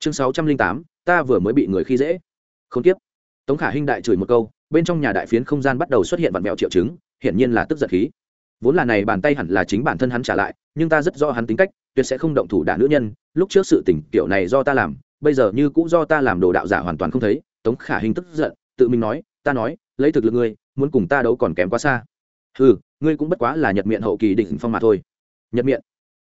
chương sáu trăm linh tám, ta vừa mới bị người khi dễ. Không tiếp. Tống khả hinh đại chửi một câu, bên trong nhà đại phiến không gian bắt đầu xuất hiện vặn vẹo triệu chứng, hiển nhiên là tức giận khí. Vốn là này bàn tay hẳn là chính bản thân hắn trả lại, nhưng ta rất rõ hắn tính cách, tuyệt sẽ không động thủ đả nữ nhân, lúc trước sự tình kiểu này do ta làm, bây giờ như cũng do ta làm đồ đạo giả hoàn toàn không thấy, tống khả hình tức giận, tự mình nói, ta nói, lấy thực lực ngươi, muốn cùng ta đấu còn kém quá xa. Ừ ngươi cũng bất quá là nhật miệng hậu kỳ định phong mà thôi. Nhật miệng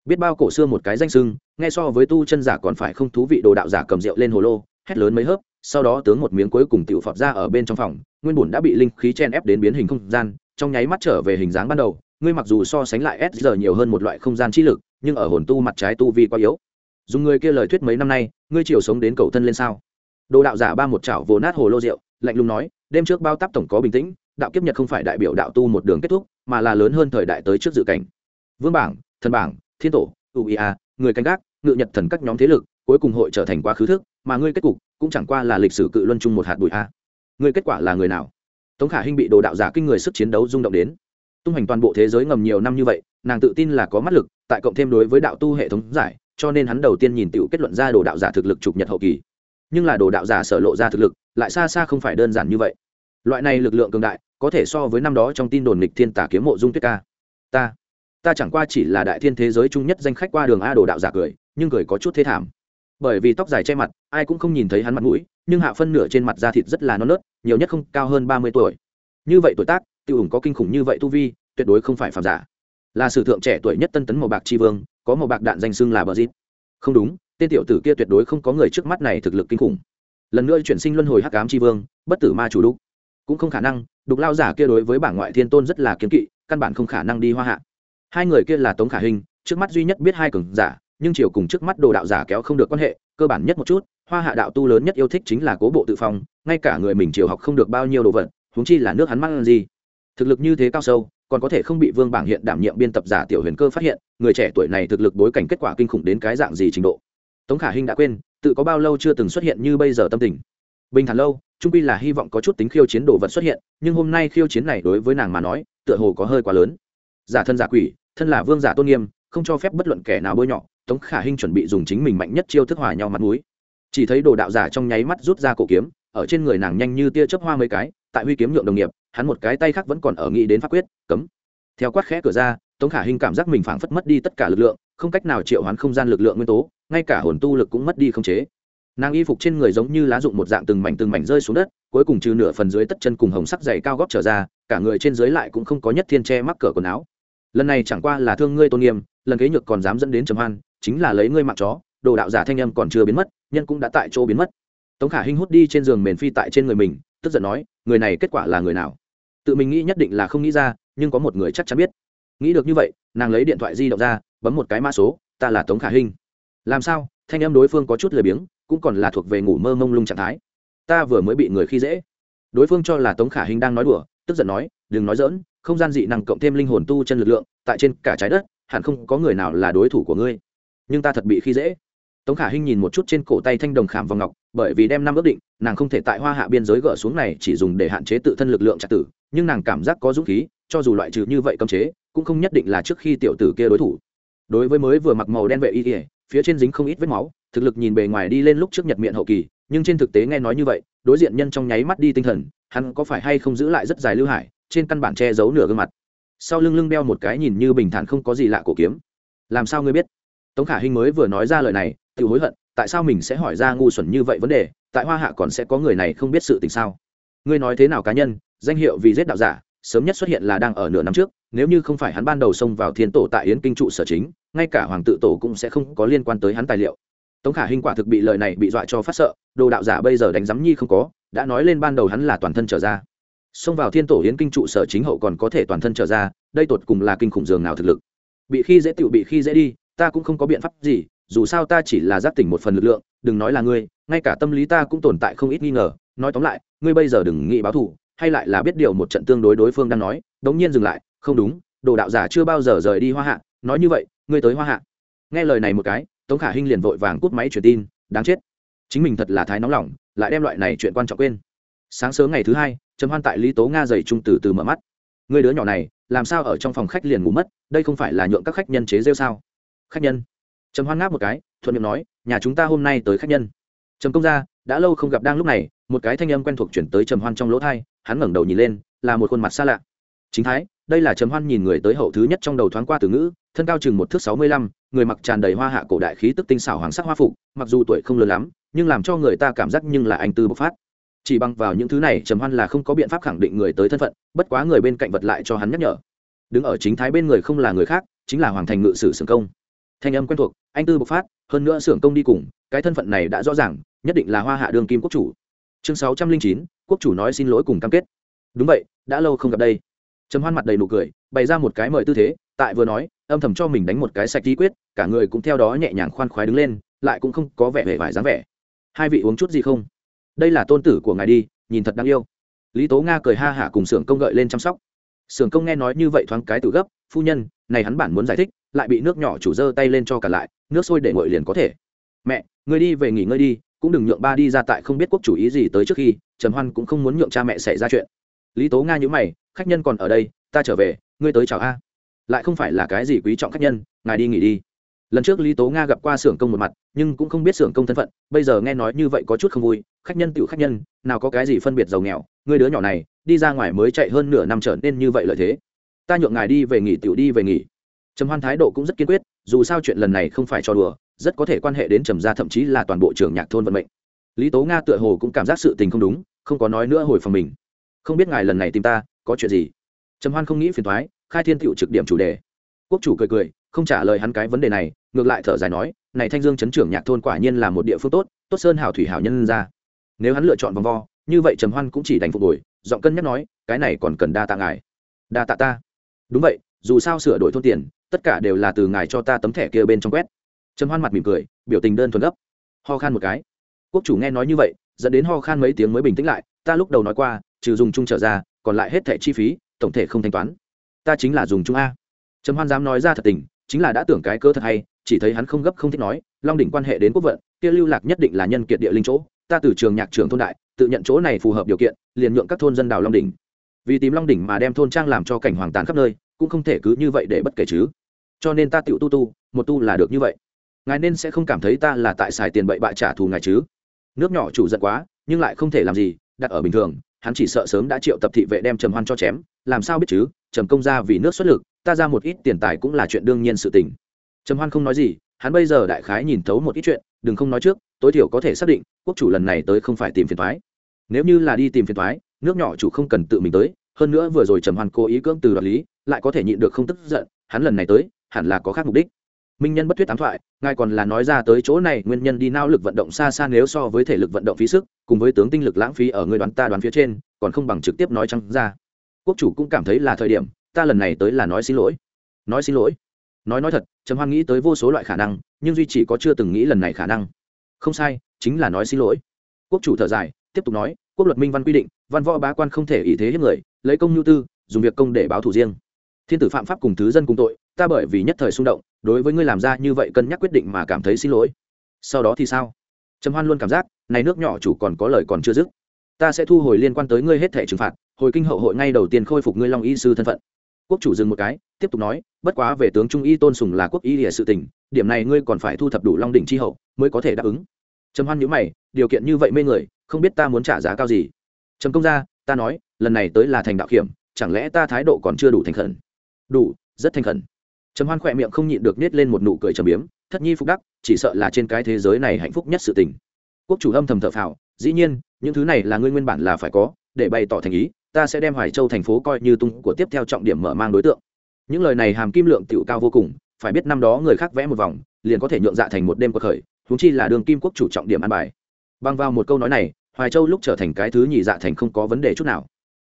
biết bao cổ xưa một cái danh sưng, nghe so với tu chân giả còn phải không thú vị đồ đạo giả cầm rượu lên hồ lô, hét lớn mấy hớp, sau đó tướng một miếng cuối cùng tiểu phọt ra ở bên trong phòng, nguyên bùn đã bị linh khí chen ép đến biến hình không gian, trong nháy mắt trở về hình dáng ban đầu, ngươi mặc dù so sánh lại s giờ nhiều hơn một loại không gian trí lực, nhưng ở hồn tu mặt trái tu vi quá yếu. Dùng người kia lời thuyết mấy năm nay, ngươi chiều sống đến cầu thân lên sao? Đồ đạo giả ba một chảo vồ nát hồ lô rượu, lạnh lùng nói, đêm trước bao tắp tổng có bình tĩnh, đạo kiếp nhật không phải đại biểu đạo tu một đường kết thúc, mà là lớn hơn thời đại tới trước dự cảnh. Vương bảng, thần bảng thiên tổ uia người canh gác, ngự nhật thần các nhóm thế lực, cuối cùng hội trở thành quá khứ thức, mà ngươi kết cục cũng chẳng qua là lịch sử cự luân chung một hạt bụi a. Ngươi kết quả là người nào? Tống khả hinh bị đồ đạo giả kinh người sức chiến đấu rung động đến. Tung hành toàn bộ thế giới ngầm nhiều năm như vậy, nàng tự tin là có mắt lực, tại cộng thêm đối với đạo tu hệ thống giải, cho nên hắn đầu tiên nhìn tựu kết luận ra đồ đạo giả thực lực chụp nhật hậu kỳ. Nhưng là đồ đạo giả sở lộ ra thực lực, lại xa xa không phải đơn giản như vậy. Loại này lực lượng cường đại, có thể so với năm đó trong tin đồn lịch thiên tả kiếm mộ dung tuyết ca. Ta ta chẳng qua chỉ là đại thiên thế giới chung nhất danh khách qua đường a đồ đạo giả cười, nhưng cười có chút thế thảm. Bởi vì tóc dài che mặt, ai cũng không nhìn thấy hắn mặt mũi, nhưng hạ phân nửa trên mặt da thịt rất là non nớt, nhiều nhất không cao hơn ba mươi tuổi. Như vậy tuổi tác, tiêu ủng có kinh khủng như vậy tu vi, tuyệt đối không phải phàm giả. Là sử thượng trẻ tuổi nhất tân tấn màu bạc tri vương, có màu bạc đạn danh xưng là bờ dít. Không đúng, tên tiểu tử kia tuyệt đối không có người trước mắt này thực lực kinh khủng. Lần nữa chuyển sinh luân hồi hắc ám tri vương, bất tử ma chủ đúc. Cũng không khả năng, đục lao giả kia đối với bảng ngoại thiên tôn rất là kiếm kỵ, căn bản không khả năng đi hoa hạ hai người kia là tống khả hình, trước mắt duy nhất biết hai cường giả, nhưng chiều cùng trước mắt đồ đạo giả kéo không được quan hệ, cơ bản nhất một chút, hoa hạ đạo tu lớn nhất yêu thích chính là cố bộ tự phòng ngay cả người mình chiều học không được bao nhiêu đồ vật, huống chi là nước hắn mang gì. Thực lực như thế cao sâu, còn có thể không bị vương bảng hiện đảm nhiệm biên tập giả tiểu huyền cơ phát hiện, người trẻ tuổi này thực lực bối cảnh kết quả kinh khủng đến cái dạng gì trình độ. Tống khả hinh đã quên, tự có bao lâu chưa từng xuất hiện như bây giờ tâm tình. Bình thản lâu, trung pi là hy vọng có chút tính khiêu chiến đồ vật xuất hiện, nhưng hôm nay khiêu chiến này đối với nàng mà nói, tựa hồ có hơi quá lớn. Giả thân giả quỷ thân là vương giả tôn nghiêm, không cho phép bất luận kẻ nào bôi nhọ, tống khả hinh chuẩn bị dùng chính mình mạnh nhất chiêu thức hòa nhau mặt mũi. Chỉ thấy đồ đạo giả trong nháy mắt rút ra cổ kiếm, ở trên người nàng nhanh như tia chớp hoa mấy cái, tại huy kiếm nhượng đồng nghiệp, hắn một cái tay khác vẫn còn ở nghĩ đến pháp quyết, cấm. Theo quát khẽ cửa ra, tống khả Hinh cảm giác mình phảng phất mất đi tất cả lực lượng, không cách nào triệu hoán không gian lực lượng nguyên tố, ngay cả hồn tu lực cũng mất đi không chế. Nàng y phục trên người giống như lá dụng một dạng từng mảnh từng mảnh rơi xuống đất, cuối cùng trừ nửa phần dưới tất chân cùng hồng sắc dày cao góp trở ra, cả người trên dưới lại cũng không có nhất thiên che mắc cỡ quần áo lần này chẳng qua là thương ngươi tôn nghiêm, lần kế nhược còn dám dẫn đến trầm hoan, chính là lấy ngươi mạng chó, đồ đạo giả thanh âm còn chưa biến mất, nhân cũng đã tại chỗ biến mất. Tống khả hinh hút đi trên giường mền phi tại trên người mình, tức giận nói, người này kết quả là người nào? Tự mình nghĩ nhất định là không nghĩ ra, nhưng có một người chắc chắn biết. Nghĩ được như vậy, nàng lấy điện thoại di động ra, bấm một cái mã số, ta là tống khả hinh. Làm sao? Thanh âm đối phương có chút lười biếng, cũng còn là thuộc về ngủ mơ mông lung trạng thái. Ta vừa mới bị người khi dễ. Đối phương cho là tống khả hinh đang nói đùa, tức giận nói, đừng nói dỡn không gian dị năng cộng thêm linh hồn tu chân lực lượng, tại trên cả trái đất, hẳn không có người nào là đối thủ của ngươi. Nhưng ta thật bị khi dễ. Tống khả hinh nhìn một chút trên cổ tay thanh đồng khảm vào ngọc, bởi vì đem năm ước định, nàng không thể tại hoa hạ biên giới gỡ xuống này chỉ dùng để hạn chế tự thân lực lượng trạc tử, nhưng nàng cảm giác có dũng khí, cho dù loại trừ như vậy cấm chế, cũng không nhất định là trước khi tiểu tử kia đối thủ. Đối với mới vừa mặc màu đen vệ y ỉa phía trên dính không ít vết máu, thực lực nhìn bề ngoài đi lên lúc trước nhật miệng hậu kỳ, nhưng trên thực tế nghe nói như vậy, đối diện nhân trong nháy mắt đi tinh thần, hắn có phải hay không giữ lại rất dài lưu hải trên căn bản che giấu nửa gương mặt. Sau lưng lưng đeo một cái nhìn như bình thản không có gì lạ cổ kiếm. Làm sao ngươi biết? Tống khả hinh mới vừa nói ra lời này tự hối hận, tại sao mình sẽ hỏi ra ngu xuẩn như vậy vấn đề, tại hoa hạ còn sẽ có người này không biết sự tình sao? Ngươi nói thế nào cá nhân, danh hiệu vì giết đạo giả, sớm nhất xuất hiện là đang ở nửa năm trước, nếu như không phải hắn ban đầu xông vào thiên tổ tại yến kinh trụ sở chính, ngay cả hoàng tự tổ cũng sẽ không có liên quan tới hắn tài liệu. Tống khả hinh quả thực bị lời này bị dọa cho phát sợ, đồ đạo giả bây giờ đánh giám nhi không có, đã nói lên ban đầu hắn là toàn thân trở ra xông vào thiên tổ hiến kinh trụ sở chính hậu còn có thể toàn thân trở ra, đây tột cùng là kinh khủng dường nào thực lực. Bị khi dễ tựu bị khi dễ đi, ta cũng không có biện pháp gì, dù sao ta chỉ là giác tỉnh một phần lực lượng, đừng nói là ngươi, ngay cả tâm lý ta cũng tồn tại không ít nghi ngờ. Nói tóm lại, ngươi bây giờ đừng nghĩ báo thù, hay lại là biết điều một trận tương đối đối phương đang nói, đống nhiên dừng lại, không đúng, đồ đạo giả chưa bao giờ rời đi hoa hạ, nói như vậy, ngươi tới hoa hạ. Nghe lời này một cái, tống khả hinh liền vội vàng cút máy truyền tin, đáng chết. Chính mình thật là thái nóng lòng, lại đem loại này chuyện quan trọng quên. Sáng sớm ngày thứ hai trầm hoan tại lý tố nga dày trung từ từ mở mắt. Người đứa nhỏ này, làm sao ở trong phòng khách liền ngủ mất, đây không phải là nhượng các khách nhân chế rêu sao? Khách nhân? Trầm hoan ngáp một cái, thuận miệng nói, nhà chúng ta hôm nay tới khách nhân. Trầm công gia, đã lâu không gặp đang lúc này, một cái thanh âm quen thuộc chuyển tới trầm hoan trong lỗ thai hắn ngẩng đầu nhìn lên, là một khuôn mặt xa lạ. Chính thái, đây là trầm hoan nhìn người tới hậu thứ nhất trong đầu thoáng qua từ ngữ, thân cao chừng một thước sáu mươi lăm, người mặc tràn đầy hoa hạ cổ đại khí tức tinh xảo hoàng sắc hoa phục, mặc dù tuổi không lớn lắm, nhưng làm cho người ta cảm giác nhưng là anh tư bộc phát chỉ bằng vào những thứ này, trầm hoan là không có biện pháp khẳng định người tới thân phận, bất quá người bên cạnh vật lại cho hắn nhắc nhở. Đứng ở chính thái bên người không là người khác, chính là hoàng thành ngự sử xưởng công. Thanh âm quen thuộc, anh tư bộc phát, hơn nữa xưởng công đi cùng, cái thân phận này đã rõ ràng, nhất định là hoa hạ đường kim quốc chủ. Chương sáu trăm linh chín, quốc chủ nói xin lỗi cùng cam kết. Đúng vậy, đã lâu không gặp đây. Trầm hoan mặt đầy nụ cười, bày ra một cái mời tư thế, tại vừa nói, âm thầm cho mình đánh một cái sạch tí quyết, cả người cũng theo đó nhẹ nhàng khoan khoái đứng lên, lại cũng không có vẻ vẻ vải dáng vẻ. Hai vị uống chút gì không? Đây là tôn tử của ngài đi, nhìn thật đáng yêu. Lý tố nga cười ha hả cùng xưởng công gợi lên chăm sóc. Xưởng công nghe nói như vậy thoáng cái tự gấp, phu nhân, này hắn bản muốn giải thích, lại bị nước nhỏ chủ dơ tay lên cho cả lại, nước sôi để nguội liền có thể. Mẹ người đi về nghỉ ngơi đi, cũng đừng nhượng ba đi ra tại không biết quốc chủ ý gì tới trước khi, trầm hoan cũng không muốn nhượng cha mẹ xảy ra chuyện. Lý tố nga nhữ mày, khách nhân còn ở đây, ta trở về, ngươi tới chào a. Lại không phải là cái gì quý trọng khách nhân, ngài đi nghỉ đi. Lần trước lý tố nga gặp qua xưởng công một mặt, nhưng cũng không biết xưởng công thân phận, bây giờ nghe nói như vậy có chút không vui khách nhân tựu khách nhân, nào có cái gì phân biệt giàu nghèo người đứa nhỏ này, đi ra ngoài mới chạy hơn nửa năm trở nên như vậy lợi thế. Ta nhượng ngài đi về nghỉ tựu đi về nghỉ. Trầm hoan thái độ cũng rất kiên quyết, dù sao chuyện lần này không phải cho đùa, rất có thể quan hệ đến trầm gia thậm chí là toàn bộ trưởng nhạc thôn vận mệnh. Lý tố nga tựa hồ cũng cảm giác sự tình không đúng, không có nói nữa hồi phòng mình. Không biết ngài lần này tìm ta, có chuyện gì? Trầm hoan không nghĩ phiền thoái khai thiên tựu trực điểm chủ đề. Quốc chủ cười cười, không trả lời hắn cái vấn đề này, ngược lại thở dài nói, này thanh dương chấn trưởng nhạc thôn quả nhiên là một địa phương tốt tốt sơn hảo thủy hảo nhân ra nếu hắn lựa chọn vòng vo, như vậy trầm hoan cũng chỉ đành phục hồi, giọng cân nhắc nói, cái này còn cần đa tạ ngài. Đa tạ ta. Đúng vậy, dù sao sửa đổi thôn tiền, tất cả đều là từ ngài cho ta tấm thẻ kia bên trong quét. Trầm hoan mặt mỉm cười, biểu tình đơn thuần gấp. Ho khan một cái. Quốc chủ nghe nói như vậy, dẫn đến ho khan mấy tiếng mới bình tĩnh lại, ta lúc đầu nói qua, trừ dùng chung trở ra, còn lại hết thẻ chi phí, tổng thể không thanh toán. Ta chính là dùng chung a. Trầm hoan dám nói ra thật tình, chính là đã tưởng cái cơ thật hay, chỉ thấy hắn không gấp không thích nói, long đỉnh quan hệ đến quốc vận, kia lưu lạc nhất định là nhân kiệt địa linh chỗ ta từ trường nhạc trường thôn đại, tự nhận chỗ này phù hợp điều kiện, liền nhượng các thôn dân đào long đỉnh. Vì tìm long đỉnh mà đem thôn trang làm cho cảnh hoàng tàn khắp nơi, cũng không thể cứ như vậy để bất kể chứ. Cho nên ta tựu tu tu, một tu là được như vậy. Ngài nên sẽ không cảm thấy ta là tại xài tiền bậy bạ trả thù ngài chứ. Nước nhỏ chủ giận quá, nhưng lại không thể làm gì, đặt ở bình thường, hắn chỉ sợ sớm đã triệu tập thị vệ đem trầm hoan cho chém, làm sao biết chứ, trầm công ra vì nước xuất lực, ta ra một ít tiền tài cũng là chuyện đương nhiên sự tình. Trầm hoan không nói gì hắn bây giờ đại khái nhìn thấu một ít chuyện, đừng không nói trước, tối thiểu có thể xác định, quốc chủ lần này tới không phải tìm phiền thoái nếu như là đi tìm phiền thoái nước nhỏ chủ không cần tự mình tới, hơn nữa vừa rồi trầm hoàn cố ý cưỡng từ đoạt lý, lại có thể nhịn được không tức giận, hắn lần này tới, hẳn là có khác mục đích. Minh nhân bất thuyết tám thoại, ngài còn là nói ra tới chỗ này, nguyên nhân đi nao lực vận động xa xa nếu so với thể lực vận động phí sức, cùng với tướng tinh lực lãng phí ở người đoán ta đoán phía trên, còn không bằng trực tiếp nói trắng ra. Quốc chủ cũng cảm thấy là thời điểm, ta lần này tới là nói xin lỗi. Nói xin lỗi nói nói thật, trầm hoan nghĩ tới vô số loại khả năng, nhưng duy chỉ có chưa từng nghĩ lần này khả năng. Không sai, chính là nói xin lỗi. Quốc chủ thở dài, tiếp tục nói, quốc luật minh văn quy định, văn võ bá quan không thể ý thế hiếp người, lấy công nhu tư, dùng việc công để báo thủ riêng. Thiên tử phạm pháp cùng thứ dân cùng tội, ta bởi vì nhất thời xung động, đối với ngươi làm ra như vậy cân nhắc quyết định mà cảm thấy xin lỗi. Sau đó thì sao? Trầm hoan luôn cảm giác, này nước nhỏ chủ còn có lời còn chưa dứt. Ta sẽ thu hồi liên quan tới ngươi hết thể trừng phạt, hồi kinh hậu hội ngay đầu tiên khôi phục ngươi long y sư thân phận quốc chủ dừng một cái, tiếp tục nói, bất quá về tướng trung y tôn sùng là quốc y địa sự tình, điểm này ngươi còn phải thu thập đủ long đỉnh chi hậu mới có thể đáp ứng. Trầm hoan nhữ mày, điều kiện như vậy mê người, không biết ta muốn trả giá cao gì? Trầm công gia, ta nói, lần này tới là thành đạo kiểm, chẳng lẽ ta thái độ còn chưa đủ thành khẩn? Đủ, rất thành khẩn. Trầm hoan khỏe miệng không nhịn được nết lên một nụ cười trầm biếm, thất nhi phục đắc, chỉ sợ là trên cái thế giới này hạnh phúc nhất sự tình. Quốc chủ âm thầm thở phào, dĩ nhiên, những thứ này là ngươi nguyên bản là phải có, để bày tỏ thành ý ta sẽ đem hoài châu thành phố coi như tung của tiếp theo trọng điểm mở mang đối tượng. Những lời này hàm kim lượng tiểu cao vô cùng, phải biết năm đó người khác vẽ một vòng, liền có thể nhượng dạ thành một đêm cuộc khởi húng chi là đường kim quốc chủ trọng điểm an bài. Băng vào một câu nói này, hoài châu lúc trở thành cái thứ nhì dạ thành không có vấn đề chút nào.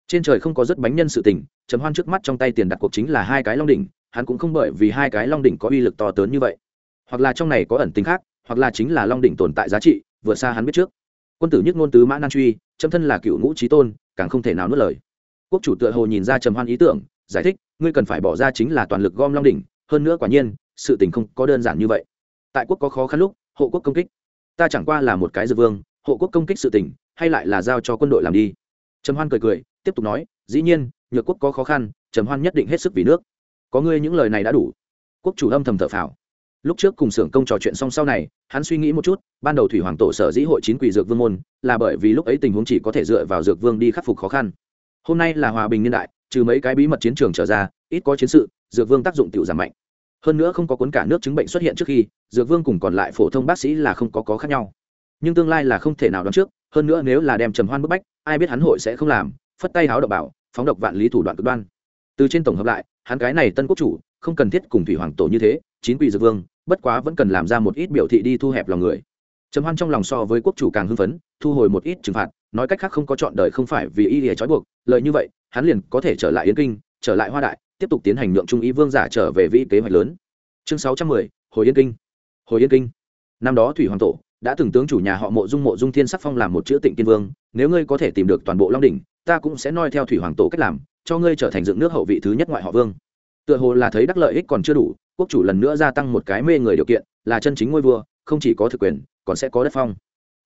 Trên trời không có rất bánh nhân sự tình chấm hoan trước mắt trong tay tiền đặt cuộc chính là hai cái long đỉnh, hắn cũng không bởi vì hai cái long đỉnh có uy lực to lớn như vậy. Hoặc là trong này có ẩn tính khác, hoặc là chính là long đỉnh tồn tại giá trị, vượt xa hắn biết trước. Quân tử nhất ngôn tứ mã nan truy, chấm thân là cựu ngũ trí tôn càng không thể nào nuốt lời. Quốc chủ tựa hồ nhìn ra trầm hoan ý tưởng, giải thích, ngươi cần phải bỏ ra chính là toàn lực gom long đỉnh, hơn nữa quả nhiên, sự tình không có đơn giản như vậy. Tại quốc có khó khăn lúc, hộ quốc công kích. Ta chẳng qua là một cái dược vương, hộ quốc công kích sự tình, hay lại là giao cho quân đội làm đi. Trầm hoan cười cười, tiếp tục nói, dĩ nhiên, nhược quốc có khó khăn, trầm hoan nhất định hết sức vì nước. Có ngươi những lời này đã đủ. Quốc chủ âm thầm thở phào lúc trước cùng xưởng công trò chuyện xong sau này, hắn suy nghĩ một chút, ban đầu thủy hoàng tổ sở dĩ hội chín quỷ dược vương môn, là bởi vì lúc ấy tình huống chỉ có thể dựa vào dược vương đi khắc phục khó khăn. Hôm nay là hòa bình niên đại, trừ mấy cái bí mật chiến trường trở ra, ít có chiến sự, dược vương tác dụng tiểu giảm mạnh. Hơn nữa không có cuốn cả nước chứng bệnh xuất hiện trước khi, dược vương cùng còn lại phổ thông bác sĩ là không có có khác nhau. Nhưng tương lai là không thể nào đoán trước, hơn nữa nếu là đem trầm hoan bức bách, ai biết hắn hội sẽ không làm, phất tay háo độc bảo, phóng độc vạn lý thủ đoạn cực đoan. Từ trên tổng hợp lại, hắn cái này tân quốc chủ, không cần thiết cùng thủy hoàng tổ như thế, chín quỷ dược vương bất quá vẫn cần làm ra một ít biểu thị đi thu hẹp lòng người. Trầm hoan trong lòng so với quốc chủ càng hưng phấn, thu hồi một ít trừng phạt, nói cách khác không có chọn đời không phải vì y lìa trói buộc, lợi như vậy, hắn liền có thể trở lại yến kinh, trở lại hoa đại, tiếp tục tiến hành nhượng trung ý vương giả trở về vị kế hoạch lớn. Chương sáu trăm mười, hồi yên kinh. Hồi yên kinh. Năm đó thủy hoàng tổ đã từng tướng chủ nhà họ mộ dung mộ dung thiên sắc phong làm một chữ tịnh kiên vương, nếu ngươi có thể tìm được toàn bộ long đỉnh, ta cũng sẽ noi theo thủy hoàng tổ cách làm, cho ngươi trở thành dựng nước hậu vị thứ nhất ngoại họ vương. Tựa hồ là thấy đắc lợi ích còn chưa đủ quốc chủ lần nữa gia tăng một cái mê người điều kiện, là chân chính ngôi vua, không chỉ có thực quyền, còn sẽ có đất phong.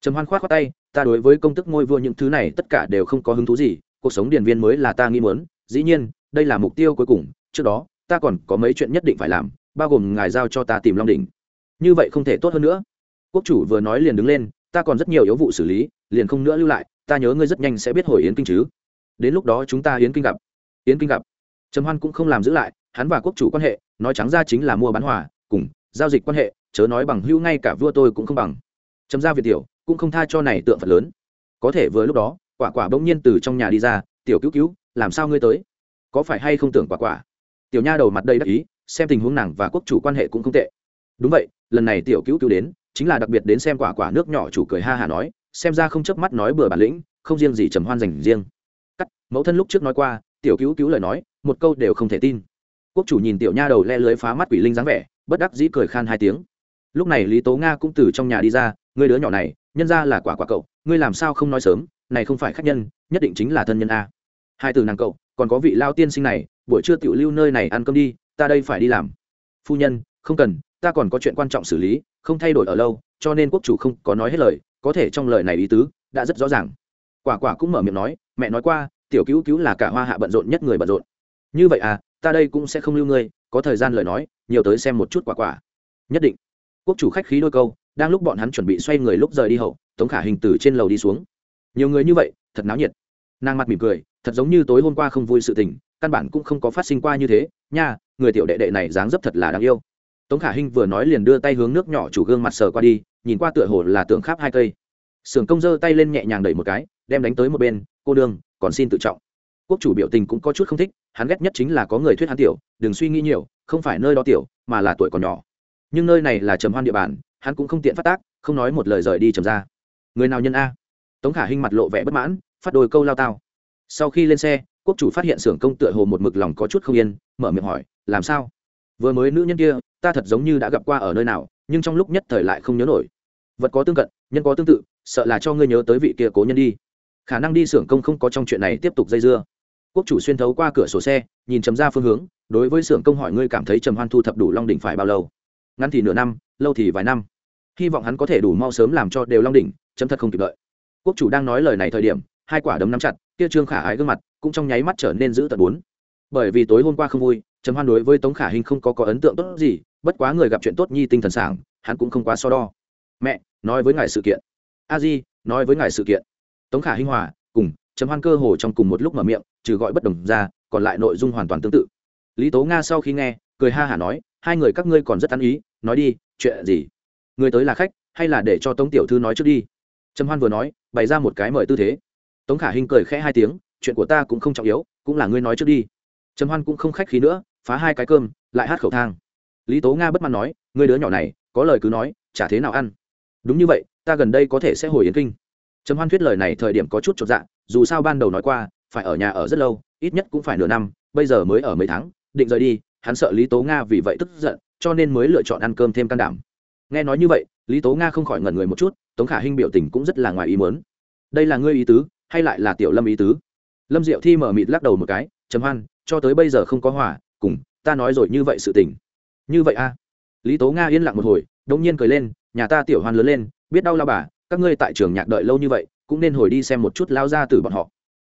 Trầm hoan khoát khoát tay, ta đối với công tức ngôi vua những thứ này tất cả đều không có hứng thú gì, cuộc sống điển viên mới là ta nghĩ muốn, dĩ nhiên, đây là mục tiêu cuối cùng, trước đó, ta còn có mấy chuyện nhất định phải làm, bao gồm ngài giao cho ta tìm long đỉnh. Như vậy không thể tốt hơn nữa. Quốc chủ vừa nói liền đứng lên, ta còn rất nhiều yếu vụ xử lý, liền không nữa lưu lại, ta nhớ ngươi rất nhanh sẽ biết hồi yến kinh chứ. Đến lúc đó chúng ta yến kinh gặp. Yến kinh gặp. Trầm hoan cũng không làm giữ lại, hắn và quốc chủ quan hệ nói trắng ra chính là mua bán hòa, cùng giao dịch quan hệ, chớ nói bằng hữu ngay cả vua tôi cũng không bằng. Trầm gia việt tiểu, cũng không tha cho này tượng phật lớn. Có thể vừa lúc đó, quả quả bỗng nhiên từ trong nhà đi ra, tiểu cứu cứu, làm sao ngươi tới? Có phải hay không tưởng quả quả? Tiểu nha đầu mặt đầy đắc ý, xem tình huống nàng và quốc chủ quan hệ cũng không tệ. Đúng vậy, lần này tiểu cứu cứu đến, chính là đặc biệt đến xem quả quả nước nhỏ chủ cười ha hà nói, xem ra không chớp mắt nói bừa bản lĩnh, không riêng gì trầm hoan dành riêng. Cắt, mẫu thân lúc trước nói qua, tiểu cứu cứu lời nói, một câu đều không thể tin quốc chủ nhìn tiểu nha đầu le lưới phá mắt quỷ linh dáng vẻ, bất đắc dĩ cười khan hai tiếng. Lúc này lý tố nga cũng từ trong nhà đi ra người đứa nhỏ này, nhân ra là quả quả cậu, ngươi làm sao không nói sớm, này không phải khách nhân, nhất định chính là thân nhân a. Hai từ nàng cậu, còn có vị lao tiên sinh này, buổi trưa tiểu lưu nơi này ăn cơm đi, ta đây phải đi làm. Phu nhân, không cần, ta còn có chuyện quan trọng xử lý, không thay đổi ở lâu, cho nên quốc chủ không có nói hết lời, có thể trong lời này ý tứ đã rất rõ ràng. Quả quả cũng mở miệng nói, mẹ nói qua, tiểu cứu cứu là cả hoa hạ bận rộn nhất người bận rộn. Như vậy à ta đây cũng sẽ không lưu ngươi, có thời gian lời nói, nhiều tới xem một chút quả quả. Nhất định. Quốc chủ khách khí đôi câu, đang lúc bọn hắn chuẩn bị xoay người lúc rời đi hậu, tống khả hình từ trên lầu đi xuống. Nhiều người như vậy, thật náo nhiệt. Nàng mặt mỉm cười, thật giống như tối hôm qua không vui sự tình, căn bản cũng không có phát sinh qua như thế. Nha, người tiểu đệ đệ này dáng dấp thật là đáng yêu. Tống khả hinh vừa nói liền đưa tay hướng nước nhỏ chủ gương mặt sờ qua đi, nhìn qua tựa hồ là tượng khắp hai cây. Sưởng công giơ tay lên nhẹ nhàng đẩy một cái, đem đánh tới một bên, cô đương còn xin tự trọng. Quốc chủ biểu tình cũng có chút không thích hắn ghét nhất chính là có người thuyết hắn tiểu, đừng suy nghĩ nhiều, không phải nơi đó tiểu, mà là tuổi còn nhỏ. Nhưng nơi này là trầm hoan địa bàn, hắn cũng không tiện phát tác, không nói một lời rời đi trầm ra. Người nào nhân a? Tống khả hinh mặt lộ vẻ bất mãn, phát đôi câu lao tao. Sau khi lên xe, quốc chủ phát hiện xưởng công tựa hồ một mực lòng có chút không yên, mở miệng hỏi, làm sao? Vừa mới nữ nhân kia, ta thật giống như đã gặp qua ở nơi nào, nhưng trong lúc nhất thời lại không nhớ nổi. Vật có tương cận, nhân có tương tự, sợ là cho ngươi nhớ tới vị kia cố nhân đi. Khả năng đi xưởng công không có trong chuyện này tiếp tục dây dưa quốc chủ xuyên thấu qua cửa sổ xe, nhìn chấm ra phương hướng, đối với xưởng công hỏi ngươi cảm thấy trầm hoan thu thập đủ long đỉnh phải bao lâu? Ngắn thì nửa năm, lâu thì vài năm. Hy vọng hắn có thể đủ mau sớm làm cho đều long đỉnh, chấm thật không kịp đợi. Quốc chủ đang nói lời này thời điểm, hai quả đấm nắm chặt, kia trương khả ái gương mặt cũng trong nháy mắt trở nên giữ tận bốn. Bởi vì tối hôm qua không vui, trầm hoan đối với tống khả hinh không có có ấn tượng tốt gì, bất quá người gặp chuyện tốt nhi tinh thần sảng, hắn cũng không quá so đo. Mẹ, nói với ngài sự kiện. A di, nói với ngài sự kiện. Tống khả hinh hòa, cùng, trầm hoan cơ hồ trong cùng một lúc mở miệng trừ gọi bất đồng ra, còn lại nội dung hoàn toàn tương tự. Lý tố nga sau khi nghe, cười ha hả nói, hai người các ngươi còn rất ăn ý, nói đi, chuyện gì? Người tới là khách, hay là để cho tống tiểu thư nói trước đi? Trầm hoan vừa nói, bày ra một cái mời tư thế. Tống khả hinh cười khẽ hai tiếng, chuyện của ta cũng không trọng yếu, cũng là ngươi nói trước đi. Trầm hoan cũng không khách khí nữa, phá hai cái cơm, lại hát khẩu thang. Lý tố nga bất mãn nói, ngươi đứa nhỏ này, có lời cứ nói, chả thế nào ăn? Đúng như vậy, ta gần đây có thể sẽ hồi yến kinh. Trầm hoan thuyết lời này thời điểm có chút chột dạ dù sao ban đầu nói qua phải ở nhà ở rất lâu, ít nhất cũng phải nửa năm, bây giờ mới ở mấy tháng, định rời đi, hắn sợ lý tố nga vì vậy tức giận, cho nên mới lựa chọn ăn cơm thêm can đảm. Nghe nói như vậy, lý tố nga không khỏi ngẩn người một chút, tống khả hinh biểu tình cũng rất là ngoài ý muốn. Đây là ngươi ý tứ, hay lại là tiểu lâm ý tứ? Lâm diệu thi mở mịt lắc đầu một cái chấm hoan, cho tới bây giờ không có hỏa cùng, ta nói rồi như vậy sự tình. Như vậy a à? lý tố nga yên lặng một hồi đông nhiên cười lên, nhà ta tiểu hoan lớn lên, biết đau lao bà, các ngươi tại trường nhạc đợi lâu như vậy, cũng nên hồi đi xem một chút lao ra từ bọn họ.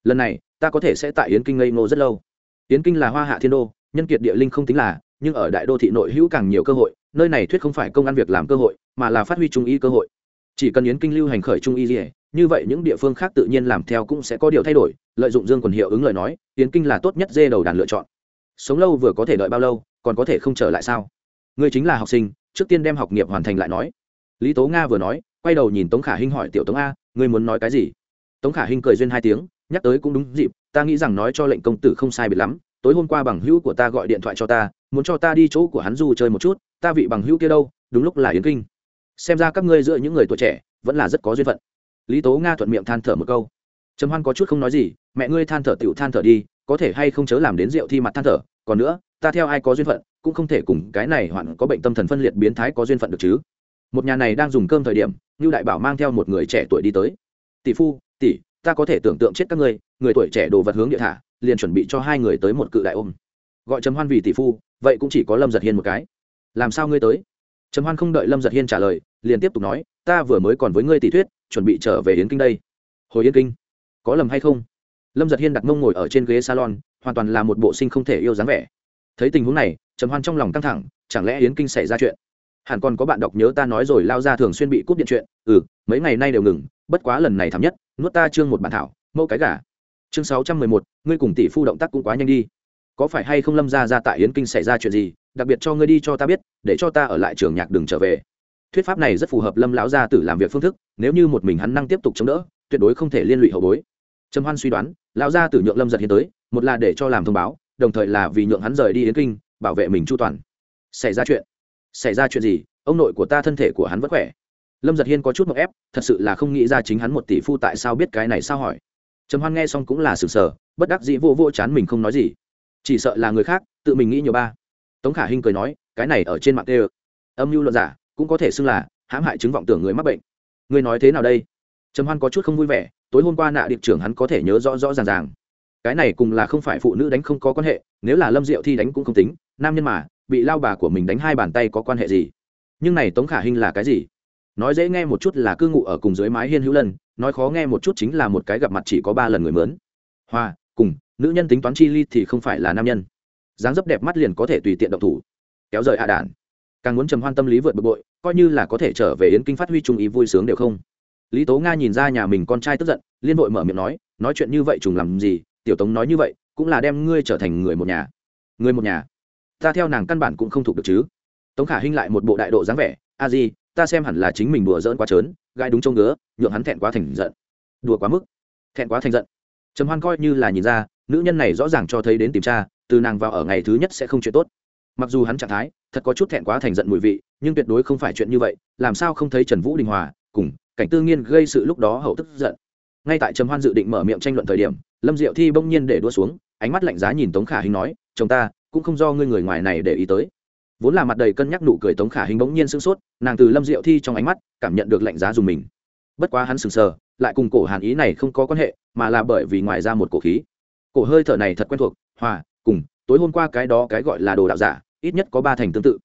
Lần này ta có thể sẽ tại yến kinh ngây ngô rất lâu. Yến kinh là hoa hạ thiên đô, nhân kiệt địa linh không tính là, nhưng ở đại đô thị nội hữu càng nhiều cơ hội, nơi này thuyết không phải công ăn việc làm cơ hội, mà là phát huy trung y cơ hội. Chỉ cần yến kinh lưu hành khởi trung y gì, như vậy những địa phương khác tự nhiên làm theo cũng sẽ có điều thay đổi, lợi dụng dương quần hiệu ứng lời nói, yến kinh là tốt nhất dê đầu đàn lựa chọn. Sống lâu vừa có thể đợi bao lâu, còn có thể không trở lại sao? Ngươi chính là học sinh, trước tiên đem học nghiệp hoàn thành lại nói. Lý tố nga vừa nói, quay đầu nhìn tống khả hinh hỏi tiểu tống a, ngươi muốn nói cái gì? Tống khả hinh cười duyên hai tiếng nhắc tới cũng đúng dịp, ta nghĩ rằng nói cho lệnh công tử không sai biệt lắm, tối hôm qua bằng hữu của ta gọi điện thoại cho ta, muốn cho ta đi chỗ của hắn du chơi một chút, ta vị bằng hữu kia đâu, đúng lúc là yến kinh. Xem ra các ngươi giữa những người tuổi trẻ, vẫn là rất có duyên phận. Lý tố nga thuận miệng than thở một câu. Trầm hoan có chút không nói gì, mẹ ngươi than thở tiểu than thở đi, có thể hay không chớ làm đến rượu thi mặt than thở, còn nữa, ta theo ai có duyên phận, cũng không thể cùng cái này hoạn có bệnh tâm thần phân liệt biến thái có duyên phận được chứ. Một nhà này đang dùng cơm thời điểm như đại bảo mang theo một người trẻ tuổi đi tới. Tỷ phu, tỷ ta có thể tưởng tượng chết các ngươi, người tuổi trẻ đồ vật hướng địa thả, liền chuẩn bị cho hai người tới một cự đại ôm. Gọi trầm hoan vì tỷ phu, vậy cũng chỉ có lâm giật hiên một cái. Làm sao ngươi tới? Trầm hoan không đợi lâm giật hiên trả lời, liền tiếp tục nói, ta vừa mới còn với ngươi tỷ thuyết, chuẩn bị trở về yến kinh đây. Hồi yến kinh, có lầm hay không? Lâm giật hiên đặt mông ngồi ở trên ghế salon, hoàn toàn là một bộ sinh không thể yêu dáng vẻ. Thấy tình huống này, trầm hoan trong lòng căng thẳng, chẳng lẽ yến kinh xảy ra chuyện? Hẳn còn có bạn đọc nhớ ta nói rồi, lao ra thường xuyên bị cúp điện chuyện. Ừ mấy ngày nay đều ngừng, bất quá lần này thảm nhất nuốt ta chương một bản thảo, mẫu cái gà. Chương sáu trăm mười một, ngươi cùng tỷ phu động tác cũng quá nhanh đi. Có phải hay không lâm ra ra tại yến kinh xảy ra chuyện gì, đặc biệt cho ngươi đi cho ta biết, để cho ta ở lại trường nhạc đừng trở về. Thuyết pháp này rất phù hợp lâm lão gia tử làm việc phương thức, nếu như một mình hắn năng tiếp tục chống đỡ, tuyệt đối không thể liên lụy hậu bối. Trầm hoan suy đoán, lão gia tử nhượng lâm giật hiến tới, một là để cho làm thông báo, đồng thời là vì nhượng hắn rời đi yến kinh, bảo vệ mình chu toàn. Xảy ra chuyện. Xảy ra chuyện gì, ông nội của ta thân thể của hắn vẫn khỏe lâm giật hiên có chút mậu ép, thật sự là không nghĩ ra chính hắn một tỷ phu tại sao biết cái này sao hỏi. Trầm hoan nghe xong cũng là sừng sờ, bất đắc dĩ vô vô chán mình không nói gì. Chỉ sợ là người khác, tự mình nghĩ nhiều ba. Tống khả hinh cười nói, cái này ở trên mạng tê âm mưu luận giả, cũng có thể xưng là hãm hại chứng vọng tưởng người mắc bệnh. Người nói thế nào đây? Trầm hoan có chút không vui vẻ, tối hôm qua nạ điệp trưởng hắn có thể nhớ rõ rõ ràng ràng. Cái này cùng là không phải phụ nữ đánh không có quan hệ, nếu là lâm diệu thi đánh cũng không tính, nam nhân mà, bị lao bà của mình đánh hai bàn tay có quan hệ gì? Nhưng này tống khả hinh là cái gì? Nói dễ nghe một chút là cư ngụ ở cùng dưới mái hiên hữu lân, nói khó nghe một chút chính là một cái gặp mặt chỉ có ba lần người mướn. Hoa, cùng, nữ nhân tính toán chi ly thì không phải là nam nhân. Dáng dấp đẹp mắt liền có thể tùy tiện động thủ. Kéo rời hạ đản càng muốn trầm hoan tâm lý vượt bực bội, coi như là có thể trở về yến kinh phát huy trung ý vui sướng đều không. Lý tố nga nhìn ra nhà mình con trai tức giận, liên hội mở miệng nói nói chuyện như vậy trùng làm gì? Tiểu tống nói như vậy, cũng là đem ngươi trở thành người một nhà. Người một nhà? Ta theo nàng căn bản cũng không thuộc được chứ. Tống khả hinh lại một bộ đại độ dáng vẻ, a di ta xem hẳn là chính mình đùa giỡn quá trớn gai đúng trông ngứa, nhượng hắn thẹn quá thành giận. Đùa quá mức. Thẹn quá thành giận. Trầm hoan coi như là nhìn ra, nữ nhân này rõ ràng cho thấy đến tìm tra từ nàng vào ở ngày thứ nhất sẽ không chuyện tốt. Mặc dù hắn trạng thái, thật có chút thẹn quá thành giận mùi vị, nhưng tuyệt đối không phải chuyện như vậy, làm sao không thấy trần vũ đình hòa, cùng cảnh tư nghiên gây sự lúc đó hậu tức giận. Ngay tại trầm hoan dự định mở miệng tranh luận thời điểm, lâm diệu thi bỗng nhiên để đua xuống, ánh mắt lạnh giá nhìn tống khả hình nói, chồng ta, cũng không do ngươi người ngoài này để ý tới vốn là mặt đầy cân nhắc nụ cười tống khả hình bỗng nhiên sưng sốt, nàng từ lâm diệu thi trong ánh mắt cảm nhận được lạnh giá dùng mình. Bất quá hắn sừng sờ, lại cùng cổ hàn ý này không có quan hệ, mà là bởi vì ngoài ra một cổ khí. Cổ hơi thở này thật quen thuộc, hòa, cùng, tối hôm qua cái đó cái gọi là đồ đạo giả, ít nhất có ba thành tương tự.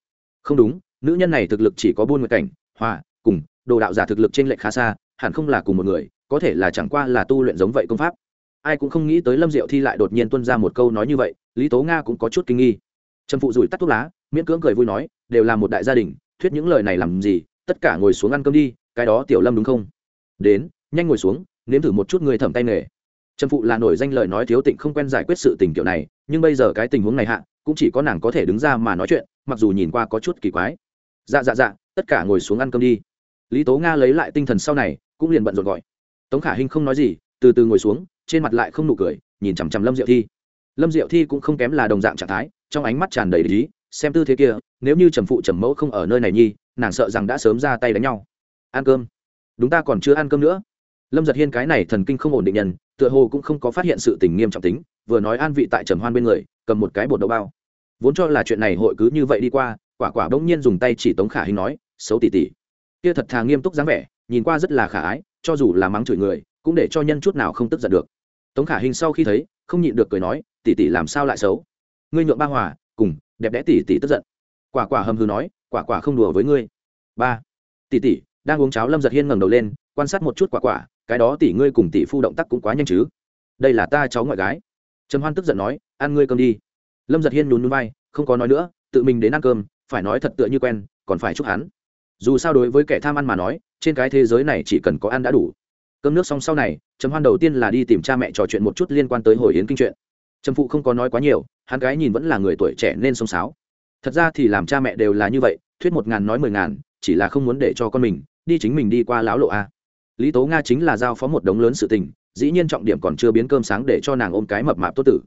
Không đúng, nữ nhân này thực lực chỉ có buôn nguyện cảnh, hòa, cùng, đồ đạo giả thực lực trên lệch khá xa, hẳn không là cùng một người, có thể là chẳng qua là tu luyện giống vậy công pháp. Ai cũng không nghĩ tới lâm diệu thi lại đột nhiên tuân ra một câu nói như vậy, lý tố nga cũng có chút kinh nghi. Trần phụ rủi tắt thuốc lá miễn cưỡng cười vui nói, đều là một đại gia đình, thuyết những lời này làm gì, tất cả ngồi xuống ăn cơm đi, cái đó tiểu lâm đúng không? Đến, nhanh ngồi xuống, nếm thử một chút người thẩm tay nghề. Trần phụ là nổi danh lời nói thiếu tịnh không quen giải quyết sự tình kiểu này, nhưng bây giờ cái tình huống này hạ, cũng chỉ có nàng có thể đứng ra mà nói chuyện, mặc dù nhìn qua có chút kỳ quái. Dạ dạ dạ tất cả ngồi xuống ăn cơm đi. Lý tố nga lấy lại tinh thần sau này, cũng liền bận rộn gọi. Tống khả hinh không nói gì, từ từ ngồi xuống, trên mặt lại không nụ cười, nhìn chằm chằm lâm diệu thi. Lâm diệu thi cũng không kém là đồng dạng trạng thái, trong ánh mắt tràn đầy lý xem tư thế kia, nếu như trầm phụ trầm mẫu không ở nơi này nhi, nàng sợ rằng đã sớm ra tay đánh nhau. Ăn cơm. Đúng ta còn chưa ăn cơm nữa. Lâm giật hiên cái này thần kinh không ổn định nhân, tựa hồ cũng không có phát hiện sự tình nghiêm trọng tính, vừa nói an vị tại trầm hoan bên người, cầm một cái bột đậu bao. Vốn cho là chuyện này hội cứ như vậy đi qua, quả quả bỗng nhiên dùng tay chỉ tống khả hình nói, xấu tỉ tỉ. Kia thật thà nghiêm túc dáng vẻ, nhìn qua rất là khả ái, cho dù là mắng chửi người, cũng để cho nhân chút nào không tức giận được. Tống khả hình sau khi thấy, không nhịn được cười nói, tỉ tỉ làm sao lại xấu? Ngươi nhượng ba hòa, cùng đẹp đẽ tỷ tỷ tức giận. Quả quả hầm hừ nói, quả quả không đùa với ngươi. Ba. Tỷ tỷ đang uống cháo lâm giật hiên ngẩng đầu lên, quan sát một chút quả quả, cái đó tỷ ngươi cùng tỷ phu động tác cũng quá nhanh chứ. Đây là ta cháu ngoại gái. Trầm hoan tức giận nói, ăn ngươi cơm đi. Lâm giật hiên nhún núi bay không có nói nữa, tự mình đến ăn cơm, phải nói thật tựa như quen, còn phải chúc hắn. Dù sao đối với kẻ tham ăn mà nói, trên cái thế giới này chỉ cần có ăn đã đủ. Cơm nước xong sau này, trầm hoan đầu tiên là đi tìm cha mẹ trò chuyện một chút liên quan tới hồi yến kinh chuyện trầm phụ không có nói quá nhiều, hắn gái nhìn vẫn là người tuổi trẻ nên sông sáo. Thật ra thì làm cha mẹ đều là như vậy, thuyết một ngàn nói mười ngàn, chỉ là không muốn để cho con mình đi chính mình đi qua láo lộ a. Lý tố nga chính là giao phó một đống lớn sự tình, dĩ nhiên trọng điểm còn chưa biến cơm sáng để cho nàng ôm cái mập mạp tốt tử.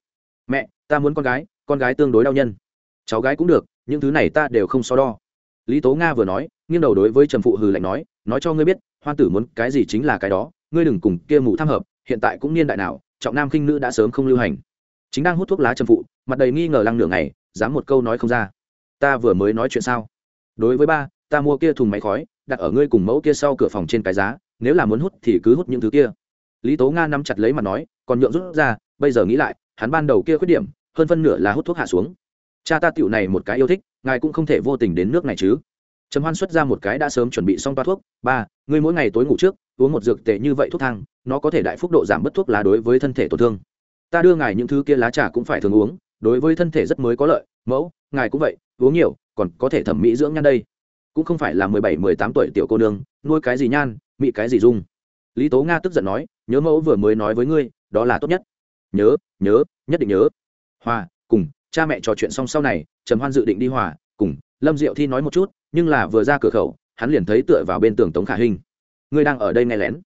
Mẹ, ta muốn con gái con gái tương đối đau nhân. Cháu gái cũng được, những thứ này ta đều không so đo. Lý tố nga vừa nói, nghiêng đầu đối với trầm phụ hừ lạnh nói nói cho ngươi biết, hoan tử muốn cái gì chính là cái đó, ngươi đừng cùng kia mù tham hợp, hiện tại cũng niên đại nào, trọng nam khinh nữ đã sớm không lưu hành chính đang hút thuốc lá trầm phụ, mặt đầy nghi ngờ lăng nửa ngày, dám một câu nói không ra. Ta vừa mới nói chuyện sao? Đối với ba, ta mua kia thùng máy khói, đặt ở ngươi cùng mẫu kia sau cửa phòng trên cái giá, nếu là muốn hút thì cứ hút những thứ kia. Lý tố nga nắm chặt lấy mà nói, còn nhượng rút ra, bây giờ nghĩ lại, hắn ban đầu kia khuyết điểm, hơn phân nửa là hút thuốc hạ xuống. Cha ta tựu này một cái yêu thích, ngài cũng không thể vô tình đến nước này chứ. Trầm hoan xuất ra một cái đã sớm chuẩn bị xong toa thuốc, ba, ngươi mỗi ngày tối ngủ trước, uống một dược tệ như vậy thuốc thang, nó có thể đại phúc độ giảm bớt thuốc lá đối với thân thể tổn thương ta đưa ngài những thứ kia lá trà cũng phải thường uống, đối với thân thể rất mới có lợi, mẫu, ngài cũng vậy, uống nhiều, còn có thể thẩm mỹ dưỡng nhan đây. Cũng không phải là mười bảy, mười tám tuổi tiểu cô nương, nuôi cái gì nhan, mị cái gì dung. Lý tố nga tức giận nói, nhớ mẫu vừa mới nói với ngươi, đó là tốt nhất. Nhớ nhớ, nhất định nhớ. Hòa, cùng, cha mẹ trò chuyện xong sau này, trầm hoan dự định đi hòa, cùng, lâm diệu thi nói một chút, nhưng là vừa ra cửa khẩu, hắn liền thấy tựa vào bên tường tống khả hình ngươi đang ở đây nghe lén.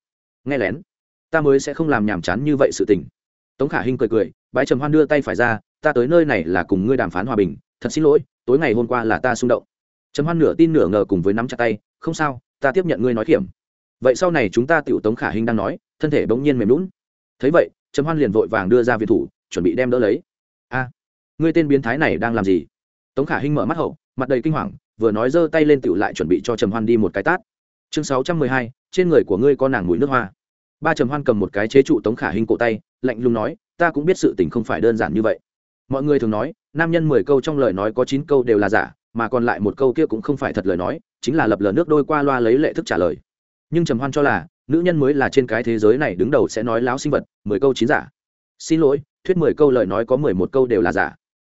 Nghe lén? Ta mới sẽ không làm nhàm chán như vậy sự tình tống khả hình cười cười bãi trầm hoan đưa tay phải ra, ta tới nơi này là cùng ngươi đàm phán hòa bình, thật xin lỗi, tối ngày hôm qua là ta xung động. Trầm hoan nửa tin nửa ngờ cùng với nắm chặt tay, không sao, ta tiếp nhận ngươi nói kiểm. Vậy sau này chúng ta tiểu tống khả hình đang nói, thân thể bỗng nhiên mềm lún thấy vậy, trầm hoan liền vội vàng đưa ra viện thủ, chuẩn bị đem đỡ lấy. A, ngươi tên biến thái này đang làm gì? Tống khả hình mở mắt hậu, mặt đầy kinh hoàng, vừa nói giơ tay lên tiểu lại chuẩn bị cho trầm hoan đi một cái tát. Chương sáu trăm mười hai, trên người của ngươi có nàng mùi nước hoa ba trầm hoan cầm một cái chế trụ tống khả hình cổ tay, lạnh lùng nói, ta cũng biết sự tình không phải đơn giản như vậy. Mọi người thường nói, nam nhân mười câu trong lời nói có chín câu đều là giả, mà còn lại một câu kia cũng không phải thật lời nói, chính là lập lờ nước đôi qua loa lấy lệ thức trả lời. Nhưng trầm hoan cho là, nữ nhân mới là trên cái thế giới này đứng đầu sẽ nói láo sinh vật, mười câu chín giả. Xin lỗi, thuyết mười câu lời nói có mười một câu đều là giả.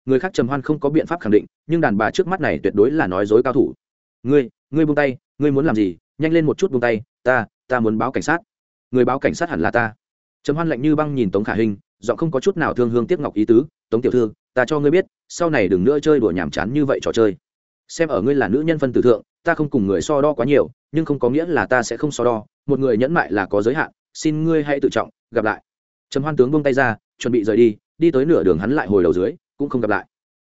Người khác trầm hoan không có biện pháp khẳng định, nhưng đàn bà trước mắt này tuyệt đối là nói dối cao thủ. Ngươi ngươi buông tay, ngươi muốn làm gì? Nhanh lên một chút buông tay, ta ta muốn báo cảnh sát người báo cảnh sát hẳn là ta. Trầm hoan lạnh như băng nhìn tống khả hình giọng không có chút nào thương hương tiếc ngọc ý tứ, tống tiểu thư, ta cho ngươi biết, sau này đừng nữa chơi đùa nhàm chán như vậy trò chơi. Xem ở ngươi là nữ nhân phân tử thượng, ta không cùng người so đo quá nhiều, nhưng không có nghĩa là ta sẽ không so đo, một người nhẫn mại là có giới hạn, xin ngươi hãy tự trọng, gặp lại. Trầm hoan tướng buông tay ra, chuẩn bị rời đi đi tới nửa đường hắn lại hồi đầu dưới, cũng không gặp lại.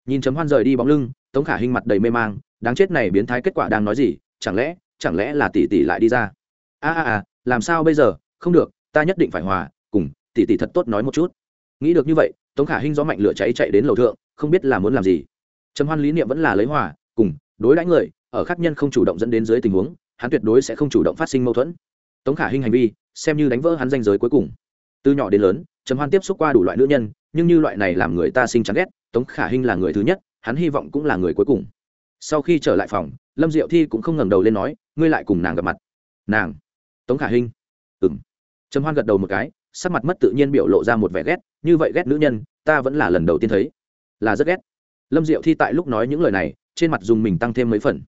Nhìn trầm hoan rời đi bóng lưng, tống khả hình mặt đầy mê mang, đáng chết này biến thái kết quả đang nói gì, chẳng lẽ chẳng lẽ là tỷ tỷ lại đi ra? A a a, làm sao bây giờ? Không được, ta nhất định phải hòa, cùng, tỷ tỷ thật tốt nói một chút. Nghĩ được như vậy, tống khả hinh gió mạnh lửa cháy chạy đến lầu thượng, không biết là muốn làm gì. Trầm hoan lý niệm vẫn là lấy hòa, cùng, đối đãi người, ở khác nhân không chủ động dẫn đến dưới tình huống, hắn tuyệt đối sẽ không chủ động phát sinh mâu thuẫn. Tống khả hinh hành vi, xem như đánh vỡ hắn danh giới cuối cùng. Từ nhỏ đến lớn, trầm hoan tiếp xúc qua đủ loại nữ nhân, nhưng như loại này làm người ta sinh chán ghét, tống khả hinh là người thứ nhất, hắn hy vọng cũng là người cuối cùng. Sau khi trở lại phòng, lâm diệu thi cũng không ngẩng đầu lên nói, ngươi lại cùng nàng gặp mặt. Nàng? Tống khả hinh. Ừng trầm hoan gật đầu một cái, sắc mặt mất tự nhiên biểu lộ ra một vẻ ghét, như vậy ghét nữ nhân, ta vẫn là lần đầu tiên thấy. Là rất ghét. Lâm diệu thi tại lúc nói những lời này, trên mặt dùng mình tăng thêm mấy phần.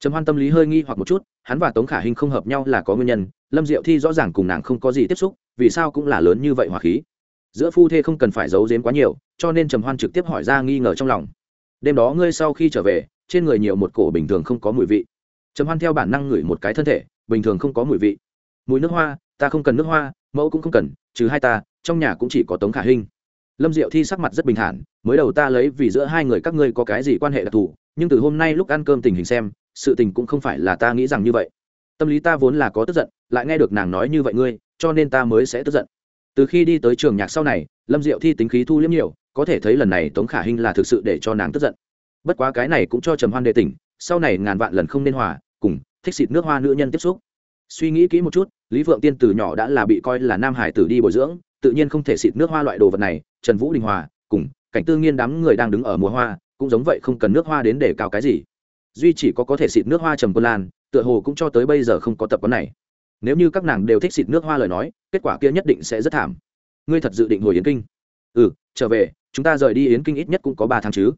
Trầm hoan tâm lý hơi nghi hoặc một chút, hắn và tống khả hinh không hợp nhau là có nguyên nhân, lâm diệu thi rõ ràng cùng nàng không có gì tiếp xúc, vì sao cũng là lớn như vậy hỏa khí. Giữa phu thê không cần phải giấu giếm quá nhiều, cho nên trầm hoan trực tiếp hỏi ra nghi ngờ trong lòng. Đêm đó ngươi sau khi trở về, trên người nhiều một cổ bình thường không có mùi vị. Trầm hoan theo bản năng ngửi một cái thân thể, bình thường không có mùi vị. Mùi nước hoa ta không cần nước hoa, mẫu cũng không cần, trừ hai ta, trong nhà cũng chỉ có tống khả hinh. Lâm diệu thi sắc mặt rất bình thản, mới đầu ta lấy vì giữa hai người các ngươi có cái gì quan hệ đặc thù, nhưng từ hôm nay lúc ăn cơm tình hình xem, sự tình cũng không phải là ta nghĩ rằng như vậy. Tâm lý ta vốn là có tức giận, lại nghe được nàng nói như vậy ngươi, cho nên ta mới sẽ tức giận. Từ khi đi tới trường nhạc sau này, lâm diệu thi tính khí thu liếm nhiều, có thể thấy lần này tống khả hinh là thực sự để cho nàng tức giận. Bất quá cái này cũng cho trầm hoan đề tỉnh, sau này ngàn vạn lần không nên hòa, cùng, thích xịt nước hoa nữ nhân tiếp xúc. Suy nghĩ kỹ một chút lý phượng tiên từ nhỏ đã là bị coi là nam hải tử đi bồi dưỡng, tự nhiên không thể xịt nước hoa loại đồ vật này, trần vũ đình hòa, cùng cảnh tư nghiên đám người đang đứng ở mùa hoa, cũng giống vậy không cần nước hoa đến để cao cái gì. Duy chỉ có có thể xịt nước hoa trầm quân lan, tựa hồ cũng cho tới bây giờ không có tập quán này. Nếu như các nàng đều thích xịt nước hoa lời nói, kết quả kia nhất định sẽ rất thảm. Ngươi thật dự định hồi yến kinh? Ừ trở về, chúng ta rời đi yến kinh ít nhất cũng có ba tháng chứ.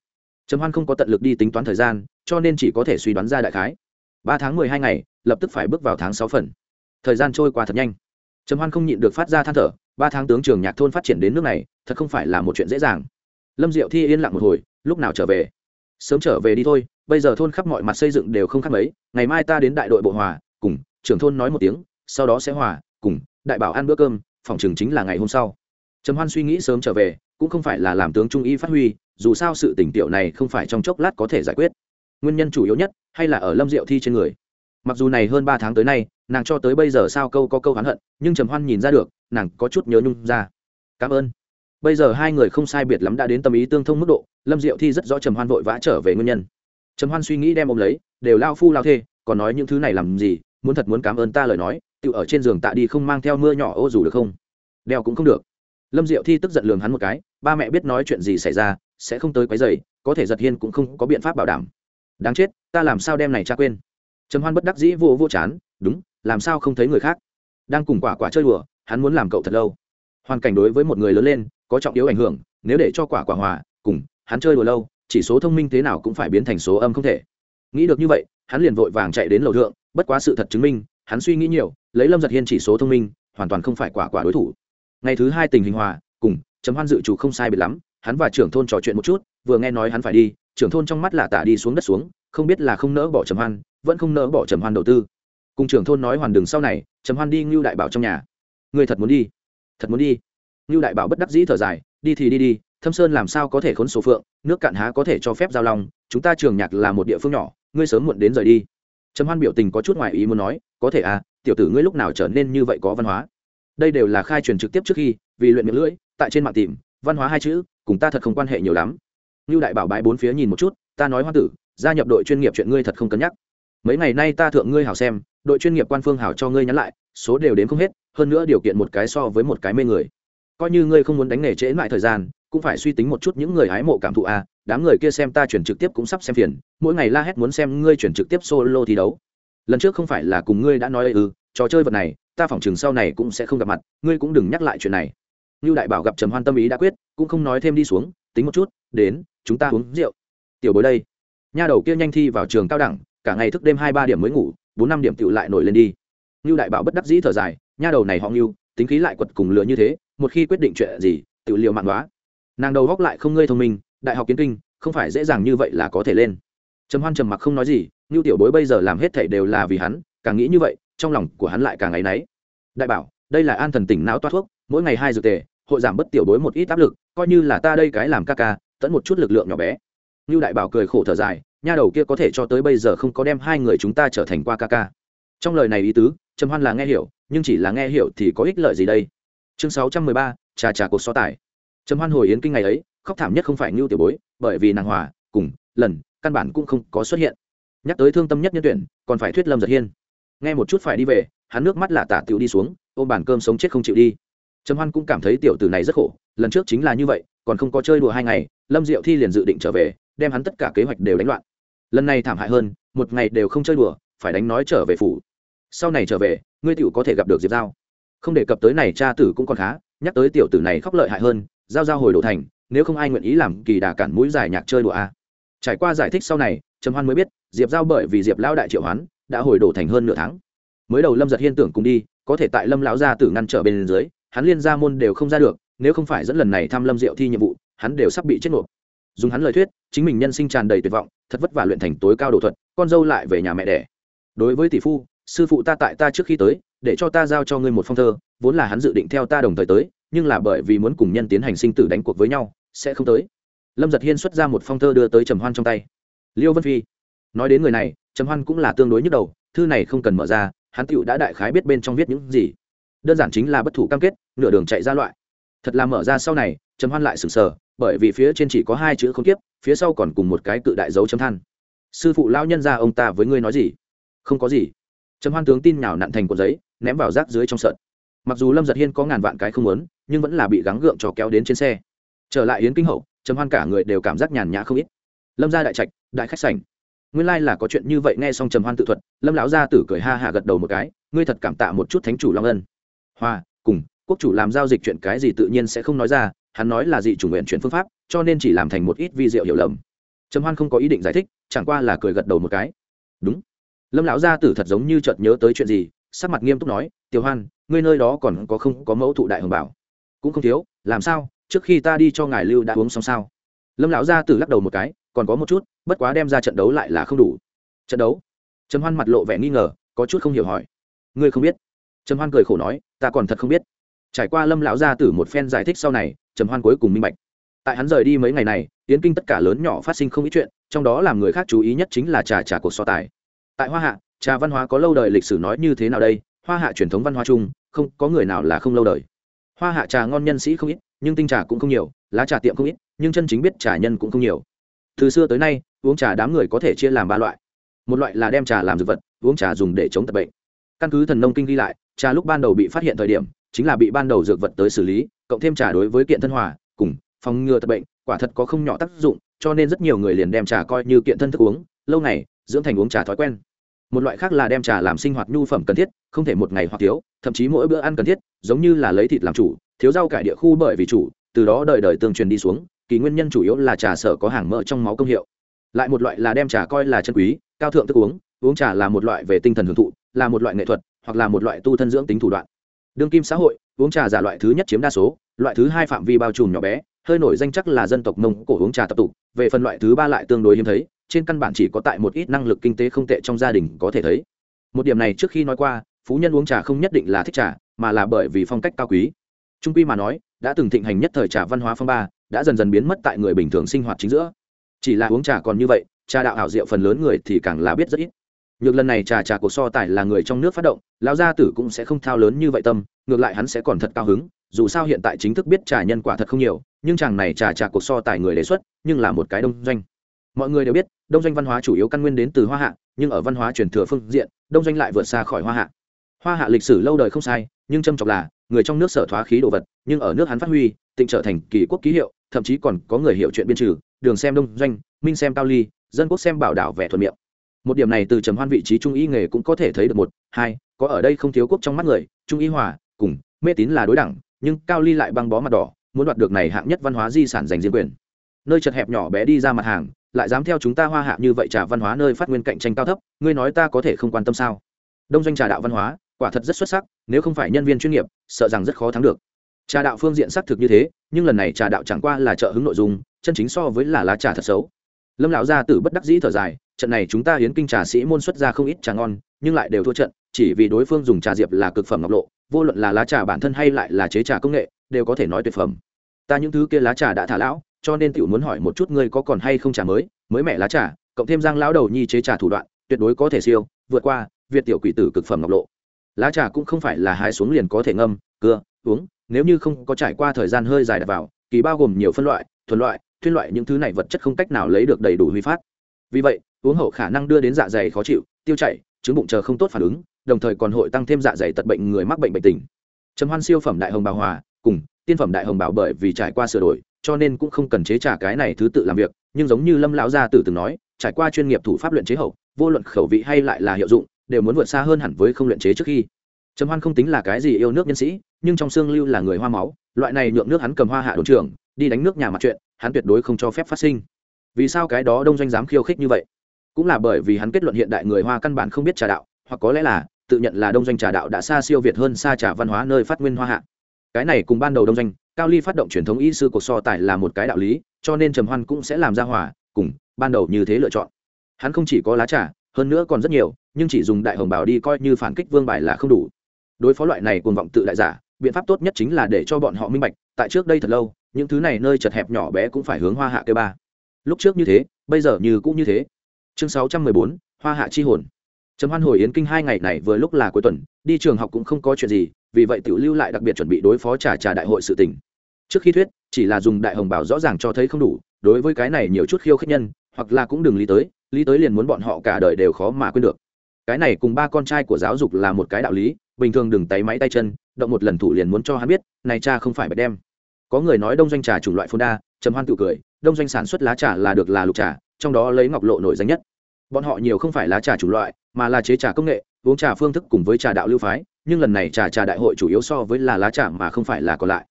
Trầm hoan không có tận lực đi tính toán thời gian, cho nên chỉ có thể suy đoán ra đại khái. Ba tháng mười hai ngày, lập tức phải bước vào tháng sáu phần thời gian trôi qua thật nhanh. Trầm hoan không nhịn được phát ra than thở, ba tháng tướng trường nhạc thôn phát triển đến nước này, thật không phải là một chuyện dễ dàng. Lâm diệu thi yên lặng một hồi, lúc nào trở về? Sớm trở về đi thôi, bây giờ thôn khắp mọi mặt xây dựng đều không khác mấy, ngày mai ta đến đại đội bộ hòa, cùng trưởng thôn nói một tiếng, sau đó sẽ hòa, cùng đại bảo ăn bữa cơm, phòng trường chính là ngày hôm sau. Trầm hoan suy nghĩ sớm trở về, cũng không phải là làm tướng trung y phát huy, dù sao sự tỉnh tiểu này không phải trong chốc lát có thể giải quyết. Nguyên nhân chủ yếu nhất, hay là ở lâm diệu thi trên người? Mặc dù này hơn ba tháng tới nay, nàng cho tới bây giờ sao câu có câu hắn hận, nhưng trầm hoan nhìn ra được, nàng có chút nhớ nhung ra. Cảm ơn. Bây giờ hai người không sai biệt lắm đã đến tâm ý tương thông mức độ, lâm diệu thi rất rõ trầm hoan vội vã trở về nguyên nhân. Trầm hoan suy nghĩ đem ôm lấy, đều lao phu lao thê, còn nói những thứ này làm gì, muốn thật muốn cảm ơn ta lời nói, tự ở trên giường tạ đi không mang theo mưa nhỏ ô dù được không? Đeo cũng không được. Lâm diệu thi tức giận lường hắn một cái, ba mẹ biết nói chuyện gì xảy ra, sẽ không tới quấy dày có thể giật hiên cũng không có biện pháp bảo đảm. Đáng chết, ta làm sao đem này cha quên? Trầm hoan bất đắc dĩ vô vô chán, đúng, làm sao không thấy người khác? Đang cùng quả quả chơi đùa, hắn muốn làm cậu thật lâu. Hoàn cảnh đối với một người lớn lên, có trọng yếu ảnh hưởng, nếu để cho quả quả hòa, cùng hắn chơi đùa lâu, chỉ số thông minh thế nào cũng phải biến thành số âm không thể. Nghĩ được như vậy, hắn liền vội vàng chạy đến lầu thượng, bất quá sự thật chứng minh, hắn suy nghĩ nhiều, lấy lâm giật hiên chỉ số thông minh, hoàn toàn không phải quả quả đối thủ. Ngày thứ hai tình hình hòa, cùng chấm hoan dự chủ không sai biệt lắm, hắn và trưởng thôn trò chuyện một chút, vừa nghe nói hắn phải đi, trưởng thôn trong mắt là tả đi xuống đất xuống, không biết là không nỡ bỏ trầm hoan vẫn không nỡ bỏ trầm hoan đầu tư. Cùng trưởng thôn nói hoàn đường sau này, trầm hoan đi ngưu đại bảo trong nhà. Người thật muốn đi. Thật muốn đi. Ngưu đại bảo bất đắc dĩ thở dài, đi thì đi đi, thâm sơn làm sao có thể khốn số phượng, nước cạn há có thể cho phép giao long, chúng ta trường nhạc là một địa phương nhỏ, ngươi sớm muộn đến rời đi. Trầm hoan biểu tình có chút ngoại ý muốn nói, có thể à tiểu tử ngươi lúc nào trở nên như vậy có văn hóa? Đây đều là khai truyền trực tiếp trước khi, vì luyện miệng lưỡi, tại trên mạng tìm, văn hóa hai chữ, cùng ta thật không quan hệ nhiều lắm. Như đại bảo bãi bốn phía nhìn một chút, ta nói hoa tử, gia nhập đội chuyên nghiệp chuyện ngươi thật không cân nhắc mấy ngày nay ta thượng ngươi hảo xem đội chuyên nghiệp quan phương hảo cho ngươi nhắn lại số đều đến không hết hơn nữa điều kiện một cái so với một cái mê người. Coi như ngươi không muốn đánh nghề trễ lại thời gian cũng phải suy tính một chút những người hái mộ cảm thụ a à, đám người kia xem ta chuyển trực tiếp cũng sắp xem phiền mỗi ngày la hét muốn xem ngươi chuyển trực tiếp solo thi đấu. Lần trước không phải là cùng ngươi đã nói ư trò chơi vật này ta phỏng chừng sau này cũng sẽ không gặp mặt ngươi cũng đừng nhắc lại chuyện này. Như đại bảo gặp trầm hoan tâm ý đã quyết cũng không nói thêm đi xuống tính một chút đến chúng ta uống rượu. Tiểu bối đây. Nha đầu kia nhanh thi vào trường cao đẳng cả ngày thức đêm hai ba điểm mới ngủ, bốn năm điểm tựu lại nổi lên đi. Như đại bảo bất đắc dĩ thở dài, nha đầu này họ như tính khí lại quật cùng lửa như thế, một khi quyết định chuyện gì tự liều mạng đoá. Nàng đầu góc lại không ngơi thông minh, đại học kiến kinh, không phải dễ dàng như vậy là có thể lên. Trầm hoan trầm mặc không nói gì như tiểu bối bây giờ làm hết thảy đều là vì hắn, càng nghĩ như vậy, trong lòng của hắn lại càng áy náy. Đại bảo, đây là an thần tỉnh não toát thuốc, mỗi ngày hai dược tề, hội giảm bất tiểu bối một ít áp lực, coi như là ta đây cái làm ca ca, tẫn một chút lực lượng nhỏ bé. Như đại bảo cười khổ thở dài nha đầu kia có thể cho tới bây giờ không có đem hai người chúng ta trở thành qua ca ca. Trong lời này ý tứ, trầm hoan là nghe hiểu, nhưng chỉ là nghe hiểu thì có ích lợi gì đây? Chương sáu trăm mười ba, trà trà cuộc so tài. Trầm hoan hồi yến kinh ngày ấy, khóc thảm nhất không phải ngưu tiểu bối, bởi vì nàng hòa, cùng, lần, căn bản cũng không có xuất hiện. Nhắc tới thương tâm nhất nhân tuyển, còn phải thuyết lâm giật hiên. Nghe một chút phải đi về, hắn nước mắt là tả tiểu đi xuống, ôm bàn cơm sống chết không chịu đi. Trầm hoan cũng cảm thấy tiểu tử này rất khổ, lần trước chính là như vậy, còn không có chơi đùa hai ngày, lâm diệu thi liền dự định trở về, đem hắn tất cả kế hoạch đều đánh loạn lần này thảm hại hơn, một ngày đều không chơi đùa, phải đánh nói trở về phủ. Sau này trở về, ngươi tiểu có thể gặp được diệp giao. Không đề cập tới này, cha tử cũng còn khá, nhắc tới tiểu tử này khóc lợi hại hơn, giao giao hồi đổ thành, nếu không ai nguyện ý làm kỳ đà cản mũi dài nhạc chơi đùa a. Trải qua giải thích sau này, trầm hoan mới biết, diệp giao bởi vì diệp lão đại triệu hoán, đã hồi đổ thành hơn nửa tháng. Mới đầu lâm giật hiên tưởng cùng đi, có thể tại lâm lão gia tử ngăn trở bên dưới, hắn liên gia môn đều không ra được, nếu không phải dẫn lần này thăm lâm diệu thi nhiệm vụ, hắn đều sắp bị chết nộp dùng hắn lời thuyết, chính mình nhân sinh tràn đầy tuyệt vọng, thật vất vả luyện thành tối cao đồ thuật, con dâu lại về nhà mẹ đẻ. Đối với tỷ phu, sư phụ ta tại ta trước khi tới, để cho ta giao cho ngươi một phong thơ, vốn là hắn dự định theo ta đồng thời tới, nhưng là bởi vì muốn cùng nhân tiến hành sinh tử đánh cuộc với nhau, sẽ không tới. Lâm giật hiên xuất ra một phong thơ đưa tới trầm hoan trong tay. Liêu vân phi, nói đến người này, trầm hoan cũng là tương đối nhức đầu, thư này không cần mở ra, hắn tựu đã đại khái biết bên trong viết những gì. Đơn giản chính là bất thủ cam kết, nửa đường chạy ra loại thật là mở ra sau này, trầm hoan lại sừng sờ, bởi vì phía trên chỉ có hai chữ không tiếp phía sau còn cùng một cái cự đại dấu chấm than. Sư phụ lao nhân ra ông ta với ngươi nói gì? Không có gì. Trầm hoan tướng tin nhào nặn thành cuộn giấy, ném vào rác dưới trong sợn. mặc dù lâm giật hiên có ngàn vạn cái không muốn, nhưng vẫn là bị gắng gượng cho kéo đến trên xe. Trở lại yến kinh hậu, trầm hoan cả người đều cảm giác nhàn nhã không ít. Lâm ra đại trạch, đại khách sảnh. Nguyên lai、like、là có chuyện như vậy nghe xong trầm hoan tự thuật, lâm lão gia tử cười ha hạ gật đầu một cái, ngươi thật cảm tạ một chút thánh chủ long ân. Hoa, cùng quốc chủ làm giao dịch chuyện cái gì tự nhiên sẽ không nói ra, hắn nói là dị chủ nguyện chuyển phương pháp, cho nên chỉ làm thành một ít vi diệu hiểu lầm. Trầm hoan không có ý định giải thích, chẳng qua là cười gật đầu một cái. Đúng. Lâm lão gia tử thật giống như chợt nhớ tới chuyện gì, sắc mặt nghiêm túc nói, tiểu hoan, ngươi nơi đó còn có không có mẫu thụ đại hồng bảo? Cũng không thiếu, làm sao? Trước khi ta đi cho ngài lưu đã uống xong sao? Lâm lão gia tử lắc đầu một cái, còn có một chút, bất quá đem ra trận đấu lại là không đủ. Trận đấu? Trầm hoan mặt lộ vẻ nghi ngờ, có chút không hiểu hỏi. Ngươi không biết? Trầm hoan cười khổ nói, ta còn thật không biết trải qua lâm lão gia tử một phen giải thích sau này, trầm hoan cuối cùng minh bạch. Tại hắn rời đi mấy ngày này tiến kinh tất cả lớn nhỏ phát sinh không ít chuyện, trong đó làm người khác chú ý nhất chính là trà trà cuộc so tài. Tại hoa hạ, trà văn hóa có lâu đời lịch sử nói như thế nào đây? Hoa hạ truyền thống văn hóa chung, không, có người nào là không lâu đời. Hoa hạ trà ngon nhân sĩ không ít, nhưng tinh trà cũng không nhiều, lá trà tiệm không ít, nhưng chân chính biết trà nhân cũng không nhiều. Từ xưa tới nay, uống trà đám người có thể chia làm ba loại. Một loại là đem trà làm dược vật, uống trà dùng để chống tật bệnh. Căn cứ thần nông kinh ghi lại, trà lúc ban đầu bị phát hiện thời điểm chính là bị ban đầu dược vật tới xử lý, cộng thêm trà đối với kiện thân hòa, cùng phòng ngừa tật bệnh, quả thật có không nhỏ tác dụng, cho nên rất nhiều người liền đem trà coi như kiện thân thức uống, lâu ngày, dưỡng thành uống trà thói quen. Một loại khác là đem trà làm sinh hoạt nhu phẩm cần thiết, không thể một ngày hoặc thiếu, thậm chí mỗi bữa ăn cần thiết, giống như là lấy thịt làm chủ, thiếu rau cải địa khu bởi vì chủ, từ đó đời đời tương truyền đi xuống, kỳ nguyên nhân chủ yếu là trà sở có hàng mỡ trong máu công hiệu. Lại một loại là đem trà coi là chân quý, cao thượng thức uống uống trà là một loại về tinh thần hưởng thụ, là một loại nghệ thuật, hoặc là một loại tu thân dưỡng tính thủ đoạn đương kim xã hội, uống trà giả loại thứ nhất chiếm đa số, loại thứ hai phạm vi bao trùm nhỏ bé, hơi nổi danh chắc là dân tộc mông cổ uống trà tập tục, về phần loại thứ ba lại tương đối hiếm thấy, trên căn bản chỉ có tại một ít năng lực kinh tế không tệ trong gia đình có thể thấy. Một điểm này trước khi nói qua, phú nhân uống trà không nhất định là thích trà, mà là bởi vì phong cách cao quý. Trung quy mà nói, đã từng thịnh hành nhất thời trà văn hóa phong ba, đã dần dần biến mất tại người bình thường sinh hoạt chính giữa. Chỉ là uống trà còn như vậy, trà đạo ảo diệu phần lớn người thì càng là biết rất ít nhược lần này trà trà cuộc so tài là người trong nước phát động, lão gia tử cũng sẽ không thao lớn như vậy tâm, ngược lại hắn sẽ còn thật cao hứng, dù sao hiện tại chính thức biết trà nhân quả thật không nhiều, nhưng chàng này trà trà cuộc so tài người đề xuất, nhưng là một cái đông doanh. Mọi người đều biết, đông doanh văn hóa chủ yếu căn nguyên đến từ hoa hạ, nhưng ở văn hóa truyền thừa phương diện, đông doanh lại vượt xa khỏi hoa hạ. Hoa hạ lịch sử lâu đời không sai, nhưng trâm trọng là, người trong nước sở thoá khí đồ vật, nhưng ở nước hắn phát huy, tịnh trở thành kỳ quốc ký hiệu, thậm chí còn có người hiểu chuyện biên trừ, đường xem đông doanh, minh xem cao ly, dân quốc xem bảo đảo vẻ thuận miệng một điểm này từ trầm hoan vị trí trung y nghề cũng có thể thấy được một, hai, có ở đây không thiếu quốc trong mắt người, trung y hòa, cùng, mê tín là đối đẳng, nhưng cao ly lại băng bó mặt đỏ, muốn đoạt được này hạng nhất văn hóa di sản dành riêng quyền. Nơi chật hẹp nhỏ bé đi ra mặt hàng, lại dám theo chúng ta hoa hạ như vậy trà văn hóa nơi phát nguyên cạnh tranh cao thấp, ngươi nói ta có thể không quan tâm sao? Đông doanh trà đạo văn hóa, quả thật rất xuất sắc, nếu không phải nhân viên chuyên nghiệp, sợ rằng rất khó thắng được. Trà đạo phương diện xác thực như thế, nhưng lần này trà đạo chẳng qua là trợ hứng nội dung, chân chính so với là lá trà thật xấu lâm lão gia tử bất đắc dĩ thở dài, trận này chúng ta hiến kinh trà sĩ môn xuất ra không ít trà ngon, nhưng lại đều thua trận, chỉ vì đối phương dùng trà diệp là cực phẩm ngọc lộ, vô luận là lá trà bản thân hay lại là chế trà công nghệ, đều có thể nói tuyệt phẩm. Ta những thứ kia lá trà đã thả lão, cho nên tiểu muốn hỏi một chút ngươi có còn hay không trà mới mới mẻ lá trà, cộng thêm giang lão đầu nhi chế trà thủ đoạn, tuyệt đối có thể siêu, vượt qua, việt tiểu quỷ tử cực phẩm ngọc lộ. Lá trà cũng không phải là hái xuống liền có thể ngâm, cưa, uống, nếu như không có trải qua thời gian hơi dài đặt vào, kỳ bao gồm nhiều phân loại, thuần loại thuyên loại những thứ này vật chất không cách nào lấy được đầy đủ huy phát. Vì vậy, uống hậu khả năng đưa đến dạ dày khó chịu, tiêu chảy, chứng bụng chờ không tốt phản ứng, đồng thời còn hội tăng thêm dạ dày tật bệnh người mắc bệnh bệnh tình. Trầm hoan siêu phẩm đại hồng bào hòa, cùng tiên phẩm đại hồng bảo bởi vì trải qua sửa đổi, cho nên cũng không cần chế trả cái này thứ tự làm việc, nhưng giống như lâm lão gia tử từng nói, trải qua chuyên nghiệp thủ pháp luyện chế hậu, vô luận khẩu vị hay lại là hiệu dụng, đều muốn vượt xa hơn hẳn với không luyện chế trước khi. Trầm hoan không tính là cái gì yêu nước nhân sĩ, nhưng trong xương lưu là người hoa máu, loại này nhượng nước hắn cầm hoa hạ đồn trưởng, đi đánh nước nhà mặt chuyện hắn tuyệt đối không cho phép phát sinh. Vì sao cái đó đông doanh dám khiêu khích như vậy? Cũng là bởi vì hắn kết luận hiện đại người hoa căn bản không biết trà đạo, hoặc có lẽ là tự nhận là đông doanh trà đạo đã xa siêu việt hơn xa trà văn hóa nơi phát nguyên hoa hạ. Cái này cùng ban đầu đông doanh, cao ly phát động truyền thống y sư cuộc so tài là một cái đạo lý, cho nên trầm hoan cũng sẽ làm ra hòa, cùng ban đầu như thế lựa chọn. Hắn không chỉ có lá trà, hơn nữa còn rất nhiều, nhưng chỉ dùng đại hồng bảo đi coi như phản kích vương bài là không đủ. Đối phó loại này cuồng vọng tự đại giả biện pháp tốt nhất chính là để cho bọn họ minh bạch, tại trước đây thật lâu, những thứ này nơi chật hẹp nhỏ bé cũng phải hướng hoa hạ kê ba. Lúc trước như thế, bây giờ như cũng như thế. Chương sáu trăm mười bốn, hoa hạ chi hồn. Trầm hoan hồi yến kinh hai ngày này vừa lúc là cuối tuần, đi trường học cũng không có chuyện gì, vì vậy tiểu lưu lại đặc biệt chuẩn bị đối phó trà trà đại hội sự tình. Trước khi thuyết, chỉ là dùng đại hồng bảo rõ ràng cho thấy không đủ, đối với cái này nhiều chút khiêu khích nhân, hoặc là cũng đừng lý tới lý tới liền muốn bọn họ cả đời đều khó mà quên được. Cái này cùng ba con trai của giáo dục là một cái đạo lý bình thường đừng tay máy tay chân, động một lần thủ liền muốn cho hắn biết, này cha không phải bạch đem. Có người nói đông doanh trà chủng loại phôn đa, trầm hoan tự cười, đông doanh sản xuất lá trà là được là lục trà, trong đó lấy ngọc lộ nổi danh nhất. Bọn họ nhiều không phải lá trà chủng loại, mà là chế trà công nghệ, uống trà phương thức cùng với trà đạo lưu phái, nhưng lần này trà trà đại hội chủ yếu so với là lá trà mà không phải là còn lại.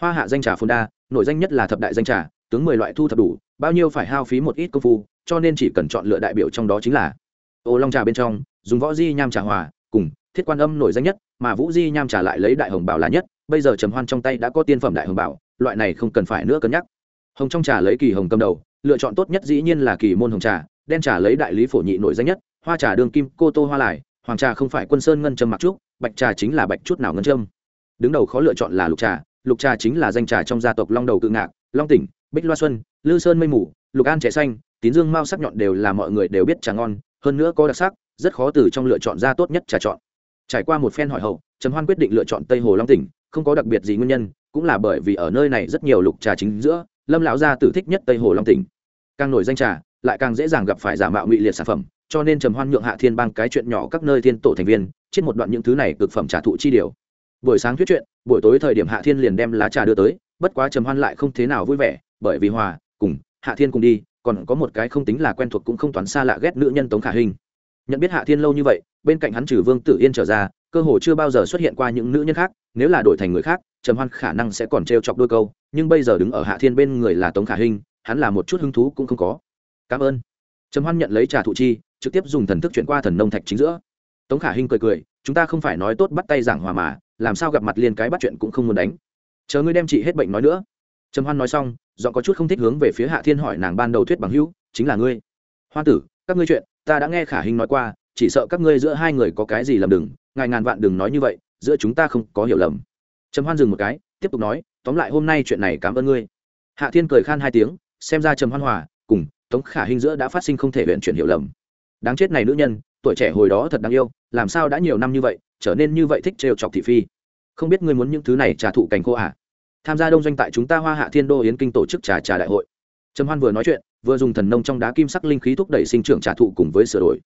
Hoa hạ danh trà phôn đa, nổi danh nhất là thập đại danh trà, tướng mười loại thu thập đủ, bao nhiêu phải hao phí một ít công phu, cho nên chỉ cần chọn lựa đại biểu trong đó chính là ô long trà bên trong, dùng võ di nham trà hòa, cùng thiết quan âm nổi danh nhất, mà vũ di nham trả lại lấy đại hồng bảo là nhất, bây giờ trầm hoan trong tay đã có tiên phẩm đại hồng bảo, loại này không cần phải nữa cân nhắc. Hồng trong trà lấy kỳ hồng cầm đầu, lựa chọn tốt nhất dĩ nhiên là kỳ môn hồng trà, đen trà lấy đại lý phổ nhị nổi danh nhất, hoa trà đường kim, cô tô hoa lại, hoàng trà không phải quân sơn ngân châm mặc trúc, bạch trà chính là bạch chút nào ngân châm. Đứng đầu khó lựa chọn là lục trà lục trà chính là danh trà trong gia tộc long đầu cự ngạc, long tỉnh, bích loa xuân, lư sơn mây mù, lục an trẻ xanh, tín dương mao sắc nhọn đều là mọi người đều biết trà ngon, hơn nữa có đặc sắc, rất khó từ trong lựa chọn ra tốt nhất trà chọn trải qua một phen hỏi hậu, trầm hoan quyết định lựa chọn tây hồ long tỉnh, không có đặc biệt gì nguyên nhân, cũng là bởi vì ở nơi này rất nhiều lục trà chính giữa, lâm lão gia tử thích nhất tây hồ long tỉnh. Càng nổi danh trà, lại càng dễ dàng gặp phải giả mạo ngụy liệt sản phẩm, cho nên trầm hoan nhượng hạ thiên bang cái chuyện nhỏ các nơi thiên tổ thành viên trên một đoạn những thứ này cực phẩm trà thụ chi điều. Buổi sáng thuyết chuyện, buổi tối thời điểm hạ thiên liền đem lá trà đưa tới, bất quá trầm hoan lại không thế nào vui vẻ, bởi vì hòa, cùng, hạ thiên cùng đi, còn có một cái không tính là quen thuộc cũng không toán xa lạ ghét nữ nhân tống khả hình nhận biết hạ thiên lâu như vậy, bên cạnh hắn trừ vương tử yên trở ra, cơ hồ chưa bao giờ xuất hiện qua những nữ nhân khác, nếu là đổi thành người khác, trầm hoan khả năng sẽ còn t chọc đôi câu, nhưng bây giờ đứng ở hạ thiên bên người là tống khả hình hắn là một chút hứng thú cũng không có. Cảm ơn. Trầm hoan nhận lấy trà thụ chi, trực tiếp dùng thần thức chuyển qua thần nông thạch chính giữa. Tống khả hinh cười cười, chúng ta không phải nói tốt bắt tay giảng hòa mà, làm sao gặp mặt liền cái bắt chuyện cũng không muốn đánh. Chờ ngươi đem chị hết bệnh nói nữa. Trầm hoan nói xong dọn có chút không thích hướng về phía hạ thiên hỏi nàng ban đầu thuyết bằng hữu, chính là ngươi. Hoa tử, các ngươi chuyện ta đã nghe khả hinh nói qua, chỉ sợ các ngươi giữa hai người có cái gì lầm đừng, ngài ngàn vạn đừng nói như vậy, giữa chúng ta không có hiểu lầm. Trầm hoan dừng một cái, tiếp tục nói, tóm lại hôm nay chuyện này cảm ơn ngươi. Hạ thiên cười khan hai tiếng, xem ra trầm hoan hòa cùng tống khả hinh giữa đã phát sinh không thể luyện chuyển hiểu lầm. Đáng chết này nữ nhân, tuổi trẻ hồi đó thật đáng yêu, làm sao đã nhiều năm như vậy, trở nên như vậy thích trêu chọc thị phi. Không biết ngươi muốn những thứ này trà thụ cành khô à? Tham gia đông doanh tại chúng ta hoa hạ thiên đô yến kinh tổ chức trà trà đại hội. Trầm hoan vừa nói chuyện vừa dùng thần nông trong đá kim sắc linh khí thúc đẩy sinh trưởng trà thụ cùng với sửa đổi.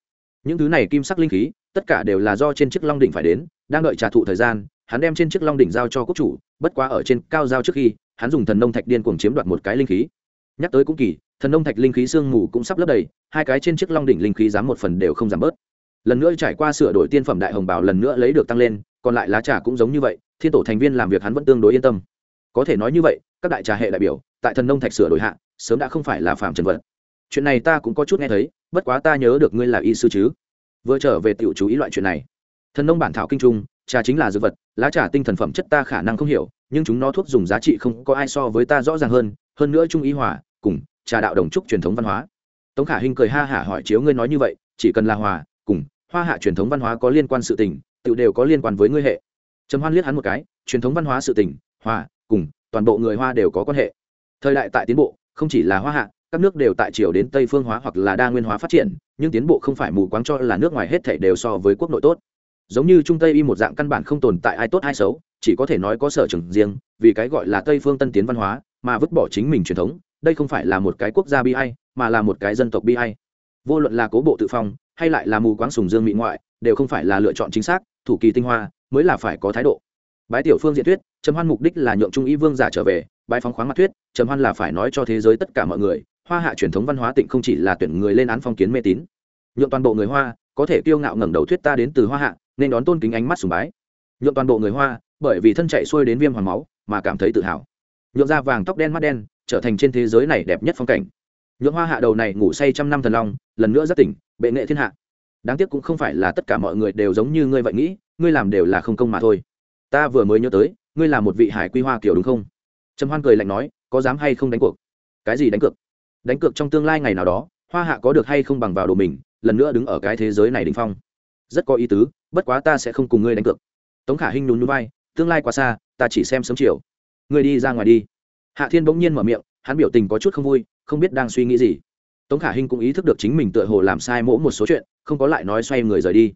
Những thứ này kim sắc linh khí, tất cả đều là do trên chiếc long đỉnh phải đến, đang đợi trà thụ thời gian, hắn đem trên chiếc long đỉnh giao cho quốc chủ, bất quá ở trên cao giao trước khi, hắn dùng thần nông thạch điên cuồng chiếm đoạt một cái linh khí. Nhắc tới cũng kỳ, thần nông thạch linh khí sương mù cũng sắp lấp đầy, hai cái trên chiếc long đỉnh linh khí dám một phần đều không giảm bớt. Lần nữa trải qua sửa đổi tiên phẩm đại hồng bảo lần nữa lấy được tăng lên, còn lại lá trà cũng giống như vậy, thiên tổ thành viên làm việc hắn vẫn tương đối yên tâm. Có thể nói như vậy, các đại trà hệ đại biểu, tại thần nông thạch sửa đổi hạ sớm đã không phải là phạm trần vật. Chuyện này ta cũng có chút nghe thấy, bất quá ta nhớ được ngươi là y sư chứ. Vừa trở về tiểu chú ý loại chuyện này. Thần nông bản thảo kinh trung, trà chính là dược vật, lá trà tinh thần phẩm chất ta khả năng không hiểu, nhưng chúng nó thuốc dùng giá trị không có ai so với ta rõ ràng hơn hơn nữa trung ý hòa, cùng, trà đạo đồng trúc truyền thống văn hóa. Tống khả hinh cười ha hả hỏi chiếu ngươi nói như vậy, chỉ cần là hòa, cùng, hoa hạ truyền thống văn hóa có liên quan sự tình tự đều có liên quan với ngươi hệ. Trầm hoan liếc hắn một cái, truyền thống văn hóa sự tình, hòa, cùng, toàn bộ người hoa đều có quan hệ. Thời đại tại tiến bộ không chỉ là hoa hạ, các nước đều tại chiều đến tây phương hóa hoặc là đa nguyên hóa phát triển, nhưng tiến bộ không phải mù quáng cho là nước ngoài hết thể đều so với quốc nội tốt. Giống như trung tây y một dạng căn bản không tồn tại ai tốt ai xấu, chỉ có thể nói có sở trường riêng, vì cái gọi là tây phương tân tiến văn hóa, mà vứt bỏ chính mình truyền thống, đây không phải là một cái quốc gia bi hay mà là một cái dân tộc bi hay vô luận là cố bộ tự phong, hay lại là mù quáng sùng dương mỹ ngoại, đều không phải là lựa chọn chính xác, thủ kỳ tinh hoa, mới là phải có thái độ. Bái tiểu phương diện thuyết chấm hoan mục đích là nhượng trung y vương giả trở về bãi phóng khoáng mặt thuyết, trầm hoan là phải nói cho thế giới tất cả mọi người, hoa hạ truyền thống văn hóa tịnh không chỉ là tuyển người lên án phong kiến mê tín. Nhuộm toàn bộ người hoa có thể kiêu ngạo ngẩng đầu thuyết ta đến từ hoa hạ, nên đón tôn kính ánh mắt sùng bái. Nhuộm toàn bộ người hoa, bởi vì thân chạy xuôi đến viêm hoàng máu, mà cảm thấy tự hào. Nhuộm da vàng tóc đen mắt đen, trở thành trên thế giới này đẹp nhất phong cảnh. Nhuộm hoa hạ đầu này ngủ say trăm năm thần long, lần nữa rất tỉnh, bệ nghệ thiên hạ. Đáng tiếc cũng không phải là tất cả mọi người đều giống như ngươi vậy nghĩ, ngươi làm đều là không công mà thôi. Ta vừa mới nhớ tới, ngươi là một vị hải quy hoa kiểu đúng không? Trầm hoan cười lạnh nói, có dám hay không đánh cuộc? Cái gì đánh cược? Đánh cược trong tương lai ngày nào đó, hoa hạ có được hay không bằng vào đồ mình, lần nữa đứng ở cái thế giới này đình phong. Rất có ý tứ, bất quá ta sẽ không cùng ngươi đánh cược. Tống khả hinh nhún nhún vai, tương lai quá xa, ta chỉ xem sớm chiều. Ngươi đi ra ngoài đi. Hạ thiên bỗng nhiên mở miệng, hắn biểu tình có chút không vui, không biết đang suy nghĩ gì. Tống khả hinh cũng ý thức được chính mình tựa hồ làm sai mỗ một số chuyện, không có lại nói xoay người rời đi.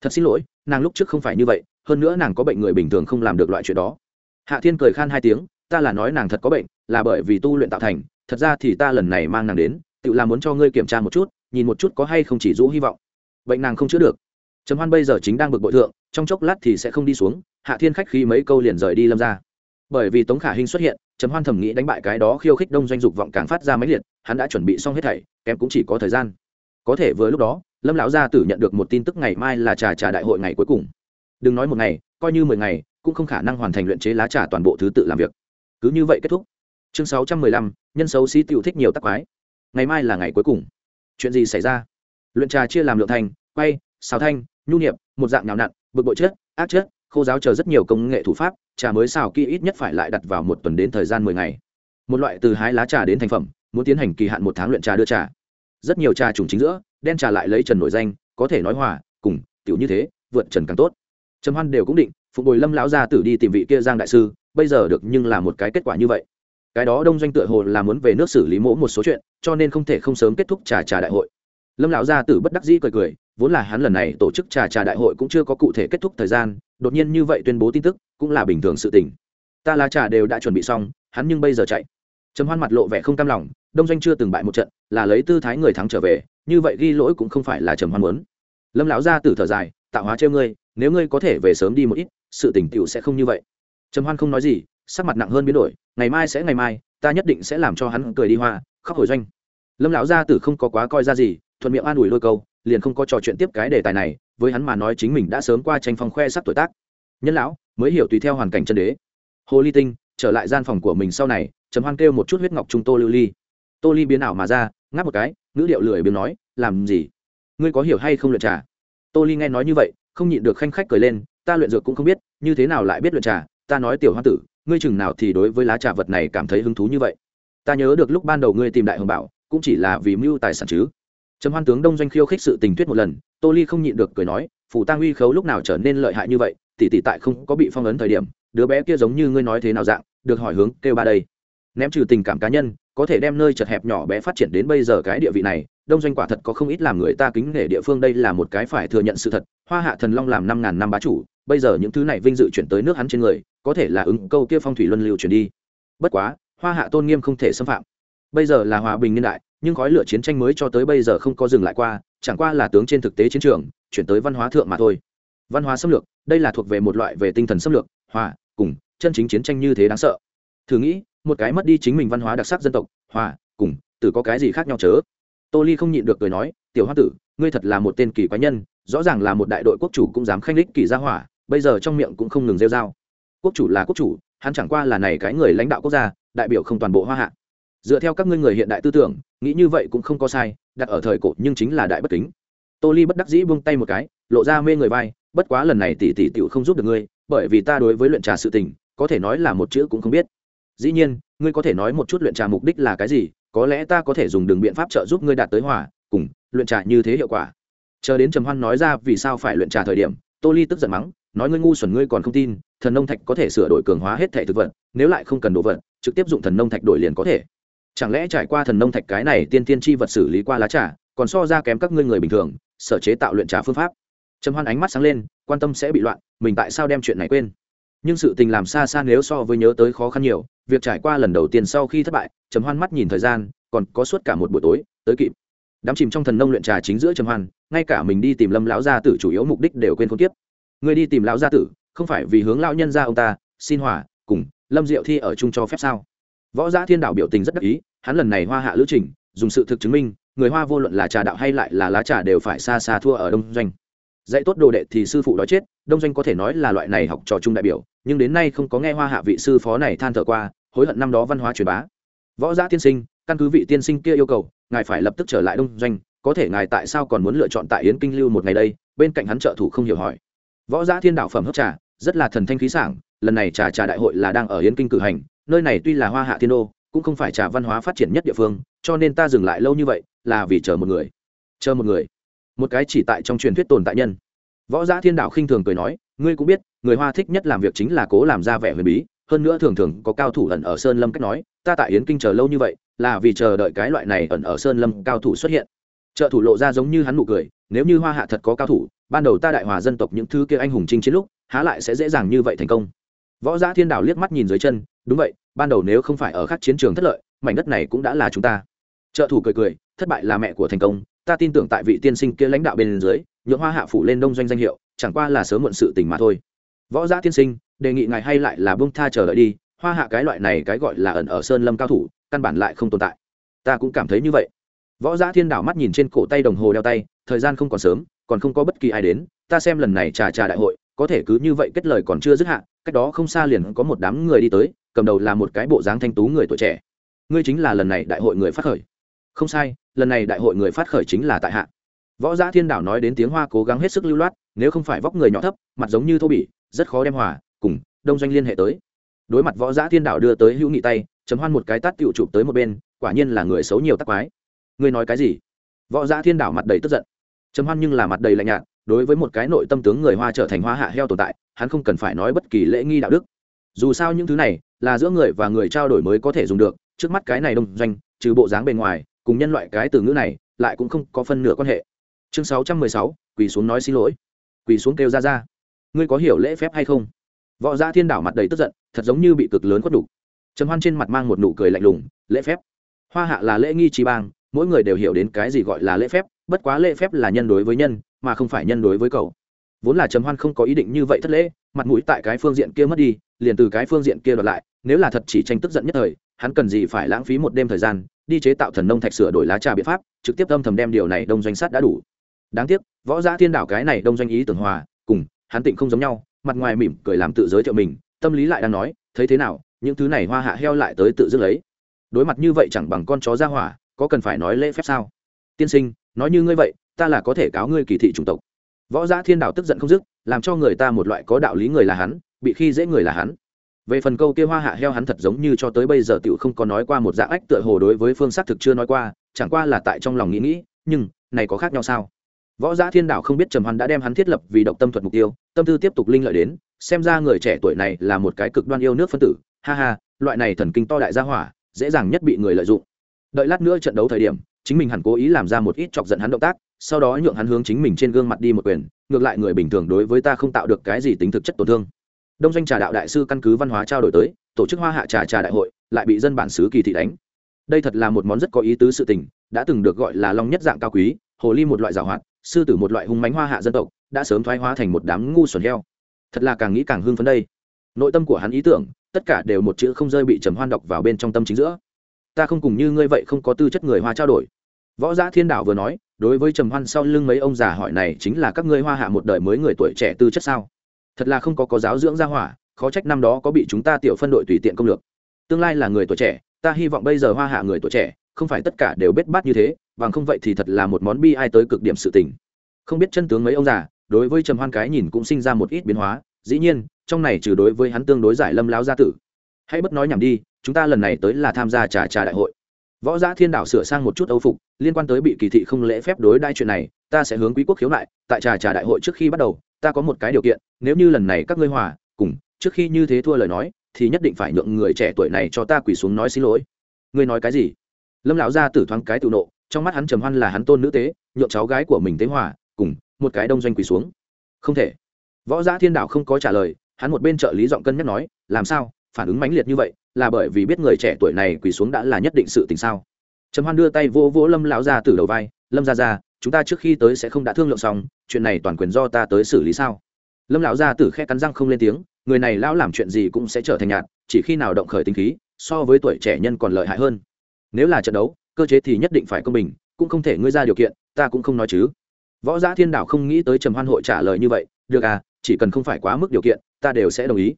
Thật xin lỗi, nàng lúc trước không phải như vậy, hơn nữa nàng có bệnh người bình thường không làm được loại chuyện đó. Hạ thiên cười khan hai tiếng ta là nói nàng thật có bệnh, là bởi vì tu luyện tạo thành, thật ra thì ta lần này mang nàng đến, tự làm muốn cho ngươi kiểm tra một chút, nhìn một chút có hay không chỉ rũ hy vọng. Bệnh nàng không chữa được. Trầm hoan bây giờ chính đang bực bội thượng, trong chốc lát thì sẽ không đi xuống, hạ thiên khách khi mấy câu liền rời đi lâm ra. Bởi vì tống khả hinh xuất hiện, trầm hoan thầm nghĩ đánh bại cái đó khiêu khích đông doanh dục vọng càng phát ra máy liệt, hắn đã chuẩn bị xong hết thảy, kém cũng chỉ có thời gian. Có thể vừa lúc đó, lâm lão gia tử nhận được một tin tức ngày mai là trà trà đại hội ngày cuối cùng. Đừng nói một ngày, coi như mười ngày, cũng không khả năng hoàn thành luyện chế lá trà toàn bộ thứ tự làm việc cứ như vậy kết thúc. Chương sáu trăm mười lăm, nhân xấu xí tiểu thích nhiều tắc quái. Ngày mai là ngày cuối cùng. Chuyện gì xảy ra? Luyện trà chia làm lượng thành, quay, xào thanh, nhu niệm, một dạng nào nặn, bực bội chết, ác chết, khô giáo chờ rất nhiều công nghệ thủ pháp, trà mới xào kỹ ít nhất phải lại đặt vào một tuần đến thời gian mười ngày. Một loại từ hái lá trà đến thành phẩm, muốn tiến hành kỳ hạn một tháng luyện trà đưa trà. Rất nhiều trà trùng chính giữa, đen trà lại lấy trần nổi danh, có thể nói hòa, cùng, tiểu như thế, vượt trần càng tốt. Trầm hoan đều cũng định phục bồi lâm lão gia tử đi tìm vị kia giang đại sư bây giờ được nhưng là một cái kết quả như vậy. Cái đó đông doanh tựa hồ là muốn về nước xử lý mỗ một số chuyện, cho nên không thể không sớm kết thúc trà trà đại hội. Lâm lão gia tử bất đắc dĩ cười cười, vốn là hắn lần này tổ chức trà trà đại hội cũng chưa có cụ thể kết thúc thời gian, đột nhiên như vậy tuyên bố tin tức, cũng là bình thường sự tình. Ta là trà đều đã chuẩn bị xong, hắn nhưng bây giờ chạy. Trầm hoan mặt lộ vẻ không cam lòng, đông doanh chưa từng bại một trận, là lấy tư thái người thắng trở về, như vậy ghi lỗi cũng không phải là trầm hoan muốn. Lâm lão gia tử thở dài, tạo hóa trêu ngươi, nếu ngươi có thể về sớm đi một ít, sự tỉnh tiểu sẽ không như vậy trầm hoan không nói gì, sắc mặt nặng hơn biến đổi, ngày mai sẽ ngày mai, ta nhất định sẽ làm cho hắn cười đi hoa, khóc hồi doanh. Lâm lão gia tử không có quá coi ra gì, thuận miệng an ủi lôi câu, liền không có trò chuyện tiếp cái đề tài này, với hắn mà nói chính mình đã sớm qua tranh phong khoe sắc tuổi tác. Nhân lão, mới hiểu tùy theo hoàn cảnh chân đế. Hồ ly tinh, trở lại gian phòng của mình sau này, trầm hoan kêu một chút huyết ngọc trung tô lưu ly. Tô ly biến ảo mà ra, ngáp một cái, ngữ điệu lười biếng nói, làm gì? Ngươi có hiểu hay không luyện trà? Tô ly nghe nói như vậy, không nhịn được khanh khách cười lên, ta luyện dược cũng không biết, như thế nào lại biết luyện trà? Ta nói tiểu hoa tử, ngươi chừng nào thì đối với lá trà vật này cảm thấy hứng thú như vậy? Ta nhớ được lúc ban đầu ngươi tìm đại hồng bảo, cũng chỉ là vì mưu tài sản chứ. Trầm hoan tướng đông doanh khiêu khích sự tình tuyết một lần, tô ly không nhịn được cười nói phủ tăng uy khấu lúc nào trở nên lợi hại như vậy, tỷ tỷ tại không có bị phong ấn thời điểm, đứa bé kia giống như ngươi nói thế nào dạng, được hỏi hướng, kêu ba đây. Ném trừ tình cảm cá nhân, có thể đem nơi chật hẹp nhỏ bé phát triển đến bây giờ cái địa vị này, đông doanh quả thật có không ít làm người ta kính nể địa phương đây là một cái phải thừa nhận sự thật, hoa hạ thần long làm năm ngàn năm bá chủ bây giờ những thứ này vinh dự chuyển tới nước hắn trên người, có thể là ứng câu kia phong thủy luân lưu chuyển đi. Bất quá, hoa hạ tôn nghiêm không thể xâm phạm. Bây giờ là hòa bình niên đại, nhưng khói lửa chiến tranh mới cho tới bây giờ không có dừng lại qua, chẳng qua là tướng trên thực tế chiến trường, chuyển tới văn hóa thượng mà thôi. Văn hóa xâm lược, đây là thuộc về một loại về tinh thần xâm lược, hòa, cùng, chân chính chiến tranh như thế đáng sợ. Thử nghĩ, một cái mất đi chính mình văn hóa đặc sắc dân tộc, hòa, cùng, tử có cái gì khác nhau chớ? Tô ly không nhịn được cười nói, tiểu hoa tử, ngươi thật là một tên kỳ quái nhân, rõ ràng là một đại đội quốc chủ cũng dám khanh đích kỳ gia hỏa bây giờ trong miệng cũng không ngừng rêu dao quốc chủ là quốc chủ, hắn chẳng qua là này cái người lãnh đạo quốc gia, đại biểu không toàn bộ hoa hạ. Dựa theo các ngươi người hiện đại tư tưởng, nghĩ như vậy cũng không có sai, đặt ở thời cổ nhưng chính là đại bất kính. Tô ly bất đắc dĩ buông tay một cái, lộ ra mê người vai, bất quá lần này tỷ tỷ tiểu không giúp được ngươi, bởi vì ta đối với luyện trà sự tình, có thể nói là một chữ cũng không biết. Dĩ nhiên, ngươi có thể nói một chút luyện trà mục đích là cái gì, có lẽ ta có thể dùng đường biện pháp trợ giúp ngươi đạt tới hòa, cùng, luyện trà như thế hiệu quả. Chờ đến trầm hoan nói ra vì sao phải luyện trà thời điểm, tô ly tức giận mắng nói ngươi ngu xuẩn ngươi còn không tin, thần nông thạch có thể sửa đổi cường hóa hết thể thực vật, nếu lại không cần đồ vật, trực tiếp dụng thần nông thạch đổi liền có thể. Chẳng lẽ trải qua thần nông thạch cái này tiên tiên chi vật xử lý qua lá trà, còn so ra kém các ngươi người bình thường, sở chế tạo luyện trà phương pháp. Trầm hoan ánh mắt sáng lên, quan tâm sẽ bị loạn, mình tại sao đem chuyện này quên? Nhưng sự tình làm xa xa nếu so với nhớ tới khó khăn nhiều, việc trải qua lần đầu tiên sau khi thất bại, trầm hoan mắt nhìn thời gian, còn có suốt cả một buổi tối, tới kịp. Đám chìm trong thần nông luyện trà chính giữa trầm hoan, ngay cả mình đi tìm lâm lão gia tử chủ yếu mục đích đều quên khốn kiếp người đi tìm lão gia tử, không phải vì hướng lão nhân ra ông ta, xin hòa, cùng lâm diệu thi ở chung cho phép sao? Võ gia thiên đạo biểu tình rất đắc ý, hắn lần này hoa hạ lữ trình, dùng sự thực chứng minh, người hoa vô luận là trà đạo hay lại là lá trà đều phải xa xa thua ở đông doanh. Dạy tốt đồ đệ thì sư phụ đói chết, đông doanh có thể nói là loại này học trò chung đại biểu, nhưng đến nay không có nghe hoa hạ vị sư phó này than thở qua, hối hận năm đó văn hóa truyền bá. Võ gia tiên sinh, căn cứ vị tiên sinh kia yêu cầu, ngài phải lập tức trở lại đông doanh, có thể ngài tại sao còn muốn lựa chọn tại yến kinh lưu một ngày đây, bên cạnh hắn trợ thủ không hiểu hỏi võ giã thiên đạo phẩm hấp trà, rất là thần thanh khí sảng, lần này trà trà đại hội là đang ở yến kinh cử hành, nơi này tuy là hoa hạ thiên đô, cũng không phải trà văn hóa phát triển nhất địa phương, cho nên ta dừng lại lâu như vậy, là vì chờ một người. Chờ một người. Một cái chỉ tại trong truyền thuyết tồn tại nhân. Võ giã thiên đạo khinh thường cười nói, ngươi cũng biết, người hoa thích nhất làm việc chính là cố làm ra vẻ huyền bí, hơn nữa thường thường có cao thủ ẩn ở sơn lâm cách nói, ta tại yến kinh chờ lâu như vậy, là vì chờ đợi cái loại này ẩn ở sơn lâm cao thủ xuất hiện. Trợ thủ lộ ra giống như hắn nụ cười, nếu như hoa hạ thật có cao thủ ban đầu ta đại hòa dân tộc những thứ kia anh hùng chinh chiến lúc, há lại sẽ dễ dàng như vậy thành công. Võ gia thiên đảo liếc mắt nhìn dưới chân, đúng vậy, ban đầu nếu không phải ở các chiến trường thất lợi, mảnh đất này cũng đã là chúng ta. Trợ thủ cười cười, thất bại là mẹ của thành công, ta tin tưởng tại vị tiên sinh kia lãnh đạo bên dưới, nhượng hoa hạ phủ lên đông doanh danh hiệu, chẳng qua là sớm muộn sự tình mà thôi. Võ gia tiên sinh, đề nghị ngài hay lại là bông tha chờ đợi đi, hoa hạ cái loại này cái gọi là ẩn ở sơn lâm cao thủ, căn bản lại không tồn tại. Ta cũng cảm thấy như vậy. Võ gia thiên đảo mắt nhìn trên cổ tay đồng hồ đeo tay, thời gian không còn sớm còn không có bất kỳ ai đến, ta xem lần này trà trà đại hội, có thể cứ như vậy kết lời còn chưa dứt hạ, cách đó không xa liền có một đám người đi tới, cầm đầu là một cái bộ dáng thanh tú người tuổi trẻ. Ngươi chính là lần này đại hội người phát khởi. Không sai, lần này đại hội người phát khởi chính là tại hạ. Võ giã thiên đảo nói đến tiếng hoa cố gắng hết sức lưu loát, nếu không phải vóc người nhỏ thấp, mặt giống như thô bỉ, rất khó đem hòa, cùng đông doanh liên hệ tới. Đối mặt võ giã thiên đảo đưa tới hữu nghị tay chấm hoan một cái tát tựu chụp tới một bên, quả nhiên là người xấu nhiều tắc quái. Ngươi nói cái gì? Võ giã thiên đảo mặt đầy tức giận trầm hoan nhưng là mặt đầy lạnh nhạt, đối với một cái nội tâm tướng người hoa trở thành hoa hạ heo tồn tại, hắn không cần phải nói bất kỳ lễ nghi đạo đức. Dù sao những thứ này là giữa người và người trao đổi mới có thể dùng được, trước mắt cái này đông doanh, trừ bộ dáng bề ngoài, cùng nhân loại cái từ ngữ này, lại cũng không có phân nửa quan hệ. Chương sáu trăm mười sáu, quỳ xuống nói xin lỗi. Quỳ xuống kêu ra ra. Ngươi có hiểu lễ phép hay không? Võ gia thiên đảo mặt đầy tức giận, thật giống như bị cực lớn quất đủ. Trầm hoan trên mặt mang một nụ cười lạnh lùng, lễ phép. Hoa hạ là lễ nghi trí bang, mỗi người đều hiểu đến cái gì gọi là lễ phép bất quá lễ phép là nhân đối với nhân, mà không phải nhân đối với cậu. Vốn là trầm hoan không có ý định như vậy thất lễ, mặt mũi tại cái phương diện kia mất đi, liền từ cái phương diện kia đoạt lại, nếu là thật chỉ tranh tức giận nhất thời, hắn cần gì phải lãng phí một đêm thời gian, đi chế tạo thần nông thạch sửa đổi lá trà biện pháp, trực tiếp âm thầm đem điều này đông doanh sát đã đủ. Đáng tiếc, võ gia thiên đảo cái này đông doanh ý tưởng hòa, cùng hắn tịnh không giống nhau, mặt ngoài mỉm cười làm tự giới thiệu mình, tâm lý lại đang nói, thấy thế nào, những thứ này hoa hạ heo lại tới tự dứt lấy. Đối mặt như vậy chẳng bằng con chó ra hỏa, có cần phải nói lễ phép sao? Tiên sinh nói như ngươi vậy, ta là có thể cáo ngươi kỳ thị chủng tộc. Võ giã thiên Đạo tức giận không dứt, làm cho người ta một loại có đạo lý người là hắn, bị khi dễ người là hắn. Về phần câu kia hoa hạ heo hắn thật giống như cho tới bây giờ tiểu không có nói qua một dạng ách tựa hồ đối với phương xác thực chưa nói qua, chẳng qua là tại trong lòng nghĩ nghĩ, nhưng, này có khác nhau sao? Võ giã thiên Đạo không biết trầm hoan đã đem hắn thiết lập vì độc tâm thuật mục tiêu, tâm tư tiếp tục linh lợi đến, xem ra người trẻ tuổi này là một cái cực đoan yêu nước phân tử, ha ha, loại này thần kinh to đại gia hỏa, dễ dàng nhất bị người lợi dụng. Đợi lát nữa trận đấu thời điểm chính mình hẳn cố ý làm ra một ít chọc giận hắn động tác, sau đó nhượng hắn hướng chính mình trên gương mặt đi một quyền, ngược lại người bình thường đối với ta không tạo được cái gì tính thực chất tổn thương. Đông doanh trà đạo đại sư căn cứ văn hóa trao đổi tới, tổ chức hoa hạ trà trà đại hội, lại bị dân bản xứ kỳ thị đánh. Đây thật là một món rất có ý tứ sự tình, đã từng được gọi là long nhất dạng cao quý, hồ ly một loại giảo hoạt, sư tử một loại hung mánh hoa hạ dân tộc, đã sớm thoái hóa thành một đám ngu xuẩn heo. Thật là càng nghĩ càng hưng phấn đây. Nội tâm của hắn ý tưởng, tất cả đều một chữ không rơi bị trầm hoan đọc vào bên trong tâm chính giữa ta không cùng như ngươi vậy không có tư chất người hoa trao đổi. Võ giã thiên đạo vừa nói, đối với trầm hoan sau lưng mấy ông già hỏi này chính là các ngươi hoa hạ một đời mới người tuổi trẻ tư chất sao? Thật là không có có giáo dưỡng gia hỏa, khó trách năm đó có bị chúng ta tiểu phân đội tùy tiện công lược. Tương lai là người tuổi trẻ, ta hy vọng bây giờ hoa hạ người tuổi trẻ, không phải tất cả đều bết bát như thế, bằng không vậy thì thật là một món bi ai tới cực điểm sự tình. Không biết chân tướng mấy ông già, đối với trầm hoan cái nhìn cũng sinh ra một ít biến hóa, dĩ nhiên, trong này trừ đối với hắn tương đối giải lâm láo gia tử. Hãy bất nói nhảm đi chúng ta lần này tới là tham gia trà trà đại hội. Võ gia thiên đảo sửa sang một chút âu phục, liên quan tới bị kỳ thị không lễ phép đối đai chuyện này, ta sẽ hướng quý quốc khiếu nại, tại trà trà đại hội trước khi bắt đầu, ta có một cái điều kiện, nếu như lần này các ngươi hòa, cùng, trước khi như thế thua lời nói, thì nhất định phải nhượng người trẻ tuổi này cho ta quỳ xuống nói xin lỗi. Ngươi nói cái gì? Lâm lão gia tử thoáng cái tự nộ, trong mắt hắn trầm hoan là hắn tôn nữ tế, nhượng cháu gái của mình tế hòa, cùng, một cái đông doanh quỳ xuống. Không thể. Võ gia thiên đảo không có trả lời, hắn một bên trợ lý giọng cân nhắc nói, làm sao? Phản ứng mãnh liệt như vậy, là bởi vì biết người trẻ tuổi này quỳ xuống đã là nhất định sự tình sao? Trầm hoan đưa tay vô vỗ lâm lão gia từ đầu vai, lâm gia gia, chúng ta trước khi tới sẽ không đã thương lượng xong, chuyện này toàn quyền do ta tới xử lý sao? Lâm lão gia tử khe cắn răng không lên tiếng, người này lão làm chuyện gì cũng sẽ trở thành nhạt, chỉ khi nào động khởi tinh khí, so với tuổi trẻ nhân còn lợi hại hơn. Nếu là trận đấu, cơ chế thì nhất định phải công bình, cũng không thể ngươi ra điều kiện, ta cũng không nói chứ. Võ gia thiên đảo không nghĩ tới trầm hoan hội trả lời như vậy, được à chỉ cần không phải quá mức điều kiện, ta đều sẽ đồng ý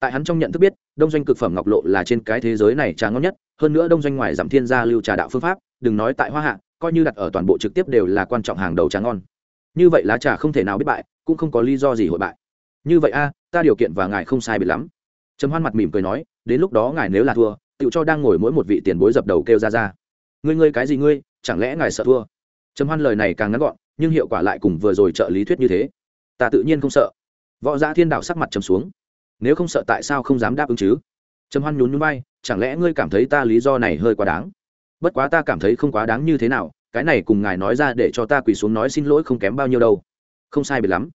tại hắn trong nhận thức biết, đông doanh cực phẩm ngọc lộ là trên cái thế giới này trà ngon nhất, hơn nữa đông doanh ngoài giảm thiên gia lưu trà đạo phương pháp, đừng nói tại hoa hạ, coi như đặt ở toàn bộ trực tiếp đều là quan trọng hàng đầu trà ngon. Như vậy lá trà không thể nào biết bại, cũng không có lý do gì hội bại. Như vậy a, ta điều kiện và ngài không sai biệt lắm. Trầm hoan mặt mỉm cười nói, đến lúc đó ngài nếu là thua tự cho đang ngồi mỗi một vị tiền bối dập đầu kêu ra ra. Ngươi ngươi cái gì ngươi, chẳng lẽ ngài sợ thua? Trầm hoan lời này càng ngắn gọn, nhưng hiệu quả lại cùng vừa rồi trợ lý thuyết như thế. Ta tự nhiên không sợ. Võ gia thiên đạo sắc mặt trầm xuống nếu không sợ tại sao không dám đáp ứng chứ? Trầm hoan nhún nhún bay chẳng lẽ ngươi cảm thấy ta lý do này hơi quá đáng? Bất quá ta cảm thấy không quá đáng như thế nào, cái này cùng ngài nói ra để cho ta quỳ xuống nói xin lỗi không kém bao nhiêu đâu. Không sai biệt lắm.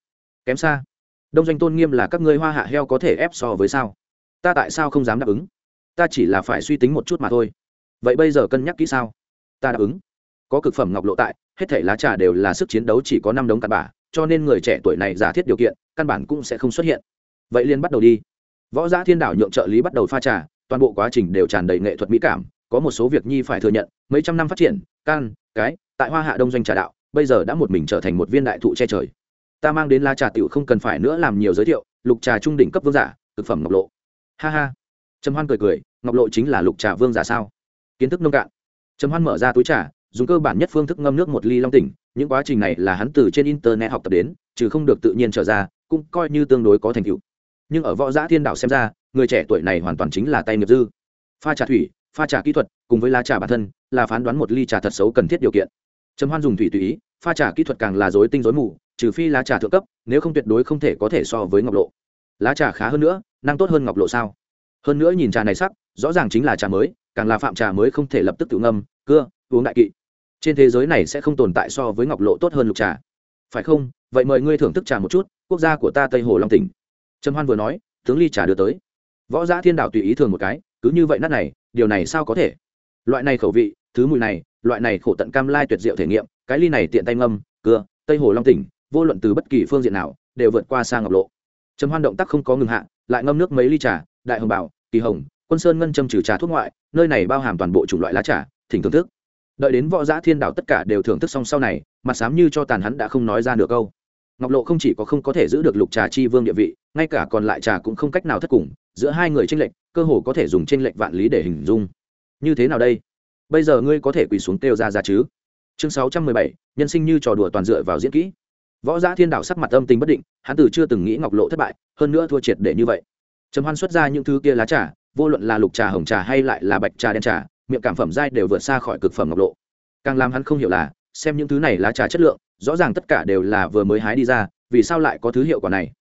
Kém xa. Đông doanh tôn nghiêm là các ngươi hoa hạ heo có thể ép so với sao? Ta tại sao không dám đáp ứng? Ta chỉ là phải suy tính một chút mà thôi. Vậy bây giờ cân nhắc kỹ sao? Ta đáp ứng. Có cực phẩm ngọc lộ tại, hết thể lá trà đều là sức chiến đấu chỉ có năm đống cặn bả cho nên người trẻ tuổi này giả thiết điều kiện, căn bản cũng sẽ không xuất hiện vậy liền bắt đầu đi. Võ giã thiên đảo nhượng trợ lý bắt đầu pha trà, toàn bộ quá trình đều tràn đầy nghệ thuật mỹ cảm, có một số việc nhi phải thừa nhận, mấy trăm năm phát triển, can, cái, tại hoa hạ đông doanh trà đạo, bây giờ đã một mình trở thành một viên đại thụ che trời. Ta mang đến la trà tiểu không cần phải nữa làm nhiều giới thiệu, lục trà trung đỉnh cấp vương giả thực phẩm ngọc lộ. Ha ha. Trầm hoan cười cười, ngọc lộ chính là lục trà vương giả sao? Kiến thức nông cạn. Trầm hoan mở ra túi trà, dùng cơ bản nhất phương thức ngâm nước một ly long tỉnh, những quá trình này là hắn từ trên internet học tập đến chứ không được tự nhiên trở ra, cũng coi như tương đối có thành tựu nhưng ở võ giã thiên đạo xem ra, người trẻ tuổi này hoàn toàn chính là tay nghiệp dư. Pha trà thủy, pha trà kỹ thuật, cùng với lá trà bản thân, là phán đoán một ly trà thật xấu cần thiết điều kiện. Trầm hoan dùng thủy tùy ý, pha trà kỹ thuật càng là dối tinh dối mù, trừ phi lá trà thượng cấp, nếu không tuyệt đối không thể có thể so với ngọc lộ. Lá trà khá hơn nữa, năng tốt hơn ngọc lộ sao? Hơn nữa nhìn trà này sắc, rõ ràng chính là trà mới, càng là phạm trà mới không thể lập tức tự ngâm, cưa, uống đại kỵ. Trên thế giới này sẽ không tồn tại so với ngọc lộ tốt hơn lục trà. Phải không? Vậy mời ngươi thưởng thức trà một chút, quốc gia của ta tây hồ long tỉnh trầm hoan vừa nói, tướng ly trà đưa tới. Võ giã thiên đạo tùy ý thường một cái, cứ như vậy nát này, điều này sao có thể? Loại này khẩu vị, thứ mùi này, loại này khổ tận cam lai tuyệt diệu thể nghiệm, cái ly này tiện tay ngâm, cưa, tây hồ long tỉnh, vô luận từ bất kỳ phương diện nào, đều vượt qua sang ngọc lộ. Trầm hoan động tác không có ngừng hạ, lại ngâm nước mấy ly trà, đại hồng bảo, kỳ hồng, quân sơn ngân châm trừ trà thuốc ngoại, nơi này bao hàm toàn bộ chủng loại lá trà, thỉnh thưởng thức. Đợi đến võ giã thiên đạo tất cả đều thưởng thức xong sau này, mặt sám như cho tàn hắn đã không nói ra được câu. Ngọc lộ không chỉ có không có thể giữ được lục trà chi vương địa vị ngay cả còn lại trà cũng không cách nào thất cùng, giữa hai người tranh lệch, cơ hồ có thể dùng tranh lệch vạn lý để hình dung. Như thế nào đây? Bây giờ ngươi có thể quỳ xuống kêu ra ra chứ? Chương sáu trăm mười bảy, nhân sinh như trò đùa toàn dựa vào diễn kỹ. Võ giã thiên đạo sắc mặt âm tình bất định, hắn từ chưa từng nghĩ ngọc lộ thất bại, hơn nữa thua triệt để như vậy. Trầm hoan xuất ra những thứ kia lá trà, vô luận là lục trà, hồng trà hay lại là bạch trà, đen trà, miệng cảm phẩm dai đều vượt xa khỏi cực phẩm ngọc lộ. Càng làm hắn không hiểu là, xem những thứ này lá trà chất lượng, rõ ràng tất cả đều là vừa mới hái đi ra, vì sao lại có thứ hiệu quả này?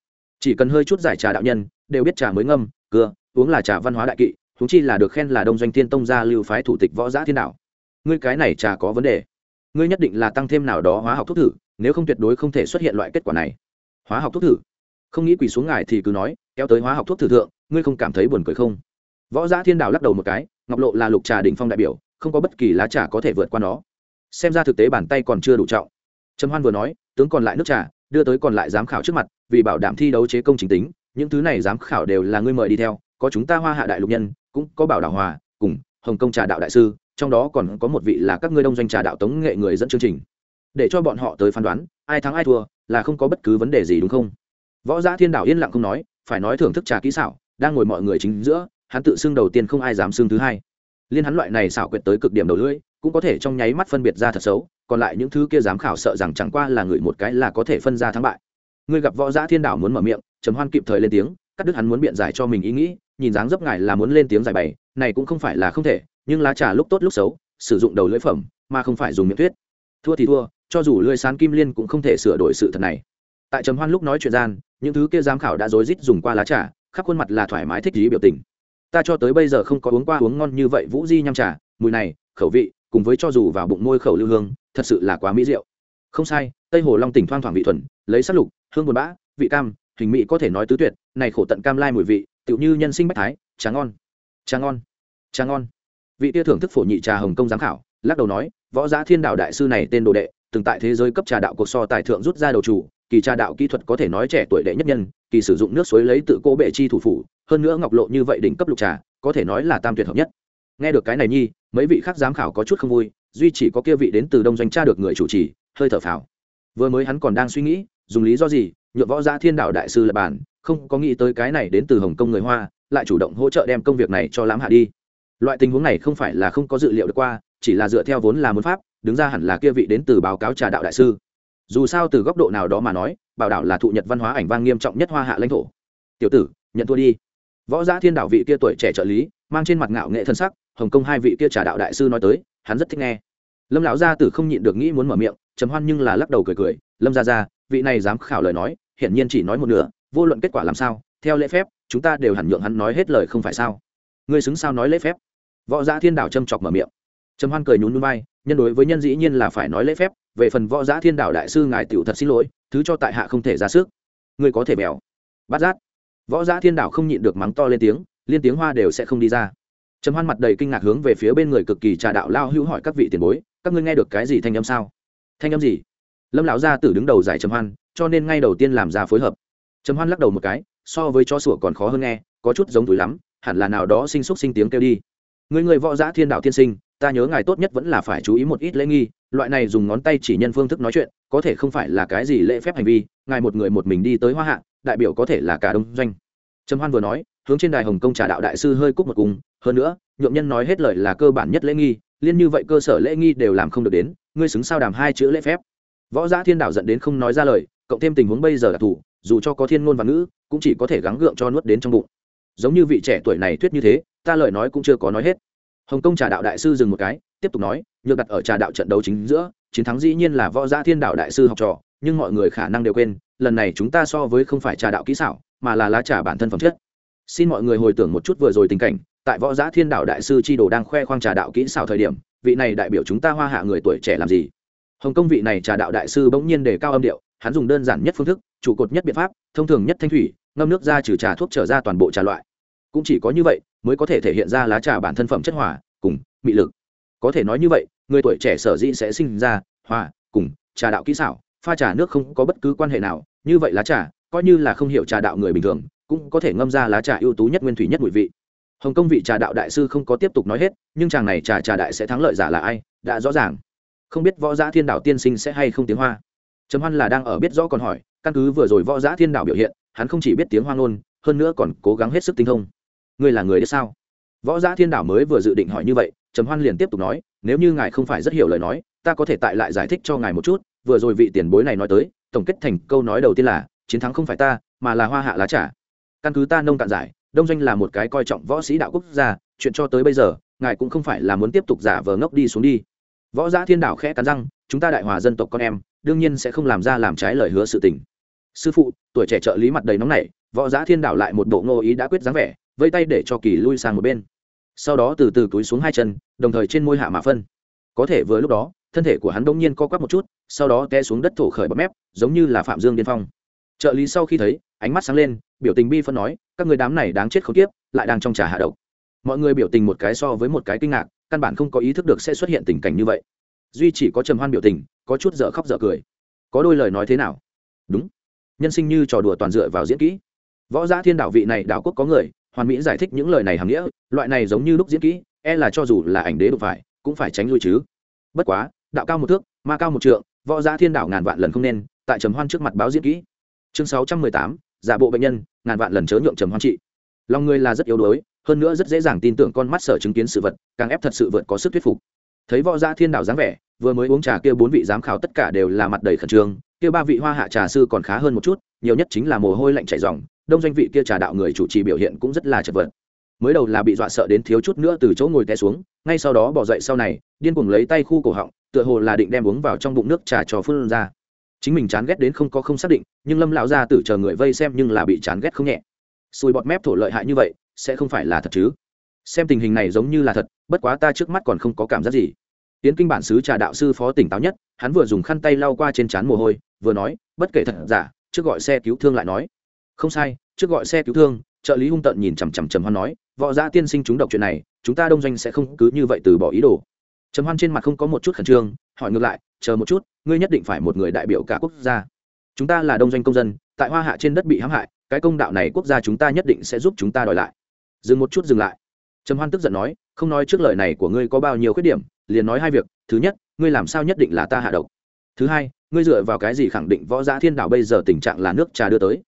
Chỉ cần hơi chút giải trà đạo nhân, đều biết trà mới ngâm, cưa, uống là trà văn hóa đại kỵ thúng chi là được khen là đông doanh thiên tông gia lưu phái thủ tịch võ giã thiên đạo. Ngươi cái này trà có vấn đề. Ngươi nhất định là tăng thêm nào đó hóa học thuốc thử, nếu không tuyệt đối không thể xuất hiện loại kết quả này. Hóa học thuốc thử? Không nghĩ quỳ xuống ngài thì cứ nói, kéo tới hóa học thuốc thử thượng, ngươi không cảm thấy buồn cười không? Võ giã thiên đạo lắc đầu một cái, ngọc lộ là lục trà đỉnh phong đại biểu, không có bất kỳ lá trà có thể vượt qua nó. Xem ra thực tế bàn tay còn chưa đủ trọng. Trầm hoan vừa nói, tướng còn lại nước trà đưa tới còn lại giám khảo trước mặt, vì bảo đảm thi đấu chế công chính tính, những thứ này giám khảo đều là ngươi mời đi theo, có chúng ta hoa hạ đại lục nhân, cũng có bảo đảo hòa, cùng hồng công trà đạo đại sư, trong đó còn có một vị là các ngươi đông doanh trà đạo tống nghệ người dẫn chương trình. Để cho bọn họ tới phán đoán, ai thắng ai thua, là không có bất cứ vấn đề gì đúng không? Võ giã thiên đạo yên lặng không nói, phải nói thưởng thức trà kỹ xảo, đang ngồi mọi người chính giữa, hắn tự xưng đầu tiên không ai dám xưng thứ hai. Liên hắn loại này xảo quyệt tới cực điểm đầu lưỡi cũng có thể trong nháy mắt phân biệt ra thật xấu, còn lại những thứ kia giám khảo sợ rằng chẳng qua là người một cái là có thể phân ra thắng bại. Ngươi gặp võ giã thiên đảo muốn mở miệng, trầm hoan kịp thời lên tiếng, cắt đứt hắn muốn biện giải cho mình ý nghĩ, nhìn dáng dấp ngài là muốn lên tiếng giải bày, này cũng không phải là không thể, nhưng lá trà lúc tốt lúc xấu, sử dụng đầu lưỡi phẩm, mà không phải dùng miệng thuyết. Thua thì thua, cho dù lưỡi sán kim liên cũng không thể sửa đổi sự thật này. Tại trầm hoan lúc nói chuyện gian, những thứ kia giám khảo đã rối rít dùng qua lá trà, khắp khuôn mặt là thoải mái thích lý biểu tình. Ta cho tới bây giờ không có uống qua uống ngon như vậy vũ di nhăm trà, mùi này, khẩu vị cùng với cho dù vào bụng môi khẩu lưu hương, thật sự là quá mỹ rượu không sai, tây hồ long tỉnh thoang thoảng vị thuần, lấy sắc lục, hương buồn bã, vị cam, hình mỹ có thể nói tứ tuyệt, này khổ tận cam lai mùi vị, tựu như nhân sinh bách thái, trà ngon. Trà ngon. Trà ngon. Vị tia thưởng thức phổ nhị trà hồng công giám khảo, lắc đầu nói, võ giá thiên đạo đại sư này tên đồ đệ, từng tại thế giới cấp trà đạo cuộc so tài thượng rút ra đầu chủ, kỳ trà đạo kỹ thuật có thể nói trẻ tuổi đệ nhất nhân, kỳ sử dụng nước suối lấy tự cố bệ chi thủ phủ, hơn nữa ngọc lộ như vậy đỉnh cấp lục trà, có thể nói là tam tuyệt hợp nhất nghe được cái này nhi, mấy vị khác giám khảo có chút không vui, duy chỉ có kia vị đến từ đông doanh tra được người chủ trì, hơi thở phào. Vừa mới hắn còn đang suy nghĩ, dùng lý do gì, nhượng võ gia thiên đạo đại sư lập bản, không có nghĩ tới cái này đến từ hồng kông người hoa, lại chủ động hỗ trợ đem công việc này cho lãm hạ đi. Loại tình huống này không phải là không có dự liệu được qua, chỉ là dựa theo vốn là muốn pháp, đứng ra hẳn là kia vị đến từ báo cáo trà đạo đại sư. Dù sao từ góc độ nào đó mà nói, bảo đảo là thụ nhật văn hóa ảnh vang nghiêm trọng nhất hoa hạ lãnh thổ. Tiểu tử, nhận thua đi. Võ gia thiên đạo vị kia tuổi trẻ trợ lý mang trên mặt ngạo nghệ thân sắc, hồng kông hai vị kia trà đạo đại sư nói tới, hắn rất thích nghe. Lâm lão gia tử không nhịn được nghĩ muốn mở miệng, trầm hoan nhưng là lắc đầu cười cười, lâm gia gia, vị này dám khảo lời nói, hiển nhiên chỉ nói một nửa, vô luận kết quả làm sao, theo lễ phép, chúng ta đều hẳn nhượng hắn nói hết lời không phải sao? Ngươi xứng sao nói lễ phép? Võ gia thiên đạo châm chọc mở miệng. Trầm hoan cười nhún núi bay nhân đối với nhân dĩ nhiên là phải nói lễ phép, về phần võ gia thiên đạo đại sư ngài tiểu thật xin lỗi, thứ cho tại hạ không thể ra sức. Ngươi có thể bèo. Bắt giác. Võ gia thiên đạo không nhịn được mắng to lên tiếng liên tiếng hoa đều sẽ không đi ra. Trầm hoan mặt đầy kinh ngạc hướng về phía bên người cực kỳ trà đạo lao hữu hỏi các vị tiền bối, các ngươi nghe được cái gì thanh âm sao? Thanh âm gì? Lâm lão gia tử đứng đầu giải trầm hoan, cho nên ngay đầu tiên làm ra phối hợp. Trầm hoan lắc đầu một cái, so với chó sủa còn khó hơn nghe, có chút giống túi lắm, hẳn là nào đó sinh xúc sinh tiếng kêu đi. Người người võ giã thiên đạo tiên sinh, ta nhớ ngài tốt nhất vẫn là phải chú ý một ít lễ nghi, loại này dùng ngón tay chỉ nhân phương thức nói chuyện, có thể không phải là cái gì lễ phép hành vi, ngài một người một mình đi tới hoa hạ, đại biểu có thể là cả đông doanh. Trầm hoan vừa nói hướng trên đài hồng công trà đạo đại sư hơi cúc một cùng. Hơn nữa nhuộm nhân nói hết lời là cơ bản nhất lễ nghi, liên như vậy cơ sở lễ nghi đều làm không được đến, ngươi xứng sao đàm hai chữ lễ phép. Võ giã thiên đạo dẫn đến không nói ra lời, cộng thêm tình huống bây giờ đặc thù dù cho có thiên ngôn và ngữ, cũng chỉ có thể gắng gượng cho nuốt đến trong bụng. Giống như vị trẻ tuổi này thuyết như thế, ta lời nói cũng chưa có nói hết. Hồng kông trà đạo đại sư dừng một cái, tiếp tục nói, nhược đặt ở trà đạo trận đấu chính giữa, chiến thắng dĩ nhiên là võ gia thiên đạo đại sư học trò, nhưng mọi người khả năng đều quên, lần này chúng ta so với không phải trà đạo kỹ xảo, mà là lá trà bản thân phẩm chất xin mọi người hồi tưởng một chút vừa rồi tình cảnh, tại võ giã thiên đạo đại sư tri đồ đang khoe khoang trà đạo kỹ xảo thời điểm, vị này đại biểu chúng ta hoa hạ người tuổi trẻ làm gì? Hồng công vị này trà đạo đại sư bỗng nhiên đề cao âm điệu, hắn dùng đơn giản nhất phương thức, trụ cột nhất biện pháp, thông thường nhất thanh thủy, ngâm nước ra trừ trà thuốc trở ra toàn bộ trà loại. Cũng chỉ có như vậy, mới có thể thể hiện ra lá trà bản thân phẩm chất hòa, cùng, mị lực. Có thể nói như vậy, người tuổi trẻ sở dĩ sẽ sinh ra hòa, cùng, trà đạo kỹ xảo, pha trà nước không có bất cứ quan hệ nào, như vậy lá trà, coi như là không hiểu trà đạo người bình thường cũng có thể ngâm ra lá trà ưu tú nhất nguyên thủy nhất mùi vị. Hồng kông vị trà đạo đại sư không có tiếp tục nói hết, nhưng chàng này trà trà đại sẽ thắng lợi giả là ai, đã rõ ràng. Không biết võ giã thiên đạo tiên sinh sẽ hay không tiếng hoa. Trầm hoan là đang ở biết rõ còn hỏi, căn cứ vừa rồi võ giã thiên đạo biểu hiện, hắn không chỉ biết tiếng hoa ngôn, hơn nữa còn cố gắng hết sức tinh thông. Ngươi là người đấy sao? Võ giã thiên đạo mới vừa dự định hỏi như vậy, trầm hoan liền tiếp tục nói, nếu như ngài không phải rất hiểu lời nói, ta có thể tại lại giải thích cho ngài một chút, vừa rồi vị tiền bối này nói tới, tổng kết thành câu nói đầu tiên là, chiến thắng không phải ta, mà là hoa hạ lá trà căn cứ ta nông cạn giải, đông doanh là một cái coi trọng võ sĩ đạo quốc gia, chuyện cho tới bây giờ, ngài cũng không phải là muốn tiếp tục giả vờ ngốc đi xuống đi. Võ giã thiên đạo khẽ cắn răng, chúng ta đại hòa dân tộc con em, đương nhiên sẽ không làm ra làm trái lời hứa sự tình. Sư phụ, tuổi trẻ trợ lý mặt đầy nóng nảy, võ giã thiên đạo lại một bộ ngô ý đã quyết dáng vẻ, vây tay để cho kỳ lui sang một bên. Sau đó từ từ túi xuống hai chân, đồng thời trên môi hạ mà phân. Có thể vừa lúc đó, thân thể của hắn đông nhiên co quắp một chút, sau đó té xuống đất thổ khởi bọt mép, giống như là phạm dương điên phong. Trợ lý sau khi thấy, ánh mắt sáng lên biểu tình bi phân nói, các người đám này đáng chết không tiếp lại đang trong trà hạ độc. Mọi người biểu tình một cái so với một cái kinh ngạc, căn bản không có ý thức được sẽ xuất hiện tình cảnh như vậy. Duy chỉ có trầm hoan biểu tình, có chút dở khóc dở cười. Có đôi lời nói thế nào? Đúng. Nhân sinh như trò đùa toàn dựa vào diễn kỹ. Võ gia thiên đạo vị này đạo quốc có người, hoàn mỹ giải thích những lời này hàm nghĩa, loại này giống như lúc diễn kỹ e là cho dù là ảnh đế đụng phải, cũng phải tránh lui chứ. Bất quá, đạo cao một thước, ma cao một trượng, võ gia thiên đạo ngàn vạn lần không nên, tại trầm hoan trước mặt báo diễn kỹ. Chương sáu trăm mười tám, giả bộ bệnh nhân ngàn vạn lần chớ nhượng trầm hoan trị. Lòng người là rất yếu đuối, hơn nữa rất dễ dàng tin tưởng con mắt sở chứng kiến sự vật, càng ép thật sự vượt có sức thuyết phục. Thấy võ gia thiên đạo dáng vẻ, vừa mới uống trà kia bốn vị giám khảo tất cả đều là mặt đầy khẩn trương, kia ba vị hoa hạ trà sư còn khá hơn một chút, nhiều nhất chính là mồ hôi lạnh chảy ròng, đông doanh vị kia trà đạo người chủ trì biểu hiện cũng rất là chật vật. Mới đầu là bị dọa sợ đến thiếu chút nữa từ chỗ ngồi té xuống, ngay sau đó bỏ dậy sau này, điên cuồng lấy tay khu cổ họng, tựa hồ là định đem uống vào trong bụng nước trà cho phun ra chính mình chán ghét đến không có không xác định, nhưng lâm lão gia tử chờ người vây xem nhưng là bị chán ghét không nhẹ. Xùi bọt mép thổ lợi hại như vậy, sẽ không phải là thật chứ? Xem tình hình này giống như là thật, bất quá ta trước mắt còn không có cảm giác gì. Tiến kinh bản sứ trà đạo sư phó tỉnh táo nhất, hắn vừa dùng khăn tay lau qua trên trán mồ hôi, vừa nói, bất kể thật giả, trước gọi xe cứu thương lại nói. Không sai, trước gọi xe cứu thương. Trợ lý hung tợn nhìn chằm chằm trầm hoan nói, võ gia tiên sinh chúng độc chuyện này, chúng ta đông doanh sẽ không cứ như vậy từ bỏ ý đồ. Trầm hoan trên mặt không có một chút khẩn trương hỏi ngược lại, chờ một chút, ngươi nhất định phải một người đại biểu cả quốc gia. Chúng ta là đông doanh công dân, tại hoa hạ trên đất bị hãm hại, cái công đạo này quốc gia chúng ta nhất định sẽ giúp chúng ta đòi lại. Dừng một chút, dừng lại. Trầm hoan tức giận nói, không nói trước lời này của ngươi có bao nhiêu khuyết điểm, liền nói hai việc. Thứ nhất, ngươi làm sao nhất định là ta hạ độc? Thứ hai, ngươi dựa vào cái gì khẳng định võ giã thiên đạo bây giờ tình trạng là nước trà đưa tới?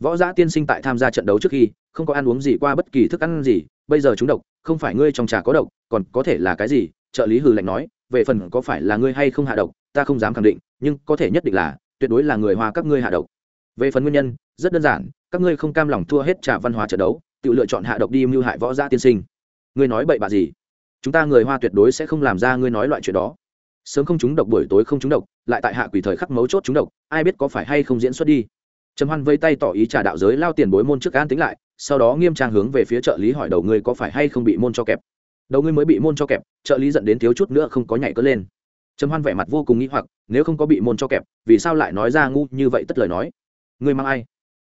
Võ giã tiên sinh tại tham gia trận đấu trước khi, không có ăn uống gì qua bất kỳ thức ăn gì, bây giờ chúng độc, không phải ngươi trong trà có độc, còn có thể là cái gì? Trợ lý hừ lạnh nói về phần có phải là ngươi hay không hạ độc, ta không dám khẳng định, nhưng có thể nhất định là, tuyệt đối là người hoa các ngươi hạ độc. Về phần nguyên nhân, rất đơn giản, các ngươi không cam lòng thua hết trà văn hóa trận đấu, tự lựa chọn hạ độc đi mưu hại võ gia tiên sinh. Ngươi nói bậy bạ gì? Chúng ta người hoa tuyệt đối sẽ không làm ra ngươi nói loại chuyện đó. Sớm không trúng độc buổi tối không trúng độc, lại tại hạ quỷ thời khắc mấu chốt trúng độc, ai biết có phải hay không diễn xuất đi. Trầm hoan vây tay tỏ ý trà đạo giới lao tiền bối môn trước an tính lại, sau đó nghiêm trang hướng về phía trợ lý hỏi đầu ngươi có phải hay không bị môn cho kẹp đầu ngươi mới bị môn cho kẹp, trợ lý dẫn đến thiếu chút nữa không có nhảy cất lên. Trầm hoan vẻ mặt vô cùng nghĩ hoặc, nếu không có bị môn cho kẹp, vì sao lại nói ra ngu như vậy tất lời nói? Ngươi mang ai?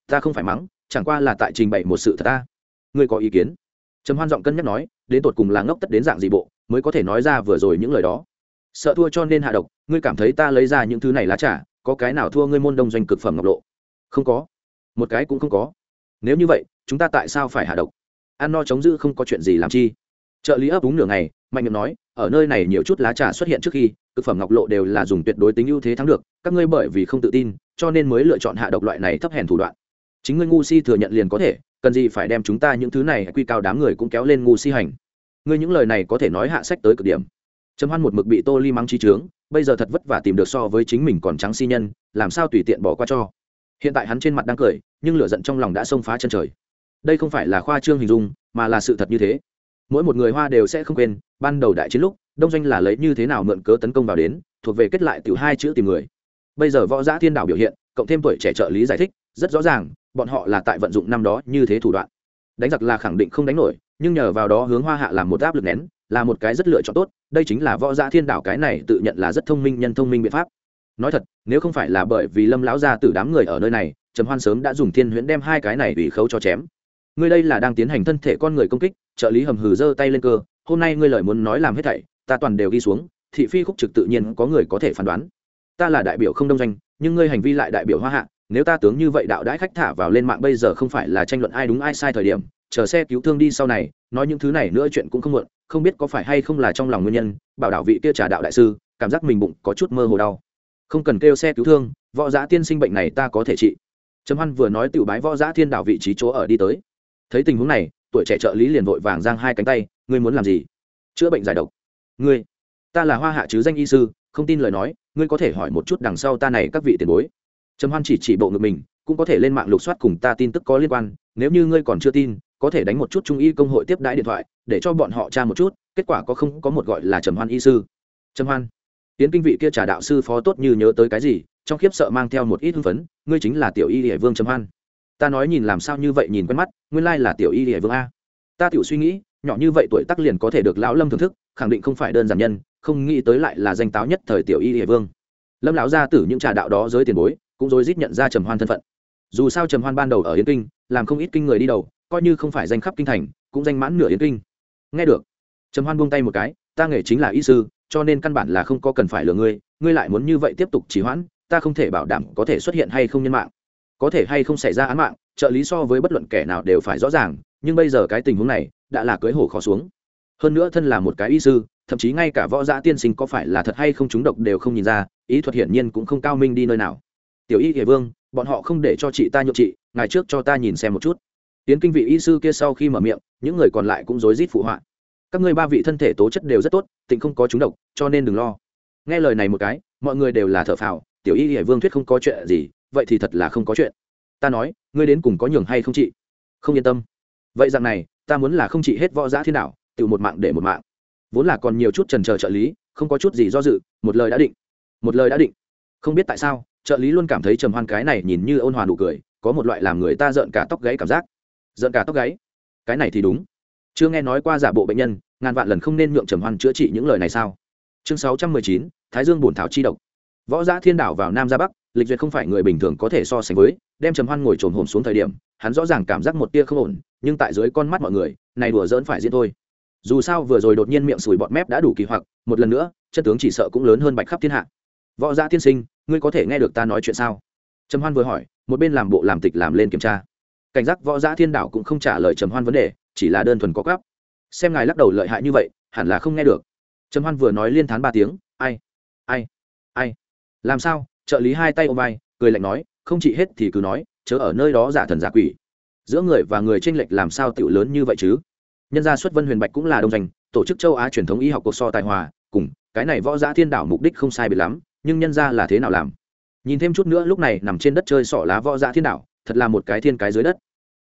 Ta không phải mắng, chẳng qua là tại trình bày một sự thật ta. Ngươi có ý kiến? Trầm hoan giọng cân nhắc nói, đến tột cùng là ngốc tất đến dạng gì bộ, mới có thể nói ra vừa rồi những lời đó. Sợ thua cho nên hạ độc, ngươi cảm thấy ta lấy ra những thứ này lá trả có cái nào thua ngươi môn đông doanh cực phẩm ngọc lộ? Không có. Một cái cũng không có. Nếu như vậy, chúng ta tại sao phải hạ độc? Ăn no chống giữ không có chuyện gì làm chi? Trợ lý ấp úng nửa ngày, mạnh miệng nói, ở nơi này nhiều chút lá trà xuất hiện trước khi, thực phẩm ngọc lộ đều là dùng tuyệt đối tính ưu thế thắng được, các ngươi bởi vì không tự tin, cho nên mới lựa chọn hạ độc loại này thấp hèn thủ đoạn. Chính ngươi ngu si thừa nhận liền có thể, cần gì phải đem chúng ta những thứ này quy cao đám người cũng kéo lên ngu si hành. Ngươi những lời này có thể nói hạ sách tới cực điểm. Trầm hoan một mực bị tô ly mắng trí trướng, bây giờ thật vất vả tìm được so với chính mình còn trắng si nhân, làm sao tùy tiện bỏ qua cho. Hiện tại hắn trên mặt đang cười, nhưng lửa giận trong lòng đã xông phá chân trời. Đây không phải là khoa trương hình dung, mà là sự thật như thế mỗi một người hoa đều sẽ không quên, ban đầu đại chiến lúc, đông doanh là lấy như thế nào mượn cớ tấn công vào đến, thuộc về kết lại từ hai chữ tìm người. Bây giờ võ giã thiên đảo biểu hiện, cộng thêm tuổi trẻ trợ lý giải thích, rất rõ ràng, bọn họ là tại vận dụng năm đó như thế thủ đoạn. Đánh giặc là khẳng định không đánh nổi, nhưng nhờ vào đó hướng hoa hạ làm một áp lực nén, là một cái rất lựa chọn tốt, đây chính là võ giã thiên đảo cái này tự nhận là rất thông minh nhân thông minh biện pháp. Nói thật, nếu không phải là bởi vì lâm lão gia tử đám người ở nơi này, trầm hoan sớm đã dùng thiên huyễn đem hai cái này ủy khấu cho chém. Ngươi đây là đang tiến hành thân thể con người công kích trợ lý hầm hừ giơ tay lên cơ, hôm nay ngươi lời muốn nói làm hết thảy, ta toàn đều ghi xuống, thị phi khúc trực tự nhiên có người có thể phán đoán. Ta là đại biểu không đông doanh, nhưng ngươi hành vi lại đại biểu hoa hạ, nếu ta tướng như vậy đạo đãi khách thả vào lên mạng bây giờ không phải là tranh luận ai đúng ai sai thời điểm, chờ xe cứu thương đi sau này, nói những thứ này nữa chuyện cũng không muộn, không biết có phải hay không là trong lòng nguyên nhân, bảo đạo vị kia trà đạo đại sư, cảm giác mình bụng có chút mơ hồ đau. Không cần kêu xe cứu thương, võ giã tiên sinh bệnh này ta có thể trị. Trầm hoan vừa nói tiểu bái võ giã thiên đạo vị trí chỗ ở đi tới. Thấy tình huống này tuổi trẻ trợ lý liền vội vàng giang hai cánh tay, ngươi muốn làm gì? Chữa bệnh giải độc. Ngươi, ta là hoa hạ chứ danh y sư, không tin lời nói, ngươi có thể hỏi một chút đằng sau ta này các vị tiền bối. Trầm hoan chỉ chỉ bộ ngực mình, cũng có thể lên mạng lục soát cùng ta tin tức có liên quan, nếu như ngươi còn chưa tin, có thể đánh một chút trung y công hội tiếp đãi điện thoại, để cho bọn họ tra một chút, kết quả có không, có một gọi là trầm hoan y sư. Trầm hoan, tiến kinh vị kia trả đạo sư phó tốt như nhớ tới cái gì, trong khiếp sợ mang theo một ít hưng phấn, ngươi chính là tiểu y địa vương trầm hoan ta nói nhìn làm sao như vậy nhìn quen mắt, nguyên lai là tiểu y địa vương a. Ta tiểu suy nghĩ, nhỏ như vậy tuổi tác liền có thể được lão lâm thưởng thức, khẳng định không phải đơn giản nhân, không nghĩ tới lại là danh táo nhất thời tiểu y địa vương. Lâm lão gia tử những trà đạo đó giới tiền bối, cũng rồi rít nhận ra trầm hoan thân phận. Dù sao trầm hoan ban đầu ở yến kinh, làm không ít kinh người đi đầu, coi như không phải danh khắp kinh thành, cũng danh mãn nửa yến kinh. Nghe được, trầm hoan buông tay một cái, ta nghề chính là y sư, cho nên căn bản là không có cần phải lừa ngươi ngươi lại muốn như vậy tiếp tục trì hoãn, ta không thể bảo đảm có thể xuất hiện hay không nhân mạng có thể hay không xảy ra án mạng, trợ lý so với bất luận kẻ nào đều phải rõ ràng, nhưng bây giờ cái tình huống này đã là cưới hổ khó xuống. Hơn nữa thân là một cái y sư, thậm chí ngay cả võ giã tiên sinh có phải là thật hay không trúng độc đều không nhìn ra, ý thuật hiển nhiên cũng không cao minh đi nơi nào. Tiểu y hiệp vương, bọn họ không để cho chị ta nhượng chị ngày trước cho ta nhìn xem một chút. Tiến kinh vị y sư kia sau khi mở miệng, những người còn lại cũng rối rít phụ họa. Các ngươi ba vị thân thể tố chất đều rất tốt, tịnh không có trúng độc, cho nên đừng lo. Nghe lời này một cái, mọi người đều là thợ phào, tiểu y hiệp vương thuyết không có chuyện gì vậy thì thật là không có chuyện. Ta nói, ngươi đến cùng có nhường hay không chị? Không yên tâm. Vậy rằng này, ta muốn là không chị hết võ giã thiên đạo, tự một mạng để một mạng. Vốn là còn nhiều chút trần chờ trợ lý, không có chút gì do dự, một lời đã định. Một lời đã định. Không biết tại sao, trợ lý luôn cảm thấy trầm hoan cái này nhìn như ôn hòa nụ cười, có một loại làm người ta rợn cả tóc gáy cảm giác. Rợn cả tóc gáy? Cái này thì đúng. Chưa nghe nói qua giả bộ bệnh nhân, ngàn vạn lần không nên nhượng trầm hoan chữa trị những lời này sao? Chương sáu trăm mười chín, thái dương bổn thảo chi độc võ giã thiên đảo vào nam ra bắc, lịch duyệt không phải người bình thường có thể so sánh với, đem trầm hoan ngồi trồm hồn xuống thời điểm, hắn rõ ràng cảm giác một tia không ổn, nhưng tại dưới con mắt mọi người, này đùa dỡn phải diễn thôi. Dù sao vừa rồi đột nhiên miệng sùi bọt mép đã đủ kỳ hoặc, một lần nữa chân tướng chỉ sợ cũng lớn hơn bạch khắp thiên hạ. Võ giã tiên sinh, ngươi có thể nghe được ta nói chuyện sao? Trầm hoan vừa hỏi, một bên làm bộ làm tịch làm lên kiểm tra. Cảnh giác võ giã thiên đảo cũng không trả lời trầm hoan vấn đề, chỉ là đơn thuần có gấp xem ngài lắc đầu lợi hại như vậy, hẳn là không nghe được. Trầm hoan vừa nói liên thán ba tiếng, ai ai ai? Làm sao? Trợ lý hai tay ôm vai, cười lạnh nói, không chỉ hết thì cứ nói, chớ ở nơi đó giả thần giả quỷ. Giữa người và người tranh lệch làm sao tiểu lớn như vậy chứ? Nhân gia xuất vân huyền bạch cũng là đồng danh tổ chức châu á truyền thống y học cuộc so tài hòa, cùng, cái này võ giã thiên đảo mục đích không sai biệt lắm, nhưng nhân gia là thế nào làm? Nhìn thêm chút nữa, lúc này nằm trên đất chơi sỏ lá võ giã thiên đảo thật là một cái thiên cái dưới đất.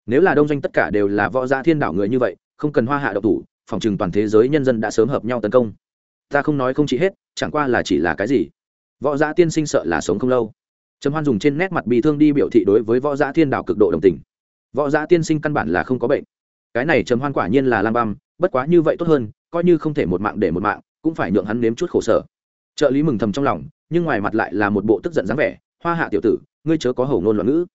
Nếu là đông doanh tất cả đều là võ giã thiên đảo người như vậy, không cần hoa hạ độc thủ, phòng trừng toàn thế giới nhân dân đã sớm hợp nhau tấn công. Ta không nói không chỉ hết, chẳng qua là chỉ là cái gì? Võ giã tiên sinh sợ là sống không lâu. Trầm hoan dùng trên nét mặt bị thương đi biểu thị đối với võ giã thiên đảo cực độ đồng tình. Võ giã tiên sinh căn bản là không có bệnh. Cái này trầm hoan quả nhiên là lam băm, bất quá như vậy tốt hơn, coi như không thể một mạng để một mạng, cũng phải nhượng hắn nếm chút khổ sở. Trợ lý mừng thầm trong lòng, nhưng ngoài mặt lại là một bộ tức giận dáng vẻ, hoa hạ tiểu tử, ngươi chớ có hầu ngôn loạn ngữ.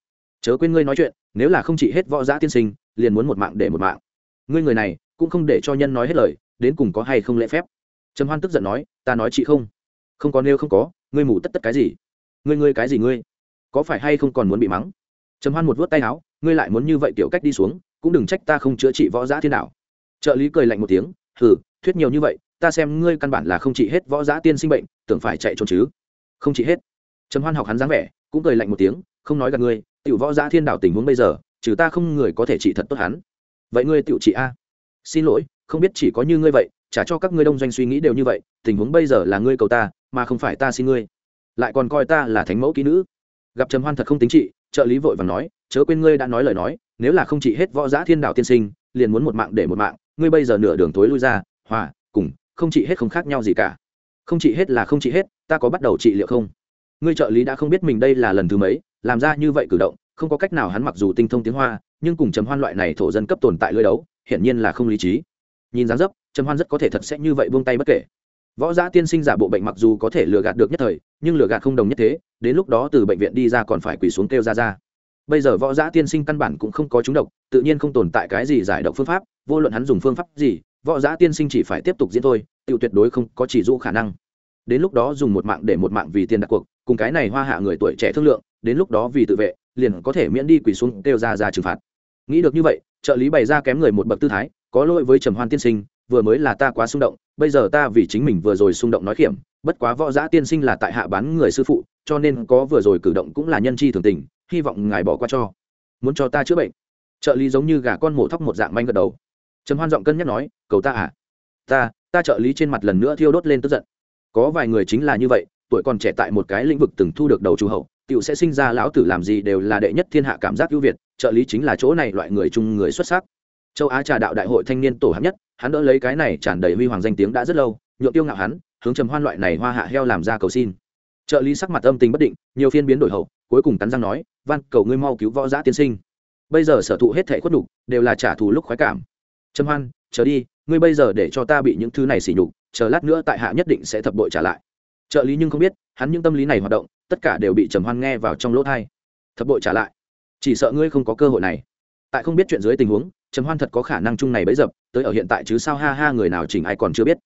Chớ quên ngươi nói chuyện, nếu là không chỉ hết võ giã tiên sinh, liền muốn một mạng để một mạng. Ngươi người này, cũng không để cho nhân nói hết lời, đến cùng có hay không lễ phép? Trầm hoan tức giận nói, ta nói chị không không có nêu không có, ngươi mù tất tất cái gì? Ngươi ngươi cái gì ngươi? Có phải hay không còn muốn bị mắng? Trầm hoan một vớt tay áo, ngươi lại muốn như vậy tiểu cách đi xuống, cũng đừng trách ta không chữa trị võ giã thiên đạo. Trợ lý cười lạnh một tiếng, hừ, thuyết nhiều như vậy, ta xem ngươi căn bản là không trị hết võ giã tiên sinh bệnh, tưởng phải chạy trốn chứ? Không trị hết. Trầm hoan học hắn dáng vẻ, cũng cười lạnh một tiếng, không nói gặp ngươi, tiểu võ giã thiên đạo tình huống bây giờ, trừ ta không người có thể trị thật tốt hắn. Vậy ngươi tiểu trị a. Xin lỗi, không biết chỉ có như ngươi vậy trả cho các ngươi đông doanh suy nghĩ đều như vậy, tình huống bây giờ là ngươi cầu ta mà không phải ta xin ngươi. Lại còn coi ta là thánh mẫu kỹ nữ. Gặp trầm hoan thật không tính trị, trợ lý vội vàng nói, chớ quên ngươi đã nói lời nói, nếu là không trị hết võ giã thiên đạo tiên sinh, liền muốn một mạng để một mạng, ngươi bây giờ nửa đường tối lui ra, hòa, cùng, không trị hết không khác nhau gì cả. Không trị hết là không trị hết, ta có bắt đầu trị liệu không? Ngươi trợ lý đã không biết mình đây là lần thứ mấy, làm ra như vậy cử động, không có cách nào hắn mặc dù tinh thông tiếng hoa, nhưng cùng trầm hoan loại này thổ dân cấp tồn tại lưới đấu, hiển nhiên là không lý trí. Nhìn dáng dấp, trầm hoan rất có thể thật sẽ như vậy buông tay bất kể võ giã tiên sinh giả bộ bệnh mặc dù có thể lừa gạt được nhất thời, nhưng lừa gạt không đồng nhất thế, đến lúc đó từ bệnh viện đi ra còn phải quỳ xuống kêu ra ra. Bây giờ võ giã tiên sinh căn bản cũng không có chúng độc, tự nhiên không tồn tại cái gì giải độc phương pháp, vô luận hắn dùng phương pháp gì, võ giã tiên sinh chỉ phải tiếp tục diễn thôi tự tuyệt đối không có chỉ dụ khả năng. Đến lúc đó dùng một mạng để một mạng vì tiền đặt cuộc, cùng cái này hoa hạ người tuổi trẻ thương lượng, đến lúc đó vì tự vệ, liền có thể miễn đi quỳ xuống kêu ra ra trừng phạt. Nghĩ được như vậy, trợ lý bày ra kém người một bậc tư thái, có lỗi với trầm hoan tiên sinh, vừa mới là ta quá xung động bây giờ ta vì chính mình vừa rồi xung động nói khiểm, bất quá võ giã tiên sinh là tại hạ bán người sư phụ, cho nên có vừa rồi cử động cũng là nhân chi thường tình, hy vọng ngài bỏ qua cho. Muốn cho ta chữa bệnh. Trợ lý giống như gà con mổ thóc một dạng manh gật đầu. Trầm hoan giọng cân nhắc nói, cầu ta à? Ta ta trợ lý trên mặt lần nữa thiêu đốt lên tức giận. Có vài người chính là như vậy, tuổi còn trẻ tại một cái lĩnh vực từng thu được đầu chủ hậu, tiểu sẽ sinh ra lão tử làm gì đều là đệ nhất thiên hạ cảm giác ưu việt, trợ lý chính là chỗ này loại người chung người xuất sắc. Châu á trà đạo đại hội thanh niên tổ hạng nhất hắn đỡ lấy cái này tràn đầy huy hoàng danh tiếng đã rất lâu, nhượng tiêu ngạo hắn, hướng trầm hoan loại này hoa hạ heo làm ra cầu xin. Trợ lý sắc mặt âm tình bất định, nhiều phiên biến đổi hậu, cuối cùng cắn răng nói van cầu ngươi mau cứu võ giã tiên sinh. Bây giờ sở thụ hết thể khuất nhục, đều là trả thù lúc khoái cảm. Trầm hoan, chờ đi, ngươi bây giờ để cho ta bị những thứ này xỉ nhục, chờ lát nữa tại hạ nhất định sẽ thập bội trả lại. Trợ lý nhưng không biết, hắn những tâm lý này hoạt động, tất cả đều bị trầm hoan nghe vào trong lỗ thai thập bội trả lại? Chỉ sợ ngươi không có cơ hội này. Tại không biết chuyện dưới tình huống trầm hoan thật có khả năng chung này bấy dập, tới ở hiện tại chứ sao ha ha người nào chỉnh ai còn chưa biết.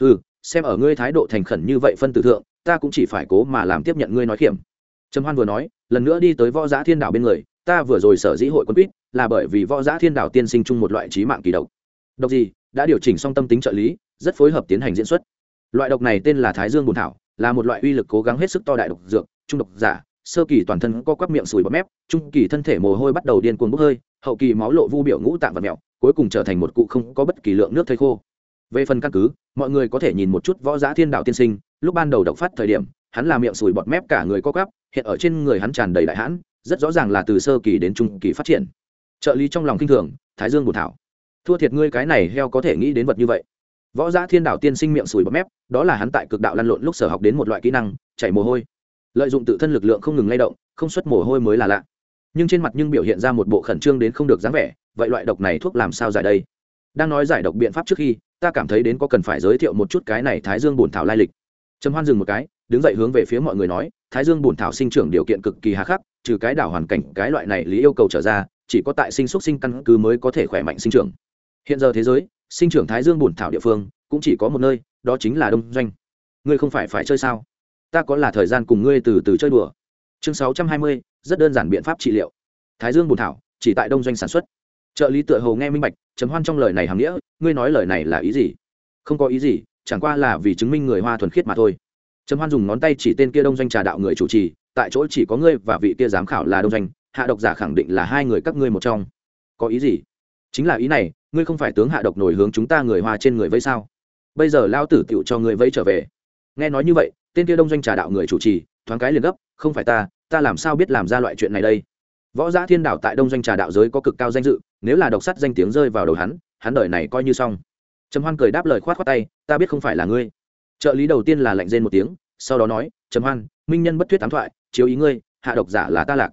Ừ xem ở ngươi thái độ thành khẩn như vậy phân tử thượng, ta cũng chỉ phải cố mà làm tiếp nhận ngươi nói kiểm trầm hoan vừa nói, lần nữa đi tới võ giã thiên đảo bên người, ta vừa rồi sở dĩ hội quân quýt, là bởi vì võ giã thiên đảo tiên sinh chung một loại trí mạng kỳ độc. Độc gì? Đã điều chỉnh xong tâm tính trợ lý, rất phối hợp tiến hành diễn xuất. Loại độc này tên là thái dương bùn thảo, là một loại uy lực cố gắng hết sức to đại độc dược, trung độc giả sơ kỳ toàn thân co quắp miệng sùi bọt mép, trung kỳ thân thể mồ hôi bắt đầu điên cuồng bốc hơi, hậu kỳ máu lộ vu biểu ngũ tạng và mẹo, cuối cùng trở thành một cụ không có bất kỳ lượng nước thây khô. Về phần căn cứ, mọi người có thể nhìn một chút võ giã thiên đạo tiên sinh, lúc ban đầu độc phát thời điểm, hắn là miệng sùi bọt mép cả người co quắp, hiện ở trên người hắn tràn đầy đại hãn, rất rõ ràng là từ sơ kỳ đến trung kỳ phát triển. Trợ lý trong lòng kinh thường, thái dương bùn thảo, thua thiệt ngươi cái này heo có thể nghĩ đến vật như vậy. Võ giã thiên đạo tiên sinh miệng sùi bọt mép, đó là hắn tại cực đạo lăn lộn lúc sở học đến một loại kỹ năng, chảy mồ hôi lợi dụng tự thân lực lượng không ngừng lay động, không xuất mồ hôi mới là lạ. Nhưng trên mặt nhưng biểu hiện ra một bộ khẩn trương đến không được dáng vẻ, vậy loại độc này thuốc làm sao giải đây? Đang nói giải độc biện pháp trước khi, ta cảm thấy đến có cần phải giới thiệu một chút cái này thái dương bùn thảo lai lịch. Trầm hoan dừng một cái, đứng dậy hướng về phía mọi người nói, thái dương bùn thảo sinh trưởng điều kiện cực kỳ hà khắc, trừ cái đảo hoàn cảnh, cái loại này lý yêu cầu trở ra, chỉ có tại sinh xuất sinh căn cứ mới có thể khỏe mạnh sinh trưởng. Hiện giờ thế giới, sinh trưởng thái dương bùn thảo địa phương cũng chỉ có một nơi, đó chính là đông doanh. Ngươi không phải phải chơi sao? Ta có là thời gian cùng ngươi từ từ chơi đùa. Chương sáu trăm hai mươi, rất đơn giản biện pháp trị liệu. Thái dương bùn thảo, chỉ tại đông doanh sản xuất. Trợ lý tựa hồ nghe minh bạch chấm hoan trong lời này hàm nghĩa, ngươi nói lời này là ý gì? Không có ý gì, chẳng qua là vì chứng minh người hoa thuần khiết mà thôi. Chấm hoan dùng ngón tay chỉ tên kia đông doanh trà đạo người chủ trì, tại chỗ chỉ có ngươi và vị kia giám khảo là đông doanh, hạ độc giả khẳng định là hai người các ngươi một trong. Có ý gì? Chính là ý này, ngươi không phải tướng hạ độc nổi hướng chúng ta người hoa trên người vây sao? Bây giờ lao tử tựu cho người vây trở về. Nghe nói như vậy tên kia đông doanh trà đạo người chủ trì, thoáng cái liền gấp, không phải ta ta làm sao biết làm ra loại chuyện này đây? Võ giã thiên đạo tại đông doanh trà đạo giới có cực cao danh dự, nếu là độc sắt danh tiếng rơi vào đầu hắn hắn đời này coi như xong. Trầm hoan cười đáp lời khoát khoát tay, ta biết không phải là ngươi. Trợ lý đầu tiên là lạnh rên một tiếng, sau đó nói, trầm hoan, minh nhân bất thuyết tám thoại, chiếu ý ngươi, hạ độc giả là ta lạc.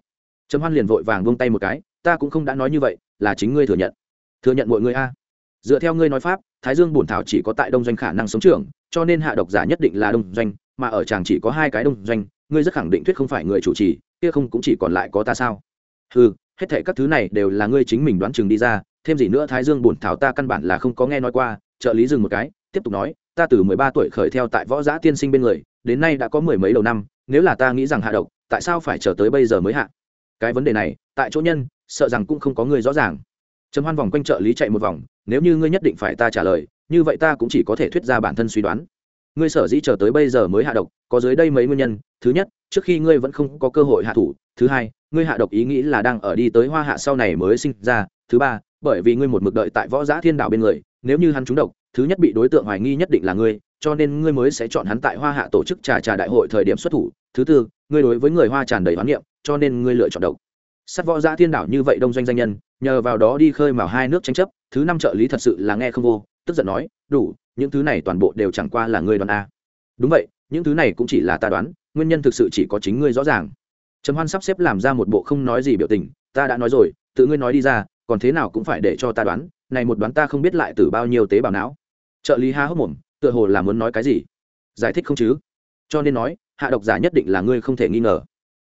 Trầm hoan liền vội vàng buông tay một cái, ta cũng không đã nói như vậy, là chính ngươi thừa nhận. Thừa nhận mọi người a. Dựa theo ngươi nói pháp, thái dương bổn thảo chỉ có tại đông doanh khả năng sống trưởng, cho nên hạ độc giả nhất định là đông doanh mà ở chàng chỉ có hai cái đông doanh, ngươi rất khẳng định thuyết không phải người chủ trì, kia không cũng chỉ còn lại có ta sao? Ừ hết thệ các thứ này đều là ngươi chính mình đoán chừng đi ra, thêm gì nữa thái dương bổn thảo ta căn bản là không có nghe nói qua, trợ lý dừng một cái, tiếp tục nói, ta từ mười ba tuổi khởi theo tại võ giã tiên sinh bên người, đến nay đã có mười mấy đầu năm, nếu là ta nghĩ rằng hạ độc, tại sao phải chờ tới bây giờ mới hạ? Cái vấn đề này, tại chỗ nhân, sợ rằng cũng không có người rõ ràng. Trầm hoan vòng quanh trợ lý chạy một vòng, nếu như ngươi nhất định phải ta trả lời, như vậy ta cũng chỉ có thể thuyết ra bản thân suy đoán ngươi sở dĩ chờ tới bây giờ mới hạ độc, có dưới đây mấy nguyên nhân. Thứ nhất, trước khi ngươi vẫn không có cơ hội hạ thủ. Thứ hai, ngươi hạ độc ý nghĩ là đang ở đi tới hoa hạ sau này mới sinh ra. Thứ ba, bởi vì ngươi một mực đợi tại võ giã thiên đạo bên người, nếu như hắn trúng độc, thứ nhất bị đối tượng hoài nghi nhất định là ngươi, cho nên ngươi mới sẽ chọn hắn tại hoa hạ tổ chức trà trà đại hội thời điểm xuất thủ. Thứ tư, ngươi đối với người hoa tràn đầy hoán niệm, cho nên ngươi lựa chọn độc. Sắt võ giã thiên đảo như vậy đông doanh danh nhân, nhờ vào đó đi khơi mào hai nước tranh chấp, thứ năm trợ lý thật sự là nghe không vô, tức giận nói, đủ những thứ này toàn bộ đều chẳng qua là ngươi đoán a. Đúng vậy, những thứ này cũng chỉ là ta đoán, nguyên nhân thực sự chỉ có chính ngươi rõ ràng. Trầm hoan sắp xếp làm ra một bộ không nói gì biểu tình, ta đã nói rồi, tự ngươi nói đi ra, còn thế nào cũng phải để cho ta đoán, này một đoán ta không biết lại từ bao nhiêu tế bào não. Trợ lý há hốc mồm, tựa hồ là muốn nói cái gì? Giải thích không chứ? Cho nên nói, hạ độc giả nhất định là ngươi không thể nghi ngờ.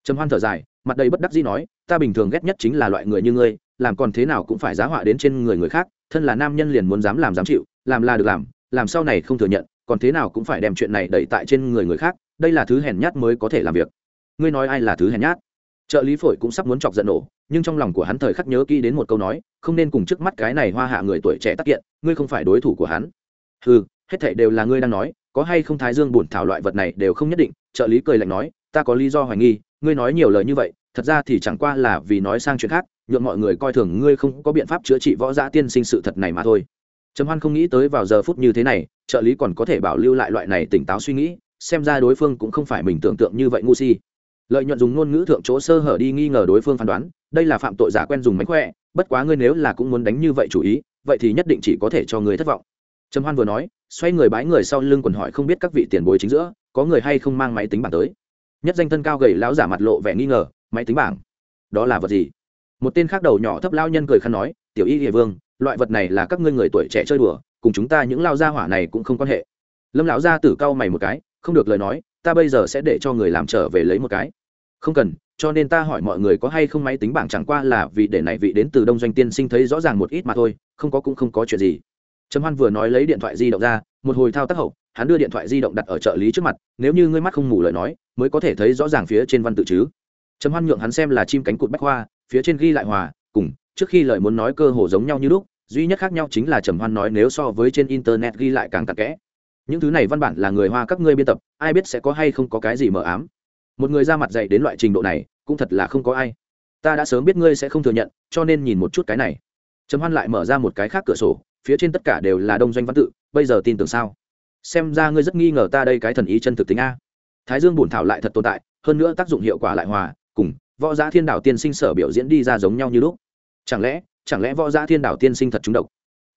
Trầm hoan thở dài, mặt đầy bất đắc dĩ nói, ta bình thường ghét nhất chính là loại người như ngươi, làm còn thế nào cũng phải giá họa đến trên người người khác, thân là nam nhân liền muốn dám làm dám chịu, làm là được làm làm sau này không thừa nhận, còn thế nào cũng phải đem chuyện này đẩy tại trên người người khác, đây là thứ hèn nhát mới có thể làm việc. Ngươi nói ai là thứ hèn nhát? Trợ lý phổi cũng sắp muốn chọc giận nổ, nhưng trong lòng của hắn thời khắc nhớ kỹ đến một câu nói, không nên cùng trước mắt cái này hoa hạ người tuổi trẻ tắc kiện, ngươi không phải đối thủ của hắn. Ừ hết thảy đều là ngươi đang nói, có hay không thái dương bổn thảo loại vật này đều không nhất định, trợ lý cười lạnh nói, ta có lý do hoài nghi, ngươi nói nhiều lời như vậy, thật ra thì chẳng qua là vì nói sang chuyện khác nhuộm mọi người coi thường ngươi không có biện pháp chữa trị võ giã tiên sinh sự thật này mà thôi trầm hoan không nghĩ tới vào giờ phút như thế này, trợ lý còn có thể bảo lưu lại loại này tỉnh táo suy nghĩ, xem ra đối phương cũng không phải mình tưởng tượng như vậy ngu si. Lợi nhuận dùng ngôn ngữ thượng chỗ sơ hở đi nghi ngờ đối phương phán đoán, đây là phạm tội giả quen dùng mánh khỏe, bất quá ngươi nếu là cũng muốn đánh như vậy chủ ý, vậy thì nhất định chỉ có thể cho người thất vọng. Trầm hoan vừa nói, xoay người bái người sau lưng quần hỏi không biết các vị tiền bối chính giữa, có người hay không mang máy tính bảng tới. Nhất danh thân cao gầy lão giả mặt lộ vẻ nghi ngờ, máy tính bảng? Đó là vật gì? Một tên khác đầu nhỏ thấp lao nhân cười khăn nói, tiểu y địa vương loại vật này là các ngươi người tuổi trẻ chơi đùa, cùng chúng ta những lao gia hỏa này cũng không quan hệ. Lâm lão gia tử cau mày một cái, không được lời nói, ta bây giờ sẽ để cho người làm trở về lấy một cái. Không cần, cho nên ta hỏi mọi người có hay không máy tính bảng chẳng qua là vì để này vị đến từ đông doanh tiên sinh thấy rõ ràng một ít mà thôi, không có cũng không có chuyện gì. Trầm hoan vừa nói lấy điện thoại di động ra, một hồi thao tác hậu, hắn đưa điện thoại di động đặt ở trợ lý trước mặt, nếu như ngươi mắt không mù lời nói, mới có thể thấy rõ ràng phía trên văn tự chứ. Trầm hoan nhượng hắn xem là chim cánh cụt bách hoa, phía trên ghi lại hòa trước khi lời muốn nói cơ hồ giống nhau như lúc, duy nhất khác nhau chính là trầm hoan nói nếu so với trên internet ghi lại càng tạc kẽ. Những thứ này văn bản là người hoa các ngươi biên tập, ai biết sẽ có hay không có cái gì mờ ám. Một người ra mặt dạy đến loại trình độ này, cũng thật là không có ai. Ta đã sớm biết ngươi sẽ không thừa nhận, cho nên nhìn một chút cái này. Trầm hoan lại mở ra một cái khác cửa sổ, phía trên tất cả đều là đông doanh văn tự, bây giờ tin tưởng sao? Xem ra ngươi rất nghi ngờ ta đây cái thần ý chân thực tính a. Thái dương bổn thảo lại thật tồn tại, hơn nữa tác dụng hiệu quả lại hòa, cùng võ giá thiên đạo tiên sinh sở biểu diễn đi ra giống nhau như lúc chẳng lẽ chẳng lẽ võ gia thiên đảo tiên sinh thật trúng độc?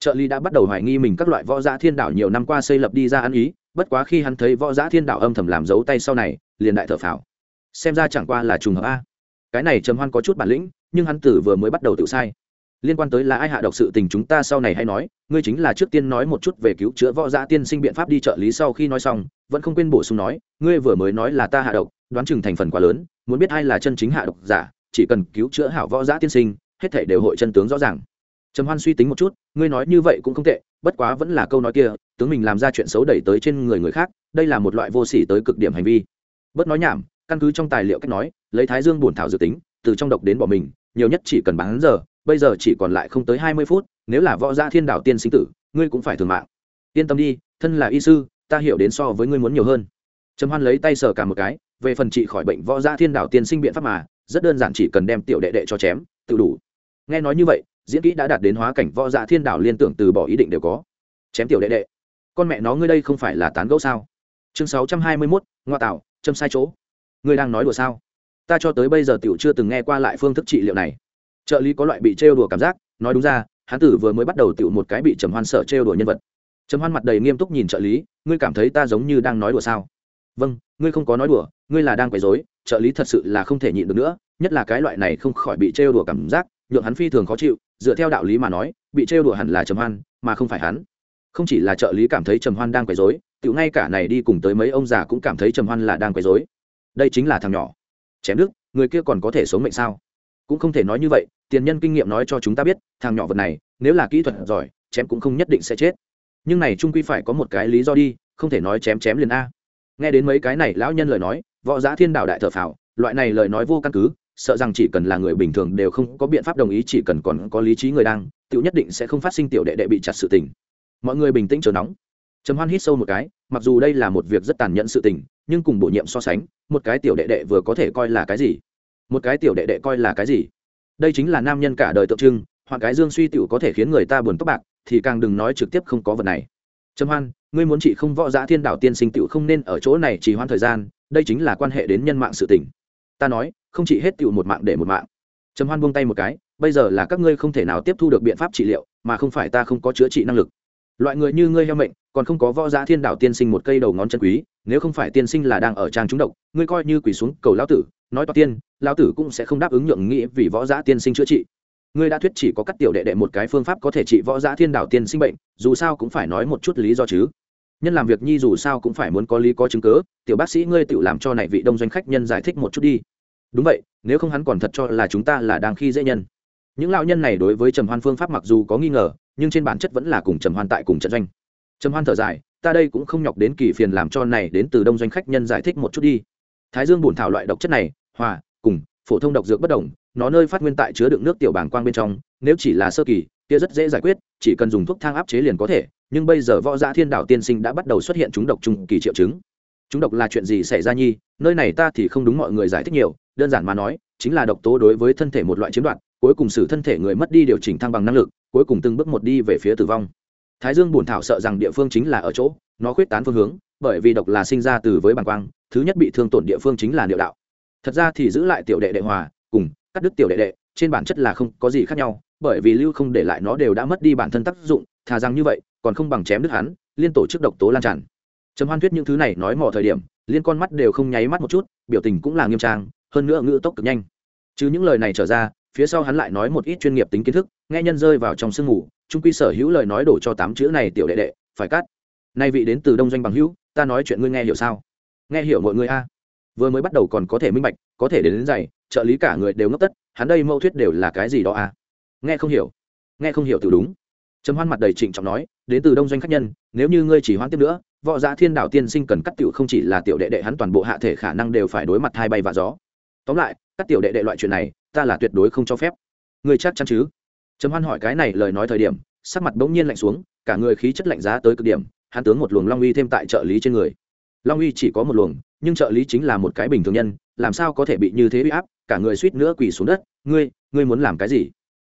Trợ lý đã bắt đầu hoài nghi mình các loại võ gia thiên đảo nhiều năm qua xây lập đi ra ăn ý, bất quá khi hắn thấy võ gia thiên đảo âm thầm làm dấu tay sau này, liền đại thở phào. Xem ra chẳng qua là trùng hợp a. Cái này trầm hoan có chút bản lĩnh, nhưng hắn tử vừa mới bắt đầu tự sai. Liên quan tới là ai hạ độc sự tình chúng ta sau này hay nói, ngươi chính là trước tiên nói một chút về cứu chữa võ gia tiên sinh biện pháp đi trợ lý sau khi nói xong, vẫn không quên bổ sung nói, ngươi vừa mới nói là ta hạ độc, đoán chừng thành phần quá lớn, muốn biết ai là chân chính hạ độc giả, chỉ cần cứu chữa hảo võ gia tiên sinh hết thể đều hội chân tướng rõ ràng. Trầm hoan suy tính một chút, ngươi nói như vậy cũng không tệ, bất quá vẫn là câu nói kia, tướng mình làm ra chuyện xấu đẩy tới trên người người khác, đây là một loại vô sỉ tới cực điểm hành vi. Bất nói nhảm, căn cứ trong tài liệu cách nói, lấy thái dương bổn thảo dự tính, từ trong độc đến bỏ mình, nhiều nhất chỉ cần bán giờ, bây giờ chỉ còn lại không tới hai mươi phút, nếu là võ gia thiên đạo tiên sinh tử, ngươi cũng phải thường mạng. Yên tâm đi, thân là y sư, ta hiểu đến so với ngươi muốn nhiều hơn. Trầm hoan lấy tay sờ cả một cái, về phần trị khỏi bệnh võ gia thiên đạo tiên sinh biện pháp mà, rất đơn giản chỉ cần đem tiểu đệ đệ cho chém nghe nói như vậy, diễn kỹ đã đạt đến hóa cảnh võ dạ thiên đạo liên tưởng từ bỏ ý định đều có. Chém tiểu đệ đệ. Con mẹ nó ngươi đây không phải là tán gẫu sao? Chương sáu trăm hai mươi mốt, ngoa tạo, châm sai chỗ. Ngươi đang nói đùa sao? Ta cho tới bây giờ tiểu chưa từng nghe qua lại phương thức trị liệu này. Trợ lý có loại bị trêu đùa cảm giác, nói đúng ra hán tử vừa mới bắt đầu tiểu một cái bị trầm hoan sợ trêu đùa nhân vật. Trầm hoan mặt đầy nghiêm túc nhìn trợ lý, ngươi cảm thấy ta giống như đang nói đùa sao? Vâng ngươi không có nói đùa, ngươi là đang quấy dối trợ lý thật sự là không thể nhịn được nữa, nhất là cái loại này không khỏi bị trêu đùa cảm giác nhượng hắn phi thường khó chịu, dựa theo đạo lý mà nói, bị trêu đùa hẳn là trầm hoan, mà không phải hắn. Không chỉ là trợ lý cảm thấy trầm hoan đang quấy dối tiểu ngay cả này đi cùng tới mấy ông già cũng cảm thấy trầm hoan là đang quấy dối đây chính là thằng nhỏ. Chém đức người kia còn có thể sống mệnh sao? Cũng không thể nói như vậy, tiền nhân kinh nghiệm nói cho chúng ta biết, thằng nhỏ vật này, nếu là kỹ thuật giỏi, chém cũng không nhất định sẽ chết. Nhưng này trung quy phải có một cái lý do đi, không thể nói chém chém liền a. Nghe đến mấy cái này lão nhân lời nói, võ giã thiên đạo đại thờ phào, loại này lời nói vô căn cứ sợ rằng chỉ cần là người bình thường đều không có biện pháp đồng ý, chỉ cần còn có lý trí người đang tự nhất định sẽ không phát sinh tiểu đệ đệ bị chặt sự tình. Mọi người bình tĩnh chờ nóng. Trầm hoan hít sâu một cái, mặc dù đây là một việc rất tàn nhẫn sự tình, nhưng cùng bổ nhiệm so sánh, một cái tiểu đệ đệ vừa có thể coi là cái gì? Một cái tiểu đệ đệ coi là cái gì? Đây chính là nam nhân cả đời tượng trưng, hoặc cái dương suy tiểu có thể khiến người ta buồn tóc bạc, thì càng đừng nói trực tiếp không có vật này. Trầm hoan, ngươi muốn chị không võ giã thiên đạo tiên sinh tiểu không nên ở chỗ này chỉ hoãn thời gian, đây chính là quan hệ đến nhân mạng sự tình ta nói, không chỉ hết tựu một mạng để một mạng. Trầm hoan buông tay một cái, bây giờ là các ngươi không thể nào tiếp thu được biện pháp trị liệu, mà không phải ta không có chữa trị năng lực. Loại người như ngươi heo mệnh, còn không có võ giá thiên đạo tiên sinh một cây đầu ngón chân quý, nếu không phải tiên sinh là đang ở trang trúng độc, ngươi coi như quỳ xuống cầu lão tử, nói to tiên, lão tử cũng sẽ không đáp ứng nhượng nghĩa vì võ giá tiên sinh chữa trị. Ngươi đã thuyết chỉ có cắt tiểu đệ đệ một cái phương pháp có thể trị võ giá thiên đạo tiên sinh bệnh, dù sao cũng phải nói một chút lý do chứ. Nhân làm việc nhi dù sao cũng phải muốn có lý có chứng cớ tiểu bác sĩ ngươi tự làm cho này vị đông doanh khách nhân giải thích một chút đi đúng vậy, nếu không hắn còn thật cho là chúng ta là đang khi dễ nhân. Những lão nhân này đối với trầm hoan phương pháp mặc dù có nghi ngờ, nhưng trên bản chất vẫn là cùng trầm hoan tại cùng trận doanh. Trầm hoan thở dài, ta đây cũng không nhọc đến kỳ phiền làm cho này đến từ đông doanh khách nhân giải thích một chút đi. Thái dương bùn thảo loại độc chất này, hòa, cùng, phổ thông độc dược bất đồng, nó nơi phát nguyên tại chứa đựng nước tiểu bảng quang bên trong, nếu chỉ là sơ kỳ, kia rất dễ giải quyết, chỉ cần dùng thuốc thang áp chế liền có thể, nhưng bây giờ võ gia thiên đảo tiên sinh đã bắt đầu xuất hiện chúng độc trung kỳ triệu chứng. Chúng độc là chuyện gì xảy ra nhi? Nơi này ta thì không đúng mọi người giải thích nhiều đơn giản mà nói, chính là độc tố đối với thân thể một loại chiếm đoạt, cuối cùng xử thân thể người mất đi điều chỉnh thăng bằng năng lực, cuối cùng từng bước một đi về phía tử vong. Thái dương bùn thảo sợ rằng địa phương chính là ở chỗ, nó khuyết tán phương hướng, bởi vì độc là sinh ra từ với bàng quang, thứ nhất bị thương tổn địa phương chính là niệu đạo. Thật ra thì giữ lại tiểu đệ đệ hòa, cùng cắt đứt tiểu đệ đệ, trên bản chất là không có gì khác nhau, bởi vì lưu không để lại nó đều đã mất đi bản thân tác dụng, thà rằng như vậy, còn không bằng chém đứt hắn, liên tổ chức độc tố lan tràn. Trầm hoan thuyết những thứ này nói mỏ thời điểm, liên con mắt đều không nháy mắt một chút, biểu tình cũng là nghiêm trang hơn nữa ngữ tốc cực nhanh. Chứ những lời này trở ra, phía sau hắn lại nói một ít chuyên nghiệp tính kiến thức, nghe nhân rơi vào trong sương ngủ trung quy sở hữu lời nói đổ cho tám chữ này tiểu đệ đệ, phải cắt. Nay vị đến từ đông doanh bằng hữu, ta nói chuyện ngươi nghe hiểu sao? Nghe hiểu mọi người a. Vừa mới bắt đầu còn có thể minh bạch, có thể đến đến dày trợ lý cả người đều ngốc tất, hắn đây mâu thuyết đều là cái gì đó a? Nghe không hiểu. Nghe không hiểu tự đúng. Trầm hoan mặt đầy trịnh trọng nói, đến từ đông doanh khách nhân, nếu như ngươi chỉ hoãn tiếp nữa, võ giả thiên đạo tiên sinh cần cắt tiểu không chỉ là tiểu đệ đệ hắn toàn bộ hạ thể khả năng đều phải đối mặt hai bay và gió tóm lại, các tiểu đệ đệ loại chuyện này, ta là tuyệt đối không cho phép. Người chắc chắn chứ? Trầm hoan hỏi cái này lời nói thời điểm, sắc mặt bỗng nhiên lạnh xuống, cả người khí chất lạnh giá tới cực điểm, hắn tướng một luồng long uy thêm tại trợ lý trên người. Long uy chỉ có một luồng, nhưng trợ lý chính là một cái bình thường nhân, làm sao có thể bị như thế bị áp, cả người suýt nữa quỳ xuống đất, ngươi ngươi muốn làm cái gì?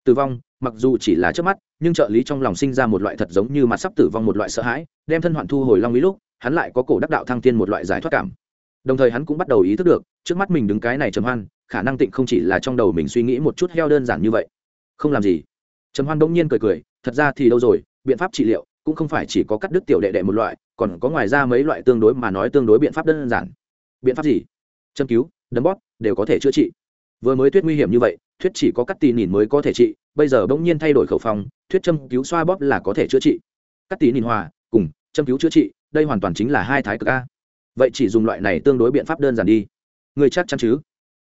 Tử vong, mặc dù chỉ là trước mắt, nhưng trợ lý trong lòng sinh ra một loại thật giống như mặt sắp tử vong một loại sợ hãi, đem thân hoạn thu hồi long uy lúc, hắn lại có cổ đắc đạo thăng tiên một loại giải thoát cảm đồng thời hắn cũng bắt đầu ý thức được, trước mắt mình đứng cái này trầm hoan, khả năng tịnh không chỉ là trong đầu mình suy nghĩ một chút heo đơn giản như vậy. Không làm gì. Trầm hoan bỗng nhiên cười cười, thật ra thì đâu rồi, biện pháp trị liệu cũng không phải chỉ có cắt đứt tiểu đệ đệ một loại, còn có ngoài ra mấy loại tương đối mà nói tương đối biện pháp đơn giản. Biện pháp gì? Châm cứu, đấm bóp, đều có thể chữa trị. Vừa mới thuyết nguy hiểm như vậy, thuyết chỉ có cắt tì nhìn mới có thể trị, bây giờ bỗng nhiên thay đổi khẩu phong, thuyết châm cứu xoa bóp là có thể chữa trị. Cắt tì nhìn hòa, cùng, châm cứu chữa trị, đây hoàn toàn chính là hai thái cực a vậy chỉ dùng loại này tương đối biện pháp đơn giản đi. Người chắc chắn chứ?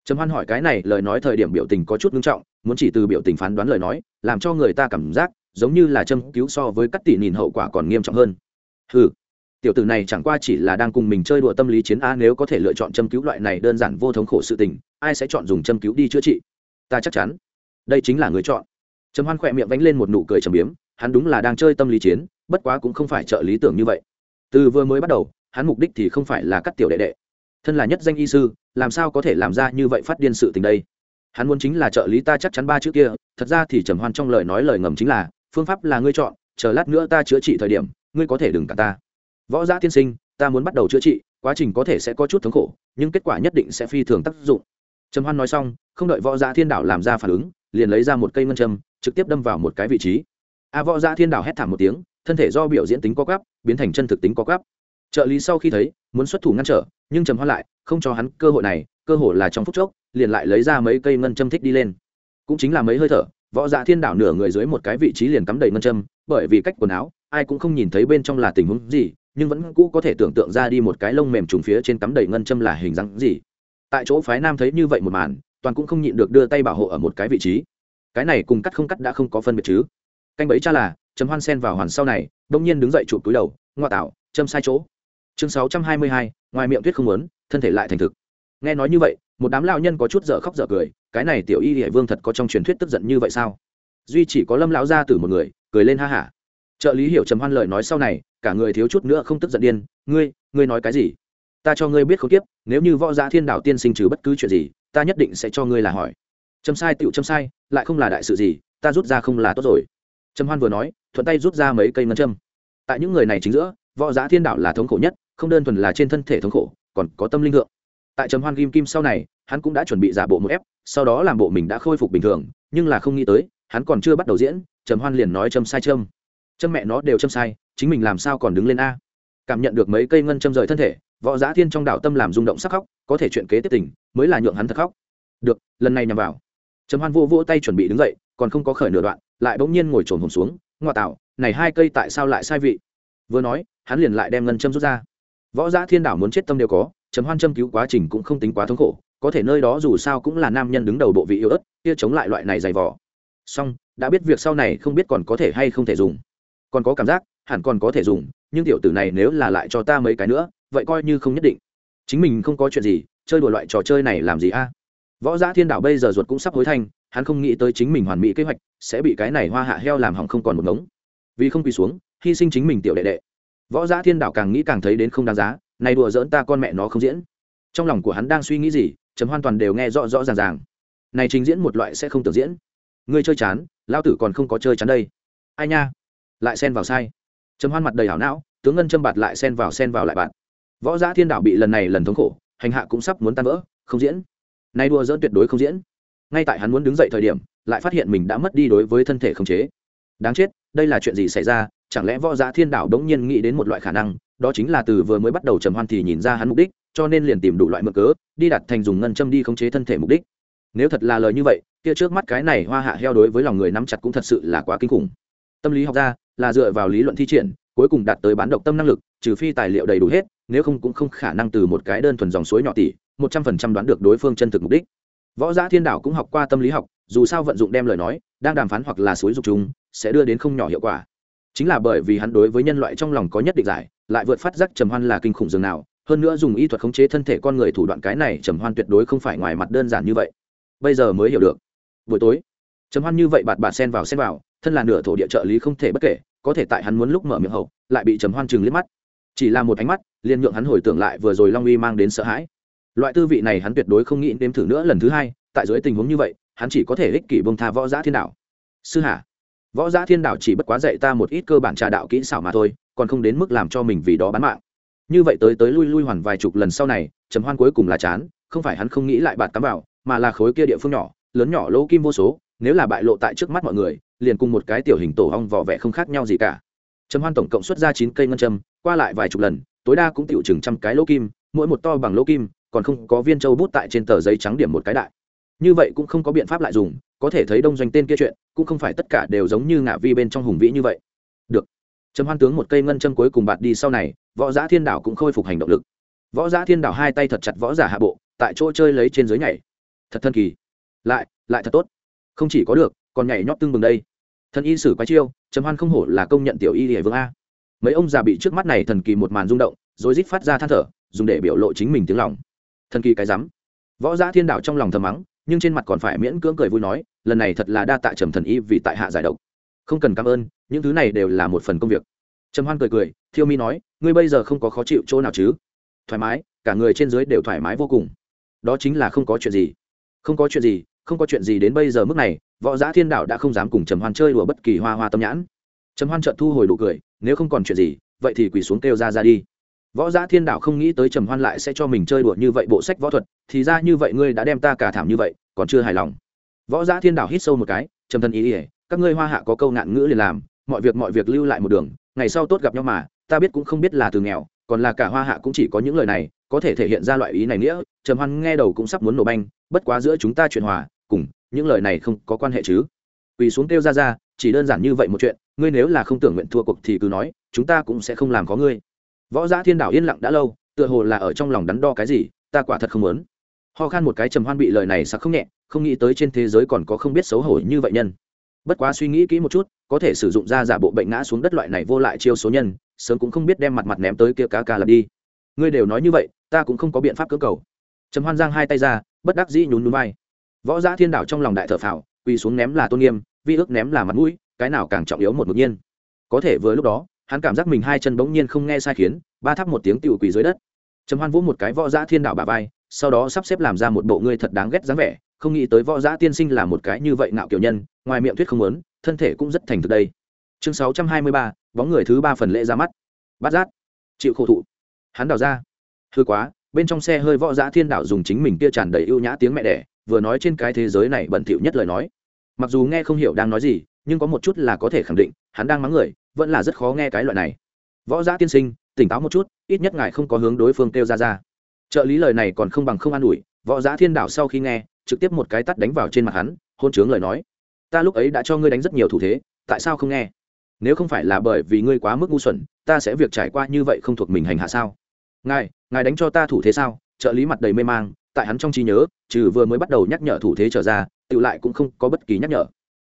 Trầm hoan hỏi cái này, lời nói thời điểm biểu tình có chút nghiêm trọng, muốn chỉ từ biểu tình phán đoán lời nói, làm cho người ta cảm giác giống như là châm cứu so với cắt tỷ nhìn hậu quả còn nghiêm trọng hơn. Ừ tiểu tử này chẳng qua chỉ là đang cùng mình chơi đùa tâm lý chiến a nếu có thể lựa chọn châm cứu loại này đơn giản vô thống khổ sự tình, ai sẽ chọn dùng châm cứu đi chữa trị? Ta chắc chắn. Đây chính là người chọn. Trầm hoan khỏe miệng vánh lên một nụ cười trầm biếm, hắn đúng là đang chơi tâm lý chiến, bất quá cũng không phải trợ lý tưởng như vậy. Từ vừa mới bắt đầu hắn mục đích thì không phải là cắt tiểu đệ đệ. Thân là nhất danh y sư, làm sao có thể làm ra như vậy phát điên sự tình đây? Hắn muốn chính là trợ lý ta chắc chắn ba chữ kia, thật ra thì trầm hoan trong lời nói lời ngầm chính là, phương pháp là ngươi chọn, chờ lát nữa ta chữa trị thời điểm, ngươi có thể đừng cả ta. Võ gia tiên sinh, ta muốn bắt đầu chữa trị, quá trình có thể sẽ có chút thống khổ, nhưng kết quả nhất định sẽ phi thường tác dụng. Trầm hoan nói xong, không đợi võ gia thiên đảo làm ra phản ứng, liền lấy ra một cây ngân châm, trực tiếp đâm vào một cái vị trí. A võ gia thiên đảo hét thảm một tiếng, thân thể do biểu diễn tính co quắp, biến thành chân thực tính co quắp trợ lý sau khi thấy, muốn xuất thủ ngăn trở, nhưng trầm hoa lại, không cho hắn cơ hội này, cơ hội là trong phút chốc, liền lại lấy ra mấy cây ngân châm thích đi lên. Cũng chính là mấy hơi thở, võ dạ thiên đảo nửa người dưới một cái vị trí liền cắm đầy ngân châm, bởi vì cách quần áo, ai cũng không nhìn thấy bên trong là tình huống gì, nhưng vẫn cũ có thể tưởng tượng ra đi một cái lông mềm trùng phía trên cắm đầy ngân châm là hình dáng gì. Tại chỗ phái nam thấy như vậy một màn, toàn cũng không nhịn được đưa tay bảo hộ ở một cái vị trí. Cái này cùng cắt không cắt đã không có phân biệt chứ. Canh bấy cha là chấm hoan sen vào hoàn sau này đông nhiên đứng dậy chụp túi đầu ngoa tạo, châm sai chỗ chương sáu trăm hai mươi hai, ngoài miệng tuyết không muốn, thân thể lại thành thực. Nghe nói như vậy, một đám lao nhân có chút dở khóc dở cười, cái này tiểu y hệ vương thật có trong truyền thuyết tức giận như vậy sao? Duy chỉ có lâm lão gia tử một người, cười lên ha hả. Trợ lý hiểu trầm hoan lời nói sau này, cả người thiếu chút nữa không tức giận điên, ngươi ngươi nói cái gì? Ta cho ngươi biết không tiếp nếu như võ giả thiên đạo tiên sinh trừ bất cứ chuyện gì, ta nhất định sẽ cho ngươi là hỏi. Châm sai tựu châm sai, lại không là đại sự gì, ta rút ra không là tốt rồi. Trầm hoan vừa nói, thuận tay rút ra mấy cây ngân châm. Tại những người này chính giữa, võ giả thiên đạo là thống khổ nhất không đơn thuần là trên thân thể thống khổ, còn có tâm linh thượng tại trầm hoan kim kim sau này, hắn cũng đã chuẩn bị giả bộ một ép, sau đó làm bộ mình đã khôi phục bình thường, nhưng là không nghĩ tới, hắn còn chưa bắt đầu diễn, trầm hoan liền nói châm sai châm. Châm mẹ nó đều châm sai, chính mình làm sao còn đứng lên a? Cảm nhận được mấy cây ngân châm rời thân thể, võ giá thiên trong đảo tâm làm rung động sắc khóc, có thể chuyện kế tiếp tình, mới là nhượng hắn thật khóc. Được, lần này nhằm vào. Trầm hoan vô vô tay chuẩn bị đứng dậy, còn không có khởi nửa đoạn, lại bỗng nhiên ngồi trồn hồn xuống ngoại tạo, này hai cây tại sao lại sai vị? Vừa nói, hắn liền lại đem ngân châm rút ra võ giã thiên đảo muốn chết tâm đều có chấm hoan châm cứu quá trình cũng không tính quá thống khổ, có thể nơi đó dù sao cũng là nam nhân đứng đầu bộ vị yêu ớt, kia chống lại loại này dày vỏ song đã biết việc sau này không biết còn có thể hay không thể dùng. Còn có cảm giác, hẳn còn có thể dùng, nhưng tiểu tử này nếu là lại cho ta mấy cái nữa, vậy coi như không nhất định. Chính mình không có chuyện gì, chơi đùa loại trò chơi này làm gì a? Võ giã thiên đảo bây giờ ruột cũng sắp hối thanh, hắn không nghĩ tới chính mình hoàn mỹ kế hoạch sẽ bị cái này hoa hạ heo làm hỏng không còn một ngống. Vì không quỳ xuống, hy sinh chính mình tiểu đệ đệ võ giã thiên đảo càng nghĩ càng thấy đến không đáng giá này đùa dỡn ta con mẹ nó không diễn. Trong lòng của hắn đang suy nghĩ gì chấm hoàn toàn đều nghe rõ rõ ràng ràng. Này trình diễn một loại sẽ không tưởng diễn. Ngươi chơi chán lao tử còn không có chơi chán đây. Ai nha? Lại xen vào sai. Chấm hoan mặt đầy hảo não, tướng ngân châm bạt lại xen vào xen vào lại bạn võ giã thiên đảo bị lần này lần thống khổ, hành hạ cũng sắp muốn tan vỡ, không diễn. Nay đùa dỡn tuyệt đối không diễn. Ngay tại hắn muốn đứng dậy thời điểm, lại phát hiện mình đã mất đi đối với thân thể khống chế. Đáng chết, đây là chuyện gì xảy ra chẳng lẽ võ giá thiên đảo đống nhiên nghĩ đến một loại khả năng, đó chính là từ vừa mới bắt đầu trầm hoan thì nhìn ra hắn mục đích, cho nên liền tìm đủ loại mực cớ, đi đặt thành dùng ngân châm đi khống chế thân thể mục đích. Nếu thật là lời như vậy, kia trước mắt cái này hoa hạ heo đối với lòng người nắm chặt cũng thật sự là quá kinh khủng. Tâm lý học ra là dựa vào lý luận thi triển, cuối cùng đạt tới bán độc tâm năng lực, trừ phi tài liệu đầy đủ hết, nếu không cũng không khả năng từ một cái đơn thuần dòng suối nhỏ tỷ một trăm phần trăm đoán được đối phương chân thực mục đích. Võ giã thiên đảo cũng học qua tâm lý học, dù sao vận dụng đem lời nói, đang đàm phán hoặc là suối dục chúng, sẽ đưa đến không nhỏ hiệu quả chính là bởi vì hắn đối với nhân loại trong lòng có nhất định giải, lại vượt phát giác trầm hoan là kinh khủng dường nào, hơn nữa dùng y thuật khống chế thân thể con người thủ đoạn cái này trầm hoan tuyệt đối không phải ngoài mặt đơn giản như vậy. Bây giờ mới hiểu được. Buổi tối, trầm hoan như vậy bạt bạt sen vào sen vào, thân là nửa thổ địa trợ lý không thể bất kể, có thể tại hắn muốn lúc mở miệng hậu, lại bị trầm hoan chừng liếc mắt. Chỉ là một ánh mắt, liền nhượng hắn hồi tưởng lại vừa rồi long uy mang đến sợ hãi. Loại tư vị này hắn tuyệt đối không nghĩ đếm thử nữa lần thứ hai, tại dưới tình huống như vậy, hắn chỉ có thể ích kỷ bông tha võ giã thiên đạo. Sư hả võ giã thiên đạo chỉ bất quá dạy ta một ít cơ bản trà đạo kỹ xảo mà thôi, còn không đến mức làm cho mình vì đó bán mạng. Như vậy tới tới lui lui hoàn vài chục lần sau này, trầm hoan cuối cùng là chán, không phải hắn không nghĩ lại bạt cắm vào, mà là khối kia địa phương nhỏ, lớn nhỏ lỗ kim vô số, nếu là bại lộ tại trước mắt mọi người, liền cùng một cái tiểu hình tổ hong vỏ vẽ không khác nhau gì cả. Trầm hoan tổng cộng xuất ra chín cây ngân châm, qua lại vài chục lần, tối đa cũng tiểu chừng trăm cái lỗ kim, mỗi một to bằng lỗ kim, còn không có viên châu bút tại trên tờ giấy trắng điểm một cái đại như vậy cũng không có biện pháp lại dùng, có thể thấy đông doanh tên kia chuyện, cũng không phải tất cả đều giống như ngả vi bên trong hùng vĩ như vậy. Được. Trầm hoan tướng một cây ngân châm cuối cùng bạt đi sau này, võ giã thiên đảo cũng khôi phục hành động lực. Võ giã thiên đảo hai tay thật chặt võ giả hạ bộ, tại chỗ chơi lấy trên dưới nhảy. Thật thân kỳ. Lại lại thật tốt. Không chỉ có được, còn nhảy nhót tương bừng đây. Thần y sử quái chiêu, trầm hoan không hổ là công nhận tiểu y hệ vương a. Mấy ông già bị trước mắt này thần kỳ một màn rung động rồi rít phát ra than thở, dùng để biểu lộ chính mình tiếng lòng. Thần kỳ cái rắm. Võ giã thiên đảo trong lòng thầm mắng nhưng trên mặt còn phải miễn cưỡng cười vui nói, lần này thật là đa tạ trầm thần y vì tại hạ giải độc. Không cần cảm ơn, những thứ này đều là một phần công việc. Trầm hoan cười cười, thiêu mi nói, ngươi bây giờ không có khó chịu chỗ nào chứ? Thoải mái, cả người trên dưới đều thoải mái vô cùng. Đó chính là không có chuyện gì. Không có chuyện gì, không có chuyện gì đến bây giờ mức này, võ giã thiên đạo đã không dám cùng trầm hoan chơi đùa bất kỳ hoa hoa tâm nhãn. Trầm hoan trợn thu hồi đủ cười, nếu không còn chuyện gì, vậy thì quỳ xuống kêu ra ra đi võ giã thiên đạo không nghĩ tới trầm hoan lại sẽ cho mình chơi đùa như vậy bộ sách võ thuật, thì ra như vậy ngươi đã đem ta cả thảm như vậy, còn chưa hài lòng. Võ giã thiên đạo hít sâu một cái, trầm thân ý ỉa các ngươi hoa hạ có câu nạn ngữ liền làm, mọi việc mọi việc lưu lại một đường, ngày sau tốt gặp nhau mà, ta biết cũng không biết là từ nghèo, còn là cả hoa hạ cũng chỉ có những lời này, có thể thể hiện ra loại ý này nghĩa, trầm hoan nghe đầu cũng sắp muốn nổ banh, bất quá giữa chúng ta chuyện hòa, cùng, những lời này không có quan hệ chứ. Quỳ xuống kêu ra ra, chỉ đơn giản như vậy một chuyện, ngươi nếu là không tưởng nguyện thua cuộc thì cứ nói, chúng ta cũng sẽ không làm có ngươi võ giã thiên đảo yên lặng đã lâu, tựa hồ là ở trong lòng đắn đo cái gì, ta quả thật không muốn. Ho khan một cái trầm hoan bị lời này sặc không nhẹ, không nghĩ tới trên thế giới còn có không biết xấu hổ như vậy nhân. Bất quá suy nghĩ kỹ một chút, có thể sử dụng ra giả bộ bệnh ngã xuống đất loại này vô lại chiêu số nhân, sớm cũng không biết đem mặt mặt ném tới kia cá ca lật đi. Ngươi đều nói như vậy, ta cũng không có biện pháp cơ cầu. Trầm hoan giang hai tay ra, bất đắc dĩ nhún núi vai. Võ giã thiên đảo trong lòng đại thở phào, quỳ xuống ném là tôn nghiêm, vi ước ném là mặt mũi, cái nào càng trọng yếu một ngẫu nhiên. Có thể vừa lúc đó hắn cảm giác mình hai chân bỗng nhiên không nghe sai khiến ba tháp một tiếng tiểu quỳ dưới đất. Trầm hoan vỗ một cái võ giã thiên đảo bà vai sau đó sắp xếp làm ra một bộ ngươi thật đáng ghét dáng vẻ không nghĩ tới võ giã tiên sinh là một cái như vậy ngạo kiểu nhân ngoài miệng thuyết không lớn, thân thể cũng rất thành thực đây. Chương sáu trăm hai mươi ba bóng người thứ ba phần lễ ra mắt. Bát giác. Chịu khổ thụ. Hắn đào ra. Hư quá bên trong xe hơi võ giã thiên đạo dùng chính mình kia tràn đầy ưu nhã tiếng mẹ đẻ vừa nói trên cái thế giới này bẩn thỉu nhất lời nói. Mặc dù nghe không hiểu đang nói gì nhưng có một chút là có thể khẳng định, hắn đang mắng người, vẫn là rất khó nghe cái loại này. Võ giã tiên sinh, tỉnh táo một chút, ít nhất ngài không có hướng đối phương kêu ra ra. Trợ lý lời này còn không bằng không an ủi, võ giã thiên đảo sau khi nghe, trực tiếp một cái tắt đánh vào trên mặt hắn, hôn chướng lời nói. Ta lúc ấy đã cho ngươi đánh rất nhiều thủ thế, tại sao không nghe? Nếu không phải là bởi vì ngươi quá mức ngu xuẩn, ta sẽ việc trải qua như vậy không thuộc mình hành hạ sao? Ngài ngài đánh cho ta thủ thế sao? Trợ lý mặt đầy mê mang, tại hắn trong trí nhớ, trừ vừa mới bắt đầu nhắc nhở thủ thế trở ra, tự lại cũng không có bất kỳ nhắc nhở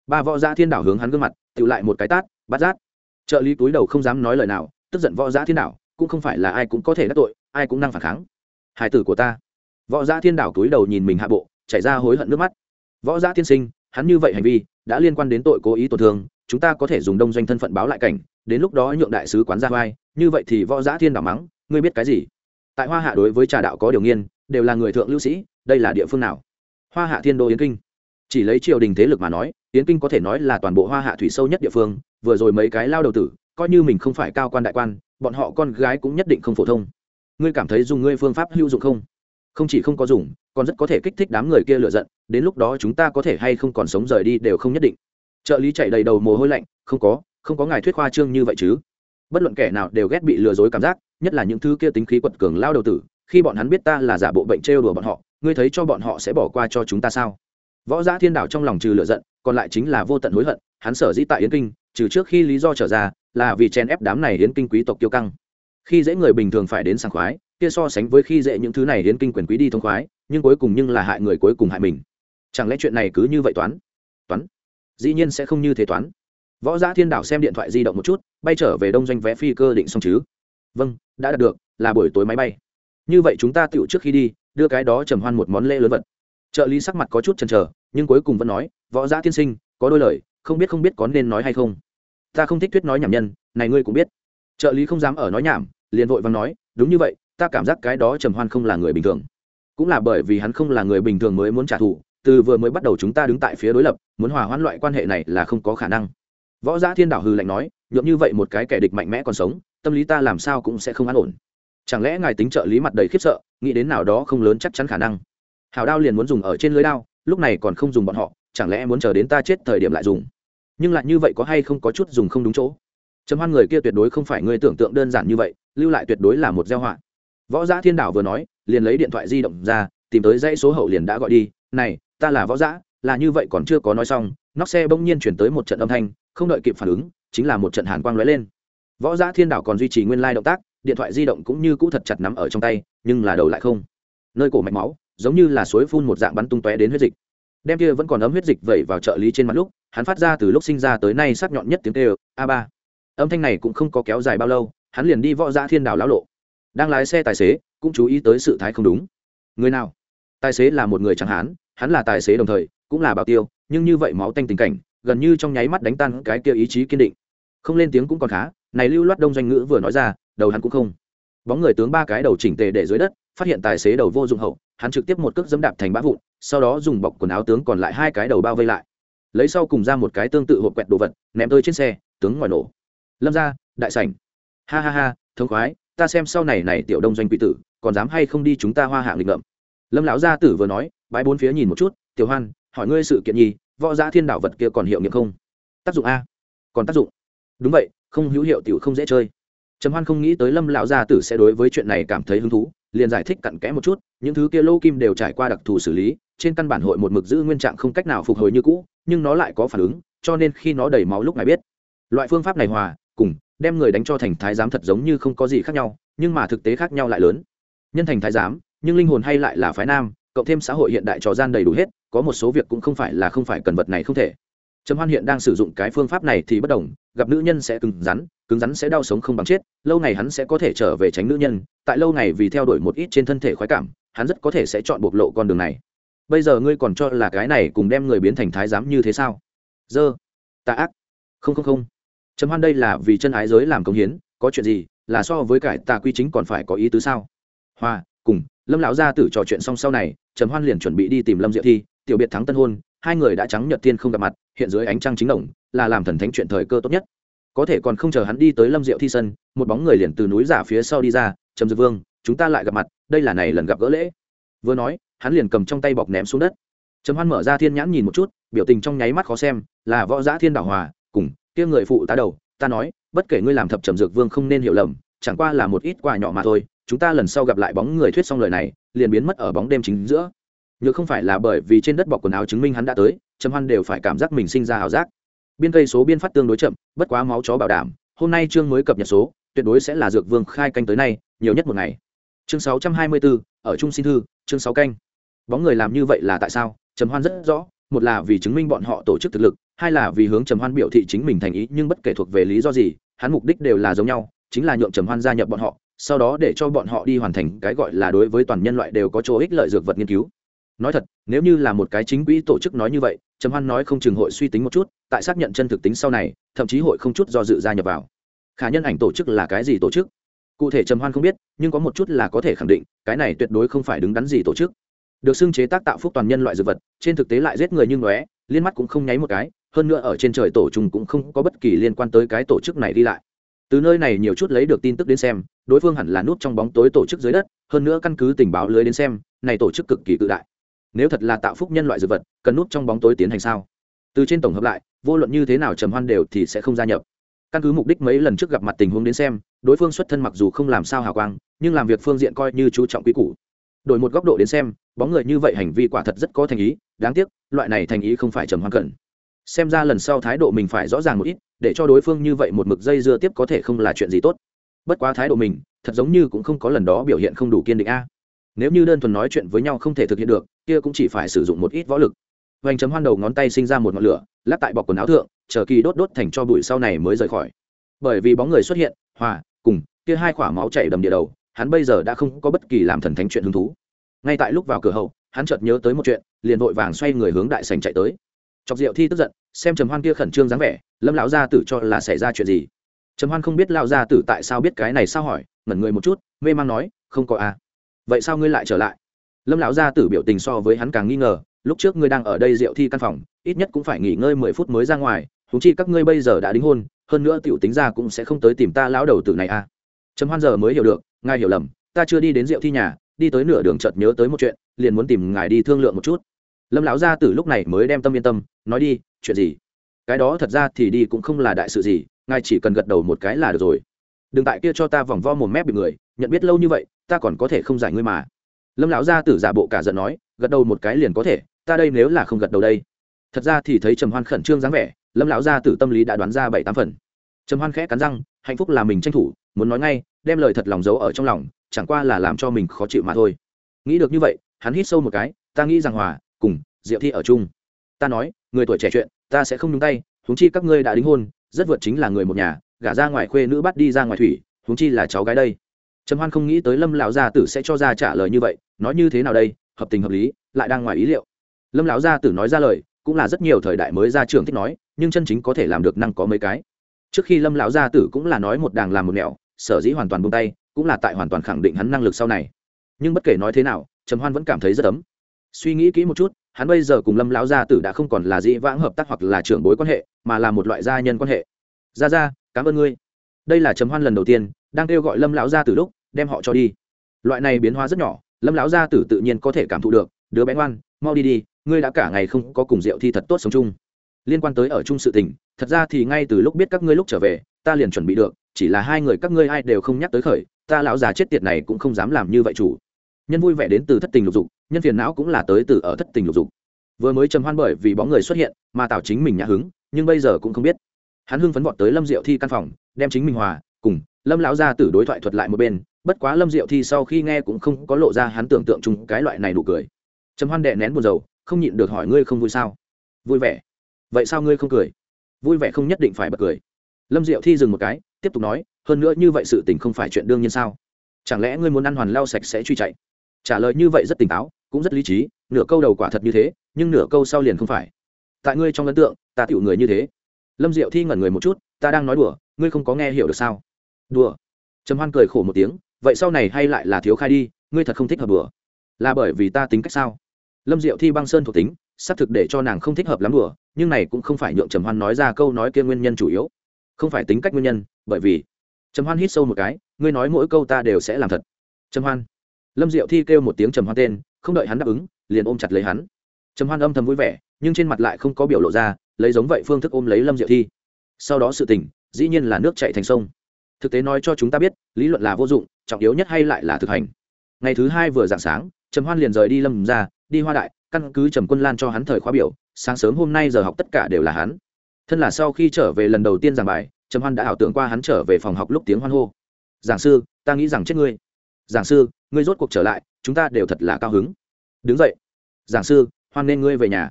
ba võ gia thiên đảo hướng hắn gương mặt tự lại một cái tát, bắt rát. Trợ lý túi đầu không dám nói lời nào, tức giận võ gia thiên đảo, cũng không phải là ai cũng có thể đắc tội, ai cũng năng phản kháng. Hải tử của ta. Võ gia thiên đảo túi đầu nhìn mình hạ bộ, chảy ra hối hận nước mắt. Võ gia tiên sinh, hắn như vậy hành vi, đã liên quan đến tội cố ý tổn thương, chúng ta có thể dùng đông doanh thân phận báo lại cảnh, đến lúc đó nhượng đại sứ quán ra vai, như vậy thì võ gia thiên đảo mắng, ngươi biết cái gì? Tại hoa hạ đối với trà đạo có điều nghiên, đều là người thượng lưu sĩ, đây là địa phương nào? Hoa hạ thiên đô yến kinh chỉ lấy triều đình thế lực mà nói tiến kinh có thể nói là toàn bộ hoa hạ thủy sâu nhất địa phương, vừa rồi mấy cái lao đầu tử, coi như mình không phải cao quan đại quan, bọn họ con gái cũng nhất định không phổ thông. Ngươi cảm thấy dùng ngươi phương pháp hữu dụng không? Không chỉ không có dùng, còn rất có thể kích thích đám người kia lựa giận, đến lúc đó chúng ta có thể hay không còn sống rời đi đều không nhất định. Trợ lý chạy đầy đầu mồ hôi lạnh, không có không có ngài thuyết khoa trương như vậy chứ. Bất luận kẻ nào đều ghét bị lừa dối cảm giác, nhất là những thứ kia tính khí quật cường lao đầu tử, khi bọn hắn biết ta là giả bộ bệnh trêu đùa bọn họ, ngươi thấy cho bọn họ sẽ bỏ qua cho chúng ta sao? Võ giã thiên đảo trong lòng trừ lựa giận, còn lại chính là vô tận hối hận, hắn sở dĩ tại yến kinh, trừ trước khi lý do trở ra, là vì chen ép đám này yến kinh quý tộc kiêu căng. Khi dễ người bình thường phải đến sảng khoái, kia so sánh với khi dễ những thứ này yến kinh quyền quý đi thông khoái, nhưng cuối cùng nhưng là hại người cuối cùng hại mình. Chẳng lẽ chuyện này cứ như vậy toán? Toán? Dĩ nhiên sẽ không như thế toán. Võ giã thiên đảo xem điện thoại di động một chút, bay trở về đông doanh vé phi cơ định xong chứ? Vâng đã đạt được, là buổi tối máy bay. Như vậy chúng ta tựu trước khi đi, đưa cái đó trầm hoan một món lễ lớn vật trợ lý sắc mặt có chút chần chờ, nhưng cuối cùng vẫn nói, võ giã tiên sinh, có đôi lời, không biết không biết có nên nói hay không? Ta không thích thuyết nói nhảm nhân, này ngươi cũng biết. Trợ lý không dám ở nói nhảm, liền vội vàng nói, đúng như vậy, ta cảm giác cái đó trầm hoan không là người bình thường. Cũng là bởi vì hắn không là người bình thường mới muốn trả thù, từ vừa mới bắt đầu chúng ta đứng tại phía đối lập, muốn hòa hoãn loại quan hệ này là không có khả năng. Võ giã thiên đảo hư lạnh nói nhuộm như vậy một cái kẻ địch mạnh mẽ còn sống, tâm lý ta làm sao cũng sẽ không an ổn. Chẳng lẽ ngài tính trợ lý mặt đầy khiếp sợ, nghĩ đến nào đó không lớn chắc chắn khả năng? Hào đao liền muốn dùng ở trên lưới đao, lúc này còn không dùng bọn họ, chẳng lẽ muốn chờ đến ta chết thời điểm lại dùng? Nhưng lại như vậy có hay không có chút dùng không đúng chỗ? Chấm hoan người kia tuyệt đối không phải người tưởng tượng đơn giản như vậy, lưu lại tuyệt đối là một gieo họa. Võ giã thiên đảo vừa nói, liền lấy điện thoại di động ra, tìm tới dãy số hậu liền đã gọi đi, này, ta là võ giã, là như vậy còn chưa có nói xong. Nóc xe bỗng nhiên chuyển tới một trận âm thanh, không đợi kịp phản ứng, chính là một trận hàn quang lóe lên. Võ giã thiên đảo còn duy trì nguyên lai động tác, điện thoại di động cũng như cũ thật chặt nắm ở trong tay, nhưng là đầu lại không. Nơi cổ mạch máu giống như là suối phun một dạng bắn tung tóe đến huyết dịch. Đem kia vẫn còn ấm huyết dịch vẩy vào trợ lý trên mặt lúc, hắn phát ra từ lúc sinh ra tới nay sắc nhọn nhất tiếng kêu, a ba. Âm thanh này cũng không có kéo dài bao lâu, hắn liền đi võ ra thiên đảo lão lộ. Đang lái xe tài xế, cũng chú ý tới sự thái không đúng. Người nào? Tài xế là một người chẳng hán, hắn là tài xế đồng thời, cũng là bảo tiêu, nhưng như vậy máu tanh tình cảnh, gần như trong nháy mắt đánh tan cái kia ý chí kiên định. Không lên tiếng cũng còn khá, này lưu loát đông doanh ngữ vừa nói ra, đầu hắn cũng không. Bóng người tướng ba cái đầu chỉnh tề để dưới đất phát hiện tài xế đầu vô dụng hậu, hắn trực tiếp một cước dẫm đạp thành bã vụn, sau đó dùng bọc quần áo tướng còn lại hai cái đầu bao vây lại. Lấy sau cùng ra một cái tương tự hộp quẹt đồ vật, ném tới trên xe, tướng ngoài nổ. Lâm ra, đại sảnh. Ha ha ha thống khoái, ta xem sau này này tiểu đông doanh quỷ tử, còn dám hay không đi chúng ta hoa hạng lịch ngậm lâm lão gia tử vừa nói bãi bốn phía nhìn một chút, tiểu hoan, hỏi ngươi sự kiện nhi, võ gia thiên đạo vật kia còn hiệu nghiệm không? Tác dụng a. Còn tác dụng. Đúng vậy, không hữu hiệu tiểu không dễ chơi. Trầm hoan không nghĩ tới lâm lão gia tử sẽ đối với chuyện này cảm thấy hứng thú liền giải thích cặn kẽ một chút, những thứ kia lô kim đều trải qua đặc thù xử lý, trên căn bản hội một mực giữ nguyên trạng không cách nào phục hồi như cũ, nhưng nó lại có phản ứng, cho nên khi nó đầy máu lúc này biết. Loại phương pháp này hòa, cùng, đem người đánh cho thành thái giám thật giống như không có gì khác nhau, nhưng mà thực tế khác nhau lại lớn. Nhân thành thái giám, nhưng linh hồn hay lại là phái nam, cộng thêm xã hội hiện đại trò gian đầy đủ hết, có một số việc cũng không phải là không phải cần vật này không thể. Trầm hoan hiện đang sử dụng cái phương pháp này thì bất đồng, gặp nữ nhân sẽ cứng rắn cứng rắn sẽ đau sống không bằng chết, lâu ngày hắn sẽ có thể trở về tránh nữ nhân, tại lâu ngày vì theo đuổi một ít trên thân thể khoái cảm, hắn rất có thể sẽ chọn bộc lộ con đường này. Bây giờ ngươi còn cho là cái này cùng đem người biến thành thái giám như thế sao? Dơ. Tà ác. Không không không. Chấm hoan đây là vì chân ái giới làm công hiến, có chuyện gì, là so với cải tà quy chính còn phải có ý tứ sao? Hoa, cùng, lâm lão gia tử trò chuyện xong sau này, trầm hoan liền chuẩn bị đi tìm lâm diệu thi, tiểu biệt thắng tân hôn, hai người đã trắng nhật tiên không gặp mặt, hiện dưới ánh trăng chính đồng, là làm thần thánh chuyện thời cơ tốt nhất có thể còn không chờ hắn đi tới lâm diệu thi sân một bóng người liền từ núi giả phía sau đi ra, trầm dược vương, chúng ta lại gặp mặt, đây là này lần gặp gỡ lễ. Vừa nói, hắn liền cầm trong tay bọc ném xuống đất. Trầm hoan mở ra thiên nhãn nhìn một chút, biểu tình trong nháy mắt khó xem, là võ giã thiên đảo hòa, cùng kia người phụ tá đầu, ta nói, bất kể ngươi làm thập trầm dược vương không nên hiểu lầm, chẳng qua là một ít quà nhỏ mà thôi, chúng ta lần sau gặp lại bóng người thuyết xong lời này, liền biến mất ở bóng đêm chính giữa. Nhược không phải là bởi vì trên đất bọc quần áo chứng minh hắn đã tới, trầm hoan đều phải cảm giác mình sinh ra ảo giác biên cây số biên phát tương đối chậm bất quá máu chó bảo đảm hôm nay chương mới cập nhật số tuyệt đối sẽ là dược vương khai canh tới nay nhiều nhất một ngày. Chương 624, ở trung xin thư chương sáu canh. Bóng người làm như vậy là tại sao? Trầm hoan rất rõ một là vì chứng minh bọn họ tổ chức thực lực hai là vì hướng trầm hoan biểu thị chính mình thành ý nhưng bất kể thuộc về lý do gì hắn mục đích đều là giống nhau chính là nhượng trầm hoan gia nhập bọn họ sau đó để cho bọn họ đi hoàn thành cái gọi là đối với toàn nhân loại đều có chỗ ích lợi dược vật nghiên cứu nói thật, nếu như là một cái chính quỹ tổ chức nói như vậy, trầm hoan nói không chừng hội suy tính một chút, tại xác nhận chân thực tính sau này, thậm chí hội không chút do dự gia nhập vào. Khả nhân ảnh tổ chức là cái gì tổ chức? Cụ thể trầm hoan không biết, nhưng có một chút là có thể khẳng định, cái này tuyệt đối không phải đứng đắn gì tổ chức. Được xưng chế tác tạo phúc toàn nhân loại dược vật, trên thực tế lại giết người như ngóe, liên mắt cũng không nháy một cái, hơn nữa ở trên trời tổ trùng cũng không có bất kỳ liên quan tới cái tổ chức này đi lại. Từ nơi này nhiều chút lấy được tin tức đến xem, đối phương hẳn là nút trong bóng tối tổ chức dưới đất, hơn nữa căn cứ tình báo lưới đến xem, này tổ chức cực kỳ cự đại nếu thật là tạo phúc nhân loại dược vật, cần nút trong bóng tối tiến hành sao? Từ trên tổng hợp lại, vô luận như thế nào trầm hoan đều thì sẽ không gia nhập. Căn cứ mục đích mấy lần trước gặp mặt tình huống đến xem, đối phương xuất thân mặc dù không làm sao hào quang, nhưng làm việc phương diện coi như chú trọng quý củ. Đổi một góc độ đến xem, bóng người như vậy hành vi quả thật rất có thành ý, đáng tiếc, loại này thành ý không phải trầm hoan cần. Xem ra lần sau thái độ mình phải rõ ràng một ít, để cho đối phương như vậy một mực dây dưa tiếp có thể không là chuyện gì tốt. Bất quá thái độ mình, thật giống như cũng không có lần đó biểu hiện không đủ kiên định a nếu như đơn thuần nói chuyện với nhau không thể thực hiện được, kia cũng chỉ phải sử dụng một ít võ lực. Vành chấm hoan đầu ngón tay sinh ra một ngọn lửa, lắp tại bọc quần áo thượng, chờ kỳ đốt đốt thành cho bụi sau này mới rời khỏi. Bởi vì bóng người xuất hiện, hòa, cùng, kia hai khỏa máu chảy đầm địa đầu, hắn bây giờ đã không có bất kỳ làm thần thánh chuyện hứng thú. Ngay tại lúc vào cửa hậu, hắn chợt nhớ tới một chuyện, liền vội vàng xoay người hướng đại sành chạy tới. Chọc diệu thi tức giận, xem trầm hoan kia khẩn trương dáng vẻ, lâm lão gia tử cho là xảy ra chuyện gì? Trầm hoan không biết lão gia tử tại sao biết cái này sao hỏi, ngẩn người một chút, mê man nói, không có à vậy sao ngươi lại trở lại? Lâm lão gia tử biểu tình so với hắn càng nghi ngờ, lúc trước ngươi đang ở đây diệu thi căn phòng, ít nhất cũng phải nghỉ ngơi mười phút mới ra ngoài thú chi các ngươi bây giờ đã đính hôn, hơn nữa tiểu tính ra cũng sẽ không tới tìm ta lão đầu tử này à. Trầm hoan giờ mới hiểu được, ngài hiểu lầm, ta chưa đi đến diệu thi nhà, đi tới nửa đường chợt nhớ tới một chuyện, liền muốn tìm ngài đi thương lượng một chút. Lâm lão gia tử lúc này mới đem tâm yên tâm, nói đi, chuyện gì? Cái đó thật ra thì đi cũng không là đại sự gì, ngài chỉ cần gật đầu một cái là được rồi. Đừng tại kia cho ta vòng vo một mép bị người, nhận biết lâu như vậy ta còn có thể không giải ngươi mà. Lâm lão gia tử giả bộ cả giận nói, gật đầu một cái liền có thể, ta đây nếu là không gật đầu đây. Thật ra thì thấy trầm hoan khẩn trương dáng vẻ, lâm lão gia tử tâm lý đã đoán ra bảy tám phần. Trầm hoan khẽ cắn răng, hạnh phúc là mình tranh thủ, muốn nói ngay, đem lời thật lòng giấu ở trong lòng, chẳng qua là làm cho mình khó chịu mà thôi. Nghĩ được như vậy, hắn hít sâu một cái, ta nghĩ rằng hòa, cùng, diệu thi ở chung. Ta nói, người tuổi trẻ chuyện, ta sẽ không nhúng tay, huống chi các ngươi đã đính hôn, rất vượt chính là người một nhà, gả ra ngoài khuê nữ bắt đi ra ngoài thủy, huống chi là cháu gái đây trầm hoan không nghĩ tới lâm lão gia tử sẽ cho ra trả lời như vậy, nói như thế nào đây, hợp tình hợp lý, lại đang ngoài ý liệu. Lâm lão gia tử nói ra lời, cũng là rất nhiều thời đại mới ra trường thích nói, nhưng chân chính có thể làm được năng có mấy cái. Trước khi lâm lão gia tử cũng là nói một đàng làm một nẻo, sở dĩ hoàn toàn buông tay, cũng là tại hoàn toàn khẳng định hắn năng lực sau này. Nhưng bất kể nói thế nào, trầm hoan vẫn cảm thấy rất ấm. Suy nghĩ kỹ một chút, hắn bây giờ cùng lâm lão gia tử đã không còn là dĩ vãng hợp tác hoặc là trưởng bối quan hệ, mà là một loại gia nhân quan hệ. Ra ra cảm ơn ngươi. Đây là trầm hoan lần đầu tiên đang kêu gọi lâm lão gia tử lúc, đem họ cho đi. Loại này biến hóa rất nhỏ, lâm lão gia tử tự nhiên có thể cảm thụ được, đứa bé ngoan, mau đi đi, ngươi đã cả ngày không có cùng rượu thi thật tốt sống chung. Liên quan tới ở chung sự tình, thật ra thì ngay từ lúc biết các ngươi lúc trở về, ta liền chuẩn bị được, chỉ là hai người các ngươi ai đều không nhắc tới khởi, ta lão già chết tiệt này cũng không dám làm như vậy chủ. Nhân vui vẻ đến từ thất tình lục dục, nhân phiền não cũng là tới từ ở thất tình lục dục. Vừa mới trầm hoan bởi vì bóng người xuất hiện, mà tạo chính mình nhã hứng, nhưng bây giờ cũng không biết. Hắn hưng phấn vọt tới lâm diệu thi căn phòng, đem chính mình hòa, cùng lâm lão gia tử đối thoại thuật lại một bên, bất quá lâm diệu thi sau khi nghe cũng không có lộ ra hắn tưởng tượng chung cái loại này nụ cười. Trầm hoan đệ nén buồn rầu, không nhịn được hỏi ngươi không vui sao? Vui vẻ. Vậy sao ngươi không cười? Vui vẻ không nhất định phải bật cười. Lâm diệu thi dừng một cái, tiếp tục nói, hơn nữa như vậy sự tình không phải chuyện đương nhiên sao? Chẳng lẽ ngươi muốn ăn hoàn lau sạch sẽ truy chạy? Trả lời như vậy rất tỉnh táo, cũng rất lý trí, nửa câu đầu quả thật như thế, nhưng nửa câu sau liền không phải. Tại ngươi trong ấn tượng, ta tiểu người như thế. Lâm diệu thi ngẩn người một chút, ta đang nói đùa, ngươi không có nghe hiểu được sao? Đùa. Trầm hoan cười khổ một tiếng, vậy sau này hay lại là thiếu khai đi, ngươi thật không thích hợp đùa. Là bởi vì ta tính cách sao? Lâm diệu thi băng sơn thuộc tính, xác thực để cho nàng không thích hợp lắm đùa, nhưng này cũng không phải nhượng trầm hoan nói ra câu nói kia nguyên nhân chủ yếu. Không phải tính cách nguyên nhân, bởi vì trầm hoan hít sâu một cái, ngươi nói mỗi câu ta đều sẽ làm thật. Trầm hoan. Lâm diệu thi kêu một tiếng trầm hoan tên, không đợi hắn đáp ứng, liền ôm chặt lấy hắn. Trầm hoan âm thầm vui vẻ, nhưng trên mặt lại không có biểu lộ ra, lấy giống vậy phương thức ôm lấy lâm diệu thi. Sau đó sự tình, dĩ nhiên là nước chạy thành sông thực tế nói cho chúng ta biết, lý luận là vô dụng, trọng yếu nhất hay lại là thực hành. Ngày thứ hai vừa dạng sáng, trầm hoan liền rời đi lâm ra, đi hoa đại, căn cứ trầm quân lan cho hắn thời khóa biểu, sáng sớm hôm nay giờ học tất cả đều là hắn. Thân là sau khi trở về lần đầu tiên giảng bài, trầm hoan đã ảo tưởng qua hắn trở về phòng học lúc tiếng hoan hô. Giảng sư, ta nghĩ rằng chết ngươi. Giảng sư, ngươi rốt cuộc trở lại, chúng ta đều thật là cao hứng. Đứng dậy. Giảng sư, hoan nên ngươi về nhà.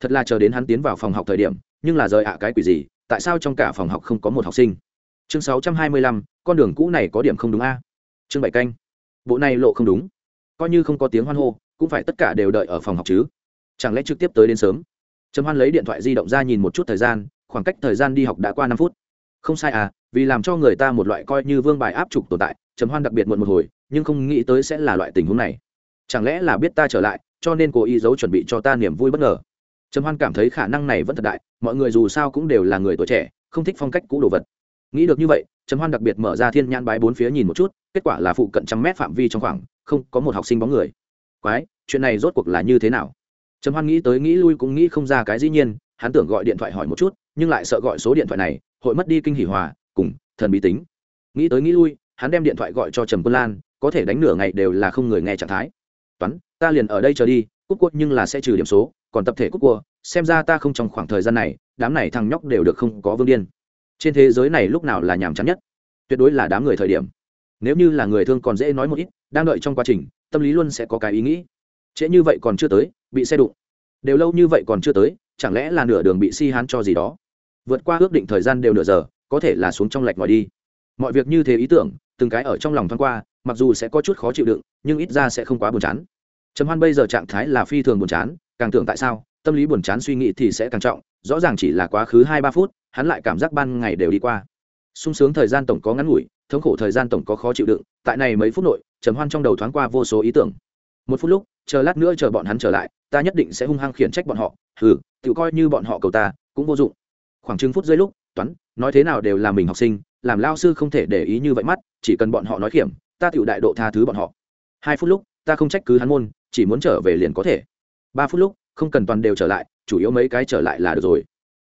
Thật là chờ đến hắn tiến vào phòng học thời điểm, nhưng là rời ạ cái quỷ gì, tại sao trong cả phòng học không có một học sinh? Chương sáu trăm hai mươi lăm, con đường cũ này có điểm không đúng a. Chương bảy canh. Bộ này lộ không đúng. Coi như không có tiếng hoan hô, cũng phải tất cả đều đợi ở phòng học chứ. Chẳng lẽ trực tiếp tới đến sớm? Trầm hoan lấy điện thoại di động ra nhìn một chút thời gian, khoảng cách thời gian đi học đã qua năm phút. Không sai à vì làm cho người ta một loại coi như vương bài áp trục tồn tại, trầm hoan đặc biệt muộn một hồi, nhưng không nghĩ tới sẽ là loại tình huống này. Chẳng lẽ là biết ta trở lại, cho nên cố ý giấu chuẩn bị cho ta niềm vui bất ngờ? Trầm hoan cảm thấy khả năng này vẫn thật đại, mọi người dù sao cũng đều là người tuổi trẻ, không thích phong cách cũ đồ vật nghĩ được như vậy, trầm hoan đặc biệt mở ra thiên nhãn bái bốn phía nhìn một chút, kết quả là phụ cận trăm mét phạm vi trong khoảng, không có một học sinh bóng người. Quái, chuyện này rốt cuộc là như thế nào? Trầm hoan nghĩ tới nghĩ lui cũng nghĩ không ra cái dĩ nhiên, hắn tưởng gọi điện thoại hỏi một chút, nhưng lại sợ gọi số điện thoại này, hội mất đi kinh hỉ hòa, cùng thần bí tính. Nghĩ tới nghĩ lui, hắn đem điện thoại gọi cho trầm quân lan, có thể đánh nửa ngày đều là không người nghe trạng thái. Toán, ta liền ở đây chờ đi cúc cua nhưng là sẽ trừ điểm số, còn tập thể cúc cua, xem ra ta không trong khoảng thời gian này, đám này thằng nhóc đều được không có vương điên trên thế giới này lúc nào là nhàm chán nhất? Tuyệt đối là đám người thời điểm. Nếu như là người thương còn dễ nói một ít, đang đợi trong quá trình, tâm lý luôn sẽ có cái ý nghĩ. Trễ như vậy còn chưa tới, bị xe đụng. Đều lâu như vậy còn chưa tới, chẳng lẽ là nửa đường bị si hán cho gì đó? Vượt qua ước định thời gian đều nửa giờ, có thể là xuống trong lạch ngoài đi. Mọi việc như thế ý tưởng, từng cái ở trong lòng thoáng qua, mặc dù sẽ có chút khó chịu đựng, nhưng ít ra sẽ không quá buồn chán. Trầm hoan bây giờ trạng thái là phi thường buồn chán, càng tưởng tại sao, tâm lý buồn chán suy nghĩ thì sẽ càng trọng, rõ ràng chỉ là quá khứ hai ba phút hắn lại cảm giác ban ngày đều đi qua. Sung sướng thời gian tổng có ngắn ngủi, thống khổ thời gian tổng có khó chịu đựng, tại này mấy phút nội, trầm hoan trong đầu thoáng qua vô số ý tưởng. Một phút lúc, chờ lát nữa chờ bọn hắn trở lại, ta nhất định sẽ hung hăng khiển trách bọn họ. Hừ, tự coi như bọn họ cầu ta, cũng vô dụng. Khoảng chừng phút giây lúc, toán, nói thế nào đều là mình học sinh, làm lao sư không thể để ý như vậy mắt, chỉ cần bọn họ nói kiểm ta tự đại độ tha thứ bọn họ. Hai phút lúc, ta không trách cứ hắn môn, chỉ muốn trở về liền có thể. Ba phút lúc, không cần toàn đều trở lại, chủ yếu mấy cái trở lại là được rồi.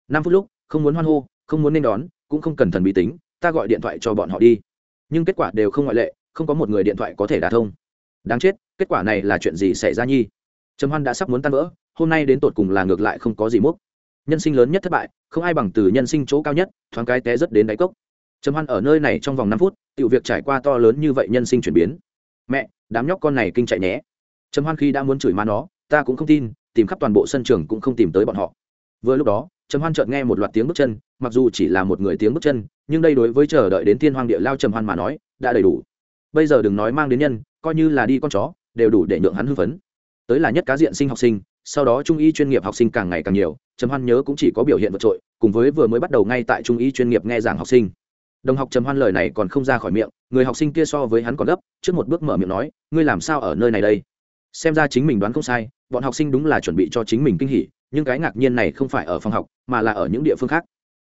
Năm phút lúc không muốn hoan hô, không muốn nên đón, cũng không cần thần bí tính, ta gọi điện thoại cho bọn họ đi. Nhưng kết quả đều không ngoại lệ, không có một người điện thoại có thể đả thông. Đáng chết, kết quả này là chuyện gì xảy ra nhi? Trầm hoan đã sắp muốn tan vỡ, hôm nay đến tột cùng là ngược lại không có gì múc nhân sinh lớn nhất thất bại, không ai bằng từ nhân sinh chỗ cao nhất, thoáng cái té rất đến đáy cốc. Trầm hoan ở nơi này trong vòng năm phút tự việc trải qua to lớn như vậy nhân sinh chuyển biến. Mẹ, đám nhóc con này kinh chạy nhé. Trầm hoan khi đã muốn chửi má nó, ta cũng không tin, tìm khắp toàn bộ sân trường cũng không tìm tới bọn họ. Vừa lúc đó trầm hoan chợt nghe một loạt tiếng bước chân, mặc dù chỉ là một người tiếng bước chân, nhưng đây đối với chờ đợi đến thiên hoang địa lao trầm hoan mà nói, đã đầy đủ. Bây giờ đừng nói mang đến nhân, coi như là đi con chó, đều đủ để nhượng hắn hưng phấn. Tới là nhất cá diện sinh học sinh, sau đó trung y chuyên nghiệp học sinh càng ngày càng nhiều, trầm hoan nhớ cũng chỉ có biểu hiện vượt trội, cùng với vừa mới bắt đầu ngay tại trung y chuyên nghiệp nghe giảng học sinh. Đồng học trầm hoan lời này còn không ra khỏi miệng, người học sinh kia so với hắn còn gấp, trước một bước mở miệng nói, ngươi làm sao ở nơi này đây? Xem ra chính mình đoán không sai, bọn học sinh đúng là chuẩn bị cho chính mình kinh hỉ nhưng cái ngạc nhiên này không phải ở phòng học, mà là ở những địa phương khác.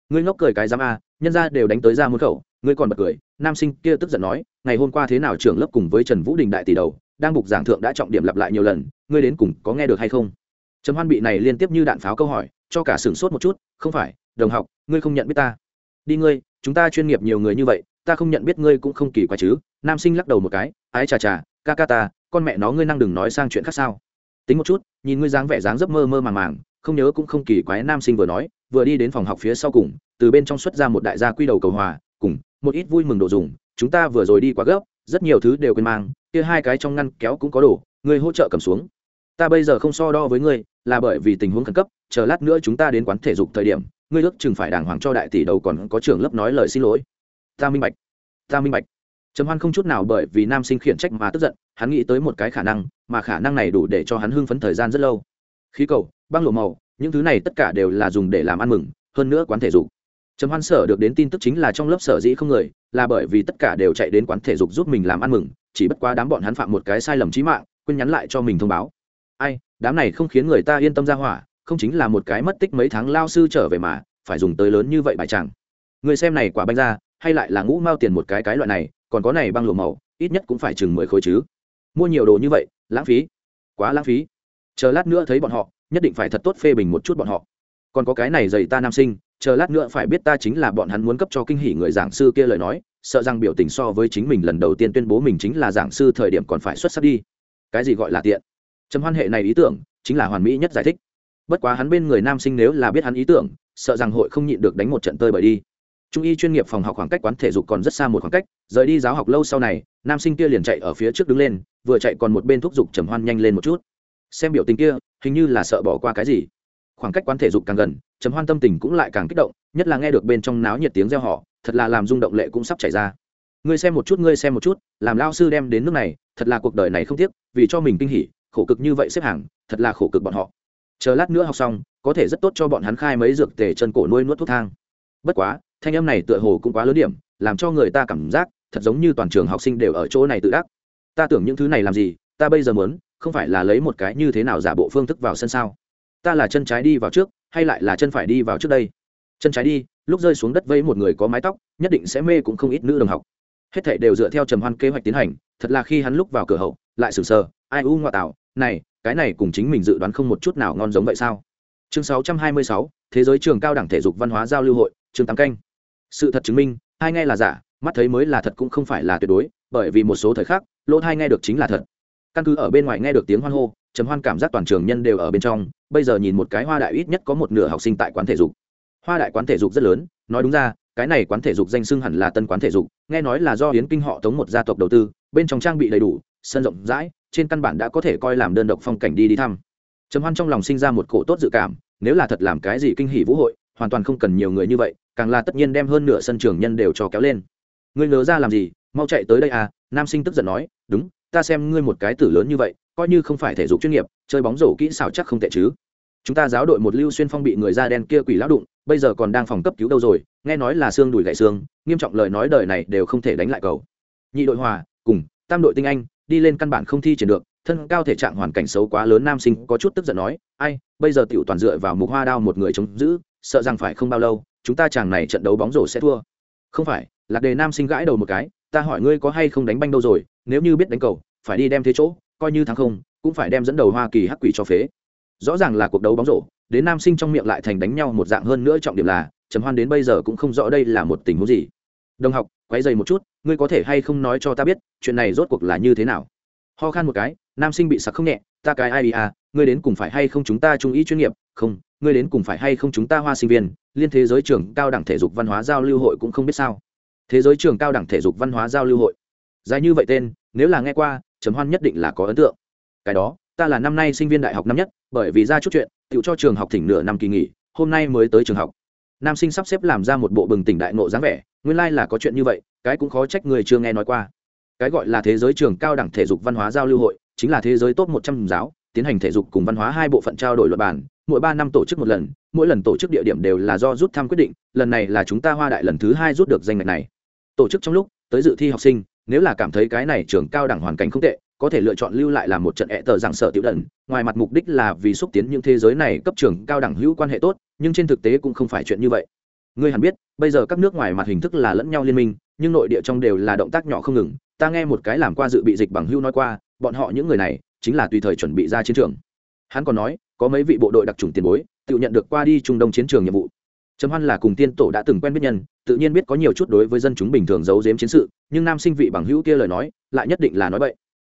Ngươi ngốc cười cái giám a, nhân ra đều đánh tới ra môn khẩu, ngươi còn bật cười. Nam sinh kia tức giận nói, ngày hôm qua thế nào trưởng lớp cùng với trần vũ đình đại tỷ đầu, đang bục giảng thượng đã trọng điểm lặp lại nhiều lần, ngươi đến cùng có nghe được hay không? Trầm hoan bị này liên tiếp như đạn pháo câu hỏi, cho cả sửng sốt một chút, không phải, đồng học, ngươi không nhận biết ta. Đi ngươi, chúng ta chuyên nghiệp nhiều người như vậy, ta không nhận biết ngươi cũng không kỳ quái chứ. Nam sinh lắc đầu một cái, ái chà chà, ca ca ta, con mẹ nó ngươi năng đừng nói sang chuyện khác sao. Tính một chút, nhìn ngươi dáng vẻ dáng giấc mơ mơ màng màng không nhớ cũng không kỳ quái nam sinh vừa nói, vừa đi đến phòng học phía sau cùng, từ bên trong xuất ra một đại gia quy đầu cầu hòa, cùng, một ít vui mừng đồ dùng, chúng ta vừa rồi đi quá gấp, rất nhiều thứ đều quên mang, kia hai cái trong ngăn kéo cũng có đồ ngươi hỗ trợ cầm xuống. Ta bây giờ không so đo với ngươi, là bởi vì tình huống khẩn cấp, chờ lát nữa chúng ta đến quán thể dục thời điểm, ngươi ước chừng phải đàng hoàng cho đại tỷ đầu còn có trưởng lớp nói lời xin lỗi. Ta minh bạch, ta minh bạch. Trầm hoan không chút nào bởi vì nam sinh khiển trách mà tức giận, hắn nghĩ tới một cái khả năng, mà khả năng này đủ để cho hắn hưng phấn thời gian rất lâu. Khí cầu băng lộ màu, những thứ này tất cả đều là dùng để làm ăn mừng, hơn nữa quán thể dục. Trầm hoan sở được đến tin tức chính là trong lớp sở dĩ không người, là bởi vì tất cả đều chạy đến quán thể dục giúp mình làm ăn mừng, chỉ bất quá đám bọn hắn phạm một cái sai lầm trí mạng, quên nhắn lại cho mình thông báo. Ai, đám này không khiến người ta yên tâm ra hỏa, không chính là một cái mất tích mấy tháng lao sư trở về mà, phải dùng tới lớn như vậy bài chẳng. Người xem này quả banh ra, hay lại là ngũ mao tiền một cái cái loại này, còn có này băng lụa màu, ít nhất cũng phải chừng mười khối chứ. Mua nhiều đồ như vậy, lãng phí. Quá lãng phí. Chờ lát nữa thấy bọn họ nhất định phải thật tốt phê bình một chút bọn họ. Còn có cái này dày ta nam sinh, chờ lát nữa phải biết ta chính là bọn hắn muốn cấp cho kinh hỉ người giảng sư kia lời nói, sợ rằng biểu tình so với chính mình lần đầu tiên tuyên bố mình chính là giảng sư thời điểm còn phải xuất sắc đi. Cái gì gọi là tiện? Trầm hoan hệ này ý tưởng, chính là hoàn mỹ nhất giải thích. Bất quá hắn bên người nam sinh nếu là biết hắn ý tưởng, sợ rằng hội không nhịn được đánh một trận tơi bởi đi. Trung y chuyên nghiệp phòng học khoảng cách quán thể dục còn rất xa một khoảng cách, rời đi giáo học lâu sau này, nam sinh kia liền chạy ở phía trước đứng lên, vừa chạy còn một bên thúc giục trầm hoan nhanh lên một chút xem biểu tình kia, hình như là sợ bỏ qua cái gì. Khoảng cách quán thể dục càng gần, trầm hoan tâm tình cũng lại càng kích động, nhất là nghe được bên trong náo nhiệt tiếng reo họ thật là làm rung động lệ cũng sắp chảy ra. Ngươi xem một chút, ngươi xem một chút, làm lao sư đem đến nước này, thật là cuộc đời này không tiếc, vì cho mình kinh hỉ, khổ cực như vậy xếp hàng, thật là khổ cực bọn họ. Chờ lát nữa học xong, có thể rất tốt cho bọn hắn khai mấy dược tề chân cổ nuôi nuốt thuốc thang. Bất quá, thanh âm này tựa hồ cũng quá lớn điểm, làm cho người ta cảm giác, thật giống như toàn trường học sinh đều ở chỗ này tự đắc. Ta tưởng những thứ này làm gì, ta bây giờ muốn không phải là lấy một cái như thế nào giả bộ phương thức vào sân sao? Ta là chân trái đi vào trước hay lại là chân phải đi vào trước đây? Chân trái đi lúc rơi xuống đất với một người có mái tóc nhất định sẽ mê cũng không ít nữ đồng học. Hết thảy đều dựa theo trầm hoan kế hoạch tiến hành thật là khi hắn lúc vào cửa hậu lại sừng sờ ai u ngoại tạo này cái này cùng chính mình dự đoán không một chút nào ngon giống vậy sao? Chương 626, thế giới trường cao đẳng thể dục văn hóa giao lưu hội chương tám canh. Sự thật chứng minh hai nghe là giả mắt thấy mới là thật cũng không phải là tuyệt đối bởi vì một số thời khắc lỗ hai nghe được chính là thật căn cứ ở bên ngoài nghe được tiếng hoan hô, trầm hoan cảm giác toàn trường nhân đều ở bên trong, bây giờ nhìn một cái hoa đại ít nhất có một nửa học sinh tại quán thể dục. Hoa đại quán thể dục rất lớn, nói đúng ra, cái này quán thể dục danh xưng hẳn là tân quán thể dục, nghe nói là do hiến kinh họ tống một gia tộc đầu tư, bên trong trang bị đầy đủ, sân rộng rãi, trên căn bản đã có thể coi làm đơn độc phong cảnh đi đi thăm. Trầm hoan trong lòng sinh ra một cổ tốt dự cảm, nếu là thật làm cái gì kinh hỷ vũ hội, hoàn toàn không cần nhiều người như vậy, càng là tất nhiên đem hơn nửa sân trường nhân đều cho kéo lên. Người ngớ ra làm gì? Mau chạy tới đây à nam sinh tức giận nói, đúng ta xem ngươi một cái tử lớn như vậy, coi như không phải thể dục chuyên nghiệp, chơi bóng rổ kỹ xảo chắc không tệ chứ. Chúng ta giáo đội một lưu xuyên phong bị người da đen kia quỷ lão đụng, bây giờ còn đang phòng cấp cứu đâu rồi, nghe nói là xương đùi gãy xương, nghiêm trọng lời nói đời này đều không thể đánh lại cầu nhị đội hòa, cùng, tam đội tinh anh, đi lên căn bản không thi triển được, thân cao thể trạng hoàn cảnh xấu quá lớn nam sinh có chút tức giận nói, ai, bây giờ tiểu toàn dựa vào mục hoa đao một người chống giữ, sợ rằng phải không bao lâu, chúng ta chàng này trận đấu bóng rổ sẽ thua. Không phải, lạc đề nam sinh gãi đầu một cái ta hỏi ngươi có hay không đánh banh đâu rồi, nếu như biết đánh cầu, phải đi đem thế chỗ, coi như thắng không, cũng phải đem dẫn đầu hoa kỳ hắc quỷ cho phế. Rõ ràng là cuộc đấu bóng rổ, đến nam sinh trong miệng lại thành đánh nhau một dạng hơn nữa trọng điểm là, trầm hoan đến bây giờ cũng không rõ đây là một tình huống gì. Đồng học quay dày một chút, ngươi có thể hay không nói cho ta biết, chuyện này rốt cuộc là như thế nào? Ho khan một cái, nam sinh bị sặc không nhẹ, ta cái ai à ngươi đến cùng phải hay không chúng ta trung ý chuyên nghiệp? Không, ngươi đến cùng phải hay không chúng ta hoa sinh viên, liên thế giới trường cao đẳng thể dục văn hóa giao lưu hội cũng không biết sao thế giới trường cao đẳng thể dục văn hóa giao lưu hội. Dài như vậy tên, nếu là nghe qua, trầm hoan nhất định là có ấn tượng. Cái đó, ta là năm nay sinh viên đại học năm nhất, bởi vì ra chút chuyện tự cho trường học thỉnh nửa năm kỳ nghỉ, hôm nay mới tới trường học. Nam sinh sắp xếp làm ra một bộ bừng tỉnh đại ngộ dáng vẻ, nguyên lai、like、là có chuyện như vậy, cái cũng khó trách người chưa nghe nói qua. Cái gọi là thế giới trường cao đẳng thể dục văn hóa giao lưu hội, chính là thế giới top một trăm giáo, tiến hành thể dục cùng văn hóa hai bộ phận trao đổi luật bản mỗi ba năm tổ chức một lần, mỗi lần tổ chức địa điểm đều là do rút thăm quyết định, lần này là chúng ta hoa đại lần thứ hai rút được danh ngạch này tổ chức trong lúc, tới dự thi học sinh, nếu là cảm thấy cái này trường cao đẳng hoàn cảnh không tệ, có thể lựa chọn lưu lại làm một trận ẹ tờ giảng sở tiểu đần. Ngoài mặt mục đích là vì xúc tiến những thế giới này cấp trường cao đẳng hữu quan hệ tốt, nhưng trên thực tế cũng không phải chuyện như vậy. Ngươi hẳn biết, bây giờ các nước ngoài mặt hình thức là lẫn nhau liên minh, nhưng nội địa trong đều là động tác nhỏ không ngừng. Ta nghe một cái làm qua dự bị dịch bằng hưu nói qua, bọn họ những người này chính là tùy thời chuẩn bị ra chiến trường. Hắn còn nói, có mấy vị bộ đội đặc trùng tiền bối, tự nhận được qua đi trung đông chiến trường nhiệm vụ trầm hoan là cùng tiên tổ đã từng quen biết nhân, tự nhiên biết có nhiều chút đối với dân chúng bình thường giấu giếm chiến sự, nhưng nam sinh vị bằng hữu kia lời nói, lại nhất định là nói vậy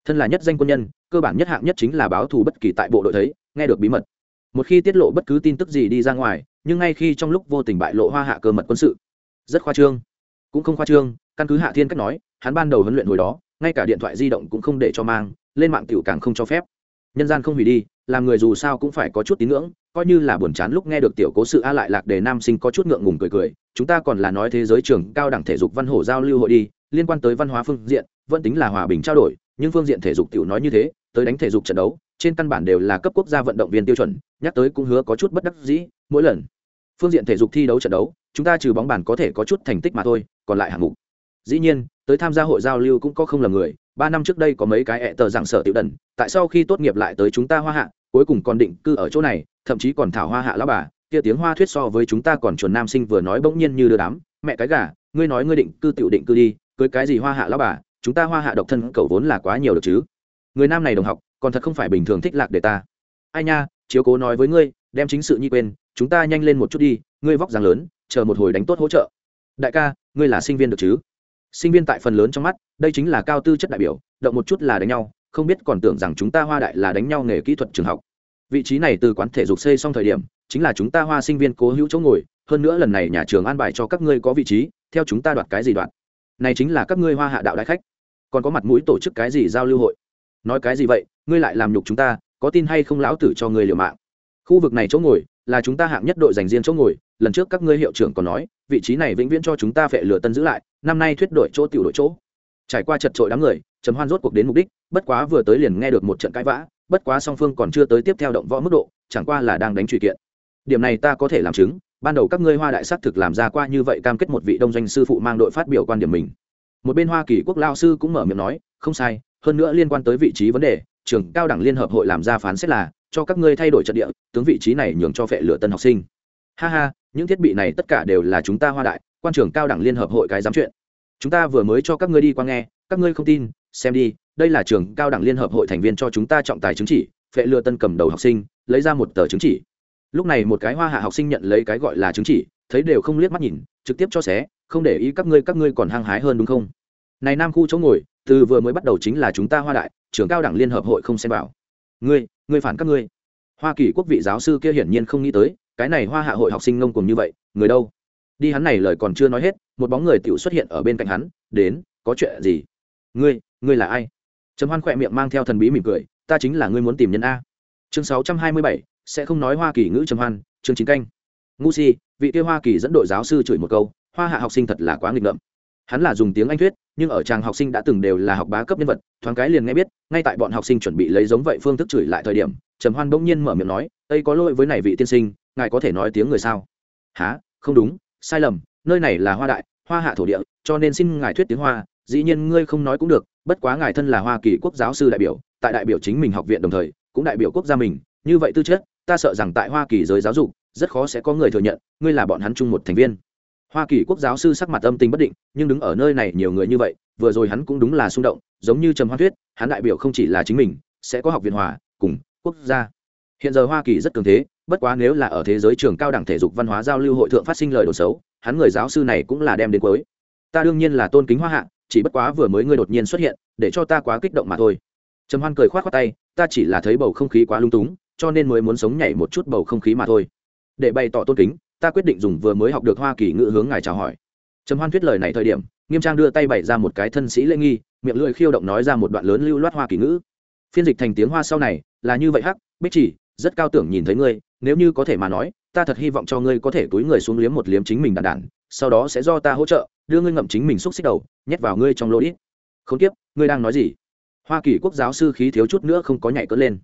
thân là nhất danh quân nhân, cơ bản nhất hạng nhất chính là báo thù bất kỳ tại bộ đội thấy, nghe được bí mật. Một khi tiết lộ bất cứ tin tức gì đi ra ngoài, nhưng ngay khi trong lúc vô tình bại lộ hoa hạ cơ mật quân sự, rất khoa trương. Cũng không khoa trương, căn cứ hạ thiên cách nói, hắn ban đầu huấn luyện hồi đó, ngay cả điện thoại di động cũng không để cho mang, lên mạng tiểu càng không cho phép. Nhân gian không hủy đi, làm người dù sao cũng phải có chút tín ngưỡng coi như là buồn chán lúc nghe được tiểu cố sự a lại lạc để nam sinh có chút ngượng ngùng cười cười, chúng ta còn là nói thế giới trường cao đẳng thể dục văn hổ giao lưu hội đi, liên quan tới văn hóa phương diện, vẫn tính là hòa bình trao đổi, nhưng phương diện thể dục tiểu nói như thế, tới đánh thể dục trận đấu, trên căn bản đều là cấp quốc gia vận động viên tiêu chuẩn, nhắc tới cũng hứa có chút bất đắc dĩ, mỗi lần phương diện thể dục thi đấu trận đấu, chúng ta trừ bóng bàn có thể có chút thành tích mà thôi, còn lại hạng mục. Dĩ nhiên, tới tham gia hội giao lưu cũng có không là người, ba năm trước đây có mấy cái ẹ tờ giảng sở tiểu đần, tại sau khi tốt nghiệp lại tới chúng ta hoa hạ cuối cùng còn định cư ở chỗ này, thậm chí còn thảo hoa hạ lão bà, kia tiếng hoa thuyết so với chúng ta còn chuẩn nam sinh vừa nói bỗng nhiên như đưa đám, mẹ cái gà, ngươi nói ngươi định cư tiểu định cư đi, cưới cái gì hoa hạ lão bà, chúng ta hoa hạ độc thân cầu vốn là quá nhiều được chứ. Người nam này đồng học, còn thật không phải bình thường thích lạc để ta. Ai nha, chiếu cố nói với ngươi, đem chính sự nhi quên, chúng ta nhanh lên một chút đi, ngươi vóc dáng lớn, chờ một hồi đánh tốt hỗ trợ. Đại ca, ngươi là sinh viên được chứ? Sinh viên tại phần lớn trong mắt, đây chính là cao tư chất đại biểu, động một chút là đánh nhau không biết còn tưởng rằng chúng ta hoa đại là đánh nhau nghề kỹ thuật trường học. Vị trí này từ quán thể dục xây xong thời điểm, chính là chúng ta hoa sinh viên cố hữu chỗ ngồi, hơn nữa lần này nhà trường an bài cho các ngươi có vị trí, theo chúng ta đoạt cái gì đoạt. Này chính là các ngươi hoa hạ đạo đại khách. Còn có mặt mũi tổ chức cái gì giao lưu hội? Nói cái gì vậy? Ngươi lại làm nhục chúng ta, có tin hay không lão tử cho ngươi liều mạng? Khu vực này chỗ ngồi, là chúng ta hạng nhất đội dành riêng chỗ ngồi, lần trước các ngươi hiệu trưởng còn nói, vị trí này vĩnh viễn cho chúng ta phệ lửa tân giữ lại, năm nay thuyết đội chỗ tiểu đội chỗ. Trải qua chật trội đám người chấm hoan rốt cuộc đến mục đích, bất quá vừa tới liền nghe được một trận cãi vã, bất quá song phương còn chưa tới tiếp theo động võ mức độ, chẳng qua là đang đánh truy kiện. Điểm này ta có thể làm chứng, ban đầu các ngươi hoa đại s thực làm ra qua như vậy cam kết một vị đông doanh sư phụ mang đội phát biểu quan điểm mình. Một bên hoa kỳ quốc lao sư cũng mở miệng nói, không sai, hơn nữa liên quan tới vị trí vấn đề, trường cao đẳng liên hợp hội làm ra phán xét là, cho các ngươi thay đổi trận địa, tướng vị trí này nhường cho phệ lửa tân học sinh. Ha ha, những thiết bị này tất cả đều là chúng ta hoa đại, quan trường cao đẳng liên hợp hội cái giám chuyện. Chúng ta vừa mới cho các ngươi đi qua nghe, các ngươi không tin xem đi, đây là trường cao đẳng liên hợp hội thành viên cho chúng ta trọng tài chứng chỉ, phệ lừa tân cầm đầu học sinh, lấy ra một tờ chứng chỉ. Lúc này một cái hoa hạ học sinh nhận lấy cái gọi là chứng chỉ, thấy đều không liếc mắt nhìn, trực tiếp cho xé, không để ý các ngươi các ngươi còn hăng hái hơn đúng không? Này nam khu chỗ ngồi, từ vừa mới bắt đầu chính là chúng ta hoa đại, trường cao đẳng liên hợp hội không xem vào. Ngươi ngươi phản các ngươi. Hoa kỳ quốc vị giáo sư kia hiển nhiên không nghĩ tới, cái này hoa hạ hội học sinh ngông cùng như vậy, người đâu? Đi hắn này lời còn chưa nói hết, một bóng người tiểu xuất hiện ở bên cạnh hắn, đến, có chuyện gì? Ngươi ngươi là ai? Trầm hoan khỏe miệng mang theo thần bí mỉm cười, ta chính là ngươi muốn tìm nhân a. Chương sáu trăm hai mươi bảy, sẽ không nói hoa kỳ ngữ trầm hoan, chương chín canh. Ngu si, vị kia hoa kỳ dẫn đội giáo sư chửi một câu, hoa hạ học sinh thật là quá nghịch ngợm. Hắn là dùng tiếng anh thuyết, nhưng ở chàng học sinh đã từng đều là học bá cấp nhân vật, thoáng cái liền nghe biết, ngay tại bọn học sinh chuẩn bị lấy giống vậy phương thức chửi lại thời điểm, trầm hoan bỗng nhiên mở miệng nói đây có lỗi với này vị tiên sinh, ngài có thể nói tiếng người sao? Há không đúng, sai lầm, nơi này là hoa đại, hoa hạ thổ địa, cho nên xin ngài thuyết tiếng hoa, dĩ nhiên ngươi không nói cũng được bất quá ngài thân là hoa kỳ quốc giáo sư đại biểu, tại đại biểu chính mình học viện đồng thời, cũng đại biểu quốc gia mình, như vậy tư chất, ta sợ rằng tại hoa kỳ giới giáo dục, rất khó sẽ có người thừa nhận, ngươi là bọn hắn chung một thành viên. Hoa kỳ quốc giáo sư sắc mặt âm tình bất định, nhưng đứng ở nơi này nhiều người như vậy, vừa rồi hắn cũng đúng là xung động, giống như trầm hoa thuyết, hắn đại biểu không chỉ là chính mình, sẽ có học viện hòa, cùng quốc gia. Hiện giờ hoa kỳ rất cường thế, bất quá nếu là ở thế giới trường cao đẳng thể dục văn hóa giao lưu hội thượng phát sinh lời đồn xấu, hắn người giáo sư này cũng là đem đến cuối. Ta đương nhiên là tôn kính hoa hạ chỉ bất quá vừa mới ngươi đột nhiên xuất hiện, để cho ta quá kích động mà thôi. Trầm hoan cười khoát khoát tay, ta chỉ là thấy bầu không khí quá lung túng, cho nên mới muốn sống nhảy một chút bầu không khí mà thôi. Để bày tỏ tôn kính, ta quyết định dùng vừa mới học được hoa kỳ ngữ hướng ngài chào hỏi. Trầm hoan thuyết lời này thời điểm, nghiêm trang đưa tay bày ra một cái thân sĩ lễ nghi, miệng lưỡi khiêu động nói ra một đoạn lớn lưu loát hoa kỳ ngữ. Phiên dịch thành tiếng hoa sau này, là như vậy hắc, bích chỉ, rất cao tưởng nhìn thấy ngươi, nếu như có thể mà nói, ta thật hy vọng cho ngươi có thể túi người xuống liếm một liếm chính mình đàn đản sau đó sẽ do ta hỗ trợ đưa ngươi ngậm chính mình xúc xích đầu, nhét vào ngươi trong lỗ ít không tiếp ngươi đang nói gì? Hoa kỳ quốc giáo sư khí thiếu chút nữa không có nhảy cất lên.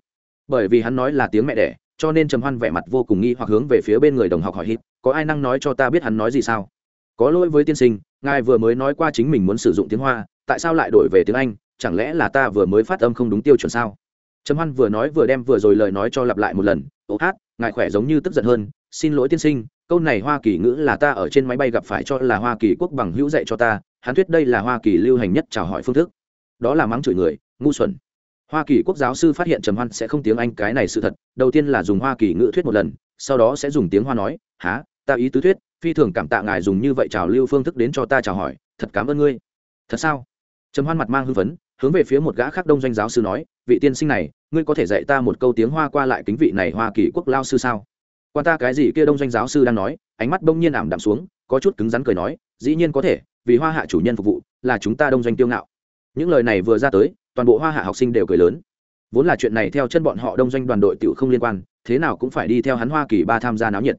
Bởi vì hắn nói là tiếng mẹ đẻ, cho nên trầm hoan vẻ mặt vô cùng nghi hoặc hướng về phía bên người đồng học hỏi hít, có ai năng nói cho ta biết hắn nói gì sao? Có lỗi với tiên sinh, ngài vừa mới nói qua chính mình muốn sử dụng tiếng hoa, tại sao lại đổi về tiếng anh, chẳng lẽ là ta vừa mới phát âm không đúng tiêu chuẩn sao? Trầm hoan vừa nói vừa đem vừa rồi lời nói cho lặp lại một lần, ô hát, ngài khỏe giống như tức giận hơn, xin lỗi tiên sinh câu này hoa kỳ ngữ là ta ở trên máy bay gặp phải cho là hoa kỳ quốc bằng hữu dạy cho ta, hắn thuyết đây là hoa kỳ lưu hành nhất chào hỏi phương thức. Đó là mắng chửi người, ngu xuẩn. Hoa kỳ quốc giáo sư phát hiện trầm hoan sẽ không tiếng anh cái này sự thật, đầu tiên là dùng hoa kỳ ngữ thuyết một lần, sau đó sẽ dùng tiếng hoa nói há ta ý tứ thuyết, phi thường cảm tạ ngài dùng như vậy chào lưu phương thức đến cho ta chào hỏi, thật cảm ơn ngươi. Thật sao? Trầm hoan mặt mang hưng phấn, hướng về phía một gã khác đông doanh giáo sư nói, vị tiên sinh này, ngươi có thể dạy ta một câu tiếng hoa qua lại kính vị này hoa kỳ quốc lao sư sao? Quan ta cái gì kia đông doanh giáo sư đang nói, ánh mắt bỗng nhiên ảm đạm xuống, có chút cứng rắn cười nói, dĩ nhiên có thể, vì hoa hạ chủ nhân phục vụ, là chúng ta đông doanh tiêu ngạo. Những lời này vừa ra tới, toàn bộ hoa hạ học sinh đều cười lớn. Vốn là chuyện này theo chân bọn họ đông doanh đoàn đội tiểu không liên quan, thế nào cũng phải đi theo hắn hoa kỳ ba tham gia náo nhiệt.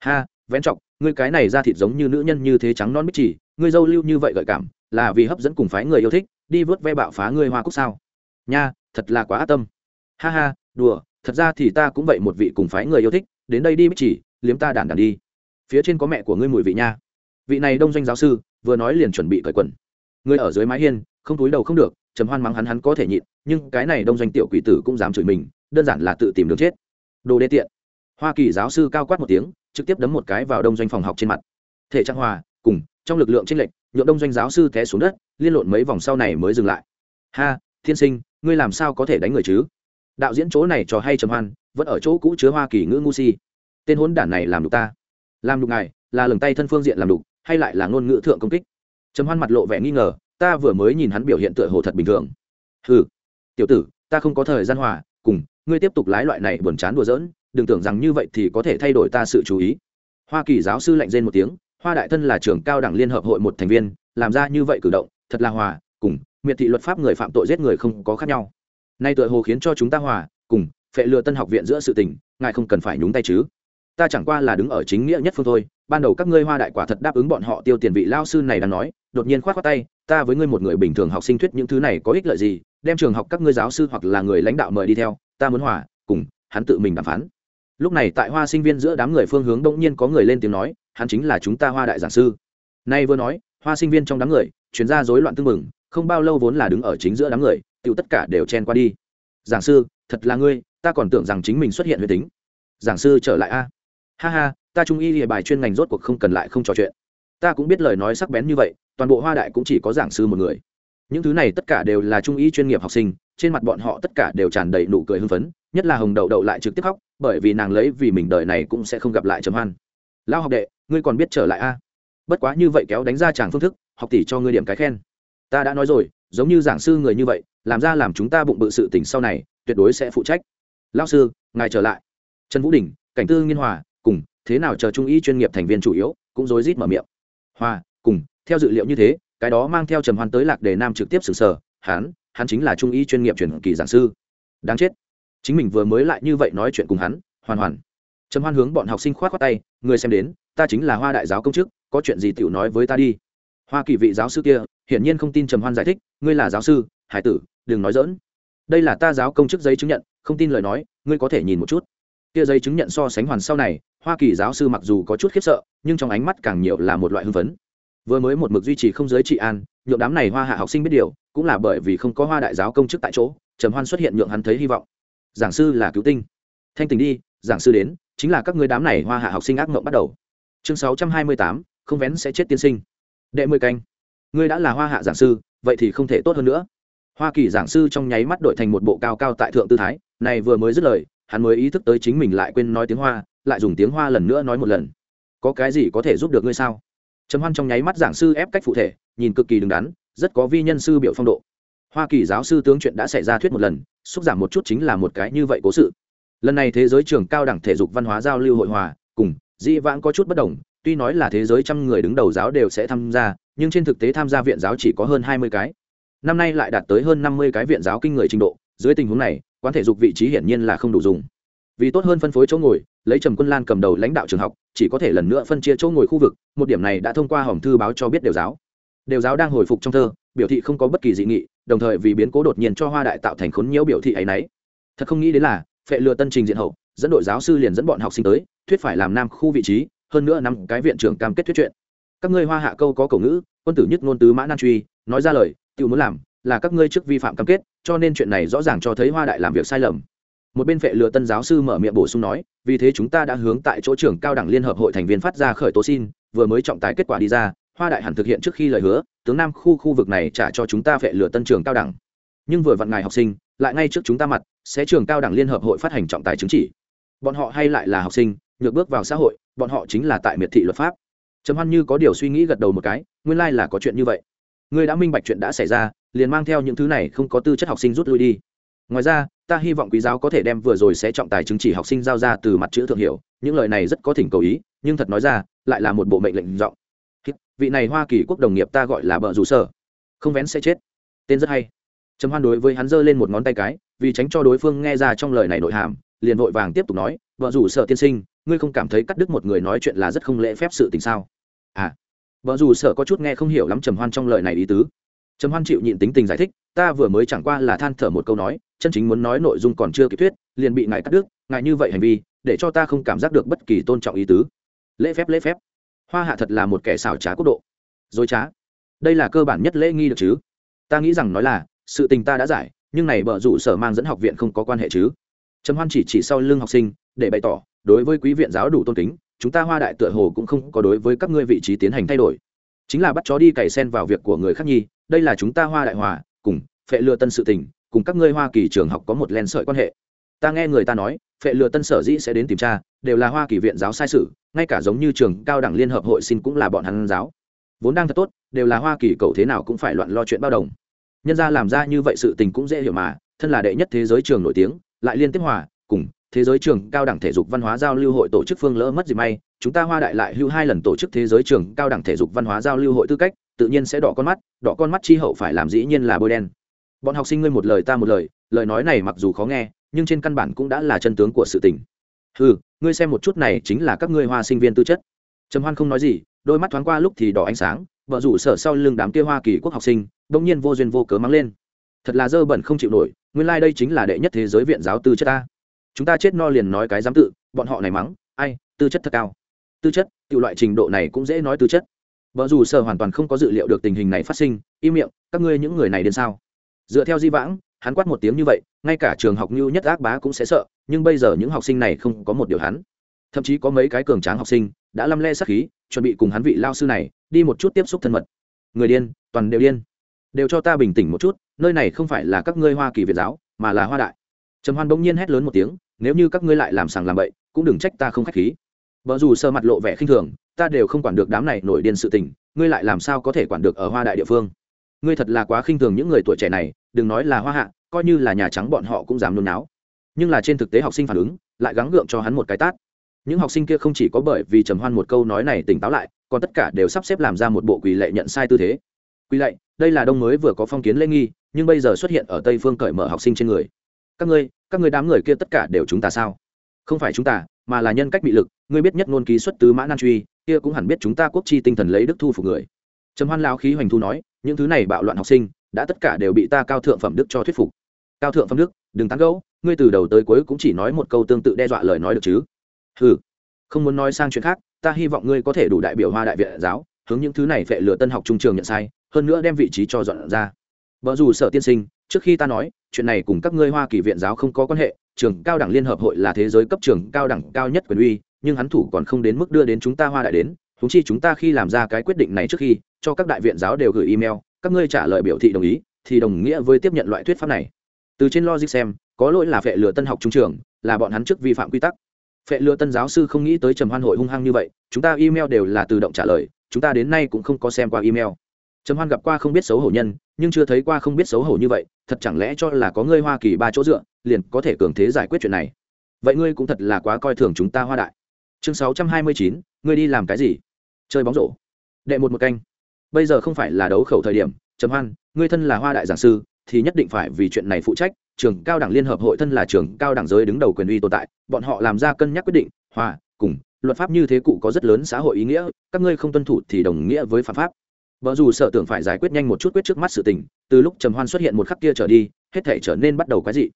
Ha, vén trọc, ngươi cái này ra thịt giống như nữ nhân như thế trắng non bích chỉ, ngươi dâu lưu như vậy gợi cảm, là vì hấp dẫn cùng phái người yêu thích, đi vớt ve bạo phá ngươi hoa cúc sao? Nha, thật là quá ác tâm. Ha ha, đùa, thật ra thì ta cũng vậy một vị cùng phái người yêu thích đến đây đi, bích chỉ, liếm ta đản đản đi. Phía trên có mẹ của ngươi mùi vị nha. Vị này đông doanh giáo sư, vừa nói liền chuẩn bị cởi quần. Ngươi ở dưới mái hiên, không túi đầu không được, trầm hoan mắng hắn hắn có thể nhịn, nhưng cái này đông doanh tiểu quỷ tử cũng dám chửi mình, đơn giản là tự tìm đường chết. Đồ đê tiện. Hoa kỳ giáo sư cao quát một tiếng, trực tiếp đấm một cái vào đông doanh phòng học trên mặt. Thể trang hòa, cùng, trong lực lượng tranh lệch, nhượng đông doanh giáo sư té xuống đất, liên lộn mấy vòng sau này mới dừng lại. Ha, thiên sinh, ngươi làm sao có thể đánh người chứ? Đạo diễn chỗ này trò hay trầm hoan, vẫn ở chỗ cũ chứa hoa kỳ ngữ ngu si. Tên hốn đản này làm đục ta. Làm đục ngài, là lừng tay thân phương diện làm đục hay lại là ngôn ngữ thượng công kích? Trầm hoan mặt lộ vẻ nghi ngờ, ta vừa mới nhìn hắn biểu hiện tựa hồ thật bình thường. Ừ tiểu tử, ta không có thời gian hòa, cùng, ngươi tiếp tục lái loại này buồn chán đùa giỡn, đừng tưởng rằng như vậy thì có thể thay đổi ta sự chú ý. Hoa kỳ giáo sư lạnh rên một tiếng, hoa đại thân là trưởng cao đẳng liên hợp hội một thành viên, làm ra như vậy cử động, thật là hòa, cùng, miệt thị luật pháp người phạm tội giết người không có khác nhau nay tựa hồ khiến cho chúng ta hòa, cùng, phệ lừa tân học viện giữa sự tình, ngài không cần phải nhúng tay chứ. Ta chẳng qua là đứng ở chính nghĩa nhất phương thôi, ban đầu các ngươi hoa đại quả thật đáp ứng bọn họ tiêu tiền vị lao sư này đang nói, đột nhiên khoát khoát tay, ta với ngươi một người bình thường học sinh thuyết những thứ này có ích lợi gì, đem trường học các ngươi giáo sư hoặc là người lãnh đạo mời đi theo, ta muốn hòa, cùng, hắn tự mình đàm phán. Lúc này tại hoa sinh viên giữa đám người phương hướng đông nhiên có người lên tiếng nói, hắn chính là chúng ta hoa đại giảng sư. Nay vừa nói, hoa sinh viên trong đám người chuyên gia rối loạn tưng mừng không bao lâu vốn là đứng ở chính giữa đám người tự tất cả đều chen qua đi. Giảng sư, thật là ngươi, ta còn tưởng rằng chính mình xuất hiện huyết tính. Giảng sư trở lại a. Ha ha, ta trung y lìa bài chuyên ngành rốt cuộc không cần lại không trò chuyện. Ta cũng biết lời nói sắc bén như vậy, toàn bộ hoa đại cũng chỉ có giảng sư một người. Những thứ này tất cả đều là trung y chuyên nghiệp học sinh, trên mặt bọn họ tất cả đều tràn đầy nụ cười hưng phấn, nhất là hồng đậu đậu lại trực tiếp khóc, bởi vì nàng lấy vì mình đời này cũng sẽ không gặp lại trầm hoan. Lao học đệ, ngươi còn biết trở lại a? Bất quá như vậy kéo đánh ra chàng phương thức, học tỷ cho ngươi điểm cái khen. Ta đã nói rồi giống như giảng sư người như vậy, làm ra làm chúng ta bụng bự sự tỉnh sau này, tuyệt đối sẽ phụ trách. Lao sư, ngài trở lại. Trần vũ đình, cảnh tư nghiên hòa, cùng, thế nào chờ trung y chuyên nghiệp thành viên chủ yếu, cũng rối rít mở miệng. Hòa, cùng, theo dự liệu như thế, cái đó mang theo trầm hoan tới lạc đề nam trực tiếp sừng sờ hắn hắn chính là trung y chuyên nghiệp truyền kỳ giảng sư. Đáng chết. Chính mình vừa mới lại như vậy nói chuyện cùng hắn, hoàn hoàn. Trầm hoan hướng bọn học sinh khoát khoát tay, người xem đến, ta chính là hoa đại giáo công chức, có chuyện gì tiểu nói với ta đi. Hoa kỳ vị giáo sư kia hiển nhiên không tin trầm hoan giải thích, ngươi là giáo sư, hải tử, đừng nói dỡn đây là ta giáo công chức giấy chứng nhận, không tin lời nói, ngươi có thể nhìn một chút. Kia giấy chứng nhận so sánh hoàn sau này, hoa kỳ giáo sư mặc dù có chút khiếp sợ, nhưng trong ánh mắt càng nhiều là một loại hưng phấn. Vừa mới một mực duy trì không giới trị an, nhượng đám này hoa hạ học sinh biết điều, cũng là bởi vì không có hoa đại giáo công chức tại chỗ, trầm hoan xuất hiện nhượng hắn thấy hy vọng. Giảng sư là cứu tinh. Thanh tình đi, giảng sư đến, chính là các người đám này hoa hạ học sinh ác mộng bắt đầu. Chương sáu trăm hai mươi tám, không vén sẽ chết tiên sinh. Đệ mười canh ngươi đã là hoa hạ giảng sư, vậy thì không thể tốt hơn nữa. Hoa kỳ giảng sư trong nháy mắt đổi thành một bộ cao cao tại thượng tư thái, này vừa mới dứt lời, hắn mới ý thức tới chính mình lại quên nói tiếng hoa, lại dùng tiếng hoa lần nữa nói một lần. Có cái gì có thể giúp được ngươi sao? Trầm hoan trong nháy mắt giảng sư ép cách phụ thể, nhìn cực kỳ đứng đắn, rất có vi nhân sư biểu phong độ. Hoa kỳ giáo sư tướng chuyện đã xảy ra thuyết một lần, xúc giảm một chút chính là một cái như vậy cố sự. Lần này thế giới trường cao đẳng thể dục văn hóa giao lưu hội hòa, cùng, dĩ vãng có chút bất đồng, tuy nói là thế giới trăm người đứng đầu giáo đều sẽ tham gia nhưng trên thực tế tham gia viện giáo chỉ có hơn hai mươi cái. Năm nay lại đạt tới hơn năm mươi cái viện giáo kinh người trình độ, dưới tình huống này, quán thể dục vị trí hiển nhiên là không đủ dùng. Vì tốt hơn phân phối chỗ ngồi, lấy trầm quân lan cầm đầu lãnh đạo trường học, chỉ có thể lần nữa phân chia chỗ ngồi khu vực, một điểm này đã thông qua hồng thư báo cho biết đều giáo. Đều giáo đang hồi phục trong thơ, biểu thị không có bất kỳ dị nghị, đồng thời vì biến cố đột nhiên cho hoa đại tạo thành khốn nhiễu biểu thị ấy nấy. Thật không nghĩ đến là, phệ lừa tân trình diện hậu, dẫn đội giáo sư liền dẫn bọn học sinh tới, thuyết phải làm nam khu vị trí, hơn nữa năm cái viện trưởng cam kết thuyết chuyện các ngươi hoa hạ câu có cầu ngữ, quân tử nhất ngôn tứ mã nan truy, nói ra lời tự muốn làm, là các ngươi trước vi phạm cam kết, cho nên chuyện này rõ ràng cho thấy hoa đại làm việc sai lầm. Một bên vệ lừa tân giáo sư mở miệng bổ sung nói, vì thế chúng ta đã hướng tại chỗ trưởng cao đẳng liên hợp hội thành viên phát ra khởi tố xin, vừa mới trọng tài kết quả đi ra, hoa đại hẳn thực hiện trước khi lời hứa, tướng nam khu khu vực này trả cho chúng ta vệ lừa tân trường cao đẳng. Nhưng vừa vặn ngài học sinh, lại ngay trước chúng ta mặt, sẽ trường cao đẳng liên hợp hội phát hành trọng tài chứng chỉ. Bọn họ hay lại là học sinh, nhược bước vào xã hội, bọn họ chính là tại miệt thị luật pháp trầm hoan như có điều suy nghĩ gật đầu một cái, nguyên lai là có chuyện như vậy. Ngươi đã minh bạch chuyện đã xảy ra, liền mang theo những thứ này không có tư chất học sinh rút lui đi. Ngoài ra, ta hy vọng quý giáo có thể đem vừa rồi sẽ trọng tài chứng chỉ học sinh giao ra từ mặt chữ thượng hiểu, những lời này rất có thỉnh cầu ý, nhưng thật nói ra, lại là một bộ mệnh lệnh giọng. Vị này hoa kỳ quốc đồng nghiệp ta gọi là bợ rủ sở không vén sẽ chết. Tên rất hay. Trầm hoan đối với hắn giơ lên một ngón tay cái, vì tránh cho đối phương nghe ra trong lời này nội hàm, liền vội vàng tiếp tục nói vợ rủ sở tiên sinh, ngươi không cảm thấy cắt đứt một người nói chuyện là rất không lễ phép sự tình sao? À vợ dù sợ có chút nghe không hiểu lắm trầm hoan trong lời này ý tứ. Trầm hoan chịu nhịn tính tình giải thích, ta vừa mới chẳng qua là than thở một câu nói, chân chính muốn nói nội dung còn chưa kịp thuyết, liền bị ngài cắt đứt, ngài như vậy hành vi, để cho ta không cảm giác được bất kỳ tôn trọng ý tứ. Lễ phép lễ phép. Hoa hạ thật là một kẻ xảo trá quốc độ. Dối trá. Đây là cơ bản nhất lễ nghi được chứ? Ta nghĩ rằng nói là, sự tình ta đã giải, nhưng này bờ rủ sở mang dẫn học viện không có quan hệ chứ? Trầm hoan chỉ chỉ sau lưng học sinh, để bày tỏ, đối với quý viện giáo đủ tôn kính chúng ta hoa đại tựa hồ cũng không có đối với các ngươi vị trí tiến hành thay đổi. Chính là bắt chó đi cày sen vào việc của người khác nhi, đây là chúng ta hoa đại hòa, cùng phệ lừa tân sự tình, cùng các ngươi hoa kỳ trường học có một len sợi quan hệ. Ta nghe người ta nói, phệ lừa tân sở dĩ sẽ đến tìm tra đều là hoa kỳ viện giáo sai sự, ngay cả giống như trường cao đẳng liên hợp hội xin cũng là bọn hắn giáo. Vốn đang thật tốt, đều là hoa kỳ cậu thế nào cũng phải loạn lo chuyện bao đồng. Nhân ra làm ra như vậy sự tình cũng dễ hiểu mà, thân là đệ nhất thế giới trường nổi tiếng, lại liên tiếp hòa thế giới trường cao đẳng thể dục văn hóa giao lưu hội tổ chức phương lỡ mất gì may, chúng ta hoa đại lại hưu hai lần tổ chức thế giới trường cao đẳng thể dục văn hóa giao lưu hội tư cách, tự nhiên sẽ đỏ con mắt, đỏ con mắt chi hậu phải làm dĩ nhiên là bôi đen. Bọn học sinh ngươi một lời ta một lời lời nói này mặc dù khó nghe, nhưng trên căn bản cũng đã là chân tướng của sự tình. Ừ ngươi xem một chút này chính là các ngươi hoa sinh viên tư chất. Trầm hoan không nói gì, đôi mắt thoáng qua lúc thì đỏ ánh sáng, vợ rủ sở sau lưng đám kia hoa kỳ quốc học sinh, bỗng nhiên vô duyên vô cớ mắng lên. Thật là dơ bẩn không chịu nổi, nguyên lai đây chính là đệ nhất thế giới viện giáo tư chất ta chúng ta chết no liền nói cái dám tự, bọn họ này mắng, ai, tư chất thật cao. Tư chất tự loại trình độ này cũng dễ nói tư chất. Vợ dù sở hoàn toàn không có dự liệu được tình hình này phát sinh, im miệng, các ngươi những người này đến sao? Dựa theo di vãng, hắn quát một tiếng như vậy, ngay cả trường học như nhất ác bá cũng sẽ sợ, nhưng bây giờ những học sinh này không có một điều hắn. Thậm chí có mấy cái cường tráng học sinh đã lăm le sắc khí, chuẩn bị cùng hắn vị lao sư này đi một chút tiếp xúc thân mật. Người điên, toàn đều điên. Đều cho ta bình tĩnh một chút, nơi này không phải là các ngươi hoa kỳ việt giáo, mà là hoa đại trầm hoan bỗng nhiên hét lớn một tiếng, nếu như các ngươi lại làm sàng làm bậy, cũng đừng trách ta không k h á c h khí. Vợ dù sơ mặt lộ vẻ khinh thường, ta đều không quản được đám này nổi điên sự tình, ngươi lại làm sao có thể quản được ở hoa đại địa phương? Ngươi thật là quá khinh thường những người tuổi trẻ này, đừng nói là hoa hạ, coi như là nhà trắng bọn họ cũng dám nôn náo. Nhưng là trên thực tế học sinh phản ứng, lại gắng gượng cho hắn một cái tát. Những học sinh kia không chỉ có bởi vì trầm hoan một câu nói này tỉnh táo lại, còn tất cả đều sắp xếp làm ra một bộ quỳ lệ nhận sai tư thế. Quỳ lệ đây là đông mới vừa có phong kiến lễ nghi, nhưng bây giờ xuất hiện ở tây phương cởi mở học sinh trên người các ngươi các ngươi đám người kia tất cả đều chúng ta sao? Không phải chúng ta, mà là nhân cách bị lực, ngươi biết nhất ngôn ký xuất tứ mã nan truy, kia cũng hẳn biết chúng ta quốc chi tinh thần lấy đức thu phục người. Trầm hoan lao khí hoành thu nói, những thứ này bạo loạn học sinh, đã tất cả đều bị ta cao thượng phẩm đức cho thuyết phục. Cao thượng phẩm đức, đừng tán gẫu, ngươi từ đầu tới cuối cũng chỉ nói một câu tương tự đe dọa lời nói được chứ? Ừ không muốn nói sang chuyện khác, ta hy vọng ngươi có thể đủ đại biểu hoa đại viện giáo, hướng những thứ này phệ lửa tân học trung trường nhận sai, hơn nữa đem vị trí cho dọn ra. Vợ dù sở tiên sinh trước khi ta nói, chuyện này cùng các ngươi hoa kỳ viện giáo không có quan hệ, trường cao đẳng liên hợp hội là thế giới cấp trường cao đẳng cao nhất quyền uy, nhưng hắn thủ còn không đến mức đưa đến chúng ta hoa đại đến húng chi chúng ta khi làm ra cái quyết định này trước khi, cho các đại viện giáo đều gửi email, các ngươi trả lời biểu thị đồng ý, thì đồng nghĩa với tiếp nhận loại thuyết pháp này. Từ trên logic xem, có lỗi là phệ lừa tân học trung trường, là bọn hắn trước vi phạm quy tắc. Phệ lừa tân giáo sư không nghĩ tới trầm hoan hội hung hăng như vậy, chúng ta email đều là tự động trả lời, chúng ta đến nay cũng không có xem qua email trầm hoan gặp qua không biết xấu hổ nhân, nhưng chưa thấy qua không biết xấu hổ như vậy, thật chẳng lẽ cho là có ngươi hoa kỳ ba chỗ dựa, liền có thể cường thế giải quyết chuyện này? Vậy ngươi cũng thật là quá coi thường chúng ta hoa đại. Chương sáu trăm hai mươi chín, ngươi đi làm cái gì? Chơi bóng rổ. Đệ một một canh. Bây giờ không phải là đấu khẩu thời điểm, trầm hoan, ngươi thân là hoa đại giảng sư, thì nhất định phải vì chuyện này phụ trách. Trường cao đẳng liên hợp hội thân là trường cao đẳng giới đứng đầu quyền uy tồn tại, bọn họ làm ra cân nhắc quyết định, hòa, cùng, luật pháp như thế cụ có rất lớn xã hội ý nghĩa, các ngươi không tuân thủ thì đồng nghĩa với phạm pháp vợ dù sợ tưởng phải giải quyết nhanh một chút quyết trước mắt sự tình, từ lúc trầm hoan xuất hiện một khắc kia trở đi, hết thể trở nên bắt đầu quái dị.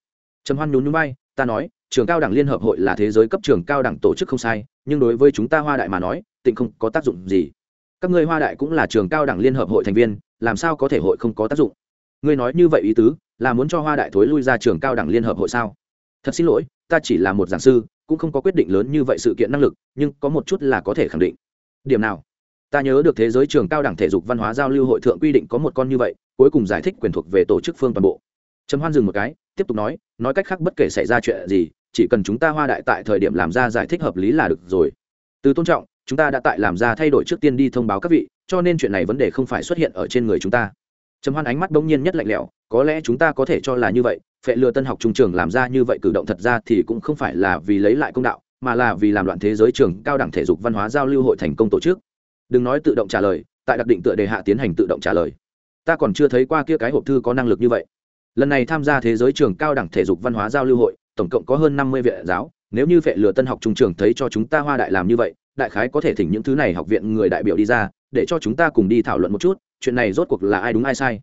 Trầm hoan nhún nhún bay ta nói, trường cao đẳng liên hợp hội là thế giới cấp trường cao đẳng tổ chức không sai, nhưng đối với chúng ta hoa đại mà nói, tịnh không có tác dụng gì. Các ngươi hoa đại cũng là trường cao đẳng liên hợp hội thành viên, làm sao có thể hội không có tác dụng? Ngươi nói như vậy ý tứ, là muốn cho hoa đại thối lui ra trường cao đẳng liên hợp hội sao? Thật xin lỗi, ta chỉ là một giảng sư, cũng không có quyết định lớn như vậy sự kiện năng lực, nhưng có một chút là có thể khẳng định. Điểm nào? Ta nhớ được thế giới trường cao đẳng thể dục văn hóa giao lưu hội thượng quy định có một con như vậy, cuối cùng giải thích quyền thuộc về tổ chức phương toàn bộ. Trầm hoan dừng một cái, tiếp tục nói nói cách khác bất kể xảy ra chuyện gì, chỉ cần chúng ta hoa đại tại thời điểm làm ra giải thích hợp lý là được rồi. Từ tôn trọng, chúng ta đã tại làm ra thay đổi trước tiên đi thông báo các vị, cho nên chuyện này vấn đề không phải xuất hiện ở trên người chúng ta. Trầm hoan ánh mắt bỗng nhiên nhất lạnh lẽo, có lẽ chúng ta có thể cho là như vậy, phệ lừa tân học trung trường làm ra như vậy cử động thật ra thì cũng không phải là vì lấy lại công đạo, mà là vì làm loạn thế giới trường cao đẳng thể dục văn hóa giao lưu hội thành công tổ chức đừng nói tự động trả lời, tại đặc định tựa đề hạ tiến hành tự động trả lời. Ta còn chưa thấy qua kia cái hộp thư có năng lực như vậy. Lần này tham gia thế giới trường cao đẳng thể dục văn hóa giao lưu hội, tổng cộng có hơn năm mươi viện giáo. Nếu như vệ lừa tân học trung trường thấy cho chúng ta hoa đại làm như vậy, đại khái có thể thỉnh những thứ này học viện người đại biểu đi ra, để cho chúng ta cùng đi thảo luận một chút, chuyện này rốt cuộc là ai đúng ai sai.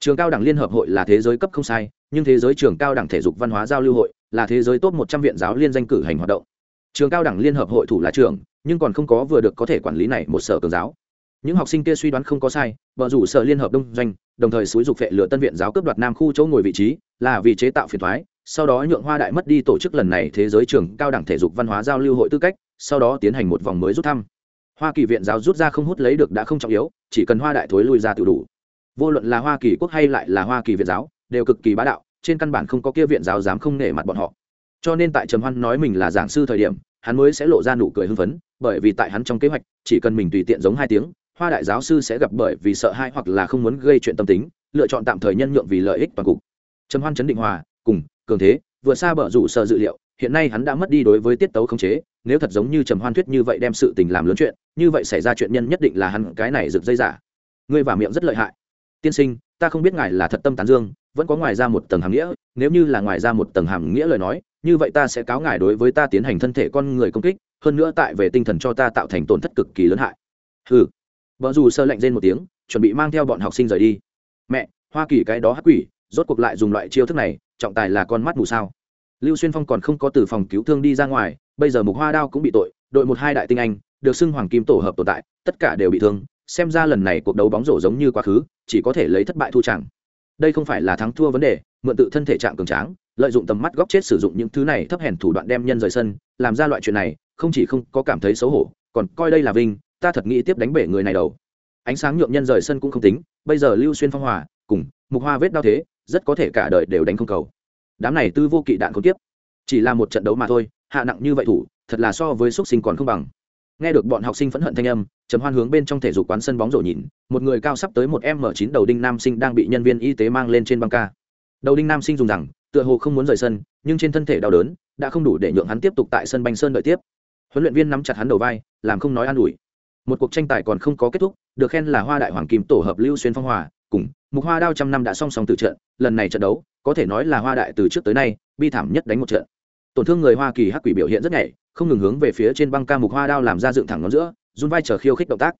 Trường cao đẳng liên hợp hội là thế giới cấp không sai, nhưng thế giới trường cao đẳng thể dục văn hóa giao lưu hội là thế giới top một trăm viện giáo liên danh cử hành hoạt động trường cao đẳng liên hợp hội thủ là trường, nhưng còn không có vừa được có thể quản lý này một sở cường giáo. Những học sinh kia suy đoán không có sai vợ rủ sở liên hợp đông doanh, đồng thời xúi dục vệ lửa tân viện giáo cướp đoạt nam khu chỗ ngồi vị trí, là vì chế tạo phiền thoái, sau đó nhượng hoa đại mất đi tổ chức lần này thế giới trường cao đẳng thể dục văn hóa giao lưu hội tư cách, sau đó tiến hành một vòng mới rút thăm. Hoa kỳ viện giáo rút ra không hút lấy được đã không trọng yếu, chỉ cần hoa đại thối lui ra tự đủ. Vô luận là hoa kỳ quốc hay lại là hoa kỳ viện giáo, đều cực kỳ bá đạo, trên căn bản không có kia viện giáo dám không nể mặt bọn họ cho nên tại trầm hoan nói mình là giảng sư thời điểm, hắn mới sẽ lộ ra nụ cười hưng phấn, bởi vì tại hắn trong kế hoạch, chỉ cần mình tùy tiện giống hai tiếng, hoa đại giáo sư sẽ gặp bởi vì sợ hãi hoặc là không muốn gây chuyện tâm tính, lựa chọn tạm thời nhân nhượng vì lợi ích toàn cục. Trầm hoan chấn định hòa, cùng, cường thế, vừa xa bờ rủ sợ dự liệu, hiện nay hắn đã mất đi đối với tiết tấu khống chế, nếu thật giống như trầm hoan thuyết như vậy đem sự tình làm lớn chuyện, như vậy xảy ra chuyện nhân nhất định là hắn cái này rực dây giả. Ngươi và miệng rất lợi hại. Tiên sinh, ta không biết ngài là thật tâm tán dương, vẫn có ngoài ra một tầng hàm nghĩa, nếu như là ngoài ra một tầng hàm nghĩa lời nói như vậy ta sẽ cáo ngài đối với ta tiến hành thân thể con người công kích, hơn nữa tại về tinh thần cho ta tạo thành tổn thất cực kỳ lớn hại. Ừ vợ dù sơ lạnh rên một tiếng, chuẩn bị mang theo bọn học sinh rời đi. Mẹ, hoa kỳ cái đó hắc quỷ, rốt cuộc lại dùng loại chiêu thức này, trọng tài là con mắt mù sao? Lưu xuyên phong còn không có từ phòng cứu thương đi ra ngoài, bây giờ mục hoa đao cũng bị tội, đội một hai đại tinh anh, được xưng hoàng kim tổ hợp tồn tại, tất cả đều bị thương, xem ra lần này cuộc đấu bóng rổ giống như quá khứ, chỉ có thể lấy thất bại thu chẳng. Đây không phải là thắng thua vấn đề, mượn tự thân thể trạng cường tráng lợi dụng tầm mắt góc chết sử dụng những thứ này thấp hèn thủ đoạn đem nhân rời sân, làm ra loại chuyện này, không chỉ không có cảm thấy xấu hổ, còn coi đây là vinh, ta thật nghĩ tiếp đánh bể người này đầu. Ánh sáng nhượng nhân rời sân cũng không tính, bây giờ lưu xuyên phong hòa, cùng mục hoa vết đau thế, rất có thể cả đời đều đánh không cầu. Đám này tư vô kỵ đạn không tiếp. Chỉ là một trận đấu mà thôi, hạ nặng như vậy thủ, thật là so với xuất sinh còn không bằng. Nghe được bọn học sinh phẫn hận thanh âm chấm hoan hướng bên trong thể dục quán sân bóng rổ nhìn, một người cao sắp tới một m chín đầu đinh nam sinh đang bị nhân viên y tế mang lên trên băng ca. Đầu đinh nam sinh dùng rằng tựa hồ không muốn rời sân, nhưng trên thân thể đau đớn đã không đủ để nhượng hắn tiếp tục tại sân banh sơn đợi tiếp. Huấn luyện viên nắm chặt hắn đầu vai, làm không nói an ủi. Một cuộc tranh tài còn không có kết thúc, được khen là hoa đại hoàng kim tổ hợp lưu xuyên phong hòa, cùng mục hoa đao trăm năm đã song song từ trận, lần này trận đấu, có thể nói là hoa đại từ trước tới nay, bi thảm nhất đánh một trận. Tổn thương người hoa kỳ hắc quỷ biểu hiện rất nhạy, không ngừng hướng về phía trên băng ca mục hoa đao làm ra dựng thẳng ngón giữa, run vai chờ khiêu khích động tác.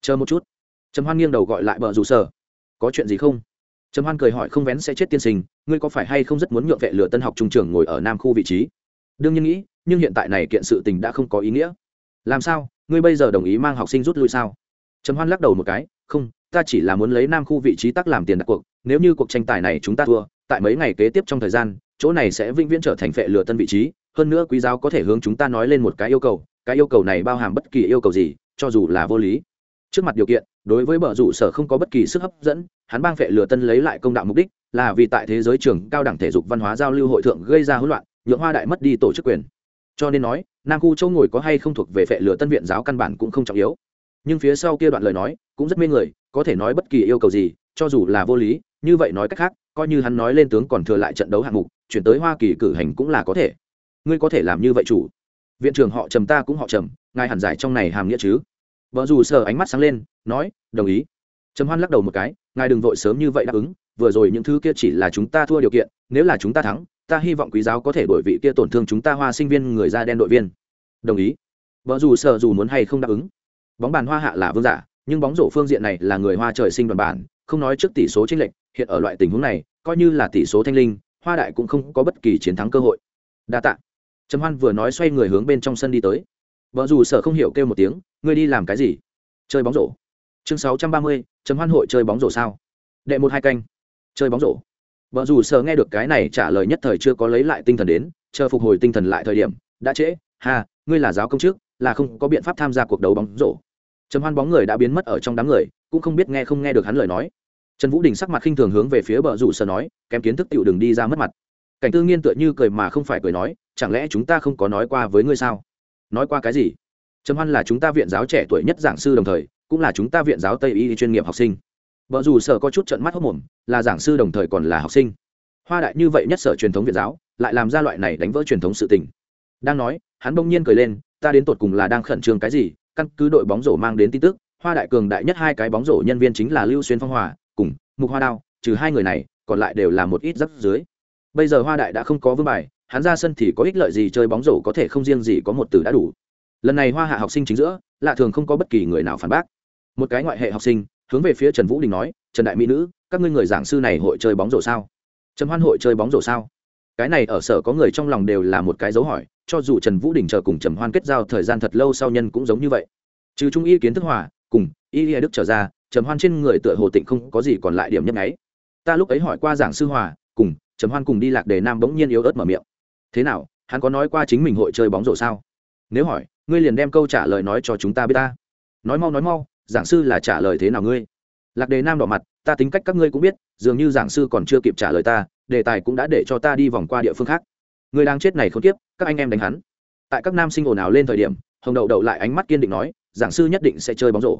Chờ một chút. Trầm hoan nghiêng đầu gọi lại bờ rủ sở. Có chuyện gì không? Trầm hoan cười hỏi không vén sẽ chết tiên sinh, ngươi có phải hay không rất muốn nhượng vệ lửa tân học trung trường ngồi ở nam khu vị trí? Đương nhiên nghĩ, nhưng hiện tại này kiện sự tình đã không có ý nghĩa. Làm sao, ngươi bây giờ đồng ý mang học sinh rút lui sao? Trầm hoan lắc đầu một cái, không, ta chỉ là muốn lấy nam khu vị trí tắc làm tiền đặt cuộc, nếu như cuộc tranh tài này chúng ta thua, tại mấy ngày kế tiếp trong thời gian, chỗ này sẽ vĩnh viễn trở thành phệ lửa tân vị trí, hơn nữa quý giáo có thể hướng chúng ta nói lên một cái yêu cầu, cái yêu cầu này bao hàm bất kỳ yêu cầu gì, cho dù là vô lý. Trước mặt điều kiện đối với bờ rủ sở không có bất kỳ sức hấp dẫn, hắn bang phệ lừa tân lấy lại công đạo mục đích là vì tại thế giới trường cao đẳng thể dục văn hóa giao lưu hội thượng gây ra hỗn loạn, nhượng hoa đại mất đi tổ chức quyền. Cho nên nói, nam khu châu ngồi có hay không thuộc về phệ lừa tân viện giáo căn bản cũng không trọng yếu. Nhưng phía sau kia đoạn lời nói, cũng rất mê người, có thể nói bất kỳ yêu cầu gì, cho dù là vô lý, như vậy nói cách khác, coi như hắn nói lên tướng còn thừa lại trận đấu hạng mục, chuyển tới hoa kỳ cử hành cũng là có thể. Ngươi có thể làm như vậy chủ. Viện trưởng họ trầm ta cũng họ trầm, ngài hẳn giải trong này hàm nghĩa chứ? Vợ dù sờ ánh mắt sáng lên nói, đồng ý. Trầm hoan lắc đầu một cái, ngài đừng vội sớm như vậy đáp ứng, vừa rồi những thứ kia chỉ là chúng ta thua điều kiện, nếu là chúng ta thắng, ta hy vọng quý giáo có thể đổi vị kia tổn thương chúng ta hoa sinh viên người da đen đội viên. Đồng ý. Vợ dù sợ dù muốn hay không đáp ứng. Bóng bàn hoa hạ là vương giả, nhưng bóng rổ phương diện này là người hoa trời sinh đoàn bản, không nói trước tỷ số tranh lệch, hiện ở loại tình huống này, coi như là tỷ số thanh linh, hoa đại cũng không có bất kỳ chiến thắng cơ hội. Đa tạ. Trầm hoan vừa nói xoay người hướng bên trong sân đi tới. Vợ dù sợ không hiểu kêu một tiếng, ngươi đi làm cái gì? Chơi bóng rổ chương sáu trăm ba mươi, trầm hoan hội chơi bóng rổ sao? Đệ một hai canh. Chơi bóng rổ. Vợ dù sờ nghe được cái này trả lời nhất thời chưa có lấy lại tinh thần đến, chờ phục hồi tinh thần lại thời điểm, đã trễ. Ha, ngươi là giáo công chức là không có biện pháp tham gia cuộc đấu bóng rổ. Trầm hoan bóng người đã biến mất ở trong đám người, cũng không biết nghe không nghe được hắn lời nói. Trần vũ đình sắc mặt khinh thường hướng về phía bờ rủ sở nói, kém kiến thức tựu đừng đi ra mất mặt. Cảnh tư nghiên tựa như cười mà không phải cười nói, chẳng lẽ chúng ta không có nói qua với ngươi sao? Nói qua cái gì? Trầm hoan là chúng ta viện giáo trẻ tuổi nhất giảng sư đồng thời cũng là chúng ta viện giáo tây y chuyên nghiệp học sinh. Vợ dù sở có chút trận mắt hốc mồm, là giảng sư đồng thời còn là học sinh. Hoa đại như vậy nhất sở truyền thống viện giáo, lại làm ra loại này đánh vỡ truyền thống sự tình. Đang nói, hắn bỗng nhiên cười lên, ta đến tột cùng là đang khẩn trương cái gì? Căn cứ đội bóng rổ mang đến tin tức, hoa đại cường đại nhất hai cái bóng rổ nhân viên chính là lưu xuyên phong hòa cùng mục hoa đao, trừ hai người này, còn lại đều là một ít rắc dưới bây giờ hoa đại đã không có vương bài, hắn ra sân thì có ích lợi gì chơi bóng rổ có thể không riêng gì có một từ đã đủ. Lần này hoa hạ học sinh chính giữa, lạ thường không có bất kỳ người nào phản bác một cái ngoại hệ học sinh, hướng về phía trần vũ đình nói, trần đại mỹ nữ, các ngươi người giảng sư này hội chơi bóng rổ sao? Trần hoan hội chơi bóng rổ sao? Cái này ở sở có người trong lòng đều là một cái dấu hỏi, cho dù trần vũ đình chờ cùng trầm hoan kết giao thời gian thật lâu sau nhân cũng giống như vậy. Trừ trung y kiến thức hòa, cùng y y đức trở ra, trầm hoan trên người tựa hồ tịnh không có gì còn lại điểm nhấp nháy. Ta lúc ấy hỏi qua giảng sư hòa, cùng trầm hoan cùng đi lạc đề nam bỗng nhiên yếu ớt mở miệng. Thế nào, hắn có nói qua chính mình hội chơi bóng rổ sao? Nếu hỏi, ngươi liền đem câu trả lời nói cho chúng ta biết ta. Nói mau nói mau giảng sư là trả lời thế nào ngươi? Lạc đề nam đỏ mặt, ta tính cách các ngươi cũng biết, dường như giảng sư còn chưa kịp trả lời ta, đề tài cũng đã để cho ta đi vòng qua địa phương khác. Người đang chết này không tiếp các anh em đánh hắn. Tại các nam sinh ồn ào lên thời điểm, hồng đậu đậu lại ánh mắt kiên định nói, giảng sư nhất định sẽ chơi bóng rổ.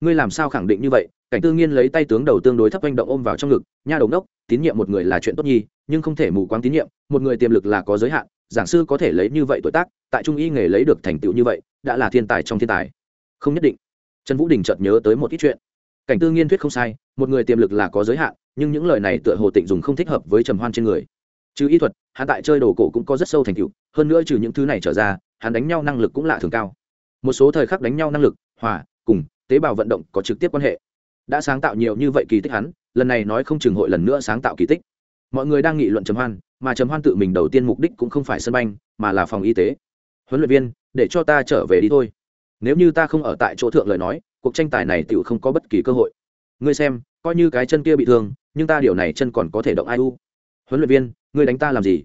Ngươi làm sao khẳng định như vậy? Cảnh tư nghiên lấy tay tướng đầu tương đối thấp hành động ôm vào trong ngực, nha đầu đốc tín nhiệm một người là chuyện tốt nhi, nhưng không thể mù quáng tín nhiệm, một người tiềm lực là có giới hạn, giảng sư có thể lấy như vậy tuổi tác, tại trung y nghề lấy được thành tựu như vậy, đã là thiên tài trong thiên tài. Không nhất định trần vũ đình chợt nhớ tới một ít chuyện. Cảnh tư nghiên thuyết không sai, một người tiềm lực là có giới hạn, nhưng những lời này tựa hồ tịnh dùng không thích hợp với trầm hoan trên người. Trừ y thuật, hắn tại chơi đồ cổ cũng có rất sâu thành tựu, hơn nữa trừ những thứ này trở ra, hắn đánh nhau năng lực cũng lạ thường cao. Một số thời khắc đánh nhau năng lực, hòa, cùng, tế bào vận động có trực tiếp quan hệ. Đã sáng tạo nhiều như vậy kỳ tích hắn, lần này nói không chừng hội lần nữa sáng tạo kỳ tích. Mọi người đang nghị luận trầm hoan, mà trầm hoan tự mình đầu tiên mục đích cũng không phải sân banh, mà là phòng y tế. Huấn luyện viên, để cho ta trở về đi thôi nếu như ta không ở tại chỗ thượng lời nói, cuộc tranh tài này tựu không có bất kỳ cơ hội. Ngươi xem, coi như cái chân kia bị thương, nhưng ta điều này chân còn có thể động ai u? Huấn luyện viên, ngươi đánh ta làm gì?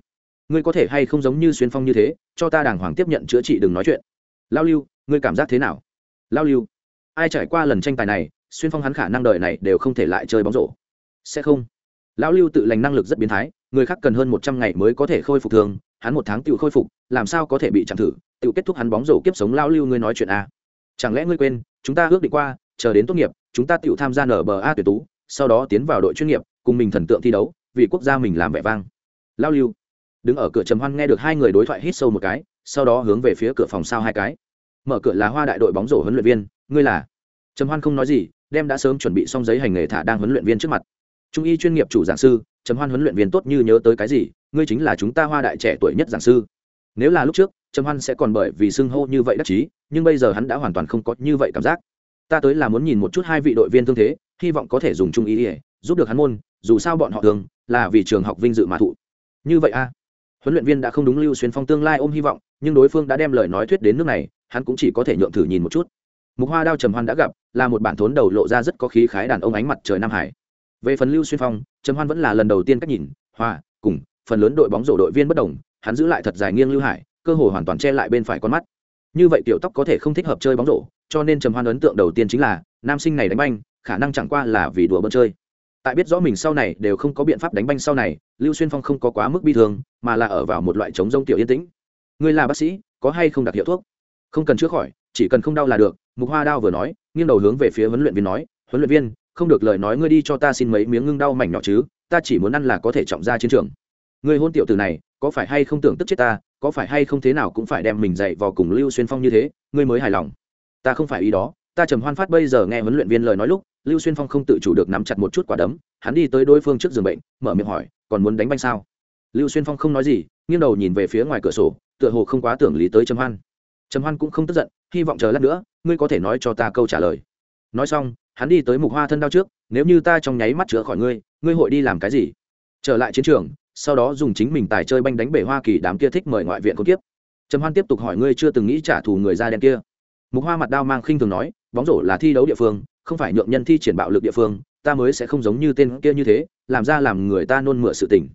Ngươi có thể hay không giống như xuyên phong như thế, cho ta đàng hoàng tiếp nhận chữa trị đừng nói chuyện. Lao lưu, ngươi cảm giác thế nào? Lao lưu, ai trải qua lần tranh tài này, xuyên phong hắn khả năng đời này đều không thể lại chơi bóng rổ. Sẽ không. Lão lưu tự lành năng lực rất biến thái, người khác cần hơn một trăm ngày mới có thể khôi phục thường, hắn một tháng tự khôi phục, làm sao có thể bị chạm thử? Tự kết thúc hắn bóng rổ kiếp sống lão lưu ngươi nói chuyện a chẳng lẽ ngươi quên, chúng ta ước định qua, chờ đến tốt nghiệp, chúng ta tự tham gia nở bờ a tuyển tú, sau đó tiến vào đội chuyên nghiệp, cùng mình thần tượng thi đấu, vì quốc gia mình làm vẻ vang. Lao lưu đứng ở cửa trầm hoan nghe được hai người đối thoại hít sâu một cái, sau đó hướng về phía cửa phòng sao hai cái. Mở cửa là hoa đại đội bóng rổ huấn luyện viên, ngươi là? Trầm hoan không nói gì, đem đã sớm chuẩn bị xong giấy hành nghề thả đang huấn luyện viên trước mặt. Trung y chuyên nghiệp chủ giảng sư, trầm hoan huấn luyện viên tốt như nhớ tới cái gì, ngươi chính là chúng ta hoa đại trẻ tuổi nhất giảng sư nếu là lúc trước, trầm hoan sẽ còn bởi vì xưng hô như vậy đắc chí, nhưng bây giờ hắn đã hoàn toàn không có như vậy cảm giác. Ta tới là muốn nhìn một chút hai vị đội viên thương thế, hy vọng có thể dùng chung ý ỉa giúp được hắn môn, dù sao bọn họ thường là vì trường học vinh dự mà thụ. Như vậy a. Huấn luyện viên đã không đúng lưu xuyên phong tương lai ôm hy vọng, nhưng đối phương đã đem lời nói thuyết đến nước này, hắn cũng chỉ có thể nhượng thử nhìn một chút. Mục hoa đao trầm hoan đã gặp, là một bản thốn đầu lộ ra rất có khí khái đàn ông ánh mặt trời nam hải. Về phần lưu xuyên phong, trầm hoan vẫn là lần đầu tiên cách nhìn, hòa, cùng, phần lớn đội bóng rổ đội viên bất đồng hắn giữ lại thật dài nghiêng lưu hải, cơ hồ hoàn toàn che lại bên phải con mắt. Như vậy tiểu tóc có thể không thích hợp chơi bóng rổ, cho nên trầm hoan ấn tượng đầu tiên chính là, nam sinh này đánh banh, khả năng chẳng qua là vì đùa bơn chơi. Tại biết rõ mình sau này đều không có biện pháp đánh banh sau này, lưu xuyên phong không có quá mức bi thương, mà là ở vào một loại chống rông tiểu yên tĩnh. Ngươi là bác sĩ, có hay không đặt hiệu thuốc? Không cần chữa khỏi, chỉ cần không đau là được, mục hoa đao vừa nói, nghiêng đầu hướng về phía huấn luyện viên nói, huấn luyện viên, không được lời nói ngươi đi cho ta xin mấy miếng ngưng đau mảnh nhỏ chứ, ta chỉ muốn ăn là có thể trọng ra chiến trường. Ngươi hôn tiểu từ này có phải hay không tưởng tức chết ta, có phải hay không thế nào cũng phải đem mình dạy vào cùng lưu xuyên phong như thế, ngươi mới hài lòng. Ta không phải ý đó, ta trầm hoan phát bây giờ nghe huấn luyện viên lời nói lúc, lưu xuyên phong không tự chủ được nắm chặt một chút quả đấm, hắn đi tới đối phương trước giường bệnh, mở miệng hỏi, còn muốn đánh banh sao? Lưu xuyên phong không nói gì, nghiêng đầu nhìn về phía ngoài cửa sổ, tựa hồ không quá tưởng lý tới trầm hoan. Trầm hoan cũng không tức giận, hy vọng chờ lát nữa, ngươi có thể nói cho ta câu trả lời. Nói xong, hắn đi tới mục hoa thân đau trước, nếu như ta trong nháy mắt chữa khỏi ngươi ngươi hội đi làm cái gì? Trở lại chiến trường sau đó dùng chính mình tài chơi banh đánh bể hoa kỳ đám kia thích mời ngoại viện con tiếp trầm hoan tiếp tục hỏi ngươi chưa từng nghĩ trả thù người da đen kia. Mục hoa mặt đao mang khinh thường nói, bóng rổ là thi đấu địa phương, không phải nhượng nhân thi triển bạo lực địa phương, ta mới sẽ không giống như tên kia như thế, làm ra làm người ta nôn mửa sự tình.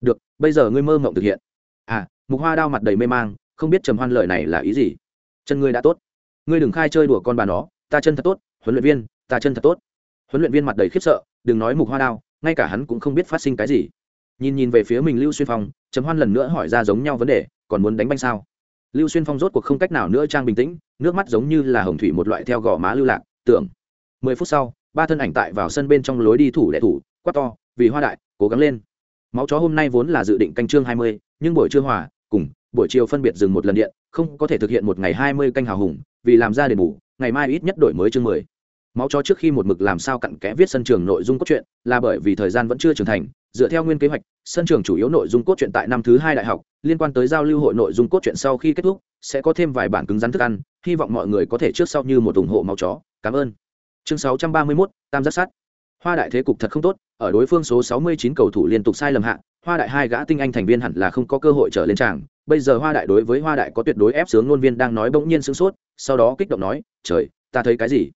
Được, bây giờ ngươi mơ mộng thực hiện. À mục hoa đao mặt đầy mê mang, không biết trầm hoan lời này là ý gì. Chân ngươi đã tốt. Ngươi đừng khai chơi đùa con bà nó, ta chân thật tốt, huấn luyện viên, ta chân thật tốt. Huấn luyện viên mặt đầy khiếp sợ, đừng nói mục hoa đao, ngay cả hắn cũng không biết phát sinh cái gì nhìn nhìn về phía mình lưu xuyên phong, trầm hoan lần nữa hỏi ra giống nhau vấn đề, còn muốn đánh banh sao? Lưu xuyên phong rốt cuộc không cách nào nữa trang bình tĩnh, nước mắt giống như là hồng thủy một loại theo gò má lưu lạc, tưởng. Mười phút sau, ba thân ảnh tại vào sân bên trong lối đi thủ đệ thủ, quát to, vì hoa đại, cố gắng lên. Máu chó hôm nay vốn là dự định canh trương hai mươi, nhưng buổi trưa hòa, cùng, buổi chiều phân biệt dừng một lần điện, không có thể thực hiện một ngày hai mươi canh hào hùng, vì làm ra đền bù, ngày mai ít nhất đổi mới chương mười. Máu chó trước khi một mực làm sao cặn kẽ viết sân trường nội dung cốt truyện, là bởi vì thời gian vẫn chưa trưởng thành dựa theo nguyên kế hoạch sân trường chủ yếu nội dung cốt truyện tại năm thứ hai đại học liên quan tới giao lưu hội nội dung cốt truyện sau khi kết thúc sẽ có thêm vài bản cứng rắn thức ăn hy vọng mọi người có thể trước sau như một ủng hộ máu chó. Cảm ơn. Chương sáu trăm ba mươi 631, tam giác Sát. Hoa đại thế cục thật không tốt ở đối phương số sáu mươi chín cầu thủ liên tục sai lầm hạ hoa đại hai gã tinh anh thành viên hẳn là không có cơ hội trở lên tràng. Bây giờ hoa đại đối với hoa đại có tuyệt đối ép sướng ngôn viên đang nói bỗng nhiên sướng sốt sau đó kích động nói trời ta thấy cái gì?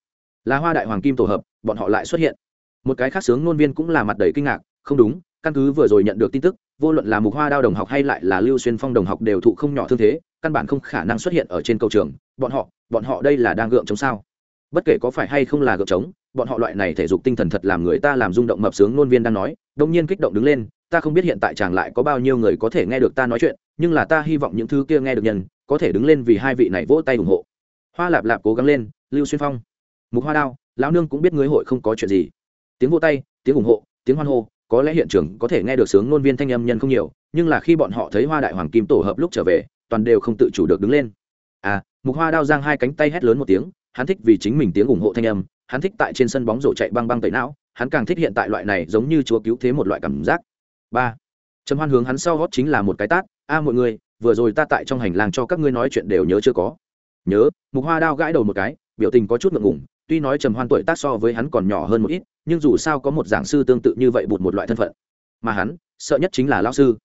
Là hoa đại hoàng kim tổ hợp bọn họ lại xuất hiện. Một cái khác sướng ngôn viên cũng là mặt đầy kinh ngạc không đúng căn cứ vừa rồi nhận được tin tức vô luận là mục hoa đao đồng học hay lại là lưu xuyên phong đồng học đều thụ không nhỏ thương thế căn bản không khả năng xuất hiện ở trên cầu trường. Bọn họ bọn họ đây là đang gượng chống sao? Bất kể có phải hay không là gượng chống, bọn họ loại này thể dục tinh thần thật làm người ta làm rung động mập sướng nôn viên đang nói đông nhiên kích động đứng lên ta không biết hiện tại chàng lại có bao nhiêu người có thể nghe được ta nói chuyện nhưng là ta hy vọng những thứ kia nghe được nhân có thể đứng lên vì hai vị này vỗ tay ủng hộ. Hoa lạp lạp cố gắng lên lưu xuyên phong mục hoa đao lão nương cũng biết ngươi hội không có chuyện gì. Tiếng vỗ tay tiếng ủng hộ tiếng hoan hô có lẽ hiện trường có thể nghe được sướng ngôn viên thanh âm nhân không nhiều, nhưng là khi bọn họ thấy hoa đại hoàng kim tổ hợp lúc trở về, toàn đều không tự chủ được đứng lên. À mục hoa đao giang hai cánh tay hét lớn một tiếng, hắn thích vì chính mình tiếng ủng hộ thanh âm, hắn thích tại trên sân bóng rổ chạy băng băng tẩy não, hắn càng thích hiện tại loại này giống như chúa cứu thế một loại cảm giác. Ba, trầm hoan hướng hắn sau gót chính là một cái tát, a mọi người, vừa rồi ta tại trong hành lang cho các ngươi nói chuyện đều nhớ chưa có? Nhớ. Mục hoa đao gãi đầu một cái, biểu tình có chút ngượng ngùng, tuy nói trầm hoan tuổi tác so với hắn còn nhỏ hơn một ít nhưng dù sao có một giảng sư tương tự như vậy bụt một loại thân phận. Mà hắn, sợ nhất chính là lao sư.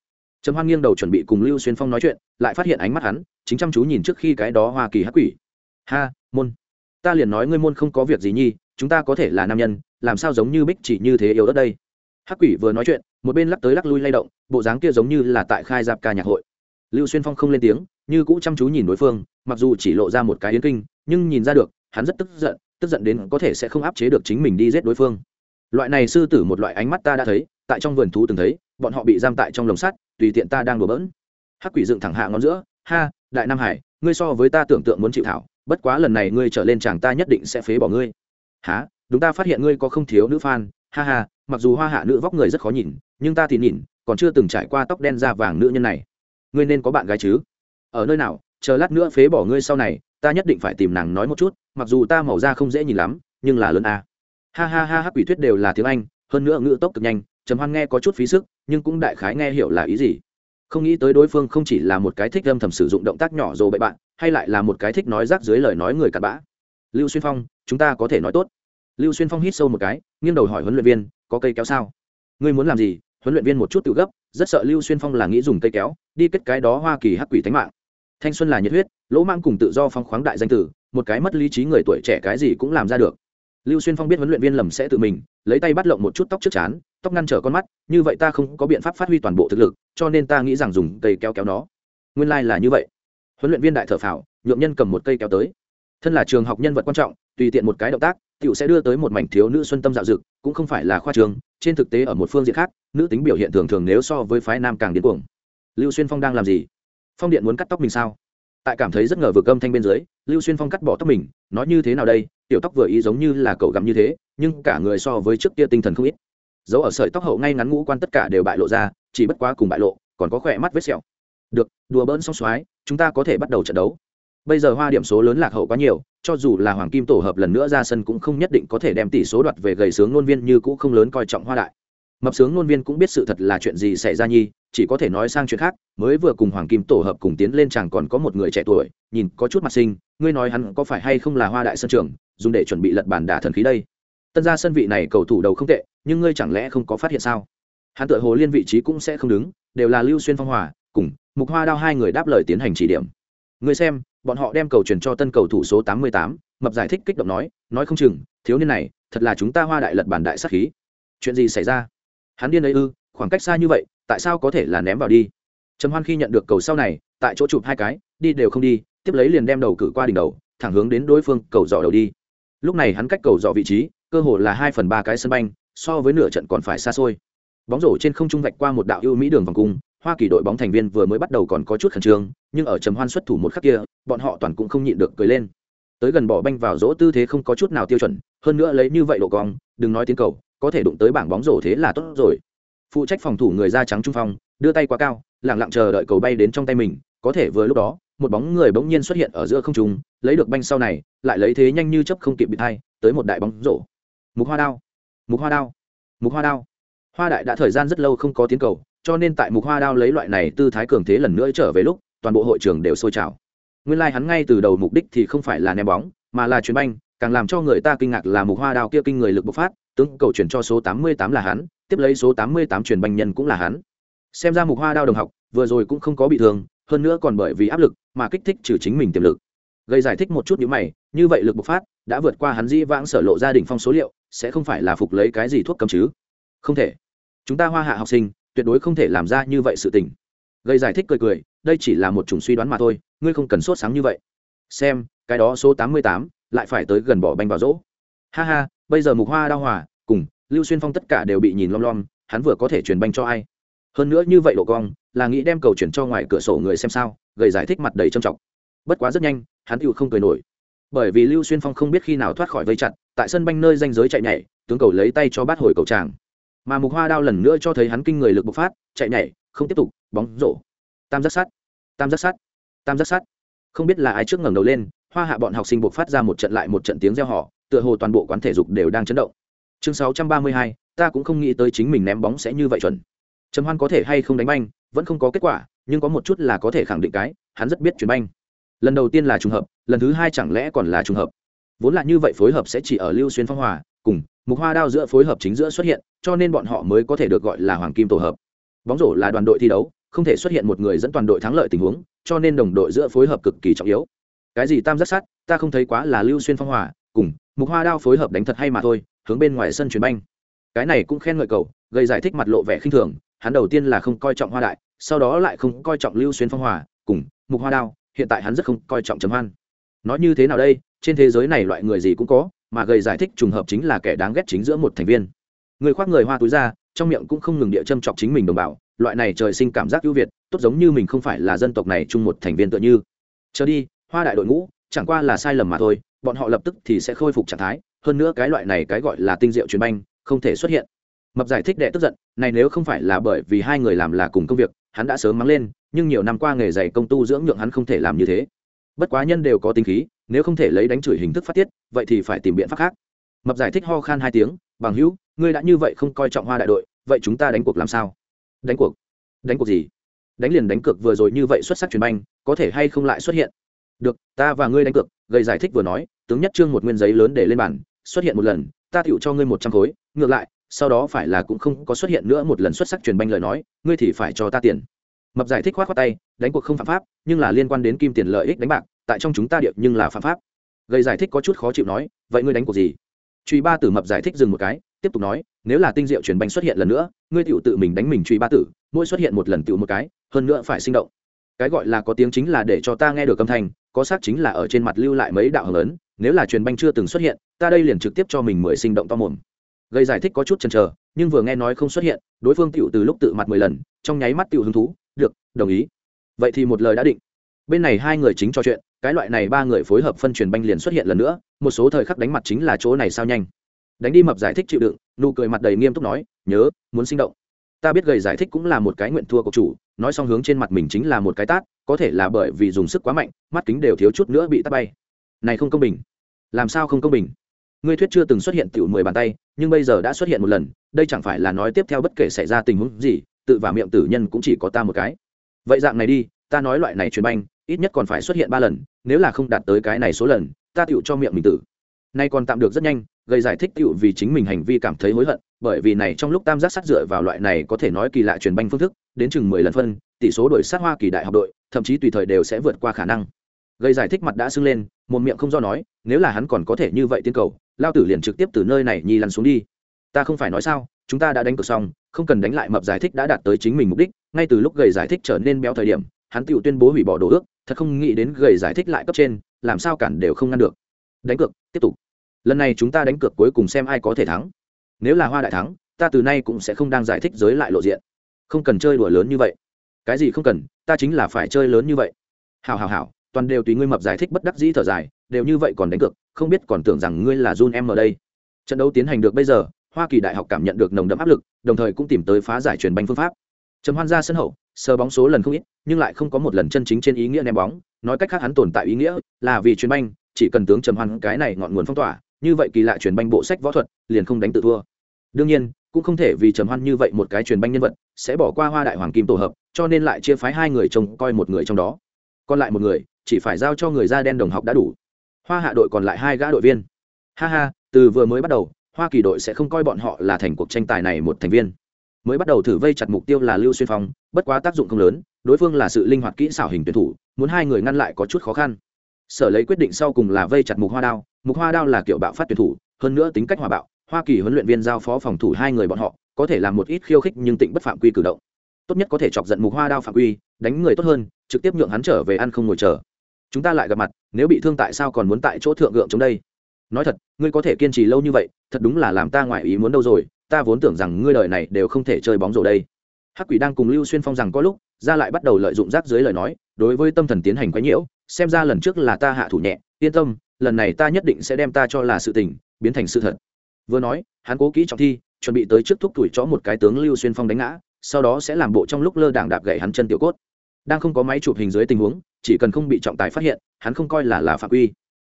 Trầm hoan nghiêng đầu chuẩn bị cùng lưu xuyên phong nói chuyện, lại phát hiện ánh mắt hắn, chính chăm chú nhìn trước khi cái đó hoa kỳ hắc quỷ. Ha, môn. Ta liền nói ngươi môn không có việc gì nhi, chúng ta có thể là nam nhân, làm sao giống như bích chỉ như thế yếu đất đây? Hắc quỷ vừa nói chuyện, một bên lắc tới lắc lui lay động, bộ dáng kia giống như là tại khai dạp ca nhạc hội. Lưu xuyên phong không lên tiếng, như cũ chăm chú nhìn đối phương, mặc dù chỉ lộ ra một cái yến kinh, nhưng nhìn ra được, hắn rất tức giận tức giận đến có thể sẽ không áp chế được chính mình đi giết đối phương. Loại này sư tử một loại ánh mắt ta đã thấy, tại trong vườn thú từng thấy, bọn họ bị giam tại trong lồng sắt, tùy tiện ta đang đùa bỡn. Hắc quỷ dựng thẳng hạ ngón giữa, ha, đại nam hải, ngươi so với ta tưởng tượng muốn chịu thảo, bất quá lần này ngươi trở lên chàng ta nhất định sẽ phế bỏ ngươi. Há đúng ta phát hiện ngươi có không thiếu nữ fan, ha ha, mặc dù hoa hạ nữ vóc người rất khó nhìn, nhưng ta thì nhìn, còn chưa từng trải qua tóc đen da vàng nữ nhân này. Ngươi nên có bạn gái chứ? Ở nơi nào, chờ lát nữa phế bỏ ngươi sau này, ta nhất định phải tìm nàng nói một chút mặc dù ta màu da không dễ nhìn lắm, nhưng là lớn a. Ha ha ha hắc quỷ thuyết đều là tiếng anh, hơn nữa ngữ tốc cực nhanh, trầm hoan nghe có chút phí sức, nhưng cũng đại khái nghe hiểu là ý gì. Không nghĩ tới đối phương không chỉ là một cái thích âm thầm sử dụng động tác nhỏ rồi bậy bạn, hay lại là một cái thích nói rác dưới lời nói người cặn bã. Lưu xuyên phong, chúng ta có thể nói tốt. Lưu xuyên phong hít sâu một cái, nghiêng đầu hỏi huấn luyện viên, có cây kéo sao? Ngươi muốn làm gì? Huấn luyện viên một chút tự gấp, rất sợ lưu xuyên phong là nghĩ dùng cây kéo, đi kết cái đó hoa kỳ hắc quỷ tánh mạng thanh xuân là nhiệt huyết, lỗ mang cùng tự do phong khoáng đại danh tử, một cái mất lý trí người tuổi trẻ cái gì cũng làm ra được. Lưu xuyên phong biết huấn luyện viên lầm sẽ tự mình, lấy tay bắt lộng một chút tóc trước chán, tóc ngăn trở con mắt, như vậy ta không có biện pháp phát huy toàn bộ thực lực, cho nên ta nghĩ rằng dùng cây kéo kéo nó. Nguyên lai、like、là như vậy. Huấn luyện viên đại thở phào nhuộm nhân cầm một cây kéo tới. Thân là trường học nhân vật quan trọng, tùy tiện một cái động tác t i ể u sẽ đưa tới một mảnh thiếu nữ xuân tâm dạo dực, cũng không phải là khoa trường, trên thực tế ở một phương diện khác, nữ tính biểu hiện thường thường nếu so với phái nam càng điên cuồng. Lưu xuyên phong đang làm gì? Phong điện muốn cắt tóc mình sao? Tại cảm thấy rất ngờ vực âm thanh bên dưới, lưu xuyên phong cắt bỏ tóc mình, nói như thế nào đây? Tiểu tóc vừa ý giống như là cậu gặm như thế, nhưng cả người so với trước kia tinh thần không ít. Dấu ở sợi tóc hậu ngay ngắn ngũ quan tất cả đều bại lộ ra, chỉ bất quá cùng bại lộ, còn có khỏe mắt vết sẹo. Được, đùa bỡn xong xoái, chúng ta có thể bắt đầu trận đấu. Bây giờ hoa điểm số lớn lạc hậu quá nhiều, cho dù là hoàng kim tổ hợp lần nữa ra sân cũng không nhất định có thể đem tỷ số đoạt về gầy sướng ngôn viên như cũ không lớn coi trọng hoa đại. Mập sướng ngôn viên cũng biết sự thật là chuyện gì xảy ra nhi chỉ có thể nói sang chuyện khác, mới vừa cùng hoàng kim tổ hợp cùng tiến lên chàng còn có một người trẻ tuổi, nhìn có chút mặt sinh ngươi nói hắn có phải hay không là hoa đại sân trường dùng để chuẩn bị lật bản đả thần khí đây. Tân ra sân vị này cầu thủ đầu không tệ, nhưng ngươi chẳng lẽ không có phát hiện sao? Hắn tự hồ liên vị trí cũng sẽ không đứng, đều là lưu xuyên phong hòa, cùng mục hoa đao hai người đáp lời tiến hành chỉ điểm. Ngươi xem, bọn họ đem cầu truyền cho tân cầu thủ số tám mươi tám, mập giải thích kích động nói nói không chừng, thiếu niên này, thật là chúng ta hoa đại lật bản đại sắc khí. Chuyện gì xảy ra? Hắn điên ấy ư, khoảng cách xa như vậy tại sao có thể là ném vào đi? Trầm hoan khi nhận được cầu sau này, tại chỗ chụp hai cái, đi đều không đi, tiếp lấy liền đem đầu cử qua đỉnh đầu, thẳng hướng đến đối phương cầu dò đầu đi. Lúc này hắn cách cầu dò vị trí, cơ hồ là hai phần ba cái sân banh, so với nửa trận còn phải xa xôi. Bóng rổ trên không trung vạch qua một đạo ưu mỹ đường vòng cung, hoa kỳ đội bóng thành viên vừa mới bắt đầu còn có chút khẩn trương, nhưng ở trầm hoan xuất thủ một khắc kia, bọn họ toàn cũng không nhịn được cười lên. Tới gần bỏ banh vào rỗ tư thế không có chút nào tiêu chuẩn, hơn nữa lấy như vậy độ cong, đừng nói tiến cầu, có thể đụng tới bảng bóng rổ thế là tốt rồi phụ trách phòng thủ người da trắng trung phong, đưa tay quá cao lẳng lặng chờ đợi cầu bay đến trong tay mình, có thể vừa lúc đó, một bóng người bỗng nhiên xuất hiện ở giữa không trung, lấy được banh sau này, lại lấy thế nhanh như chấp không kịp bị thay, tới một đại bóng rổ. Mục hoa đao, mục hoa đao, mục hoa đao. Hoa đại đã thời gian rất lâu không có tiến cầu, cho nên tại mục hoa đao lấy loại này tư thái cường thế lần nữa trở về lúc, toàn bộ hội trường đều sôi trào. Nguyên lai、like、hắn ngay từ đầu mục đích thì không phải là ném bóng, mà là chuyến banh, càng làm cho người ta kinh ngạc là mục hoa đao kia kinh người lực bộc phát, tướng cầu chuyển cho số tám mươi tám là hắn tiếp lấy số tám mươi tám truyền banh nhân cũng là hắn. Xem ra mục hoa đao đồng học vừa rồi cũng không có bị thương, hơn nữa còn bởi vì áp lực mà kích thích trừ chính mình tiềm lực. Gây giải thích một chút như mày, như vậy lực bộc phát đã vượt qua hắn dĩ vãng sở lộ gia đình phong số liệu, sẽ không phải là phục lấy cái gì thuốc cầm chứ? Không thể. Chúng ta hoa hạ học sinh, tuyệt đối không thể làm ra như vậy sự tình. Gây giải thích cười cười, đây chỉ là một chủng suy đoán mà thôi, ngươi không cần sốt sáng như vậy. Xem, cái đó số tám mươi tám lại phải tới gần bỏ banh vào rỗ. Ha ha, bây giờ mục hoa đao hòa lưu xuyên phong tất cả đều bị nhìn lom lom, hắn vừa có thể truyền banh cho ai? Hơn nữa như vậy độ cong, là nghĩ đem cầu chuyển cho ngoài cửa sổ người xem sao, gầy giải thích mặt đầy trầm trọng. Bất quá rất nhanh, hắn tự không cười nổi. Bởi vì lưu xuyên phong không biết khi nào thoát khỏi vây chặt, tại sân banh nơi danh giới chạy nhảy, tướng cầu lấy tay cho bát hồi cầu tràng. Mà mục hoa đao lần nữa cho thấy hắn kinh người lực bộc phát, chạy nhảy, không tiếp tục, bóng rổ. Tam giác sắt, tam giác sắt, tam giác sắt. Không biết là ai trước ngẩng đầu lên, hoa hạ bọn học sinh bộc phát ra một trận lại một trận tiếng reo hò, tựa hồ toàn bộ quán thể dục đều đang chấn động chương 632, ta cũng không nghĩ tới chính mình ném bóng sẽ như vậy chuẩn. Trầm hoan có thể hay không đánh banh vẫn không có kết quả nhưng có một chút là có thể khẳng định cái hắn rất biết chuyển banh. Lần đầu tiên là trùng hợp lần thứ hai chẳng lẽ còn là trùng hợp? Vốn là như vậy phối hợp sẽ chỉ ở lưu xuyên phong hòa cùng mục hoa đao giữa phối hợp chính giữa xuất hiện cho nên bọn họ mới có thể được gọi là hoàng kim tổ hợp. Bóng rổ là đoàn đội thi đấu không thể xuất hiện một người dẫn toàn đội thắng lợi tình huống cho nên đồng đội giữa phối hợp cực kỳ trọng yếu. Cái gì tam giác sát ta không thấy quá là lưu xuyên phong hòa cùng mục hoa đao phối hợp đánh thật hay mà thôi hướng bên ngoài sân chuyền banh. Cái này cũng khen ngợi cầu gây giải thích mặt lộ vẻ khinh thường, hắn đầu tiên là không coi trọng hoa đại, sau đó lại không coi trọng lưu xuyên phong hòa, cùng mục hoa đao, hiện tại hắn rất không coi trọng chấm hoan. Nói như thế nào đây, trên thế giới này loại người gì cũng có, mà gây giải thích trùng hợp chính là kẻ đáng ghét chính giữa một thành viên. Người khoác người hoa túi ra, trong miệng cũng không ngừng địa châm chọc chính mình đồng bào, loại này trời sinh cảm giác ưu việt, tốt giống như mình không phải là dân tộc này chung một thành viên tựa như. Chờ đi, hoa đại đội ngũ, chẳng qua là sai lầm mà thôi, bọn họ lập tức thì sẽ khôi phục trạng thái hơn nữa cái loại này cái gọi là tinh diệu chuyến banh không thể xuất hiện. Mập giải thích đệ tức giận, này nếu không phải là bởi vì hai người làm là cùng công việc, hắn đã sớm mắng lên, nhưng nhiều năm qua nghề dạy công tu dưỡng nhượng hắn không thể làm như thế. Bất quá nhân đều có tính khí, nếu không thể lấy đánh chửi hình thức phát tiết, vậy thì phải tìm biện pháp khác. Mập giải thích ho khan hai tiếng, bằng hữu, ngươi đã như vậy không coi trọng hoa đại đội, vậy chúng ta đánh cuộc làm sao? Đánh cuộc? Đánh cuộc gì? Đánh liền đánh cược vừa rồi như vậy xuất sắc chuyến banh, có thể hay không lại xuất hiện? Được, ta và ngươi đánh cược gây giải thích vừa nói, tướng nhất trương một nguyên giấy lớn để lên bàn xuất hiện một lần, ta tựu cho ngươi một trăm khối, ngược lại, sau đó phải là cũng không có xuất hiện nữa một lần xuất sắc truyền banh lời nói, ngươi thì phải cho ta tiền. Mập giải thích khoát khoát tay, đánh cuộc không phạm pháp, nhưng là liên quan đến kim tiền lợi ích đánh bạc, tại trong chúng ta điệp nhưng là phạm pháp. Gây giải thích có chút khó chịu nói, vậy ngươi đánh cuộc gì? Truy ba tử mập giải thích dừng một cái, tiếp tục nói, nếu là tinh diệu truyền banh xuất hiện lần nữa, ngươi tựu tự mình đánh mình truy ba tử, mỗi xuất hiện một lần tựu một cái, hơn nữa phải sinh động. Cái gọi là có tiếng chính là để cho ta nghe được âm thanh có xác chính là ở trên mặt lưu lại mấy đạo hồng lớn nếu là truyền banh chưa từng xuất hiện, ta đây liền trực tiếp cho mình mười sinh động to mồm. Gây giải thích có chút chần chờ, nhưng vừa nghe nói không xuất hiện, đối phương tựu từ lúc tự mặt mười lần, trong nháy mắt tựu hứng thú, được, đồng ý. Vậy thì một lời đã định. Bên này hai người chính trò chuyện, cái loại này ba người phối hợp phân truyền banh liền xuất hiện lần nữa, một số thời khắc đánh mặt chính là chỗ này sao nhanh. Đánh đi mập giải thích chịu đựng, nụ cười mặt đầy nghiêm túc nói, nhớ, muốn sinh động. Ta biết gầy giải thích cũng là một cái nguyện thua của chủ nói xong hướng trên mặt mình chính là một cái tát, có thể là bởi vì dùng sức quá mạnh, mắt kính đều thiếu chút nữa bị tắt bay. Này không công bình. Làm sao không công bình? Ngươi thuyết chưa từng xuất hiện tiểu mười bàn tay, nhưng bây giờ đã xuất hiện một lần, đây chẳng phải là nói tiếp theo bất kể xảy ra tình huống gì, tự và miệng tử nhân cũng chỉ có ta một cái. Vậy dạng này đi, ta nói loại này truyền banh, ít nhất còn phải xuất hiện ba lần, nếu là không đạt tới cái này số lần, ta tựu cho miệng mình tử. Nay còn tạm được rất nhanh, gây giải thích tựu vì chính mình hành vi cảm thấy hối hận, bởi vì này trong lúc tam giác sát dựa vào loại này có thể nói kỳ lạ truyền banh phương thức đến chừng mười lần phân, tỷ số đội sát hoa kỳ đại học đội, thậm chí tùy thời đều sẽ vượt qua khả năng. Gây giải thích mặt đã sưng lên, một miệng không do nói, nếu là hắn còn có thể như vậy tiến cầu, lao tử liền trực tiếp từ nơi này nhi lăn xuống đi. Ta không phải nói sao, chúng ta đã đánh cược xong, không cần đánh lại mập giải thích đã đạt tới chính mình mục đích, ngay từ lúc gầy giải thích trở nên béo thời điểm, hắn tự tuyên bố hủy bỏ đồ ước, thật không nghĩ đến gầy giải thích lại cấp trên, làm sao cản đều không ngăn được. Đánh cược, tiếp tục. Lần này chúng ta đánh cược cuối cùng xem ai có thể thắng. Nếu là hoa đại thắng, ta từ nay cũng sẽ không đang giải thích giới lại lộ diện không cần chơi đùa lớn như vậy. Cái gì không cần, ta chính là phải chơi lớn như vậy. Hào hào hào toàn đều tùy ngươi mập giải thích bất đắc dĩ thở dài, đều như vậy còn đánh cược, không biết còn tưởng rằng ngươi là Jun em ở đây. Trận đấu tiến hành được bây giờ, hoa kỳ đại học cảm nhận được nồng đậm áp lực, đồng thời cũng tìm tới phá giải truyền banh phương pháp. Trầm hoan ra sân hậu, sờ bóng số lần không ít, nhưng lại không có một lần chân chính trên ý nghĩa ném bóng. Nói cách khác hắn tồn tại ý nghĩa là vì truyền banh, chỉ cần tướng trầm hoan cái này ngọn nguồn phong tỏa, như vậy kỳ lạ truyền banh bộ sách võ thuật, liền không đánh tự thua. Đương nhiên cũng không thể vì trầm hoan như vậy một cái truyền banh nhân vật, sẽ bỏ qua hoa đại hoàng kim tổ hợp, cho nên lại chia phái hai người trông coi một người trong đó. Còn lại một người, chỉ phải giao cho người da đen đồng học đã đủ. Hoa hạ đội còn lại hai gã đội viên. Ha ha, từ vừa mới bắt đầu, hoa kỳ đội sẽ không coi bọn họ là thành cuộc tranh tài này một thành viên. Mới bắt đầu thử vây chặt mục tiêu là lưu xuyên phong, bất quá tác dụng không lớn, đối phương là sự linh hoạt kỹ xảo hình tuyển thủ, muốn hai người ngăn lại có chút khó khăn. Sở lấy quyết định sau cùng là vây chặt mục hoa đao. Mục hoa đao là kiểu bạo phát tuyển thủ, hơn nữa tính cách hòa bạo hoa kỳ huấn luyện viên giao phó phòng thủ hai người bọn họ, có thể làm một ít khiêu khích nhưng tịnh bất phạm quy cử động. Tốt nhất có thể chọc giận mục hoa đao phạm quy, đánh người tốt hơn, trực tiếp nhượng hắn trở về ăn không ngồi chờ. Chúng ta lại gặp mặt, nếu bị thương tại sao còn muốn tại chỗ thượng gượng chống đây? Nói thật, ngươi có thể kiên trì lâu như vậy, thật đúng là làm ta ngoài ý muốn đâu rồi, ta vốn tưởng rằng ngươi đời này đều không thể chơi bóng rổ đây. Hắc quỷ đang cùng lưu xuyên phong rằng có lúc, ra lại bắt đầu lợi dụng rác dưới lời nói, đối với tâm thần tiến hành quấy nhiễu, xem ra lần trước là ta hạ thủ nhẹ, yên tâm, lần này ta nhất định sẽ đem ta cho là sự tình, biến thành sự thật vừa nói, hắn cố kỹ trọng thi, chuẩn bị tới trước thúc tuổi chó một cái tướng lưu xuyên phong đánh ngã, sau đó sẽ làm bộ trong lúc lơ đảng đạp gậy hắn chân tiểu cốt. Đang không có máy chụp hình dưới tình huống, chỉ cần không bị trọng tài phát hiện, hắn không coi là là phạm quy.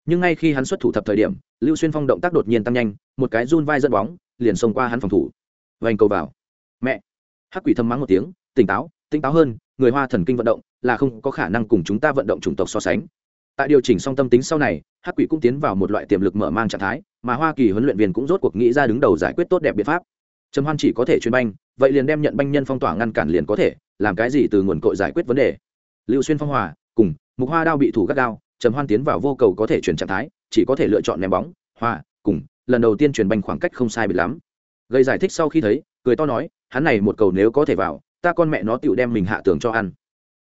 Nhưng ngay khi hắn xuất thủ thập thời điểm, lưu xuyên phong động tác đột nhiên tăng nhanh, một cái run vai dẫn bóng, liền xông qua hắn phòng thủ. Vành cầu vào. Mẹ. Hắc quỷ thâm mắng một tiếng, tỉnh táo tỉnh táo hơn, người hoa thần kinh vận động, là không có khả năng cùng chúng ta vận động chủng tộc so sánh. Tại điều chỉnh xong tâm tính sau này, hắc quỷ cũng tiến vào một loại tiềm lực mở mang trạng thái mà hoa kỳ huấn luyện viên cũng rốt cuộc nghĩ ra đứng đầu giải quyết tốt đẹp biện pháp. Trầm hoan chỉ có thể chuyên banh, vậy liền đem nhận banh nhân phong tỏa ngăn cản liền có thể, làm cái gì từ nguồn cội giải quyết vấn đề? Lưu xuyên phong hòa, cùng mục hoa đao bị thủ gắt đao trầm hoan tiến vào vô cầu có thể chuyển trạng thái, chỉ có thể lựa chọn ném bóng hoa cùng, lần đầu tiên chuyển banh khoảng cách không sai bị lắm. Gây giải thích sau khi thấy, cười to nói, hắn này một cầu nếu có thể vào, ta con mẹ nó tựu đem mình hạ tường cho ăn.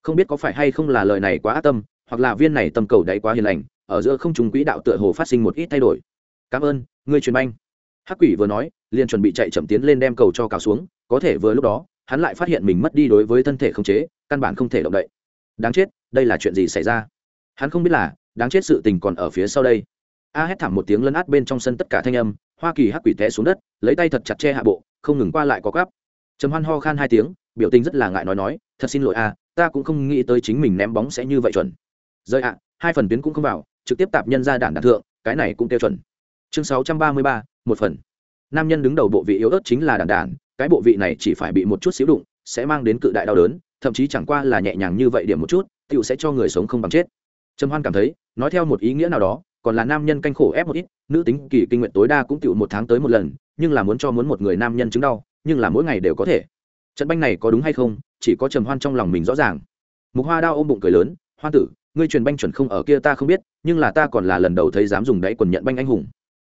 Không biết có phải hay không là lời này quá ác tâm, hoặc là viên này tâm cầu đáy quá hiền lành, ở giữa không trùng quỹ đạo tựa hồ phát sinh một ít thay đổi cảm ơn, ngươi truyền banh. Hắc quỷ vừa nói, liền chuẩn bị chạy chậm tiến lên đem cầu cho cào xuống, có thể vừa lúc đó, hắn lại phát hiện mình mất đi đối với thân thể không chế, căn bản không thể động đậy. Đáng chết, đây là chuyện gì xảy ra? Hắn không biết là, đáng chết sự tình còn ở phía sau đây. A hét thảm một tiếng lấn át bên trong sân tất cả thanh âm, hoa kỳ hắc quỷ té xuống đất, lấy tay thật chặt che hạ bộ, không ngừng qua lại có gắp trầm hoan ho khan hai tiếng, biểu tình rất là ngại nói nói, thật xin lỗi a, ta cũng không nghĩ tới chính mình ném bóng sẽ như vậy chuẩn. Rơi ạ, hai phần tuyến cũng không vào, trực tiếp tạp nhân ra đản đạt thượng, cái này cũng tiêu chuẩn chương sáu trăm ba mươi ba, một phần. Nam nhân đứng đầu bộ vị yếu ớt chính là đàn đàn, cái bộ vị này chỉ phải bị một chút xíu đụng, sẽ mang đến cự đại đau đớn, thậm chí chẳng qua là nhẹ nhàng như vậy điểm một chút tựu sẽ cho người sống không bằng chết. Trầm hoan cảm thấy, nói theo một ý nghĩa nào đó, còn là nam nhân canh khổ ép một ít, nữ tính kỳ kinh nguyện tối đa cũng tựu một tháng tới một lần, nhưng là muốn cho muốn một người nam nhân chứng đau, nhưng là mỗi ngày đều có thể. Trận banh này có đúng hay không, chỉ có trầm hoan trong lòng mình rõ ràng. Mục hoa đao ôm bụng cười lớn hoa tử, ngươi truyền banh chuẩn không ở kia ta không biết, nhưng là ta còn là lần đầu thấy dám dùng đáy quần nhận banh anh hùng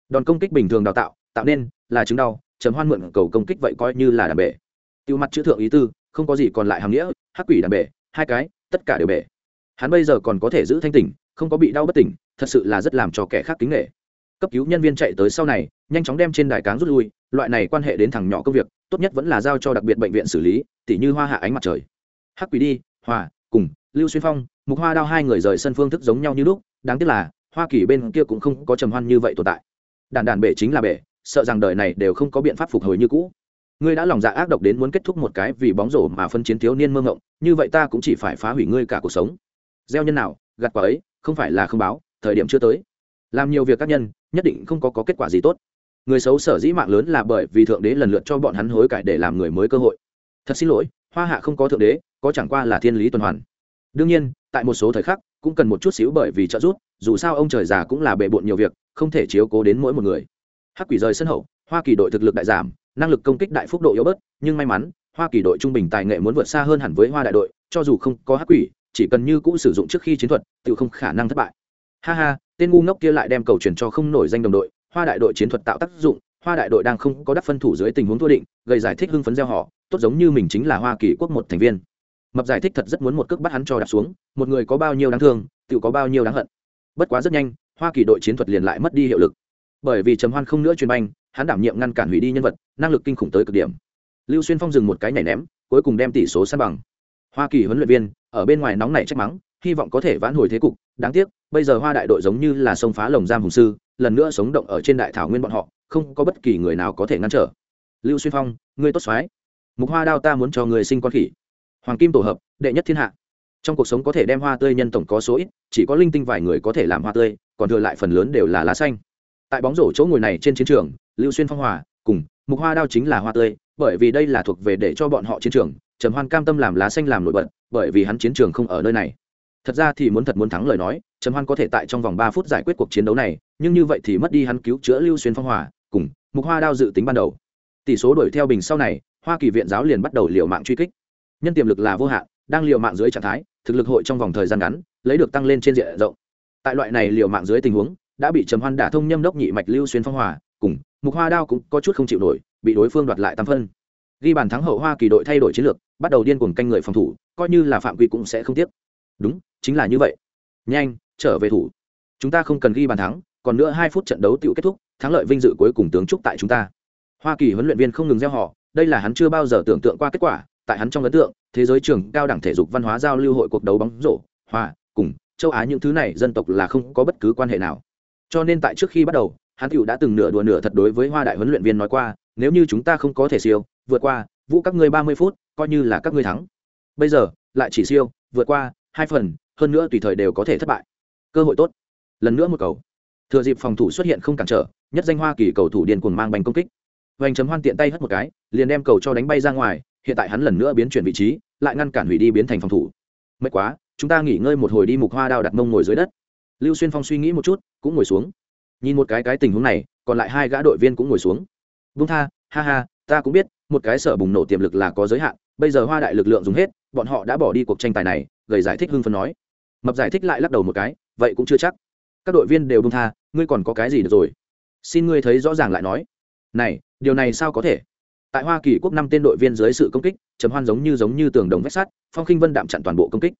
đòn công kích bình thường đào tạo tạo nên là chứng đau, chấm hoan mượn cầu công kích vậy coi như là đàn bể. Tiêu mặt chữ thượng ý tư, không có gì còn lại hàm nghĩa, hắc quỷ đàn bể, hai cái, tất cả đều bể. Hắn bây giờ còn có thể giữ thanh tỉnh, không có bị đau bất tỉnh, thật sự là rất làm cho kẻ khác kính nghệ cấp cứu nhân viên chạy tới sau này, nhanh chóng đem trên đài cáng rút lui, loại này quan hệ đến thằng nhỏ công việc, tốt nhất vẫn là giao cho đặc biệt bệnh viện xử lý, tỉ như hoa hạ ánh mặt trời. Hắc quỷ đi, hòa, cùng, lưu xuyên phong, mục hoa đao hai người rời sân phương thức giống nhau như lúc, đáng tiếc là, hoa kỳ bên kia cũng không có trầm hoan như vậy tồn tại đàn đàn bể chính là bể sợ rằng đời này đều không có biện pháp phục hồi như cũ. Ngươi đã lòng dạ ác độc đến muốn kết thúc một cái vì bóng rổ mà phân chiến thiếu niên mơ ngộng như vậy ta cũng chỉ phải phá hủy ngươi cả cuộc sống. Gieo nhân nào gặt quả ấy không phải là không báo thời điểm chưa tới. Làm nhiều việc các nhân nhất định không có, có kết quả gì tốt. Người xấu sở dĩ mạng lớn là bởi vì thượng đế lần lượt cho bọn hắn hối cải để làm người mới cơ hội. Thật xin lỗi hoa hạ không có thượng đế có chẳng qua là thiên lý tuần hoàn. Đương nhiên tại một số thời khắc cũng cần một chút xíu bởi vì trợ giúp dù sao ông trời già cũng là bệ bộn nhiều việc, không thể chiếu cố đến mỗi một người. Hắc quỷ rời sân hậu, hoa kỳ đội thực lực đại giảm, năng lực công kích đại phúc độ yếu bớt, nhưng may mắn, hoa kỳ đội trung bình tài nghệ muốn vượt xa hơn hẳn với hoa đại đội, cho dù không có hắc quỷ, chỉ cần như cũ sử dụng trước khi chiến thuật, tự không khả năng thất bại. Ha ha, tên ngu ngốc kia lại đem cầu chuyển cho không nổi danh đồng đội, hoa đại đội chiến thuật tạo tác dụng, hoa đại đội đang không có đắc phân thủ dưới tình huống thua định, gây giải thích hưng phấn gieo họ, tốt giống như mình chính là hoa kỳ quốc một thành viên. Mập giải thích thật rất muốn một cước bắt hắn cho đạp xuống, một người có bao nhiêu đáng thương, tự có bao nhiêu đáng hận bất quá rất nhanh, hoa kỳ đội chiến thuật liền lại mất đi hiệu lực. Bởi vì trầm hoan không nữa chuyên banh, hắn đảm nhiệm ngăn cản hủy đi nhân vật, năng lực kinh khủng tới cực điểm. Lưu xuyên phong dừng một cái nhảy ném, cuối cùng đem tỷ số san bằng. Hoa kỳ huấn luyện viên, ở bên ngoài nóng này trách mắng, hy vọng có thể vãn hồi thế cục. Đáng tiếc, bây giờ hoa đại đội giống như là sông phá lồng giam hùng sư, lần nữa sống động ở trên đại thảo nguyên bọn họ, không có bất kỳ người nào có thể ngăn trở. Lưu xuyên phong, ngươi tốt soái mục hoa đao ta muốn cho người sinh con khỉ. Hoàng kim tổ hợp, đệ nhất thiên hạ trong cuộc sống có thể đem hoa tươi nhân tổng có số ít, chỉ có linh tinh vài người có thể làm hoa tươi, còn thừa lại phần lớn đều là lá xanh. Tại bóng rổ chỗ ngồi này trên chiến trường, lưu xuyên phong hòa cùng mục hoa đao chính là hoa tươi, bởi vì đây là thuộc về để cho bọn họ chiến trường, trầm hoan cam tâm làm lá xanh làm nổi bật, bởi vì hắn chiến trường không ở nơi này. Thật ra thì muốn thật muốn thắng lời nói, trầm hoan có thể tại trong vòng ba phút giải quyết cuộc chiến đấu này, nhưng như vậy thì mất đi hắn cứu chữa lưu xuyên phong hòa cùng mục hoa đao dự tính ban đầu. Tỷ số đuổi theo bình sau này, hoa kỳ viện giáo liền bắt đầu liều mạng truy kích. Nhân tiềm lực là vô hạn, đang liều mạng dưới trạng thái thực lực hội trong vòng thời gian ngắn, lấy được tăng lên trên diện rộng. Tại loại này liều mạng dưới tình huống, đã bị trầm hoan đả thông nhâm đốc nhị mạch lưu xuyên phong hòa cùng mục hoa đao cũng có chút không chịu nổi, bị đối phương đoạt lại tam phân. Ghi bàn thắng hậu hoa kỳ đội thay đổi chiến lược, bắt đầu điên cuồng canh người phòng thủ, coi như là phạm quy cũng sẽ không tiếc. Đúng, chính là như vậy. Nhanh, trở về thủ. Chúng ta không cần ghi bàn thắng, còn nữa hai phút trận đấu tự kết thúc, thắng lợi vinh dự cuối cùng tướng chúc tại chúng ta. Hoa kỳ huấn luyện viên không ngừng gieo họ, đây là hắn chưa bao giờ tưởng tượng qua kết quả tại hắn trong ấn tượng, thế giới trường cao đẳng thể dục văn hóa giao lưu hội cuộc đấu bóng rổ hoa cùng châu á những thứ này dân tộc là không có bất cứ quan hệ nào. Cho nên tại trước khi bắt đầu, hắn cựu đã từng nửa đùa nửa thật đối với hoa đại huấn luyện viên nói qua, nếu như chúng ta không có thể siêu, vượt qua, vũ các ngươi ba mươi phút, coi như là các ngươi thắng. Bây giờ, lại chỉ siêu, vượt qua hai phần, hơn nữa tùy thời đều có thể thất bại. Cơ hội tốt. Lần nữa một cầu. Thừa dịp phòng thủ xuất hiện không cản trở, nhất danh hoa kỳ cầu thủ điền cuồng mang bành công kích. Vành chấm hoan tiện tay hất một cái, liền đem cầu cho đánh bay ra ngoài hiện tại hắn lần nữa biến chuyển vị trí, lại ngăn cản hủy đi biến thành phòng thủ. Mệt quá, chúng ta nghỉ ngơi một hồi đi mục hoa đao đặt mông ngồi dưới đất. Lưu xuyên phong suy nghĩ một chút, cũng ngồi xuống. Nhìn một cái cái tình huống này, còn lại hai gã đội viên cũng ngồi xuống. Vung tha, ha ha, ta cũng biết, một cái sở bùng nổ tiềm lực là có giới hạn, bây giờ hoa đại lực lượng dùng hết, bọn họ đã bỏ đi cuộc tranh tài này, gầy giải thích hưng phấn nói. Mập giải thích lại lắc đầu một cái, vậy cũng chưa chắc. Các đội viên đều bung tha, ngươi còn có cái gì được rồi? Xin ngươi thấy rõ ràng lại nói. Này, điều này sao có thể? Tại hoa kỳ quốc năm tên đội viên dưới sự công kích chấm hoan giống như giống như tường đồng vách sắt, phong khinh vân đạm chặn toàn bộ công kích.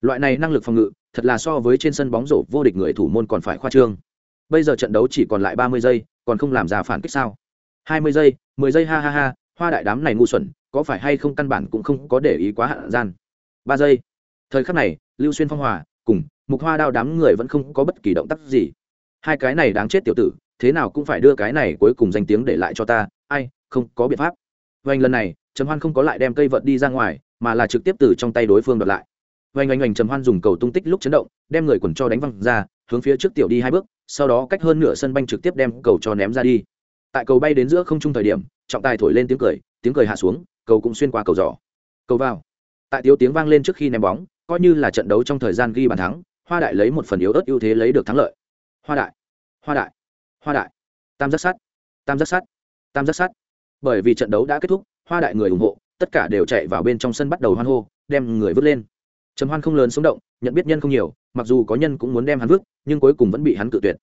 Loại này năng lực phòng ngự, thật là so với trên sân bóng rổ vô địch người thủ môn còn phải khoa trương. Bây giờ trận đấu chỉ còn lại ba mươi giây, còn không làm ra phản kích sao? Hai mươi giây, mười giây, ha ha ha, hoa đại đám này ngu xuẩn, có phải hay không căn bản cũng không có để ý quá hạn gian? Ba giây. Thời khắc này, lưu xuyên phong hòa, cùng mục hoa đao đám người vẫn không có bất kỳ động tác gì. Hai cái này đáng chết tiểu tử, thế nào cũng phải đưa cái này cuối cùng danh tiếng để lại cho ta. Ai không có biện pháp. Vành lần này, trầm hoan không có lại đem cây vợt đi ra ngoài, mà là trực tiếp từ trong tay đối phương đoạt lại. Vành oanh oanh, trầm hoan dùng cầu tung tích lúc chấn động, đem người quần cho đánh văng ra, hướng phía trước tiểu đi hai bước, sau đó cách hơn nửa sân banh trực tiếp đem cầu cho ném ra đi. Tại cầu bay đến giữa không trung thời điểm, trọng tài thổi lên tiếng cười tiếng cười hạ xuống, cầu cũng xuyên qua cầu giỏ. Cầu vào. Tại tiếu tiếng vang lên trước khi ném bóng, coi như là trận đấu trong thời gian ghi bàn thắng, hoa đại lấy một phần yếu ớt ưu thế lấy được thắng lợi. Hoa đại hoa đại hoa đại. Tam giác sắt, tam giác sắt, tam giác sắt bởi vì trận đấu đã kết thúc, hoa đại người ủng hộ, tất cả đều chạy vào bên trong sân bắt đầu hoan hô, đem người vứt lên. Trầm hoan không lớn sống động, nhận biết nhân không nhiều, mặc dù có nhân cũng muốn đem hắn vứt, nhưng cuối cùng vẫn bị hắn cự tuyệt.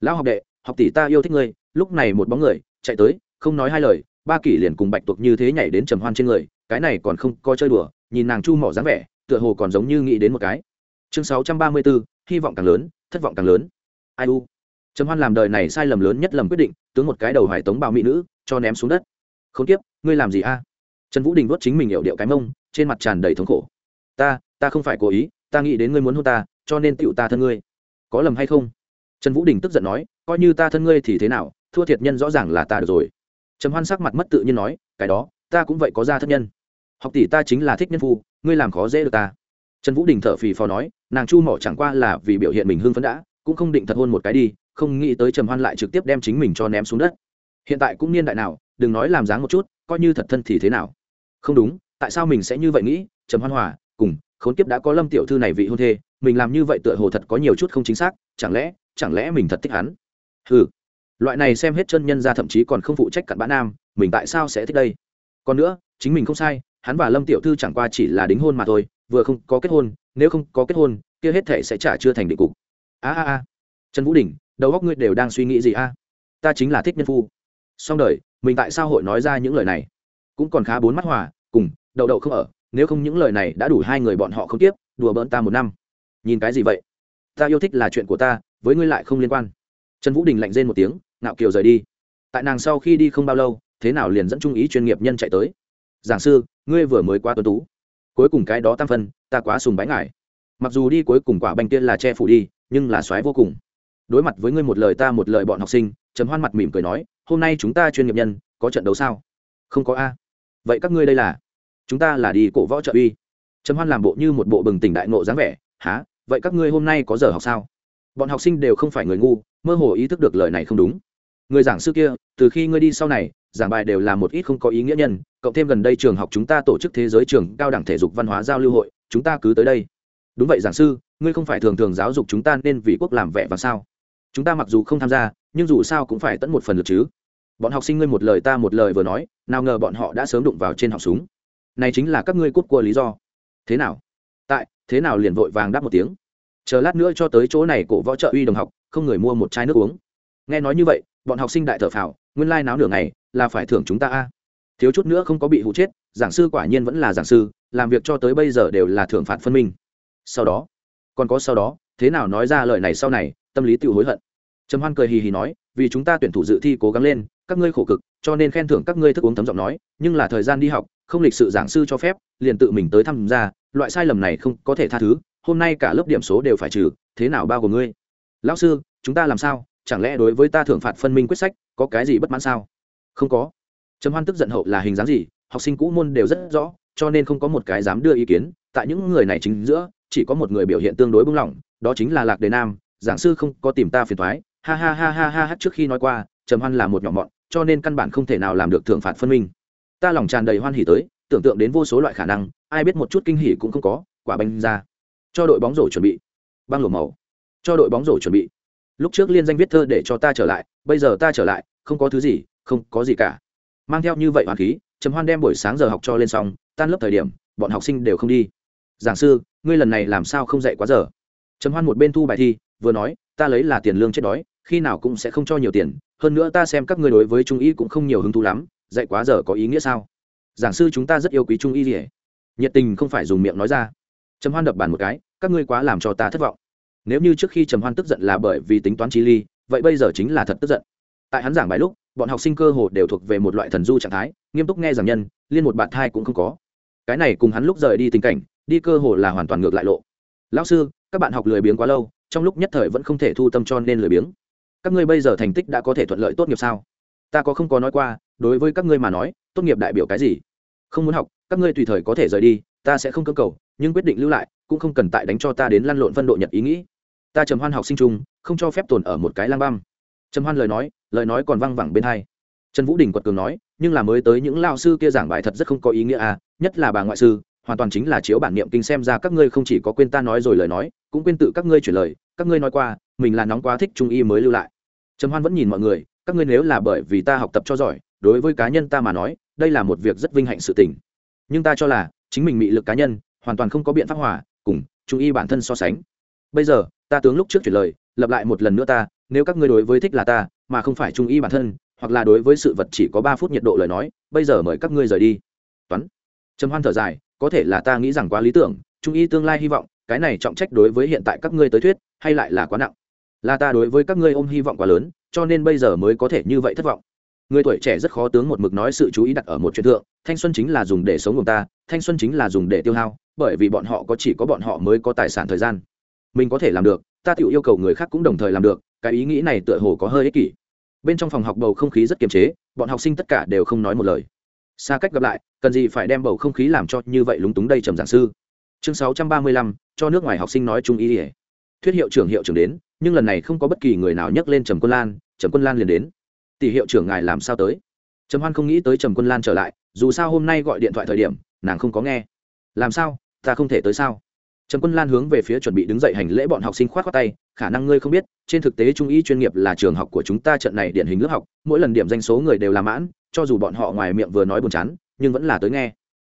Lão học đệ, học tỷ ta yêu thích ngươi. Lúc này một bóng người chạy tới, không nói hai lời, ba kỷ liền cùng bạch tuộc như thế nhảy đến trầm hoan trên người, cái này còn không coi chơi đùa, nhìn nàng chu mỏ dáng vẻ, tựa hồ còn giống như nghĩ đến một cái. Chương sáu trăm ba mươi bốn, hy vọng càng lớn, thất vọng càng lớn. Ai u? Trầm hoan làm đời này sai lầm lớn nhất lầm quyết định, tướng một cái đầu hải tống bào mỹ nữ, cho ném xuống đất không tiếp ngươi làm gì a? Trần vũ đình vuốt chính mình hiệu điệu cái mông, trên mặt tràn đầy thống khổ. Ta ta không phải cố ý, ta nghĩ đến ngươi muốn hôn ta, cho nên tựu ta thân ngươi. Có lầm hay không? Trần vũ đình tức giận nói, coi như ta thân ngươi thì thế nào, thua thiệt nhân rõ ràng là ta được rồi. Trầm hoan sắc mặt mất tự nhiên nói, cái đó, ta cũng vậy có ra thân nhân. Học tỷ ta chính là thích nhân phu, ngươi làm khó dễ được ta. Trần vũ đình thở phì phò nói, nàng chu mỏ chẳng qua là vì biểu hiện mình hưng phấn đã, cũng không định thật hôn một cái đi, không nghĩ tới trầm hoan lại trực tiếp đem chính mình cho ném xuống đất. Hiện tại cũng niên đại nào đừng nói làm dáng một chút, coi như thật thân thì thế nào? Không đúng, tại sao mình sẽ như vậy nghĩ? Trầm hoan hòa, cùng khốn kiếp đã có lâm tiểu thư này vị hôn thê, mình làm như vậy tựa hồ thật có nhiều chút không chính xác, chẳng lẽ chẳng lẽ mình thật thích hắn? Ừ loại này xem hết chân nhân ra thậm chí còn không phụ trách cặn bã nam, mình tại sao sẽ thích đây? Còn nữa, chính mình không sai, hắn và lâm tiểu thư chẳng qua chỉ là đính hôn mà thôi, vừa không có kết hôn, nếu không có kết hôn, kia hết thể sẽ trả chưa thành định cục. A a a. Trần vũ đình, đầu góc ngươi đều đang suy nghĩ gì a? Ta chính là thích nhân phu. Xong đời mình tại sao hội nói ra những lời này? Cũng còn khá bốn mắt hòa, cùng, đậu đậu không ở, nếu không những lời này đã đủ hai người bọn họ không tiếp, đùa bỡn ta một năm. Nhìn cái gì vậy? Ta yêu thích là chuyện của ta, với ngươi lại không liên quan. Trần vũ đình lạnh rên một tiếng, ngạo kiều rời đi. Tại nàng sau khi đi không bao lâu, thế nào liền dẫn trung ý chuyên nghiệp nhân chạy tới. Giảng sư, ngươi vừa mới qua tuấn tú. Cuối cùng cái đó tam phân, ta quá sùng bái ngại mặc dù đi cuối cùng quả banh tiên là che phủ đi, nhưng là xoáy vô cùng. Đối mặt với ngươi một lời ta một lời bọn học sinh, trầm hoan mặt mỉm cười nói hôm nay chúng ta chuyên nghiệp nhân, có trận đấu sao? Không có a. Vậy các ngươi đây là? Chúng ta là đi cổ võ trợ uy. Trầm hoan làm bộ như một bộ bừng tỉnh đại nộ dáng vẻ. Há vậy các ngươi hôm nay có giờ học sao? Bọn học sinh đều không phải người ngu, mơ hồ ý thức được lời này không đúng. Người giảng sư kia, từ khi ngươi đi sau này, giảng bài đều là một ít không có ý nghĩa nhân, cộng thêm gần đây trường học chúng ta tổ chức thế giới trường cao đẳng thể dục văn hóa giao lưu hội, chúng ta cứ tới đây. Đúng vậy giảng sư, ngươi không phải thường thường giáo dục chúng ta nên vì quốc làm vẻ và sao? Chúng ta mặc dù không tham gia, nhưng dù sao cũng phải tận một phần lực chứ bọn học sinh ngươi một lời ta một lời vừa nói, nào ngờ bọn họ đã sớm đụng vào trên học súng. Này chính là các ngươi cút cua lý do. Thế nào? Tại, thế nào liền vội vàng đáp một tiếng. Chờ lát nữa cho tới chỗ này cổ võ trợ uy đồng học, không người mua một chai nước uống. Nghe nói như vậy, bọn học sinh đại thở phào, nguyên lai náo nửa ngày, là phải thưởng chúng ta a. Thiếu chút nữa không có bị hụ chết, giảng sư quả nhiên vẫn là giảng sư, làm việc cho tới bây giờ đều là thưởng phạt phân minh. Sau đó, còn có sau đó, thế nào nói ra lời này sau này, tâm lý tự hối hận. Trầm hoan cười hì hì nói, vì chúng ta tuyển thủ dự thi cố gắng lên các ngươi khổ cực, cho nên khen thưởng các ngươi thức uống thấm giọng nói, nhưng là thời gian đi học, không lịch sự giảng sư cho phép, liền tự mình tới tham gia, loại sai lầm này không có thể tha thứ, hôm nay cả lớp điểm số đều phải trừ, thế nào bao gồm ngươi? Lão sư, chúng ta làm sao? Chẳng lẽ đối với ta thưởng phạt phân minh quyết sách, có cái gì bất mãn sao? Không có. Trầm hoan tức giận hậu là hình dáng gì? Học sinh cũ môn đều rất rõ, cho nên không có một cái dám đưa ý kiến. Tại những người này chính giữa, chỉ có một người biểu hiện tương đối bung lỏng đó chính là lạc đề nam. Giảng sư không có tìm ta phiền thoái. Ha ha ha ha ha ha trước khi nói qua, trầm hoan là một nhỏ mọn cho nên căn bản không thể nào làm được thưởng phạt phân minh. Ta lòng tràn đầy hoan hỉ tới, tưởng tượng đến vô số loại khả năng, ai biết một chút kinh hỉ cũng không có, quả banh ra. Cho đội bóng rổ chuẩn bị. Băng lổ màu. Cho đội bóng rổ chuẩn bị. Lúc trước liên danh viết thơ để cho ta trở lại, bây giờ ta trở lại, không có thứ gì, không có gì cả. Mang theo như vậy hoàn khí, trầm hoan đem buổi sáng giờ học cho lên xong, tan lớp thời điểm, bọn học sinh đều không đi. Giảng sư, ngươi lần này làm sao không dạy quá giờ? Trầm hoan một bên thu bài thi, vừa nói, ta lấy là tiền lương chết đói, khi nào cũng sẽ không cho nhiều tiền hơn nữa ta xem các ngươi đối với trung y cũng không nhiều hứng thú lắm, dạy quá giờ có ý nghĩa sao? Giảng sư chúng ta rất yêu quý trung y gì nhiệt tình không phải dùng miệng nói ra. Trầm hoan đập bàn một cái, các ngươi quá làm cho ta thất vọng. Nếu như trước khi trầm hoan tức giận là bởi vì tính toán trí ly, vậy bây giờ chính là thật tức giận. Tại hắn giảng bài lúc, bọn học sinh cơ hồ đều thuộc về một loại thần du trạng thái, nghiêm túc nghe giảng nhân, liên một bạn thai cũng không có. Cái này cùng hắn lúc rời đi tình cảnh, đi cơ hồ là hoàn toàn ngược lại lộ. Lão sư, các bạn học lười biếng quá lâu, trong lúc nhất thời vẫn không thể thu tâm cho nên lười biếng các ngươi bây giờ thành tích đã có thể thuận lợi tốt nghiệp sao? Ta có không có nói qua, đối với các ngươi mà nói, tốt nghiệp đại biểu cái gì? Không muốn học, các ngươi tùy thời có thể rời đi, ta sẽ không cơ cầu, nhưng quyết định lưu lại, cũng không cần tại đánh cho ta đến lăn lộn phân độ nhật ý nghĩ. Ta trầm hoan học sinh chung không cho phép tồn ở một cái lang băm. Trầm hoan lời nói lời nói còn văng vẳng bên hai. Trần vũ đình quật cường nói, nhưng là mới tới những lao sư kia giảng bài thật rất không có ý nghĩa à nhất là bà ngoại sư, hoàn toàn chính là chiếu bản niệm kinh xem ra các ngươi không chỉ có quên ta nói rồi lời nói, cũng quên tự các ngươi chuyển lời, các ngươi nói qua mình là nóng quá thích trung y mới lưu lại. Trầm hoan vẫn nhìn mọi người, các ngươi nếu là bởi vì ta học tập cho giỏi, đối với cá nhân ta mà nói, đây là một việc rất vinh hạnh sự tình. Nhưng ta cho là, chính mình mị lực cá nhân, hoàn toàn không có biện pháp hòa, cùng, trung y bản thân so sánh. Bây giờ, ta tướng lúc trước chuyển lời lập lại một lần nữa ta, nếu các ngươi đối với thích là ta, mà không phải trung y bản thân, hoặc là đối với sự vật chỉ có ba phút nhiệt độ lời nói, bây giờ mời các ngươi rời đi. Toán. Trầm hoan thở dài, có thể là ta nghĩ rằng quá lý tưởng, trung y tương lai hy vọng, cái này trọng trách đối với hiện tại các ngươi tới thuyết, hay lại là quá nặng là ta đối với các ngươi ôm hy vọng quá lớn, cho nên bây giờ mới có thể như vậy thất vọng. Người tuổi trẻ rất khó tướng một mực nói sự chú ý đặt ở một chuyện thượng, thanh xuân chính là dùng để sống của ta, thanh xuân chính là dùng để tiêu hao, bởi vì bọn họ có chỉ có bọn họ mới có tài sản thời gian. Mình có thể làm được, ta tự yêu cầu người khác cũng đồng thời làm được, cái ý nghĩ này tựa hồ có hơi ích kỷ. Bên trong phòng học bầu không khí rất kiềm chế, bọn học sinh tất cả đều không nói một lời. Xa cách gặp lại, cần gì phải đem bầu không khí làm cho như vậy lúng túng đây trầm giảng sư. Chương sáu trăm ba mươi lăm, cho nước ngoài học sinh nói chung ý ỉa thuyết hiệu trưởng hiệu trưởng đến nhưng lần này không có bất kỳ người nào nhắc lên trầm quân lan, trầm quân lan liền đến. Tỷ hiệu trưởng ngài làm sao tới? Trầm hoan không nghĩ tới trầm quân lan trở lại, dù sao hôm nay gọi điện thoại thời điểm, nàng không có nghe. Làm sao? Ta không thể tới sao? Trầm quân lan hướng về phía chuẩn bị đứng dậy hành lễ bọn học sinh khoát khoác tay, khả năng ngươi không biết, trên thực tế trung y chuyên nghiệp là trường học của chúng ta trận này điển hình lớp học, mỗi lần điểm danh số người đều là mãn, cho dù bọn họ ngoài miệng vừa nói buồn chán, nhưng vẫn là tới nghe.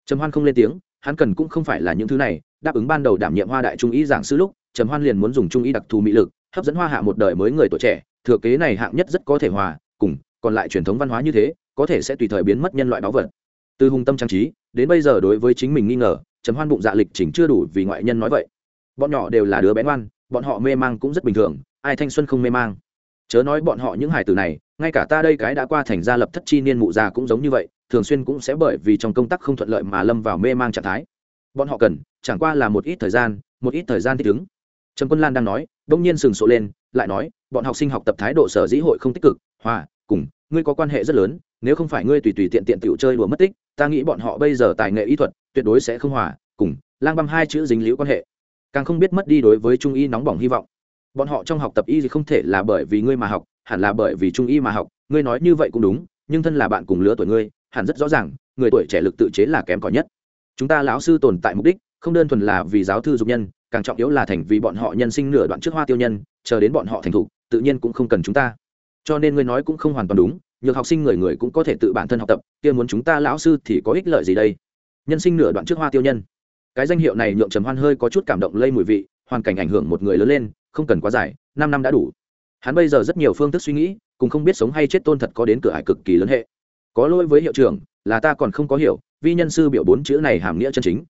Trầm hoan không lên tiếng, hắn cần cũng không phải là những thứ này, đáp ứng ban đầu đảm nhiệm hoa đại trung y giảng sư lúc, trầm hoan liền muốn dùng trung y đặc thù mỹ lực hấp dẫn hoa hạ một đời mới người tuổi trẻ, thừa kế này hạng nhất rất có thể hòa, cùng, còn lại truyền thống văn hóa như thế, có thể sẽ tùy thời biến mất nhân loại báu vật. Từ hùng tâm trang trí, đến bây giờ đối với chính mình nghi ngờ, chấm hoan bụng dạ lịch chỉnh chưa đủ vì ngoại nhân nói vậy. Bọn nhỏ đều là đứa bé ngoan, bọn họ mê mang cũng rất bình thường, ai thanh xuân không mê mang. Chớ nói bọn họ những hải tử này, ngay cả ta đây cái đã qua thành gia lập thất chi niên mụ già cũng giống như vậy, thường xuyên cũng sẽ bởi vì trong công tác không thuận lợi mà lâm vào mê mang trạng thái. Bọn họ cần, chẳng qua là một ít thời gian, một ít thời gian thích ứng trần quân lan đang nói, đông nhiên sừng sộ lên, lại nói, bọn học sinh học tập thái độ sở dĩ hội không tích cực, hòa, cùng, ngươi có quan hệ rất lớn, nếu không phải ngươi tùy tùy tiện tiện tiểu chơi đùa mất tích, ta nghĩ bọn họ bây giờ tài nghệ y thuật, tuyệt đối sẽ không hòa, cùng, lang băm hai chữ dính liễu quan hệ. Càng không biết mất đi đối với trung y nóng bỏng hy vọng. Bọn họ trong học tập y thì không thể là bởi vì ngươi mà học, hẳn là bởi vì trung y mà học, ngươi nói như vậy cũng đúng, nhưng thân là bạn cùng lứa tuổi ngươi, hẳn rất rõ ràng, người tuổi trẻ lực tự chế là kém cỏi nhất. Chúng ta lão sư tồn tại mục đích không đơn thuần là vì giáo thư dục nhân, càng trọng yếu là thành vì bọn họ nhân sinh nửa đoạn trước hoa tiêu nhân, chờ đến bọn họ thành thục, tự nhiên cũng không cần chúng ta. Cho nên ngươi nói cũng không hoàn toàn đúng, nhược học sinh người người cũng có thể tự bản thân học tập, kia muốn chúng ta lão sư thì có ích lợi gì đây? Nhân sinh nửa đoạn trước hoa tiêu nhân. Cái danh hiệu này nhượng trầm hoan hơi có chút cảm động lây mùi vị, hoàn cảnh ảnh hưởng một người lớn lên, không cần quá dài, năm năm đã đủ. Hắn bây giờ rất nhiều phương thức suy nghĩ, cùng không biết sống hay chết tôn thật có đến cửa hải cực kỳ lớn hệ. Có lỗi với hiệu trưởng, là ta còn không có hiểu, vi nhân sư biểu bốn chữ này hàm nghĩa chân chính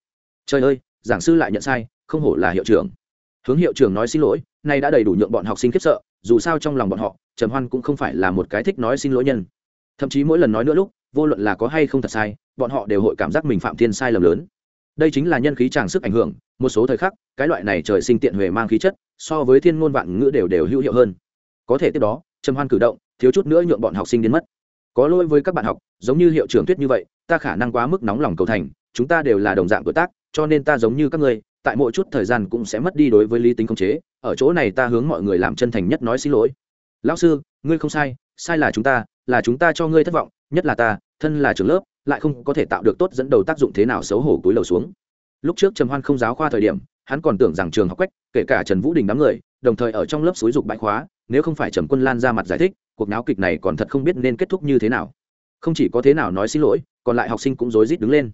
trời ơi, giảng sư lại nhận sai, không hổ là hiệu trưởng. Hướng hiệu trưởng nói xin lỗi, nay đã đầy đủ nhượng bọn học sinh khiếp sợ, dù sao trong lòng bọn họ, trầm hoan cũng không phải là một cái thích nói xin lỗi nhân. Thậm chí mỗi lần nói nữa lúc, vô luận là có hay không thật sai, bọn họ đều hội cảm giác mình phạm thiên sai lầm lớn. Đây chính là nhân khí tràng sức ảnh hưởng, một số thời khắc, cái loại này trời sinh tiện huề mang khí chất, so với thiên ngôn vạn ngữ đều đều hữu hiệu hơn. Có thể tiếp đó, trầm hoan cử động, thiếu chút nữa nhượng bọn học sinh đến mất. Có lỗi với các bạn học, giống như hiệu trưởng tuyết như vậy, ta khả năng quá mức nóng lòng cầu thành, chúng ta đều là đồng dạng tuổi tác cho nên ta giống như các ngươi, tại mỗi chút thời gian cũng sẽ mất đi đối với lý tính khống chế, ở chỗ này ta hướng mọi người làm chân thành nhất nói xin lỗi. Lão sư, ngươi không sai sai là chúng ta, là chúng ta cho ngươi thất vọng, nhất là ta, thân là trường lớp, lại không có thể tạo được tốt dẫn đầu tác dụng thế nào xấu hổ túi lầu xuống. Lúc trước trầm hoan không giáo khoa thời điểm, hắn còn tưởng rằng trường học quách, kể cả trần vũ đình đám người, đồng thời ở trong lớp xúi dục bãi khóa, nếu không phải trầm quân lan ra mặt giải thích, cuộc náo kịch này còn thật không biết nên kết thúc như thế nào. Không chỉ có thế nào nói xin lỗi, còn lại học sinh cũng rối rít đứng lên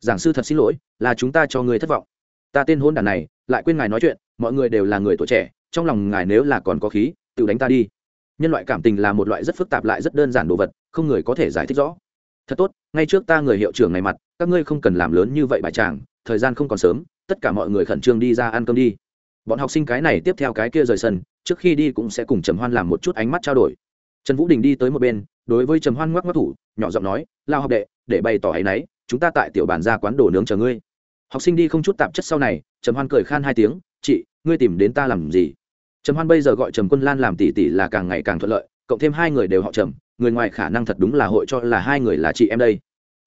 giảng sư thật xin lỗi, là chúng ta cho người thất vọng. Ta tên hôn đàn này, lại quên ngài nói chuyện, mọi người đều là người tuổi trẻ, trong lòng ngài nếu là còn có khí, tự đánh ta đi. Nhân loại cảm tình là một loại rất phức tạp lại rất đơn giản đồ vật, không người có thể giải thích rõ. Thật tốt, ngay trước ta người hiệu trưởng này mặt, các ngươi không cần làm lớn như vậy bài tràng, thời gian không còn sớm, tất cả mọi người khẩn trương đi ra ăn cơm đi. Bọn học sinh cái này tiếp theo cái kia rời sân, trước khi đi cũng sẽ cùng trầm hoan làm một chút ánh mắt trao đổi. Trần vũ đình đi tới một bên, đối với trầm hoan ngoắc ngoắc thủ, nhỏ giọng nói, lao học đệ, để bày tỏ ấ y n ấ y chúng ta tại tiểu bàn ra quán đồ nướng chờ ngươi. Học sinh đi không chút tạp chất sau này, trầm hoan cười khan hai tiếng, chị, ngươi tìm đến ta làm gì? Trầm hoan bây giờ gọi trầm quân lan làm tỷ tỷ là càng ngày càng thuận lợi, cộng thêm hai người đều họ trầm, người ngoài khả năng thật đúng là hội cho là hai người là chị em đây.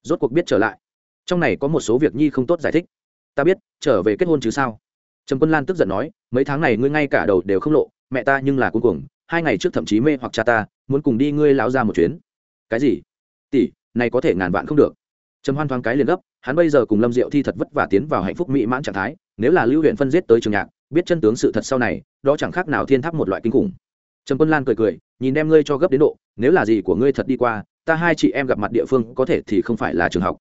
Rốt cuộc biết trở lại. Trong này có một số việc nhi không tốt giải thích. Ta biết, trở về kết hôn chứ sao? Trầm quân lan tức giận nói, mấy tháng này ngươi ngay cả đầu đều không lộ, mẹ ta nhưng là cuối cùng hai ngày trước thậm chí mê hoặc cha ta, muốn cùng đi ngươi láo ra một chuyến. Cái gì? Tỷ, này có thể ngàn vạn không được trầm hoan thoáng cái liền gấp, hắn bây giờ cùng lâm diệu thi thật vất vả tiến vào hạnh phúc mỹ mãn trạng thái, nếu là lưu huyện phân giết tới trường nhạc, biết chân tướng sự thật sau này, đó chẳng khác nào thiên tháp một loại kinh khủng. Trầm quân lan cười cười, nhìn em ngươi cho gấp đến độ, nếu là gì của ngươi thật đi qua, ta hai chị em gặp mặt địa phương có thể thì không phải là trường học.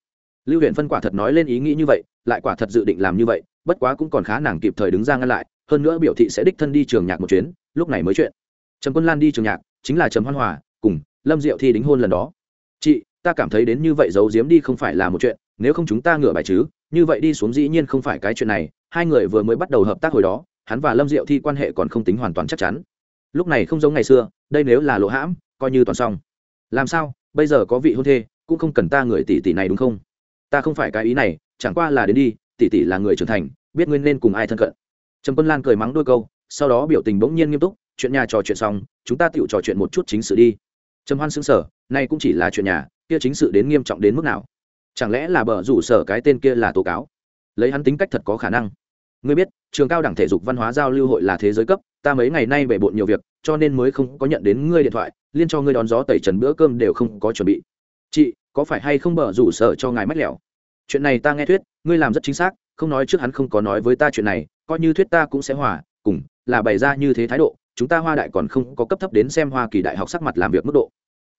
Lưu huyện phân quả thật nói lên ý nghĩ như vậy, lại quả thật dự định làm như vậy, bất quá cũng còn khá nàng kịp thời đứng ra ngăn lại, hơn nữa biểu thị sẽ đích thân đi trường nhạc một chuyến, lúc này mới chuyện. Trầm quân lan đi trường nhạc, chính là trầm hoan hòa, cùng lâm diệu thi đính hôn lần đó. Chị ta cảm thấy đến như vậy giấu giếm đi không phải là một chuyện, nếu không chúng ta ngửa bài chứ, như vậy đi xuống dĩ nhiên không phải cái chuyện này, hai người vừa mới bắt đầu hợp tác hồi đó, hắn và lâm diệu thi quan hệ còn không tính hoàn toàn chắc chắn. Lúc này không giống ngày xưa, đây nếu là lộ hãm, coi như toàn xong. Làm sao, bây giờ có vị hôn thê, cũng không cần ta người tỷ tỷ này đúng không? Ta không phải cái ý này, chẳng qua là đến đi, tỷ tỷ là người trưởng thành, biết nguyên nên cùng ai thân cận. Trầm quân lan cười mắng đôi câu, sau đó biểu tình bỗng nhiên nghiêm túc, chuyện nhà trò chuyện xong, chúng ta tựu trò chuyện một chút chính sự đi. Trầm hoan xứng sở nay cũng chỉ là chuyện nhà kia chính sự đến nghiêm trọng đến mức nào? Chẳng lẽ là bờ rủ sở cái tên kia là tố cáo? Lấy hắn tính cách thật có khả năng. Ngươi biết, trường cao đẳng thể dục văn hóa giao lưu hội là thế giới cấp, ta mấy ngày nay bể bộn nhiều việc, cho nên mới không có nhận đến ngươi điện thoại, liên cho ngươi đón gió tẩy trần bữa cơm đều không có chuẩn bị. Chị, có phải hay không bờ rủ sở cho ngài mách lẻo? Chuyện này ta nghe thuyết, ngươi làm rất chính xác, không nói trước hắn không có nói với ta chuyện này, coi như thuyết ta cũng sẽ hòa, cùng, là bày ra như thế thái độ, chúng ta hoa đại còn không có cấp thấp đến xem hoa kỳ đại học sắc mặt làm việc mức độ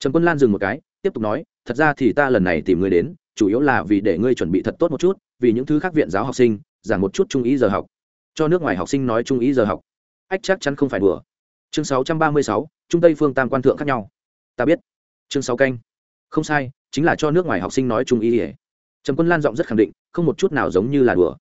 trần quân lan dừng một cái tiếp tục nói thật ra thì ta lần này tìm ngươi đến chủ yếu là vì để ngươi chuẩn bị thật tốt một chút vì những thứ khác viện giáo học sinh giảng một chút trung ý giờ học. Cho nước ngoài học sinh nói trung ý giờ học. Ách chắc chắn không phải đùa. Chương 636, trung tây phương tam quan thượng khác nhau. Ta biết. Chương 6 canh. Không sai chính là cho nước ngoài học sinh nói trung ý ỉa trầm quân lan giọng rất khẳng định không một chút nào giống như là đùa.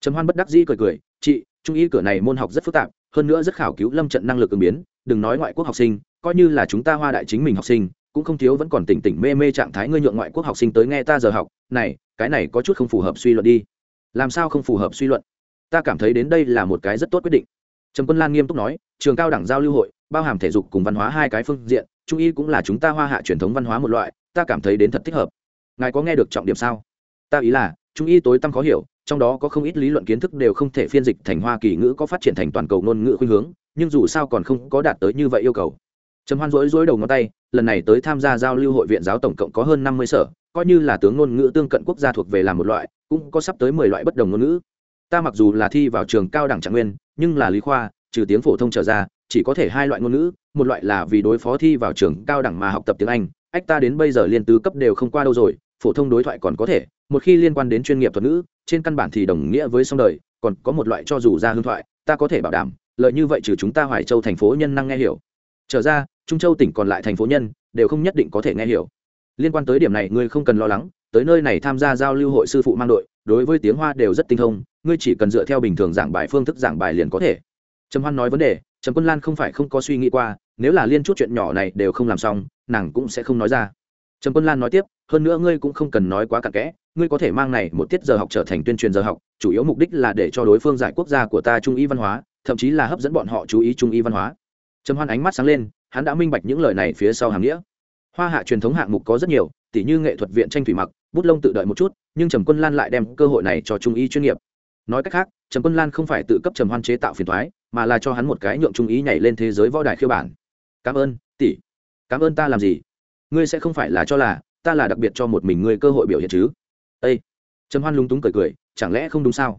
Trầm hoan bất đắc dĩ cười cười chị trung ý cửa này môn học rất phức tạp hơn nữa rất khảo cứu lâm trận năng lực ứng biến đừng nói ngoại quốc học sinh coi như là chúng ta hoa đại chính mình học sinh cũng không thiếu vẫn còn tỉnh tỉnh mê mê trạng thái ngươi nhượng ngoại quốc học sinh tới nghe ta giờ học, này, cái này có chút không phù hợp suy luận đi. Làm sao không phù hợp suy luận? Ta cảm thấy đến đây là một cái rất tốt quyết định. Trầm quân lan nghiêm túc nói, trường cao đẳng giao lưu hội, bao hàm thể dục cùng văn hóa hai cái phương diện, trung y cũng là chúng ta hoa hạ truyền thống văn hóa một loại, ta cảm thấy đến thật thích hợp. Ngài có nghe được trọng điểm sao? Ta ý là, trung y tối tăm khó hiểu, trong đó có không ít lý luận kiến thức đều không thể phiên dịch thành hoa kỳ ngữ có phát triển thành toàn cầu ngôn ngữ khuynh hướng, nhưng dù sao còn không có đạt tới như vậy yêu cầu trầm hoan rối rối đầu ngón tay, lần này tới tham gia giao lưu hội viện giáo tổng cộng có hơn năm mươi sở, coi như là tướng ngôn ngữ tương cận quốc gia thuộc về làm một loại, cũng có sắp tới mười loại bất đồng ngôn ngữ. Ta mặc dù là thi vào trường cao đẳng trạng nguyên, nhưng là lý khoa, trừ tiếng phổ thông trở ra, chỉ có thể hai loại ngôn ngữ, một loại là vì đối phó thi vào trường cao đẳng mà học tập tiếng anh, ách ta đến bây giờ liên tứ cấp đều không qua đâu rồi, phổ thông đối thoại còn có thể, một khi liên quan đến chuyên nghiệp thuật ngữ, trên căn bản thì đồng nghĩa với song đời, còn có một loại cho dù ra hương thoại, ta có thể bảo đảm, lợi như vậy trừ chúng ta hoài châu thành phố nhân năng nghe hiểu. Trở ra trung châu tỉnh còn lại thành phố nhân, đều không nhất định có thể nghe hiểu. Liên quan tới điểm này, ngươi không cần lo lắng, tới nơi này tham gia giao lưu hội sư phụ mang đội, đối với tiếng hoa đều rất tinh thông, ngươi chỉ cần dựa theo bình thường giảng bài phương thức giảng bài liền có thể. Trầm hoan nói vấn đề, trầm quân lan không phải không có suy nghĩ qua, nếu là liên chút chuyện nhỏ này đều không làm xong, nàng cũng sẽ không nói ra. Trầm quân lan nói tiếp, hơn nữa ngươi cũng không cần nói quá cặn kẽ, ngươi có thể mang này một tiết giờ học trở thành tuyên truyền giờ học, chủ yếu mục đích là để cho đối phương giải quốc gia của ta trung y văn hóa, thậm chí là hấp dẫn bọn họ chú ý trung y văn hóa. Trầm hoan ánh mắt sáng lên hắn đã minh bạch những lời này phía sau hàng nghĩa. Hoa hạ truyền thống hạng mục có rất nhiều, tỉ như nghệ thuật viện tranh thủy mặc, bút lông tự đợi một chút, nhưng trầm quân lan lại đem cơ hội này cho trung y chuyên nghiệp. Nói cách khác, trầm quân lan không phải tự cấp trầm hoan chế tạo phiền thoái, mà là cho hắn một cái nhượng trung ý nhảy lên thế giới võ đài khiêu bản. Cảm ơn, tỷ. Cảm ơn ta làm gì? Ngươi sẽ không phải là cho là, ta là đặc biệt cho một mình ngươi cơ hội biểu hiện chứ? Ây trầm hoan lúng túng cười cười, chẳng lẽ không đúng sao?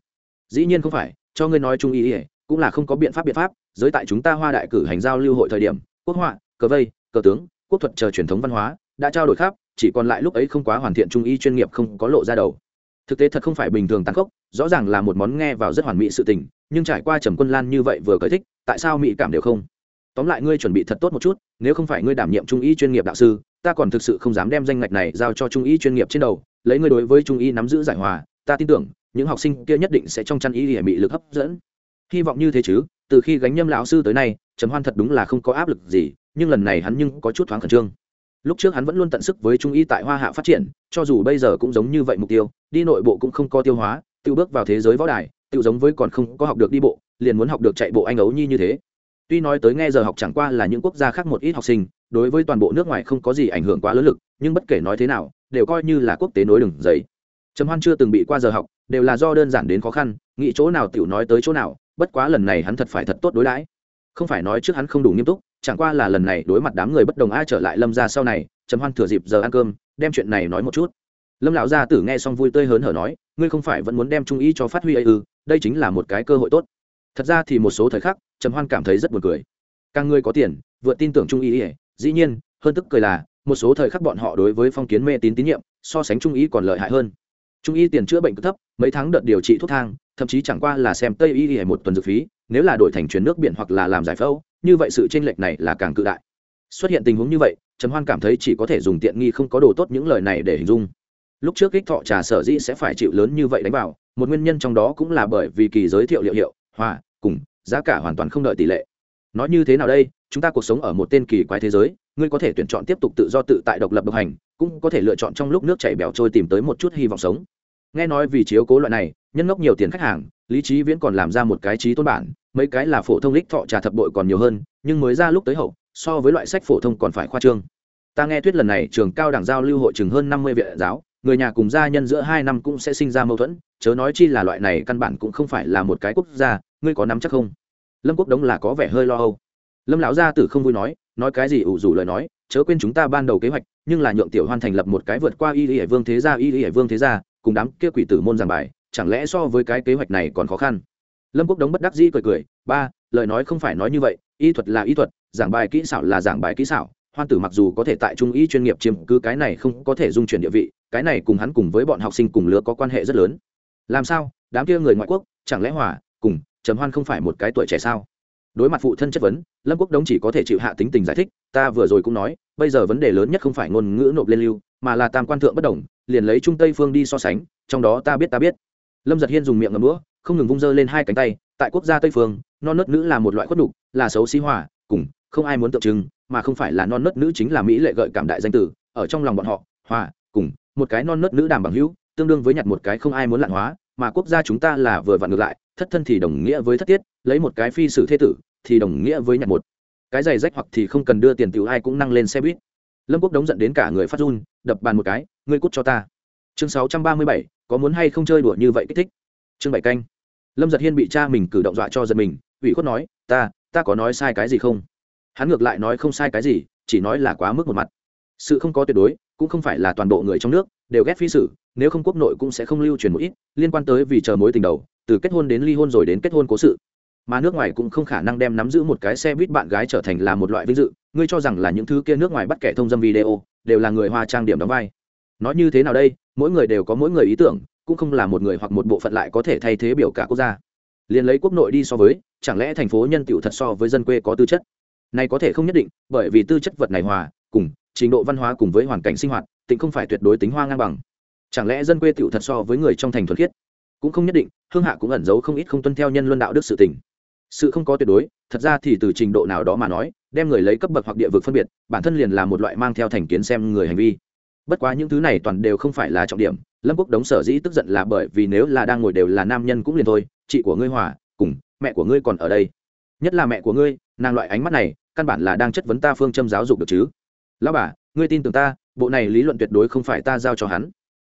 Dĩ nhiên không phải, cho ngươi nói trung ý ỉa cũng là không có biện pháp biện pháp, giới tại chúng ta hoa đại cử hành giao lưu hội thời điểm quốc họa, cờ vây, cờ tướng, quốc thuật chờ truyền thống văn hóa, đã trao đổi khắp, chỉ còn lại lúc ấy không quá hoàn thiện trung y chuyên nghiệp không có lộ ra đầu. Thực tế thật không phải bình thường tàn khốc, rõ ràng là một món nghe vào rất hoàn mỹ sự tình, nhưng trải qua trầm quân lan như vậy vừa cởi thích, tại sao mỹ cảm đều không? Tóm lại ngươi chuẩn bị thật tốt một chút, nếu không phải ngươi đảm nhiệm trung y chuyên nghiệp đạo sư, ta còn thực sự không dám đem danh ngạch này giao cho trung y chuyên nghiệp trên đầu, lấy ngươi đối với trung y nắm giữ giải hòa, ta tin tưởng, những học sinh kia nhất định sẽ trong chăn y hệ bị lực hấp dẫn. Hy vọng như thế chứ, từ khi gánh nhâm lão sư tới nay trầm hoan thật đúng là không có áp lực gì, nhưng lần này hắn nhưng có chút thoáng khẩn trương. Lúc trước hắn vẫn luôn tận sức với trung y tại hoa hạ phát triển, cho dù bây giờ cũng giống như vậy mục tiêu, đi nội bộ cũng không có tiêu hóa, tự bước vào thế giới võ đài, tự giống với còn không có học được đi bộ, liền muốn học được chạy bộ anh ấu nhi như thế. Tuy nói tới nghe giờ học chẳng qua là những quốc gia khác một ít học sinh, đối với toàn bộ nước ngoài không có gì ảnh hưởng quá lớn lực, nhưng bất kể nói thế nào, đều coi như là quốc tế nối đường giấy trầm hoan chưa từng bị qua giờ học, đều là do đơn giản đến khó khăn, nghĩ chỗ nào tiểu nói tới chỗ nào, bất quá lần này hắn thật phải thật tốt đối đãi không phải nói trước hắn không đủ nghiêm túc, chẳng qua là lần này đối mặt đám người bất đồng ai trở lại lâm ra sau này, trầm hoan thừa dịp giờ ăn cơm, đem chuyện này nói một chút. Lâm lão gia tử nghe xong vui tươi hớn hở nói, ngươi không phải vẫn muốn đem trung ý cho phát huy ấy ư, đây chính là một cái cơ hội tốt. Thật ra thì một số thời khắc, trầm hoan cảm thấy rất buồn cười. Càng ngươi có tiền vượt tin tưởng trung ý ỉa dĩ nhiên, hơn tức cười là, một số thời khắc bọn họ đối với phong kiến mê tín tín nhiệm, so sánh trung ý còn lợi hại hơn. Trung y tiền chữa bệnh cực thấp, mấy tháng đợt điều trị thuốc thang thậm chí chẳng qua là xem tây y hay một tuần dược phí, nếu là đổi thành chuyển nước biển hoặc là làm giải phẫu, như vậy sự chênh lệch này là càng cự đại. Xuất hiện tình huống như vậy, trầm hoan cảm thấy chỉ có thể dùng tiện nghi không có đồ tốt những lời này để hình dung. Lúc trước kích thọ trà sở dĩ sẽ phải chịu lớn như vậy đánh vào, một nguyên nhân trong đó cũng là bởi vì kỳ giới thiệu liệu hiệu, hòa, cùng, giá cả hoàn toàn không đợi tỷ lệ. Nói như thế nào đây? Chúng ta cuộc sống ở một tên kỳ quái thế giới, ngươi có thể tuyển chọn tiếp tục tự do tự tại độc lập độc hành, cũng có thể lựa chọn trong lúc nước chảy bèo trôi tìm tới một chút hy vọng sống nghe nói vì chiếu cố loại này, nhân ngốc nhiều tiền khách hàng, lý trí viễn còn làm ra một cái trí tôn bản, mấy cái là phổ thông lích thọ trà thập bội còn nhiều hơn, nhưng mới ra lúc tới hậu, so với loại sách phổ thông còn phải khoa trương. Ta nghe thuyết lần này trường cao đẳng giao lưu hội chừng hơn năm mươi viện giáo, người nhà cùng gia nhân giữa hai năm cũng sẽ sinh ra mâu thuẫn, chớ nói chi là loại này căn bản cũng không phải là một cái quốc gia, ngươi có nắm chắc không? Lâm quốc đống là có vẻ hơi lo âu. Lâm lão gia tử không vui nói nói cái gì ủ rủ lời nói, chớ quên chúng ta ban đầu kế hoạch, nhưng là nhượng tiểu hoan thành lập một cái vượt qua y y hải vương thế gia, y y hải vương thế gia cùng đám kia quỷ tử môn giảng bài, chẳng lẽ so với cái kế hoạch này còn khó khăn? Lâm quốc đống bất đắc dĩ cười cười, ba, lời nói không phải nói như vậy, y thuật là y thuật, giảng bài kỹ xảo là giảng bài kỹ xảo, hoan tử mặc dù có thể tại trung y chuyên nghiệp chiếm cứ cái này không có thể dung chuyển địa vị, cái này cùng hắn cùng với bọn học sinh cùng lứa có quan hệ rất lớn. Làm sao? Đám kia người ngoại quốc, chẳng lẽ hòa, cùng, trầm hoan không phải một cái tuổi trẻ sao? Đối mặt phụ thân chất vấn, lâm quốc đống chỉ có thể chịu hạ tính tình giải thích, ta vừa rồi cũng nói, bây giờ vấn đề lớn nhất không phải ngôn ngữ nộp lên lưu mà là tam quan thượng bất đồng, liền lấy trung tây phương đi so sánh, trong đó ta biết ta biết. Lâm giật hiên dùng miệng ngầm đũa, không ngừng vung dơ lên hai cánh tay, tại quốc gia tây phương, non nớt nữ là một loại khuất đục là xấu xí hòa, cùng, không ai muốn tượng trưng, mà không phải là non nớt nữ chính là mỹ lệ gợi cảm đại danh tử, ở trong lòng bọn họ, hòa, cùng, một cái non nớt nữ đàm bằng hữu, tương đương với nhặt một cái không ai muốn lạn hóa, mà quốc gia chúng ta là vừa vặn ngược lại, thất thân thì đồng nghĩa với thất tiết, lấy một cái phi sử thế tử, thì đồng nghĩa với nhặt một. Cái giày rách hoặc thì không cần đưa tiền tiểu ai cũng năng lên xe buýt lâm quốc đống giận đến cả người phát run đập bàn một cái ngươi cút cho ta. Chương sáu trăm ba mươi bảy có muốn hay không chơi đùa như vậy kích thích? Chương bảy canh. Lâm giật hiên bị cha mình cử động dọa cho giật mình ủy khuất nói ta ta có nói sai cái gì không? Hắn ngược lại nói không sai cái gì chỉ nói là quá mức một mặt. Sự không có tuyệt đối cũng không phải là toàn bộ người trong nước đều ghét phi sự, nếu không quốc nội cũng sẽ không lưu truyền một ít liên quan tới vì chờ mối tình đầu từ kết hôn đến ly hôn rồi đến kết hôn cố sự mà nước ngoài cũng không khả năng đem nắm giữ một cái xe buýt bạn gái trở thành là một loại vinh dự. Ngươi cho rằng là những thứ kia nước ngoài bắt kẻ thông dâm video đều là người hoa trang điểm đóng vai. Nói như thế nào đây? Mỗi người đều có mỗi người ý tưởng, cũng không là một người hoặc một bộ phận lại có thể thay thế biểu cả quốc gia. Liền lấy quốc nội đi so với, chẳng lẽ thành phố nhân tiểu thật so với dân quê có tư chất? Này có thể không nhất định, bởi vì tư chất vật này hòa, cùng trình độ văn hóa cùng với hoàn cảnh sinh hoạt tính không phải tuyệt đối tính hoa ngang bằng. Chẳng lẽ dân quê tiểu thật so với người trong thành thuần khiết? Cũng không nhất định, hương hạ cũng ẩn giấu không ít không tuân theo nhân luân đạo đức sự tình sự không có tuyệt đối, thật ra thì từ trình độ nào đó mà nói, đem người lấy cấp bậc hoặc địa vực phân biệt, bản thân liền là một loại mang theo thành kiến xem người hành vi. Bất quá những thứ này toàn đều không phải là trọng điểm, lâm quốc đống sở dĩ tức giận là bởi vì nếu là đang ngồi đều là nam nhân cũng liền thôi, chị của ngươi hòa, cùng mẹ của ngươi còn ở đây. Nhất là mẹ của ngươi, nàng loại ánh mắt này, căn bản là đang chất vấn ta phương châm giáo dục được chứ. Lão bà, ngươi tin tưởng ta, bộ này lý luận tuyệt đối không phải ta giao cho hắn.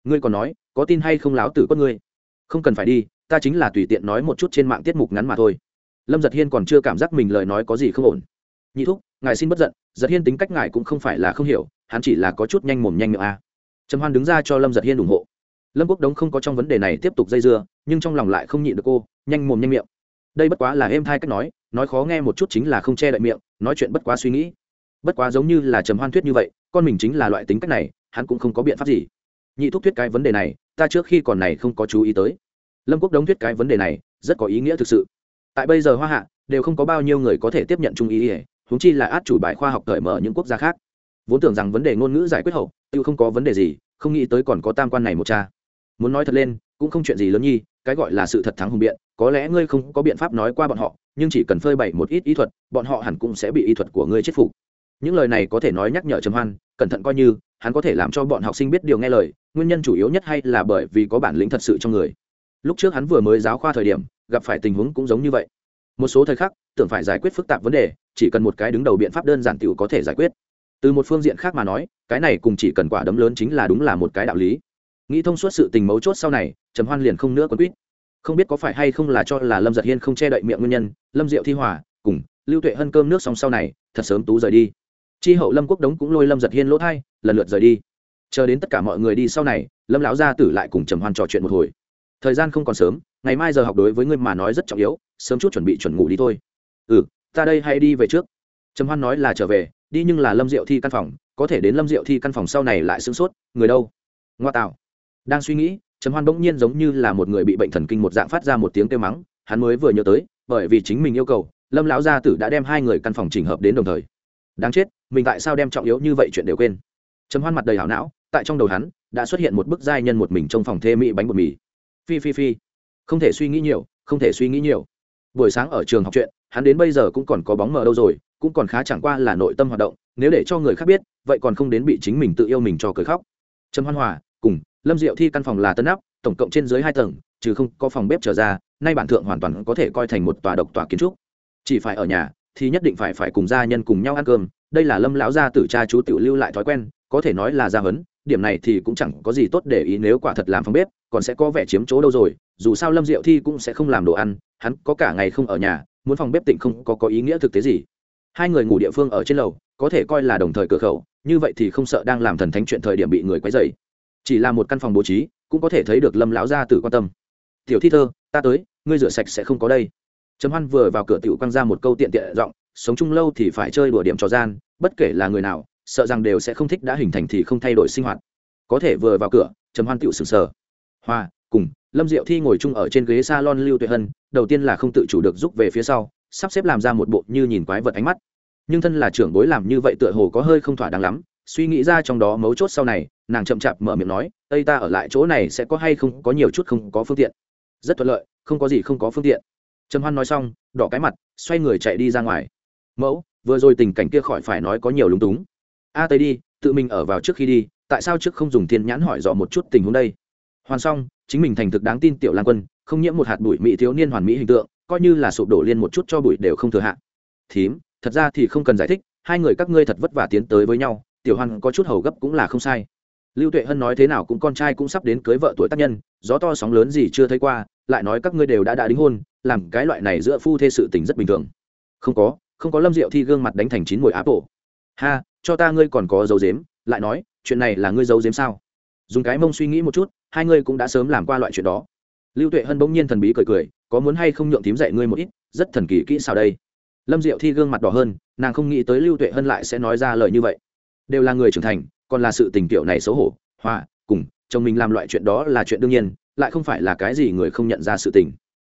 Ngươi còn nói, có tin hay không láo tử quất ngươi? Không cần phải đi, ta chính là tùy tiện nói một chút trên mạng tiết mục ngắn mà thôi lâm giật hiên còn chưa cảm giác mình lời nói có gì không ổn. Nhị thúc, ngài xin bất giận, giật hiên tính cách ngài cũng không phải là không hiểu, hắn chỉ là có chút nhanh mồm nhanh miệng a. À. trầm hoan đứng ra cho lâm giật hiên ủng hộ. Lâm quốc đống không có trong vấn đề này tiếp tục dây dưa, nhưng trong lòng lại không nhịn được cô, nhanh mồm nhanh miệng. Đây bất quá là êm thai cách nói nói khó nghe một chút chính là không che đậy miệng, nói chuyện bất quá suy nghĩ. Bất quá giống như là trầm hoan thuyết như vậy, con mình chính là loại tính cách này, hắn cũng không có biện pháp gì. Nhị thúc thuyết cái vấn đề này, ta trước khi còn này không có chú ý tới. Lâm quốc đống thuyết cái vấn đề này, rất có ý nghĩa thực sự tại bây giờ hoa hạ, đều không có bao nhiêu người có thể tiếp nhận trung ý ỉa húng chi là át chủ bài khoa học cởi mở những quốc gia khác. Vốn tưởng rằng vấn đề ngôn ngữ giải quyết hậu tự không có vấn đề gì, không nghĩ tới còn có tam quan này một cha. Muốn nói thật lên, cũng không chuyện gì lớn nhi, cái gọi là sự thật thắng hùng biện, có lẽ ngươi không có biện pháp nói qua bọn họ, nhưng chỉ cần phơi bày một ít ý thuật, bọn họ hẳn cũng sẽ bị ý thuật của ngươi chết phục. Những lời này có thể nói nhắc nhở trầm hoan, cẩn thận coi như, hắn có thể làm cho bọn học sinh biết điều nghe lời, nguyên nhân chủ yếu nhất hay là bởi vì có bản lĩnh thật sự trong người. Lúc trước hắn vừa mới giáo khoa thời điểm gặp phải tình huống cũng giống như vậy. Một số thời khắc, tưởng phải giải quyết phức tạp vấn đề, chỉ cần một cái đứng đầu biện pháp đơn giản t có thể giải quyết. Từ một phương diện khác mà nói, cái này cùng chỉ cần quả đấm lớn chính là đúng là một cái đạo lý. Nghĩ thông suốt sự tình mấu chốt sau này, trầm hoan liền không nữa còn quýt. Không biết có phải hay không là cho là lâm giật hiên không che đậy miệng nguyên nhân, lâm diệu thi hòa cùng lưu tuệ hân cơm nước xong sau này, thật sớm tú rời đi. Chi hậu lâm quốc đống cũng lôi lâm giật hiên lỗ thai, lần lượt rời đi. Chờ đến tất cả mọi người đi sau này, lâm lão gia tử lại cùng trầm hoan trò chuyện một hồi. Thời gian không còn sớm ngày mai giờ học đối với ngươi mà nói rất trọng yếu, sớm chút chuẩn bị chuẩn ngủ đi thôi. Ừ ta đây hay đi về trước. Trầm hoan nói là trở về, đi nhưng là lâm diệu thi căn phòng, có thể đến lâm diệu thi căn phòng sau này lại sửng sốt, người đâu? Ngoa tạo. Đang suy nghĩ, trầm hoan bỗng nhiên giống như là một người bị bệnh thần kinh một dạng phát ra một tiếng kêu mắng, hắn mới vừa nhớ tới, bởi vì chính mình yêu cầu, lâm lão gia tử đã đem hai người căn phòng chỉnh hợp đến đồng thời. Đáng chết, mình tại sao đem trọng yếu như vậy chuyện đều quên? Trầm hoan mặt đầy hảo não, tại trong đầu hắn, đã xuất hiện một bức giai nhân một mình trong phòng thê mỹ bánh bột mì. Phi phi phi không thể suy nghĩ nhiều, không thể suy nghĩ nhiều. Buổi sáng ở trường học chuyện, hắn đến bây giờ cũng còn có bóng mờ đâu rồi, cũng còn khá chẳng qua là nội tâm hoạt động, nếu để cho người khác biết, vậy còn không đến bị chính mình tự yêu mình cho cười khóc. Trầm hoan hòa, cùng lâm diệu thi căn phòng là tân áp, tổng cộng trên dưới hai tầng, trừ không có phòng bếp trở ra, nay bản thượng hoàn toàn có thể coi thành một tòa độc tòa kiến trúc. Chỉ phải ở nhà, thì nhất định phải phải cùng gia nhân cùng nhau ăn cơm, đây là lâm lão gia tử cha chú tiểu lưu lại thói quen, có thể nói là gia hấn điểm này thì cũng chẳng có gì tốt để ý nếu quả thật làm phòng bếp, còn sẽ có vẻ chiếm chỗ đâu rồi dù sao lâm diệu thi cũng sẽ không làm đồ ăn, hắn có cả ngày không ở nhà, muốn phòng bếp tịnh không có có ý nghĩa thực tế gì. Hai người ngủ địa phương ở trên lầu, có thể coi là đồng thời cửa khẩu, như vậy thì không sợ đang làm thần thánh chuyện thời điểm bị người quấy dày chỉ là một căn phòng bố trí, cũng có thể thấy được lâm lão gia tử quan tâm. Tiểu thi thơ, ta tới, ngươi rửa sạch sẽ không có đây. Trầm hoan vừa vào cửa tiểu quăng ra một câu tiện tiện giọng, sống chung lâu thì phải chơi đùa điểm trò gian, bất kể là người nào, sợ rằng đều sẽ không thích đã hình thành thì không thay đổi sinh hoạt. Có thể vừa vào cửa, trầm hoan tiểu sừng sờ. Hoa, cùng lâm diệu thi ngồi chung ở trên ghế salon lưu tuệ hân đầu tiên là không tự chủ được giúp về phía sau sắp xếp làm ra một bộ như nhìn quái vật ánh mắt. Nhưng thân là trưởng bối làm như vậy tựa hồ có hơi không thỏa đáng lắm suy nghĩ ra trong đó mấu chốt sau này nàng chậm chạp mở miệng nói ây ta ở lại chỗ này sẽ có hay không có nhiều chút không có phương tiện. Rất thuận lợi không có gì không có phương tiện. Trầm hoan nói xong đỏ cái mặt xoay người chạy đi ra ngoài. Mẫu vừa rồi tình cảnh kia khỏi phải nói có nhiều lúng túng. A à, tây đi tự mình ở vào trước khi đi tại sao trước không dùng thiên nhãn hỏi dò một chút tình huống đây? Hoàn xong, chính mình thành thực đáng tin tiểu lan quân, không nhiễm một hạt bụi mỹ thiếu niên hoàn mỹ hình tượng, coi như là sụp đổ liên một chút cho bụi đều không thừa hạn thím, thật ra thì không cần giải thích, hai người các ngươi thật vất vả tiến tới với nhau, tiểu Hoàn có chút hầu gấp cũng là không sai. Lưu tuệ hân nói thế nào cũng con trai cũng sắp đến cưới vợ tuổi tác nhân, gió to sóng lớn gì chưa thấy qua, lại nói các ngươi đều đã đã đính hôn, làm cái loại này giữa phu thê sự tình rất bình thường. Không có không có lâm diệu thi gương mặt đánh thành chín mùi áp bộ ha, cho ta ngươi còn có dấu dếm, lại nói, chuyện này là ngươi dấu dếm sao? Dùng cái mông suy nghĩ một chút, hai ngươi cũng đã sớm làm qua loại chuyện đó. Lưu tuệ hân bỗng nhiên thần bí cười cười, có muốn hay không nhượng thím dạy ngươi một ít, rất thần kỳ kỹ sao đây. Lâm diệu thi gương mặt đỏ hơn, nàng không nghĩ tới lưu tuệ hân lại sẽ nói ra lời như vậy. Đều là người trưởng thành, còn là sự tình tiểu này xấu hổ, hòa, cùng, chồng mình làm loại chuyện đó là chuyện đương nhiên, lại không phải là cái gì người không nhận ra sự tình.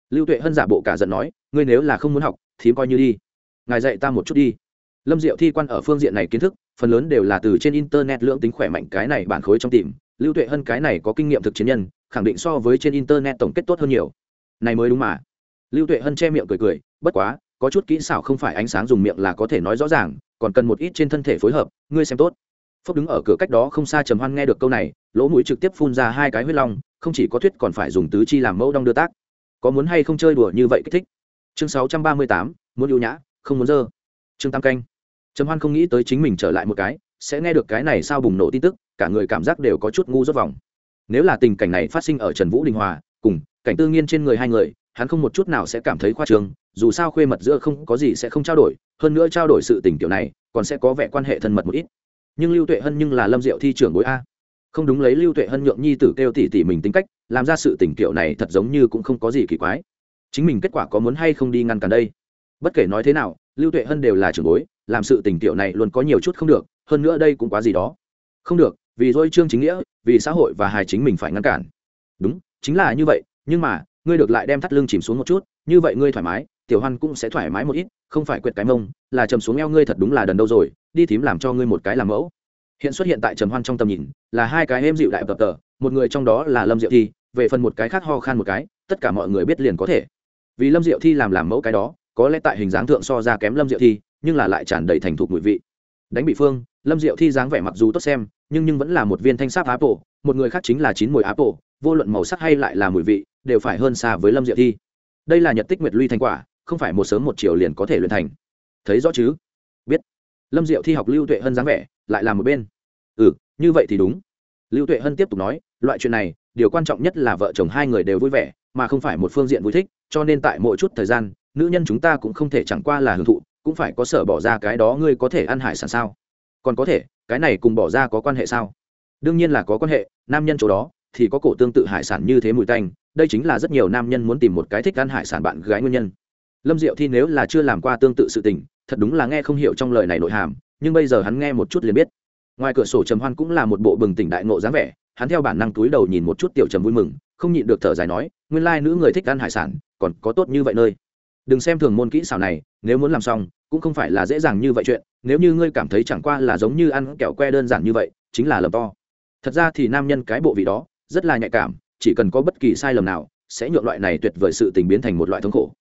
Lưu tuệ hân giả bộ cả giận nói, ngươi nếu là không muốn học thì coi như đi. Ngài dạy ta một chút đi. Lâm diệu thi quan ở phương diện này kiến thức, phần lớn đều là từ trên internet lưỡng tính khỏe mạnh cái này bản khối trong tìm lưu tuệ hân cái này có kinh nghiệm thực chiến nhân, khẳng định so với trên internet tổng kết tốt hơn nhiều. Này mới đúng mà. Lưu tuệ hân che miệng cười cười, bất quá, có chút kỹ xảo không phải ánh sáng dùng miệng là có thể nói rõ ràng, còn cần một ít trên thân thể phối hợp, ngươi xem tốt. Phúc đứng ở cửa cách đó không xa trầm hoan nghe được câu này, lỗ mũi trực tiếp phun ra hai cái huyết long, không chỉ có thuyết còn phải dùng tứ chi làm mẫu đong đưa tác. Có muốn hay không chơi đùa như vậy kích thích? Chương sáu trăm ba mươi tám, muốn ưu nhã, không muốn dơ. Chương tam canh. Trầm hoan không nghĩ tới chính mình trở lại một cái sẽ nghe được cái này sao bùng nổ tin tức, cả người cảm giác đều có chút ngu rốt vòng. Nếu là tình cảnh này phát sinh ở trần vũ đình hòa, cùng cảnh tư nghiên trên người hai người, hắn không một chút nào sẽ cảm thấy khoa trương, dù sao khuê mật giữa không có gì sẽ không trao đổi, hơn nữa trao đổi sự tình kiểu này, còn sẽ có vẻ quan hệ thân mật một ít. Nhưng lưu tuệ hân nhưng là lâm diệu thi trưởng bối a. Không đúng lấy lưu tuệ hân nhượng nhi tử kêu tỉ tỉ mình tính cách, làm ra sự tình kiểu này thật giống như cũng không có gì kỳ quái. Chính mình kết quả có muốn hay không đi ngăn cản đây? Bất kể nói thế nào, lưu tuệ hân đều là trưởng bối, làm sự tình kiểu này luôn có nhiều chút không được hơn nữa đây cũng quá gì đó. Không được, vì dôi trương chính nghĩa, vì xã hội và hài chính mình phải ngăn cản. Đúng, chính là như vậy, nhưng mà, ngươi được lại đem thắt lưng chìm xuống một chút, như vậy ngươi thoải mái, tiểu hoan cũng sẽ thoải mái một ít, không phải quệt cái mông, là trầm xuống eo ngươi thật đúng là đần đâu rồi, đi thím làm cho ngươi một cái làm mẫu. Hiện xuất hiện tại trầm hoan trong tầm nhìn, là hai cái êm dịu đại tập tờ, một người trong đó là lâm diệu thi, về phần một cái khác ho khan một cái, tất cả mọi người biết liền có thể. Vì lâm diệu thi làm làm mẫu cái đó, có lẽ tại hình dáng thượng so ra kém lâm diệu thi, nhưng là lại tràn đầy thành thục mùi vị. Đánh bị phương lâm diệu thi dáng vẻ mặc dù tốt xem, nhưng nhưng vẫn là một viên thanh sáp apple, một người khác chính là chín mùi apple, vô luận màu sắc hay lại là mùi vị, đều phải hơn xa với lâm diệu thi. Đây là nhật tích nguyệt luy thành quả, không phải một sớm một chiều liền có thể luyện thành. Thấy rõ chứ? Biết. Lâm diệu thi học lưu tuệ hơn dáng vẻ, lại là một bên. Ừ như vậy thì đúng. Lưu tuệ hân tiếp tục nói, loại chuyện này, điều quan trọng nhất là vợ chồng hai người đều vui vẻ, mà không phải một phương diện vui thích, cho nên tại mỗi chút thời gian, nữ nhân chúng ta cũng không thể chẳng qua là hưởng thụ, cũng phải có sở bỏ ra cái đó ngươi có thể ăn hải sản sao? Còn có thể, cái này cùng bỏ ra có quan hệ sao? Đương nhiên là có quan hệ, nam nhân chỗ đó thì có cổ tương tự hải sản như thế mùi tanh, đây chính là rất nhiều nam nhân muốn tìm một cái thích ăn hải sản bạn gái nguyên nhân. Lâm diệu thi nếu là chưa làm qua tương tự sự tình, thật đúng là nghe không hiểu trong lời này nội hàm, nhưng bây giờ hắn nghe một chút liền biết. Ngoài cửa sổ trầm hoan cũng là một bộ bừng tỉnh đại ngộ dáng vẻ, hắn theo bản năng túi đầu nhìn một chút tiểu trầm vui mừng, không nhịn được thở dài nói, nguyên lai nữ người thích ăn hải sản, còn có tốt như vậy nơi. Đừng xem thường môn kỹ xảo này, nếu muốn làm xong cũng không phải là dễ dàng như vậy chuyện, nếu như ngươi cảm thấy chẳng qua là giống như ăn kẹo que đơn giản như vậy, chính là lầm to. Thật ra thì nam nhân cái bộ vị đó, rất là nhạy cảm, chỉ cần có bất kỳ sai lầm nào, sẽ nhượng loại này tuyệt vời sự tình biến thành một loại thống khổ.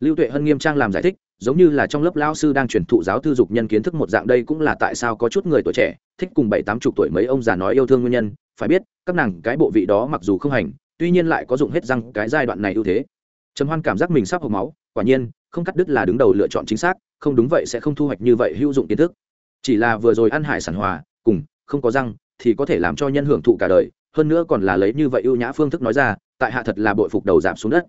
Lưu tuệ hân nghiêm trang làm giải thích, giống như là trong lớp lao sư đang truyền thụ giáo thư dục nhân kiến thức một dạng, đây cũng là tại sao có chút người tuổi trẻ, thích cùng bảy tám chục tuổi mấy ông già nói yêu thương nguyên nhân. Phải biết, các nàng cái bộ vị đó mặc dù không hành, tuy nhiên lại có dụng hết răng cái giai đoạn này ưu thế. Trầm hoan cảm giác mình sắp hộp máu, quả nhiên, không cắt đứt là đứng đầu lựa chọn chính xác không đúng vậy sẽ không thu hoạch như vậy hữu dụng kiến thức. Chỉ là vừa rồi ăn hải sản hòa, cùng, không có răng, thì có thể làm cho nhân hưởng thụ cả đời, hơn nữa còn là lấy như vậy ưu nhã phương thức nói ra, tại hạ thật là bội phục đầu giảm xuống đất.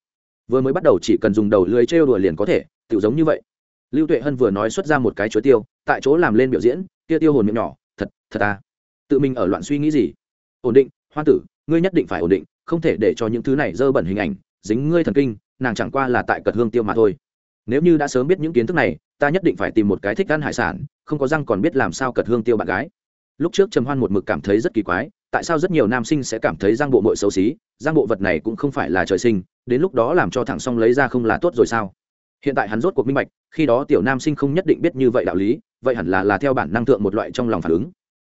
Vừa mới bắt đầu chỉ cần dùng đầu lưới trêu đùa liền có thể tự giống như vậy. Lưu tuệ hân vừa nói xuất ra một cái chuối tiêu, tại chỗ làm lên biểu diễn, kia tiêu hồn miệng nhỏ, thật thật à. Tự mình ở loạn suy nghĩ gì? Ổn định, hoa tử, ngươi nhất định phải ổn định, không thể để cho những thứ này dơ bẩn hình ảnh, dính ngươi thần kinh, nàng chẳng qua là tại cật hương tiêu mà thôi. Nếu như đã sớm biết những kiến thức này ta nhất định phải tìm một cái thích ăn hải sản, không có răng còn biết làm sao cật hương tiêu bạn gái. Lúc trước trầm hoan một mực cảm thấy rất kỳ quái, tại sao rất nhiều nam sinh sẽ cảm thấy răng bộ mội xấu xí, răng bộ vật này cũng không phải là trời sinh, đến lúc đó làm cho thẳng xong lấy ra không là tốt rồi sao? Hiện tại hắn rốt cuộc minh bạch, khi đó tiểu nam sinh không nhất định biết như vậy đạo lý, vậy hẳn là là theo bản năng thượng một loại trong lòng phản ứng.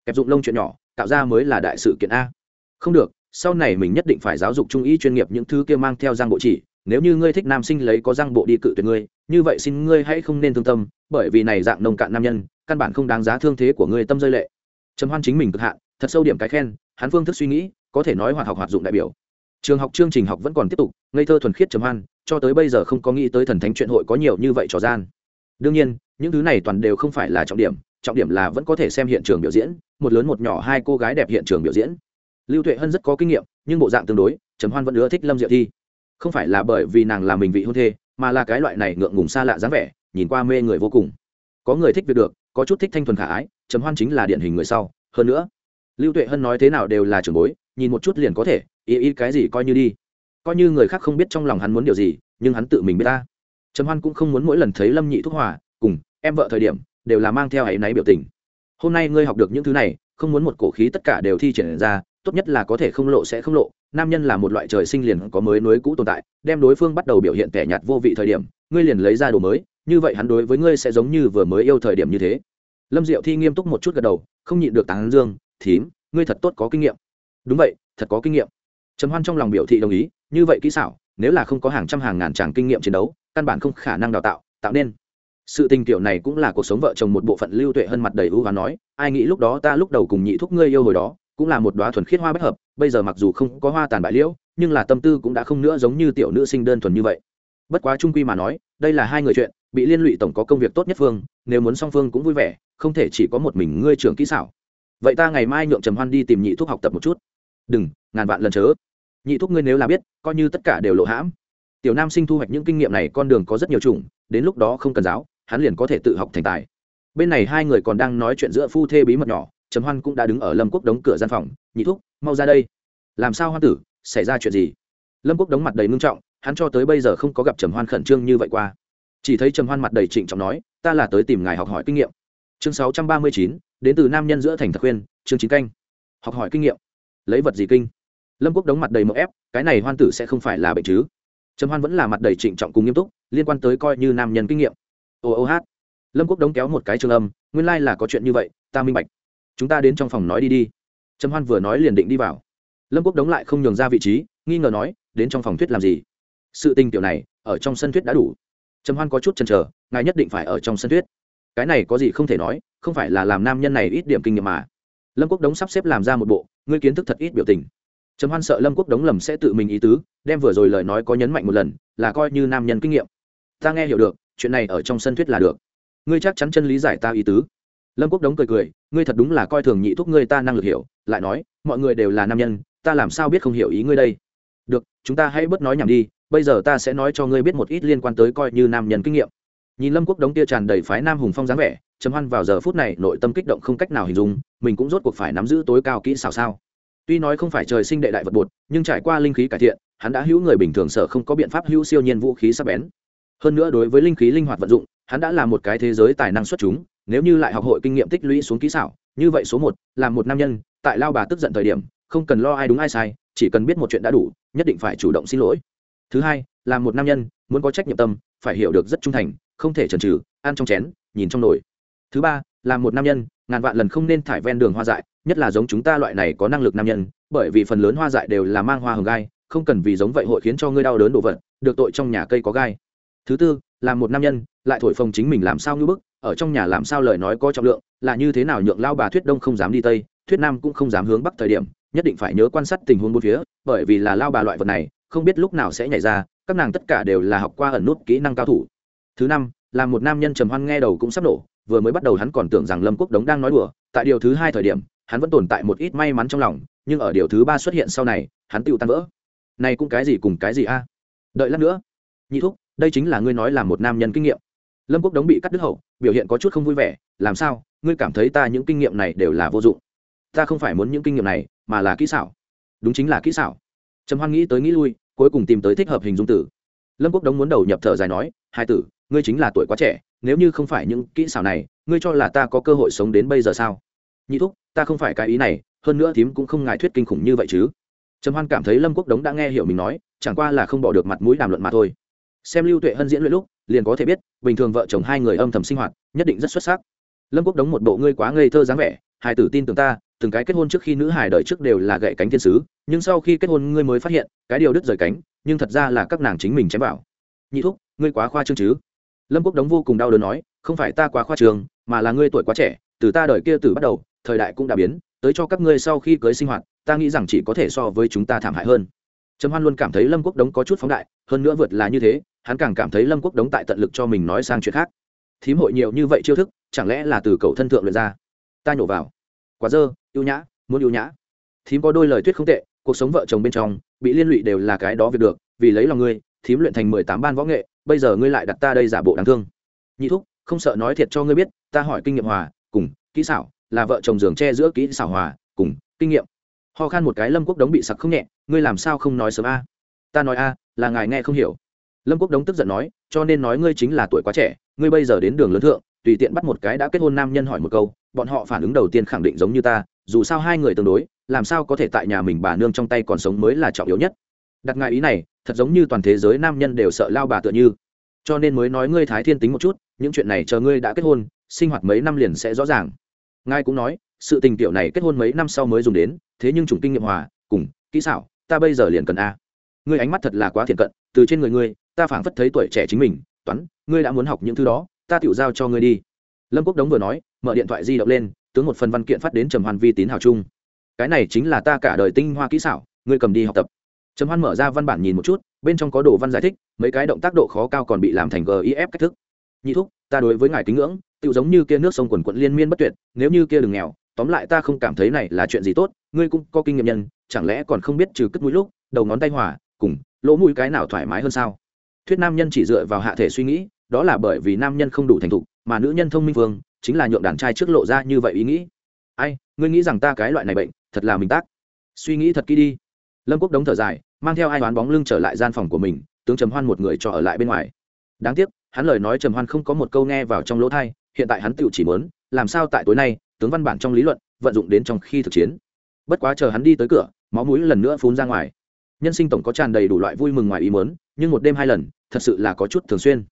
Kẹp dụng lông chuyện nhỏ, tạo ra mới là đại sự kiện a. Không được, sau này mình nhất định phải giáo dục trung y chuyên nghiệp những thứ kia mang theo răng bộ chỉ, nếu như ngươi thích nam sinh lấy có răng bộ đi cự tuyệt ngươi như vậy xin ngươi hãy không nên thương tâm, bởi vì này dạng nông cạn nam nhân, căn bản không đáng giá thương thế của ngươi tâm rơi lệ. Trầm hoan chính mình cực hạn, thật sâu điểm cái khen, hắn phương thức suy nghĩ, có thể nói hoạt học hoạt dụng đại biểu. Trường học chương trình học vẫn còn tiếp tục, ngây thơ thuần khiết trầm hoan, cho tới bây giờ không có nghĩ tới thần thánh chuyện hội có nhiều như vậy trò gian. Đương nhiên, những thứ này toàn đều không phải là trọng điểm trọng điểm là vẫn có thể xem hiện trường biểu diễn, một lớn một nhỏ hai cô gái đẹp hiện trường biểu diễn. Lưu tuệ hân rất có kinh nghiệm, nhưng bộ dạng tương đối, trầm hoan vẫn ưa thích lâm diệu thi. Không phải là bởi vì nàng là mình vị hôn thê mà là cái loại này ngượng ngùng xa lạ dáng vẻ, nhìn qua mê người vô cùng. Có người thích việc được, có chút thích thanh thuần khả ái, trầm hoan chính là điển hình người sau. Hơn nữa, lưu tuệ hân nói thế nào đều là trưởng bối, nhìn một chút liền có thể, ý ý cái gì coi như đi. Coi như người khác không biết trong lòng hắn muốn điều gì, nhưng hắn tự mình biết ta. Trầm hoan cũng không muốn mỗi lần thấy lâm nhị thúc hòa, cùng em vợ thời điểm, đều là mang theo ấy náy biểu tình. Hôm nay ngươi học được những thứ này, không muốn một cổ khí tất cả đều thi triển ra tốt nhất là có thể không lộ sẽ không lộ, nam nhân là một loại trời sinh liền có mới nối cũ tồn tại, đem đối phương bắt đầu biểu hiện kẻ nhạt vô vị thời điểm, ngươi liền lấy ra đồ mới, như vậy hắn đối với ngươi sẽ giống như vừa mới yêu thời điểm như thế. Lâm diệu thi nghiêm túc một chút gật đầu, không nhịn được tán dương, thím, ngươi thật tốt có kinh nghiệm. Đúng vậy, thật có kinh nghiệm. Trầm hoan trong lòng biểu thị đồng ý, như vậy kỹ xảo, nếu là không có hàng trăm hàng ngàn tràng kinh nghiệm chiến đấu, căn bản không khả năng đào tạo tạo nên. Sự tình kiểu này cũng là cuộc sống vợ chồng một bộ phận lưu tuệ hơn mặt đầy ưu và nói, ai nghĩ lúc đó ta lúc đầu cùng nhị thúc ngươi yêu hồi đó cũng là một đóa thuần khiết hoa bất hợp, bây giờ mặc dù không có hoa tàn bại liễu, nhưng là tâm tư cũng đã không nữa giống như tiểu nữ sinh đơn thuần như vậy. Bất quá trung quy mà nói, đây là hai người chuyện, bị liên lụy tổng có công việc tốt nhất phương, nếu muốn song phương cũng vui vẻ, không thể chỉ có một mình ngươi trưởng kỹ xảo. Vậy ta ngày mai nhượng trầm hoan đi tìm nhị thuốc học tập một chút. Đừng, ngàn vạn lần chớ. Nhị thuốc ngươi nếu là biết, coi như tất cả đều lộ hãm. Tiểu nam sinh thu hoạch những kinh nghiệm này con đường có rất nhiều chủng, đến lúc đó không cần giáo, hắn liền có thể tự học thành tài. Bên này hai người còn đang nói chuyện giữa phu thê bí mật nhỏ trầm hoan cũng đã đứng ở lâm quốc đóng cửa gian phòng, nhị thúc, mau ra đây. Làm sao hoan tử, xảy ra chuyện gì? Lâm quốc đóng mặt đầy ngưng trọng, hắn cho tới bây giờ không có gặp trầm hoan khẩn trương như vậy qua. Chỉ thấy trầm hoan mặt đầy trịnh trọng nói, ta là tới tìm ngài học hỏi kinh nghiệm. Chương sáu trăm ba mươi chín, đến từ nam nhân giữa thành thật khuyên, chương chín canh. Học hỏi kinh nghiệm. Lấy vật gì kinh? Lâm quốc đóng mặt đầy mậu ép, cái này hoan tử sẽ không phải là bệnh chứ? Trầm hoan vẫn là mặt đầy trịnh trọng cùng nghiêm túc, liên quan tới coi như nam nhân kinh nghiệm. Ô ô, hát. Lâm quốc đóng kéo một cái trường âm, nguyên lai là có chuyện như vậy, ta minh bạch chúng ta đến trong phòng nói đi đi. Trầm hoan vừa nói liền định đi vào. Lâm quốc đóng lại không nhường ra vị trí, nghi ngờ nói, đến trong phòng thuyết làm gì? Sự tình tiểu này, ở trong sân thuyết đã đủ. Trầm hoan có chút chần chờ, ngài nhất định phải ở trong sân thuyết. Cái này có gì không thể nói, không phải là làm nam nhân này ít điểm kinh nghiệm mà. Lâm quốc đống sắp xếp làm ra một bộ, ngươi kiến thức thật ít biểu tình. Trầm hoan sợ lâm quốc đống lầm sẽ tự mình ý tứ, đem vừa rồi lời nói có nhấn mạnh một lần, là coi như nam nhân kinh nghiệm. Ta nghe hiểu được, chuyện này ở trong sân thuyết là được. Ngươi chắc chắn chân lý giải ta ý tứ lâm quốc đống cười cười, ngươi thật đúng là coi thường nhị thúc ngươi ta năng lực hiểu, lại nói, mọi người đều là nam nhân, ta làm sao biết không hiểu ý ngươi đây? Được, chúng ta hãy bớt nói nhảm đi, bây giờ ta sẽ nói cho ngươi biết một ít liên quan tới coi như nam nhân kinh nghiệm. Nhìn lâm quốc đống tia tràn đầy phái nam hùng phong dáng vẻ chấm hoan vào giờ phút này nội tâm kích động không cách nào hình dung, mình cũng rốt cuộc phải nắm giữ tối cao kỹ xảo sao? Tuy nói không phải trời sinh đệ đại vật bột, nhưng trải qua linh khí cải thiện, hắn đã hữu người bình thường sợ không có biện pháp hữu siêu nhiên vũ khí sắc bén. Hơn nữa đối với linh khí linh hoạt vận dụng, hắn đã là một cái thế giới tài năng xuất chúng nếu như lại học hội kinh nghiệm tích lũy xuống kỹ xảo, như vậy số một, là một nam nhân, tại lao bà tức giận thời điểm, không cần lo ai đúng ai sai, chỉ cần biết một chuyện đã đủ, nhất định phải chủ động xin lỗi. Thứ hai, là một nam nhân, muốn có trách nhiệm tâm, phải hiểu được rất trung thành, không thể chần chừ, ăn trong chén, nhìn trong nồi. Thứ ba, là một nam nhân, ngàn vạn lần không nên thải ven đường hoa dại, nhất là giống chúng ta loại này có năng lực nam nhân, bởi vì phần lớn hoa dại đều là mang hoa hồng gai, không cần vì giống vậy hội khiến cho ngươi đau đớn đồ vật, được tội trong nhà cây có gai. Thứ tư, là một nam nhân, lại thổi phồng chính mình làm sao như bức ở trong nhà làm sao lời nói có trọng lượng, là như thế nào nhượng lao bà thuyết đông không dám đi tây, thuyết nam cũng không dám hướng bắc thời điểm, nhất định phải nhớ quan sát tình huống bốn phía, bởi vì là lao bà loại vật này, không biết lúc nào sẽ nhảy ra, các nàng tất cả đều là học qua ẩn nút kỹ năng cao thủ. Thứ năm, là một nam nhân trầm hoan nghe đầu cũng sắp nổ, vừa mới bắt đầu hắn còn tưởng rằng lâm quốc đống đang nói đùa, tại điều thứ hai thời điểm, hắn vẫn tồn tại một ít may mắn trong lòng, nhưng ở điều thứ ba xuất hiện sau này, hắn tiêu tan vỡ. Này cũng cái gì cùng cái gì a? Đợi lát nữa. Nhị thúc, đây chính là ngươi nói là một nam nhân kinh nghiệm lâm quốc đống bị cắt đứt hậu, biểu hiện có chút không vui vẻ, làm sao? Ngươi cảm thấy ta những kinh nghiệm này đều là vô dụng? Ta không phải muốn những kinh nghiệm này, mà là kỹ xảo. Đúng chính là kỹ xảo. Trầm hoan nghĩ tới nghĩ lui, cuối cùng tìm tới thích hợp hình dung tử. Lâm quốc đống muốn đầu nhập thở dài nói, hai tử, ngươi chính là tuổi quá trẻ, nếu như không phải những kỹ xảo này, ngươi cho là ta có cơ hội sống đến bây giờ sao? Nhị thúc, ta không phải cái ý này, hơn nữa thím cũng không ngại thuyết kinh khủng như vậy chứ. Trầm hoan cảm thấy lâm quốc đống đã nghe hiểu mình nói, chẳng qua là không bỏ được mặt mũi đàm luận mà thôi. Xem lưu tuệ hân diễn luyện lúc liền có thể biết, bình thường vợ chồng hai người âm thầm sinh hoạt, nhất định rất xuất sắc. Lâm quốc đống một bộ ngươi quá ngây thơ dáng vẻ hải tử tin tưởng ta, từng cái kết hôn trước khi nữ hải đời trước đều là gậy cánh thiên sứ, nhưng sau khi kết hôn ngươi mới phát hiện, cái điều đứt rời cánh, nhưng thật ra là các nàng chính mình chém vào. Nhị thúc, ngươi quá khoa trương chứ? Lâm quốc đống vô cùng đau đớn nói, không phải ta quá khoa trương, mà là ngươi tuổi quá trẻ, từ ta đời kia từ bắt đầu, thời đại cũng đã biến, tới cho các ngươi sau khi cưới sinh hoạt, ta nghĩ rằng chỉ có thể so với chúng ta thảm hại hơn trầm hoan luôn cảm thấy lâm quốc đống có chút phóng đại, hơn nữa vượt là như thế, hắn càng cảm thấy lâm quốc đống tại tận lực cho mình nói sang chuyện khác. Thím hội nhiều như vậy chiêu thức, chẳng lẽ là từ cậu thân thượng luyện ra? Ta nhổ vào. Quá dơ, ưu nhã, muốn ưu nhã. Thím có đôi lời thuyết không tệ, cuộc sống vợ chồng bên trong, bị liên lụy đều là cái đó việc được, vì lấy lòng ngươi, thím luyện thành mười tám ban võ nghệ, bây giờ ngươi lại đặt ta đây giả bộ đáng thương. Nhị thúc, không sợ nói thiệt cho ngươi biết, ta hỏi kinh nghiệm hòa, cùng, kỹ xảo, là vợ chồng giường che giữa kỹ xảo hòa, cùng, kinh nghiệm. Ho khan một cái lâm quốc đống bị sặc không nhẹ ngươi làm sao không nói sớm a? Ta nói a, là ngài nghe không hiểu. Lâm quốc đống tức giận nói, cho nên nói ngươi chính là tuổi quá trẻ, ngươi bây giờ đến đường lớn thượng, tùy tiện bắt một cái đã kết hôn nam nhân hỏi một câu, bọn họ phản ứng đầu tiên khẳng định giống như ta, dù sao hai người tương đối, làm sao có thể tại nhà mình bà nương trong tay còn sống mới là trọng yếu nhất. Đặt ngại ý này, thật giống như toàn thế giới nam nhân đều sợ lao bà tựa như. Cho nên mới nói ngươi thái thiên tính một chút, những chuyện này chờ ngươi đã kết hôn, sinh hoạt mấy năm liền sẽ rõ ràng. Ngài cũng nói, sự tình tiểu này kết hôn mấy năm sau mới dùng đến, thế nhưng chủng kinh nghiệm hòa, cùng, kỹ xảo ta bây giờ liền cần a. Ngươi ánh mắt thật là quá thiện cận, từ trên người ngươi, ta phảng phất thấy tuổi trẻ chính mình. Toán, ngươi đã muốn học những thứ đó, ta tự giao cho ngươi đi. Lâm quốc đống vừa nói, mở điện thoại di động lên, tướng một phần văn kiện phát đến trầm hoan vi tín hào chung cái này chính là ta cả đời tinh hoa kỹ xảo, ngươi cầm đi học tập. Trầm hoan mở ra văn bản nhìn một chút, bên trong có đồ văn giải thích, mấy cái động tác độ khó cao còn bị làm thành gif cách thức. Nhị thúc, ta đối với ngài kính ngưỡng tự giống như kia nước sông quần quận liên miên bất tuyệt, nếu như kia đừng nghèo, tóm lại ta không cảm thấy này là chuyện gì tốt, ngươi cũng có kinh nghiệm nhân chẳng lẽ còn không biết trừ cất mũi lúc, đầu ngón tay hỏa cùng lỗ mũi cái nào thoải mái hơn sao? Thuyết nam nhân chỉ dựa vào hạ thể suy nghĩ, đó là bởi vì nam nhân không đủ thành thục, mà nữ nhân thông minh vương, chính là nhượng đàn trai trước lộ ra như vậy ý nghĩ. Ai, ngươi nghĩ rằng ta cái loại này bệnh, thật là mình tác. Suy nghĩ thật kỹ đi. Lâm quốc đống thở dài, mang theo ai đoán bóng lưng trở lại gian phòng của mình, tướng trầm hoan một người cho ở lại bên ngoài. Đáng tiếc, hắn lời nói trầm hoan không có một câu nghe vào trong lỗ thai, hiện tại hắn tự chỉ muốn, làm sao tại tối nay, tướng văn bản trong lý luận, vận dụng đến trong khi thực chiến. Bất quá chờ hắn đi tới cửa máu mũi lần nữa phun ra ngoài. Nhân sinh tổng có tràn đầy đủ loại vui mừng ngoài ý muốn, nhưng một đêm hai lần, thật sự là có chút thường xuyên.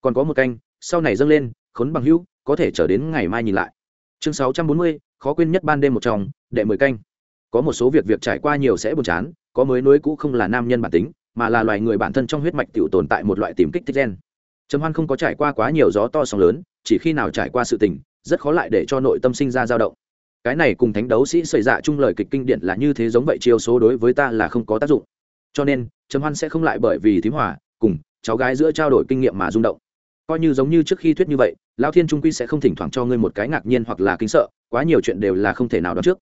Còn có một canh, sau này dâng lên, khốn bằng hữu, có thể chờ đến ngày mai nhìn lại. Chương sáu trăm bốn mươi, khó quên nhất ban đêm một trong, đệ mười canh. Có một số việc việc trải qua nhiều sẽ buồn chán, có mới nối cũ không là nam nhân bản tính, mà là loài người bản thân trong huyết mạch t tồn tại một loại tìm kích thích gen. Trầm hoan không có trải qua quá nhiều gió to sóng lớn, chỉ khi nào trải qua sự tình, rất khó lại để cho nội tâm sinh ra dao động cái này cùng thánh đấu sĩ xảy ra dạ chung lời kịch kinh điển là như thế giống vậy, chiêu số đối với ta là không có tác dụng. Cho nên, trầm hoan sẽ không lại bởi vì thím hòa, cùng cháu gái giữa trao đổi kinh nghiệm mà rung động. Coi như giống như trước khi thuyết như vậy, lão thiên trung quy sẽ không thỉnh thoảng cho ngươi một cái ngạc nhiên hoặc là kính sợ, quá nhiều chuyện đều là không thể nào đoán trước.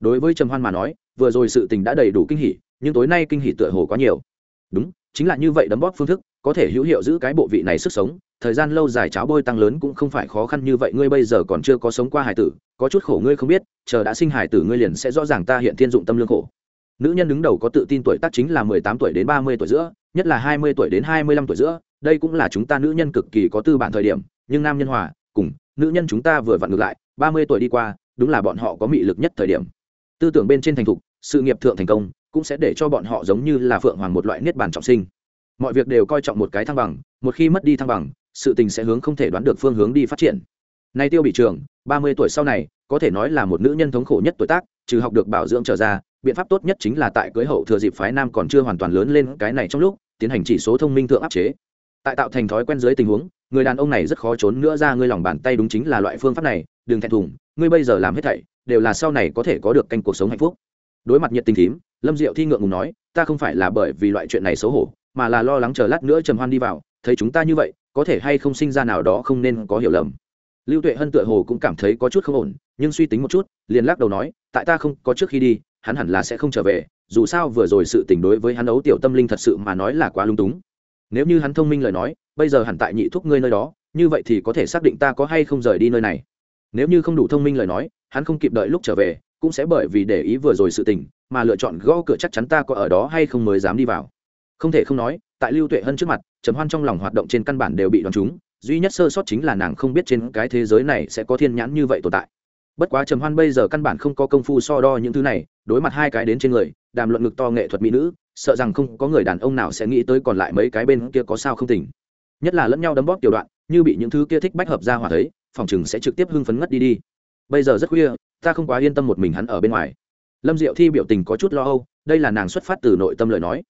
Đối với trầm hoan mà nói, vừa rồi sự tình đã đầy đủ kinh hỉ, nhưng tối nay kinh hỉ tựa hồ quá nhiều. Đúng, chính là như vậy đấm bóp phương thức, có thể hữu hiệu giữ cái bộ vị này sức sống thời gian lâu dài cháo bôi tăng lớn cũng không phải khó khăn như vậy, ngươi bây giờ còn chưa có sống qua hải tử, có chút khổ ngươi không biết, chờ đã sinh hải tử ngươi liền sẽ rõ ràng ta hiện thiên dụng tâm lương khổ. Nữ nhân đứng đầu có tự tin tuổi tác chính là mười tám tuổi đến ba mươi tuổi giữa, nhất là hai mươi tuổi đến hai mươi lăm tuổi giữa, đây cũng là chúng ta nữ nhân cực kỳ có tư bản thời điểm, nhưng nam nhân hòa, cùng nữ nhân chúng ta vừa vặn ngược lại, ba mươi tuổi đi qua, đúng là bọn họ có mị lực nhất thời điểm. Tư tưởng bên trên thành thục, sự nghiệp thượng thành công, cũng sẽ để cho bọn họ giống như là phượng hoàng một loại niết bàn trọng sinh. Mọi việc đều coi trọng một cái thăng bằng, một khi mất đi thăng bằng sự tình sẽ hướng không thể đoán được phương hướng đi phát triển. Nay tiêu bị trường, ba mươi tuổi sau này, có thể nói là một nữ nhân thống khổ nhất tuổi tác, trừ học được bảo dưỡng trở ra, biện pháp tốt nhất chính là tại cưới hậu thừa dịp phái nam còn chưa hoàn toàn lớn lên cái này trong lúc, tiến hành chỉ số thông minh thượng áp chế. Tại tạo thành thói quen dưới tình huống, người đàn ông này rất khó trốn nữa ra ngươi lòng bàn tay đúng chính là loại phương pháp này, đừng thẹn thùng, ngươi bây giờ làm hết thảy, đều là sau này có thể có được canh cuộc sống hạnh phúc. Đối mặt nhiệt tình thím, lâm diệu thi ngượng ngùng nói, ta không phải là bởi vì loại chuyện này xấu hổ, mà là lo lắng chờ lát nữa trầm hoan đi vào, thấy chúng ta như vậy có thể hay không sinh ra nào đó không nên có hiểu lầm. Lưu tuệ hân tựa hồ cũng cảm thấy có chút không ổn, nhưng suy tính một chút, liền lắc đầu nói, tại ta không có trước khi đi, hắn hẳn là sẽ không trở về, dù sao vừa rồi sự tình đối với hắn ấu tiểu tâm linh thật sự mà nói là quá lung túng. Nếu như hắn thông minh lời nói, bây giờ hẳn tại nhị thúc ngươi nơi đó, như vậy thì có thể xác định ta có hay không rời đi nơi này. Nếu như không đủ thông minh lời nói, hắn không kịp đợi lúc trở về, cũng sẽ bởi vì để ý vừa rồi sự tình, mà lựa chọn gõ cửa chắc chắn ta có ở đó hay không mới dám đi vào. Không thể không nói, tại lưu tuệ hân trước mặt trầm hoan trong lòng hoạt động trên căn bản đều bị đoán trúng, duy nhất sơ sót chính là nàng không biết trên cái thế giới này sẽ có thiên nhãn như vậy tồn tại. Bất quá trầm hoan bây giờ căn bản không có công phu so đo những thứ này, đối mặt hai cái đến trên người, đàm luận ngực to nghệ thuật mỹ nữ, sợ rằng không có người đàn ông nào sẽ nghĩ tới còn lại mấy cái bên kia có sao không tỉnh nhất là lẫn nhau đấm bóp tiểu đoạn, như bị những thứ kia thích bách hợp ra hòa thấy, phòng chừng sẽ trực tiếp hưng phấn ngất đi đi. Bây giờ rất khuya, ta không quá yên tâm một mình hắn ở bên ngoài. Lâm diệu thi biểu tình có chút lo âu, đây là nàng xuất phát từ nội tâm lời nói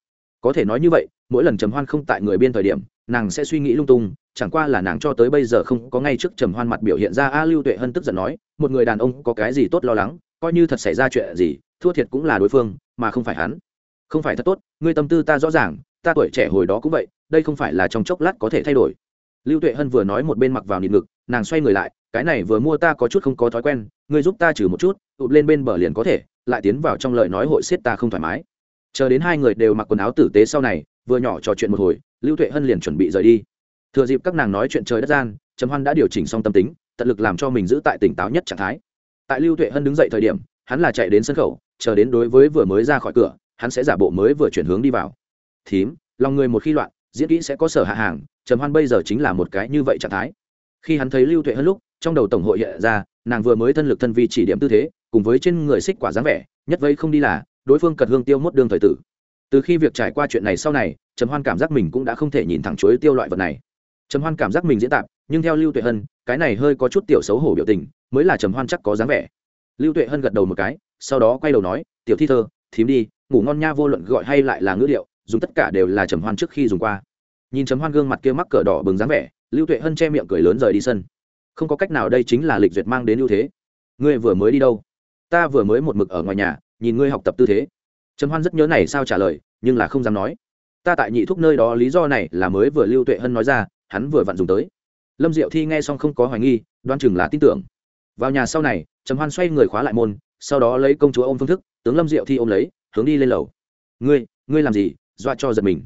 có thể nói như vậy, mỗi lần trầm hoan không tại người biên thời điểm, nàng sẽ suy nghĩ lung tung, chẳng qua là nàng cho tới bây giờ không có ngay trước trầm hoan mặt biểu hiện ra a lưu tuệ hân tức giận nói, một người đàn ông có cái gì tốt lo lắng, coi như thật xảy ra chuyện gì, thua thiệt cũng là đối phương, mà không phải hắn. Không phải thật tốt, ngươi tâm tư ta rõ ràng, ta tuổi trẻ hồi đó cũng vậy, đây không phải là trong chốc lát có thể thay đổi. Lưu tuệ hân vừa nói một bên mặc vào nịt ngực, nàng xoay người lại, cái này vừa mua ta có chút không có thói quen, ngươi giúp ta trừ một chút tụt lên bên bờ liền có thể, lại tiến vào trong lời nói hội xiết ta không thoải mái chờ đến hai người đều mặc quần áo tử tế sau này, vừa nhỏ trò chuyện một hồi, lưu tuệ hân liền chuẩn bị rời đi. Thừa dịp các nàng nói chuyện trời đất gian, trầm hoan đã điều chỉnh xong tâm tính, tận lực làm cho mình giữ tại tỉnh táo nhất trạng thái. Tại lưu tuệ hân đứng dậy thời điểm, hắn là chạy đến sân khẩu, chờ đến đối với vừa mới ra khỏi cửa, hắn sẽ giả bộ mới vừa chuyển hướng đi vào. Thím, lòng người một khi loạn, diễn kỹ sẽ có sở hạ hàng, trầm hoan bây giờ chính là một cái như vậy trạng thái. Khi hắn thấy lưu tuệ hân lúc, trong đầu tổng hội hiện ra, nàng vừa mới thân lực thân vi chỉ điểm tư thế, cùng với trên người xích quả dáng vẻ, nhất vây không đi là đối phương cật hương tiêu mốt đương thời tử. Từ khi việc trải qua chuyện này sau này, trầm hoan cảm giác mình cũng đã không thể nhìn thẳng chuối tiêu loại vật này. Trầm hoan cảm giác mình diễn tạp, nhưng theo lưu tuệ hân, cái này hơi có chút tiểu xấu hổ biểu tình, mới là trầm hoan chắc có dáng vẻ. Lưu tuệ hân gật đầu một cái, sau đó quay đầu nói, tiểu thi thơ, thím đi, ngủ ngon nha vô luận gọi hay lại là ngữ điệu, dùng tất cả đều là trầm hoan trước khi dùng qua. Nhìn Trầm hoan gương mặt kia mắc cỡ đỏ bừng dáng vẻ, lưu tuệ hân che miệng cười lớn rời đi sân. Không có cách nào đây chính là lịch duyệt mang đến ưu thế. Ngươi vừa mới đi đâu? Ta vừa mới một mực ở ngoài nhà nhìn ngươi học tập tư thế. Trầm hoan rất nhớ này sao trả lời, nhưng là không dám nói. Ta tại nhị thúc nơi đó lý do này là mới vừa lưu tuệ hân nói ra, hắn vừa vặn dùng tới. Lâm diệu thi nghe xong không có hoài nghi đoan chừng là tin tưởng. Vào nhà sau này, trầm hoan xoay người khóa lại môn, sau đó lấy công chúa ôm phương thức, tướng lâm diệu thi ôm lấy, hướng đi lên lầu. Ngươi ngươi làm gì? Dọa cho giật mình.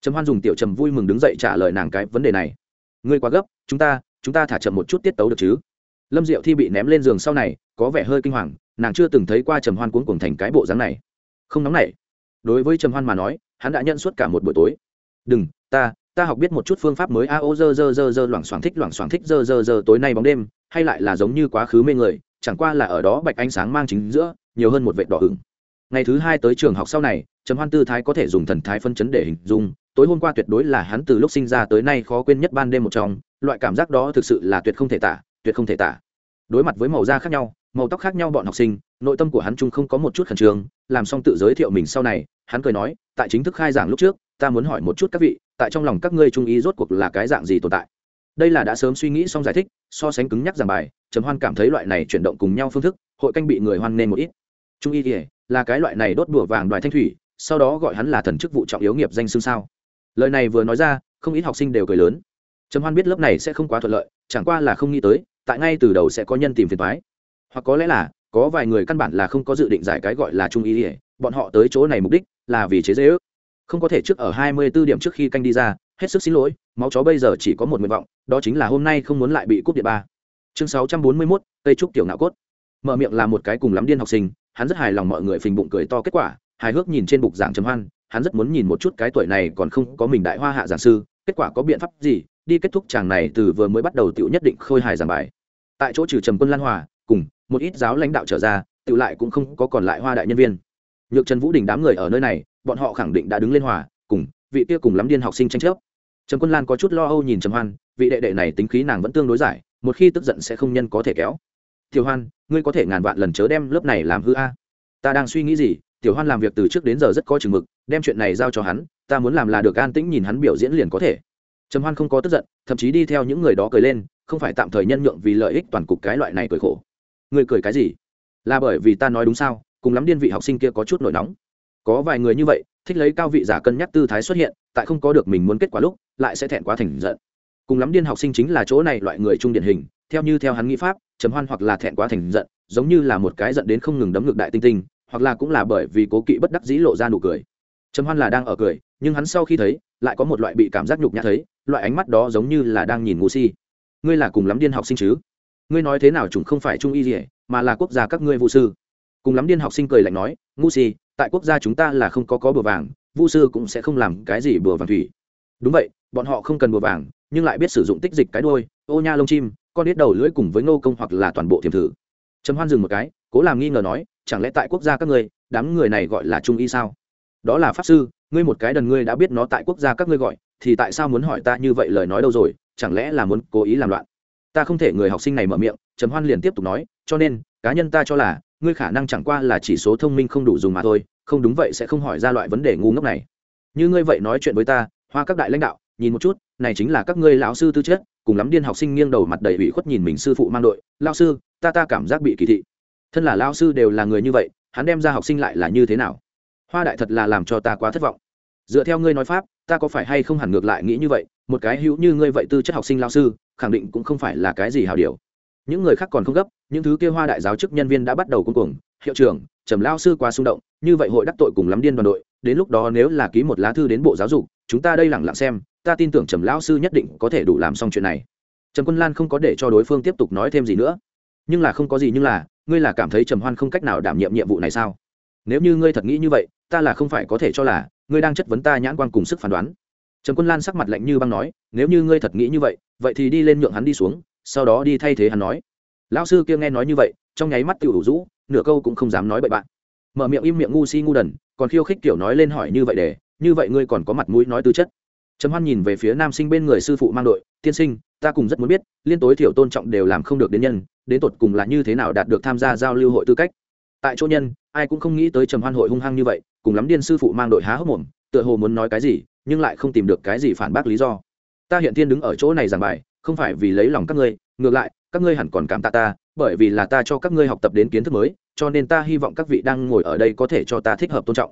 Trầm hoan dùng tiểu trầm vui mừng đứng dậy trả lời nàng cái vấn đề này. Ngươi quá gấp, chúng ta chúng ta thả chậm một chút tiết tấu được chứ? Lâm diệu thi bị ném lên giường sau này, có vẻ hơi kinh hoàng, nàng chưa từng thấy qua trầm hoan cuống cuồng thành cái bộ dáng này. Không nóng nảy. Đối với trầm hoan mà nói, hắn đã nhận suốt cả một buổi tối. Đừng, ta ta học biết một chút phương pháp mới a, ô, dơ dơ dơ dơ, loảng xoảng thích, loảng xoảng thích, dơ dơ dơ, tối nay bóng đêm, hay lại là giống như quá khứ mê người, chẳng qua là ở đó bạch ánh sáng mang chính giữa, nhiều hơn một vệ đỏ hửng ngày thứ hai tới trường học sau này, trầm hoan tư thái có thể dùng thần thái phân chấn để hình dung, tối hôm qua tuyệt đối là hắn từ lúc sinh ra tới nay khó quên nhất ban đêm một trong, loại cảm giác đó thực sự là tuyệt không thể tả tuyệt không thể tả. Đối mặt với màu da khác nhau, màu tóc khác nhau bọn học sinh, nội tâm của hắn chung không có một chút khẩn trương, làm xong tự giới thiệu mình sau này, hắn cười nói, tại chính thức khai giảng lúc trước, ta muốn hỏi một chút các vị, tại trong lòng các ngươi trung ý rốt cuộc là cái dạng gì tồn tại? Đây là đã sớm suy nghĩ xong giải thích, so sánh cứng nhắc giảng bài, trầm hoan cảm thấy loại này chuyển động cùng nhau phương thức, hội canh bị người hoan nên một ít. Trung y thì là cái loại này đốt đùa vàng đoài thanh thủy, sau đó gọi hắn là thần chức vụ trọng yếu nghiệp danh xương sao. Lời này vừa nói ra, không ít học sinh đều cười lớn. Trầm hoan biết lớp này sẽ không quá thuận lợi chẳng qua là không nghĩ tới tại ngay từ đầu sẽ có nhân tìm phiền thoái hoặc có lẽ là có vài người căn bản là không có dự định giải cái gọi là trung ý ỉa bọn họ tới chỗ này mục đích là vì chế dễ ước. Không có thể trước ở hai mươi 24 điểm trước khi canh đi ra hết sức xin lỗi máu chó bây giờ chỉ có một nguyện vọng đó chính là hôm nay không muốn lại bị cúp địa ba. Chương sáu trăm bốn mươi 641, tây trúc tiểu não cốt. Mở miệng là một cái cùng lắm điên học sinh hắn rất hài lòng mọi người phình bụng cười to kết quả hài hước nhìn trên bục giảng trầm hoan hắn rất muốn nhìn một chút cái tuổi này còn không có mình đại hoa hạ giảng sư kết quả có biện pháp gì đi kết thúc chàng này từ vừa mới bắt đầu tiểu nhất định khôi hài giảng bài. Tại chỗ trừ trầm quân lan hòa, cùng một ít giáo lãnh đạo trở ra tự lại cũng không có còn lại hoa đại nhân viên. Nhược trần vũ đình đám người ở nơi này, bọn họ khẳng định đã đứng lên hòa, cùng vị kia cùng lắm điên học sinh tranh chấp. Trầm quân lan có chút lo âu nhìn trầm hoan, vị đệ đệ này tính khí nàng vẫn tương đối giải, một khi tức giận sẽ không nhân có thể kéo. Tiểu hoan, ngươi có thể ngàn vạn lần chớ đem lớp này làm hư a. Ta đang suy nghĩ gì, tiểu hoan làm việc từ trước đến giờ rất có chừng mực, đem chuyện này giao cho hắn, ta muốn làm là được an tĩnh nhìn hắn biểu diễn liền có thể trầm hoan không có tức giận, thậm chí đi theo những người đó cười lên, không phải tạm thời nhân nhượng vì lợi ích toàn cục cái loại này cười khổ. Người cười cái gì? Là bởi vì ta nói đúng sao? Cùng lắm điên vị học sinh kia có chút nổi nóng. Có vài người như vậy, thích lấy cao vị giả cân nhắc tư thái xuất hiện, tại không có được mình muốn kết quả lúc, lại sẽ thẹn quá thành giận. Cùng lắm điên học sinh chính là chỗ này loại người trung điển hình, theo như theo hắn nghĩ pháp chấm hoan hoặc là thẹn quá thành giận, giống như là một cái giận đến không ngừng đấm ngược đại tinh tinh, hoặc là cũng là bởi vì cố kỵ bất đắc dĩ lộ ra nụ cười. Chấm hoan là đang ở cười, nhưng hắn sau khi thấy lại có một loại bị cảm giác nhục nhã thấy, loại ánh mắt đó giống như là đang nhìn ngu si. Ngươi là cùng lắm điên học sinh chứ? Ngươi nói thế nào chúng không phải trung y gì, mà là quốc gia các ngươi vũ sư. Cùng lắm điên học sinh cười lạnh nói, ngu si, tại quốc gia chúng ta là không có có bừa vàng vũ sư cũng sẽ không làm cái gì bừa vàng thủy. Đúng vậy, bọn họ không cần bừa vàng, nhưng lại biết sử dụng tích dịch cái đôi ô nha lông chim, con đít đầu lưỡi cùng với ngô công hoặc là toàn bộ thiềm thử. Trầm hoan dừng một cái, cố làm nghi ngờ nói, chẳng lẽ tại quốc gia các ngươi, đám người này gọi là trung y sao? Đó là pháp sư ngươi một cái đần ngươi đã biết nó tại quốc gia các ngươi gọi, thì tại sao muốn hỏi ta như vậy lời nói đâu rồi, chẳng lẽ là muốn cố ý làm loạn? Ta không thể người học sinh này mở miệng, trầm hoan liền tiếp tục nói, cho nên, cá nhân ta cho là, ngươi khả năng chẳng qua là chỉ số thông minh không đủ dùng mà thôi, không đúng vậy sẽ không hỏi ra loại vấn đề ngu ngốc này. Như ngươi vậy nói chuyện với ta, hoa các đại lãnh đạo, nhìn một chút, này chính là các ngươi lão sư tư chất, cùng lắm điên học sinh nghiêng đầu mặt đầy ủy khuất nhìn mình sư phụ mang đội lao sư, ta ta cảm giác bị kỳ thị. Thân là lao sư đều là người như vậy, hắn đem ra học sinh lại là như thế nào? Hoa đại thật là làm cho ta quá thất vọng. Dựa theo ngươi nói pháp, ta có phải hay không hẳn ngược lại nghĩ như vậy, một cái hữu như ngươi vậy tư chất học sinh lao sư, khẳng định cũng không phải là cái gì hào điều. Những người khác còn không gấp, những thứ kia hoa đại giáo chức nhân viên đã bắt đầu cuồng cuồng, hiệu trưởng, trầm lao sư quá xung động, như vậy hội đắc tội cùng lắm điên đoàn đội, đến lúc đó nếu là ký một lá thư đến bộ giáo dục, chúng ta đây lẳng lặng xem, ta tin tưởng trầm lao sư nhất định có thể đủ làm xong chuyện này. Trầm quân lan không có để cho đối phương tiếp tục nói thêm gì nữa. Nhưng là không có gì nhưng là, ngươi là cảm thấy trầm hoan không cách nào đảm nhiệm nhiệm vụ này sao? Nếu như ngươi thật nghĩ như vậy ta là không phải có thể cho là, ngươi đang chất vấn ta nhãn quan cùng sức phán đoán. Trầm quân lan sắc mặt lạnh như băng nói, nếu như ngươi thật nghĩ như vậy vậy thì đi lên nhượng hắn đi xuống, sau đó đi thay thế hắn nói. Lão sư kia nghe nói như vậy, trong nháy mắt tiểu đủ rũ, nửa câu cũng không dám nói bậy bạn. Mở miệng im miệng ngu si ngu đần, còn khiêu khích kiểu nói lên hỏi như vậy để, như vậy ngươi còn có mặt mũi nói tư chất. Trầm hoan nhìn về phía nam sinh bên người sư phụ mang đội, tiên sinh, ta cùng rất muốn biết, liên tối thiểu tôn trọng đều làm không được đến nhân, đến tột cùng là như thế nào đạt được tham gia giao lưu hội tư cách? Tại chỗ nhân, ai cũng không nghĩ tới trầm hoan hội hung hăng như vậy cùng lắm điên sư phụ mang đội há hốc mồm, tựa hồ muốn nói cái gì, nhưng lại không tìm được cái gì phản bác lý do. Ta hiện thiên đứng ở chỗ này giảng bài, không phải vì lấy lòng các ngươi, ngược lại, các ngươi hẳn còn cảm tạ ta, bởi vì là ta cho các ngươi học tập đến kiến thức mới, cho nên ta hy vọng các vị đang ngồi ở đây có thể cho ta thích hợp tôn trọng.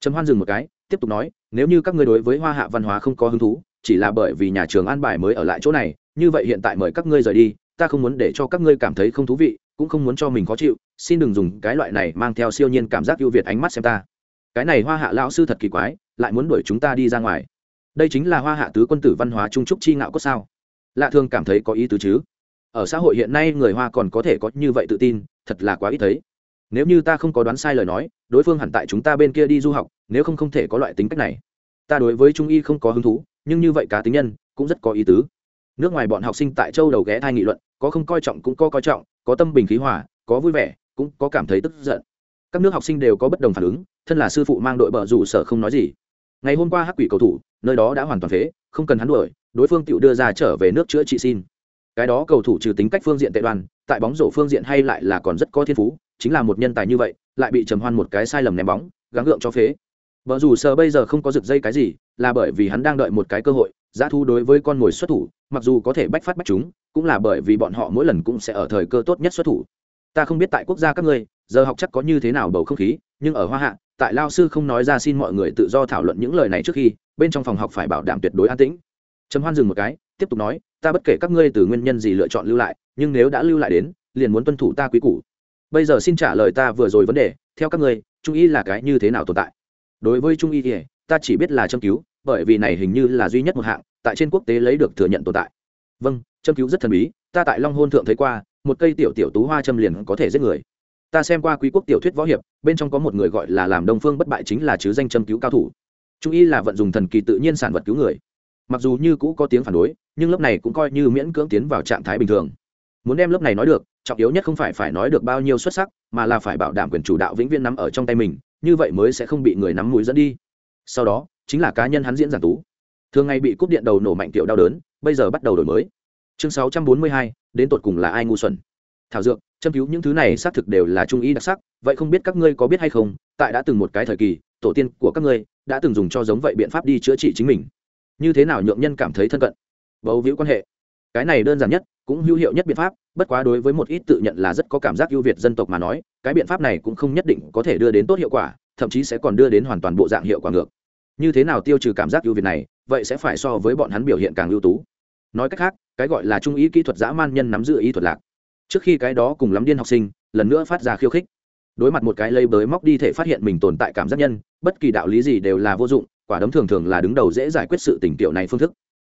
Trầm hoan dừng một cái, tiếp tục nói, nếu như các ngươi đối với hoa hạ văn hóa không có hứng thú, chỉ là bởi vì nhà trường an bài mới ở lại chỗ này, như vậy hiện tại mời các ngươi rời đi, ta không muốn để cho các ngươi cảm thấy không thú vị, cũng không muốn cho mình khó chịu, xin đừng dùng cái loại này mang theo siêu nhiên cảm giác ưu việt ánh mắt xem ta cái này hoa hạ lão sư thật kỳ quái, lại muốn đuổi chúng ta đi ra ngoài. Đây chính là hoa hạ tứ quân tử văn hóa trung trúc chi ngạo có sao? Lạ thường cảm thấy có ý tứ chứ. Ở xã hội hiện nay người hoa còn có thể có như vậy tự tin, thật là quá ít thấy. Nếu như ta không có đoán sai lời nói, đối phương hẳn tại chúng ta bên kia đi du học, nếu không không thể có loại tính cách này. Ta đối với trung y không có hứng thú, nhưng như vậy cá tính nhân cũng rất có ý tứ. Nước ngoài bọn học sinh tại châu đầu ghé thai nghị luận, có không coi trọng cũng có coi trọng, có tâm bình khí hòa, có vui vẻ, cũng có cảm thấy tức giận các nước học sinh đều có bất đồng phản ứng, thân là sư phụ mang đội bờ rủ sở không nói gì. Ngày hôm qua hắc quỷ cầu thủ, nơi đó đã hoàn toàn phế, không cần hắn đuổi, đối phương tự đưa ra trở về nước chữa trị xin. Cái đó cầu thủ trừ tính cách phương diện tệ đoàn, tại bóng rổ phương diện hay lại là còn rất có thiên phú, chính là một nhân tài như vậy, lại bị trầm hoan một cái sai lầm ném bóng, gắng gượng cho phế. Vợ dù sờ bây giờ không có rực dây cái gì, là bởi vì hắn đang đợi một cái cơ hội, giá thu đối với con mồi xuất thủ, mặc dù có thể bách phát bách chúng, cũng là bởi vì bọn họ mỗi lần cũng sẽ ở thời cơ tốt nhất xuất thủ ta không biết tại quốc gia các ngươi, giờ học chắc có như thế nào bầu không khí, nhưng ở hoa hạ, tại lao sư không nói ra xin mọi người tự do thảo luận những lời này trước khi, bên trong phòng học phải bảo đảm tuyệt đối an tĩnh. Trầm hoan dừng một cái, tiếp tục nói, ta bất kể các ngươi từ nguyên nhân gì lựa chọn lưu lại, nhưng nếu đã lưu lại đến, liền muốn tuân thủ ta quý củ. Bây giờ xin trả lời ta vừa rồi vấn đề, theo các ngươi, trung y là cái như thế nào tồn tại? Đối với trung y thì, ta chỉ biết là châm cứu, bởi vì này hình như là duy nhất một hạng, tại trên quốc tế lấy được thừa nhận tồn tại. Vâng châm cứu rất thần bí, ta tại long hôn thượng thấy qua một cây tiểu tiểu tú hoa châm liền có thể giết người. Ta xem qua quý quốc tiểu thuyết võ hiệp, bên trong có một người gọi là làm đông phương bất bại chính là chứ danh châm cứu cao thủ. Trung y là vận dùng thần kỳ tự nhiên sản vật cứu người. Mặc dù như cũ có tiếng phản đối, nhưng lớp này cũng coi như miễn cưỡng tiến vào trạng thái bình thường. Muốn đem lớp này nói được, trọng yếu nhất không phải phải nói được bao nhiêu xuất sắc, mà là phải bảo đảm quyền chủ đạo vĩnh viễn nắm ở trong tay mình, như vậy mới sẽ không bị người nắm mũi dẫn đi. Sau đó, chính là cá nhân hắn diễn giản tú. Thường ngày bị cúp điện đầu nổ mạnh tiểu đau đớn, bây giờ bắt đầu đổi mới chương sáu trăm bốn mươi hai, đến tột cùng là ai ngu xuẩn? Thảo dược, châm cứu những thứ này xác thực đều là trung ý đặc sắc, vậy không biết các ngươi có biết hay không, tại đã từng một cái thời kỳ, tổ tiên của các ngươi đã từng dùng cho giống vậy biện pháp đi chữa trị chính mình. Như thế nào nhượng nhân cảm thấy thân cận? Bầu víu quan hệ. Cái này đơn giản nhất, cũng hữu hiệu nhất biện pháp, bất quá đối với một ít tự nhận là rất có cảm giác ưu việt dân tộc mà nói, cái biện pháp này cũng không nhất định có thể đưa đến tốt hiệu quả, thậm chí sẽ còn đưa đến hoàn toàn bộ dạng hiệu quả ngược. Như thế nào tiêu trừ cảm giác ưu việt này, vậy sẽ phải so với bọn hắn biểu hiện càng ưu tú. Nói cách khác cái gọi là trung ý kỹ thuật dã man nhân nắm giữ ý thuật lạc. Trước khi cái đó cùng lắm điên học sinh, lần nữa phát ra khiêu khích. Đối mặt một cái lây bới móc đi thể phát hiện mình tồn tại cảm giác nhân, bất kỳ đạo lý gì đều là vô dụng, quả đấm thường thường là đứng đầu dễ giải quyết sự tình tiểu này phương thức.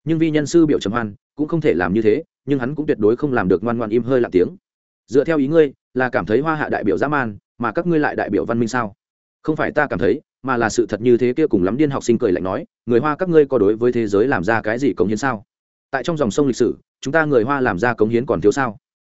Nhưng vi nhân sư biểu trầm hoan, cũng không thể làm như thế, nhưng hắn cũng tuyệt đối không làm được ngoan ngoan im hơi lặng tiếng. Dựa theo ý ngươi, là cảm thấy hoa hạ đại biểu dã man, mà các ngươi lại đại biểu văn minh sao? Không phải ta cảm thấy, mà là sự thật như thế kia cùng lắm điên học sinh cười lạnh nói, người hoa các ngươi có đối với thế giới làm ra cái gì cống hiến sao? Tại trong dòng sông lịch sử, chúng ta người hoa làm ra cống hiến còn thiếu sao?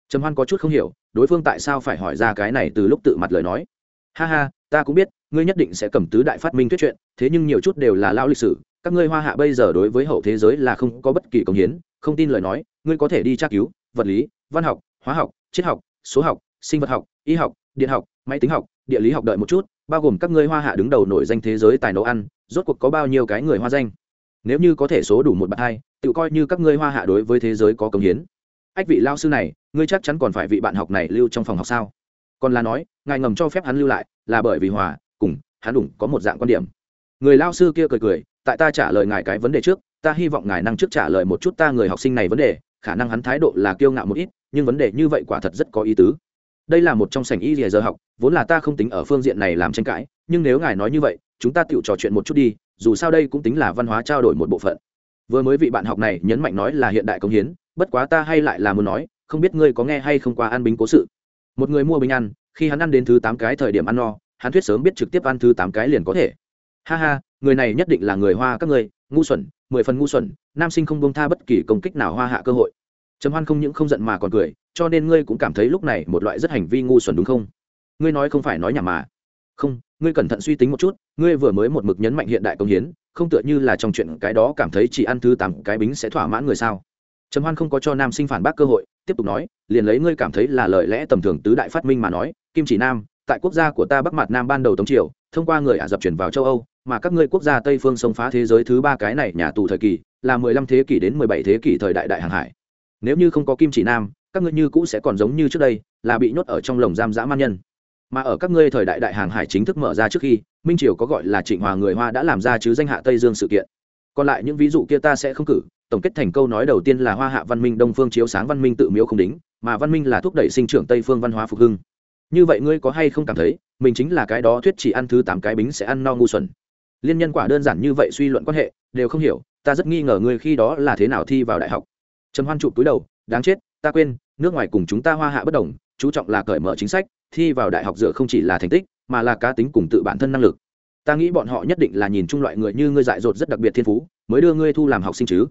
Trầm hoan có chút không hiểu, đối phương tại sao phải hỏi ra cái này từ lúc tự mặt lời nói. Ha ha, ta cũng biết, ngươi nhất định sẽ cầm tứ đại phát minh thuyết chuyện thế nhưng nhiều chút đều là lao lịch sử, các ngươi hoa hạ bây giờ đối với hậu thế giới là không có bất kỳ cống hiến, không tin lời nói, ngươi có thể đi tra cứu vật lý, văn học, hóa học, triết học, số học, sinh vật học, y học, điện học, máy tính học, địa lý học đợi một chút, bao gồm các ngươi hoa hạ đứng đầu nổi danh thế giới tài nấu ăn, rốt cuộc có bao nhiêu cái người hoa danh? Nếu như có thể số đủ một bậc hai tự coi như các ngươi hoa hạ đối với thế giới có công hiến. Ách vị lao sư này, ngươi chắc chắn còn phải vị bạn học này lưu trong phòng học sao? Còn là nói, ngài ngầm cho phép hắn lưu lại, là bởi vì hòa, cùng, hắn đủng có một dạng quan điểm. Người lao sư kia cười cười, tại ta trả lời ngài cái vấn đề trước, ta hy vọng ngài năng trước trả lời một chút ta người học sinh này vấn đề, khả năng hắn thái độ là kiêu ngạo một ít, nhưng vấn đề như vậy quả thật rất có ý tứ. Đây là một trong sảnh y lìa giờ học, vốn là ta không tính ở phương diện này làm tranh cãi, nhưng nếu ngài nói như vậy, chúng ta tự trò chuyện một chút đi, dù sao đây cũng tính là văn hóa trao đổi một bộ phận vừa mới vị bạn học này nhấn mạnh nói là hiện đại công hiến, bất quá ta hay lại là muốn nói, không biết ngươi có nghe hay không qua ăn bính cố sự. Một người mua bình ăn, khi hắn ăn đến thứ tám cái thời điểm ăn no, hắn thuyết sớm biết trực tiếp ăn thứ tám cái liền có thể. Ha ha, người này nhất định là người hoa các ngươi, ngu xuẩn, mười phần ngu xuẩn, nam sinh không bông tha bất kỳ công kích nào hoa hạ cơ hội. Trầm hoan không những không giận mà còn cười, cho nên ngươi cũng cảm thấy lúc này một loại rất hành vi ngu xuẩn đúng không? Ngươi nói không phải nói nhảm mà. Không, ngươi cẩn thận suy tính một chút, ngươi vừa mới một mực nhấn mạnh hiện đại công hiến không tựa như là trong chuyện cái đó cảm thấy chỉ ăn thứ tám cái bính sẽ thỏa mãn người sao? Trầm hoan không có cho nam sinh phản bác cơ hội, tiếp tục nói, liền lấy ngươi cảm thấy là lời lẽ tầm thường tứ đại phát minh mà nói, kim chỉ nam, tại quốc gia của ta bắc mặt nam ban đầu tống triều, thông qua người ả rập chuyển vào châu âu, mà các ngươi quốc gia tây phương xông phá thế giới thứ ba cái này nhà tù thời kỳ, là mười lăm thế kỷ đến mười bảy thế kỷ thời đại đại hàng hải. Nếu như không có kim chỉ nam, các ngươi như cũ sẽ còn giống như trước đây, là bị nhốt ở trong lồng giam dã man nhân. Mà ở các ngươi thời đại đại hàng hải chính thức mở ra trước khi minh triều có gọi là trịnh hòa người hoa đã làm ra chứ danh hạ tây dương sự kiện còn lại những ví dụ kia ta sẽ không cử tổng kết thành câu nói đầu tiên là hoa hạ văn minh đông phương chiếu sáng văn minh tự miếu không đính mà văn minh là thúc đẩy sinh trưởng tây phương văn hóa phục hưng như vậy ngươi có hay không cảm thấy mình chính là cái đó thuyết chỉ ăn thứ tám cái bính sẽ ăn no ngu xuẩn liên nhân quả đơn giản như vậy suy luận quan hệ đều không hiểu ta rất nghi ngờ ngươi khi đó là thế nào thi vào đại học trầm hoan chụp túi đầu đáng chết ta quên nước ngoài cùng chúng ta hoa hạ bất đồng chú trọng là cởi mở chính sách thi vào đại học dựa không chỉ là thành tích mà là cá tính cùng tự bản thân năng lực. Ta nghĩ bọn họ nhất định là nhìn chung loại người như ngươi dại dột rất đặc biệt thiên phú, mới đưa ngươi thu làm học sinh chứ.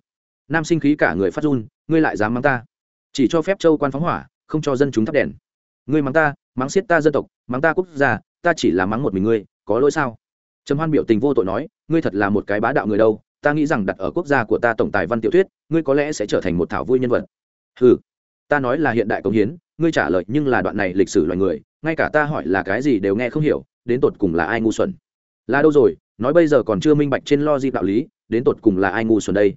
Nam sinh khí cả người phát run, ngươi lại dám mắng ta. Chỉ cho phép châu quan phóng hỏa, không cho dân chúng thắp đèn. Ngươi mắng ta, mắng xiết ta dân tộc, mắng ta quốc gia, ta chỉ là mắng một mình ngươi, có lỗi sao? Trầm hoan biểu tình vô tội nói, ngươi thật là một cái bá đạo người đâu, ta nghĩ rằng đặt ở quốc gia của ta tổng tài văn tiểu thuyết, ngươi có lẽ sẽ trở thành một thảo vui nhân vật. Ừ ta nói là hiện đại công hiến, ngươi trả lời nhưng là đoạn này lịch sử loài người ngay cả ta hỏi là cái gì đều nghe không hiểu, đến tột cùng là ai ngu xuẩn? Là đâu rồi? Nói bây giờ còn chưa minh bạch trên lo di đạo lý, đến tột cùng là ai ngu xuẩn đây?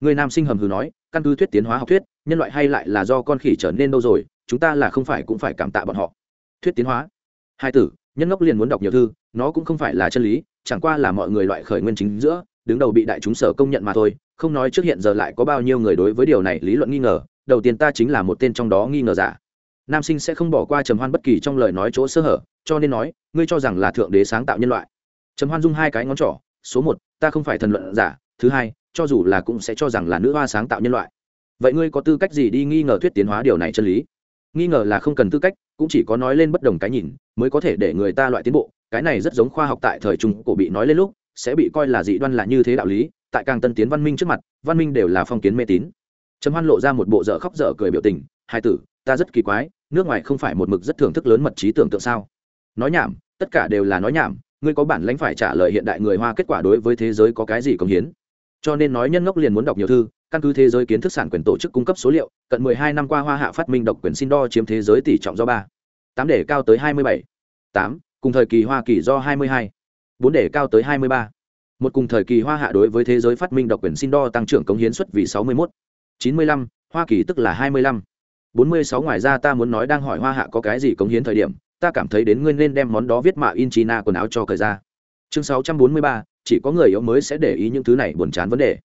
Người nam sinh hầm hừ nói, căn cứ thuyết tiến hóa học thuyết, nhân loại hay lại là do con khỉ trở nên đâu rồi, chúng ta là không phải cũng phải cảm tạ bọn họ. Thuyết tiến hóa. Hai tử, nhân ngốc liền muốn đọc nhiều thư, nó cũng không phải là chân lý, chẳng qua là mọi người loại khởi nguyên chính giữa, đứng đầu bị đại chúng sở công nhận mà thôi, không nói trước hiện giờ lại có bao nhiêu người đối với điều này lý luận nghi ngờ, đầu tiên ta chính là một tên trong đó nghi ngờ giả nam sinh sẽ không bỏ qua trầm hoan bất kỳ trong lời nói chỗ sơ hở, cho nên nói, ngươi cho rằng là thượng đế sáng tạo nhân loại. Trầm hoan dung hai cái ngón trỏ, số một, ta không phải thần luận giả, thứ hai, cho dù là cũng sẽ cho rằng là nữ hoa sáng tạo nhân loại. Vậy ngươi có tư cách gì đi nghi ngờ thuyết tiến hóa điều này chân lý? Nghi ngờ là không cần tư cách, cũng chỉ có nói lên bất đồng cái nhìn, mới có thể để người ta loại tiến bộ. Cái này rất giống khoa học tại thời trung cổ bị nói lên lúc, sẽ bị coi là dị đoan là như thế đạo lý, tại càng tân tiến văn minh trước mặt, văn minh đều là phong kiến mê tín. Trầm hoan lộ ra một bộ dở khóc dở cười biểu tình, hai tử, ta rất kỳ quái nước ngoài không phải một mực rất thưởng thức lớn mật trí tưởng tượng sao nói nhảm tất cả đều là nói nhảm ngươi có bản lãnh phải trả lời hiện đại người hoa kết quả đối với thế giới có cái gì công hiến cho nên nói nhân ngốc liền muốn đọc nhiều thư căn cứ thế giới kiến thức sản quyền tổ chức cung cấp số liệu cận 12 năm qua hoa hạ phát minh độc quyền xin đo chiếm thế giới tỷ trọng do ba tám để cao tới 27. 8. cùng thời kỳ hoa kỳ do 22. 4 để cao tới 23. một cùng thời kỳ hoa hạ đối với thế giới phát minh độc quyền xin đo tăng trưởng cống hiến suất vì 61. 95, hoa kỳ tức là 25. 46 ngoài ra ta muốn nói đang hỏi hoa hạ có cái gì cống hiến thời điểm ta cảm thấy đến ngươi nên đem món đó viết mạ in china quần áo cho cởi ra. Chương 643, chỉ có người yếu mới sẽ để ý những thứ này buồn chán vấn đề.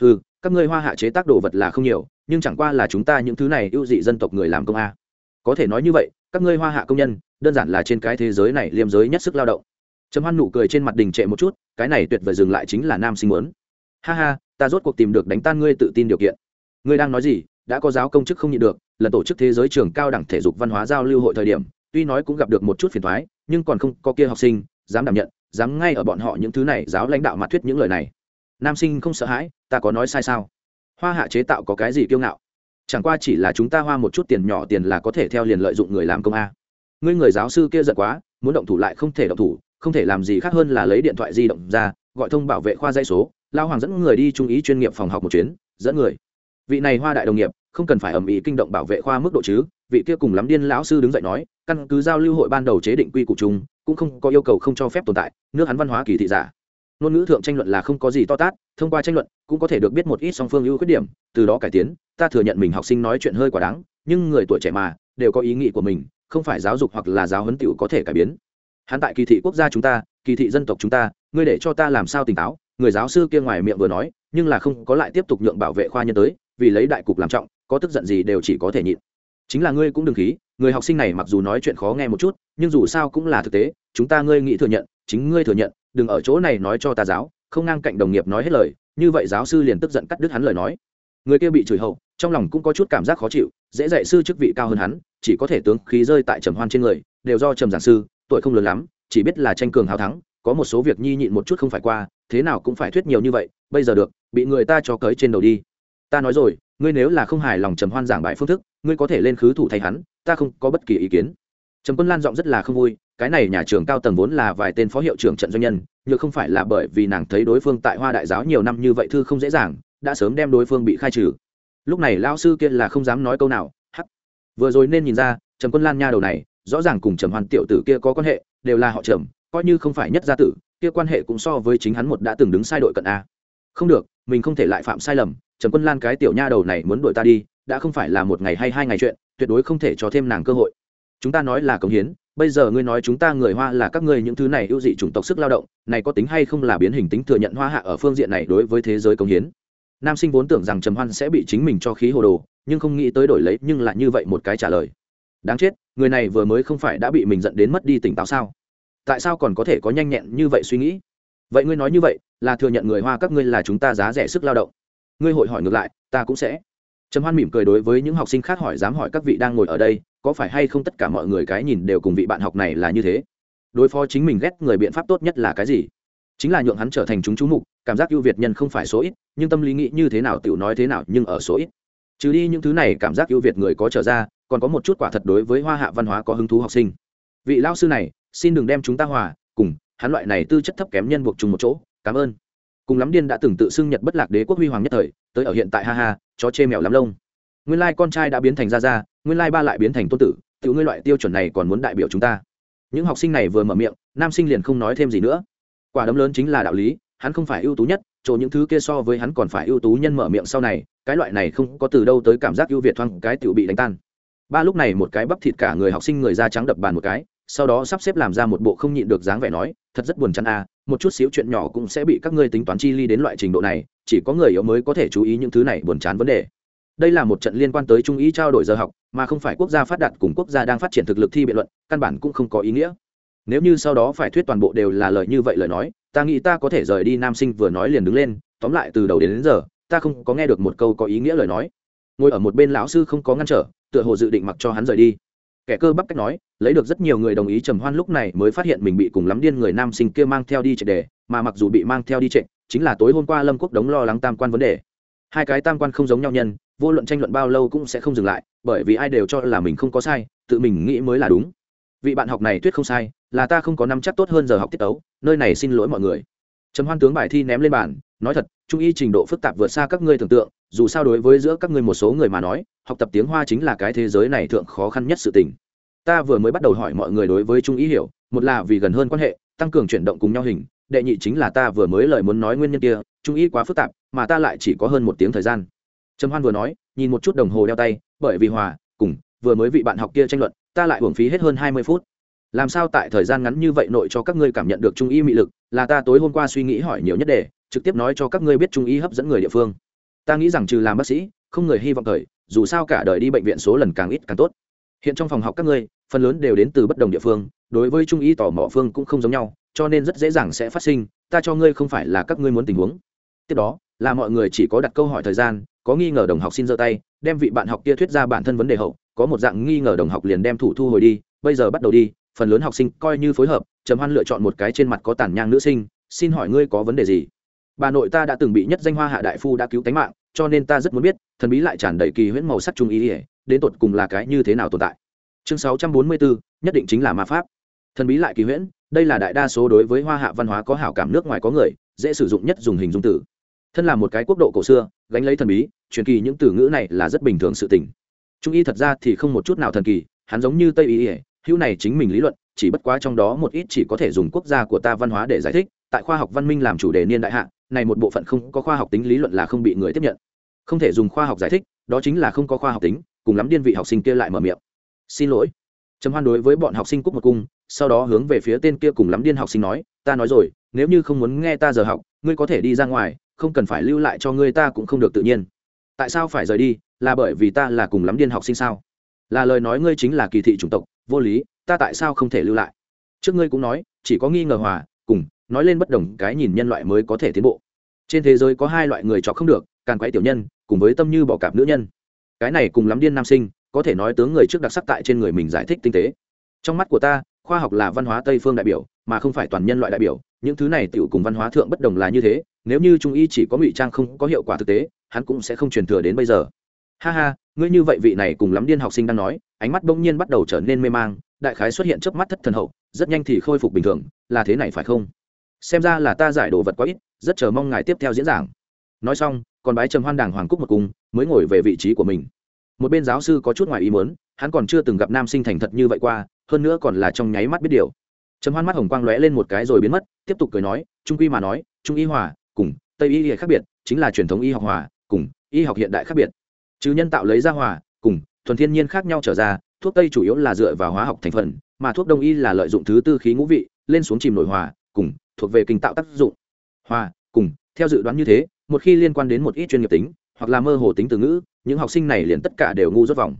Ừ các ngươi hoa hạ chế tác đồ vật là không nhiều nhưng chẳng qua là chúng ta những thứ này ưu dị dân tộc người làm công a. Có thể nói như vậy các ngươi hoa hạ công nhân đơn giản là trên cái thế giới này liêm giới nhất sức lao động. Trầm hoan nụ cười trên mặt đình trệ một chút cái này tuyệt vời dừng lại chính là nam sinh muốn. Ha ha ta rốt cuộc tìm được đánh tan ngươi tự tin điều kiện. Ngươi đang nói gì đã có giáo công chức không nhịn được lần tổ chức thế giới trường cao đẳng thể dục văn hóa giao lưu hội thời điểm, tuy nói cũng gặp được một chút phiền thoái nhưng còn không có kia học sinh, dám đảm nhận, dám ngay ở bọn họ những thứ này giáo lãnh đạo mặt thuyết những lời này. Nam sinh không sợ hãi, ta có nói sai sao? Hoa hạ chế tạo có cái gì kiêu ngạo? Chẳng qua chỉ là chúng ta hoa một chút tiền nhỏ tiền là có thể theo liền lợi dụng người làm công a. Ngươi người giáo sư kia giận quá, muốn động thủ lại không thể động thủ, không thể làm gì khác hơn là lấy điện thoại di động ra, gọi thông bảo vệ khoa dây số, lao hoàng dẫn người đi trung ý chuyên nghiệp phòng học một chuyến, dẫn người. Vị này hoa đại đồng nghiệp không cần phải ầm ĩ kinh động bảo vệ khoa mức độ chứ, vị kia cùng lắm điên lão sư đứng dậy nói, căn cứ giao lưu hội ban đầu chế định quy củ chung, cũng không có yêu cầu không cho phép tồn tại, nước hắn văn hóa kỳ thị giả. Ngôn ngữ thượng tranh luận là không có gì to tát, thông qua tranh luận, cũng có thể được biết một ít song phương ưu khuyết điểm, từ đó cải tiến, ta thừa nhận mình học sinh nói chuyện hơi quá đáng, nhưng người tuổi trẻ mà, đều có ý nghĩ của mình, không phải giáo dục hoặc là giáo huấn tiểu có thể cải biến. Hắn tại kỳ thị quốc gia chúng ta, kỳ thị dân tộc chúng ta, ngươi để cho ta làm sao tỉnh táo? Người giáo sư kia ngoài miệng vừa nói, nhưng là không có lại tiếp tục nhượng bảo vệ khoa nhân tới, vì lấy đại cục làm trọng có tức giận gì đều chỉ có thể nhịn. Chính là ngươi cũng đừng khí, người học sinh này mặc dù nói chuyện khó nghe một chút, nhưng dù sao cũng là thực tế, chúng ta ngươi nghĩ thừa nhận, chính ngươi thừa nhận, đừng ở chỗ này nói cho ta giáo, không ngang cạnh đồng nghiệp nói hết lời, như vậy giáo sư liền tức giận cắt đứt hắn lời nói. Người kia bị chửi hậu, trong lòng cũng có chút cảm giác khó chịu, dễ dạy sư chức vị cao hơn hắn, chỉ có thể tướng khí rơi tại trầm hoan trên người, đều do trầm giảng sư, tuổi không lớn lắm, chỉ biết là tranh cường hào thắng, có một số việc nhi nhịn một chút không phải qua, thế nào cũng phải thuyết nhiều như vậy, bây giờ được, bị người ta cho cới trên đầu đi ta nói rồi, ngươi nếu là không hài lòng trầm hoan giảng bài phương thức, ngươi có thể lên khứ thủ thay hắn, ta không có bất kỳ ý kiến. Trầm quân lan giọng rất là không vui, cái này nhà trường cao tầng vốn là vài tên phó hiệu trưởng trận doanh nhân nhưng không phải là bởi vì nàng thấy đối phương tại hoa đại giáo nhiều năm như vậy thư không dễ dàng, đã sớm đem đối phương bị khai trừ. Lúc này lao sư kia là không dám nói câu nào, hắc. Vừa rồi nên nhìn ra, trầm quân lan nha đầu này, rõ ràng cùng trầm hoan tiểu tử kia có quan hệ, đều là họ trầm, coi như không phải nhất gia tử, kia quan hệ cũng so với chính hắn một đã từng đứng sai đội cận a. Không được, mình không thể lại phạm sai lầm trầm quân lan cái tiểu nha đầu này muốn đuổi ta đi, đã không phải là một ngày hay hai ngày chuyện, tuyệt đối không thể cho thêm nàng cơ hội. Chúng ta nói là cống hiến, bây giờ ngươi nói chúng ta người hoa là các ngươi những thứ này ưu dị chủng tộc sức lao động, này có tính hay không là biến hình tính thừa nhận hoa hạ ở phương diện này đối với thế giới cống hiến. Nam sinh vốn tưởng rằng trầm hoan sẽ bị chính mình cho khí hồ đồ, nhưng không nghĩ tới đổi lấy, nhưng lại như vậy một cái trả lời. Đáng chết, người này vừa mới không phải đã bị mình dẫn đến mất đi tỉnh táo sao? Tại sao còn có thể có nhanh nhẹn như vậy suy nghĩ? Vậy ngươi nói như vậy, là thừa nhận người hoa các ngươi là chúng ta giá rẻ sức lao động ngươi hội hỏi ngược lại, ta cũng sẽ. Trầm hoan mỉm cười đối với những học sinh khác hỏi, dám hỏi các vị đang ngồi ở đây, có phải hay không tất cả mọi người cái nhìn đều cùng vị bạn học này là như thế? Đối phó chính mình ghét người biện pháp tốt nhất là cái gì? Chính là nhượng hắn trở thành chúng chú mục, cảm giác ưu việt nhân không phải số ít, nhưng tâm lý nghĩ như thế nào tiểu nói thế nào nhưng ở số ít. Trừ đi những thứ này, cảm giác ưu việt người có trở ra, còn có một chút quả thật đối với hoa hạ văn hóa có hứng thú học sinh. Vị lao sư này, xin đừng đem chúng ta hòa, cùng, hắn loại này tư chất thấp kém nhân buộc chung một chỗ, cảm ơn cùng lắm điên đã từng tự xưng nhật bất lạc đế quốc huy hoàng nhất thời, tới ở hiện tại ha ha, chó chê mèo lắm lông. Nguyên lai con trai đã biến thành ra ra nguyên lai ba lại biến thành tôn tử tự ngươi loại tiêu chuẩn này còn muốn đại biểu chúng ta. Những học sinh này vừa mở miệng, nam sinh liền không nói thêm gì nữa. Quả đấm lớn chính là đạo lý, hắn không phải ưu tú nhất, chỗ những thứ kia so với hắn còn phải ưu tú nhân mở miệng sau này, cái loại này không có từ đâu tới cảm giác ưu việt thoang cái tiểu bị đánh tan. Ba lúc này một cái bắp thịt cả người học sinh người da trắng đập bàn một cái sau đó sắp xếp làm ra một bộ không nhịn được dáng vẻ nói thật rất buồn chán à một chút xíu chuyện nhỏ cũng sẽ bị các ngươi tính toán chi ly đến loại trình độ này chỉ có người yếu mới có thể chú ý những thứ này buồn chán vấn đề. Đây là một trận liên quan tới trung ý trao đổi giờ học mà không phải quốc gia phát đạt cùng quốc gia đang phát triển thực lực thi biện luận căn bản cũng không có ý nghĩa. Nếu như sau đó phải thuyết toàn bộ đều là lời như vậy lời nói ta nghĩ ta có thể rời đi nam sinh vừa nói liền đứng lên tóm lại từ đầu đến, đến giờ ta không có nghe được một câu có ý nghĩa lời nói. Ngồi ở một bên lão sư không có ngăn trở tựa hồ dự định mặc cho hắn rời đi kẻ cơ bắp cách nói, lấy được rất nhiều người đồng ý trầm hoan lúc này mới phát hiện mình bị cùng lắm điên người nam sinh kia mang theo đi trệ đề, mà mặc dù bị mang theo đi trệ chính là tối hôm qua lâm quốc đống lo lắng tam quan vấn đề. Hai cái tam quan không giống nhau nhân, vô luận tranh luận bao lâu cũng sẽ không dừng lại, bởi vì ai đều cho là mình không có sai, tự mình nghĩ mới là đúng. Vị bạn học này thuyết không sai, là ta không có năm chắc tốt hơn giờ học tiết tấu, nơi này xin lỗi mọi người. Trầm hoan tướng bài thi ném lên bàn, nói thật, trung y trình độ phức tạp vượt xa các ngươi tưởng tượng dù sao đối với giữa các ngươi một số người mà nói, học tập tiếng hoa chính là cái thế giới này thượng khó khăn nhất sự tình. Ta vừa mới bắt đầu hỏi mọi người đối với trung ý hiểu, một là vì gần hơn quan hệ, tăng cường chuyển động cùng nhau hình, đệ nhị chính là ta vừa mới lời muốn nói nguyên nhân kia, trung ý quá phức tạp, mà ta lại chỉ có hơn một tiếng thời gian. Trầm hoan vừa nói, nhìn một chút đồng hồ đeo tay, bởi vì hòa, cùng, vừa mới vị bạn học kia tranh luận, ta lại hưởng phí hết hơn hai mươi phút. Làm sao tại thời gian ngắn như vậy nội cho các ngươi cảm nhận được trung ý mị lực, là ta tối hôm qua suy nghĩ hỏi nhiều nhất để trực tiếp nói cho các ngươi biết trung ý hấp dẫn người địa phương ta nghĩ rằng trừ làm bác sĩ, không người hy vọng thời, dù sao cả đời đi bệnh viện số lần càng ít càng tốt. Hiện trong phòng học các ngươi, phần lớn đều đến từ bất đồng địa phương, đối với trung y tỏ mỏ phương cũng không giống nhau, cho nên rất dễ dàng sẽ phát sinh, ta cho ngươi không phải là các ngươi muốn tình huống. Tiếp đó, là mọi người chỉ có đặt câu hỏi thời gian, có nghi ngờ đồng học xin giơ tay, đem vị bạn học kia thuyết ra bản thân vấn đề hậu, có một dạng nghi ngờ đồng học liền đem thủ thu hồi đi, bây giờ bắt đầu đi, phần lớn học sinh coi như phối hợp, trầm hoan lựa chọn một cái trên mặt có tàn nhang nữ sinh, xin hỏi ngươi có vấn đề gì? Bà nội ta đã từng bị nhất danh hoa hạ đại phu đã cứu tánh mạng, cho nên ta rất muốn biết, thần bí lại tràn đầy kỳ huyễn màu sắc trung ý ỉa đến tột cùng là cái như thế nào tồn tại. Chương sáu trăm bốn mươi bốn nhất định chính là ma pháp. Thần bí lại kỳ huyễn, đây là đại đa số đối với hoa hạ văn hóa có hảo cảm nước ngoài có người, dễ sử dụng nhất dùng hình dung từ thân là một cái quốc độ cổ xưa, gánh lấy thần bí, truyền kỳ những từ ngữ này là rất bình thường sự tình. Trung y thật ra thì không một chút nào thần kỳ, hắn giống như tây y ỉa hữu này chính mình lý luận chỉ bất quá trong đó một ít chỉ có thể dùng quốc gia của ta văn hóa để giải thích, tại khoa học văn minh làm chủ đề niên đại hạ, này một bộ phận không có khoa học tính lý luận là không bị người tiếp nhận. Không thể dùng khoa học giải thích, đó chính là không có khoa học tính, cùng lắm điên vị học sinh kia lại mở miệng. Xin lỗi. Trầm hoan đối với bọn học sinh cúc một cung, sau đó hướng về phía tên kia cùng lắm điên học sinh nói, ta nói rồi, nếu như không muốn nghe ta giờ học, ngươi có thể đi ra ngoài, không cần phải lưu lại cho ngươi ta cũng không được tự nhiên. Tại sao phải rời đi? Là bởi vì ta là cùng lắm điên học sinh sao? Là lời nói ngươi chính là kỳ thị chủng tộc vô lý, ta tại sao không thể lưu lại? Trước ngươi cũng nói, chỉ có nghi ngờ hòa, cùng, nói lên bất đồng cái nhìn nhân loại mới có thể tiến bộ. Trên thế giới có hai loại người chọc không được, càng quái tiểu nhân, cùng với tâm như bỏ cạp nữ nhân. Cái này cùng lắm điên nam sinh, có thể nói tướng người trước đặc sắc tại trên người mình giải thích tinh tế. Trong mắt của ta, khoa học là văn hóa tây phương đại biểu, mà không phải toàn nhân loại đại biểu. Những thứ này tựu cùng văn hóa thượng bất đồng là như thế, nếu như trung y chỉ có ngụy trang không có hiệu quả thực tế, hắn cũng sẽ không truyền thừa đến bây giờ. Ha ha ngươi như vậy vị này cùng lắm điên học sinh đang nói, ánh mắt bỗng nhiên bắt đầu trở nên mê mang, đại khái xuất hiện trước mắt thất thần hậu, rất nhanh thì khôi phục bình thường, là thế này phải không? Xem ra là ta giải đồ vật quá ít, rất chờ mong ngài tiếp theo diễn giảng. Nói xong còn bái trầm hoan đàng hoàng cúc một cung mới ngồi về vị trí của mình. Một bên giáo sư có chút ngoài ý muốn, hắn còn chưa từng gặp nam sinh thành thật như vậy qua, hơn nữa còn là trong nháy mắt biết điều. Trầm hoan mắt hồng quang lóe lên một cái rồi biến mất, tiếp tục cười nói, trung quy mà nói, trung y hòa, cùng tây y khác biệt, chính là truyền thống y học hòa, cùng y học hiện đại khác biệt chứ nhân tạo lấy ra hòa, cùng thuần thiên nhiên khác nhau trở ra, thuốc tây chủ yếu là dựa vào hóa học thành phần, mà thuốc đông y là lợi dụng thứ tư khí ngũ vị, lên xuống chìm nổi hòa, cùng thuộc về kinh tạo tác dụng. Hòa, cùng, theo dự đoán như thế, một khi liên quan đến một ít chuyên nghiệp tính, hoặc là mơ hồ tính từ ngữ, những học sinh này liền tất cả đều ngu rốt vòng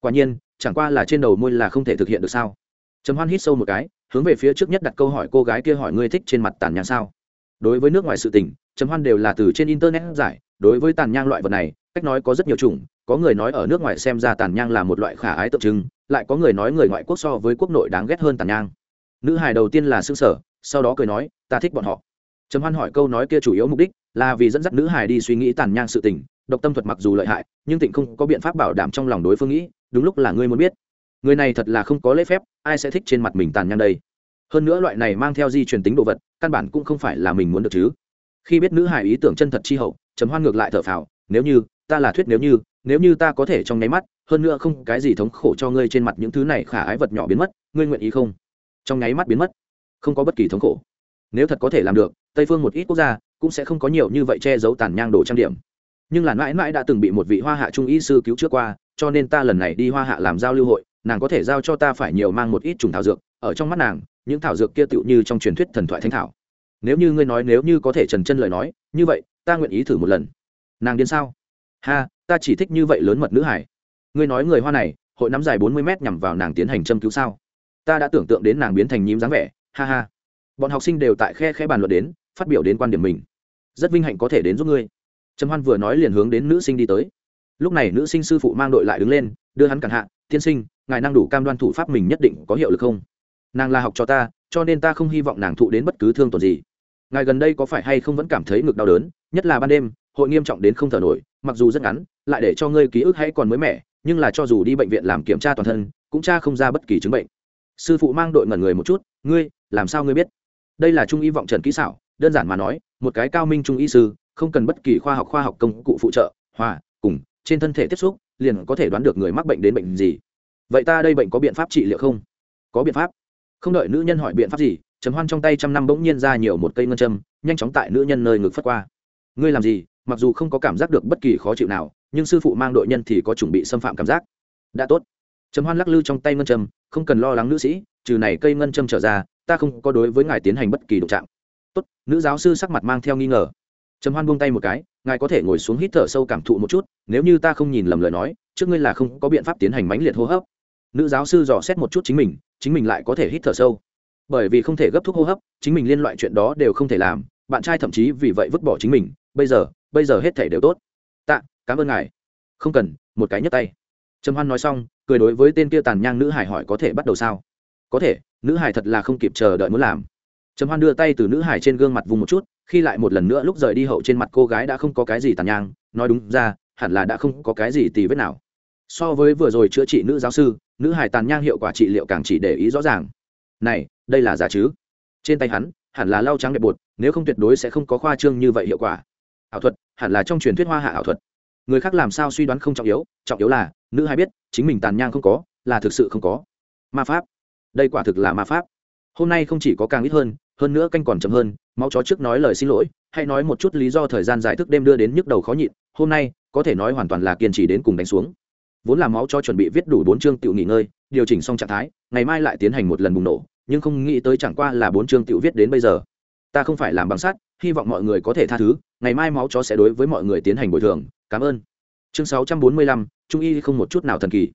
quả nhiên, chẳng qua là trên đầu môi là không thể thực hiện được sao? Trầm hoan hít sâu một cái, hướng về phía trước nhất đặt câu hỏi cô gái kia hỏi ngươi thích trên mặt tàn nhang sao? Đối với nước ngoài sự tình, trầm hoan đều là từ trên internet giải đối với tàn nhang loại vật này, cách nói có rất nhiều chủng, có người nói ở nước ngoài xem ra tàn nhang là một loại khả ái tượng trưng, lại có người nói người ngoại quốc so với quốc nội đáng ghét hơn tàn nhang. Nữ hài đầu tiên là xương sở, sau đó cười nói, ta thích bọn họ. Trầm hoan hỏi câu nói kia chủ yếu mục đích là vì dẫn dắt nữ hài đi suy nghĩ tàn nhang sự tình, độc tâm thuật mặc dù lợi hại, nhưng tịnh không có biện pháp bảo đảm trong lòng đối phương nghĩ, đúng lúc là ngươi muốn biết. Người này thật là không có lễ phép, ai sẽ thích trên mặt mình tàn nhang đây? Hơn nữa loại này mang theo di truyền tính đồ vật, căn bản cũng không phải là mình muốn được chứ. Khi biết nữ hài ý tưởng chân thật chi hậu chấm hoan ngược lại thở phào, nếu như, ta là thuyết nếu như nếu như ta có thể trong nháy mắt, hơn nữa không cái gì thống khổ cho ngươi trên mặt những thứ này khả ái vật nhỏ biến mất, ngươi nguyện ý không? Trong nháy mắt biến mất. Không có bất kỳ thống khổ. Nếu thật có thể làm được, tây phương một ít quốc gia cũng sẽ không có nhiều như vậy che giấu tàn nhang đồ trang điểm. Nhưng là mãi mãi đã từng bị một vị hoa hạ trung y sư cứu trước qua, cho nên ta lần này đi hoa hạ làm giao lưu hội, nàng có thể giao cho ta phải nhiều mang một ít trùng thảo dược, ở trong mắt nàng, những thảo dược kia tựu như trong truyền thuyết thần thoại thánh thảo. Nếu như ngươi nói nếu như có thể trần chân lời nói, như vậy ta nguyện ý thử một lần. Nàng điên sao? Ha, ta chỉ thích như vậy lớn mật nữ hải. Ngươi nói người hoa này, hội nắm dài bốn mươi mét nhằm vào nàng tiến hành châm cứu sao? Ta đã tưởng tượng đến nàng biến thành nhím dáng vẻ, ha ha. Bọn học sinh đều tại khe khe bàn luận đến, phát biểu đến quan điểm mình. Rất vinh hạnh có thể đến giúp ngươi. Trầm hoan vừa nói liền hướng đến nữ sinh đi tới. Lúc này nữ sinh sư phụ mang đội lại đứng lên, đưa hắn cản hạ, tiên sinh, ngài năng đủ cam đoan thủ pháp mình nhất định có hiệu lực không? Nàng là học cho ta, cho nên ta không hy vọng nàng thụ đến bất cứ thương tổn gì. Ngài gần đây có phải hay không vẫn cảm thấy ngực đau đớn? Nhất là ban đêm, hội nghiêm trọng đến không thở nổi, mặc dù rất ngắn, lại để cho ngươi ký ức hay còn mới mẻ, nhưng là cho dù đi bệnh viện làm kiểm tra toàn thân, cũng tra không ra bất kỳ chứng bệnh. Sư phụ mang đội ngẩn người một chút, ngươi, làm sao ngươi biết? Đây là trung y vọng trần kỹ xảo, đơn giản mà nói, một cái cao minh trung y sư, không cần bất kỳ khoa học khoa học công cụ phụ trợ, hòa, cùng, trên thân thể tiếp xúc, liền có thể đoán được người mắc bệnh đến bệnh gì. Vậy ta đây bệnh có biện pháp trị liệu không? Có biện pháp. Không đợi nữ nhân hỏi biện pháp gì trần hoan trong tay trăm năm bỗng nhiên ra nhiều một cây ngân châm, nhanh chóng tại nữ nhân nơi ngực phất qua ngươi làm gì, mặc dù không có cảm giác được bất kỳ khó chịu nào, nhưng sư phụ mang đội nhân thì có chuẩn bị xâm phạm cảm giác. Đã tốt. Trầm hoan lắc lư trong tay ngân châm, không cần lo lắng nữ sĩ, trừ này cây ngân châm trở ra, ta không có đối với ngài tiến hành bất kỳ đụng chạm. Tốt, nữ giáo sư sắc mặt mang theo nghi ngờ. Trầm hoan buông tay một cái, ngài có thể ngồi xuống hít thở sâu cảm thụ một chút, nếu như ta không nhìn lầm lời nói, trước ngươi là không có biện pháp tiến hành mãnh liệt hô hấp. Nữ giáo sư dò xét một chút chính mình chính mình lại có thể hít thở sâu. Bởi vì không thể gấp thuốc hô hấp, chính mình liên loại chuyện đó đều không thể làm, bạn trai thậm chí vì vậy vứt bỏ chính mình bây giờ bây giờ hết thể đều tốt. Tạ, cảm ơn ngài. Không cần, một cái nhấc tay. Trầm hoan nói xong, cười đối với tên kia tàn nhang nữ hải hỏi có thể bắt đầu sao? Có thể, nữ hải thật là không kịp chờ đợi muốn làm. Trầm hoan đưa tay từ nữ hải trên gương mặt vùng một chút, khi lại một lần nữa lúc rời đi hậu trên mặt cô gái đã không có cái gì tàn nhang, nói đúng ra, hẳn là đã không có cái gì tì vết nào. So với vừa rồi chữa trị nữ giáo sư, nữ hải tàn nhang hiệu quả trị liệu càng chỉ để ý rõ ràng. Này, đây là giả chứ? Trên tay hắn, hẳn là lau trắng đẹp bột, nếu không tuyệt đối sẽ không có khoa trương như vậy hiệu quả ảo thuật, hẳn là trong truyền thuyết hoa hạ ảo thuật. Người khác làm sao suy đoán không trọng yếu trọng yếu là, nữ hai biết, chính mình tàn nhang không có, là thực sự không có. Ma pháp. Đây quả thực là ma pháp. Hôm nay không chỉ có càng ít hơn hơn nữa canh còn chậm hơn, máu chó trước nói lời xin lỗi hay nói một chút lý do thời gian giải thức đêm đưa đến nhức đầu khó nhịn, hôm nay, có thể nói hoàn toàn là kiên trì đến cùng đánh xuống. Vốn là máu cho chuẩn bị viết đủ bốn chương tự nghỉ ngơi, điều chỉnh xong trạng thái, ngày mai lại tiến hành một lần bùng nổ, nhưng không nghĩ tới chẳng qua là bốn chương tự viết đến bây giờ ta không phải làm bằng sắt, hy vọng mọi người có thể tha thứ, ngày mai máu chó sẽ đối với mọi người tiến hành bồi thường, cảm ơn. Chương sáu trăm bốn mươi lăm, trung y không một chút nào thần kỳ.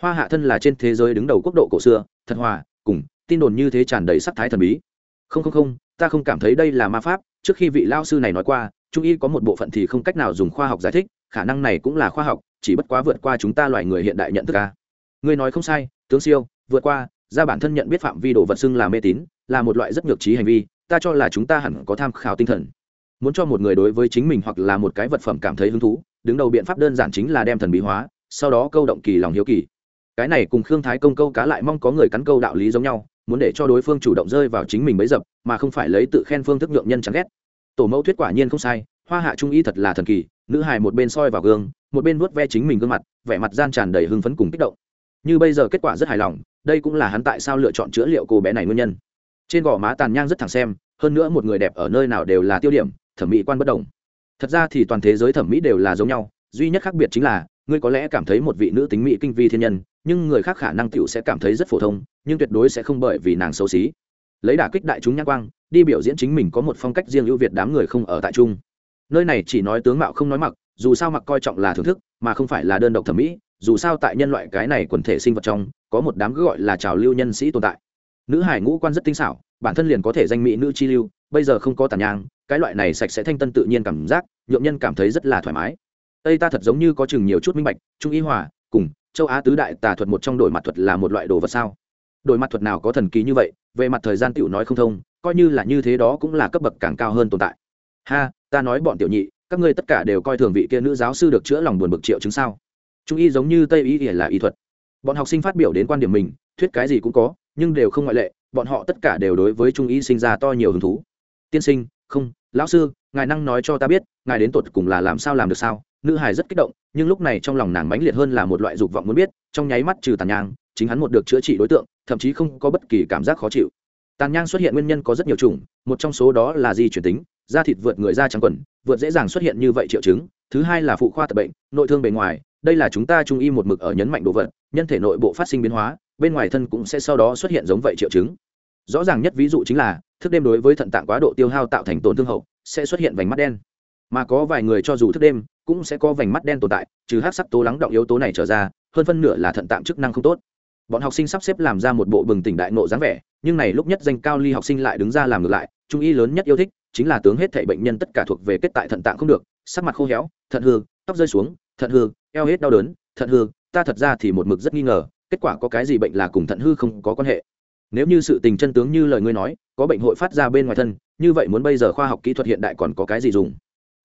Hoa hạ thân là trên thế giới đứng đầu quốc độ cổ xưa, thật hòa, cùng, tin đồn như thế tràn đầy sắc thái thần bí. Không không không, ta không cảm thấy đây là ma pháp, trước khi vị lao sư này nói qua, trung y có một bộ phận thì không cách nào dùng khoa học giải thích, khả năng này cũng là khoa học, chỉ bất quá vượt qua chúng ta loài người hiện đại nhận thức ca ngươi nói không sai, tướng siêu, vượt qua, ra bản thân nhận biết phạm vi đồ vật xưng là mê tín, là một loại rất nhược trí hành vi ta cho là chúng ta hẳn có tham khảo tinh thần. Muốn cho một người đối với chính mình hoặc là một cái vật phẩm cảm thấy hứng thú, đứng đầu biện pháp đơn giản chính là đem thần bí hóa, sau đó câu động kỳ lòng hiếu kỳ. Cái này cùng khương thái công câu cá lại mong có người cắn câu đạo lý giống nhau, muốn để cho đối phương chủ động rơi vào chính mình bấy dập, mà không phải lấy tự khen phương thức nhượng nhân chẳng ghét. Tổ mẫu thuyết quả nhiên không sai, hoa hạ trung y thật là thần kỳ, nữ hài một bên soi vào gương, một bên vuốt ve chính mình gương mặt, vẻ mặt gian tràn đầy hưng phấn cùng kích động. Như bây giờ kết quả rất hài lòng, đây cũng là hắn tại sao lựa chọn chữa liệu cô bé này nguyên nhân trên gò má tàn nhang rất thẳng xem, hơn nữa một người đẹp ở nơi nào đều là tiêu điểm, thẩm mỹ quan bất đồng. Thật ra thì toàn thế giới thẩm mỹ đều là giống nhau, duy nhất khác biệt chính là, ngươi có lẽ cảm thấy một vị nữ tính mỹ kinh vi thiên nhân, nhưng người khác khả năng t sẽ cảm thấy rất phổ thông, nhưng tuyệt đối sẽ không bởi vì nàng xấu xí. Lấy đả kích đại chúng nhãn quang, đi biểu diễn chính mình có một phong cách riêng ưu việt đám người không ở tại chung. Nơi này chỉ nói tướng mạo không nói mặc, dù sao mặc coi trọng là thưởng thức, mà không phải là đơn độc thẩm mỹ, dù sao tại nhân loại cái này quần thể sinh vật trong, có một đám gọi là trào lưu nhân sĩ tồn tại nữ hải ngũ quan rất tinh xảo, bản thân liền có thể danh mỹ nữ chi lưu, bây giờ không có tàn nhang, cái loại này sạch sẽ thanh tân tự nhiên cảm giác nhuộm nhân cảm thấy rất là thoải mái. Tây ta thật giống như có chừng nhiều chút minh bạch, trung y hòa, cùng châu á tứ đại tà thuật một trong đổi mặt thuật là một loại đồ vật sao? Đổi mặt thuật nào có thần kỳ như vậy, về mặt thời gian tiểu nói không thông, coi như là như thế đó cũng là cấp bậc càng cao hơn tồn tại. Ha, ta nói bọn tiểu nhị, các ngươi tất cả đều coi thường vị kia nữ giáo sư được chữa lòng buồn bực triệu chứng sao? Trung y giống như tây y là y thuật. Bọn học sinh phát biểu đến quan điểm mình, thuyết cái gì cũng có nhưng đều không ngoại lệ, bọn họ tất cả đều đối với trung y sinh ra to nhiều hứng thú. Tiên sinh, không, lão sư, ngài năng nói cho ta biết, ngài đến tột cùng là làm sao làm được sao? Nữ hài rất kích động, nhưng lúc này trong lòng nàng mãnh liệt hơn là một loại dục vọng muốn biết, trong nháy mắt trừ tàn nhang, chính hắn một được chữa trị đối tượng, thậm chí không có bất kỳ cảm giác khó chịu. Tàn nhang xuất hiện nguyên nhân có rất nhiều chủng, một trong số đó là di chuyển tính, da thịt vượt người da trắng quần, vượt dễ dàng xuất hiện như vậy triệu chứng, thứ hai là phụ khoa tập bệnh, nội thương bề ngoài, đây là chúng ta trung y một mực ở nhấn mạnh đồ vật, nhân thể nội bộ phát sinh biến hóa bên ngoài thân cũng sẽ sau đó xuất hiện giống vậy triệu chứng. Rõ ràng nhất ví dụ chính là, thức đêm đối với thận tạng quá độ tiêu hao tạo thành tổn thương hậu, sẽ xuất hiện vành mắt đen. Mà có vài người cho dù thức đêm, cũng sẽ có vành mắt đen tồn tại, trừ hát sắc tố lắng động yếu tố này trở ra, hơn phân nửa là thận tạng chức năng không tốt. Bọn học sinh sắp xếp làm ra một bộ bừng tỉnh đại nộ dáng vẻ, nhưng này lúc nhất danh cao ly học sinh lại đứng ra làm ngược lại, trung y lớn nhất yêu thích chính là tướng hết thảy bệnh nhân tất cả thuộc về kết tại thận tạng không được, sắc mặt khô héo, thận hư, tóc rơi xuống, thận hư, eo hết đau đớn, thận hư, ta thật ra thì một mực rất nghi ngờ kết quả có cái gì bệnh là cùng thận hư không có quan hệ. Nếu như sự tình chân tướng như lời ngươi nói, có bệnh hội phát ra bên ngoài thân, như vậy muốn bây giờ khoa học kỹ thuật hiện đại còn có cái gì dùng?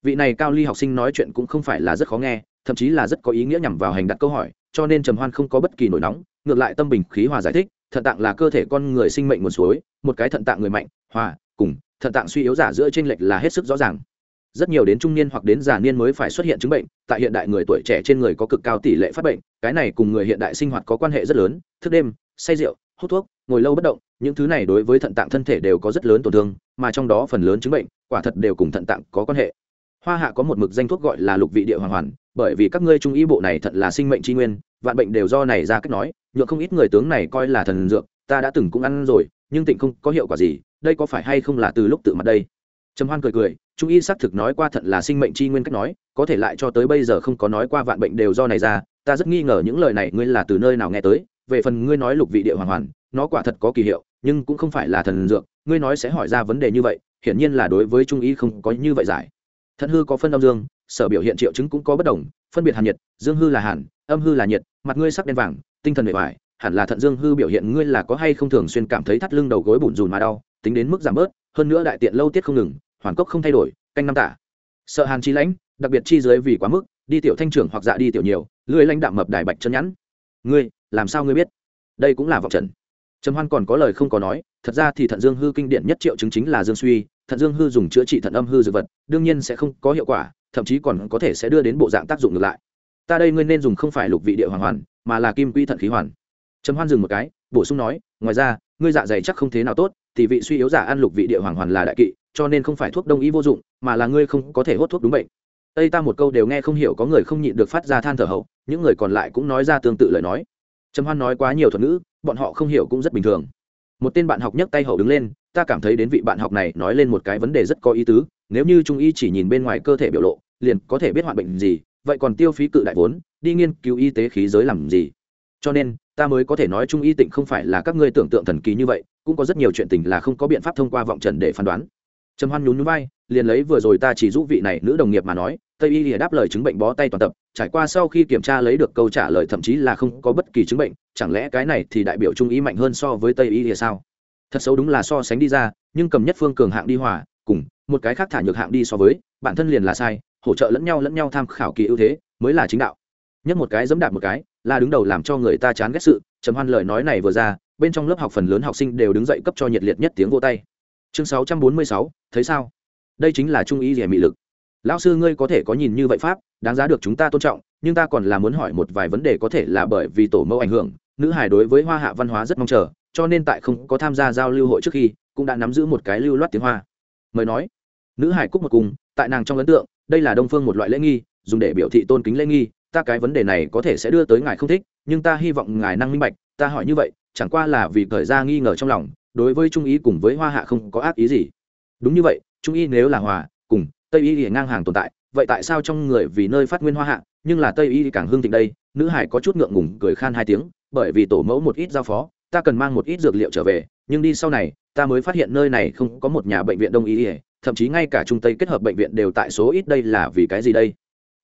Vị này cao ly học sinh nói chuyện cũng không phải là rất khó nghe, thậm chí là rất có ý nghĩa nhằm vào hành đặt câu hỏi, cho nên trầm hoan không có bất kỳ nổi nóng, ngược lại tâm bình khí hòa giải thích, thận tạng là cơ thể con người sinh mệnh nguồn suối, một cái thận tạng người mạnh, hòa, cùng, thận tạng suy yếu giả giữa trên lệch là hết sức rõ ràng rất nhiều đến trung niên hoặc đến già niên mới phải xuất hiện chứng bệnh, tại hiện đại người tuổi trẻ trên người có cực cao tỷ lệ phát bệnh, cái này cùng người hiện đại sinh hoạt có quan hệ rất lớn, thức đêm, say rượu, hút thuốc, ngồi lâu bất động, những thứ này đối với thận tạng thân thể đều có rất lớn tổn thương, mà trong đó phần lớn chứng bệnh, quả thật đều cùng thận tạng có quan hệ. Hoa hạ có một mực danh thuốc gọi là lục vị địa hoàng hoàn, bởi vì các ngươi trung y bộ này thật là sinh mệnh tri nguyên, vạn bệnh đều do này ra cách nói nhựa không ít người tướng này coi là thần dược, ta đã từng cũng ăn rồi, nhưng tịnh không có hiệu quả gì, đây có phải hay không là từ lúc tự mặt đây? Trầm hoan cười cười trung y xác thực nói qua thận là sinh mệnh tri nguyên cách nói, có thể lại cho tới bây giờ không có nói qua vạn bệnh đều do này ra, ta rất nghi ngờ những lời này ngươi là từ nơi nào nghe tới, về phần ngươi nói lục vị địa hoàng hoàn, nó quả thật có kỳ hiệu, nhưng cũng không phải là thần dược, ngươi nói sẽ hỏi ra vấn đề như vậy, hiển nhiên là đối với trung y không có như vậy giải. Thận hư có phân âm dương, sở biểu hiện triệu chứng cũng có bất đồng, phân biệt hàn nhiệt, dương hư là hàn, âm hư là nhiệt, mặt ngươi sắc đen vàng, tinh thần bề bài hẳn là thận dương hư biểu hiện ngươi là có hay không thường xuyên cảm thấy thắt lưng đầu gối bùn rùn mà đau, tính đến mức giảm bớt, hơn nữa đại tiện lâu tiết không ngừng hoàn cốc không thay đổi, canh năm tả. Sợ hàn chi lãnh, đặc biệt chi dưới vì quá mức, đi tiểu thanh trưởng hoặc dạ đi tiểu nhiều, lưỡi lãnh đạm mập đài bạch chân nhẵn. Ngươi, làm sao ngươi biết? Đây cũng là vọng trần. Trầm hoan còn có lời không có nói, thật ra thì thận dương hư kinh điển nhất triệu chứng chính là dương suy, thận dương hư dùng chữa trị thận âm hư dược vật, đương nhiên sẽ không có hiệu quả, thậm chí còn có thể sẽ đưa đến bộ dạng tác dụng ngược lại. Ta đây ngươi nên dùng không phải lục vị địa hoàng hoàn, mà là kim quy thận khí hoàn. Trầm hoan dừng một cái, bổ sung nói, ngoài ra, ngươi dạ dày chắc không thế nào tốt thì vị suy yếu giả ăn lục vị địa hoàng hoàn là đại kỵ cho nên không phải thuốc đông y vô dụng, mà là ngươi không có thể hốt thuốc đúng bệnh. Tây ta một câu đều nghe không hiểu, có người không nhịn được phát ra than thở hậu, những người còn lại cũng nói ra tương tự lời nói. Trầm hoan nói quá nhiều thuật ngữ, bọn họ không hiểu cũng rất bình thường. Một tên bạn học nhấc tay hậu đứng lên, ta cảm thấy đến vị bạn học này nói lên một cái vấn đề rất có ý tứ, nếu như trung y chỉ nhìn bên ngoài cơ thể biểu lộ, liền có thể biết hoạn bệnh gì, vậy còn tiêu phí cự đại vốn, đi nghiên cứu y tế khí giới làm gì? Cho nên, ta mới có thể nói trung y tịnh không phải là các ngươi tưởng tượng thần kỳ như vậy, cũng có rất nhiều chuyện tình là không có biện pháp thông qua vọng trần để phán đoán trầm hoan nhún nhún vai, liền lấy vừa rồi ta chỉ giúp vị này nữ đồng nghiệp mà nói, tây y lìa đáp lời chứng bệnh bó tay toàn tập, trải qua sau khi kiểm tra lấy được câu trả lời thậm chí là không có bất kỳ chứng bệnh, chẳng lẽ cái này thì đại biểu trung y mạnh hơn so với tây y lìa sao? Thật xấu đúng là so sánh đi ra, nhưng cầm nhất phương cường hạng đi hòa, cùng một cái khác thả nhược hạng đi so với, bản thân liền là sai, hỗ trợ lẫn nhau lẫn nhau tham khảo kỳ ưu thế, mới là chính đạo. Nhất một cái dẫm đạp một cái, là đứng đầu làm cho người ta chán ghét sự, trầm hoan lời nói này vừa ra, bên trong lớp học phần lớn học sinh đều đứng dậy cấp cho nhiệt liệt nhất tiếng vô tay chương sáu trăm bốn mươi sáu, thấy sao? Đây chính là trung ý rẻ mị lực. Lão sư ngươi có thể có nhìn như vậy pháp, đáng giá được chúng ta tôn trọng, nhưng ta còn là muốn hỏi một vài vấn đề có thể là bởi vì tổ mẫu ảnh hưởng, nữ hải đối với hoa hạ văn hóa rất mong chờ, cho nên tại không có tham gia giao lưu hội trước khi, cũng đã nắm giữ một cái lưu loát tiếng hoa. Mời nói. Nữ hải cúc một cùng, tại nàng trong ấn tượng, đây là đông phương một loại lễ nghi, dùng để biểu thị tôn kính lễ nghi, ta cái vấn đề này có thể sẽ đưa tới ngài không thích, nhưng ta hy vọng ngài năng minh bạch, ta hỏi như vậy, chẳng qua là vì thời ra nghi ngờ trong lòng đối với trung ý cùng với hoa hạ không có ác ý gì. Đúng như vậy, trung y nếu là hòa, cùng tây y thì ngang hàng tồn tại, vậy tại sao trong người vì nơi phát nguyên hoa hạ, nhưng là tây y thì càng hương thịnh đây? Nữ hải có chút ngượng ngùng cười khan hai tiếng, bởi vì tổ mẫu một ít giao phó, ta cần mang một ít dược liệu trở về, nhưng đi sau này, ta mới phát hiện nơi này không có một nhà bệnh viện đông y thậm chí ngay cả trung tây kết hợp bệnh viện đều tại số ít đây là vì cái gì đây?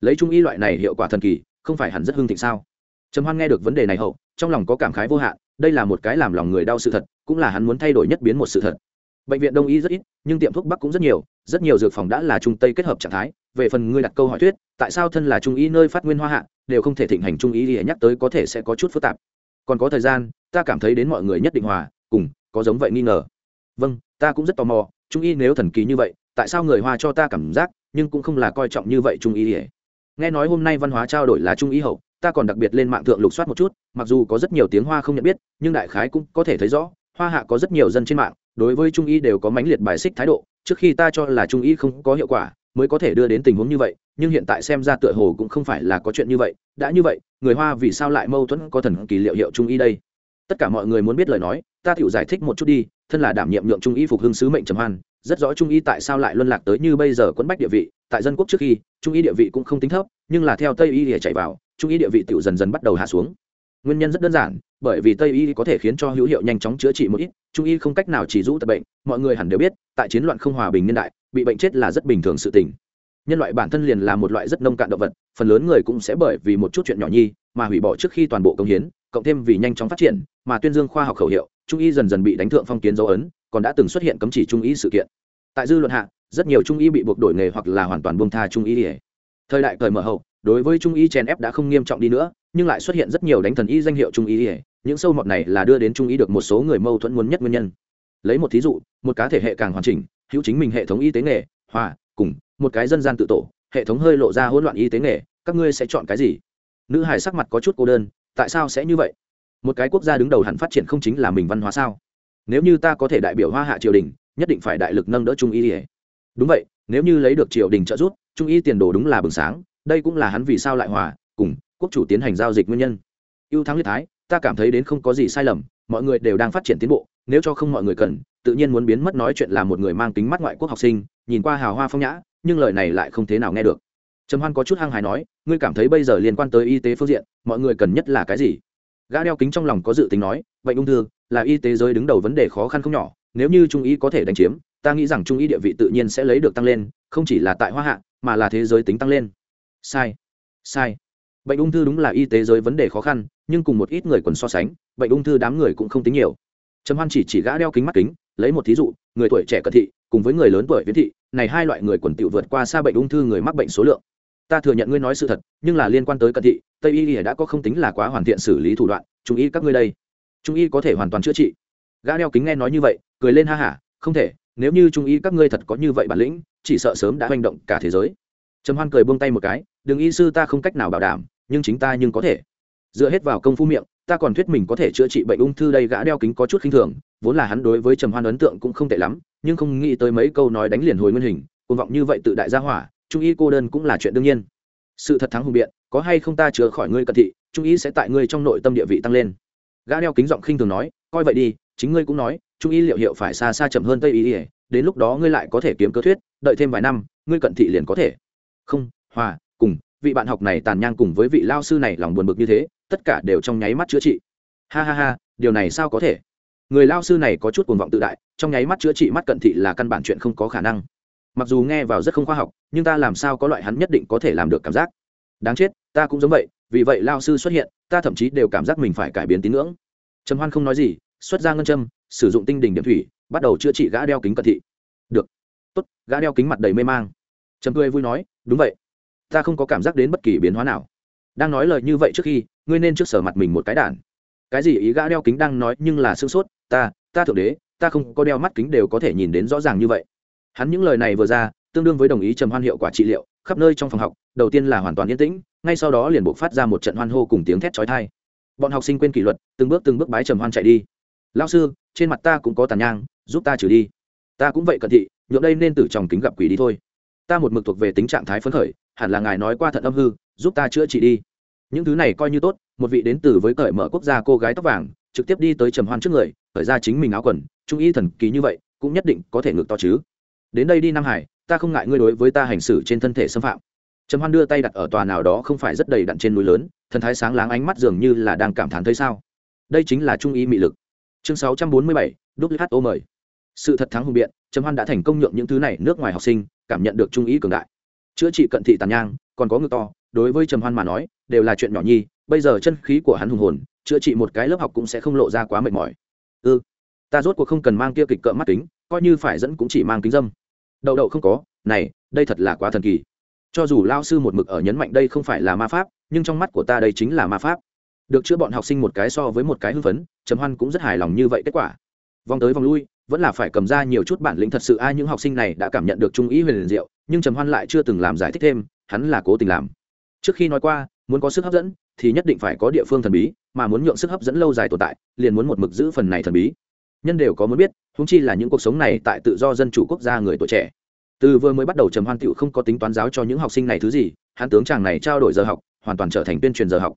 Lấy trung y loại này hiệu quả thần kỳ, không phải hẳn rất hương thịnh sao? Trầm hoan nghe được vấn đề này hậu, trong lòng có cảm khái vô hạn đây là một cái làm lòng người đau sự thật, cũng là hắn muốn thay đổi nhất biến một sự thật. Bệnh viện đông y rất ít, nhưng tiệm thuốc bắc cũng rất nhiều rất nhiều dược phòng đã là trung tây kết hợp trạng thái. Về phần ngươi đặt câu hỏi thuyết, tại sao thân là trung y nơi phát nguyên hoa hạ, đều không thể thịnh hành trung y để nhắc tới có thể sẽ có chút phức tạp. Còn có thời gian, ta cảm thấy đến mọi người nhất định hòa, cùng, có giống vậy nghi ngờ. Vâng ta cũng rất tò mò, trung y nếu thần kỳ như vậy, tại sao người hoa cho ta cảm giác, nhưng cũng không là coi trọng như vậy trung y ỉa nghe nói hôm nay văn hóa trao đổi là trung y hậu ta còn đặc biệt lên mạng thượng lục soát một chút, mặc dù có rất nhiều tiếng hoa không nhận biết, nhưng đại khái cũng có thể thấy rõ, hoa hạ có rất nhiều dân trên mạng, đối với trung y đều có mãnh liệt bài xích thái độ, trước khi ta cho là trung y không có hiệu quả, mới có thể đưa đến tình huống như vậy, nhưng hiện tại xem ra tựa hồ cũng không phải là có chuyện như vậy, đã như vậy, người hoa vì sao lại mâu thuẫn có thần kỳ liệu hiệu trung y đây? Tất cả mọi người muốn biết lời nói, ta tự giải thích một chút đi, thân là đảm nhiệm nhượng trung y phục hưng sứ mệnh trầm hoan, rất rõ trung y tại sao lại luân lạc tới như bây giờ quẫn bách địa vị, tại dân quốc trước khi, trung y địa vị cũng không tính thấp, nhưng là theo tây y để chạy vào trung y địa vị tiểu dần dần bắt đầu hạ xuống. Nguyên nhân rất đơn giản, bởi vì tây y có thể khiến cho hữu hiệu nhanh chóng chữa trị một ít, trung y không cách nào chỉ rũ tật bệnh, mọi người hẳn đều biết, tại chiến loạn không hòa bình niên đại, bị bệnh chết là rất bình thường sự tình. Nhân loại bản thân liền là một loại rất nông cạn động vật, phần lớn người cũng sẽ bởi vì một chút chuyện nhỏ nhi mà hủy bỏ trước khi toàn bộ công hiến, cộng thêm vì nhanh chóng phát triển mà tuyên dương khoa học khẩu hiệu, trung y dần dần bị đánh thượng phong kiến dấu ấn, còn đã từng xuất hiện cấm chỉ trung y sự kiện. Tại dư luận hạ, rất nhiều trung y bị buộc đổi nghề hoặc là hoàn toàn buông tha trung y thời đại cởi mở hậu đối với trung y chèn ép đã không nghiêm trọng đi nữa, nhưng lại xuất hiện rất nhiều đánh thần y danh hiệu trung y những sâu mọt này là đưa đến trung y được một số người mâu thuẫn muốn nhất nguyên nhân. Lấy một thí dụ, một cá thể hệ càng hoàn chỉnh, hữu chính mình hệ thống y tế nghề, hòa, cùng, một cái dân gian tự tổ, hệ thống hơi lộ ra hỗn loạn y tế nghề, các ngươi sẽ chọn cái gì? Nữ hải sắc mặt có chút cô đơn, tại sao sẽ như vậy? Một cái quốc gia đứng đầu hẳn phát triển không chính là mình văn hóa sao? Nếu như ta có thể đại biểu hoa hạ triều đình, nhất định phải đại lực nâng đỡ trung y. Đúng vậy, nếu như lấy được triều đình trợ giúp, trung y tiền đồ đúng là bừng sáng đây cũng là hắn vì sao lại hòa, cùng quốc chủ tiến hành giao dịch nguyên nhân. Ưu thắng liệt thái, ta cảm thấy đến không có gì sai lầm, mọi người đều đang phát triển tiến bộ, nếu cho không mọi người cần, tự nhiên muốn biến mất nói chuyện là một người mang tính mắt ngoại quốc học sinh, nhìn qua hào hoa phong nhã, nhưng lời này lại không thế nào nghe được. Trầm hoan có chút hăng hài nói, ngươi cảm thấy bây giờ liên quan tới y tế phương diện, mọi người cần nhất là cái gì? Gã đeo kính trong lòng có dự tính nói, bệnh ung thư là y tế giới đứng đầu vấn đề khó khăn không nhỏ, nếu như trung y có thể đánh chiếm, ta nghĩ rằng trung y địa vị tự nhiên sẽ lấy được tăng lên, không chỉ là tại hoa hạ, mà là thế giới tính tăng lên sai. Sai. Bệnh ung thư đúng là y tế giới vấn đề khó khăn, nhưng cùng một ít người còn so sánh, bệnh ung thư đám người cũng không tính nhiều. Trầm hoan chỉ chỉ gã đeo kính mắt kính, lấy một thí dụ, người tuổi trẻ cận thị, cùng với người lớn tuổi viễn thị, này hai loại người quần tiểu vượt qua xa bệnh ung thư người mắc bệnh số lượng. Ta thừa nhận ngươi nói sự thật, nhưng là liên quan tới cận thị, tây y đã có không tính là quá hoàn thiện xử lý thủ đoạn trung y các ngươi đây trung y có thể hoàn toàn chữa trị. Gã đeo kính nghe nói như vậy, cười lên ha hả, không thể, nếu như trung y các ngươi thật có như vậy bản lĩnh, chỉ sợ sớm đã hành động cả thế giới trầm hoan cười buông tay một cái đừng y sư ta không cách nào bảo đảm, nhưng chính ta nhưng có thể. Dựa hết vào công phu miệng, ta còn thuyết mình có thể chữa trị bệnh ung thư đây gã đeo kính có chút khinh thường, vốn là hắn đối với trầm hoan ấn tượng cũng không tệ lắm, nhưng không nghĩ tới mấy câu nói đánh liền hồi nguyên hình, cuồng vọng như vậy tự đại gia hỏa, trung y cô đơn cũng là chuyện đương nhiên. Sự thật thắng hùng biện, có hay không ta chữa khỏi ngươi cận thị, trung y sẽ tại ngươi trong nội tâm địa vị tăng lên. Gã đeo kính giọng khinh thường nói, coi vậy đi, chính ngươi cũng nói, trung y liệu hiệu phải xa xa chậm hơn tây y, đến lúc đó ngươi lại có thể kiếm cơ thuyết, đợi thêm vài năm, ngươi cận thị liền có thể không, hòa, cùng, vị bạn học này tàn nhang cùng với vị lao sư này lòng buồn bực như thế, tất cả đều trong nháy mắt chữa trị. Ha ha ha, điều này sao có thể? Người lao sư này có chút cuồng vọng tự đại, trong nháy mắt chữa trị mắt cận thị là căn bản chuyện không có khả năng. Mặc dù nghe vào rất không khoa học, nhưng ta làm sao có loại hắn nhất định có thể làm được cảm giác. Đáng chết, ta cũng giống vậy, vì vậy lao sư xuất hiện, ta thậm chí đều cảm giác mình phải cải biến tín ngưỡng. Trầm hoan không nói gì, xuất ra ngân châm, sử dụng tinh đỉnh điểm thủy, bắt đầu chữa trị gã đeo kính cận thị. Được. Tốt, gã đeo kính mặt đầy mê mang. Trầm cười vui nói đúng vậy. Ta không có cảm giác đến bất kỳ biến hóa nào. Đang nói lời như vậy trước khi, ngươi nên trước sở mặt mình một cái đản cái gì ý gã đeo kính đang nói nhưng là sương sốt, ta ta thượng đế, ta không có đeo mắt kính đều có thể nhìn đến rõ ràng như vậy. Hắn những lời này vừa ra, tương đương với đồng ý trầm hoan hiệu quả trị liệu, khắp nơi trong phòng học, đầu tiên là hoàn toàn yên tĩnh, ngay sau đó liền buộc phát ra một trận hoan hô cùng tiếng thét trói thai bọn học sinh quên kỷ luật, từng bước từng bước bái trầm hoan chạy đi. Lao sư, trên mặt ta cũng có tàn nhang, giúp ta trừ đi. Ta cũng vậy cận thị, nhượng đây nên từ trong kính gặp quỷ đi thôi ta một mực thuộc về tính trạng thái phấn khởi, hẳn là ngài nói qua thận âm hư, giúp ta chữa trị đi. Những thứ này coi như tốt, một vị đến từ với cởi mở quốc gia cô gái tóc vàng, trực tiếp đi tới trầm hoan trước người khởi ra chính mình áo quần, trung y thần kỳ như vậy, cũng nhất định có thể ngược to chứ. Đến đây đi nam hải, ta không ngại ngươi đối với ta hành xử trên thân thể xâm phạm. Trầm hoan đưa tay đặt ở tòa nào đó không phải rất đầy đặn trên núi lớn, thần thái sáng láng ánh mắt dường như là đang cảm thán thấy sao. Đây chính là trung y mị lực. Chương sáu trăm bốn mươi bảy who mời. Sự thật thắng hùng biện trầm hoan đã thành công nhượng những thứ này nước ngoài học sinh cảm nhận được trung ý cường đại. Chữa trị cận thị tàn nhang còn có ngực to đối với trầm hoan mà nói đều là chuyện nhỏ nhi bây giờ chân khí của hắn hùng hồn chữa trị một cái lớp học cũng sẽ không lộ ra quá mệt mỏi. Ư ừ, ta rốt cuộc không cần mang kia kịch cỡ mắt kính coi như phải dẫn cũng chỉ mang kính dâm. Đậu đậu không có này đây thật là quá thần kỳ. Cho dù lao sư một mực ở nhấn mạnh đây không phải là ma pháp nhưng trong mắt của ta đây chính là ma pháp. Được chữa bọn học sinh một cái so với một cái hưng phấn trầm hoan cũng rất hài lòng như vậy kết quả. Vòng tới vòng lui vẫn là phải cầm ra nhiều chút bản lĩnh thật sự. Ai những học sinh này đã cảm nhận được trung ý huyền diệu, nhưng trầm hoan lại chưa từng làm giải thích thêm, hắn là cố tình làm. Trước khi nói qua, muốn có sức hấp dẫn thì nhất định phải có địa phương thần bí, mà muốn nhượng sức hấp dẫn lâu dài tồn tại, liền muốn một mực giữ phần này thần bí. Nhân đều có muốn biết húng chi là những cuộc sống này tại tự do dân chủ quốc gia người tuổi trẻ. Từ vừa mới bắt đầu trầm hoan tựu không có tính toán giáo cho những học sinh này thứ gì, hắn tướng chàng này trao đổi giờ học, hoàn toàn trở thành tuyên truyền giờ học.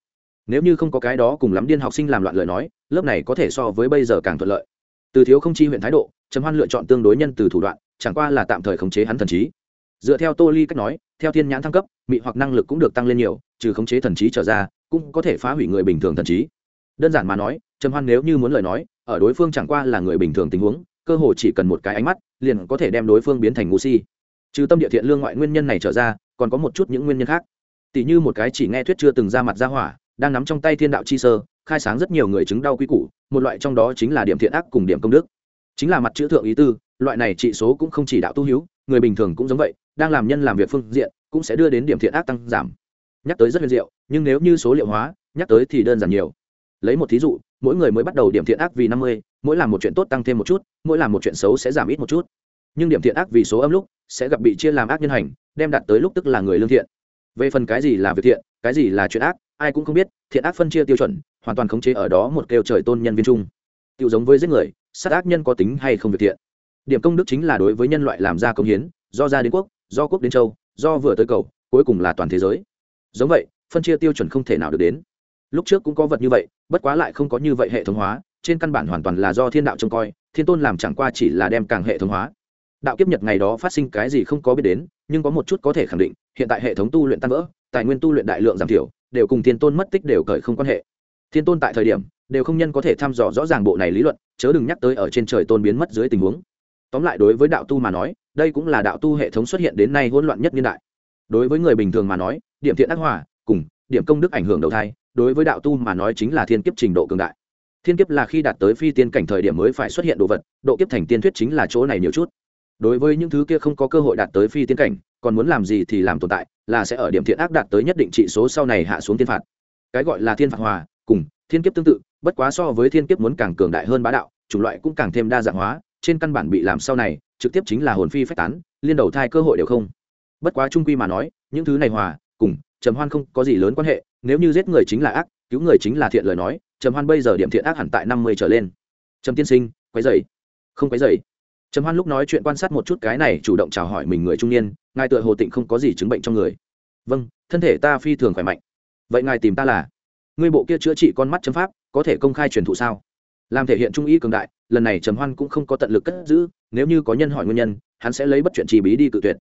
Nếu như không có cái đó cùng lắm điên học sinh làm loạn lời nói, lớp này có thể so với bây giờ càng thuận lợi từ thiếu không chi huyện thái độ, trầm hoan lựa chọn tương đối nhân từ thủ đoạn, chẳng qua là tạm thời khống chế hắn thần trí. Dựa theo tô ly cách nói, theo thiên nhãn thăng cấp, mị hoặc năng lực cũng được tăng lên nhiều, trừ khống chế thần trí trở ra, cũng có thể phá hủy người bình thường thần trí. Đơn giản mà nói, trầm hoan nếu như muốn lời nói, ở đối phương chẳng qua là người bình thường tình huống, cơ hồ chỉ cần một cái ánh mắt, liền có thể đem đối phương biến thành ngu si. Trừ tâm địa thiện lương ngoại nguyên nhân này trở ra, còn có một chút những nguyên nhân khác. Tỷ như một cái chỉ nghe thuyết chưa từng ra mặt ra hỏa, đang nắm trong tay thiên đạo chi sơ khai sáng rất nhiều người chứng đau quy củ, một loại trong đó chính là điểm thiện ác cùng điểm công đức. Chính là mặt chữ thượng ý tư, loại này trị số cũng không chỉ đạo tu hiếu người bình thường cũng giống vậy, đang làm nhân làm việc phương diện, cũng sẽ đưa đến điểm thiện ác tăng giảm. Nhắc tới rất huyền diệu, nhưng nếu như số liệu hóa, nhắc tới thì đơn giản nhiều. Lấy một thí dụ, mỗi người mới bắt đầu điểm thiện ác vì năm mươi, mỗi làm một chuyện tốt tăng thêm một chút, mỗi làm một chuyện xấu sẽ giảm ít một chút. Nhưng điểm thiện ác vì số âm lúc, sẽ gặp bị chia làm ác nhân hành, đem đạt tới lúc tức là người lương thiện. Về phần cái gì là việc thiện, cái gì là chuyện ác ai cũng không biết, thiện ác phân chia tiêu chuẩn, hoàn toàn khống chế ở đó một kêu trời tôn nhân viên trung tiêu giống với giết người, sát ác nhân có tính hay không việc thiện. Điểm công đức chính là đối với nhân loại làm ra công hiến, do ra đến quốc, do quốc đến châu, do vừa tới cầu, cuối cùng là toàn thế giới. Giống vậy, phân chia tiêu chuẩn không thể nào được đến. Lúc trước cũng có vật như vậy, bất quá lại không có như vậy hệ thống hóa, trên căn bản hoàn toàn là do thiên đạo trông coi, thiên tôn làm chẳng qua chỉ là đem càng hệ thống hóa. Đạo kiếp nhật ngày đó phát sinh cái gì không có biết đến, nhưng có một chút có thể khẳng định, hiện tại hệ thống tu luyện tan vỡ tài nguyên tu luyện đại lượng giảm thiểu, đều cùng thiên tôn mất tích đều cởi không quan hệ. Thiên tôn tại thời điểm, đều không nhân có thể thăm dò rõ ràng bộ này lý luận, chớ đừng nhắc tới ở trên trời tôn biến mất dưới tình huống. Tóm lại đối với đạo tu mà nói, đây cũng là đạo tu hệ thống xuất hiện đến nay hỗn loạn nhất niên đại. Đối với người bình thường mà nói, điểm thiện ác hòa, cùng điểm công đức ảnh hưởng đầu thai, đối với đạo tu mà nói chính là thiên kiếp trình độ cường đại. Thiên kiếp là khi đạt tới phi tiên cảnh thời điểm mới phải xuất hiện đồ vật, độ kiếp thành tiên thuyết chính là chỗ này nhiều chút. Đối với những thứ kia không có cơ hội đạt tới phi tiên cảnh, còn muốn làm gì thì làm tồn tại là sẽ ở điểm thiện ác đạt tới nhất định trị số sau này hạ xuống thiên phạt. Cái gọi là thiên phạt hòa, cùng thiên kiếp tương tự, bất quá so với thiên kiếp muốn càng cường đại hơn bá đạo, chủng loại cũng càng thêm đa dạng hóa, trên căn bản bị làm sau này, trực tiếp chính là hồn phi phách tán, liên đầu thai cơ hội đều không. Bất quá trung quy mà nói, những thứ này hòa, cùng trầm hoan không có gì lớn quan hệ, nếu như giết người chính là ác, cứu người chính là thiện lời nói, trầm hoan bây giờ điểm thiện ác hẳn tại năm mươi trở lên. Trầm tiên sinh, quấy dày không quấy dày trầm hoan lúc nói chuyện quan sát một chút cái này chủ động chào hỏi mình người trung niên, ngài tựa hồ tịnh không có gì chứng bệnh trong người. Vâng thân thể ta phi thường khỏe mạnh. Vậy ngài tìm ta là? Ngươi bộ kia chữa trị con mắt chấm pháp, có thể công khai truyền thụ sao? Làm thể hiện trung ý cường đại, lần này trầm hoan cũng không có tận lực cất giữ, nếu như có nhân hỏi nguyên nhân, hắn sẽ lấy bất chuyện chi bí đi cự tuyệt.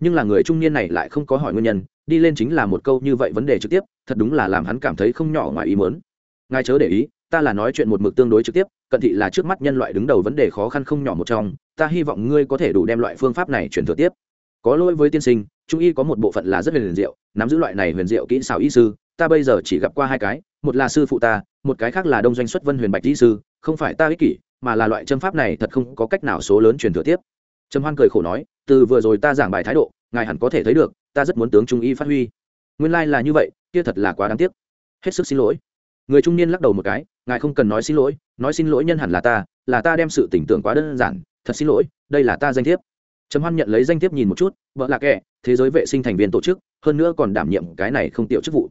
Nhưng là người trung niên này lại không có hỏi nguyên nhân, đi lên chính là một câu như vậy vấn đề trực tiếp, thật đúng là làm hắn cảm thấy không nhỏ ngoài ý muốn. ngài chớ để ý ta là nói chuyện một mực tương đối trực tiếp, cận thị là trước mắt nhân loại đứng đầu vấn đề khó khăn không nhỏ một trong, ta hy vọng ngươi có thể đủ đem loại phương pháp này chuyển thừa tiếp. Có lỗi với tiên sinh, trung y có một bộ phận là rất huyền diệu, nắm giữ loại này huyền diệu kỹ xảo y sư, ta bây giờ chỉ gặp qua hai cái, một là sư phụ ta, một cái khác là đông doanh xuất vân huyền bạch y sư, không phải ta ích kỷ, mà là loại châm pháp này thật không có cách nào số lớn truyền thừa tiếp. Trầm hoan cười khổ nói, từ vừa rồi ta giảng bài thái độ, ngài hẳn có thể thấy được, ta rất muốn tướng trung y phát huy. Nguyên lai là như vậy, kia thật là quá đáng tiếc. Hết sức xin lỗi người trung niên lắc đầu một cái, ngài không cần nói xin lỗi, nói xin lỗi nhân hẳn là ta là ta đem sự tỉnh tưởng quá đơn giản, thật xin lỗi, đây là ta danh thiếp. Trầm hoan nhận lấy danh thiếp nhìn một chút, vợ là kẻ, thế giới vệ sinh thành viên tổ chức, hơn nữa còn đảm nhiệm cái này không tiểu chức vụ.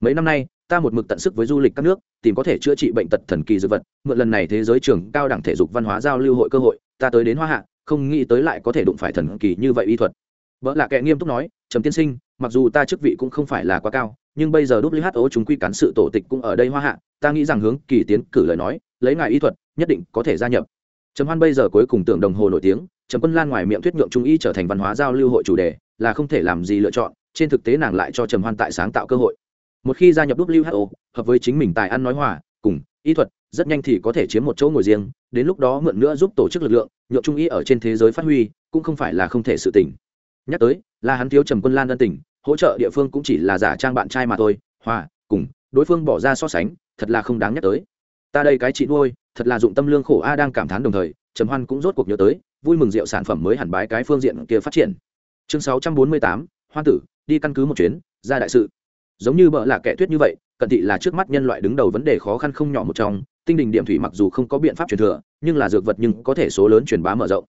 Mấy năm nay, ta một mực tận sức với du lịch các nước, tìm có thể chữa trị bệnh tật thần kỳ dược vật, mượn lần này thế giới trường cao đẳng thể dục văn hóa giao lưu hội cơ hội, ta tới đến hoa hạ, không nghĩ tới lại có thể đụng phải thần kỳ như vậy y thuật. Vợ là kẻ nghiêm túc nói, trầm tiên sinh, mặc dù ta chức vị cũng không phải là quá cao nhưng bây giờ who chúng quy cán sự tổ tịch cũng ở đây hoa hạ, ta nghĩ rằng hướng kỳ tiến cử lời nói, lấy ngài y thuật, nhất định có thể gia nhập. Trầm hoan bây giờ cuối cùng tưởng đồng hồ nổi tiếng, trầm quân lan ngoài miệng thuyết nhượng trung y trở thành văn hóa giao lưu hội chủ đề, là không thể làm gì lựa chọn, trên thực tế nàng lại cho trầm hoan tại sáng tạo cơ hội. Một khi gia nhập who hợp với chính mình tài ăn nói hòa, cùng, y thuật, rất nhanh thì có thể chiếm một chỗ ngồi riêng, đến lúc đó mượn nữa giúp tổ chức lực lượng, nhượng trung y ở trên thế giới phát huy, cũng không phải là không thể sự tỉnh nhắc tới, là hắn thiếu trầm quân lan ân tình hỗ trợ địa phương cũng chỉ là giả trang bạn trai mà thôi. Hòa, cùng, đối phương bỏ ra so sánh, thật là không đáng nhắc tới. Ta đây cái chị nuôi, thật là dụng tâm lương khổ a đang cảm thán đồng thời, trầm hoan cũng rốt cuộc nhớ tới, vui mừng rượu sản phẩm mới hẳn bái cái phương diện kia phát triển. Chương sáu trăm bốn mươi tám, hoan tử, đi căn cứ một chuyến, ra đại sự. Giống như bợ là kẻ thuyết như vậy, cận thị là trước mắt nhân loại đứng đầu vấn đề khó khăn không nhỏ một trong. Tinh đình điểm thủy mặc dù không có biện pháp truyền thừa, nhưng là dược vật nhưng có thể số lớn truyền bá mở rộng.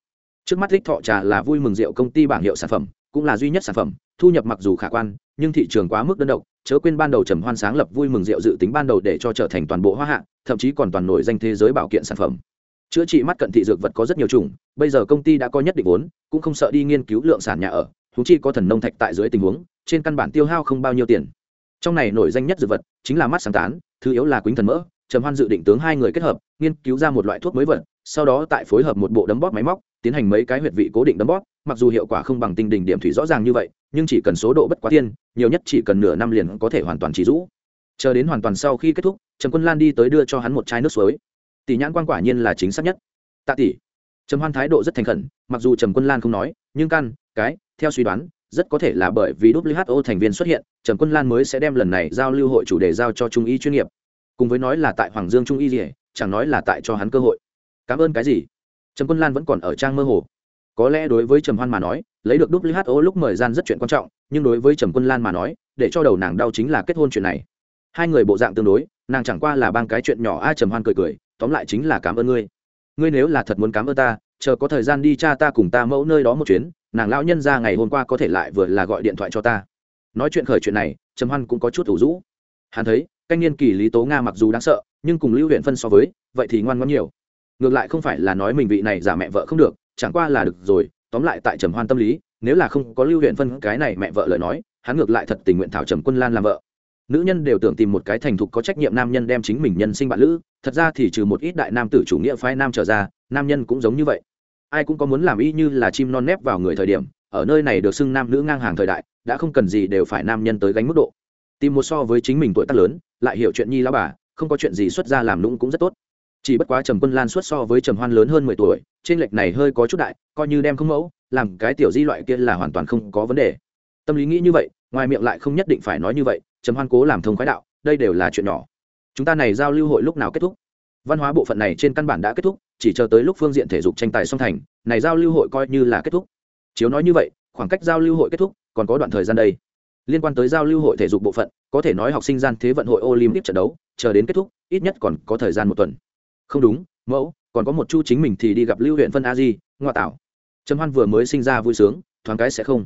Trước mắt thích thọ trà là vui mừng rượu công ty bảng hiệu sản phẩm cũng là duy nhất sản phẩm, thu nhập mặc dù khả quan, nhưng thị trường quá mức đơn độc, chớ quên ban đầu trầm hoan sáng lập vui mừng rượu dự tính ban đầu để cho trở thành toàn bộ hoa hạ, thậm chí còn toàn nổi danh thế giới bảo kiện sản phẩm. Chữa trị mắt cận thị dược vật có rất nhiều chủng, bây giờ công ty đã có nhất định vốn, cũng không sợ đi nghiên cứu lượng sản nhà ở thú chi có thần nông thạch tại dưới tình huống, trên căn bản tiêu hao không bao nhiêu tiền. Trong này nổi danh nhất dược vật chính là mắt sáng tán, thứ yếu là quýnh thần mỡ, trầm hoan dự định tướng hai người kết hợp, nghiên cứu ra một loại thuốc mới vật, sau đó tại phối hợp một bộ đấm bóp máy móc tiến hành mấy cái huyệt vị cố định đấm bóp, mặc dù hiệu quả không bằng tinh đỉnh điểm thủy rõ ràng như vậy, nhưng chỉ cần số độ bất quá thiên, nhiều nhất chỉ cần nửa năm liền có thể hoàn toàn chỉ rũ. Chờ đến hoàn toàn sau khi kết thúc, trầm quân lan đi tới đưa cho hắn một chai nước suối. Tỷ nhãn quan quả nhiên là chính xác nhất. Tạ tỷ. Trầm hoan thái độ rất thành khẩn, mặc dù trầm quân lan không nói, nhưng căn, cái, theo suy đoán, rất có thể là bởi vì who thành viên xuất hiện, trầm quân lan mới sẽ đem lần này giao lưu hội chủ đề giao cho trung y chuyên nghiệp. Cùng với nói là tại hoàng dương trung y gì, chẳng nói là tại cho hắn cơ hội. Cảm ơn cái gì? Trầm quân lan vẫn còn ở trang mơ hồ. Có lẽ đối với trầm hoan mà nói, lấy được who lúc mời gian rất chuyện quan trọng, nhưng đối với trầm quân lan mà nói, để cho đầu nàng đau chính là kết hôn chuyện này. Hai người bộ dạng tương đối, nàng chẳng qua là bang cái chuyện nhỏ ai trầm hoan cười cười, tóm lại chính là cảm ơn ngươi. Ngươi nếu là thật muốn cảm ơn ta, chờ có thời gian đi cha ta cùng ta mẫu nơi đó một chuyến, nàng lão nhân ra ngày hôm qua có thể lại vừa là gọi điện thoại cho ta. Nói chuyện khởi chuyện này, trầm hoan cũng có chút thủ rũ. Hắn thấy, canh niên kỳ lý tố nga mặc dù đáng sợ, nhưng cùng lưu huyện phân so với, vậy thì ngoan ngoãn nhiều ngược lại không phải là nói mình vị này giả mẹ vợ không được, chẳng qua là được rồi, tóm lại tại trầm hoan tâm lý, nếu là không có lưu huyện phân cái này mẹ vợ lời nói, hắn ngược lại thật tình nguyện thảo trầm quân lan làm vợ. Nữ nhân đều tưởng tìm một cái thành thục có trách nhiệm nam nhân đem chính mình nhân sinh bạn lữ, thật ra thì trừ một ít đại nam tử chủ nghĩa phái nam trở ra, nam nhân cũng giống như vậy. Ai cũng có muốn làm y như là chim non nép vào người thời điểm, ở nơi này được xưng nam nữ ngang hàng thời đại, đã không cần gì đều phải nam nhân tới gánh mức độ. Tìm một so với chính mình tuổi tác lớn, lại hiểu chuyện nhi lão bà, không có chuyện gì xuất ra làm lũng cũng rất tốt chỉ bất quá trầm quân lan xuất so với trầm hoan lớn hơn mười tuổi, trên lệch này hơi có chút đại, coi như đem không mẫu, làm cái tiểu di loại kia là hoàn toàn không có vấn đề. Tâm lý nghĩ như vậy, ngoài miệng lại không nhất định phải nói như vậy, trầm hoan cố làm thông khoái đạo, đây đều là chuyện nhỏ. Chúng ta này giao lưu hội lúc nào kết thúc? Văn hóa bộ phận này trên căn bản đã kết thúc, chỉ chờ tới lúc phương diện thể dục tranh tài song thành, này giao lưu hội coi như là kết thúc. Chiếu nói như vậy, khoảng cách giao lưu hội kết thúc, còn có đoạn thời gian đây. Liên quan tới giao lưu hội thể dục bộ phận, có thể nói học sinh gian thế vận hội olympic trận đấu, chờ đến kết thúc, ít nhất còn có thời gian một tuần không đúng mẫu còn có một chu chính mình thì đi gặp lưu huyện phân a di ngoa tảo, trầm hoan vừa mới sinh ra vui sướng thoáng cái sẽ không.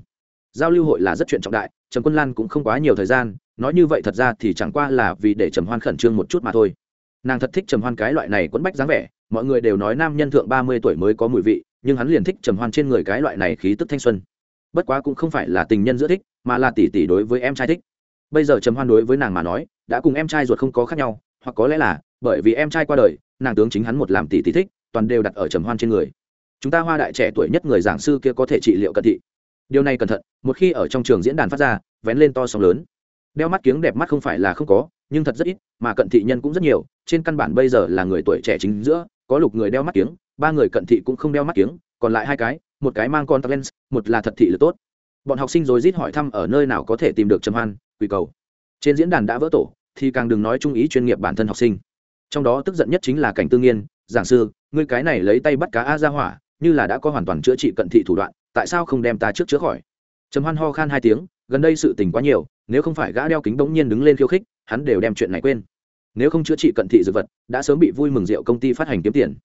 Giao lưu hội là rất chuyện trọng đại trầm quân lan cũng không quá nhiều thời gian nói như vậy thật ra thì chẳng qua là vì để trầm hoan khẩn trương một chút mà thôi. Nàng thật thích trầm hoan cái loại này quẫn bách dáng vẻ mọi người đều nói nam nhân thượng ba mươi tuổi mới có mùi vị nhưng hắn liền thích trầm hoan trên người cái loại này khí tức thanh xuân. Bất quá cũng không phải là tình nhân giữa thích mà là tỷ tỷ đối với em trai thích. Bây giờ trầm hoan đối với nàng mà nói đã cùng em trai ruột không có khác nhau hoặc có lẽ là bởi vì em trai qua đời, nàng tướng chính hắn một làm tỷ tỷ thích, toàn đều đặt ở trầm hoan trên người. Chúng ta hoa đại trẻ tuổi nhất người giảng sư kia có thể trị liệu cận thị. Điều này cẩn thận, một khi ở trong trường diễn đàn phát ra, vén lên to sóng lớn. Đeo mắt kiếng đẹp mắt không phải là không có, nhưng thật rất ít, mà cận thị nhân cũng rất nhiều, trên căn bản bây giờ là người tuổi trẻ chính giữa, có lục người đeo mắt kiếng, ba người cận thị cũng không đeo mắt kiếng, còn lại hai cái, một cái mang con lens, một là thật thị lực tốt. Bọn học sinh rồi rít hỏi thăm ở nơi nào có thể tìm được trầm hoan quỳ cầu. Trên diễn đàn đã vỡ tổ, thì càng đừng nói trung ý chuyên nghiệp bản thân học sinh trong đó tức giận nhất chính là cảnh tương nghiên, giảng sư, ngươi cái này lấy tay bắt cá a ra hỏa, như là đã có hoàn toàn chữa trị cận thị thủ đoạn, tại sao không đem ta trước chữa khỏi? Trầm hoan ho khan hai tiếng, gần đây sự tình quá nhiều, nếu không phải gã đeo kính bỗng nhiên đứng lên khiêu khích, hắn đều đem chuyện này quên. Nếu không chữa trị cận thị dược vật, đã sớm bị vui mừng rượu công ty phát hành kiếm tiền.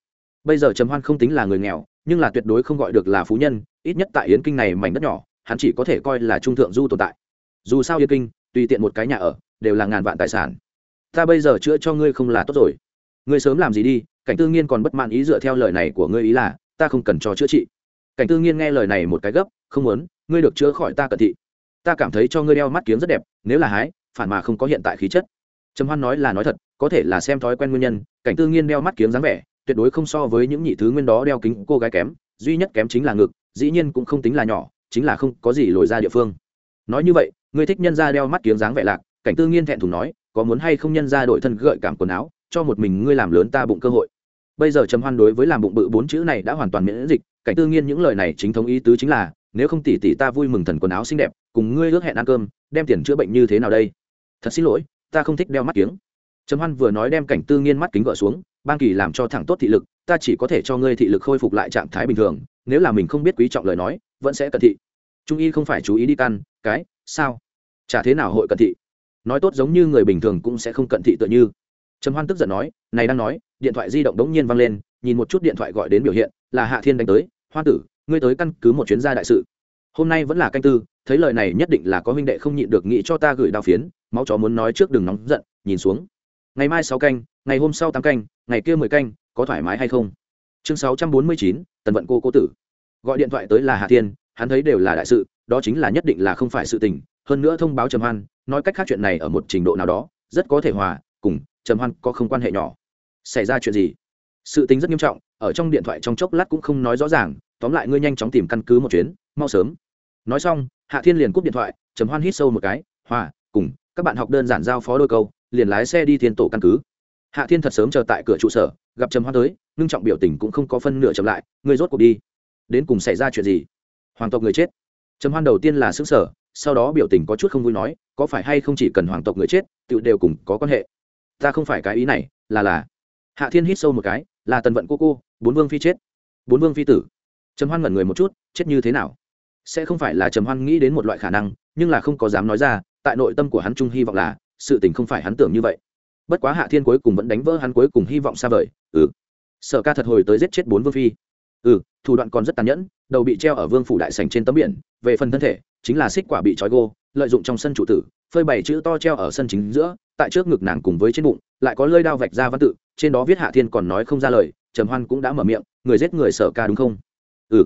Bây giờ trầm hoan không tính là người nghèo, nhưng là tuyệt đối không gọi được là phú nhân, ít nhất tại yến kinh này mảnh đất nhỏ, hắn chỉ có thể coi là trung thượng du tồn tại. Dù sao yến kinh, tùy tiện một cái nhà ở, đều là ngàn vạn tài sản ta bây giờ chữa cho ngươi không là tốt rồi. Ngươi sớm làm gì đi, cảnh tư nghiên còn bất mãn ý dựa theo lời này của ngươi ý là, ta không cần cho chữa trị. Cảnh tư nghiên nghe lời này một cái gấp, không muốn, ngươi được chữa khỏi ta cận thị. Ta cảm thấy cho ngươi đeo mắt kiếng rất đẹp, nếu là hái, phản mà không có hiện tại khí chất. Trầm hoan nói là nói thật, có thể là xem thói quen nguyên nhân, cảnh tư nghiên đeo mắt kiếng dáng vẻ, tuyệt đối không so với những nhị thứ nguyên đó đeo kính cô gái kém, duy nhất kém chính là ngực, dĩ nhiên cũng không tính là nhỏ, chính là không có gì lồi ra địa phương. Nói như vậy, ngươi thích nhân ra đeo mắt kiếng dáng vẻ lạc, cảnh tư nghiên thẹn thùng nói có muốn hay không nhân ra đội thân gợi cảm quần áo, cho một mình ngươi làm lớn ta bụng cơ hội. Bây giờ trầm hoan đối với làm bụng bự bốn chữ này đã hoàn toàn miễn dịch, cảnh tư nghiên những lời này chính thống ý tứ chính là, nếu không tỷ tỷ ta vui mừng thần quần áo xinh đẹp, cùng ngươi ước hẹn ăn cơm, đem tiền chữa bệnh như thế nào đây? Thật xin lỗi, ta không thích đeo mắt kiếng. Trầm hoan vừa nói đem cảnh tư nghiên mắt kính gỡ xuống ban kỳ làm cho thẳng tốt thị lực, ta chỉ có thể cho ngươi thị lực khôi phục lại trạng thái bình thường, nếu là mình không biết quý trọng lời nói, vẫn sẽ cận thị. Trung y không phải chú ý đi căn, cái, sao? Chả thế nào hội cận thị? Nói tốt giống như người bình thường cũng sẽ không cận thị tựa như. Trầm hoan tức giận nói, này đang nói, điện thoại di động đống nhiên vang lên, nhìn một chút điện thoại gọi đến biểu hiện, là hạ thiên đánh tới hoa tử, ngươi tới căn cứ một chuyến gia đại sự. Hôm nay vẫn là canh tư, thấy lời này nhất định là có huynh đệ không nhịn được nghĩ cho ta gửi đao phiến, máu chó muốn nói trước đừng nóng giận, nhìn xuống. Ngày mai sáu canh, ngày hôm sau tám canh, ngày kia mười canh, có thoải mái hay không? Chương sáu trăm bốn mươi chín, tần vận cô cô tử. Gọi điện thoại tới là hạ thiên, hắn thấy đều là đại sự, đó chính là nhất định là không phải sự tình hơn nữa thông báo trầm hoan, nói cách khác chuyện này ở một trình độ nào đó, rất có thể hòa, cùng, trầm hoan có không quan hệ nhỏ. Xảy ra chuyện gì? Sự tính rất nghiêm trọng, ở trong điện thoại trong chốc lát cũng không nói rõ ràng, tóm lại ngươi nhanh chóng tìm căn cứ một chuyến, mau sớm. Nói xong, hạ thiên liền cúp điện thoại, trầm hoan hít sâu một cái, hòa, cùng, các bạn học đơn giản giao phó đôi câu, liền lái xe đi thiên tổ căn cứ. Hạ thiên thật sớm chờ tại cửa trụ sở, gặp trầm hoan tới, ngưng trọng biểu tình cũng không có phân nửa chậm lại, ngươi rốt cuộc đi. Đến cùng xảy ra chuyện gì? Hoàng tộc người chết. Trầm hoan đầu tiên là xứng sở sau đó biểu tình có chút không vui nói, có phải hay không chỉ cần hoàng tộc người chết tự đều cùng có quan hệ? Ta không phải cái ý này, là là. Hạ thiên hít sâu một cái, là tần vận cô cô, bốn vương phi chết. Bốn vương phi tử. Trầm hoan ngẩn người một chút, chết như thế nào? Sẽ không phải là trầm hoan nghĩ đến một loại khả năng, nhưng là không có dám nói ra, tại nội tâm của hắn trung hy vọng là, sự tình không phải hắn tưởng như vậy. Bất quá hạ thiên cuối cùng vẫn đánh vỡ hắn cuối cùng hy vọng xa vời ừ. Sở ca thật hồi tới giết chết bốn vương phi. Ừ thủ đoạn còn rất tàn nhẫn, đầu bị treo ở vương phủ đại sành trên tấm biển, về phần thân thể chính là xích quả bị trói gô, lợi dụng trong sân trụ tử, phơi bảy chữ to treo ở sân chính giữa, tại trước ngực nàng cùng với trên bụng, lại có lơi đao vạch ra văn tự, trên đó viết hạ thiên còn nói không ra lời, trầm hoan cũng đã mở miệng, người giết người sở ca đúng không? Ừ.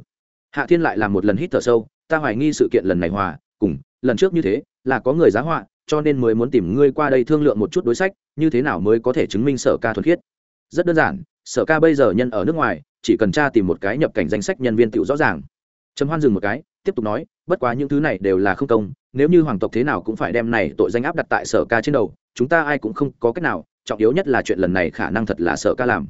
Hạ thiên lại làm một lần hít thở sâu, ta hoài nghi sự kiện lần này hòa, cùng, lần trước như thế, là có người giá họa, cho nên mới muốn tìm ngươi qua đây thương lượng một chút đối sách, như thế nào mới có thể chứng minh sở ca thuần khiết? Rất đơn giản, sở ca bây giờ nhân ở nước ngoài, chỉ cần tra tìm một cái nhập cảnh danh sách nhân viên tựu rõ ràng. Trầm hoan dừng một cái tiếp tục nói, bất quá những thứ này đều là không công, nếu như hoàng tộc thế nào cũng phải đem này tội danh áp đặt tại sở ca trên đầu, chúng ta ai cũng không có cách nào, trọng yếu nhất là chuyện lần này khả năng thật là sở ca làm.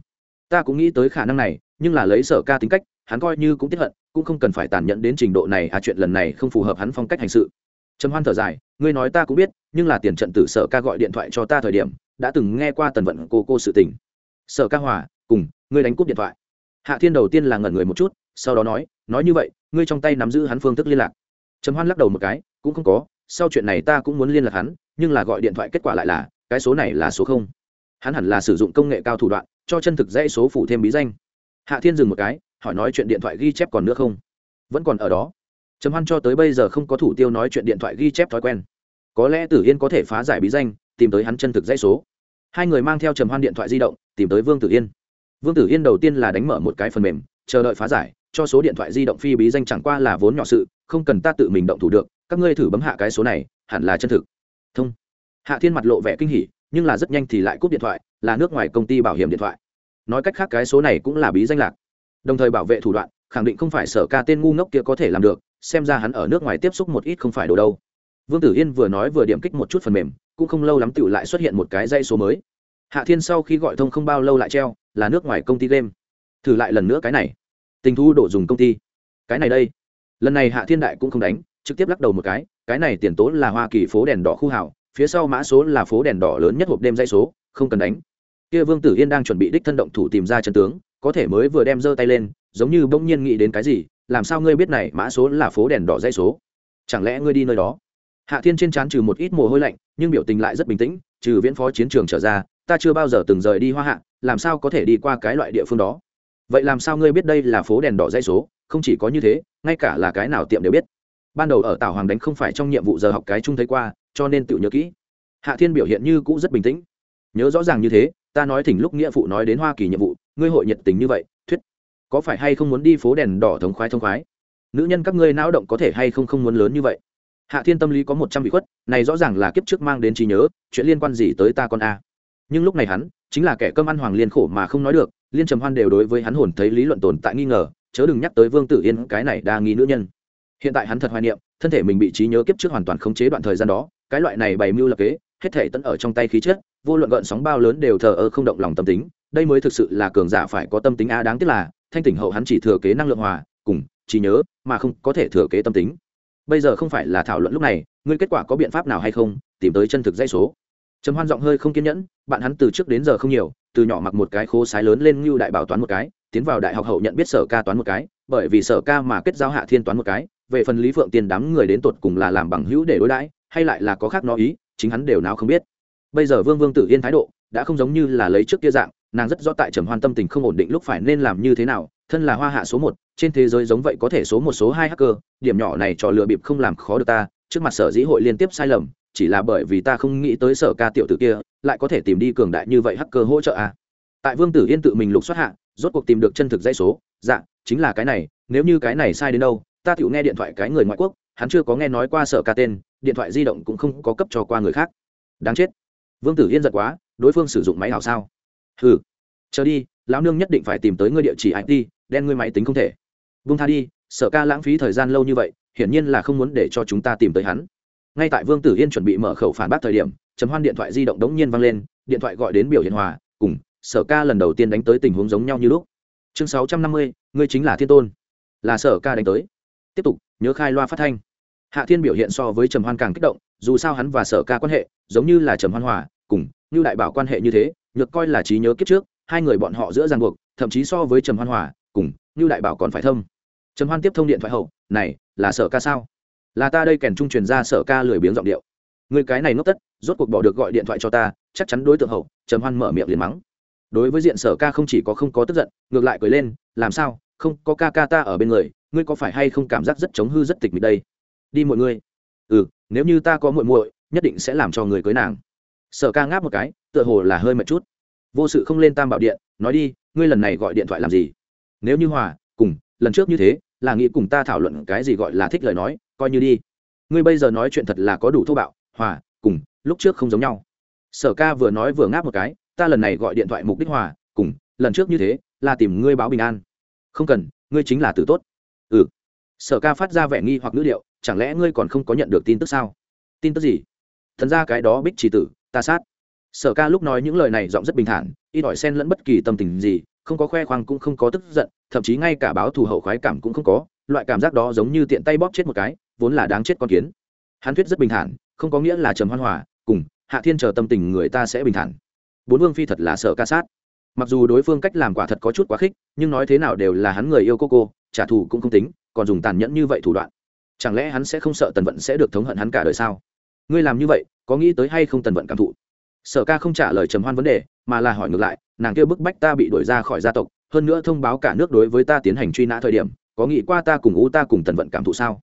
Ta cũng nghĩ tới khả năng này, nhưng là lấy sở ca tính cách, hắn coi như cũng tiếp hận, cũng không cần phải tàn nhẫn đến trình độ này à chuyện lần này không phù hợp hắn phong cách hành sự. Trầm hoan thở dài, ngươi nói ta cũng biết, nhưng là tiền trận tử sở ca gọi điện thoại cho ta thời điểm, đã từng nghe qua tần vận cô cô sự tình. Sở ca hòa, cùng, ngươi đánh cúp điện thoại. Hạ thiên đầu tiên là ngẩn người một chút, sau đó nói nói như vậy ngươi trong tay nắm giữ hắn phương thức liên lạc. Trầm hoan lắc đầu một cái, cũng không có, sau chuyện này ta cũng muốn liên lạc hắn, nhưng là gọi điện thoại kết quả lại là, cái số này là số không. Hắn hẳn là sử dụng công nghệ cao thủ đoạn, cho chân thực dãy số phủ thêm bí danh. Hạ thiên dừng một cái, hỏi nói chuyện điện thoại ghi chép còn nữa không? Vẫn còn ở đó. Trầm hoan cho tới bây giờ không có thủ tiêu nói chuyện điện thoại ghi chép thói quen. Có lẽ tử yên có thể phá giải bí danh, tìm tới hắn chân thực dãy số. Hai người mang theo trầm hoan điện thoại di động, tìm tới vương tử yên. Vương tử yên đầu tiên là đánh mở một cái phần mềm, chờ đợi phá giải cho số điện thoại di động phi bí danh chẳng qua là vốn nhỏ sự, không cần ta tự mình động thủ được, các ngươi thử bấm hạ cái số này, hẳn là chân thực. Thông. Hạ thiên mặt lộ vẻ kinh hỉ, nhưng là rất nhanh thì lại cúp điện thoại, là nước ngoài công ty bảo hiểm điện thoại. Nói cách khác cái số này cũng là bí danh lạc. Đồng thời bảo vệ thủ đoạn, khẳng định không phải sở ca tên ngu ngốc kia có thể làm được, xem ra hắn ở nước ngoài tiếp xúc một ít không phải đồ đâu. Vương tử yên vừa nói vừa điểm kích một chút phần mềm, cũng không lâu lắm tựu lại xuất hiện một cái dây số mới. Hạ thiên sau khi gọi thông không bao lâu lại treo, là nước ngoài công ty game. Thử lại lần nữa cái này tình thu đổ dùng công ty. Cái này đây. Lần này hạ thiên đại cũng không đánh, trực tiếp lắc đầu một cái cái này tiền tố là hoa kỳ phố đèn đỏ khu hảo phía sau mã số là phố đèn đỏ lớn nhất hộp đêm dây số, không cần đánh. Kia vương tử yên đang chuẩn bị đích thân động thủ tìm ra chân tướng, có thể mới vừa đem giơ tay lên, giống như bỗng nhiên nghĩ đến cái gì, làm sao ngươi biết này mã số là phố đèn đỏ dây số? Chẳng lẽ ngươi đi nơi đó? Hạ thiên trên trán trừ một ít mồ hôi lạnh, nhưng biểu tình lại rất bình tĩnh, trừ viễn phó chiến trường trở ra, ta chưa bao giờ từng rời đi hoa hạ, làm sao có thể đi qua cái loại địa phương đó? Vậy làm sao ngươi biết đây là phố đèn đỏ dây số? Không chỉ có như thế, ngay cả là cái nào tiệm đều biết. Ban đầu ở tảo hoàng đánh không phải trong nhiệm vụ giờ học cái chung thấy qua, cho nên tự nhớ kỹ. Hạ thiên biểu hiện như cũ rất bình tĩnh. Nhớ rõ ràng như thế, ta nói thỉnh lúc nghĩa phụ nói đến hoa kỳ nhiệm vụ, ngươi hội nhiệt tình như vậy, thuyết. Có phải hay không muốn đi phố đèn đỏ thống khoái thống khoái? Nữ nhân các ngươi não động có thể hay không không muốn lớn như vậy? Hạ thiên tâm lý có một trăm vị khuất, này rõ ràng là kiếp trước mang đến trí nhớ, chuyện liên quan gì tới ta con a? Nhưng lúc này hắn, chính là kẻ cơm ăn hoàng liên khổ mà không nói được liên trầm hoan đều đối với hắn hồn thấy lý luận tồn tại nghi ngờ, chớ đừng nhắc tới vương tử yên, cái này đa nghi nữ nhân. Hiện tại hắn thật hoài niệm, thân thể mình bị trí nhớ kiếp trước hoàn toàn khống chế đoạn thời gian đó, cái loại này bày mưu lập kế, hết thể tận ở trong tay khí chất, vô luận gợn sóng bao lớn đều thờ ơ không động lòng tâm tính, đây mới thực sự là cường giả phải có tâm tính a đáng tiếc là, thanh tỉnh hậu hắn chỉ thừa kế năng lượng hòa, cùng, trí nhớ, mà không có thể thừa kế tâm tính. Bây giờ không phải là thảo luận lúc này, ngươi kết quả có biện pháp nào hay không, tìm tới chân thực dây số trầm hoan giọng hơi không kiên nhẫn, bạn hắn từ trước đến giờ không nhiều, từ nhỏ mặc một cái khô sái lớn lên như đại bảo toán một cái, tiến vào đại học hậu nhận biết sở ca toán một cái, bởi vì sở ca mà kết giao hạ thiên toán một cái, về phần lý phượng tiền đám người đến tột cùng là làm bằng hữu để đối đãi, hay lại là có khác nó ý, chính hắn đều nào không biết. Bây giờ vương vương tử yên thái độ, đã không giống như là lấy trước kia dạng, nàng rất rõ tại trầm hoan tâm tình không ổn định lúc phải nên làm như thế nào, thân là hoa hạ số một, trên thế giới giống vậy có thể số một, số hai hacker, điểm nhỏ này trò lừa bịp không làm khó được ta, trước mặt sở dĩ hội liên tiếp sai lầm chỉ là bởi vì ta không nghĩ tới sở ca tiểu tử kia, lại có thể tìm đi cường đại như vậy hacker hỗ trợ à. tại vương tử yên tự mình lục xuất hạ, rốt cuộc tìm được chân thực dây số. Dạ chính là cái này, nếu như cái này sai đến đâu, ta tự nghe điện thoại cái người ngoại quốc, hắn chưa có nghe nói qua sở ca tên, điện thoại di động cũng không có cấp cho qua người khác. Đáng chết. Vương tử yên giật quá, đối phương sử dụng máy nào sao? Ừ chờ đi, lão nương nhất định phải tìm tới ngươi địa chỉ it đen ngươi máy tính không thể. Vung tha đi, sở ca lãng phí thời gian lâu như vậy, hiển nhiên là không muốn để cho chúng ta tìm tới hắn ngay tại vương tử yên chuẩn bị mở khẩu phản bác thời điểm chấm hoan điện thoại di động đống nhiên vang lên, điện thoại gọi đến biểu hiện hòa, cùng, sở ca lần đầu tiên đánh tới tình huống giống nhau như lúc. Chương sáu trăm năm mươi, ngươi chính là thiên tôn. Là sở ca đánh tới. Tiếp tục, nhớ khai loa phát thanh. Hạ thiên biểu hiện so với trầm hoan càng kích động, dù sao hắn và sở ca quan hệ, giống như là trầm hoan hòa, cùng, như đại bảo quan hệ như thế, nhược coi là trí nhớ kiếp trước, hai người bọn họ giữa ràng buộc, thậm chí so với trầm hoan hòa, cùng, như đại bảo còn phải thâm. Trầm hoan tiếp thông điện thoại hậu, này, là sở ca sao? Là ta đây kèn trung truyền ra sở ca lười biếng giọng điệu. Người cái này ngốc tất, rốt cuộc bỏ được gọi điện thoại cho ta, chắc chắn đối tượng hậu, trầm hoan mở miệng liền mắng. Đối với diện sở ca không chỉ có không có tức giận, ngược lại cười lên, làm sao, không, có ca ca ta ở bên người, ngươi có phải hay không cảm giác rất chống hư rất tịch mịch đây? Đi mọi người ừ nếu như ta có muội muội, nhất định sẽ làm cho người cưới nàng. Sở ca ngáp một cái, tựa hồ là hơi mệt chút. Vô sự không lên tam bảo điện, nói đi, ngươi lần này gọi điện thoại làm gì? Nếu như hòa, cùng, lần trước như thế là nghĩ cùng ta thảo luận cái gì gọi là thích lời nói, coi như đi. Ngươi bây giờ nói chuyện thật là có đủ thô bạo, hòa, cùng, lúc trước không giống nhau. Sở ca vừa nói vừa ngáp một cái, ta lần này gọi điện thoại mục đích hòa, cùng, lần trước như thế, là tìm ngươi báo bình an. Không cần, ngươi chính là tử tốt. Ừ. Sở ca phát ra vẻ nghi hoặc ngữ điệu, chẳng lẽ ngươi còn không có nhận được tin tức sao? Tin tức gì? Thần ra cái đó bích chỉ tử, ta sát. Sở ca lúc nói những lời này giọng rất bình thản ít ỏi xen lẫn bất kỳ tâm tình gì, không có khoe khoang cũng không có tức giận, thậm chí ngay cả báo thù hậu khoái cảm cũng không có, loại cảm giác đó giống như tiện tay bóp chết một cái, vốn là đáng chết con kiến. Hắn thuyết rất bình thản, không có nghĩa là trầm hoan hòa, cùng, hạ thiên chờ tâm tình người ta sẽ bình thản. Bốn vương phi thật là sợ ca sát. Mặc dù đối phương cách làm quả thật có chút quá khích, nhưng nói thế nào đều là hắn người yêu cô cô, trả thù cũng không tính, còn dùng tàn nhẫn như vậy thủ đoạn. Chẳng lẽ hắn sẽ không sợ tần vận sẽ được thống hận hắn cả đời sao? Ngươi làm như vậy, có nghĩ tới hay không tần vận cảm thụ? Sở ca không trả lời trầm hoan vấn đề mà là hỏi ngược lại nàng kêu bức bách ta bị đuổi ra khỏi gia tộc hơn nữa thông báo cả nước đối với ta tiến hành truy nã thời điểm có nghĩ qua ta cùng u ta cùng tần vận cảm thụ sao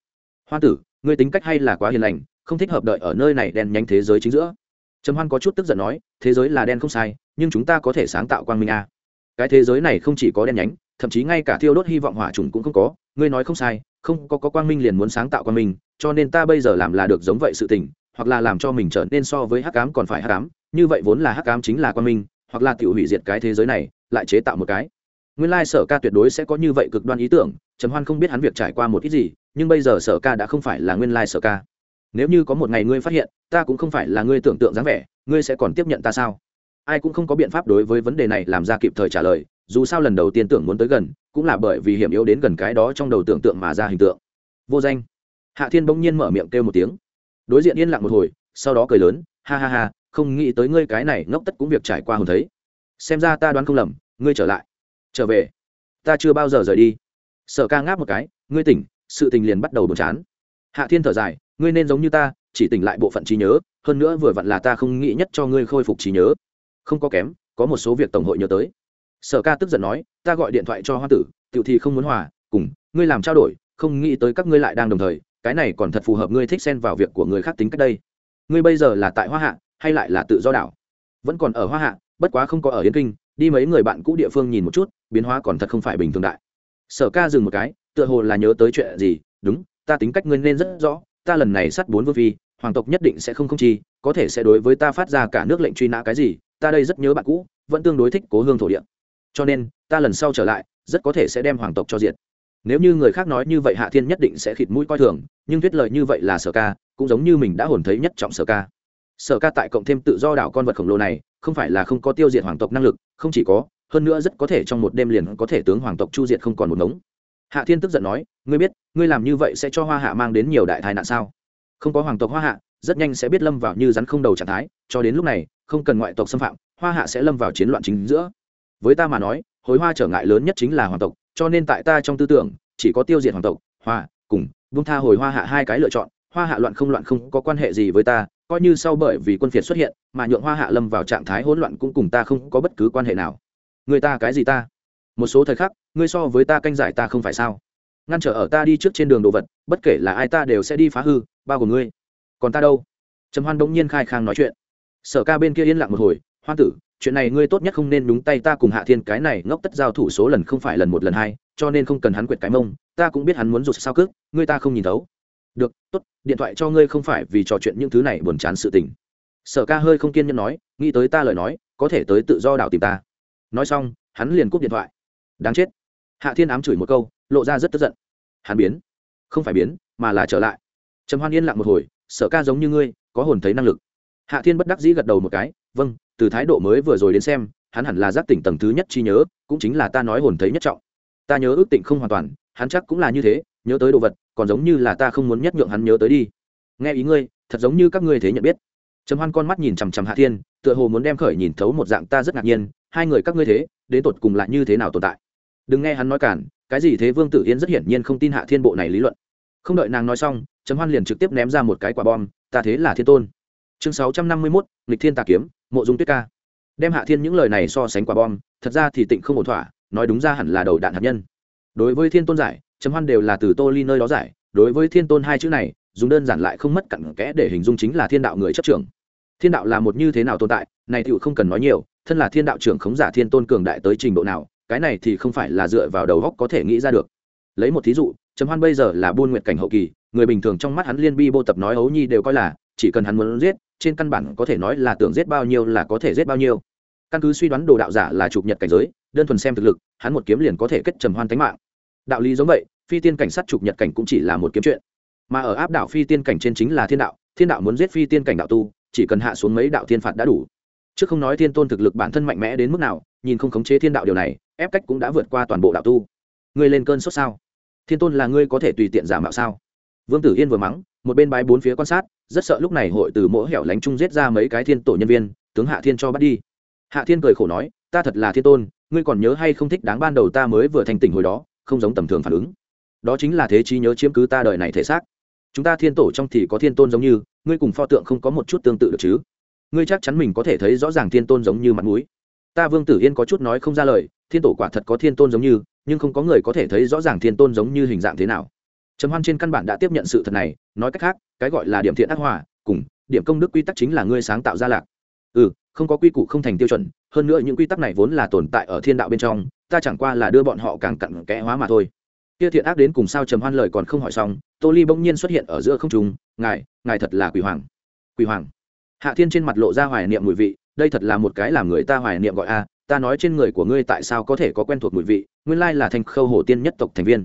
hoa tử ngươi tính cách hay là quá hiền lành không thích hợp đợi ở nơi này đen nhánh thế giới chính giữa trầm hoan có chút tức giận nói thế giới là đen không sai nhưng chúng ta có thể sáng tạo quang minh a à. cái thế giới này không chỉ có đen nhánh thậm chí ngay cả thiêu đốt hy vọng hỏa trùng cũng không có ngươi nói không sai không có, có quang minh liền muốn sáng tạo quang minh cho nên ta bây giờ làm là được giống vậy sự tình hoặc là làm cho mình trở nên so với hắc ám còn phải hắc ám như vậy vốn là hắc ám chính là quang minh hoặc là tự hủy diệt cái thế giới này, lại chế tạo một cái. Nguyên lai sở ca tuyệt đối sẽ có như vậy cực đoan ý tưởng, trầm hoan không biết hắn việc trải qua một ít gì, nhưng bây giờ sở ca đã không phải là nguyên lai sở ca. Nếu như có một ngày ngươi phát hiện, ta cũng không phải là ngươi tưởng tượng dáng vẻ, ngươi sẽ còn tiếp nhận ta sao? Ai cũng không có biện pháp đối với vấn đề này làm ra kịp thời trả lời, dù sao lần đầu tiên tưởng muốn tới gần, cũng là bởi vì hiểm yếu đến gần cái đó trong đầu tưởng tượng mà ra hình tượng. Vô danh. Hạ thiên bỗng nhiên mở miệng kêu một tiếng. Đối diện yên lặng một hồi, sau đó cười lớn, ha ha ha không nghĩ tới ngươi cái này ngốc tất cũng việc trải qua hồn thấy. Xem ra ta đoán không lầm, ngươi trở lại. Trở về. Ta chưa bao giờ rời đi. Sở ca ngáp một cái, ngươi tỉnh, sự tình liền bắt đầu buồn chán. Hạ thiên thở dài, ngươi nên giống như ta, chỉ tỉnh lại bộ phận trí nhớ, hơn nữa vừa vặn là ta không nghĩ nhất cho ngươi khôi phục trí nhớ. Không có kém, có một số việc tổng hội nhớ tới. Sở ca tức giận nói, ta gọi điện thoại cho hoa tử, tiểu thì không muốn hòa, cùng, ngươi làm trao đổi, không nghĩ tới các ngươi lại đang đồng thời, cái này còn thật phù hợp ngươi thích xen vào việc của người khác tính cách đây. Ngươi bây giờ là tại hoa hạ hay lại là tự do đảo? Vẫn còn ở hoa hạ, bất quá không có ở yên kinh, đi mấy người bạn cũ địa phương nhìn một chút, biến hóa còn thật không phải bình thường đại. Sở ca dừng một cái, tựa hồ là nhớ tới chuyện gì, đúng, ta tính cách ngươi nên rất rõ, ta lần này sát bốn vương phi, hoàng tộc nhất định sẽ không không chi, có thể sẽ đối với ta phát ra cả nước lệnh truy nã cái gì, ta đây rất nhớ bạn cũ, vẫn tương đối thích cố hương thổ địa. Cho nên, ta lần sau trở lại, rất có thể sẽ đem hoàng tộc cho diệt. Nếu như người khác nói như vậy hạ thiên nhất định sẽ khịt mũi coi thường, nhưng thuyết lời như vậy là sở ca, cũng giống như mình đã hồn thấy nhất trọng sở ca sở ca tại cộng thêm tự do đảo con vật khổng lồ này, không phải là không có tiêu diệt hoàng tộc năng lực, không chỉ có, hơn nữa rất có thể trong một đêm liền có thể tướng hoàng tộc chu diệt không còn một ngống. Hạ thiên tức giận nói, ngươi biết, ngươi làm như vậy sẽ cho hoa hạ mang đến nhiều đại tai nạn sao? Không có hoàng tộc hoa hạ, rất nhanh sẽ biết lâm vào như rắn không đầu trạng thái, cho đến lúc này, không cần ngoại tộc xâm phạm, hoa hạ sẽ lâm vào chiến loạn chính giữa. Với ta mà nói hối hoa trở ngại lớn nhất chính là hoàng tộc, cho nên tại ta trong tư tưởng, chỉ có tiêu diệt hoàng tộc, hoa, cùng vung tha hồi hoa hạ hai cái lựa chọn hoa hạ loạn không loạn không có quan hệ gì với ta, coi như sau bởi vì quân phiệt xuất hiện, mà nhượng hoa hạ lâm vào trạng thái hỗn loạn cũng cùng ta không có bất cứ quan hệ nào. Người ta cái gì ta? Một số thời khắc, ngươi so với ta canh giải ta không phải sao? Ngăn trở ở ta đi trước trên đường đồ vật, bất kể là ai ta đều sẽ đi phá hư, bao gồm ngươi. Còn ta đâu? Trầm hoan bỗng nhiên khai khang nói chuyện. Sở ca bên kia yên lặng một hồi, hoan tử, chuyện này ngươi tốt nhất không nên đúng tay ta cùng hạ thiên, cái này ngốc tất giao thủ số lần không phải lần một lần hai, cho nên không cần hắn quyệt cái mông, ta cũng biết hắn muốn rụt sao cước, ngươi ta không nhìn thấu. Được, tốt điện thoại cho ngươi không phải vì trò chuyện những thứ này buồn chán sự tình. Sở ca hơi không kiên nhẫn nói, nghĩ tới ta lời nói, có thể tới tự do đảo tìm ta. Nói xong, hắn liền cúp điện thoại. Đáng chết. Hạ thiên ám chửi một câu, lộ ra rất tức giận. Hắn biến. Không phải biến, mà là trở lại. Trầm hoan yên lặng một hồi, sở ca giống như ngươi, có hồn thấy năng lực. Hạ thiên bất đắc dĩ gật đầu một cái vâng từ thái độ mới vừa rồi đến xem, hắn hẳn là giác tỉnh tầng thứ nhất chi nhớ, cũng chính là ta nói hồn thấy nhất trọng. Ta nhớ ước tỉnh không hoàn toàn, hắn chắc cũng là như thế nhớ tới đồ vật, còn giống như là ta không muốn nhất nhượng hắn nhớ tới đi. Nghe ý ngươi, thật giống như các ngươi thế nhận biết. Trầm hoan con mắt nhìn chằm chằm hạ thiên, tựa hồ muốn đem khởi nhìn thấu một dạng ta rất ngạc nhiên, hai người các ngươi thế, đến tột cùng lại như thế nào tồn tại? Đừng nghe hắn nói cản, cái gì thế vương tử yên rất hiển nhiên không tin hạ thiên bộ này lý luận. Không đợi nàng nói xong, trầm hoan liền trực tiếp ném ra một cái quả bom, ta thế là thiên tôn. Chương sáu trăm năm mươi mốt lịch thiên tà kiếm, mộ dung tuyết ca. Đem hạ thiên những lời này so sánh quả bom, thật ra thì tịnh không ổn thỏa, nói đúng ra hẳn là đầu đạn hạt nhân. Đối với thiên tôn giải chấm hoan đều là từ tô ly nơi đó giải, đối với thiên tôn hai chữ này, dùng đơn giản lại không mất cặn kẽ để hình dung chính là thiên đạo người chấp trưởng. Thiên đạo là một như thế nào tồn tại, này tựu không cần nói nhiều, thân là thiên đạo trưởng khống giả thiên tôn cường đại tới trình độ nào, cái này thì không phải là dựa vào đầu góc có thể nghĩ ra được. Lấy một thí dụ chấm hoan bây giờ là buôn nguyện cảnh hậu kỳ, người bình thường trong mắt hắn liên bi bô tập nói ấu nhi đều coi là, chỉ cần hắn muốn giết, trên căn bản có thể nói là tưởng giết bao nhiêu là có thể giết bao nhiêu. Căn cứ suy đoán đồ đạo giả là chụp nhật cảnh giới, đơn thuần xem thực lực, hắn một kiếm liền có thể kết trầm hoan tánh mạng đạo lý giống vậy, phi tiên cảnh sát chụp nhật cảnh cũng chỉ là một kiếm chuyện. Mà ở áp đảo phi tiên cảnh trên chính là thiên đạo thiên đạo muốn giết phi tiên cảnh đạo tu, chỉ cần hạ xuống mấy đạo thiên phạt đã đủ. Chứ không nói thiên tôn thực lực bản thân mạnh mẽ đến mức nào, nhìn không khống chế thiên đạo điều này, ép cách cũng đã vượt qua toàn bộ đạo tu. Ngươi lên cơn sốt sao? Thiên tôn là ngươi có thể tùy tiện giả mạo sao? Vương tử yên vừa mắng, một bên bái bốn phía quan sát, rất sợ lúc này hội từ mỗi hẻo lánh chung giết ra mấy cái thiên tổ nhân viên, tướng hạ thiên cho bắt đi. Hạ thiên cười khổ nói, ta thật là thiên tôn, ngươi còn nhớ hay không thích đáng ban đầu ta mới vừa thành tỉnh hồi đó không giống tầm thường phản ứng. Đó chính là thế trí nhớ chiếm cứ ta đời này thể xác. Chúng ta thiên tổ trong thì có thiên tôn giống như, ngươi cùng pho tượng không có một chút tương tự được chứ? Ngươi chắc chắn mình có thể thấy rõ ràng thiên tôn giống như mặt mũi. Ta vương tử yên có chút nói không ra lời, thiên tổ quả thật có thiên tôn giống như, nhưng không có người có thể thấy rõ ràng thiên tôn giống như hình dạng thế nào. Trầm hoan trên căn bản đã tiếp nhận sự thật này, nói cách khác, cái gọi là điểm thiện ác hòa, cùng, điểm công đức quy tắc chính là ngươi sáng tạo ra lạc. Ừ không có quy củ không thành tiêu chuẩn, hơn nữa những quy tắc này vốn là tồn tại ở thiên đạo bên trong ta chẳng qua là đưa bọn họ càng cặn kẽ hóa mà thôi. Kia thiện ác đến cùng sao trầm hoan lời còn không hỏi xong, tô ly bỗng nhiên xuất hiện ở giữa không trung, ngài ngài thật là quỷ hoàng quỷ hoàng. Hạ thiên trên mặt lộ ra hoài niệm mùi vị, đây thật là một cái làm người ta hoài niệm gọi a, ta nói trên người của ngươi tại sao có thể có quen thuộc mùi vị, nguyên lai là thành khâu Hổ tiên nhất tộc thành viên.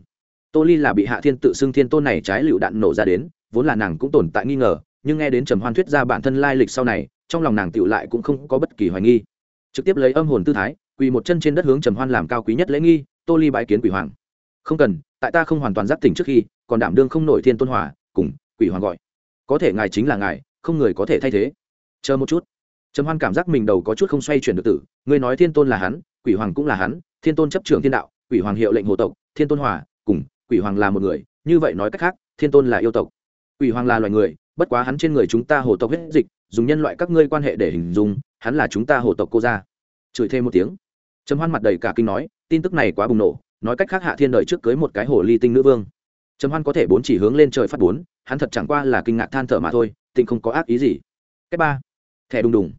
Tô ly là bị hạ thiên tự xưng thiên tôn này trái lựu đạn nổ ra đến, vốn là nàng cũng tồn tại nghi ngờ, nhưng nghe đến trầm hoan thuyết ra bản thân lai lịch sau này, trong lòng nàng tựu lại cũng không có bất kỳ hoài nghi. Trực tiếp lấy âm hồn tư thái quỳ một chân trên đất hướng trầm hoan làm cao quý nhất lễ nghi, tô ly bái kiến quỷ hoàng. Không cần, tại ta không hoàn toàn giác tỉnh trước khi, còn đảm đương không nổi thiên tôn hòa, cùng quỷ hoàng gọi. Có thể ngài chính là ngài, không người có thể thay thế. Chờ một chút. Trầm hoan cảm giác mình đầu có chút không xoay chuyển được tử, ngươi nói thiên tôn là hắn, quỷ hoàng cũng là hắn, thiên tôn chấp trưởng thiên đạo, quỷ hoàng hiệu lệnh hồ tộc, thiên tôn hòa, cùng quỷ hoàng là một người, như vậy nói cách khác, thiên tôn là yêu tộc. Quỷ hoàng là loài người, bất quá hắn trên người chúng ta hồ tộc huyết dịch, dùng nhân loại các ngươi quan hệ để hình dung, hắn là chúng ta hồ tộc cô gia chửi thêm một tiếng. Trầm hoan mặt đầy cả kinh nói, tin tức này quá bùng nổ, nói cách khác hạ thiên đời trước cưới một cái hồ ly tinh nữ vương. Trầm hoan có thể bốn chỉ hướng lên trời phát bốn, hắn thật chẳng qua là kinh ngạc than thở mà thôi tịnh không có ác ý gì. Cách ba. Thẻ đùng đùng.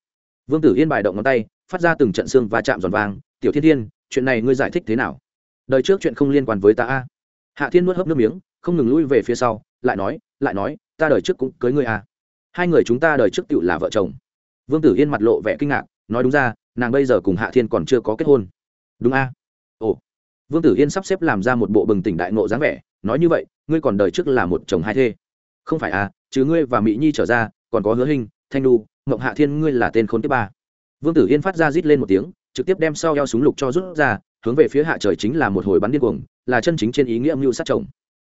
Vương tử yên bài động ngón tay, phát ra từng trận xương và chạm giòn vàng tiểu thiên thiên, chuyện này ngươi giải thích thế nào? Đời trước chuyện không liên quan với ta a. Hạ thiên nuốt hớp nước miếng, không ngừng lui về phía sau, lại nói lại nói, ta đời trước cũng cưới ngươi a. Hai người chúng ta đời trước tựu là vợ chồng. Vương tử yên mặt lộ vẻ kinh ngạc nói đúng ra, nàng bây giờ cùng hạ thiên còn chưa có kết hôn. Đúng a? Ồ. Vương tử yên sắp xếp làm ra một bộ bừng tỉnh đại ngộ dáng vẻ, nói như vậy, ngươi còn đời trước là một chồng hai thê. Không phải à chứ ngươi và mỹ nhi trở ra, còn có hứa hình, thanh đu mộng hạ thiên ngươi là tên khốn tiếp ba. Vương tử yên phát ra rít lên một tiếng, trực tiếp đem sau eo súng lục cho rút ra, hướng về phía hạ trời chính là một hồi bắn điên cuồng, là chân chính trên ý nghĩa mưu sát chồng.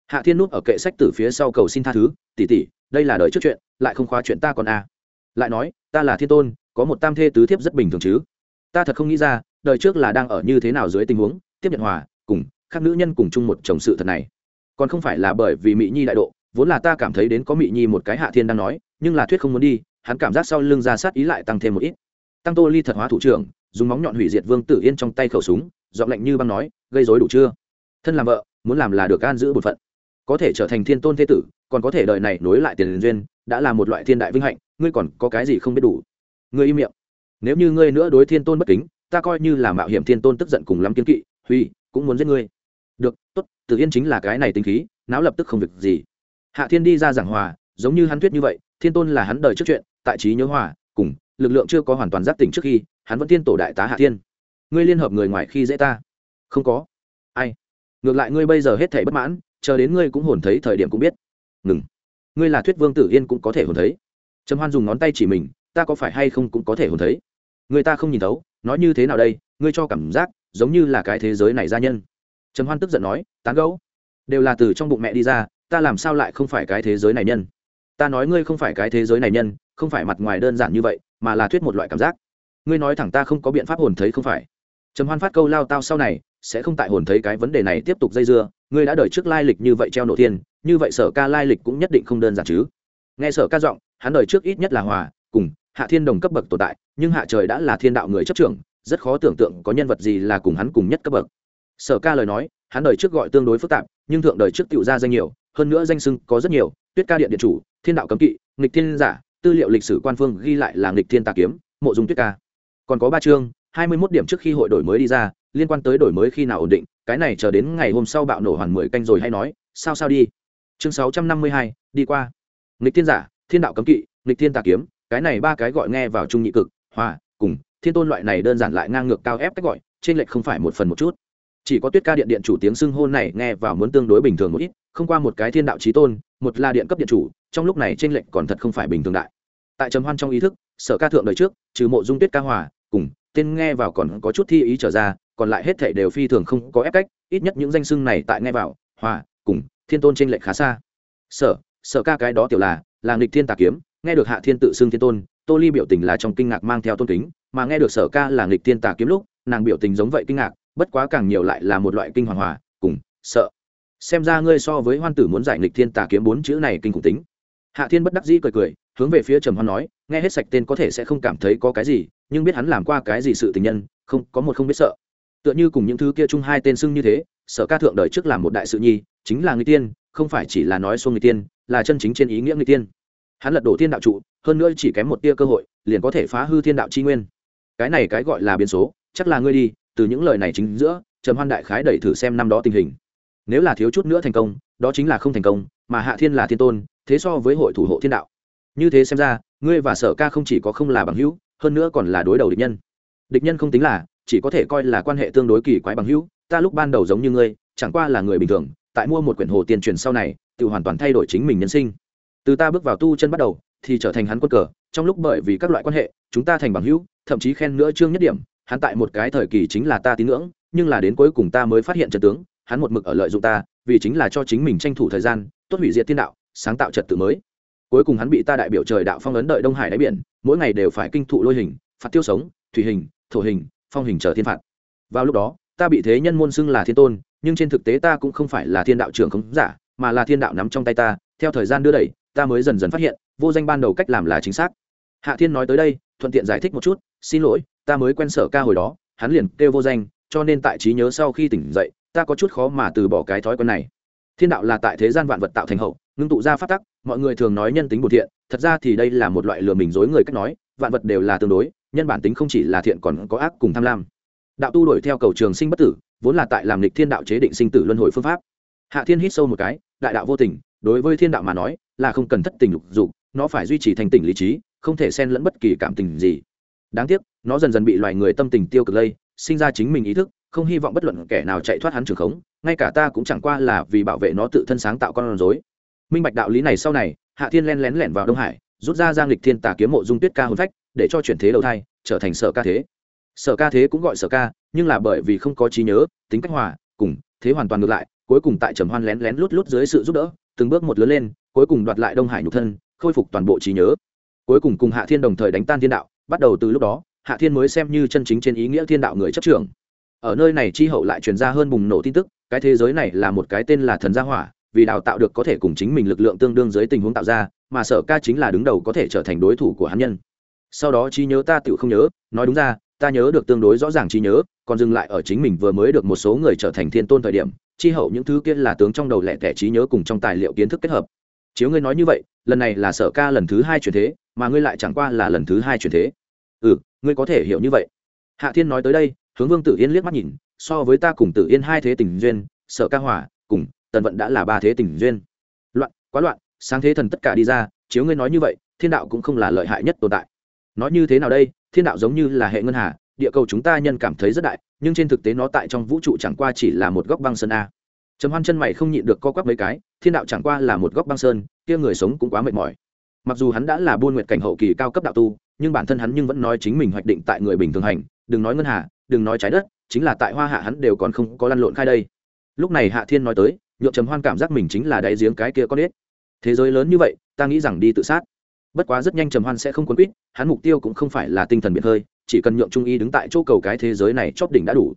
Hạ thiên nút ở kệ sách từ phía sau cầu xin tha thứ tỉ tỉ đây là đời trước chuyện, lại không khóa chuyện ta còn a lại nói, ta là thiên tôn, có một tam thê tứ thiếp rất bình thường chứ. Ta thật không nghĩ ra, đời trước là đang ở như thế nào dưới tình huống, tiếp nhận hòa, cùng các nữ nhân cùng chung một chồng sự thật này. Còn không phải là bởi vì mỹ nhi đại độ, vốn là ta cảm thấy đến có mỹ nhi một cái hạ thiên đang nói, nhưng là thuyết không muốn đi, hắn cảm giác sau lưng ra sát ý lại tăng thêm một ít. Tăng tô ly thật hóa thủ trưởng, dùng móng nhọn hủy diệt vương tử yên trong tay khẩu súng, giọng lạnh như băng nói, gây dối đủ chưa? Thân làm vợ, muốn làm là được an giữ bột phận có thể trở thành thiên tôn thế tử, còn có thể đợi này nối lại tiền duyên, đã là một loại thiên đại vinh hạnh, ngươi còn có cái gì không biết đủ? Ngươi im miệng. Nếu như ngươi nữa đối thiên tôn bất kính, ta coi như là mạo hiểm thiên tôn tức giận cùng lắm kiên kỵ, huy, cũng muốn giết ngươi. Được, tốt tự yên chính là cái này tính khí não lập tức không việc gì. Hạ thiên đi ra giảng hòa, giống như hắn thuyết như vậy, thiên tôn là hắn đời trước chuyện, tại trí nhớ hòa, cùng, lực lượng chưa có hoàn toàn giáp tỉnh trước khi, hắn vẫn tiên tổ đại tá hạ thiên. Ngươi liên hợp người ngoài khi dễ ta. Không có. Ai? Ngược lại ngươi bây giờ hết thể bất mãn chờ đến ngươi cũng hồn thấy thời điểm cũng biết. Ngừng. Ngươi là thuyết vương tử yên cũng có thể hồn thấy. Trầm hoan dùng ngón tay chỉ mình, ta có phải hay không cũng có thể hồn thấy. Người ta không nhìn thấu, nói như thế nào đây, ngươi cho cảm giác, giống như là cái thế giới này gia nhân. Trầm hoan tức giận nói, tán gẫu, đều là từ trong bụng mẹ đi ra, ta làm sao lại không phải cái thế giới này nhân? Ta nói ngươi không phải cái thế giới này nhân, không phải mặt ngoài đơn giản như vậy, mà là thuyết một loại cảm giác. Ngươi nói thẳng ta không có biện pháp hồn thấy không phải. Trầm hoan phát câu lao tao sau này sẽ không tại hồn thấy cái vấn đề này tiếp tục dây dưa, ngươi đã đợi trước lai lịch như vậy treo nổ thiên, như vậy sở ca lai lịch cũng nhất định không đơn giản chứ. Nghe sở ca giọng, hắn đợi trước ít nhất là hòa, cùng, hạ thiên đồng cấp bậc tồn tại, nhưng hạ trời đã là thiên đạo người chấp trưởng, rất khó tưởng tượng có nhân vật gì là cùng hắn cùng nhất cấp bậc. Sở ca lời nói, hắn đời trước gọi tương đối phức tạp, nhưng thượng đời trước tựu ra danh nhiều, hơn nữa danh sưng có rất nhiều, tuyết ca điện điện chủ, thiên đạo cấm kỵ, nghịch thiên giả, tư liệu lịch sử quan phương ghi lại là nghịch thiên tà kiếm, mộ dung tuyết ca. Còn có ba chương, hai mươi mốt điểm trước khi hội đổi mới đi ra liên quan tới đổi mới khi nào ổn định, cái này chờ đến ngày hôm sau bạo nổ hoàn mười canh rồi hay nói, sao sao đi. Chương sáu trăm năm mươi hai, đi qua. Nghịch thiên giả, thiên đạo cấm kỵ, nghịch thiên tà kiếm, cái này ba cái gọi nghe vào trung nhị cực, hòa, cùng, thiên tôn loại này đơn giản lại ngang ngược cao ép cách gọi, trên lệch không phải một phần một chút. Chỉ có tuyết ca điện điện chủ tiếng xưng hôn này nghe vào muốn tương đối bình thường một ít, không qua một cái thiên đạo trí tôn, một là điện cấp điện chủ, trong lúc này trên lệch còn thật không phải bình thường đại. Tại trầm hoan trong ý thức, sở ca thượng đời trước, trừ mộ dung tuyết ca hòa, cùng, tên nghe vào còn có chút thi ý trở ra còn lại hết thể đều phi thường không có ép cách, ít nhất những danh xưng này tại nghe vào, hòa, cùng, thiên tôn trên lệch khá xa. Sở sở ca cái đó tiểu là là nghịch thiên tà kiếm, nghe được hạ thiên tự xưng thiên tôn, tô ly biểu tình là trong kinh ngạc mang theo tôn kính, mà nghe được sở ca là nghịch thiên tà kiếm lúc, nàng biểu tình giống vậy kinh ngạc, bất quá càng nhiều lại là một loại kinh hoàng hòa, cùng, sợ. Xem ra ngươi so với hoan tử muốn giải nghịch thiên tà kiếm bốn chữ này kinh khủng tính. Hạ thiên bất đắc dĩ cười cười, hướng về phía trầm hoan nói, nghe hết sạch tên có thể sẽ không cảm thấy có cái gì, nhưng biết hắn làm qua cái gì sự tình nhân, không, có một không biết sợ tựa như cùng những thứ kia chung hai tên xưng như thế, sở ca thượng đời trước làm một đại sự nhi, chính là người tiên, không phải chỉ là nói xuông người tiên, là chân chính trên ý nghĩa người tiên. Hắn lật đổ thiên đạo trụ, hơn nữa chỉ kém một tia cơ hội, liền có thể phá hư thiên đạo chi nguyên. Cái này cái gọi là biến số, chắc là ngươi đi, từ những lời này chính giữa, trầm hoan đại khái đẩy thử xem năm đó tình hình. Nếu là thiếu chút nữa thành công, đó chính là không thành công, mà hạ thiên là thiên tôn, thế so với hội thủ hộ thiên đạo. Như thế xem ra, ngươi và sở ca không chỉ có không là bằng hữu, hơn nữa còn là đối đầu địch nhân. Địch nhân không tính là chỉ có thể coi là quan hệ tương đối kỳ quái bằng hữu, ta lúc ban đầu giống như ngươi, chẳng qua là người bình thường, tại mua một quyển hồ tiền truyền sau này, tự hoàn toàn thay đổi chính mình nhân sinh. Từ ta bước vào tu chân bắt đầu, thì trở thành hắn quân cờ, trong lúc bởi vì các loại quan hệ, chúng ta thành bằng hữu, thậm chí khen nữa trương nhất điểm, hắn tại một cái thời kỳ chính là ta tín ngưỡng, nhưng là đến cuối cùng ta mới phát hiện trận tướng, hắn một mực ở lợi dụng ta, vì chính là cho chính mình tranh thủ thời gian, tốt hủy diệt thiên đạo, sáng tạo trật tự mới. Cuối cùng hắn bị ta đại biểu trời đạo phong ấn đợi đông hải đáy biển, mỗi ngày đều phải kinh thụ lôi hình, phạt tiêu sống, thủy hình, thổ hình phong hình chờ thiên phạt. Vào lúc đó, ta bị thế nhân môn xưng là thiên tôn, nhưng trên thực tế ta cũng không phải là thiên đạo trưởng không giả, mà là thiên đạo nắm trong tay ta. Theo thời gian đưa đẩy, ta mới dần dần phát hiện, vô danh ban đầu cách làm là chính xác. Hạ thiên nói tới đây, thuận tiện giải thích một chút, xin lỗi, ta mới quen sở ca hồi đó, hắn liền kêu vô danh, cho nên tại trí nhớ sau khi tỉnh dậy, ta có chút khó mà từ bỏ cái thói quen này. Thiên đạo là tại thế gian vạn vật tạo thành hậu, ngưng tụ ra phát tắc, mọi người thường nói nhân tính bột thiện, thật ra thì đây là một loại lừa mình dối người cách nói, vạn vật đều là tương đối nhân bản tính không chỉ là thiện còn có ác cùng tham lam. Đạo tu đuổi theo cầu trường sinh bất tử, vốn là tại làm lịch thiên đạo chế định sinh tử luân hồi phương pháp. Hạ thiên hít sâu một cái, đại đạo vô tình, đối với thiên đạo mà nói, là không cần thất tình lục dục, nó phải duy trì thành tỉnh lý trí, không thể xen lẫn bất kỳ cảm tình gì. Đáng tiếc, nó dần dần bị loài người tâm tình tiêu cực lây, sinh ra chính mình ý thức, không hy vọng bất luận kẻ nào chạy thoát hắn trường khống, ngay cả ta cũng chẳng qua là vì bảo vệ nó tự thân sáng tạo con rối. Minh bạch đạo lý này sau này, hạ thiên len lén lẻn vào đông hải, rút ra giang lịch thiên tà kiếm mộ dung tuyết ca hồn phách để cho chuyển thế đầu thai, trở thành sở ca thế. Sở ca thế cũng gọi sở ca, nhưng là bởi vì không có trí nhớ, tính cách hòa, cùng thế hoàn toàn ngược lại, cuối cùng tại trầm hoan lén lén lút lút dưới sự giúp đỡ, từng bước một lớn lên, cuối cùng đoạt lại đông hải nhục thân, khôi phục toàn bộ trí nhớ. Cuối cùng cùng hạ thiên đồng thời đánh tan thiên đạo, bắt đầu từ lúc đó, hạ thiên mới xem như chân chính trên ý nghĩa thiên đạo người chấp trưởng. Ở nơi này chi hậu lại truyền ra hơn bùng nổ tin tức, cái thế giới này là một cái tên là thần gia hỏa, vì đào tạo được có thể cùng chính mình lực lượng tương đương dưới tình huống tạo ra, mà sở ca chính là đứng đầu có thể trở thành đối thủ của hắn nhân sau đó trí nhớ ta tự không nhớ, nói đúng ra, ta nhớ được tương đối rõ ràng trí nhớ, còn dừng lại ở chính mình vừa mới được một số người trở thành thiên tôn thời điểm chi hậu những thứ kia là tướng trong đầu lẻ tẻ trí nhớ cùng trong tài liệu kiến thức kết hợp. Chiếu ngươi nói như vậy, lần này là sở ca lần thứ hai chuyển thế, mà ngươi lại chẳng qua là lần thứ hai chuyển thế. Ừ ngươi có thể hiểu như vậy. Hạ thiên nói tới đây, hướng vương tử yên liếc mắt nhìn, so với ta cùng tử yên hai thế tình duyên, sở ca hỏa cùng, tần vận đã là ba thế tình duyên. Loạn, quá loạn, sáng thế thần tất cả đi ra, chiếu ngươi nói như vậy, thiên đạo cũng không là lợi hại nhất tồn tại nói như thế nào đây, thiên đạo giống như là hệ ngân hà, địa cầu chúng ta nhân cảm thấy rất đại, nhưng trên thực tế nó tại trong vũ trụ chẳng qua chỉ là một góc băng sơn a. Trầm hoan chân mày không nhịn được co quắp mấy cái, thiên đạo chẳng qua là một góc băng sơn, kia người sống cũng quá mệt mỏi. Mặc dù hắn đã là buôn nguyệt cảnh hậu kỳ cao cấp đạo tu, nhưng bản thân hắn nhưng vẫn nói chính mình hoạch định tại người bình thường hành, đừng nói ngân hà, đừng nói trái đất, chính là tại hoa hạ hắn đều còn không có lăn lộn khai đây. Lúc này hạ thiên nói tới, nhượng trầm hoan cảm giác mình chính là đại giếng cái kia con ếch. Thế giới lớn như vậy, ta nghĩ rằng đi tự sát bất quá rất nhanh trầm hoan sẽ không quấn quýt, hắn mục tiêu cũng không phải là tinh thần biệt hơi, chỉ cần nhượng trung y đứng tại chỗ cầu cái thế giới này chóp đỉnh đã đủ.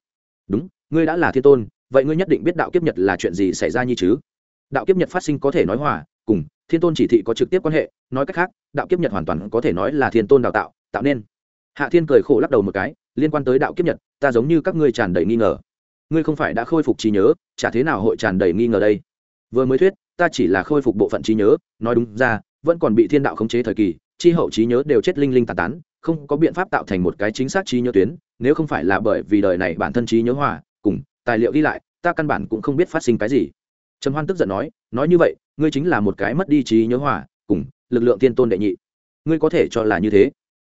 Đúng, ngươi đã là thiên tôn, vậy ngươi nhất định biết đạo kiếp nhật là chuyện gì xảy ra như chứ? Đạo kiếp nhật phát sinh có thể nói hòa, cùng thiên tôn chỉ thị có trực tiếp quan hệ, nói cách khác, đạo kiếp nhật hoàn toàn có thể nói là thiên tôn đào tạo tạo nên. Hạ thiên cười khổ lắc đầu một cái, liên quan tới đạo kiếp nhật, ta giống như các ngươi tràn đầy nghi ngờ. Ngươi không phải đã khôi phục trí nhớ, chả thế nào hội tràn đầy nghi ngờ đây? Vừa mới thuyết, ta chỉ là khôi phục bộ phận trí nhớ, nói đúng ra vẫn còn bị thiên đạo khống chế thời kỳ, chi hậu trí nhớ đều chết linh linh tàn tán, không có biện pháp tạo thành một cái chính xác trí nhớ tuyến, nếu không phải là bởi vì đời này bản thân trí nhớ hòa, cùng tài liệu ghi lại, ta căn bản cũng không biết phát sinh cái gì. Trần hoan tức giận nói nói như vậy, ngươi chính là một cái mất đi trí nhớ hòa, cùng lực lượng tiên tôn đệ nhị. Ngươi có thể cho là như thế?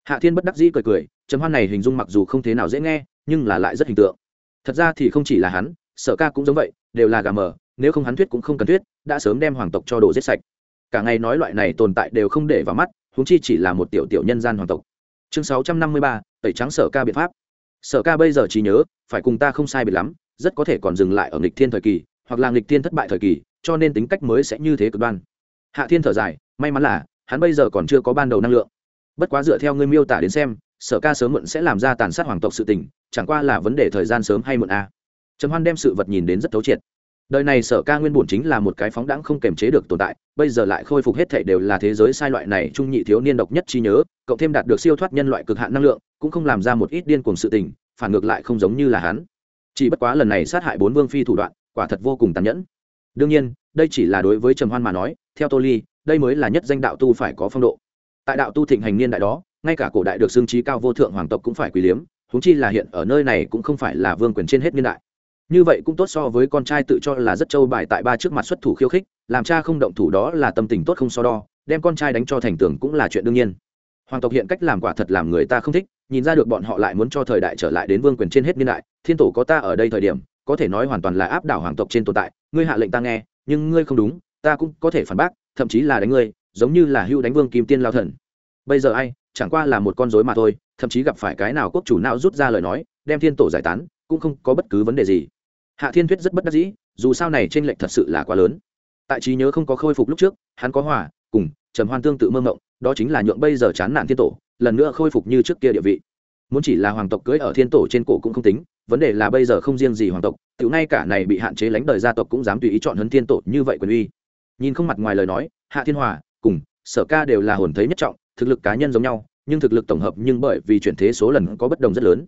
Hạ thiên bất đắc dĩ cười cười trần hoan này hình dung mặc dù không thế nào dễ nghe, nhưng là lại rất hình tượng. Thật ra thì không chỉ là hắn, sở ca cũng giống vậy, đều là gà mờ, nếu không hắn thuyết cũng không cần thuyết, đã sớm đem hoàng tộc cho đồ giết sạch cả ngày nói loại này tồn tại đều không để vào mắt húng chi chỉ là một tiểu tiểu nhân gian hoàng tộc. Chương sáu trăm năm mươi ba, tẩy trắng sở ca biện pháp. Sở ca bây giờ trí nhớ, phải cùng ta không sai biệt lắm, rất có thể còn dừng lại ở nghịch thiên thời kỳ, hoặc là nghịch thiên thất bại thời kỳ, cho nên tính cách mới sẽ như thế cực đoan. Hạ thiên thở dài, may mắn là, hắn bây giờ còn chưa có ban đầu năng lượng. Bất quá dựa theo ngươi miêu tả đến xem, sở ca sớm muộn sẽ làm ra tàn sát hoàng tộc sự tình, chẳng qua là vấn đề thời gian sớm hay muộn a à. trầm hoan đem sự vật nhìn đến rất thấu triệt đời này sở ca nguyên bổn chính là một cái phóng đãng không kềm chế được tồn tại, bây giờ lại khôi phục hết thảy đều là thế giới sai loại này trung nhị thiếu niên độc nhất trí nhớ, cộng thêm đạt được siêu thoát nhân loại cực hạn năng lượng, cũng không làm ra một ít điên cuồng sự tình, phản ngược lại không giống như là hắn. Chỉ bất quá lần này sát hại bốn vương phi thủ đoạn, quả thật vô cùng tàn nhẫn. Đương nhiên, đây chỉ là đối với trầm hoan mà nói, theo tô ly, đây mới là nhất danh đạo tu phải có phong độ. Tại đạo tu thịnh hành niên đại đó, ngay cả cổ đại được xương trí cao vô thượng hoàng tộc cũng phải quỳ liếm húng chi là hiện ở nơi này cũng không phải là vương quyền trên hết niên đại như vậy cũng tốt so với con trai tự cho là rất trâu bài tại ba trước mặt xuất thủ khiêu khích, làm cha không động thủ đó là tâm tình tốt không so đo, đem con trai đánh cho thành tường cũng là chuyện đương nhiên. Hoàng tộc hiện cách làm quả thật làm người ta không thích, nhìn ra được bọn họ lại muốn cho thời đại trở lại đến vương quyền trên hết niên đại, thiên tổ có ta ở đây thời điểm, có thể nói hoàn toàn là áp đảo hoàng tộc trên tồn tại, ngươi hạ lệnh ta nghe, nhưng ngươi không đúng, ta cũng có thể phản bác, thậm chí là đánh ngươi, giống như là hưu đánh vương kim tiên lao thần. Bây giờ ai, chẳng qua là một con rối mà thôi, thậm chí gặp phải cái nào quốc chủ nào rút ra lời nói, đem thiên tổ giải tán, cũng không có bất cứ vấn đề gì hạ thiên thuyết rất bất đắc dĩ, dù sao này trên lệnh thật sự là quá lớn. Tại trí nhớ không có khôi phục lúc trước, hắn có hòa, cùng, trầm hoan tương tự mơ mộng, đó chính là nhượng bây giờ chán nản thiên tổ, lần nữa khôi phục như trước kia địa vị. Muốn chỉ là hoàng tộc cưới ở thiên tổ trên cổ cũng không tính, vấn đề là bây giờ không riêng gì hoàng tộc, tiểu ngay cả này bị hạn chế lãnh đời gia tộc cũng dám tùy ý chọn hấn thiên tổ như vậy quyền uy. Nhìn không mặt ngoài lời nói, hạ thiên hòa, cùng, sở ca đều là hồn thấy nhất trọng, thực lực cá nhân giống nhau, nhưng thực lực tổng hợp nhưng bởi vì chuyển thế số lần có bất đồng rất lớn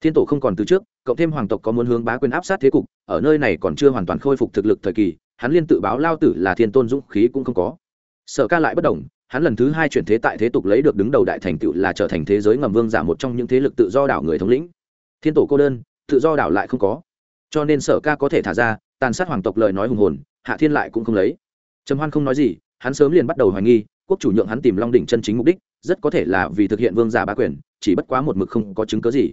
thiên tổ không còn từ trước, cộng thêm hoàng tộc có muốn hướng bá quyền áp sát thế cục, ở nơi này còn chưa hoàn toàn khôi phục thực lực thời kỳ, hắn liên tự báo lao tử là thiên tôn dũng khí cũng không có. Sở ca lại bất đồng hắn lần thứ hai chuyển thế tại thế tục lấy được đứng đầu đại thành tựu là trở thành thế giới ngầm vương giả một trong những thế lực tự do đảo người thống lĩnh. Thiên tổ cô đơn, tự do đảo lại không có. Cho nên sở ca có thể thả ra, tàn sát hoàng tộc lời nói hùng hồn, hạ thiên lại cũng không lấy. Trầm hoan không nói gì, hắn sớm liền bắt đầu hoài nghi, quốc chủ nhượng hắn tìm long đỉnh chân chính mục đích, rất có thể là vì thực hiện vương giả ba quyền, chỉ bất quá một mực không có chứng cớ gì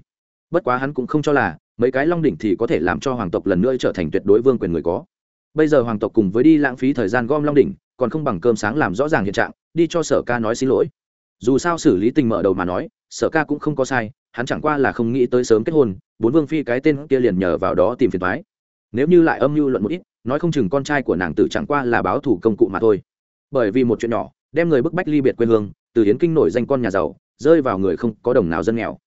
bất quá hắn cũng không cho là, mấy cái long đỉnh thì có thể làm cho hoàng tộc lần nữa trở thành tuyệt đối vương quyền người có. Bây giờ hoàng tộc cùng với đi lãng phí thời gian gom long đỉnh, còn không bằng cơm sáng làm rõ ràng hiện trạng, đi cho sở ca nói xin lỗi. Dù sao xử lý tình mở đầu mà nói, sở ca cũng không có sai, hắn chẳng qua là không nghĩ tới sớm kết hôn, bốn vương phi cái tên kia liền nhờ vào đó tìm phiền thoái nếu như lại âm mưu luận một ít, nói không chừng con trai của nàng tử chẳng qua là báo thủ công cụ mà thôi. Bởi vì một chuyện nhỏ, đem người bức bách ly biệt quê hương, từ hiến kinh nổi danh con nhà giàu, rơi vào người không có đồng nào dân nghèo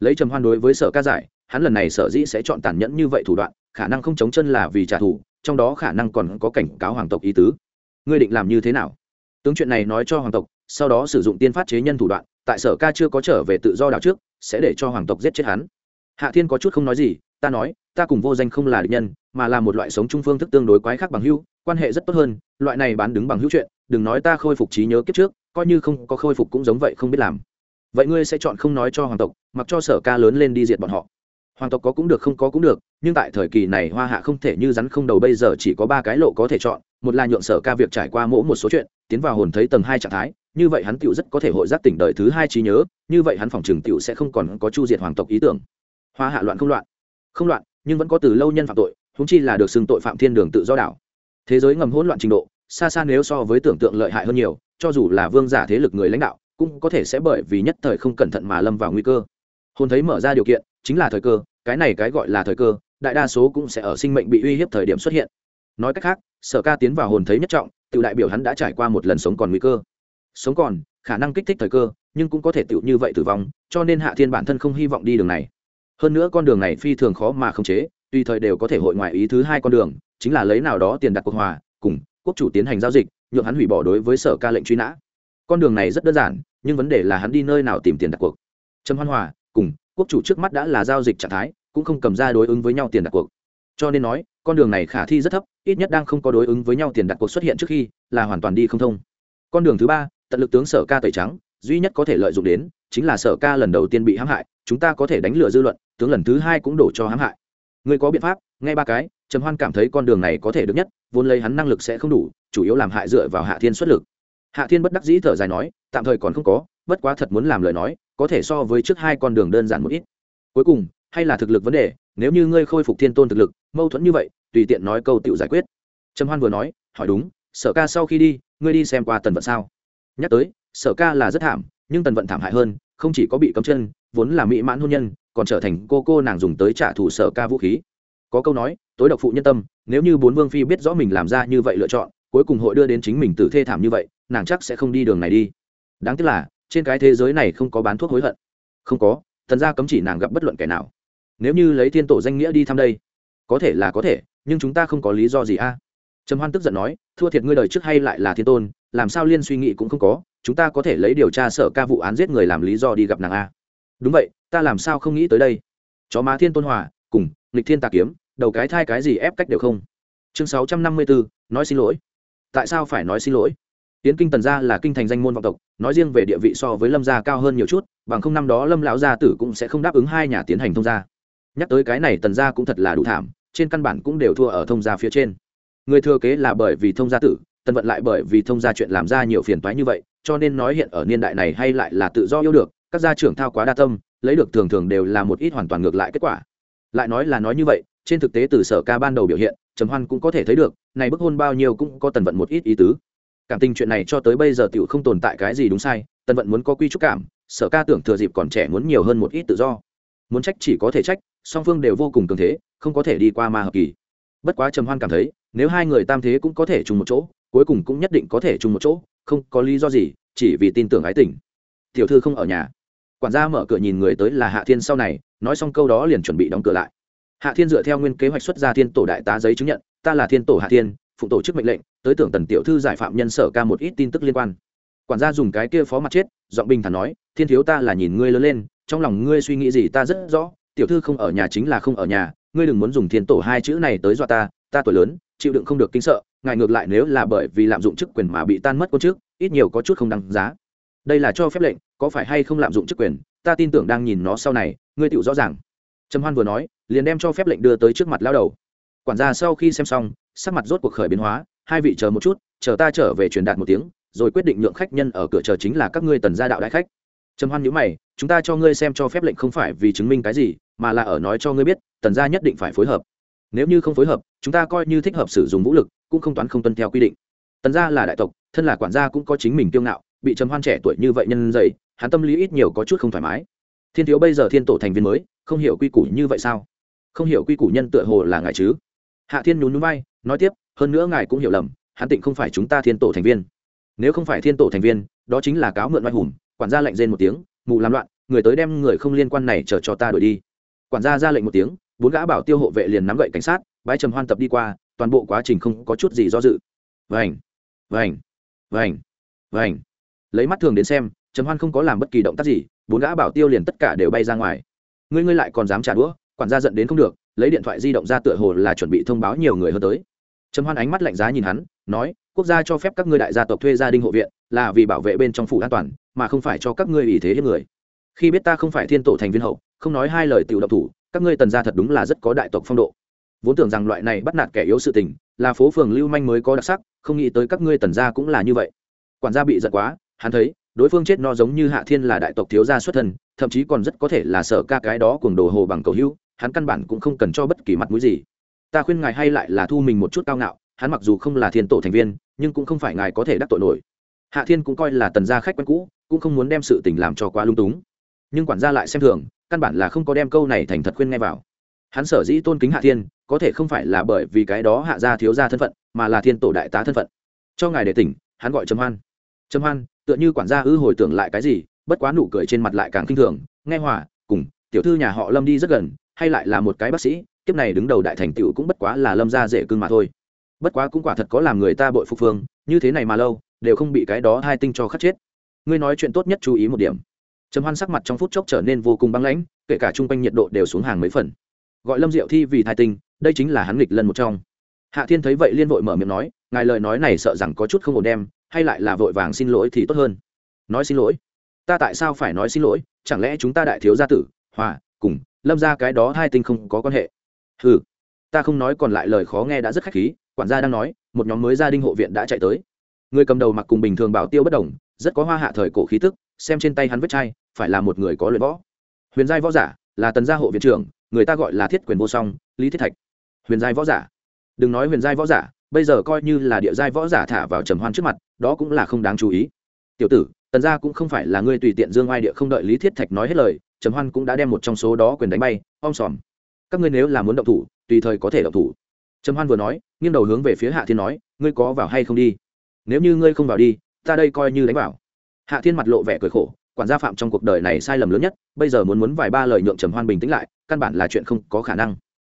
lấy trầm hoan đối với sở ca giải, hắn lần này sở dĩ sẽ chọn tàn nhẫn như vậy thủ đoạn, khả năng không chống chân là vì trả thù, trong đó khả năng còn có cảnh cáo hoàng tộc ý tứ. Ngươi định làm như thế nào? Tướng chuyện này nói cho hoàng tộc, sau đó sử dụng tiên phát chế nhân thủ đoạn, tại sở ca chưa có trở về tự do đảo trước, sẽ để cho hoàng tộc giết chết hắn. Hạ thiên có chút không nói gì, ta nói, ta cùng vô danh không là địch nhân, mà là một loại sống trung phương thức tương đối quái khác bằng hữu, quan hệ rất tốt hơn, loại này bán đứng bằng hữu chuyện, đừng nói ta khôi phục trí nhớ kiếp trước, coi như không có khôi phục cũng giống vậy không biết làm vậy ngươi sẽ chọn không nói cho hoàng tộc, mặc cho sở ca lớn lên đi diệt bọn họ. Hoàng tộc có cũng được, không có cũng được, nhưng tại thời kỳ này hoa hạ không thể như rắn không đầu bây giờ chỉ có ba cái lộ có thể chọn, một là nhượng sở ca việc trải qua mỗi một số chuyện, tiến vào hồn thấy tầng hai trạng thái, như vậy hắn tựu rất có thể hội giác tỉnh đời thứ hai trí nhớ, như vậy hắn phòng trừng tựu sẽ không còn có chu diệt hoàng tộc ý tưởng. Hoa hạ loạn không loạn? Không loạn, nhưng vẫn có từ lâu nhân phạm tội húng chi là được xưng tội phạm thiên đường tự do đảo. Thế giới ngầm hỗn loạn trình độ, xa xa nếu so với tưởng tượng lợi hại hơn nhiều, cho dù là vương giả thế lực người lãnh đạo cũng có thể sẽ bởi vì nhất thời không cẩn thận mà lâm vào nguy cơ. Hồn thấy mở ra điều kiện, chính là thời cơ, cái này cái gọi là thời cơ, đại đa số cũng sẽ ở sinh mệnh bị uy hiếp thời điểm xuất hiện. Nói cách khác, sở ca tiến vào hồn thấy nhất trọng, tự đại biểu hắn đã trải qua một lần sống còn nguy cơ. Sống còn, khả năng kích thích thời cơ, nhưng cũng có thể tự như vậy tử vong, cho nên hạ thiên bản thân không hy vọng đi đường này. Hơn nữa con đường này phi thường khó mà khống chế, tùy thời đều có thể hội ngoại ý thứ hai con đường, chính là lấy nào đó tiền đặt cuộc hòa, cùng quốc chủ tiến hành giao dịch, nhượng hắn hủy bỏ đối với sở ca lệnh truy nã. Con đường này rất đơn giản nhưng vấn đề là hắn đi nơi nào tìm tiền đặt cuộc. Trầm hoan hòa, cùng quốc chủ trước mắt đã là giao dịch trạng thái, cũng không cầm ra đối ứng với nhau tiền đặt cuộc. Cho nên nói, con đường này khả thi rất thấp, ít nhất đang không có đối ứng với nhau tiền đặt cuộc xuất hiện trước khi là hoàn toàn đi không thông. Con đường thứ ba, tận lực tướng sở ca tẩy trắng, duy nhất có thể lợi dụng đến chính là sở ca lần đầu tiên bị hãm hại, chúng ta có thể đánh lừa dư luận, tướng lần thứ hai cũng đổ cho hãm hại. Người có biện pháp ngay ba cái, trầm hoan cảm thấy con đường này có thể được nhất, vốn lấy hắn năng lực sẽ không đủ, chủ yếu làm hại dựa vào hạ thiên xuất lực hạ thiên bất đắc dĩ thở dài nói, tạm thời còn không có, bất quá thật muốn làm lời nói, có thể so với trước hai con đường đơn giản một ít. Cuối cùng, hay là thực lực vấn đề, nếu như ngươi khôi phục thiên tôn thực lực, mâu thuẫn như vậy, tùy tiện nói câu tự giải quyết. Trầm hoan vừa nói, hỏi đúng, sở ca sau khi đi, ngươi đi xem qua tần vận sao? Nhắc tới, sở ca là rất thảm, nhưng tần vận thảm hại hơn, không chỉ có bị cấm chân, vốn là mỹ mãn hôn nhân, còn trở thành cô cô nàng dùng tới trả thù sở ca vũ khí. Có câu nói, tối độc phụ nhân tâm, nếu như bốn vương phi biết rõ mình làm ra như vậy lựa chọn, cuối cùng hội đưa đến chính mình tử thê thảm như vậy nàng chắc sẽ không đi đường này đi. Đáng tiếc là, trên cái thế giới này không có bán thuốc hối hận. Không có, thần gia cấm chỉ nàng gặp bất luận kẻ nào. Nếu như lấy thiên tổ danh nghĩa đi thăm đây, có thể là có thể, nhưng chúng ta không có lý do gì a. Trầm hoan tức giận nói, thua thiệt ngươi đời trước hay lại là thiên tôn, làm sao liên suy nghĩ cũng không có, chúng ta có thể lấy điều tra sở ca vụ án giết người làm lý do đi gặp nàng a. Đúng vậy, ta làm sao không nghĩ tới đây? Chó má thiên tôn hòa, cùng, nghịch thiên tà kiếm, đầu cái thai cái gì ép cách đều không. Chương sáu trăm năm mươi bốn nói xin lỗi. Tại sao phải nói xin lỗi? Tiến kinh tần gia là kinh thành danh môn vọng tộc, nói riêng về địa vị so với lâm gia cao hơn nhiều chút, bằng không năm đó lâm lão gia tử cũng sẽ không đáp ứng hai nhà tiến hành thông gia. Nhắc tới cái này tần gia cũng thật là đủ thảm, trên căn bản cũng đều thua ở thông gia phía trên. Người thừa kế là bởi vì thông gia tử, tần vận lại bởi vì thông gia chuyện làm ra nhiều phiền toái như vậy, cho nên nói hiện ở niên đại này hay lại là tự do yêu được, các gia trưởng thao quá đa tâm, lấy được thường thường đều là một ít hoàn toàn ngược lại kết quả. Lại nói là nói như vậy, trên thực tế từ sở ca ban đầu biểu hiện, trầm hoan cũng có thể thấy được, này bức hôn bao nhiêu cũng có tần vận một ít ý tứ cảm tình chuyện này cho tới bây giờ tiểu không tồn tại cái gì đúng sai tân vận muốn có quy trúc cảm, sở ca tưởng thừa dịp còn trẻ muốn nhiều hơn một ít tự do. Muốn trách chỉ có thể trách, song phương đều vô cùng cường thế, không có thể đi qua ma hợp kỳ. Bất quá trầm hoan cảm thấy, nếu hai người tam thế cũng có thể chung một chỗ, cuối cùng cũng nhất định có thể chung một chỗ, không có lý do gì, chỉ vì tin tưởng ái tình. Tiểu thư không ở nhà. Quản gia mở cửa nhìn người tới là hạ thiên sau này, nói xong câu đó liền chuẩn bị đóng cửa lại. Hạ thiên dựa theo nguyên kế hoạch xuất ra thiên tổ đại tá giấy chứng nhận, ta là thiên tổ hạ thiên phụng tổ chức mệnh lệnh, tới tưởng tần tiểu thư giải phạm nhân sở ca một ít tin tức liên quan. Quản gia dùng cái kia phó mặt chết, giọng bình thản nói, thiên thiếu ta là nhìn ngươi lớn lên, trong lòng ngươi suy nghĩ gì ta rất rõ, tiểu thư không ở nhà chính là không ở nhà, ngươi đừng muốn dùng thiên tổ hai chữ này tới dọa ta ta tuổi lớn, chịu đựng không được kinh sợ, ngài ngược lại nếu là bởi vì lạm dụng chức quyền mà bị tan mất quân trước ít nhiều có chút không đáng giá. Đây là cho phép lệnh, có phải hay không lạm dụng chức quyền, ta tin tưởng đang nhìn nó sau này, ngươi tựu rõ ràng. Trầm hoan vừa nói, liền đem cho phép lệnh đưa tới trước mặt lao đầu. Quản gia sau khi xem xong sắc mặt rốt cuộc khởi biến hóa, hai vị chờ một chút, chờ ta trở về truyền đạt một tiếng, rồi quyết định nhượng khách nhân ở cửa chờ chính là các ngươi tần gia đạo đại khách. Trầm hoan nhíu mày, chúng ta cho ngươi xem cho phép lệnh không phải vì chứng minh cái gì, mà là ở nói cho ngươi biết, tần gia nhất định phải phối hợp. Nếu như không phối hợp, chúng ta coi như thích hợp sử dụng vũ lực, cũng không toán không tuân theo quy định. Tần gia là đại tộc, thân là quản gia cũng có chính mình kiêu ngạo, bị trầm hoan trẻ tuổi như vậy nhân dậy, hắn tâm lý ít nhiều có chút không thoải mái. Thiên thiếu bây giờ thiên tổ thành viên mới, không hiểu quy củ như vậy sao? Không hiểu quy củ nhân tựa hồ là ngại chứ? Hạ thiên nhún nhún vai, nói tiếp, hơn nữa ngài cũng hiểu lầm, hắn tịnh không phải chúng ta thiên tổ thành viên. Nếu không phải thiên tổ thành viên, đó chính là cáo mượn oai hùng, quản gia lệnh rên một tiếng, mù làm loạn, người tới đem người không liên quan này chờ cho ta đuổi đi. Quản gia ra lệnh một tiếng, bốn gã bảo tiêu hộ vệ liền nắm gậy cảnh sát bãi trầm hoan tập đi qua, toàn bộ quá trình không có chút gì do dự. Vành vành vành vành. Lấy mắt thường đến xem, trầm hoan không có làm bất kỳ động tác gì, bốn gã bảo tiêu liền tất cả đều bay ra ngoài. Ngươi ngươi lại còn dám trả đũa, quản gia giận đến không được lấy điện thoại di động ra tựa hồ là chuẩn bị thông báo nhiều người hơn tới. Trầm hoan ánh mắt lạnh giá nhìn hắn, nói, quốc gia cho phép các ngươi đại gia tộc thuê gia đình hộ viện, là vì bảo vệ bên trong phủ an toàn, mà không phải cho các ngươi ủy thế hết người. Khi biết ta không phải thiên tổ thành viên hậu, không nói hai lời tiểu động thủ, các ngươi tần gia thật đúng là rất có đại tộc phong độ. Vốn tưởng rằng loại này bắt nạt kẻ yếu sự tình, là phố phường lưu manh mới có đặc sắc, không nghĩ tới các ngươi tần gia cũng là như vậy. Quản gia bị giận quá, hắn thấy, đối phương chết no giống như hạ thiên là đại tộc thiếu gia xuất thân, thậm chí còn rất có thể là sợ ca cái đó cuồng đồ hồ bằng cầu hữu hắn căn bản cũng không cần cho bất kỳ mặt mũi gì. Ta khuyên ngài hay lại là thu mình một chút cao ngạo, hắn mặc dù không là thiên tổ thành viên, nhưng cũng không phải ngài có thể đắc tội nổi. Hạ thiên cũng coi là tần gia khách quen cũ, cũng không muốn đem sự tình làm cho quá lung túng. Nhưng quản gia lại xem thường, căn bản là không có đem câu này thành thật khuyên nghe vào. Hắn sở dĩ tôn kính hạ thiên, có thể không phải là bởi vì cái đó hạ gia thiếu gia thân phận, mà là thiên tổ đại tá thân phận. Cho ngài để tỉnh, hắn gọi trầm hoan. Trầm hoan, tựa như quản gia ư hồi tưởng lại cái gì, bất quá nụ cười trên mặt lại càng kinh thường. Nghe hòa, cùng, tiểu thư nhà họ lâm đi rất gần hay lại là một cái bác sĩ, kiếp này đứng đầu đại thành tựu cũng bất quá là lâm gia dễ cưng mà thôi. Bất quá cũng quả thật có làm người ta bội phục phương, như thế này mà lâu, đều không bị cái đó hai tinh cho khắc chết. Ngươi nói chuyện tốt nhất chú ý một điểm. Trầm hoan sắc mặt trong phút chốc trở nên vô cùng băng lãnh, kể cả chung quanh nhiệt độ đều xuống hàng mấy phần. Gọi lâm diệu thi vì thai tinh, đây chính là hắn nghịch lần một trong. Hạ thiên thấy vậy liên vội mở miệng nói, ngài lời nói này sợ rằng có chút không ổn đem, hay lại là vội vàng xin lỗi thì tốt hơn. Nói xin lỗi? Ta tại sao phải nói xin lỗi? Chẳng lẽ chúng ta đại thiếu gia tử, hòa, cùng lâm ra cái đó hai tinh không có quan hệ. Ừ ta không nói còn lại lời khó nghe đã rất khách khí, quản gia đang nói, một nhóm mới gia đình hộ viện đã chạy tới. Người cầm đầu mặc cùng bình thường bảo tiêu bất đồng, rất có hoa hạ thời cổ khí tức, xem trên tay hắn vết chai, phải là một người có luyện võ. Huyền giai võ giả, là tần gia hộ viện trưởng, người ta gọi là thiết quyền vô song, lý thiết thạch. Huyền giai võ giả. Đừng nói huyền giai võ giả, bây giờ coi như là địa giai võ giả thả vào trầm hoan trước mặt, đó cũng là không đáng chú ý. Tiểu tử, tần gia cũng không phải là ngươi tùy tiện dương oai địa không đợi lý thiết thạch nói hết lời trầm hoan cũng đã đem một trong số đó quyền đánh bay, om sòm. Các ngươi nếu là muốn động thủ, tùy thời có thể động thủ. Trầm hoan vừa nói, nghiêng đầu hướng về phía hạ thiên nói, ngươi có vào hay không đi? Nếu như ngươi không vào đi, ta đây coi như đánh vào. Hạ thiên mặt lộ vẻ cười khổ, quản gia phạm trong cuộc đời này sai lầm lớn nhất, bây giờ muốn muốn vài ba lời nhượng trầm hoan bình tĩnh lại, căn bản là chuyện không có khả năng.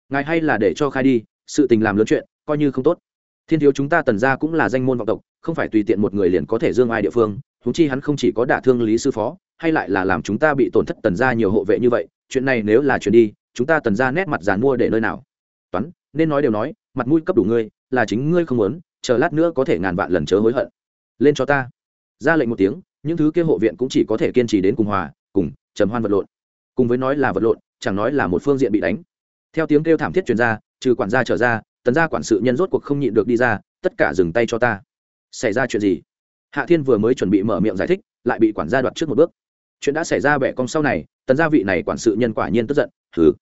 Ngài hay là để cho khai đi, sự tình làm lớn chuyện, coi như không tốt. Thiên thiếu chúng ta tần gia cũng là danh môn vọng tộc, không phải tùy tiện một người liền có thể dương ai địa phương húng chi hắn không chỉ có đả thương lý sư phó hay lại là làm chúng ta bị tổn thất tần gia nhiều hộ vệ như vậy, chuyện này nếu là chuyện đi, chúng ta tần gia nét mặt dàn mua để nơi nào? Toán, nên nói đều nói, mặt mũi cấp đủ ngươi, là chính ngươi không muốn, chờ lát nữa có thể ngàn vạn lần chớ hối hận. Lên cho ta. Ra lệnh một tiếng, những thứ kia hộ viện cũng chỉ có thể kiên trì đến cùng hòa, cùng, trầm hoan vật lộn. Cùng với nói là vật lộn, chẳng nói là một phương diện bị đánh. Theo tiếng kêu thảm thiết truyền ra, trừ quản gia trở ra, tần gia quản sự nhân rốt cuộc không nhịn được đi ra, tất cả dừng tay cho ta. Xảy ra chuyện gì? Hạ thiên vừa mới chuẩn bị mở miệng giải thích, lại bị quản gia đoạt trước một bước chuyện đã xảy ra bẻ cong sau này, tần gia vị này quản sự nhân quả nhiên tức giận thứ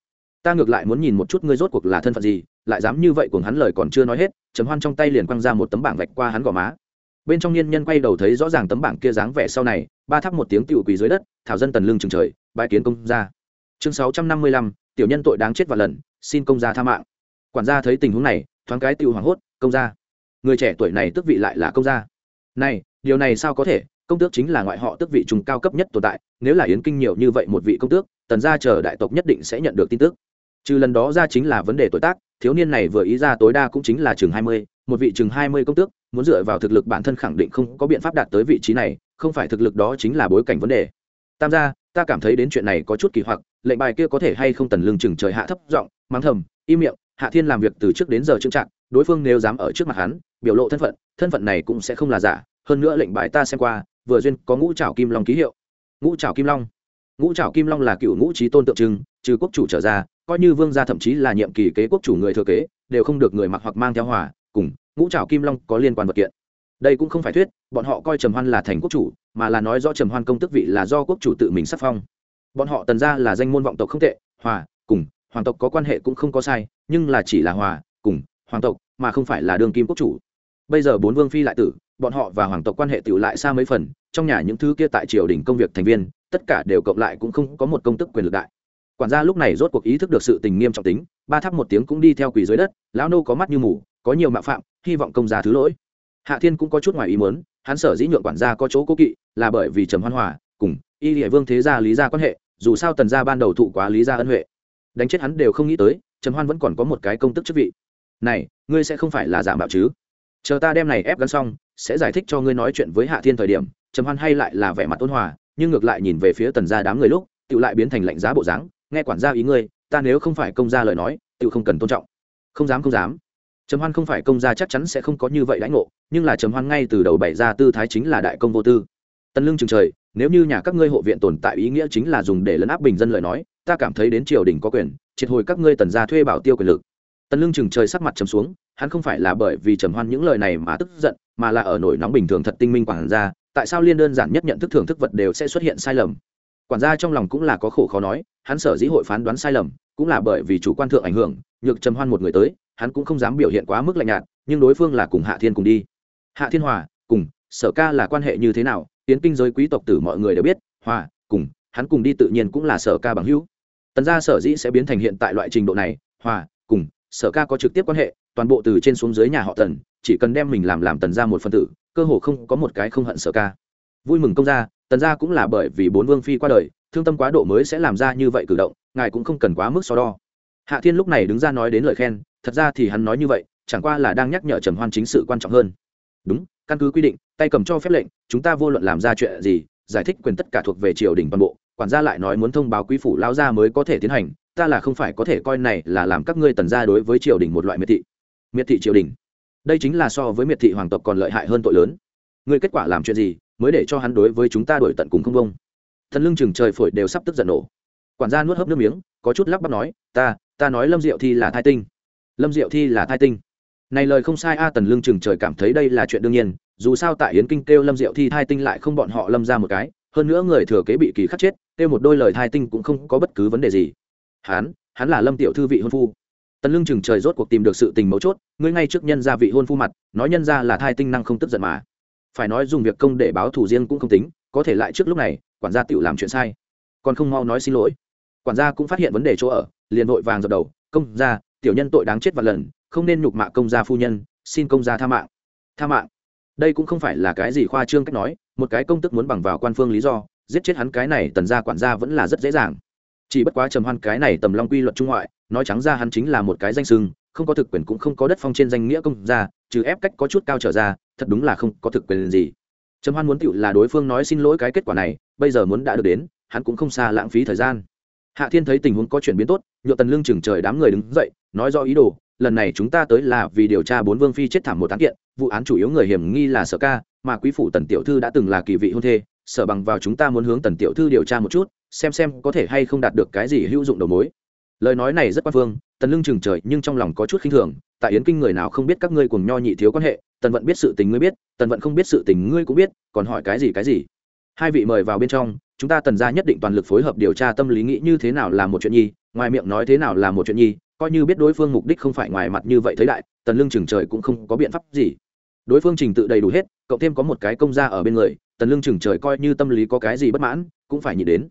ta ngược lại muốn nhìn một chút ngươi rốt cuộc là thân phận gì, lại dám như vậy cùng hắn lời còn chưa nói hết chấm hoan trong tay liền quăng ra một tấm bảng vạch qua hắn gò má. Bên trong niên nhân quay đầu thấy rõ ràng tấm bảng kia dáng vẻ sau này, ba thắp một tiếng tiểu quỳ dưới đất, thảo dân tần lưng trừng trời bãi kiến công gia. Chương sáu trăm năm mươi lăm, tiểu nhân tội đáng chết và lần, xin công gia tha mạng. Quản gia thấy tình huống này, thoáng cái tiêu hoảng hốt, công gia, người trẻ tuổi này tức vị lại là công gia. Này, điều này sao có thể? Công tước chính là ngoại họ tước vị trùng cao cấp nhất tồn tại, nếu là yến kinh nhiều như vậy một vị công tước, tần gia chờ đại tộc nhất định sẽ nhận được tin tức. Trừ lần đó ra chính là vấn đề tuổi tác, thiếu niên này vừa ý ra tối đa cũng chính là chừng hai mươi, một vị chừng hai mươi công tước, muốn dựa vào thực lực bản thân khẳng định không có biện pháp đạt tới vị trí này, không phải thực lực đó chính là bối cảnh vấn đề. Tam gia, ta cảm thấy đến chuyện này có chút kỳ hoặc, lệnh bài kia có thể hay không tần lương chừng trời hạ thấp giọng, mắng thầm, im miệng, hạ thiên làm việc từ trước đến giờ trưng trạng đối phương nếu dám ở trước mặt hắn, biểu lộ thân phận thân phận này cũng sẽ không là giả, hơn nữa lệnh bài ta xem qua vừa duyên có ngũ trảo kim long ký hiệu. Ngũ trảo kim long. Ngũ trảo kim long là cựu ngũ trí tôn tượng trưng, trừ quốc chủ trở ra, coi như vương gia thậm chí là nhiệm kỳ kế quốc chủ người thừa kế, đều không được người mặc hoặc mang theo hòa cùng ngũ trảo kim long có liên quan vật kiện. Đây cũng không phải thuyết, bọn họ coi trầm hoan là thành quốc chủ, mà là nói rõ trầm hoan công tức vị là do quốc chủ tự mình sắc phong. Bọn họ tần ra là danh môn vọng tộc không tệ hòa cùng hoàng tộc có quan hệ cũng không có sai, nhưng là chỉ là hòa cùng hoàng tộc, mà không phải là đương kim quốc chủ. Bây giờ bốn vương phi lại tử bọn họ và hoàng tộc quan hệ tựu lại xa mấy phần, trong nhà những thứ kia tại triều đình công việc thành viên, tất cả đều cộng lại cũng không có một công tức quyền lực đại. Quản gia lúc này rốt cuộc ý thức được sự tình nghiêm trọng tính, ba tháp một tiếng cũng đi theo quỳ dưới đất, lão nô có mắt như mù, có nhiều mạo phạm, hy vọng công gia thứ lỗi. Hạ thiên cũng có chút ngoài ý muốn, hắn sở dĩ nhượng quản gia có chỗ cố kỵ là bởi vì trầm hoan hòa cùng y địa vương thế gia lý gia quan hệ, dù sao tần gia ban đầu thụ quá lý gia ân huệ. Đánh chết hắn đều không nghĩ tới, trầm hoan vẫn còn có một cái công tức chức vị. Này, ngươi sẽ không phải là giả mạo chứ? Chờ ta đem này ép gắn xong, sẽ giải thích cho ngươi nói chuyện với hạ thiên thời điểm, trầm hoan hay lại là vẻ mặt ôn hòa, nhưng ngược lại nhìn về phía tần gia đám người lúc tự lại biến thành lạnh giá bộ dáng, nghe quản gia ý ngươi, ta nếu không phải công gia lời nói tự không cần tôn trọng. Không dám không dám. Trầm hoan không phải công gia chắc chắn sẽ không có như vậy lãnh ngộ, nhưng là trầm hoan ngay từ đầu bày ra tư thái chính là đại công vô tư. Tân lương trường trời, nếu như nhà các ngươi hộ viện tồn tại ý nghĩa chính là dùng để lấn áp bình dân lời nói, ta cảm thấy đến triều đình có quyền, triệt hồi các ngươi tần gia thuê bảo tiêu quyền lực. Tần lương chừng trời sắc mặt trầm xuống hắn không phải là bởi vì trầm hoan những lời này mà tức giận, mà là ở nổi nóng bình thường thật tinh minh quản gia, tại sao liên đơn giản nhất nhận thức thưởng thức vật đều sẽ xuất hiện sai lầm? Quản gia trong lòng cũng là có khổ khó nói, hắn sở dĩ hội phán đoán sai lầm, cũng là bởi vì chủ quan thượng ảnh hưởng, nhược trầm hoan một người tới, hắn cũng không dám biểu hiện quá mức lạnh nhạt, nhưng đối phương là cùng hạ thiên cùng đi. Hạ thiên hòa, cùng, sở ca là quan hệ như thế nào, tiến kinh giới quý tộc tử mọi người đều biết, hòa, cùng, hắn cùng đi tự nhiên cũng là sở ca bằng hữu. Tần gia sở dĩ sẽ biến thành hiện tại loại trình độ này, hòa, cùng sở ca có trực tiếp quan hệ, toàn bộ từ trên xuống dưới nhà họ tần, chỉ cần đem mình làm làm tần gia một phân tử, cơ hồ không có một cái không hận sở ca. Vui mừng công gia, tần gia cũng là bởi vì bốn vương phi qua đời, thương tâm quá độ mới sẽ làm ra như vậy cử động, ngài cũng không cần quá mức so đo. Hạ thiên lúc này đứng ra nói đến lời khen, thật ra thì hắn nói như vậy, chẳng qua là đang nhắc nhở trầm hoan chính sự quan trọng hơn. Đúng, căn cứ quy định, tay cầm cho phép lệnh, chúng ta vô luận làm ra chuyện gì, giải thích quyền tất cả thuộc về triều đình toàn bộ, quản gia lại nói muốn thông báo quý phủ lao ra mới có thể tiến hành ta là không phải có thể coi này là làm các ngươi tần gia đối với triều đình một loại miệt thị. Miệt thị triều đình. Đây chính là so với miệt thị hoàng tộc còn lợi hại hơn tội lớn. Ngươi kết quả làm chuyện gì mới để cho hắn đối với chúng ta đổi tận cùng không công thần lưng chừng trời phổi đều sắp tức giận nổ. Quản gia nuốt hớp nước miếng, có chút lắp bắp nói, ta ta nói lâm diệu thi là thai tinh. Lâm diệu thi là thai tinh. Này lời không sai a, tần lương chừng trời cảm thấy đây là chuyện đương nhiên, dù sao tại yến kinh kêu lâm diệu thi thai tinh lại không bọn họ lâm ra một cái, hơn nữa người thừa kế bị kỳ khắc chết, kêu một đôi lời thai tinh cũng không có bất cứ vấn đề gì hắn hắn là lâm tiểu thư vị hôn phu. Tần lương chừng trời rốt cuộc tìm được sự tình mấu chốt, ngươi ngay trước nhân gia vị hôn phu mặt, nói nhân gia là thai tinh năng không tức giận mà. Phải nói dùng việc công để báo thù riêng cũng không tính, có thể lại trước lúc này, quản gia tự làm chuyện sai. Còn không mau nói xin lỗi. Quản gia cũng phát hiện vấn đề chỗ ở, liền vội vàng dập đầu, công gia, tiểu nhân tội đáng chết vạn lần, không nên nhục mạ công gia phu nhân, xin công gia tha mạng. Tha mạng? Đây cũng không phải là cái gì khoa trương cách nói, một cái công tức muốn bằng vào quan phương lý do, giết chết hắn cái này, tần gia quản gia vẫn là rất dễ dàng chỉ bất quá trầm hoan cái này tầm long quy luật trung ngoại, nói trắng ra hắn chính là một cái danh sưng, không có thực quyền cũng không có đất phong trên danh nghĩa công gia, trừ ép cách có chút cao trở ra, thật đúng là không có thực quyền gì. Trầm hoan muốn tựu là đối phương nói xin lỗi cái kết quả này, bây giờ muốn đã được đến, hắn cũng không xa lãng phí thời gian. Hạ thiên thấy tình huống có chuyển biến tốt, nhựa tần lương chừng trời đám người đứng dậy, nói do ý đồ, lần này chúng ta tới là vì điều tra bốn vương phi chết thảm một án kiện, vụ án chủ yếu người hiểm nghi là sở ca, mà quý phủ tần tiểu thư đã từng là kỳ vị hôn thê, sở bằng vào chúng ta muốn hướng tần tiểu thư điều tra một chút xem xem có thể hay không đạt được cái gì hữu dụng đầu mối. Lời nói này rất quan phương, tần lương chừng trời nhưng trong lòng có chút khinh thường, tại yến kinh người nào không biết các ngươi cùng nho nhị thiếu quan hệ, tần vận biết sự tình ngươi biết, tần vận không biết sự tình ngươi cũng biết, còn hỏi cái gì cái gì. Hai vị mời vào bên trong, chúng ta tần ra nhất định toàn lực phối hợp điều tra tâm lý nghĩ như thế nào là một chuyện nhi, ngoài miệng nói thế nào là một chuyện nhi, coi như biết đối phương mục đích không phải ngoài mặt như vậy thấy đại, tần lương chừng trời cũng không có biện pháp gì. Đối phương trình tự đầy đủ hết, cộng thêm có một cái công gia ở bên người, tần lương chừng trời coi như tâm lý có cái gì bất mãn, cũng phải nhìn đến.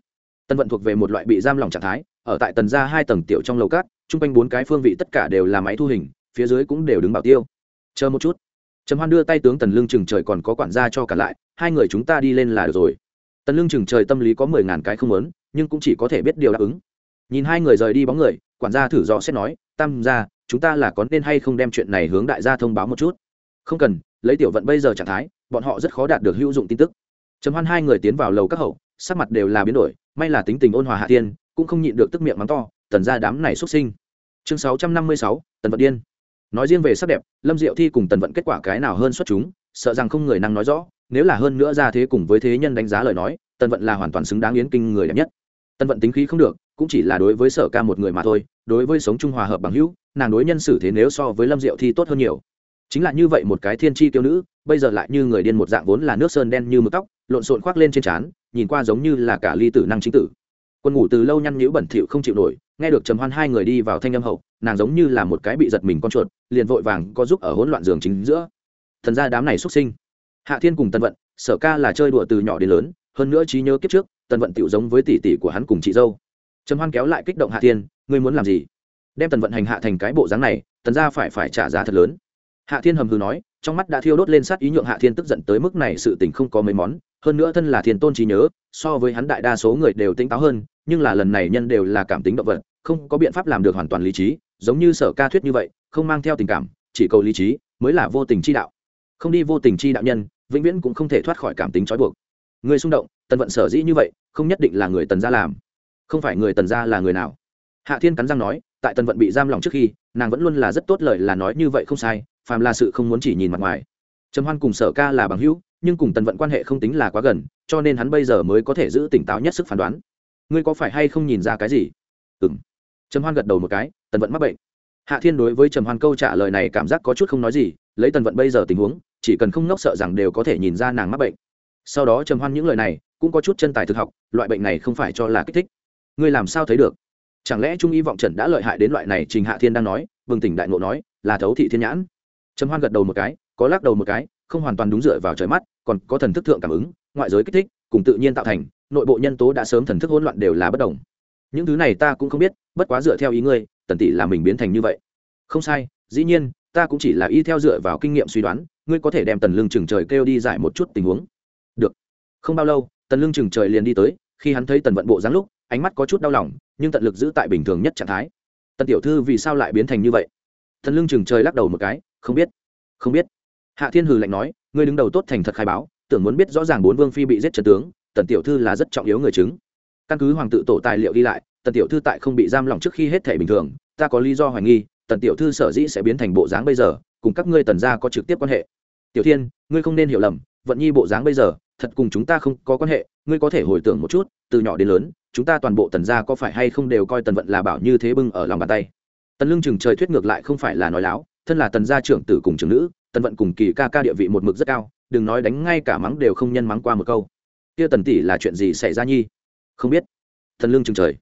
Tân vận thuộc về một loại bị giam lỏng trạng thái, ở tại tần gia hai tầng tiểu trong lầu cát, chung quanh bốn cái phương vị tất cả đều là máy thu hình, phía dưới cũng đều đứng bảo tiêu. Chờ một chút. Trầm hoan đưa tay tướng tần lương chừng trời còn có quản gia cho cả lại, hai người chúng ta đi lên là được rồi. Tần lương chừng trời tâm lý có mười ngàn cái không lớn nhưng cũng chỉ có thể biết điều đáp ứng. Nhìn hai người rời đi bóng người, quản gia thử dò xét nói, tam gia, chúng ta là có nên hay không đem chuyện này hướng đại gia thông báo một chút? Không cần, lấy tiểu vận bây giờ trạng thái, bọn họ rất khó đạt được hữu dụng tin tức. Trầm hoan hai người tiến vào lầu các hậu, sắc mặt đều là biến đổi may là tính tình ôn hòa hạ tiên, cũng không nhịn được tức miệng mắng to, tần gia đám này xuất sinh. Chương sáu trăm năm mươi sáu, tần vận điên. Nói riêng về sắc đẹp, lâm diệu thi cùng tần vận kết quả cái nào hơn xuất chúng, sợ rằng không người năng nói rõ, nếu là hơn nữa ra thế cùng với thế nhân đánh giá lời nói, tần vận là hoàn toàn xứng đáng yến kinh người đẹp nhất. Tần vận tính khí không được, cũng chỉ là đối với sở ca một người mà thôi, đối với sống trung hòa hợp bằng hữu, nàng đối nhân xử thế nếu so với lâm diệu thi tốt hơn nhiều. Chính là như vậy một cái thiên tri tiêu nữ, bây giờ lại như người điên một dạng vốn là nước sơn đen như mực tóc, lộn xộn khoác lên trên trán nhìn qua giống như là cả ly tử năng chính tử. Quân ngủ từ lâu nhăn nhữ bẩn thỉu không chịu nổi, nghe được trầm hoan hai người đi vào thanh âm hậu, nàng giống như là một cái bị giật mình con chuột, liền vội vàng có giúp ở hỗn loạn giường chính giữa. Thần gia đám này xuất sinh. Hạ thiên cùng tân vận, sở ca là chơi đùa từ nhỏ đến lớn, hơn nữa trí nhớ kiếp trước tân vận tựu giống với tỷ tỷ của hắn cùng chị dâu. Trầm hoan kéo lại kích động hạ thiên, ngươi muốn làm gì? Đem tần vận hành hạ thành cái bộ dáng này, tần gia phải phải trả giá thật lớn. Hạ thiên hầm hừ nói trong mắt đã thiêu đốt lên sát ý nhượng hạ thiên tức giận tới mức này sự tình không có mấy món, hơn nữa thân là thiên tôn trí nhớ, so với hắn đại đa số người đều tỉnh táo hơn, nhưng là lần này nhân đều là cảm tính động vật, không có biện pháp làm được hoàn toàn lý trí, giống như sở ca thuyết như vậy, không mang theo tình cảm, chỉ cầu lý trí mới là vô tình chi đạo. Không đi vô tình chi đạo nhân, vĩnh viễn cũng không thể thoát khỏi cảm tính trói buộc. Người xung động, tần vận sở dĩ như vậy, không nhất định là người tần gia làm. Không phải người tần gia là người nào. Hạ thiên cắn răng nói, tại tần vận bị giam lòng trước khi, nàng vẫn luôn là rất tốt lời là nói như vậy không sai phàm là sự không muốn chỉ nhìn mặt ngoài. Trầm hoan cùng sở ca là bằng hữu, nhưng cùng tần vận quan hệ không tính là quá gần, cho nên hắn bây giờ mới có thể giữ tỉnh táo nhất sức phán đoán. Ngươi có phải hay không nhìn ra cái gì? Ừm. trầm hoan gật đầu một cái, tần vận mắc bệnh. Hạ thiên đối với trầm hoan câu trả lời này cảm giác có chút không nói gì, lấy tần vận bây giờ tình huống, chỉ cần không nốc sợ rằng đều có thể nhìn ra nàng mắc bệnh. Sau đó trầm hoan những lời này, cũng có chút chân tài thực học, loại bệnh này không phải cho là kích thích. Ngươi làm sao thấy được? Chẳng lẽ trung y vọng trần đã lợi hại đến loại này trình hạ thiên đang nói, bừng tỉnh đại ngộ nói, là thấu thị thiên nhãn? Trầm hoan gật đầu một cái, có lắc đầu một cái, không hoàn toàn đúng dựa vào trời mắt, còn có thần thức thượng cảm ứng, ngoại giới kích thích, cùng tự nhiên tạo thành, nội bộ nhân tố đã sớm thần thức hỗn loạn đều là bất đồng. Những thứ này ta cũng không biết, bất quá dựa theo ý ngươi, tần tỷ là mình biến thành như vậy. Không sai, dĩ nhiên, ta cũng chỉ là y theo dựa vào kinh nghiệm suy đoán, ngươi có thể đem tần lương chừng trời kêu đi giải một chút tình huống. Được. Không bao lâu, tần lương chừng trời liền đi tới, khi hắn thấy tần vận bộ dáng lúc, ánh mắt có chút đau lòng, nhưng tận lực giữ tại bình thường nhất trạng thái. Tần tiểu thư vì sao lại biến thành như vậy? Tần lương chừng trời lắc đầu một cái không biết không biết. Hạ thiên hừ lạnh nói, ngươi đứng đầu tốt thành thật khai báo, tưởng muốn biết rõ ràng bốn vương phi bị giết trần tướng, tần tiểu thư là rất trọng yếu người chứng. Căn cứ hoàng tự tổ tài liệu đi lại, tần tiểu thư tại không bị giam lỏng trước khi hết thể bình thường, ta có lý do hoài nghi, tần tiểu thư sở dĩ sẽ biến thành bộ dáng bây giờ, cùng các ngươi tần gia có trực tiếp quan hệ. Tiểu thiên, ngươi không nên hiểu lầm, vận nhi bộ dáng bây giờ, thật cùng chúng ta không có quan hệ, ngươi có thể hồi tưởng một chút, từ nhỏ đến lớn, chúng ta toàn bộ tần gia có phải hay không đều coi tần vận là bảo như thế bưng ở lòng bàn tay. Tần lương chừng trời thuyết ngược lại không phải là nói láo thân là tần gia trưởng tử cùng trưởng nữ, tần vận cùng kỳ ca ca địa vị một mực rất cao, đừng nói đánh ngay cả mắng đều không nhân mắng qua một câu. Kia tần tỷ là chuyện gì xảy ra nhi? Không biết. Thần lương chừng trời.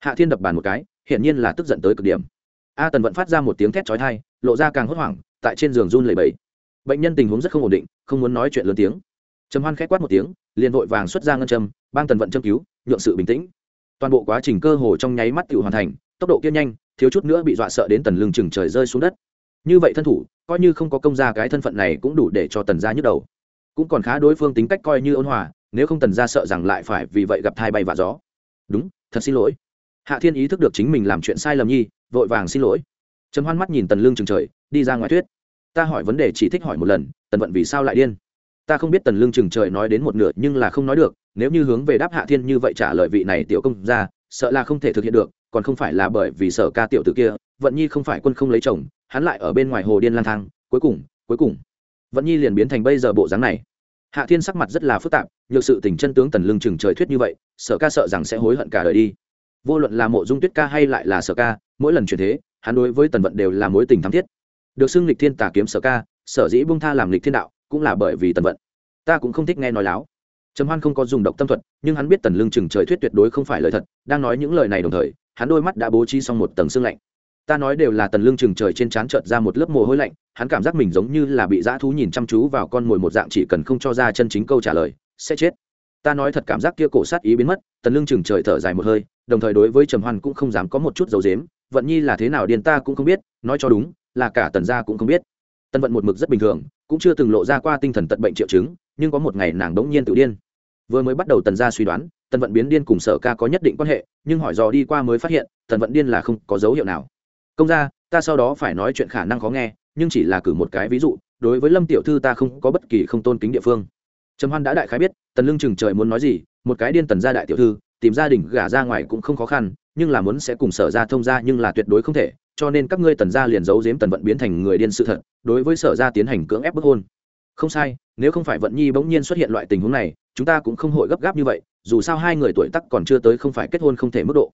Hạ thiên đập bàn một cái, hiển nhiên là tức giận tới cực điểm. A tần vận phát ra một tiếng thét chói tai, lộ ra càng hốt hoảng, tại trên giường run lẩy bẩy. Bệnh nhân tình huống rất không ổn định, không muốn nói chuyện lớn tiếng. Trầm hoan khẽ quát một tiếng, liền vội vàng xuất ra ngân châm, bang tần vận châm cứu, nhượng sự bình tĩnh. Toàn bộ quá trình cơ hồ trong nháy mắt tự hoàn thành, tốc độ kia nhanh, thiếu chút nữa bị dọa sợ đến tần lưng chừng trời rơi xuống đất như vậy thân thủ, coi như không có công gia cái thân phận này cũng đủ để cho tần gia nhức đầu. Cũng còn khá đối phương tính cách coi như ôn hòa, nếu không tần gia sợ rằng lại phải vì vậy gặp thai bay và gió. Đúng, thật xin lỗi. Hạ thiên ý thức được chính mình làm chuyện sai lầm nhi, vội vàng xin lỗi. Trầm hoan mắt nhìn tần lương Trường trời, đi ra ngoài thuyết. Ta hỏi vấn đề chỉ thích hỏi một lần, tần vận vì sao lại điên? Ta không biết tần lương Trường trời nói đến một nửa nhưng là không nói được, nếu như hướng về đáp hạ thiên như vậy trả lời vị này tiểu công ra sợ là không thể thực hiện được, còn không phải là bởi vì sở ca tiểu tử kia, vận nhi không phải quân không lấy chồng hắn lại ở bên ngoài hồ điên lang thang, cuối cùng cuối cùng, vận nhi liền biến thành bây giờ bộ dáng này. Hạ thiên sắc mặt rất là phức tạp, nhược sự tình chân tướng tần lương chừng trời thuyết như vậy, sở ca sợ rằng sẽ hối hận cả đời đi. Vô luận là mộ dung tuyết ca hay lại là sở ca, mỗi lần chuyển thế, hắn đối với tần vận đều là mối tình thắm thiết. Được xưng lịch thiên tà kiếm sở ca, sở dĩ bung tha làm lịch thiên đạo, cũng là bởi vì tần vận. Ta cũng không thích nghe nói láo. Trầm hoan không có dùng độc tâm thuật, nhưng hắn biết tần lương chừng trời thuyết tuyệt đối không phải lời thật, đang nói những lời này đồng thời, hắn đôi mắt đã bố trí xong một tầng xương lạnh ta nói đều là tần lương chừng trời trên trán trợt ra một lớp mồ hôi lạnh, hắn cảm giác mình giống như là bị dã thú nhìn chăm chú vào con mồi một dạng chỉ cần không cho ra chân chính câu trả lời, sẽ chết. Ta nói thật cảm giác kia cổ sát ý biến mất, tần lương chừng trời thở dài một hơi, đồng thời đối với trầm hoan cũng không dám có một chút dấu dếm vận nhi là thế nào điền ta cũng không biết, nói cho đúng, là cả tần gia cũng không biết. Tần vận một mực rất bình thường, cũng chưa từng lộ ra qua tinh thần tật bệnh triệu chứng, nhưng có một ngày nàng đống nhiên tự điên. Vừa mới bắt đầu tần gia suy đoán, tần vận biến điên cùng sở ca có nhất định quan hệ, nhưng hỏi dò đi qua mới phát hiện, tần vận điên là không có dấu hiệu nào công ra ta sau đó phải nói chuyện khả năng khó nghe, nhưng chỉ là cử một cái ví dụ, đối với lâm tiểu thư ta không có bất kỳ không tôn kính địa phương. Trầm hoan đã đại khái biết, tần lương chừng trời muốn nói gì, một cái điên tần gia đại tiểu thư, tìm gia đình gả ra ngoài cũng không khó khăn, nhưng là muốn sẽ cùng sở ra thông ra nhưng là tuyệt đối không thể, cho nên các ngươi tần gia liền giấu giếm tần vận biến thành người điên sự thật, đối với sở ra tiến hành cưỡng ép bức hôn. Không sai, nếu không phải vận nhi bỗng nhiên xuất hiện loại tình huống này, chúng ta cũng không hội gấp gáp như vậy, dù sao hai người tuổi tắc còn chưa tới không phải kết hôn không thể mức độ.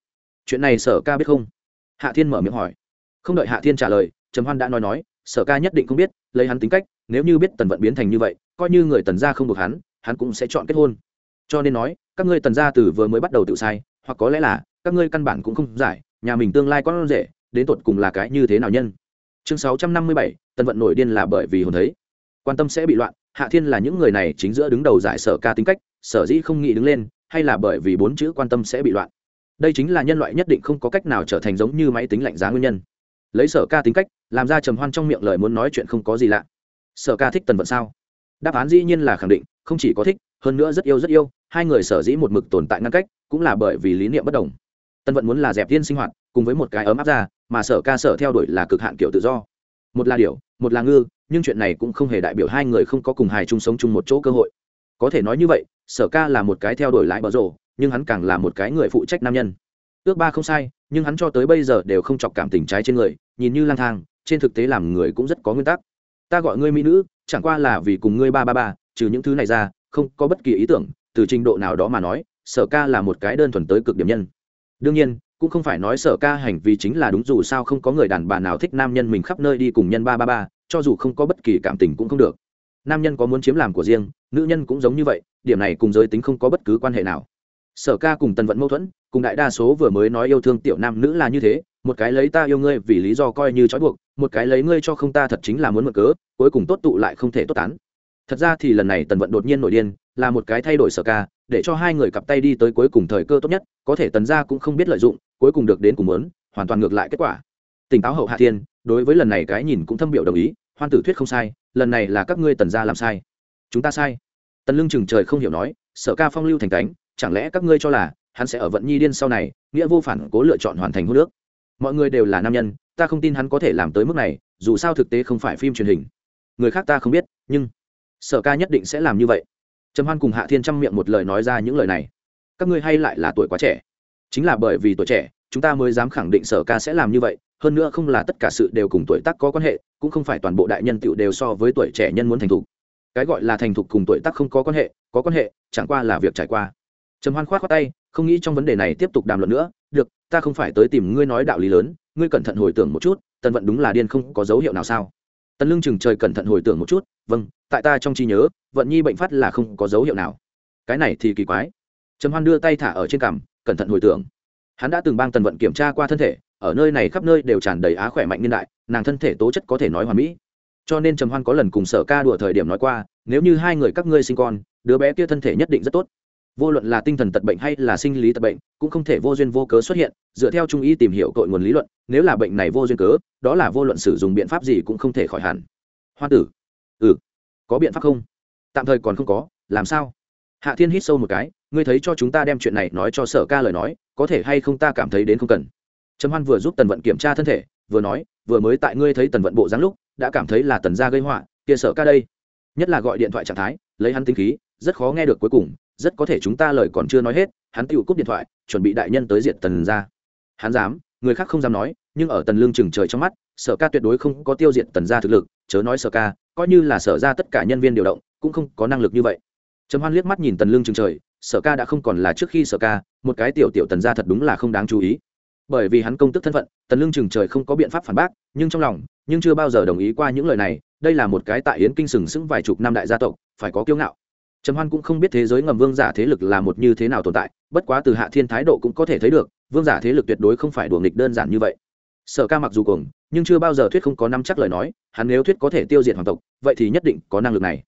Chuyện này sở ca biết không? Hạ thiên mở miệng hỏi không đợi hạ thiên trả lời, trầm hoan đã nói nói, sở ca nhất định không biết, lấy hắn tính cách, nếu như biết tần vận biến thành như vậy, coi như người tần gia không buộc hắn hắn cũng sẽ chọn kết hôn. Cho nên nói, các ngươi tần gia từ vừa mới bắt đầu tự sai, hoặc có lẽ là, các ngươi căn bản cũng không giải, nhà mình tương lai con rể, đến tột cùng là cái như thế nào nhân? Chương sáu trăm năm mươi bảy, tần vận nổi điên là bởi vì hồn thấy. Quan tâm sẽ bị loạn, hạ thiên là những người này chính giữa đứng đầu giải sở ca tính cách, sở dĩ không nghĩ đứng lên, hay là bởi vì bốn chữ quan tâm sẽ bị loạn. Đây chính là nhân loại nhất định không có cách nào trở thành giống như máy tính lạnh giá nguyên nhân lấy sở ca tính cách làm ra trầm hoan trong miệng lời muốn nói chuyện không có gì lạ. Sở ca thích tần vận sao? Đáp án dĩ nhiên là khẳng định không chỉ có thích hơn nữa rất yêu rất yêu hai người sở dĩ một mực tồn tại ngăn cách cũng là bởi vì lý niệm bất đồng. Tần vận muốn là dẹp thiên sinh hoạt cùng với một cái ấm áp ra mà sở ca sở theo đuổi là cực hạn kiểu tự do. Một là điều, một là ngư nhưng chuyện này cũng không hề đại biểu hai người không có cùng hài chung sống chung một chỗ cơ hội. Có thể nói như vậy sở ca là một cái theo đuổi lại bờ rồ nhưng hắn càng là một cái người phụ trách nam nhân ước ba không sai, nhưng hắn cho tới bây giờ đều không chọc cảm tình trái trên người, nhìn như lang thang, trên thực tế làm người cũng rất có nguyên tắc. Ta gọi ngươi mỹ nữ, chẳng qua là vì cùng ngươi ba ba ba, trừ những thứ này ra, không có bất kỳ ý tưởng, từ trình độ nào đó mà nói, sở ca là một cái đơn thuần tới cực điểm nhân. Đương nhiên, cũng không phải nói sở ca hành vi chính là đúng dù sao không có người đàn bà nào thích nam nhân mình khắp nơi đi cùng nhân ba ba ba, cho dù không có bất kỳ cảm tình cũng không được. Nam nhân có muốn chiếm làm của riêng, nữ nhân cũng giống như vậy, điểm này cùng giới tính không có bất cứ quan hệ nào sở ca cùng tần vận mâu thuẫn, cùng đại đa số vừa mới nói yêu thương tiểu nam nữ là như thế, một cái lấy ta yêu ngươi vì lý do coi như trói buộc, một cái lấy ngươi cho không ta thật chính là muốn mượn cớ, cuối cùng tốt tụ lại không thể tốt tán. Thật ra thì lần này tần vận đột nhiên nổi điên, là một cái thay đổi sở ca, để cho hai người cặp tay đi tới cuối cùng thời cơ tốt nhất, có thể tần gia cũng không biết lợi dụng, cuối cùng được đến cùng muốn, hoàn toàn ngược lại kết quả. Tỉnh táo hậu hạ thiên, đối với lần này cái nhìn cũng thâm biểu đồng ý, hoan tử thuyết không sai, lần này là các ngươi tần gia làm sai. Chúng ta sai. Tần lương chừng trời không hiểu nói, sở ca phong lưu thành cánh chẳng lẽ các ngươi cho là hắn sẽ ở vận nhi điên sau này, nghĩa vô phản cố lựa chọn hoàn thành hô nước mọi người đều là nam nhân, ta không tin hắn có thể làm tới mức này, dù sao thực tế không phải phim truyền hình. Người khác ta không biết, nhưng sở ca nhất định sẽ làm như vậy. Trầm hoan cùng hạ thiên trăm miệng một lời nói ra những lời này. Các ngươi hay lại là tuổi quá trẻ. Chính là bởi vì tuổi trẻ, chúng ta mới dám khẳng định sở ca sẽ làm như vậy, hơn nữa không là tất cả sự đều cùng tuổi tác có quan hệ, cũng không phải toàn bộ đại nhân tựu đều so với tuổi trẻ nhân muốn thành thục. Cái gọi là thành thục cùng tuổi tác không có quan hệ, có quan hệ, chẳng qua là việc trải qua trầm hoan khoát khoát tay, không nghĩ trong vấn đề này tiếp tục đàm luận nữa. Được, ta không phải tới tìm ngươi nói đạo lý lớn, ngươi cẩn thận hồi tưởng một chút, tần vận đúng là điên không có dấu hiệu nào sao? Tần lương chừng trời cẩn thận hồi tưởng một chút vâng tại ta trong trí nhớ, vận nhi bệnh phát là không có dấu hiệu nào. Cái này thì kỳ quái. Trầm hoan đưa tay thả ở trên cằm, cẩn thận hồi tưởng. Hắn đã từng bang tần vận kiểm tra qua thân thể, ở nơi này khắp nơi đều tràn đầy á khỏe mạnh niên đại, nàng thân thể tố chất có thể nói hoàn mỹ. Cho nên trầm hoan có lần cùng sở ca đùa thời điểm nói qua, nếu như hai người các ngươi sinh con, đứa bé kia thân thể nhất định rất tốt vô luận là tinh thần tật bệnh hay là sinh lý tật bệnh, cũng không thể vô duyên vô cớ xuất hiện, dựa theo trung y tìm hiểu cội nguồn lý luận, nếu là bệnh này vô duyên cớ, đó là vô luận sử dụng biện pháp gì cũng không thể khỏi hẳn. Hoa tử. Ừ. Có biện pháp không? Tạm thời còn không có, làm sao? Hạ thiên hít sâu một cái, ngươi thấy cho chúng ta đem chuyện này nói cho sở ca lời nói, có thể hay không ta cảm thấy đến không cần? Trầm hoan vừa giúp tần vận kiểm tra thân thể, vừa nói, vừa mới tại ngươi thấy tần vận bộ dáng lúc, đã cảm thấy là tần gia gây họa, kia sở ca đây. Nhất là gọi điện thoại trạng thái, lấy hắn tinh khí, rất khó nghe được cuối cùng rất có thể chúng ta lời còn chưa nói hết, hắn tự cúp điện thoại, chuẩn bị đại nhân tới diện tần ra hắn dám, người khác không dám nói, nhưng ở tần lương chừng trời trong mắt, sở ca tuyệt đối không có tiêu diệt tần gia thực lực, chớ nói sở ca, coi như là sở ra tất cả nhân viên điều động, cũng không có năng lực như vậy. Trầm hoan liếc mắt nhìn tần lương chừng trời, sở ca đã không còn là trước khi sở ca, một cái tiểu tiểu tần gia thật đúng là không đáng chú ý. Bởi vì hắn công tức thân phận, tần lương chừng trời không có biện pháp phản bác, nhưng trong lòng, nhưng chưa bao giờ đồng ý qua những lời này, đây là một cái tại yến kinh sừng sững vài chục năm đại gia tộc, phải có kiêu ngạo trầm hoan cũng không biết thế giới ngầm vương giả thế lực là một như thế nào tồn tại, bất quá từ hạ thiên thái độ cũng có thể thấy được, vương giả thế lực tuyệt đối không phải đùa nghịch đơn giản như vậy. Sở ca mặc dù cùng nhưng chưa bao giờ thuyết không có năm chắc lời nói, hắn nếu thuyết có thể tiêu diệt hoàng tộc, vậy thì nhất định có năng lực này.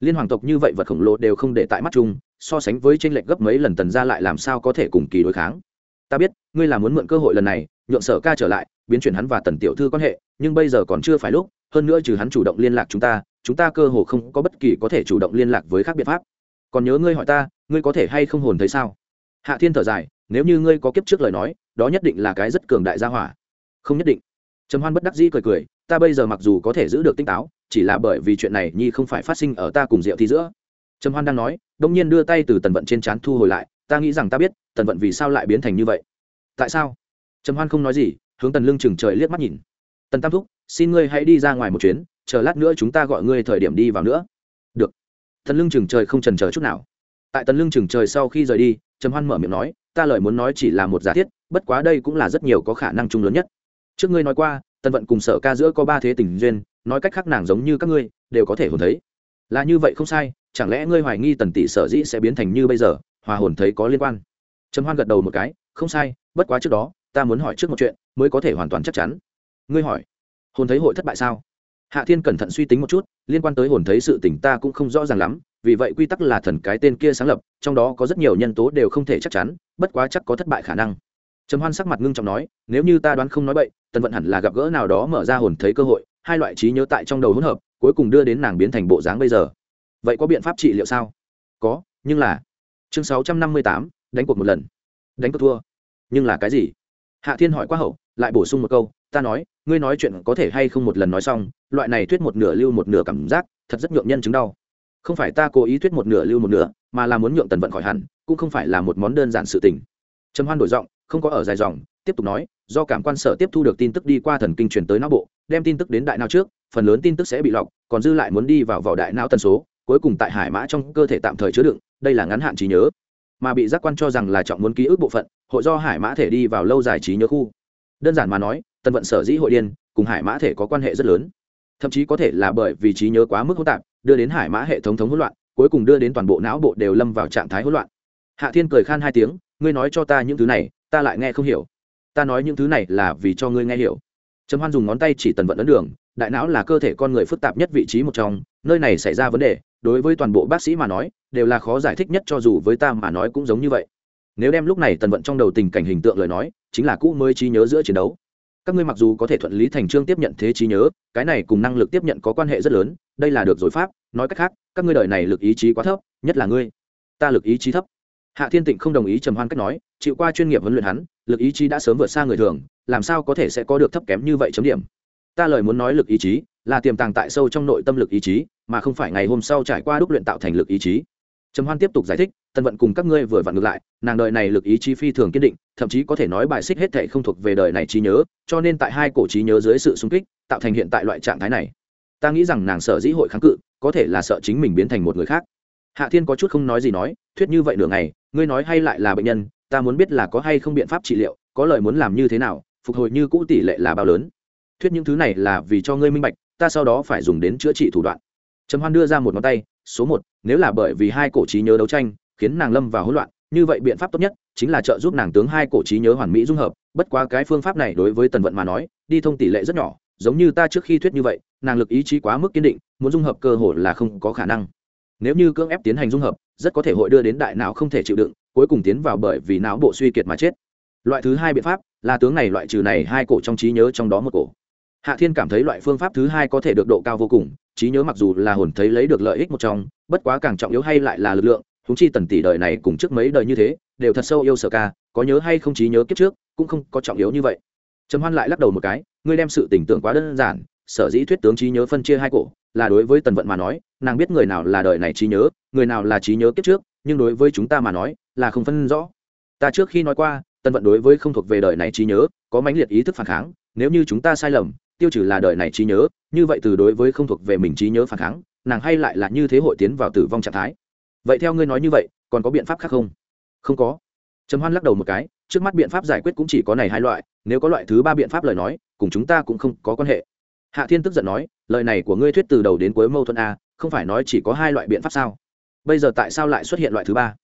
Liên hoàng tộc như vậy vật khổng lồ đều không để tại mắt chung, so sánh với tranh lệch gấp mấy lần tần ra lại làm sao có thể cùng kỳ đối kháng. Ta biết, ngươi là muốn mượn cơ hội lần này, nhượng sở ca trở lại, biến chuyển hắn và tần tiểu thư quan hệ, nhưng bây giờ còn chưa phải lúc, hơn nữa trừ hắn chủ động liên lạc chúng ta chúng ta cơ hồ không có bất kỳ có thể chủ động liên lạc với các biện pháp. Còn nhớ ngươi hỏi ta, ngươi có thể hay không hồn thấy sao? Hạ thiên thở dài, nếu như ngươi có kiếp trước lời nói, đó nhất định là cái rất cường đại gia hỏa. Không nhất định. Trầm hoan bất đắc dĩ cười cười, ta bây giờ mặc dù có thể giữ được tinh táo, chỉ là bởi vì chuyện này nhi không phải phát sinh ở ta cùng diệu thi giữa. Trầm hoan đang nói, đông nhiên đưa tay từ tần vận trên trán thu hồi lại, ta nghĩ rằng ta biết, tần vận vì sao lại biến thành như vậy. Tại sao? Trầm hoan không nói gì, hướng tần lương chừng trời liếc mắt nhìn. Tần tam thúc, xin ngươi hãy đi ra ngoài một chuyến chờ lát nữa chúng ta gọi ngươi thời điểm đi vào nữa. Được. Thần lưng chừng trời không trần chờ chút nào. Tại tần lưng chừng trời sau khi rời đi, trầm hoan mở miệng nói, ta lời muốn nói chỉ là một giả thiết, bất quá đây cũng là rất nhiều có khả năng chung lớn nhất. Trước ngươi nói qua, tần vận cùng sở ca giữa có ba thế tình duyên, nói cách khác nàng giống như các ngươi, đều có thể hồn thấy. Là như vậy không sai, chẳng lẽ ngươi hoài nghi tần tỷ sở dĩ sẽ biến thành như bây giờ, hòa hồn thấy có liên quan? Trầm hoan gật đầu một cái, không sai, bất quá trước đó, ta muốn hỏi trước một chuyện, mới có thể hoàn toàn chắc chắn. Ngươi hỏi, hồn thấy hội thất bại sao? Hạ thiên cẩn thận suy tính một chút, liên quan tới hồn thấy sự tỉnh ta cũng không rõ ràng lắm, vì vậy quy tắc là thần cái tên kia sáng lập, trong đó có rất nhiều nhân tố đều không thể chắc chắn, bất quá chắc có thất bại khả năng. Trầm hoan sắc mặt ngưng trọng nói, nếu như ta đoán không nói bậy, tần vận hẳn là gặp gỡ nào đó mở ra hồn thấy cơ hội, hai loại trí nhớ tại trong đầu hỗn hợp, cuối cùng đưa đến nàng biến thành bộ dáng bây giờ. Vậy có biện pháp trị liệu sao? Có, nhưng là chương sáu trăm năm mươi tám, đánh cuộc một lần. Đánh cuộc thua. Nhưng là cái gì? Hạ thiên hỏi quá hậu lại bổ sung một câu, ta nói, ngươi nói chuyện có thể hay không một lần nói xong, loại này thuyết một nửa lưu một nửa cảm giác, thật rất nhượng nhân chứng đau. Không phải ta cố ý thuyết một nửa lưu một nửa, mà là muốn nhượng tần vận khỏi hẳn, cũng không phải là một món đơn giản sự tình. Trầm hoan đổi giọng, không có ở dài dòng, tiếp tục nói, do cảm quan sở tiếp thu được tin tức đi qua thần kinh truyền tới não bộ, đem tin tức đến đại não trước, phần lớn tin tức sẽ bị lọc, còn dư lại muốn đi vào vỏ đại não tần số, cuối cùng tại hải mã trong cơ thể tạm thời chứa đựng, đây là ngắn hạn trí nhớ. Mà bị giác quan cho rằng là trọng muốn ký ức bộ phận, hội do hải mã thể đi vào lâu dài trí nhớ khu đơn giản mà nói, tần vận sở dĩ hội điên, cùng hải mã thể có quan hệ rất lớn. Thậm chí có thể là bởi vì trí nhớ quá mức hỗn tạp, đưa đến hải mã hệ thống thống hỗn loạn, cuối cùng đưa đến toàn bộ não bộ đều lâm vào trạng thái hỗn loạn. Hạ thiên cười khan hai tiếng, ngươi nói cho ta những thứ này, ta lại nghe không hiểu. Ta nói những thứ này là vì cho ngươi nghe hiểu. Trầm hoan dùng ngón tay chỉ tần vận ấn đường, đại não là cơ thể con người phức tạp nhất vị trí một trong, nơi này xảy ra vấn đề, đối với toàn bộ bác sĩ mà nói, đều là khó giải thích nhất cho dù với ta mà nói cũng giống như vậy. Nếu đem lúc này tần vận trong đầu tình cảnh hình tượng lời nói chính là cũ mới trí nhớ giữa chiến đấu. Các ngươi mặc dù có thể thuận lý thành trương tiếp nhận thế trí nhớ, cái này cùng năng lực tiếp nhận có quan hệ rất lớn, đây là được rồi pháp, nói cách khác, các ngươi đời này lực ý chí quá thấp, nhất là ngươi. Ta lực ý chí thấp. Hạ thiên tịnh không đồng ý trầm hoan cách nói, chịu qua chuyên nghiệp huấn luyện hắn, lực ý chí đã sớm vượt xa người thường, làm sao có thể sẽ có được thấp kém như vậy chấm điểm? Ta lời muốn nói lực ý chí, là tiềm tàng tại sâu trong nội tâm lực ý chí, mà không phải ngày hôm sau trải qua đúc luyện tạo thành lực ý chí trầm hoan tiếp tục giải thích tân vận cùng các ngươi vừa vặn ngược lại, nàng đời này lực ý chí phi thường kiên định, thậm chí có thể nói bài xích hết thể không thuộc về đời này trí nhớ, cho nên tại hai cổ trí nhớ dưới sự xung kích, tạo thành hiện tại loại trạng thái này. Ta nghĩ rằng nàng sợ dĩ hội kháng cự, có thể là sợ chính mình biến thành một người khác. Hạ thiên có chút không nói gì nói, thuyết như vậy nửa ngày, ngươi nói hay lại là bệnh nhân, ta muốn biết là có hay không biện pháp trị liệu, có lời muốn làm như thế nào, phục hồi như cũ tỷ lệ là bao lớn. Thuyết những thứ này là vì cho ngươi minh bạch, ta sau đó phải dùng đến chữa trị thủ đoạn. Trầm hoan đưa ra một ngón tay số một, nếu là bởi vì hai cổ trí nhớ đấu tranh, khiến nàng lâm vào hỗn loạn, như vậy biện pháp tốt nhất chính là trợ giúp nàng tướng hai cổ trí nhớ hoàn mỹ dung hợp. Bất quá cái phương pháp này đối với tần vận mà nói, đi thông tỷ lệ rất nhỏ, giống như ta trước khi thuyết như vậy, nàng lực ý chí quá mức kiên định, muốn dung hợp cơ hội là không có khả năng. Nếu như cưỡng ép tiến hành dung hợp, rất có thể hội đưa đến đại não không thể chịu đựng, cuối cùng tiến vào bởi vì não bộ suy kiệt mà chết. Loại thứ hai biện pháp là tướng này loại trừ này hai cổ trong trí nhớ trong đó một cổ. Hạ thiên cảm thấy loại phương pháp thứ hai có thể được độ cao vô cùng trí nhớ mặc dù là hồn thấy lấy được lợi ích một trong, bất quá càng trọng yếu hay lại là lực lượng húng chi tần tỷ đời này cùng trước mấy đời như thế, đều thật sâu yêu sở ca, có nhớ hay không trí nhớ kiếp trước, cũng không có trọng yếu như vậy. Trầm hoan lại lắc đầu một cái, ngươi đem sự tình tưởng quá đơn giản, sở dĩ thuyết tướng trí nhớ phân chia hai cổ, là đối với tần vận mà nói, nàng biết người nào là đời này trí nhớ, người nào là trí nhớ kiếp trước, nhưng đối với chúng ta mà nói, là không phân rõ. Ta trước khi nói qua, tần vận đối với không thuộc về đời này trí nhớ, có mãnh liệt ý thức phản kháng, nếu như chúng ta sai lầm tiêu trừ là đời này trí nhớ, như vậy từ đối với không thuộc về mình trí nhớ phản kháng, nàng hay lại là như thế hội tiến vào tử vong trạng thái. Vậy theo ngươi nói như vậy, còn có biện pháp khác không? Không có. Trầm hoan lắc đầu một cái, trước mắt biện pháp giải quyết cũng chỉ có này hai loại, nếu có loại thứ ba biện pháp lời nói, cùng chúng ta cũng không có quan hệ. Hạ thiên tức giận nói, lời này của ngươi thuyết từ đầu đến cuối mâu thuẫn a, không phải nói chỉ có hai loại biện pháp sao? Bây giờ tại sao lại xuất hiện loại thứ ba?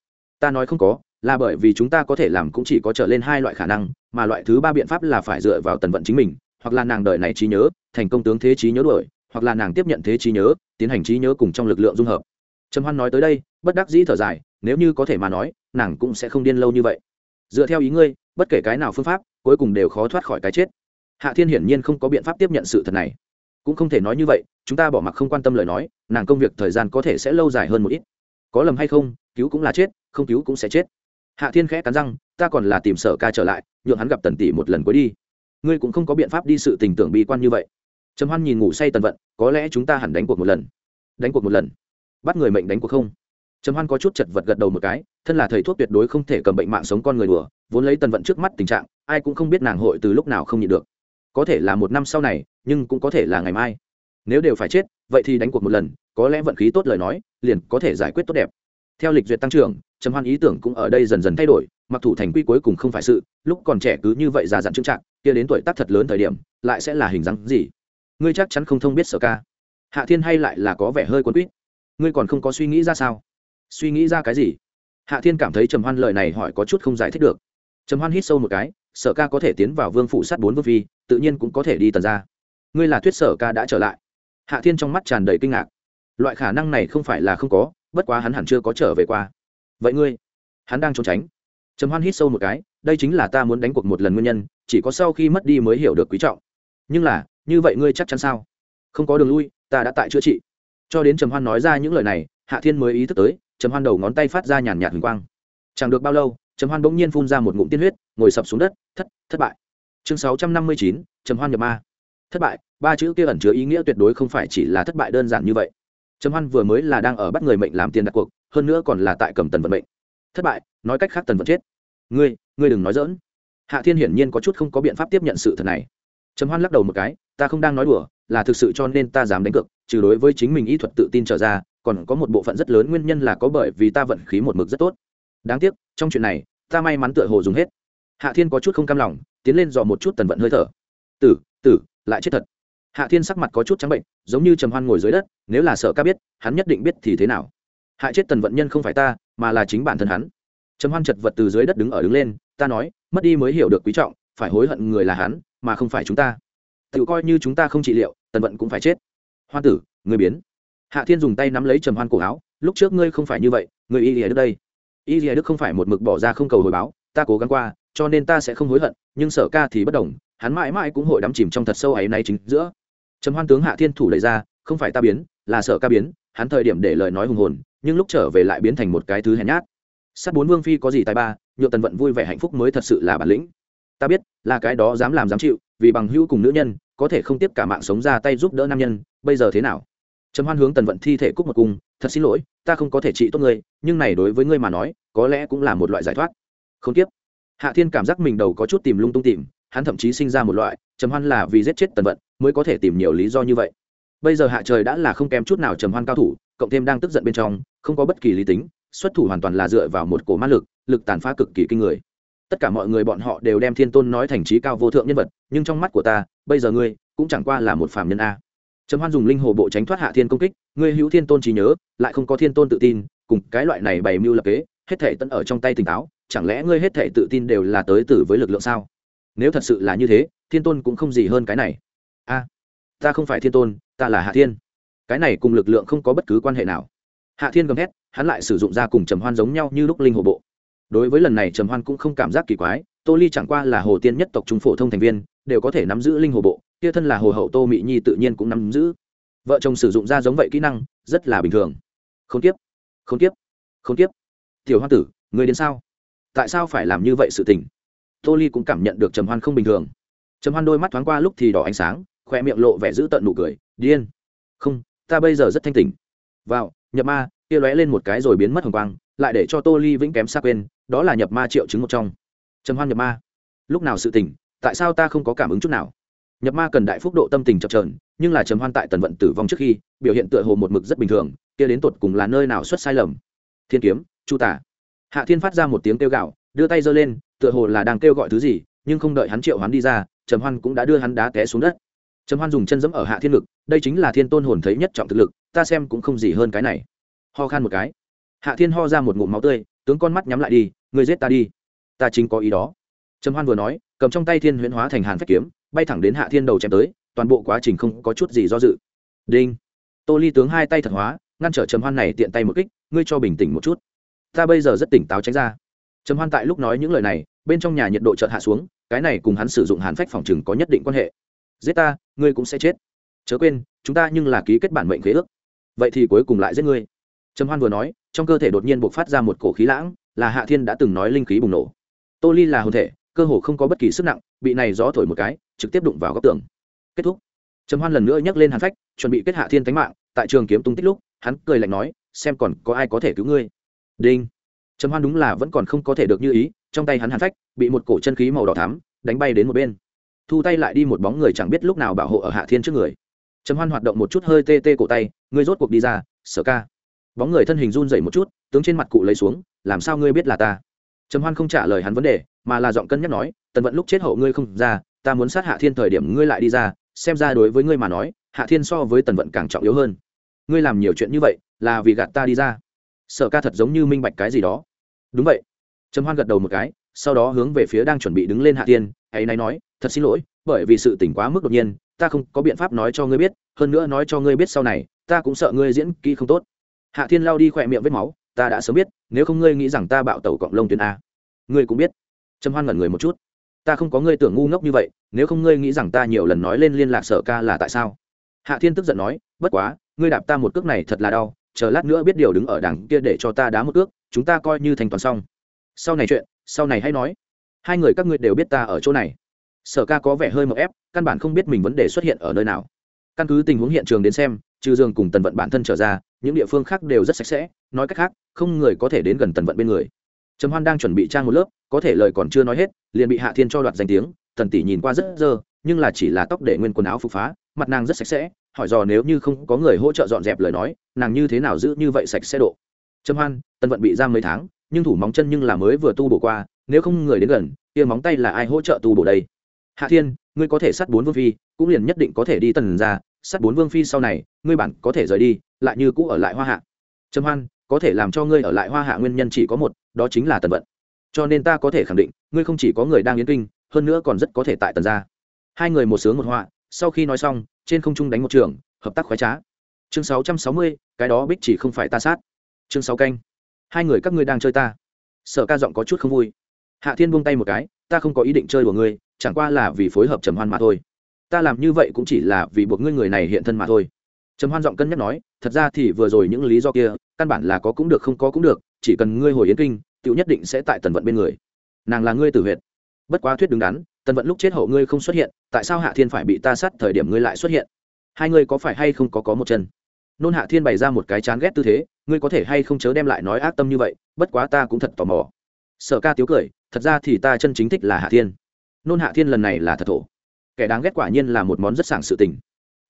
Ta nói không có, là bởi vì chúng ta có thể làm cũng chỉ có trở lên hai loại khả năng, mà loại thứ ba biện pháp là phải dựa vào tần vận chính mình hoặc là nàng đợi này trí nhớ, thành công tướng thế trí nhớ đuổi, hoặc là nàng tiếp nhận thế trí nhớ, tiến hành trí nhớ cùng trong lực lượng dung hợp. Trầm hoan nói tới đây, bất đắc dĩ thở dài, nếu như có thể mà nói, nàng cũng sẽ không điên lâu như vậy. Dựa theo ý ngươi, bất kể cái nào phương pháp, cuối cùng đều khó thoát khỏi cái chết. Hạ thiên hiển nhiên không có biện pháp tiếp nhận sự thật này. Cũng không thể nói như vậy, chúng ta bỏ mặc không quan tâm lời nói, nàng công việc thời gian có thể sẽ lâu dài hơn một ít. Có lầm hay không, cứu cũng là chết, không cứu cũng sẽ chết. Hạ thiên khẽ cắn răng, ta còn là tìm sở ca trở lại, nhượng hắn gặp tần tỷ một lần cuối đi ngươi cũng không có biện pháp đi sự tình tưởng bi quan như vậy. Trầm hoan nhìn ngủ say tần vận, có lẽ chúng ta hẳn đánh cuộc một lần. Đánh cuộc một lần? Bắt người mệnh đánh cuộc không? Trầm hoan có chút chật vật gật đầu một cái, thân là thầy thuốc tuyệt đối không thể cầm bệnh mạng sống con người đùa, vốn lấy tần vận trước mắt tình trạng, ai cũng không biết nàng hội từ lúc nào không nhịn được. Có thể là một năm sau này, nhưng cũng có thể là ngày mai. Nếu đều phải chết, vậy thì đánh cuộc một lần, có lẽ vận khí tốt lời nói, liền có thể giải quyết tốt đẹp. Theo lịch duyệt tăng trưởng, trầm hoan ý tưởng cũng ở đây dần dần thay đổi, mặc thủ thành quy cuối cùng không phải sự, lúc còn trẻ cứ như vậy già dặn trưng trạng kia đến tuổi tác thật lớn thời điểm, lại sẽ là hình dáng gì? Ngươi chắc chắn không thông biết sở ca. Hạ thiên hay lại là có vẻ hơi quân quýt. Ngươi còn không có suy nghĩ ra sao? Suy nghĩ ra cái gì? Hạ thiên cảm thấy trầm hoan lời này hỏi có chút không giải thích được. Trầm hoan hít sâu một cái, sở ca có thể tiến vào vương phủ sát bốn vương phi, tự nhiên cũng có thể đi tần ra. Ngươi là thuyết sở ca đã trở lại. Hạ thiên trong mắt tràn đầy kinh ngạc. Loại khả năng này không phải là không có, bất quá hắn hẳn chưa có trở về qua. Vậy ngươi, hắn đang trốn tránh. Trầm hoan hít sâu một cái đây chính là ta muốn đánh cuộc một lần nguyên nhân, chỉ có sau khi mất đi mới hiểu được quý trọng. Nhưng là, như vậy ngươi chắc chắn sao? Không có đường lui, ta đã tại chữa trị. Cho đến trầm hoan nói ra những lời này, hạ thiên mới ý thức tới, trầm hoan đầu ngón tay phát ra nhàn nhạt huỳnh quang. Chẳng được bao lâu, trầm hoan bỗng nhiên phun ra một ngụm tiên huyết, ngồi sập xuống đất, thất thất bại. Chương sáu trăm năm mươi chín, trầm hoan nhập ma. Thất bại, ba chữ kia ẩn chứa ý nghĩa tuyệt đối không phải chỉ là thất bại đơn giản như vậy. Trầm hoan vừa mới là đang ở bắt người mệnh làm tiền đặt cuộc, hơn nữa còn là tại cầm tần vận mệnh. Thất bại, nói cách khác tần vận chết. Ngươi ngươi đừng nói dỡn. Hạ thiên hiển nhiên có chút không có biện pháp tiếp nhận sự thật này. Trầm hoan lắc đầu một cái, ta không đang nói đùa, là thực sự cho nên ta dám đánh cược, trừ đối với chính mình y thuật tự tin trở ra, còn có một bộ phận rất lớn nguyên nhân là có bởi vì ta vận khí một mực rất tốt. Đáng tiếc, trong chuyện này, ta may mắn tựa hồ dùng hết. Hạ thiên có chút không cam lòng, tiến lên dò một chút tần vận hơi thở. Tử tử, lại chết thật. Hạ thiên sắc mặt có chút trắng bệnh, giống như trầm hoan ngồi dưới đất, nếu là sợ ca biết, hắn nhất định biết thì thế nào. Hạ chết tần vận nhân không phải ta, mà là chính bản thân hắn trầm hoan chật vật từ dưới đất đứng ở đứng lên, ta nói, mất đi mới hiểu được quý trọng, phải hối hận người là hắn, mà không phải chúng ta. Tự coi như chúng ta không trị liệu, tần vận cũng phải chết. Hoan tử người biến. Hạ thiên dùng tay nắm lấy trầm hoan cổ áo, lúc trước ngươi không phải như vậy người y lìa đức đây. Y lìa đức không phải một mực bỏ ra không cầu hồi báo, ta cố gắng qua, cho nên ta sẽ không hối hận, nhưng sở ca thì bất đồng, hắn mãi mãi cũng hội đắm chìm trong thật sâu ấy nay chính giữa. Trầm hoan tướng hạ thiên thủ lấy ra, không phải ta biến, là sở ca biến, hắn thời điểm để lời nói hùng hồn, nhưng lúc trở về lại biến thành một cái thứ hèn nhát sát bốn vương phi có gì tài ba nhựa tần vận vui vẻ hạnh phúc mới thật sự là bản lĩnh. Ta biết, là cái đó dám làm dám chịu, vì bằng hữu cùng nữ nhân, có thể không tiếp cả mạng sống ra tay giúp đỡ nam nhân, bây giờ thế nào? Trầm hoan hướng tần vận thi thể cúc một cung, thật xin lỗi, ta không có thể trị tốt ngươi, nhưng này đối với ngươi mà nói, có lẽ cũng là một loại giải thoát. Không tiếp. Hạ thiên cảm giác mình đầu có chút tìm lung tung tìm, hắn thậm chí sinh ra một loại, trầm hoan là vì giết chết tần vận mới có thể tìm nhiều lý do như vậy. Bây giờ hạ trời đã là không kém chút nào trầm hoan cao thủ, cộng thêm đang tức giận bên trong, không có bất kỳ lý tính xuất thủ hoàn toàn là dựa vào một cổ ma lực lực tàn phá cực kỳ kinh người. Tất cả mọi người bọn họ đều đem thiên tôn nói thành trí cao vô thượng nhân vật, nhưng trong mắt của ta, bây giờ ngươi cũng chẳng qua là một phàm nhân a. Trầm hoan dùng linh hồ bộ tránh thoát hạ thiên công kích, ngươi hữu thiên tôn trí nhớ, lại không có thiên tôn tự tin, cùng cái loại này bày mưu lập kế, hết thể tận ở trong tay tỉnh táo, chẳng lẽ ngươi hết thể tự tin đều là tới từ với lực lượng sao? Nếu thật sự là như thế, thiên tôn cũng không gì hơn cái này. A, ta không phải thiên tôn, ta là hạ thiên. Cái này cùng lực lượng không có bất cứ quan hệ nào. Hạ thiên gầm hét hắn lại sử dụng ra cùng trầm hoan giống nhau như lúc linh hồ bộ. Đối với lần này trầm hoan cũng không cảm giác kỳ quái, tô ly chẳng qua là hồ tiên nhất tộc trung phổ thông thành viên, đều có thể nắm giữ linh hồ bộ, kia thân là hồ hậu tô mị nhi tự nhiên cũng nắm giữ. Vợ chồng sử dụng ra giống vậy kỹ năng, rất là bình thường. Không tiếp không tiếp không tiếp tiểu hoa tử, người đến sao? Tại sao phải làm như vậy sự tình? Tô ly cũng cảm nhận được trầm hoan không bình thường. Trầm hoan đôi mắt thoáng qua lúc thì đỏ ánh sáng khoe miệng lộ vẻ giữ tận nụ cười, điên, không, ta bây giờ rất thanh tỉnh. Vào, nhập ma kia lóe lên một cái rồi biến mất hồng quang, lại để cho tô ly vĩnh kém xa quên, đó là nhập ma triệu chứng một trong. Trầm hoan nhập ma. Lúc nào sự tỉnh tại sao ta không có cảm ứng chút nào? Nhập ma cần đại phúc độ tâm tình chập trờn nhưng là trầm hoan tại tần vận tử vong trước khi, biểu hiện tựa hồ một mực rất bình thường, kia đến tột cùng là nơi nào xuất sai lầm? Thiên kiếm, chu tả. Hạ thiên phát ra một tiếng kêu gạo đưa tay giơ lên, tựa hồ là đang kêu gọi thứ gì, nhưng không đợi hắn triệu hắn đi ra, trầm hoan cũng đã đưa hắn đá té xuống đất. Trầm hoan dùng chân giẫm ở hạ thiên lực đây chính là thiên tôn hồn thấy nhất trọng thực lực, ta xem cũng không gì hơn cái này ho khan một cái. Hạ thiên ho ra một ngụm máu tươi, tướng con mắt nhắm lại đi người giết ta đi. Ta chính có ý đó. Trầm hoan vừa nói, cầm trong tay thiên huyễn hóa thành hàn phách kiếm, bay thẳng đến hạ thiên đầu chém tới, toàn bộ quá trình không có chút gì do dự. Đinh. Tô ly tướng hai tay thật hóa, ngăn trở trầm hoan này tiện tay một kích, ngươi cho bình tĩnh một chút. Ta bây giờ rất tỉnh táo tránh ra. Trầm hoan tại lúc nói những lời này, bên trong nhà nhiệt độ chợt hạ xuống, cái này cùng hắn sử dụng hàn phách phòng chừng có nhất định quan hệ. Giết ta, ngươi cũng sẽ chết. Chớ quên, chúng ta nhưng là ký kết bản mệnh khế ước. Vậy thì cuối cùng lại giết ngươi trầm hoan vừa nói, trong cơ thể đột nhiên buộc phát ra một cổ khí lãng, là hạ thiên đã từng nói linh khí bùng nổ. Tô ly là hồn thể, cơ hồ không có bất kỳ sức nặng, bị này gió thổi một cái, trực tiếp đụng vào góc tường. Kết thúc. Trầm hoan lần nữa nhắc lên hàn phách, chuẩn bị kết hạ thiên tánh mạng, tại trường kiếm tung tích lúc, hắn cười lạnh nói, xem còn có ai có thể cứu ngươi? Đinh. Trầm hoan đúng là vẫn còn không có thể được như ý, trong tay hắn hàn phách, bị một cổ chân khí màu đỏ thắm, đánh bay đến một bên. Thu tay lại đi một bóng người chẳng biết lúc nào bảo hộ ở hạ thiên trước người. Trầm hoan hoạt động một chút hơi tê tê cổ tay, ngươi rốt cuộc đi ra, sở ca bóng người thân hình run dậy một chút, tướng trên mặt cụ lấy xuống, làm sao ngươi biết là ta? Trầm hoan không trả lời hắn vấn đề, mà là giọng cân nhắc nói, tần vận lúc chết hậu ngươi không ra, ta muốn sát hạ thiên thời điểm ngươi lại đi ra, xem ra đối với ngươi mà nói, hạ thiên so với tần vận càng trọng yếu hơn. Ngươi làm nhiều chuyện như vậy, là vì gạt ta đi ra. Sở ca thật giống như minh bạch cái gì đó. Đúng vậy. Trầm hoan gật đầu một cái, sau đó hướng về phía đang chuẩn bị đứng lên hạ thiên ấy nay nói, thật xin lỗi, bởi vì sự tỉnh quá mức đột nhiên, ta không có biện pháp nói cho ngươi biết, hơn nữa nói cho ngươi biết sau này, ta cũng sợ ngươi diễn kỹ không tốt hạ thiên lao đi khỏe miệng vết máu, ta đã sớm biết, nếu không ngươi nghĩ rằng ta bạo tẩu cọng lông tuyến a. Ngươi cũng biết. Trâm hoan ngẩn người một chút. Ta không có ngươi tưởng ngu ngốc như vậy, nếu không ngươi nghĩ rằng ta nhiều lần nói lên liên lạc sở ca là tại sao? Hạ thiên tức giận nói, bất quá, ngươi đạp ta một cước này thật là đau, chờ lát nữa biết điều đứng ở đằng kia để cho ta đá một cước, chúng ta coi như thành toàn xong. Sau này chuyện, sau này hãy nói. Hai người các ngươi đều biết ta ở chỗ này. Sở ca có vẻ hơi mậu ép, căn bản không biết mình vấn đề xuất hiện ở nơi nào. Căn cứ tình huống hiện trường đến xem trừ dương cùng tần vận bản thân trở ra, những địa phương khác đều rất sạch sẽ, nói cách khác, không người có thể đến gần tần vận bên người. Trầm hoan đang chuẩn bị trang một lớp, có thể lời còn chưa nói hết, liền bị hạ thiên cho đoạt danh tiếng, tần tỷ nhìn qua rất dơ, nhưng là chỉ là tóc để nguyên quần áo phục phá, mặt nàng rất sạch sẽ, hỏi dò nếu như không có người hỗ trợ dọn dẹp lời nói, nàng như thế nào giữ như vậy sạch sẽ độ. Trầm hoan, tần vận bị giam mấy tháng, nhưng thủ móng chân nhưng là mới vừa tu bổ qua, nếu không người đến gần, kia móng tay là ai hỗ trợ tu bổ đây? Hạ thiên, ngươi có thể sát bốn vương phi, cũng liền nhất định có thể đi tần ra sát bốn vương phi sau này, ngươi bản có thể rời đi, lại như cũ ở lại hoa hạ. Trầm hoan, có thể làm cho ngươi ở lại hoa hạ nguyên nhân chỉ có một, đó chính là tần vận. Cho nên ta có thể khẳng định, ngươi không chỉ có người đang yến kinh, hơn nữa còn rất có thể tại tần gia. Hai người một sướng một họa, sau khi nói xong, trên không trung đánh một trường, hợp tác khoái trá. Chương sáu trăm sáu mươi, cái đó bích chỉ không phải ta sát. Chương sáu canh. Hai người các ngươi đang chơi ta. Sở ca giọng có chút không vui. Hạ thiên buông tay một cái, ta không có ý định chơi của ngươi, chẳng qua là vì phối hợp trầm hoan mà thôi ta làm như vậy cũng chỉ là vì buộc ngươi người này hiện thân mà thôi. Trầm hoan giọng cân nhắc nói, thật ra thì vừa rồi những lý do kia, căn bản là có cũng được không có cũng được, chỉ cần ngươi hồi yến kinh tựu nhất định sẽ tại tần vận bên người. Nàng là ngươi tử huyệt. Bất quá thuyết đứng đắn, tần vận lúc chết hậu ngươi không xuất hiện, tại sao hạ thiên phải bị ta sát thời điểm ngươi lại xuất hiện? Hai ngươi có phải hay không có có một chân? Nôn hạ thiên bày ra một cái chán ghét tư thế, ngươi có thể hay không chớ đem lại nói ác tâm như vậy, bất quá ta cũng thật tò mò. Sợ ca tiếu cười, thật ra thì ta chân chính thích là hạ thiên. Nôn hạ thiên lần này là thật thổ kẻ đáng ghét quả nhiên là một món rất sảng sự tình.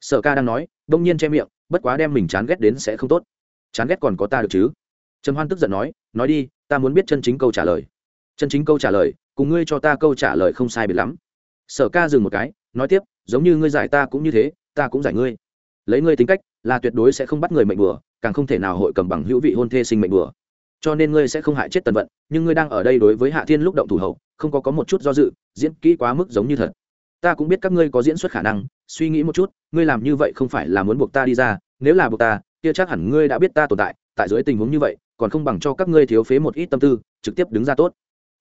Sở ca đang nói, đông nhiên che miệng, bất quá đem mình chán ghét đến sẽ không tốt. Chán ghét còn có ta được chứ? Trầm hoan tức giận nói nói đi, ta muốn biết chân chính câu trả lời. Chân chính câu trả lời, cùng ngươi cho ta câu trả lời không sai biệt lắm. Sở ca dừng một cái, nói tiếp, giống như ngươi giải ta cũng như thế, ta cũng giải ngươi. Lấy ngươi tính cách, là tuyệt đối sẽ không bắt người mệnh bừa, càng không thể nào hội cầm bằng hữu vị hôn thê sinh mệnh bừa. Cho nên ngươi sẽ không hại chết tần vận, nhưng ngươi đang ở đây đối với hạ thiên lúc động thủ hậu, không có có một chút do dự, diễn kỹ quá mức giống như thật ta cũng biết các ngươi có diễn xuất khả năng, suy nghĩ một chút, ngươi làm như vậy không phải là muốn buộc ta đi ra, nếu là buộc ta, kia chắc hẳn ngươi đã biết ta tồn tại tại dưới tình huống như vậy, còn không bằng cho các ngươi thiếu phế một ít tâm tư, trực tiếp đứng ra tốt.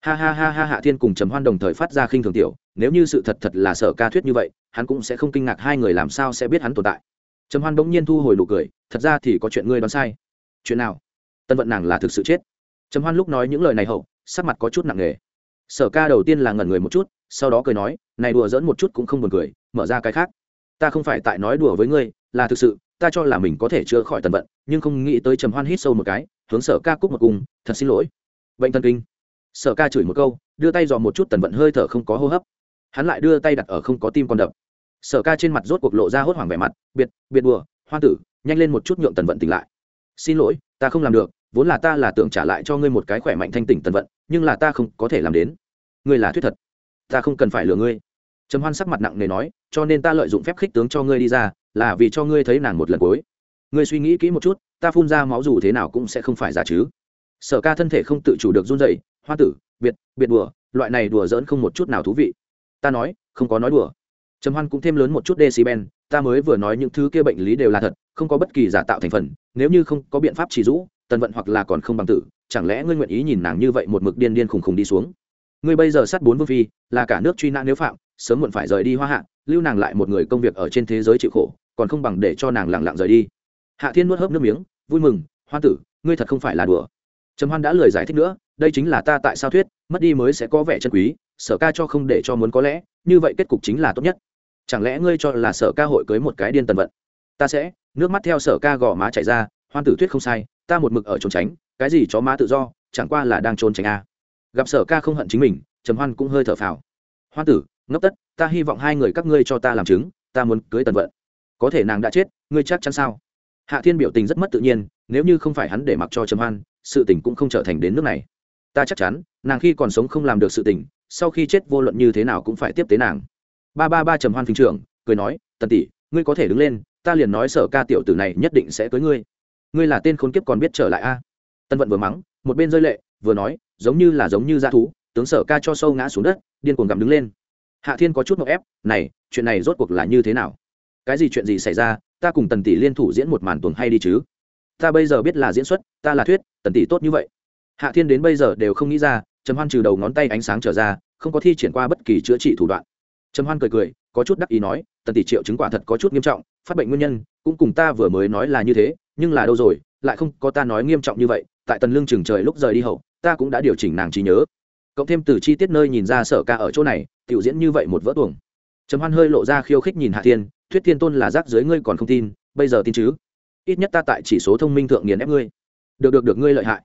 Ha ha ha ha, hạ thiên cùng trầm hoan đồng thời phát ra khinh thường tiểu, nếu như sự thật thật là sở ca thuyết như vậy, hắn cũng sẽ không kinh ngạc hai người làm sao sẽ biết hắn tồn tại. Trầm hoan bỗng nhiên thu hồi nụ cười, thật ra thì có chuyện ngươi đoán sai. Chuyện nào? Tân vận nàng là thực sự chết. Trầm hoan lúc nói những lời này hậu, sắc mặt có chút nặng nề. Sở ca đầu tiên là ngẩn người một chút sau đó cười nói, này đùa dẫn một chút cũng không buồn cười, mở ra cái khác. Ta không phải tại nói đùa với ngươi, là thực sự, ta cho là mình có thể chữa khỏi tần vận, nhưng không nghĩ tới trầm hoan hít sâu một cái, hướng sở ca cúc một cùng thật xin lỗi. Bệnh thần kinh. Sở ca chửi một câu, đưa tay dò một chút tần vận hơi thở không có hô hấp. Hắn lại đưa tay đặt ở không có tim con đập. Sở ca trên mặt rốt cuộc lộ ra hốt hoảng vẻ mặt, biệt biệt đùa hoa tử, nhanh lên một chút nhượng tần vận tỉnh lại. Xin lỗi, ta không làm được, vốn là ta là tưởng trả lại cho ngươi một cái khỏe mạnh thanh tỉnh tần vận, nhưng là ta không có thể làm đến. Ngươi là thuyết thật ta không cần phải lừa ngươi. Trầm hoan sắc mặt nặng nề nói, cho nên ta lợi dụng phép khích tướng cho ngươi đi ra, là vì cho ngươi thấy nàng một lần cuối. Ngươi suy nghĩ kỹ một chút, ta phun ra máu dù thế nào cũng sẽ không phải giả chứ. Sở ca thân thể không tự chủ được run dậy hoa tử, biệt biệt đùa, loại này đùa dỡn không một chút nào thú vị. Ta nói, không có nói đùa. Trầm hoan cũng thêm lớn một chút decibel, ta mới vừa nói những thứ kia bệnh lý đều là thật, không có bất kỳ giả tạo thành phần, nếu như không có biện pháp chỉ rũ tần vận hoặc là còn không bằng tử, chẳng lẽ ngươi nguyện ý nhìn nàng như vậy một mực điên điên khùng khùng đi xuống? Ngươi bây giờ sát bốn vương phi, là cả nước truy nã nếu phạm, sớm muộn phải rời đi hoa hạ, lưu nàng lại một người công việc ở trên thế giới chịu khổ, còn không bằng để cho nàng lặng lặng rời đi. Hạ thiên nuốt hớp nước miếng, vui mừng, Hoan tử, ngươi thật không phải là đùa. Trầm hoan đã lời giải thích nữa, đây chính là ta tại sao thuyết, mất đi mới sẽ có vẻ chân quý, sở ca cho không để cho muốn có lẽ, như vậy kết cục chính là tốt nhất. Chẳng lẽ ngươi cho là sở ca hội cưới một cái điên tần vận? Ta sẽ. Nước mắt theo sở ca gò má chảy ra, hoan tử thuyết không sai, ta một mực ở trốn tránh, cái gì chó má tự do, chẳng qua là đang trốn tránh a gặp sở ca không hận chính mình, trầm hoan cũng hơi thở phào. Hoan tử, ngốc tất, ta hy vọng hai người các ngươi cho ta làm chứng, ta muốn cưới tần vận. Có thể nàng đã chết, ngươi chắc chắn sao? Hạ thiên biểu tình rất mất tự nhiên, nếu như không phải hắn để mặc cho trầm hoan, sự tình cũng không trở thành đến nước này. Ta chắc chắn, nàng khi còn sống không làm được sự tình, sau khi chết vô luận như thế nào cũng phải tiếp tế nàng. Ba ba ba trầm hoan phình trưởng, cười nói, tần tỷ, ngươi có thể đứng lên, ta liền nói sở ca tiểu tử này nhất định sẽ cưới ngươi. Ngươi là tên khốn kiếp còn biết trở lại a. À? tân vận vừa mắng, một bên rơi lệ vừa nói, giống như là giống như dã thú, tướng sở ca cho sâu ngã xuống đất, điên cuồng gặm đứng lên. Hạ thiên có chút ngọc ép, này, chuyện này rốt cuộc là như thế nào? Cái gì chuyện gì xảy ra? Ta cùng tần tỷ liên thủ diễn một màn tuồng hay đi chứ? Ta bây giờ biết là diễn xuất, ta là thuyết, tần tỷ tốt như vậy. Hạ thiên đến bây giờ đều không nghĩ ra, trầm hoan trừ đầu ngón tay ánh sáng trở ra, không có thi triển qua bất kỳ chữa trị thủ đoạn. Trầm hoan cười cười, có chút đắc ý nói, tần tỷ triệu chứng quả thật có chút nghiêm trọng, phát bệnh nguyên nhân, cũng cùng ta vừa mới nói là như thế, nhưng là đâu rồi, lại không có ta nói nghiêm trọng như vậy, tại tần lương trường trời lúc rời đi hậu ta cũng đã điều chỉnh nàng trí nhớ. Cộng thêm từ chi tiết nơi nhìn ra sở ca ở chỗ này, tiểu diễn như vậy một vỡ tuồng. Trầm hoan hơi lộ ra khiêu khích nhìn hạ thiên, thuyết thiên tôn là rác dưới ngươi còn không tin, bây giờ tin chứ? Ít nhất ta tại chỉ số thông minh thượng nghiền ép ngươi. Được được được, ngươi lợi hại.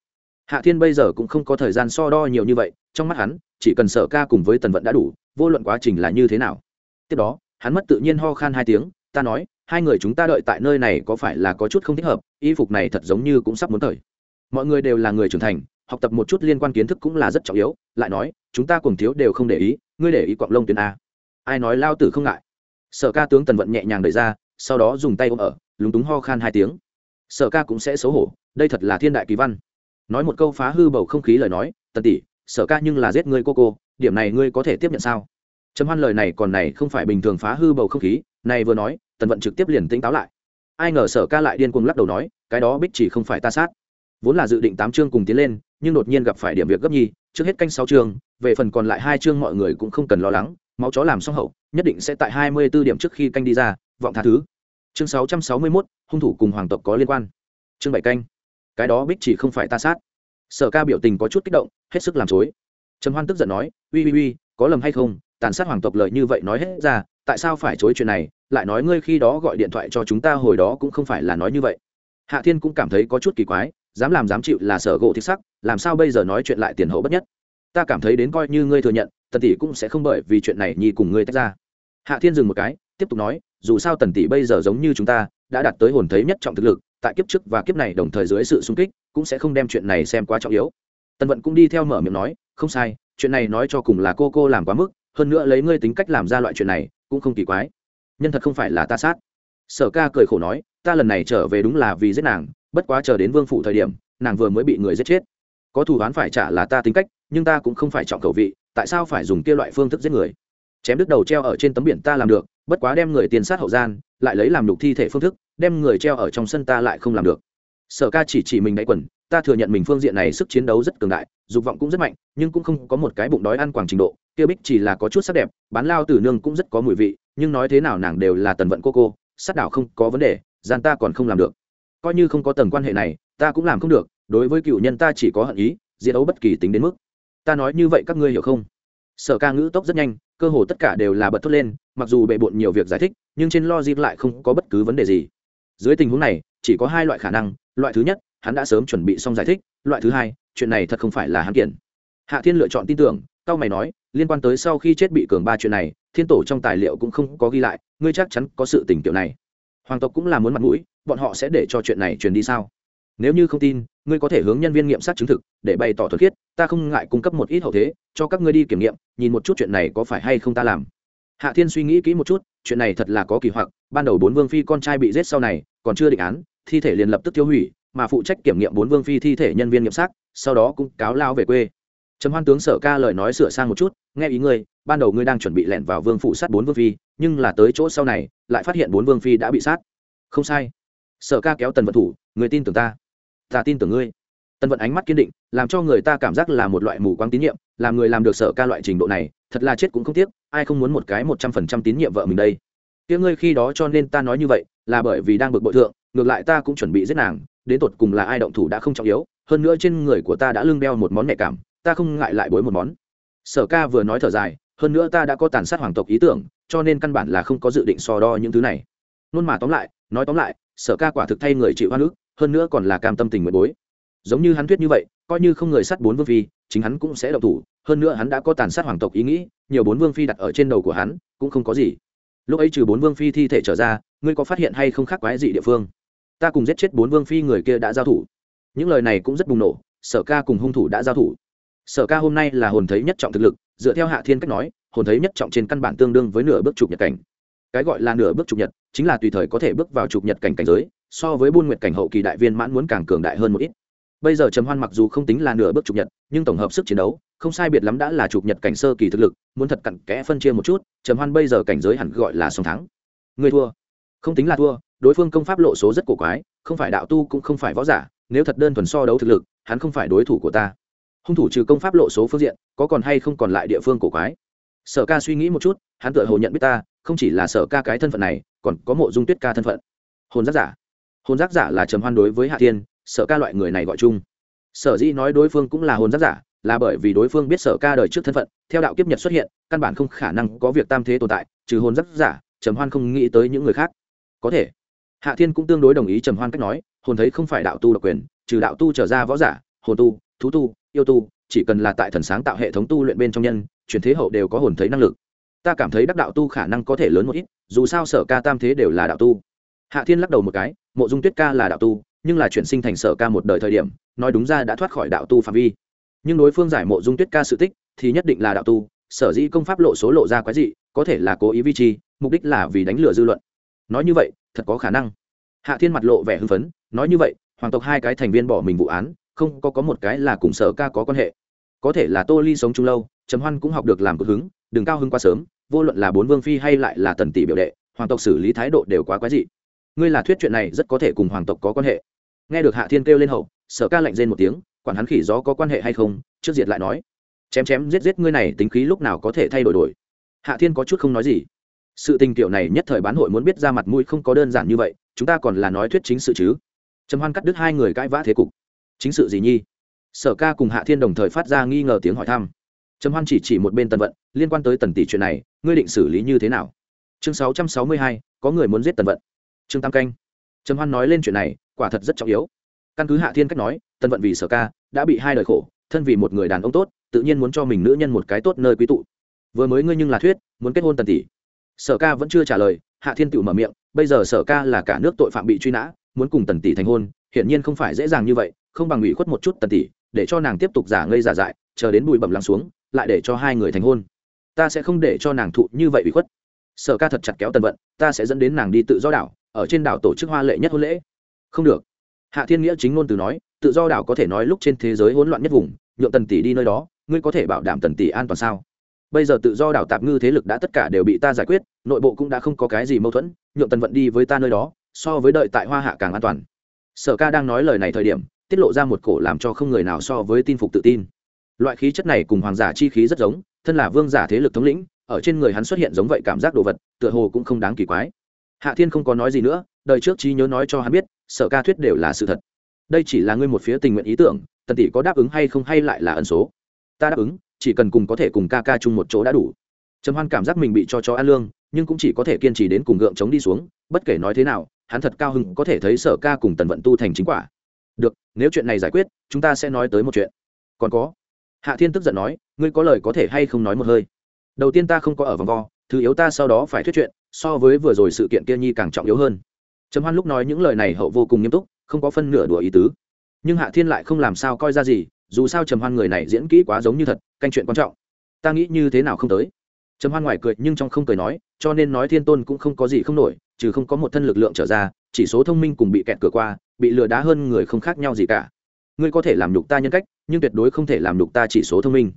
Hạ thiên bây giờ cũng không có thời gian so đo nhiều như vậy, trong mắt hắn, chỉ cần sở ca cùng với tần vận đã đủ, vô luận quá trình là như thế nào. Tiếp đó, hắn mất tự nhiên ho khan hai tiếng, ta nói, hai người chúng ta đợi tại nơi này có phải là có chút không thích hợp, y phục này thật giống như cũng sắp muốn thời mọi người đều là người trưởng thành học tập một chút liên quan kiến thức cũng là rất trọng yếu, lại nói, chúng ta cùng thiếu đều không để ý, ngươi để ý quạng lông tuyến a. Ai nói lao tử không ngại? Sở ca tướng tần vận nhẹ nhàng đẩy ra, sau đó dùng tay ôm ở, lúng túng ho khan hai tiếng. Sở ca cũng sẽ xấu hổ, đây thật là thiên đại kỳ văn. Nói một câu phá hư bầu không khí lời nói, tần tỷ, sở ca nhưng là giết ngươi cô cô, điểm này ngươi có thể tiếp nhận sao? Chấm hoan lời này còn này không phải bình thường phá hư bầu không khí, này vừa nói, tần vận trực tiếp liền tỉnh táo lại. Ai ngờ sở ca lại điên cuồng lắc đầu nói, cái đó bích chỉ không phải ta sát vốn là dự định tám chương cùng tiến lên nhưng đột nhiên gặp phải điểm việc gấp nhi trước hết canh sáu chương về phần còn lại hai chương mọi người cũng không cần lo lắng máu chó làm xong hậu nhất định sẽ tại hai mươi 24 điểm trước khi canh đi ra vọng tha thứ. Chương sáu trăm sáu mươi 661, hung thủ cùng hoàng tộc có liên quan. Chương bảy canh. Cái đó bích chỉ không phải ta sát. Sở ca biểu tình có chút kích động hết sức làm chối. Trầm hoan tức giận nói uy uy uy có lầm hay không? Tàn sát hoàng tộc lợi như vậy nói hết ra tại sao phải chối chuyện này? Lại nói ngươi khi đó gọi điện thoại cho chúng ta hồi đó cũng không phải là nói như vậy. Hạ thiên cũng cảm thấy có chút kỳ quái dám làm dám chịu là sở gỗ thiết sắc, làm sao bây giờ nói chuyện lại tiền hậu bất nhất? Ta cảm thấy đến coi như ngươi thừa nhận, tần tỷ cũng sẽ không bởi vì chuyện này nhi cùng ngươi tách ra. Hạ thiên dừng một cái, tiếp tục nói, dù sao tần tỷ bây giờ giống như chúng ta, đã đạt tới hồn thấy nhất trọng thực lực, tại kiếp trước và kiếp này đồng thời dưới sự xung kích, cũng sẽ không đem chuyện này xem quá trọng yếu. Tần vận cũng đi theo mở miệng nói, không sai, chuyện này nói cho cùng là cô cô làm quá mức, hơn nữa lấy ngươi tính cách làm ra loại chuyện này, cũng không kỳ quái. Nhân thật không phải là ta sát. Sở ca cười khổ nói, ta lần này trở về đúng là vì giết nàng bất quá chờ đến vương phủ thời điểm, nàng vừa mới bị người giết chết. Có thủ án phải trả là ta tính cách, nhưng ta cũng không phải trọng cầu vị, tại sao phải dùng kia loại phương thức giết người? Chém đứt đầu treo ở trên tấm biển ta làm được, bất quá đem người tiền sát hậu gian, lại lấy làm đục thi thể phương thức, đem người treo ở trong sân ta lại không làm được. Sở ca chỉ chỉ mình đáy quần, ta thừa nhận mình phương diện này sức chiến đấu rất cường đại, dục vọng cũng rất mạnh, nhưng cũng không có một cái bụng đói ăn quảng trình độ, kia bích chỉ là có chút sắc đẹp, bán lao tử nương cũng rất có mùi vị, nhưng nói thế nào nàng đều là tần vận cô cô, sát đảo không có vấn đề, gian ta còn không làm được coi như không có tầng quan hệ này, ta cũng làm không được, đối với cựu nhân ta chỉ có hận ý, diệt đấu bất kỳ tính đến mức. Ta nói như vậy các ngươi hiểu không? Sở ca ngữ tốc rất nhanh, cơ hồ tất cả đều là bật thốt lên, mặc dù bệ bộn nhiều việc giải thích, nhưng trên lo dịp lại không có bất cứ vấn đề gì. Dưới tình huống này, chỉ có hai loại khả năng, loại thứ nhất, hắn đã sớm chuẩn bị xong giải thích, loại thứ hai, chuyện này thật không phải là hắn kiện. Hạ thiên lựa chọn tin tưởng, cao mày nói, liên quan tới sau khi chết bị cường ba chuyện này, thiên tổ trong tài liệu cũng không có ghi lại, ngươi chắc chắn có sự tình kiểu này. Hoàng tộc cũng là muốn mặt mũi bọn họ sẽ để cho chuyện này truyền đi sao? Nếu như không tin ngươi có thể hướng nhân viên nghiệm sát chứng thực để bày tỏ thuật khiết ta không ngại cung cấp một ít hậu thế cho các ngươi đi kiểm nghiệm nhìn một chút chuyện này có phải hay không ta làm. Hạ thiên suy nghĩ kỹ một chút chuyện này thật là có kỳ hoặc ban đầu bốn vương phi con trai bị giết sau này còn chưa định án thi thể liền lập tức tiêu hủy mà phụ trách kiểm nghiệm bốn vương phi thi thể nhân viên nghiệm sát, sau đó cũng cáo lao về quê. Trầm hoan tướng sở ca lời nói sửa sang một chút nghe ý ngươi ban đầu ngươi đang chuẩn bị lẻn vào vương phụ sát bốn vương phi nhưng là tới chỗ sau này lại phát hiện bốn vương phi đã bị sát. Không sai sở ca kéo tần vận thủ, người tin tưởng ta ta tin tưởng ngươi. Tần vận ánh mắt kiên định, làm cho người ta cảm giác là một loại mù quáng tín nhiệm, làm người làm được sở ca loại trình độ này, thật là chết cũng không tiếc, ai không muốn một cái một trăm phần trăm tín nhiệm vợ mình đây? Tiếng ngươi khi đó cho nên ta nói như vậy, là bởi vì đang bực bội thượng, ngược lại ta cũng chuẩn bị giết nàng, đến tột cùng là ai động thủ đã không trọng yếu, hơn nữa trên người của ta đã lưng đeo một món nhạy cảm, ta không ngại lại bối một món. Sở ca vừa nói thở dài, hơn nữa ta đã có tàn sát hoàng tộc ý tưởng, cho nên căn bản là không có dự định so đo những thứ này. Nôn mà tóm lại, nói tóm lại sở ca quả thực thay người chịu hoa nước hơn nữa còn là cam tâm tình nguyện bối. Giống như hắn thuyết như vậy, coi như không người sát bốn vương phi, chính hắn cũng sẽ độc thủ, hơn nữa hắn đã có tàn sát hoàng tộc ý nghĩ, nhiều bốn vương phi đặt ở trên đầu của hắn, cũng không có gì. Lúc ấy trừ bốn vương phi thi thể trở ra, ngươi có phát hiện hay không khác quái gì địa phương? Ta cùng giết chết bốn vương phi người kia đã giao thủ. Những lời này cũng rất bùng nổ, sở ca cùng hung thủ đã giao thủ. Sở ca hôm nay là hồn thấy nhất trọng thực lực, dựa theo hạ thiên cách nói, hồn thấy nhất trọng trên căn bản tương đương với nửa bước chụp nhật cảnh. Cái gọi là nửa bước chụp nhật chính là tùy thời có thể bước vào trục nhật cảnh cảnh giới, so với buôn nguyệt cảnh hậu kỳ đại viên mãn muốn càng cường đại hơn một ít. Bây giờ trầm hoan mặc dù không tính là nửa bước trục nhật, nhưng tổng hợp sức chiến đấu, không sai biệt lắm đã là trục nhật cảnh sơ kỳ thực lực, muốn thật cặn kẽ phân chia một chút, trầm hoan bây giờ cảnh giới hẳn gọi là song thắng. Người thua. Không tính là thua, đối phương công pháp lộ số rất cổ quái, không phải đạo tu cũng không phải võ giả, nếu thật đơn thuần so đấu thực lực, hắn không phải đối thủ của ta. Hung thủ trừ công pháp lộ số phương diện, có còn hay không còn lại địa phương cổ quái? Sở ca suy nghĩ một chút, hắn tự hồ nhận biết ta không chỉ là sở ca cái thân phận này, còn có mộ dung tuyết ca thân phận. Hồn giác giả. Hồn giác giả là trầm hoan đối với hạ thiên, sở ca loại người này gọi chung. Sở dĩ nói đối phương cũng là hồn giác giả, là bởi vì đối phương biết sở ca đời trước thân phận, theo đạo kiếp nhật xuất hiện, căn bản không khả năng có việc tam thế tồn tại, trừ hồn giác giả, trầm hoan không nghĩ tới những người khác. Có thể. Hạ thiên cũng tương đối đồng ý trầm hoan cách nói, hồn thấy không phải đạo tu độc quyền, trừ đạo tu trở ra võ giả, hồn tu, thú tu, yêu tu, chỉ cần là tại thần sáng tạo hệ thống tu luyện bên trong nhân, chuyển thế hậu đều có hồn thấy năng lực ta cảm thấy đắc đạo tu khả năng có thể lớn một ít, dù sao sở ca tam thế đều là đạo tu. Hạ thiên lắc đầu một cái, mộ dung tuyết ca là đạo tu, nhưng là chuyển sinh thành sở ca một đời thời điểm, nói đúng ra đã thoát khỏi đạo tu phạm vi. Nhưng đối phương giải mộ dung tuyết ca sự tích, thì nhất định là đạo tu, sở dĩ công pháp lộ số lộ ra quái dị, có thể là cố ý vi chi, mục đích là vì đánh lừa dư luận. Nói như vậy, thật có khả năng. Hạ thiên mặt lộ vẻ hưng phấn, nói như vậy, hoàng tộc hai cái thành viên bỏ mình vụ án, không có có một cái là cùng sở ca có quan hệ. Có thể là tô ly sống chung lâu, trầm hoan cũng học được làm cực hứng, đừng cao hứng quá sớm vô luận là bốn vương phi hay lại là tần tỷ biểu đệ, hoàng tộc xử lý thái độ đều quá quái dị. Ngươi là thuyết chuyện này rất có thể cùng hoàng tộc có quan hệ. Nghe được hạ thiên kêu lên hậu, sở ca lạnh rên một tiếng, quản hắn khỉ gió có quan hệ hay không, trước diệt lại nói. Chém chém giết giết ngươi này tính khí lúc nào có thể thay đổi đổi. Hạ thiên có chút không nói gì. Sự tình kiểu này nhất thời bán hội muốn biết ra mặt mũi không có đơn giản như vậy, chúng ta còn là nói thuyết chính sự chứ. Trầm hoan cắt đứt hai người cãi vã thế cục. Chính sự gì nhi? Sở ca cùng hạ thiên đồng thời phát ra nghi ngờ tiếng hỏi thăm trầm hoan chỉ chỉ một bên tần vận, liên quan tới tần tỷ chuyện này, ngươi định xử lý như thế nào? Chương sáu trăm sáu mươi hai, có người muốn giết tần vận. Trương tam canh. Trầm hoan nói lên chuyện này, quả thật rất trọng yếu. Căn cứ hạ thiên cách nói, tần vận vì sở ca, đã bị hai đời khổ, thân vì một người đàn ông tốt, tự nhiên muốn cho mình nữ nhân một cái tốt nơi quý tụ. Vừa mới ngươi nhưng là thuyết, muốn kết hôn tần tỷ. Sở ca vẫn chưa trả lời, hạ thiên tự mở miệng, bây giờ sở ca là cả nước tội phạm bị truy nã, muốn cùng tần tỷ thành hôn, hiển nhiên không phải dễ dàng như vậy, không bằng ủy khuất một chút tần tỷ, để cho nàng tiếp tục giả ngây giả dại, chờ đến bụi bẩm lắng xuống lại để cho hai người thành hôn. Ta sẽ không để cho nàng thụ như vậy bị khuất. Sở ca thật chặt kéo tần vận, ta sẽ dẫn đến nàng đi tự do đảo, ở trên đảo tổ chức hoa lệ nhất hôn lễ. Không được. Hạ thiên nghĩa chính ngôn từ nói, tự do đảo có thể nói lúc trên thế giới hỗn loạn nhất vùng, nhượng tần tỷ đi nơi đó, ngươi có thể bảo đảm tần tỷ an toàn sao? Bây giờ tự do đảo tạp ngư thế lực đã tất cả đều bị ta giải quyết, nội bộ cũng đã không có cái gì mâu thuẫn, nhượng tần vận đi với ta nơi đó, so với đợi tại hoa hạ càng an toàn. Sở ca đang nói lời này thời điểm, tiết lộ ra một cổ làm cho không người nào so với tin phục tự tin loại khí chất này cùng hoàng giả chi khí rất giống, thân là vương giả thế lực thống lĩnh, ở trên người hắn xuất hiện giống vậy cảm giác đồ vật, tựa hồ cũng không đáng kỳ quái. Hạ thiên không có nói gì nữa, đời trước trí nhớ nói cho hắn biết, sở ca thuyết đều là sự thật. Đây chỉ là ngươi một phía tình nguyện ý tưởng, tần tỷ có đáp ứng hay không hay lại là ẩn số? Ta đáp ứng, chỉ cần cùng có thể cùng ca ca chung một chỗ đã đủ. Trầm hoan cảm giác mình bị cho chó ăn lương, nhưng cũng chỉ có thể kiên trì đến cùng gượng chống đi xuống, bất kể nói thế nào, hắn thật cao hứng có thể thấy sở ca cùng tần vận tu thành chính quả. Được, nếu chuyện này giải quyết, chúng ta sẽ nói tới một chuyện. Còn có hạ thiên tức giận nói, ngươi có lời có thể hay không nói một hơi? Đầu tiên ta không có ở vòng vo, thứ yếu ta sau đó phải thuyết chuyện, so với vừa rồi sự kiện kia nhi càng trọng yếu hơn. Trầm hoan lúc nói những lời này hậu vô cùng nghiêm túc, không có phân nửa đùa ý tứ. Nhưng hạ thiên lại không làm sao coi ra gì, dù sao trầm hoan người này diễn kỹ quá giống như thật, canh chuyện quan trọng. Ta nghĩ như thế nào không tới? Trầm hoan ngoài cười, nhưng trong không cười nói, cho nên nói thiên tôn cũng không có gì không nổi, trừ không có một thân lực lượng trở ra, chỉ số thông minh cùng bị kẹt cửa qua, bị lừa đá hơn người không khác nhau gì cả ngươi có thể làm nhục ta nhân cách, nhưng tuyệt đối không thể làm nhục ta chỉ số thông minh.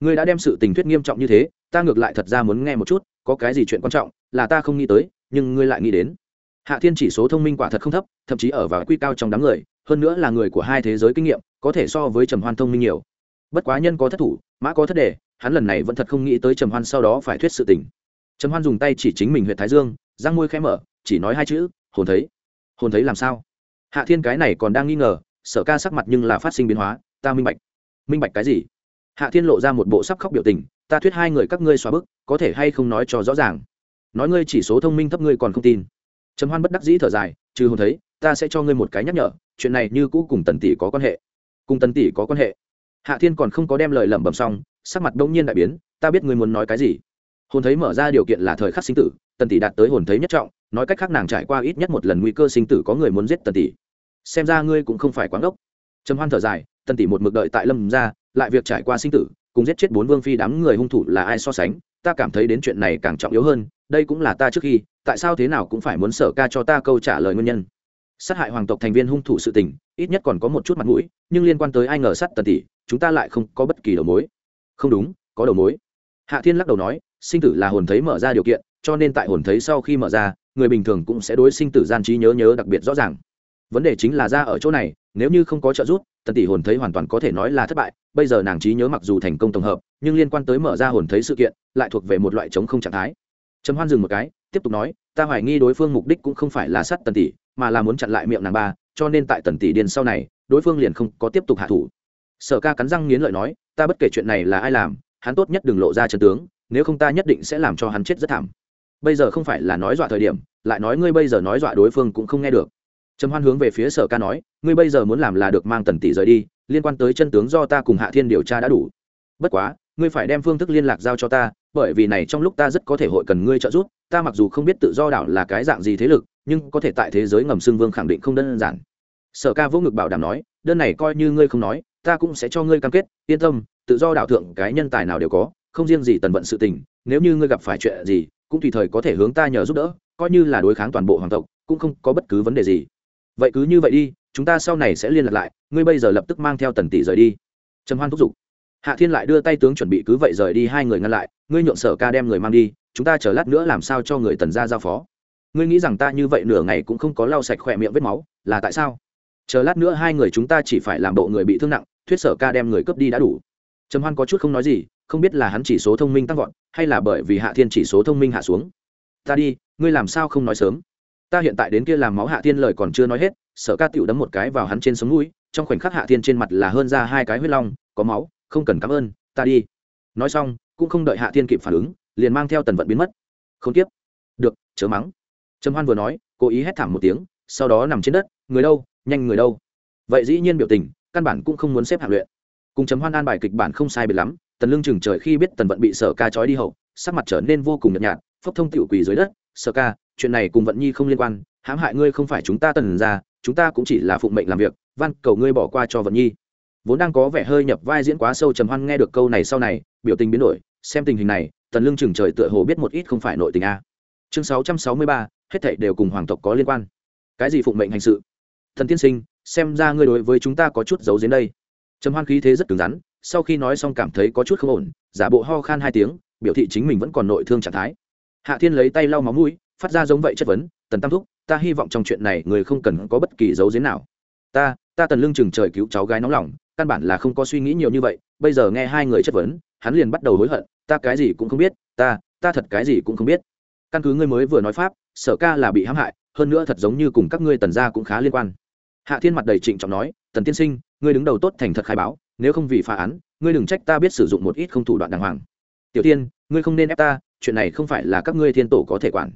Ngươi đã đem sự tình thuyết nghiêm trọng như thế, ta ngược lại thật ra muốn nghe một chút, có cái gì chuyện quan trọng là ta không nghĩ tới, nhưng ngươi lại nghĩ đến. Hạ thiên chỉ số thông minh quả thật không thấp, thậm chí ở vào quy cao trong đám người, hơn nữa là người của hai thế giới kinh nghiệm, có thể so với trầm hoan thông minh nhiều. Bất quá nhân có thất thủ, mã có thất đề, hắn lần này vẫn thật không nghĩ tới trầm hoan sau đó phải thuyết sự tình. Trầm hoan dùng tay chỉ chính mình huyện thái dương, răng môi khẽ mở, chỉ nói hai chữ, hồn thấy. Hồn thấy làm sao? Hạ thiên cái này còn đang nghi ngờ sở ca sắc mặt nhưng là phát sinh biến hóa, ta minh bạch. Minh bạch cái gì? Hạ thiên lộ ra một bộ sắp khóc biểu tình, ta thuyết hai người các ngươi xóa bức, có thể hay không nói cho rõ ràng? Nói ngươi chỉ số thông minh thấp ngươi còn không tin. Trầm hoan bất đắc dĩ thở dài, trừ hồn thấy, ta sẽ cho ngươi một cái nhắc nhở, chuyện này như cũ cùng tần tỷ có quan hệ. Cùng tần tỷ có quan hệ? Hạ thiên còn không có đem lời lẩm bẩm xong, sắc mặt đông nhiên đại biến, ta biết ngươi muốn nói cái gì. Hồn thấy mở ra điều kiện là thời khắc sinh tử, tần tỷ đạt tới hồn thấy nhất trọng, nói cách khác nàng trải qua ít nhất một lần nguy cơ sinh tử có người muốn giết tần tỷ xem ra ngươi cũng không phải quán ốc trầm hoan thở dài, tần tỷ một mực đợi tại lâm ra, lại việc trải qua sinh tử, cùng giết chết bốn vương phi đám người hung thủ là ai so sánh, ta cảm thấy đến chuyện này càng trọng yếu hơn, đây cũng là ta trước khi, tại sao thế nào cũng phải muốn sở ca cho ta câu trả lời nguyên nhân. Sát hại hoàng tộc thành viên hung thủ sự tình, ít nhất còn có một chút mặt mũi, nhưng liên quan tới ai ngờ sát tần tỷ, chúng ta lại không có bất kỳ đầu mối. Không đúng, có đầu mối. Hạ thiên lắc đầu nói, sinh tử là hồn thấy mở ra điều kiện, cho nên tại hồn thấy sau khi mở ra, người bình thường cũng sẽ đối sinh tử gian trí nhớ nhớ đặc biệt rõ ràng vấn đề chính là ra ở chỗ này, nếu như không có trợ giúp, tần tỷ hồn thấy hoàn toàn có thể nói là thất bại, bây giờ nàng trí nhớ mặc dù thành công tổng hợp, nhưng liên quan tới mở ra hồn thấy sự kiện, lại thuộc về một loại chống không trạng thái. Trầm hoan dừng một cái, tiếp tục nói, ta hoài nghi đối phương mục đích cũng không phải là sát tần tỷ, mà là muốn chặn lại miệng nàng ba, cho nên tại tần tỷ điền sau này, đối phương liền không có tiếp tục hạ thủ. Sở ca cắn răng nghiến lợi nói, ta bất kể chuyện này là ai làm, hắn tốt nhất đừng lộ ra chân tướng, nếu không ta nhất định sẽ làm cho hắn chết rất thảm. Bây giờ không phải là nói dọa thời điểm, lại nói ngươi bây giờ nói dọa đối phương cũng không nghe được trầm hoan hướng về phía sở ca nói, ngươi bây giờ muốn làm là được mang tần tỷ rời đi, liên quan tới chân tướng do ta cùng hạ thiên điều tra đã đủ. Bất quá, ngươi phải đem phương thức liên lạc giao cho ta, bởi vì này trong lúc ta rất có thể hội cần ngươi trợ giúp, ta mặc dù không biết tự do đảo là cái dạng gì thế lực, nhưng có thể tại thế giới ngầm xưng vương khẳng định không đơn giản. Sở ca vỗ ngực bảo đảm nói, đơn này coi như ngươi không nói, ta cũng sẽ cho ngươi cam kết, yên tâm, tự do đảo thượng cái nhân tài nào đều có, không riêng gì tần vận sự tình, nếu như ngươi gặp phải chuyện gì, cũng tùy thời có thể hướng ta nhờ giúp đỡ, coi như là đối kháng toàn bộ hoàng tộc, cũng không có bất cứ vấn đề gì vậy cứ như vậy đi, chúng ta sau này sẽ liên lạc lại, ngươi bây giờ lập tức mang theo tần tỷ rời đi. Trầm hoan thúc giục. Hạ thiên lại đưa tay tướng chuẩn bị cứ vậy rời đi hai người ngăn lại, ngươi nhượng sở ca đem người mang đi, chúng ta chờ lát nữa làm sao cho người tần ra giao phó. Ngươi nghĩ rằng ta như vậy nửa ngày cũng không có lau sạch khỏe miệng vết máu, là tại sao? Chờ lát nữa hai người chúng ta chỉ phải làm bộ người bị thương nặng, thuyết sở ca đem người cướp đi đã đủ. Trầm hoan có chút không nói gì, không biết là hắn chỉ số thông minh tăng vọt, hay là bởi vì hạ thiên chỉ số thông minh hạ xuống. Ta đi, ngươi làm sao không nói sớm? Ta hiện tại đến kia làm máu hạ thiên lời còn chưa nói hết, sở ca tựu đấm một cái vào hắn trên sống mũi, trong khoảnh khắc hạ thiên trên mặt là hơn ra hai cái huyết long, có máu, không cần cảm ơn, ta đi. Nói xong, cũng không đợi hạ thiên kịp phản ứng, liền mang theo tần vận biến mất. Không tiếp. Được, chớ mắng. Trầm hoan vừa nói, cố ý hét thảm một tiếng, sau đó nằm trên đất, người đâu, nhanh người đâu. Vậy dĩ nhiên biểu tình, căn bản cũng không muốn xếp hạng luyện. Cùng chấm hoan an bài kịch bản không sai biệt lắm, tần lương chừng trời khi biết tần vận bị sở ca trói đi hậu, sắc mặt trở nên vô cùng nhợt nhạt, phốc thông tiểu quỳ dưới đất, sở ca chuyện này cùng vận nhi không liên quan, hãm hại ngươi không phải chúng ta tần ra chúng ta cũng chỉ là phụng mệnh làm việc, van cầu ngươi bỏ qua cho vận nhi. Vốn đang có vẻ hơi nhập vai diễn quá sâu trầm hoan nghe được câu này sau này, biểu tình biến đổi, xem tình hình này, tần lương chừng trời tựa hồ biết một ít không phải nội tình a. Chương sáu trăm sáu mươi ba, hết thảy đều cùng hoàng tộc có liên quan. Cái gì phụng mệnh hành sự? Thần tiên sinh, xem ra ngươi đối với chúng ta có chút giấu giếm đây. Trầm hoan khí thế rất cứng rắn, sau khi nói xong cảm thấy có chút không ổn, giả bộ ho khan hai tiếng, biểu thị chính mình vẫn còn nội thương trạng thái. Hạ thiên lấy tay lau máu mũi phát ra giống vậy chất vấn, tần tam thúc, ta hy vọng trong chuyện này người không cần có bất kỳ dấu giếm nào. Ta ta tần lương chừng trời cứu cháu gái nóng lòng, căn bản là không có suy nghĩ nhiều như vậy, bây giờ nghe hai người chất vấn, hắn liền bắt đầu hối hận, ta cái gì cũng không biết, ta ta thật cái gì cũng không biết. Căn cứ ngươi mới vừa nói pháp, sở ca là bị hãm hại, hơn nữa thật giống như cùng các ngươi tần gia cũng khá liên quan. Hạ thiên mặt đầy trịnh trọng nói, tần tiên sinh, ngươi đứng đầu tốt thành thật khai báo, nếu không vì phá án, ngươi đừng trách ta biết sử dụng một ít không thủ đoạn đàng hoàng. Tiểu tiên ngươi không nên ép ta, chuyện này không phải là các ngươi thiên tổ có thể quản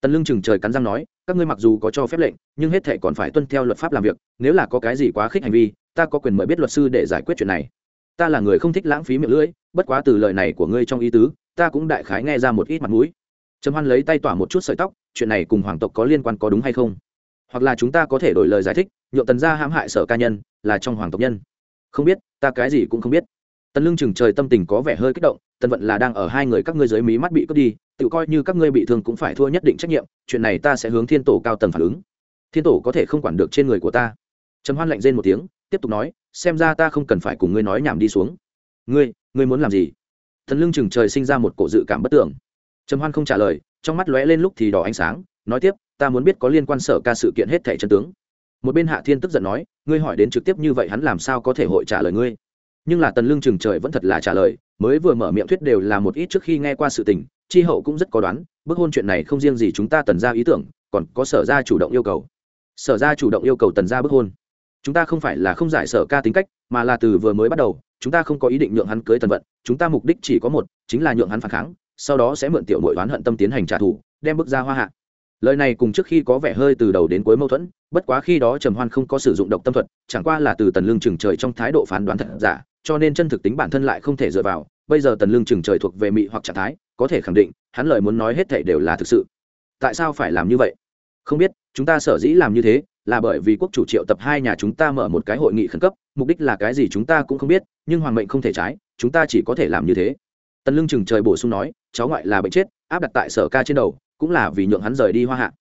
tần lương chừng trời cắn răng nói, các ngươi mặc dù có cho phép lệnh, nhưng hết thệ còn phải tuân theo luật pháp làm việc, nếu là có cái gì quá khích hành vi, ta có quyền mời biết luật sư để giải quyết chuyện này. Ta là người không thích lãng phí miệng lưỡi, bất quá từ lời này của ngươi trong ý tứ, ta cũng đại khái nghe ra một ít mặt mũi. Trầm hoan lấy tay tỏa một chút sợi tóc, chuyện này cùng hoàng tộc có liên quan có đúng hay không? Hoặc là chúng ta có thể đổi lời giải thích nhộn tần gia hãm hại sở ca nhân, là trong hoàng tộc nhân. Không biết, ta cái gì cũng không biết. Tần lương chừng trời tâm tình có vẻ hơi kích động, tần vận là đang ở hai người các ngươi dưới mí mắt bị cướp đi tự coi như các ngươi bị thương cũng phải thua nhất định trách nhiệm, chuyện này ta sẽ hướng thiên tổ cao tầng phản ứng. Thiên tổ có thể không quản được trên người của ta. Trầm hoan lạnh rên một tiếng, tiếp tục nói, xem ra ta không cần phải cùng ngươi nói nhảm đi xuống. Ngươi ngươi muốn làm gì? Thần lương chừng trời sinh ra một cổ dự cảm bất tưởng. Trầm hoan không trả lời, trong mắt lóe lên lúc thì đỏ ánh sáng, nói tiếp, ta muốn biết có liên quan sở ca sự kiện hết thẻ chân tướng. Một bên hạ thiên tức giận nói, ngươi hỏi đến trực tiếp như vậy hắn làm sao có thể hội trả lời ngươi? Nhưng là tần lương chừng trời vẫn thật là trả lời, mới vừa mở miệng thuyết đều là một ít trước khi nghe qua sự tình tri hậu cũng rất có đoán, bức hôn chuyện này không riêng gì chúng ta tần ra ý tưởng, còn có sở ra chủ động yêu cầu. Sở ra chủ động yêu cầu tần ra bức hôn. Chúng ta không phải là không giải sở ca tính cách, mà là từ vừa mới bắt đầu, chúng ta không có ý định nhượng hắn cưới tần vận, chúng ta mục đích chỉ có một, chính là nhượng hắn phản kháng, sau đó sẽ mượn tiểu nội đoán hận tâm tiến hành trả thù, đem bức ra hoa hạ. Lời này cùng trước khi có vẻ hơi từ đầu đến cuối mâu thuẫn, bất quá khi đó trầm hoan không có sử dụng độc tâm thuật, chẳng qua là từ tần lương trừng trời trong thái độ phán đoán thật giả cho nên chân thực tính bản thân lại không thể dựa vào. Bây giờ tần lương trừng trời thuộc về mị hoặc trạng thái, có thể khẳng định, hắn lời muốn nói hết thể đều là thực sự. Tại sao phải làm như vậy? Không biết, chúng ta sở dĩ làm như thế, là bởi vì quốc chủ triệu tập hai nhà chúng ta mở một cái hội nghị khẩn cấp, mục đích là cái gì chúng ta cũng không biết, nhưng hoàng mệnh không thể trái, chúng ta chỉ có thể làm như thế. Tần lương chừng trời bổ sung nói, cháu ngoại là bệnh chết, áp đặt tại sở ca trên đầu, cũng là vì nhượng hắn rời đi hoa hạ.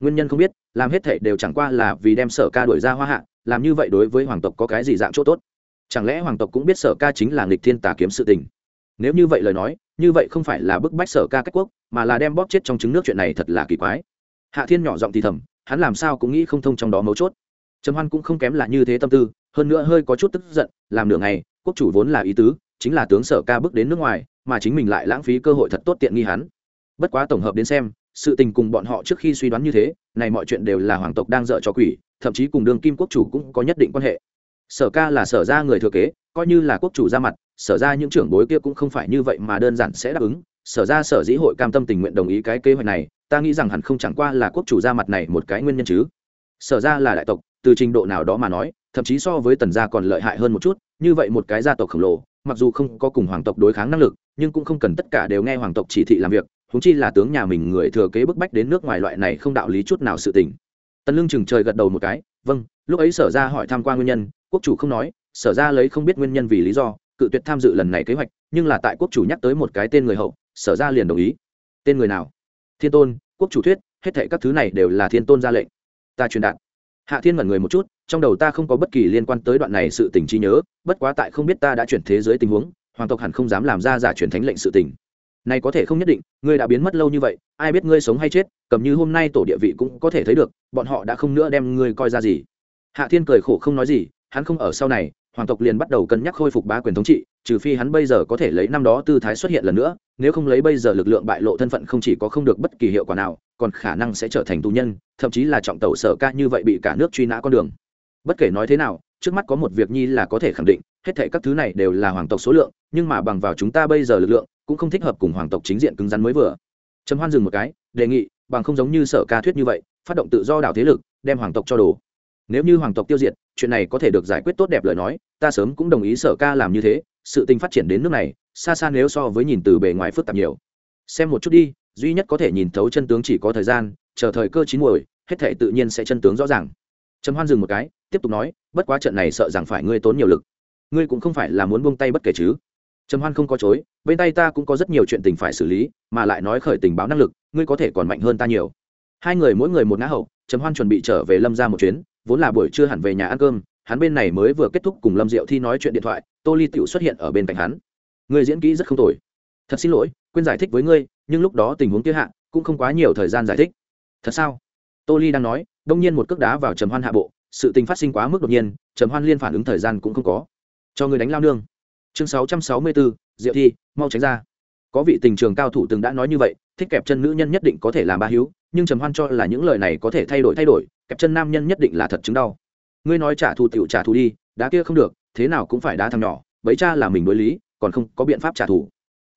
Nguyên nhân không biết, làm hết thệ đều chẳng qua là vì đem sở ca đuổi ra hoa hạ, làm như vậy đối với hoàng tộc có cái gì dạng chỗ tốt? Chẳng lẽ hoàng tộc cũng biết sở ca chính là nghịch thiên tà kiếm sự tình? Nếu như vậy lời nói, như vậy không phải là bức bách sở ca cách quốc, mà là đem bóp chết trong trứng nước chuyện này thật là kỳ quái. Hạ thiên nhỏ giọng thì thầm, hắn làm sao cũng nghĩ không thông trong đó mấu chốt. Trầm hoan cũng không kém là như thế tâm tư, hơn nữa hơi có chút tức giận, làm nửa ngày, quốc chủ vốn là ý tứ, chính là tướng sở ca bước đến nước ngoài, mà chính mình lại lãng phí cơ hội thật tốt tiện nghi hắn. Bất quá tổng hợp đến xem, sự tình cùng bọn họ trước khi suy đoán như thế, này mọi chuyện đều là hoàng tộc đang dợ cho quỷ, thậm chí cùng đường kim quốc chủ cũng có nhất định quan hệ sở ca là sở ra người thừa kế, coi như là quốc chủ ra mặt, sở ra những trưởng bối kia cũng không phải như vậy mà đơn giản sẽ đáp ứng. Sở ra sở dĩ hội cam tâm tình nguyện đồng ý cái kế hoạch này, ta nghĩ rằng hẳn không chẳng qua là quốc chủ ra mặt này một cái nguyên nhân chứ. Sở ra là đại tộc, từ trình độ nào đó mà nói, thậm chí so với tần gia còn lợi hại hơn một chút, như vậy một cái gia tộc khổng lồ, mặc dù không có cùng hoàng tộc đối kháng năng lực, nhưng cũng không cần tất cả đều nghe hoàng tộc chỉ thị làm việc húng chi là tướng nhà mình người thừa kế bức bách đến nước ngoài loại này không đạo lý chút nào sự tình. Tần lương chừng trời gật đầu một cái vâng. Lúc ấy sở ra hỏi tham quan nguyên nhân quốc chủ không nói, sở ra lấy không biết nguyên nhân vì lý do, cự tuyệt tham dự lần này kế hoạch, nhưng là tại quốc chủ nhắc tới một cái tên người hậu, sở ra liền đồng ý. Tên người nào? Thiên tôn, quốc chủ thuyết, hết thệ các thứ này đều là thiên tôn ra lệnh. Ta truyền đạt. Hạ thiên mẩn người một chút, trong đầu ta không có bất kỳ liên quan tới đoạn này sự tình trí nhớ, bất quá tại không biết ta đã chuyển thế giới tình huống, hoàng tộc hẳn không dám làm ra giả truyền thánh lệnh sự tình. Này có thể không nhất định, ngươi đã biến mất lâu như vậy, ai biết ngươi sống hay chết, cầm như hôm nay tổ địa vị cũng có thể thấy được, bọn họ đã không nữa đem ngươi coi ra gì. Hạ thiên cười khổ không nói gì hắn không ở sau này, hoàng tộc liền bắt đầu cân nhắc khôi phục bá quyền thống trị, trừ phi hắn bây giờ có thể lấy năm đó tư thái xuất hiện lần nữa, nếu không lấy bây giờ lực lượng bại lộ thân phận không chỉ có không được bất kỳ hiệu quả nào, còn khả năng sẽ trở thành tù nhân, thậm chí là trọng tàu sở ca như vậy bị cả nước truy nã con đường. Bất kể nói thế nào, trước mắt có một việc nhi là có thể khẳng định, hết thể các thứ này đều là hoàng tộc số lượng, nhưng mà bằng vào chúng ta bây giờ lực lượng, cũng không thích hợp cùng hoàng tộc chính diện cứng rắn mới vừa. Trầm hoan dừng một cái, đề nghị, bằng không giống như sở ca thuyết như vậy, phát động tự do đảo thế lực, đem hoàng tộc cho đồ nếu như hoàng tộc tiêu diệt, chuyện này có thể được giải quyết tốt đẹp lời nói, ta sớm cũng đồng ý sở ca làm như thế, sự tình phát triển đến nước này, xa xa nếu so với nhìn từ bề ngoài phức tạp nhiều. Xem một chút đi, duy nhất có thể nhìn thấu chân tướng chỉ có thời gian, chờ thời cơ chín muồi, hết thể tự nhiên sẽ chân tướng rõ ràng. Trầm hoan dừng một cái, tiếp tục nói, bất quá trận này sợ rằng phải ngươi tốn nhiều lực. Ngươi cũng không phải là muốn buông tay bất kể chứ. Trầm hoan không có chối, bên tay ta cũng có rất nhiều chuyện tình phải xử lý, mà lại nói khởi tình báo năng lực, ngươi có thể còn mạnh hơn ta nhiều. Hai người mỗi người một ngã hậu, trầm hoan chuẩn bị trở về lâm ra một chuyến vốn là buổi trưa hẳn về nhà ăn cơm, hắn bên này mới vừa kết thúc cùng lâm diệu thi nói chuyện điện thoại, tô ly tựu xuất hiện ở bên cạnh hắn. Người diễn kỹ rất không tồi. Thật xin lỗi, quên giải thích với ngươi, nhưng lúc đó tình huống kia hạ, cũng không quá nhiều thời gian giải thích. Thật sao? Tô ly đang nói, đông nhiên một cước đá vào trầm hoan hạ bộ, sự tình phát sinh quá mức đột nhiên, trầm hoan liên phản ứng thời gian cũng không có. Cho người đánh lao nương. Chương sáu trăm sáu mươi bốn, diệu thi, mau tránh ra. Có vị tình trường cao thủ từng đã nói như vậy thích kẹp chân nữ nhân nhất định có thể làm ba hiếu nhưng trầm hoan cho là những lời này có thể thay đổi thay đổi, kẹp chân nam nhân nhất định là thật chứng đau. Ngươi nói trả thù tiểu trả thù đi, đá kia không được, thế nào cũng phải đá thằng nhỏ, bấy cha là mình đối lý, còn không có biện pháp trả thù.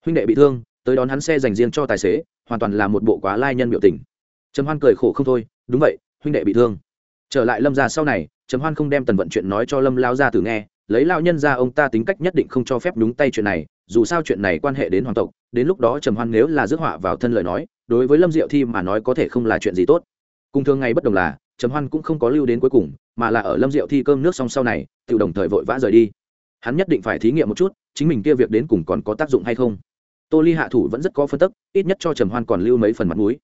Huynh đệ bị thương, tới đón hắn xe dành riêng cho tài xế, hoàn toàn là một bộ quá lai nhân biểu tình. Trầm hoan cười khổ không thôi, đúng vậy, huynh đệ bị thương. Trở lại lâm ra sau này, trầm hoan không đem tần vận chuyện nói cho lâm lao ra từ nghe, lấy lao nhân ra ông ta tính cách nhất định không cho phép đúng tay chuyện này dù sao chuyện này quan hệ đến hoàng tộc, đến lúc đó trầm hoan nếu là rước họa vào thân lời nói, đối với lâm diệu thi mà nói có thể không là chuyện gì tốt. Cùng thường ngày bất đồng là, trầm hoan cũng không có lưu đến cuối cùng, mà là ở lâm diệu thi cơm nước xong sau này, tự đồng thời vội vã rời đi. Hắn nhất định phải thí nghiệm một chút, chính mình kia việc đến cùng còn có tác dụng hay không. Tô ly hạ thủ vẫn rất có phân tức, ít nhất cho trầm hoan còn lưu mấy phần mặt mũi.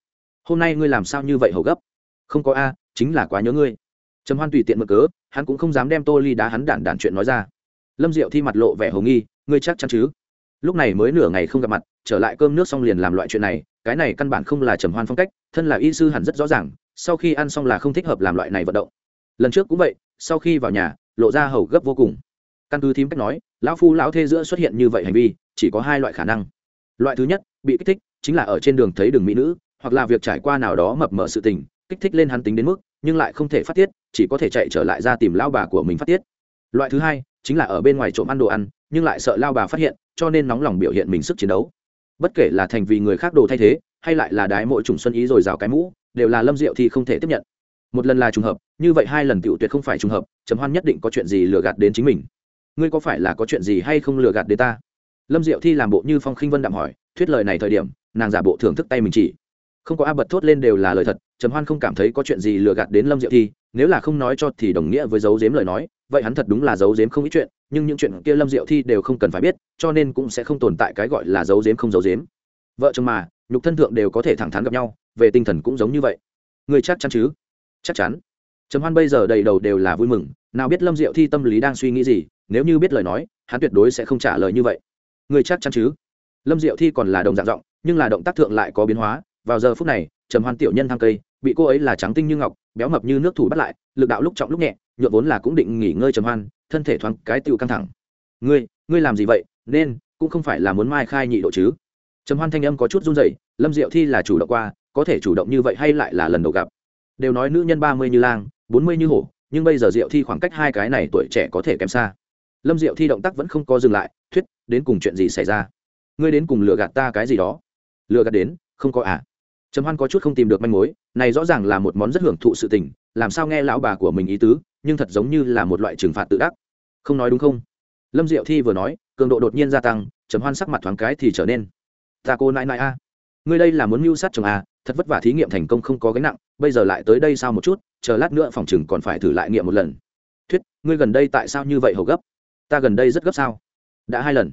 Hôm nay ngươi làm sao như vậy hầu gấp? Không có a, chính là quá nhớ ngươi. Trầm hoan tùy tiện mở cớ, hắn cũng không dám đem tô ly đá hắn đản đản chuyện nói ra. Lâm diệu thi mặt lộ vẻ hồ nghi, ngươi chắc chắn chứ? Lúc này mới nửa ngày không gặp mặt, trở lại cơm nước xong liền làm loại chuyện này, cái này căn bản không là trầm hoan phong cách, thân là y sư hẳn rất rõ ràng, sau khi ăn xong là không thích hợp làm loại này vận động. Lần trước cũng vậy, sau khi vào nhà, lộ ra hầu gấp vô cùng. Căn cứ thím cách nói, lão phu lão thê giữa xuất hiện như vậy hành vi, chỉ có hai loại khả năng. Loại thứ nhất, bị kích thích, chính là ở trên đường thấy đường mỹ nữ, hoặc là việc trải qua nào đó mập mờ sự tình, kích thích lên hắn tính đến mức, nhưng lại không thể phát tiết, chỉ có thể chạy trở lại ra tìm lao bà của mình phát tiết. Loại thứ hai, chính là ở bên ngoài trộm ăn đồ ăn, nhưng lại sợ lao bà phát hiện cho nên nóng lòng biểu hiện mình sức chiến đấu. Bất kể là thành vì người khác đồ thay thế, hay lại là đái mỗi trùng xuân ý rồi rào cái mũ, đều là lâm diệu thì không thể tiếp nhận. Một lần là trùng hợp, như vậy hai lần tiểu tuyệt không phải trùng hợp chấm hoan nhất định có chuyện gì lừa gạt đến chính mình. Ngươi có phải là có chuyện gì hay không lừa gạt đến ta? Lâm diệu thi làm bộ như phong khinh vân đạm hỏi, thuyết lời này thời điểm, nàng giả bộ thưởng thức tay mình chỉ. Không có a bật thốt lên đều là lời thật, trầm hoan không cảm thấy có chuyện gì lừa gạt đến lâm diệu thi nếu là không nói cho thì đồng nghĩa với dấu dếm lời nói, vậy hắn thật đúng là dấu dếm không ít chuyện, nhưng những chuyện kia lâm diệu thi đều không cần phải biết, cho nên cũng sẽ không tồn tại cái gọi là dấu dếm không dấu dếm vợ chồng mà, nhục thân thượng đều có thể thẳng thắn gặp nhau, về tinh thần cũng giống như vậy. Người chắc chắn chứ? Chắc chắn. Trầm hoan bây giờ đầy đầu đều là vui mừng, nào biết lâm diệu thi tâm lý đang suy nghĩ gì, nếu như biết lời nói, hắn tuyệt đối sẽ không trả lời như vậy. Người chắc chắn chứ? Lâm diệu thi còn là đồng dạng giọng, nhưng là động tác thượng lại có biến hóa. Vào giờ phút này, trầm hoan tiểu nhân thang cây, bị cô ấy là trắng tinh như ngọc béo mập như nước thủ bắt lại, lực đạo lúc trọng lúc nhẹ nhuộm vốn là cũng định nghỉ ngơi trầm hoan, thân thể thoáng cái tựu căng thẳng. Ngươi ngươi làm gì vậy? Nên, cũng không phải là muốn mai khai nhị độ chứ? Trầm hoan thanh âm có chút run rẩy, lâm diệu thi là chủ động qua, có thể chủ động như vậy hay lại là lần đầu gặp. Đều nói nữ nhân ba mươi như lang, bốn mươi như hổ, nhưng bây giờ diệu thi khoảng cách hai cái này tuổi trẻ có thể kém xa. Lâm diệu thi động tác vẫn không có dừng lại, thuyết, đến cùng chuyện gì xảy ra? Ngươi đến cùng lừa gạt ta cái gì đó? Lừa gạt đến? Không có à? Trầm hoan có chút không tìm được manh mối, này rõ ràng là một món rất hưởng thụ sự tình, làm sao nghe lão bà của mình ý tứ, nhưng thật giống như là một loại trừng phạt tự đắc. Không nói đúng không? Lâm diệu thi vừa nói, cường độ đột nhiên gia tăng, trầm hoan sắc mặt thoáng cái thì trở nên, ta cô nãi nãi a, ngươi đây là muốn mưu sát chồng a thật vất vả thí nghiệm thành công không có gánh nặng, bây giờ lại tới đây sao một chút, chờ lát nữa phòng chừng còn phải thử lại nghiệm một lần. Thuyết, ngươi gần đây tại sao như vậy hầu gấp? Ta gần đây rất gấp sao? Đã hai lần.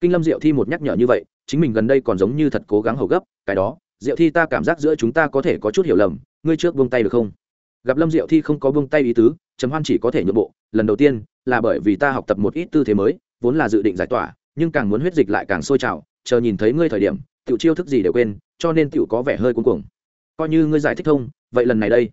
Kinh lâm diệu thi một nhắc nhở như vậy, chính mình gần đây còn giống như thật cố gắng hầu gấp, cái đó diệu thi ta cảm giác giữa chúng ta có thể có chút hiểu lầm, ngươi trước buông tay được không? Gặp lâm diệu thi không có buông tay ý tứ, trầm hoan chỉ có thể nhượng bộ, lần đầu tiên là bởi vì ta học tập một ít tư thế mới, vốn là dự định giải tỏa, nhưng càng muốn huyết dịch lại càng sôi trào, chờ nhìn thấy ngươi thời điểm, tiểu chiêu thức gì đều quên, cho nên tiểu có vẻ hơi cuống cuồng. Coi như ngươi giải thích thông vậy lần này đây.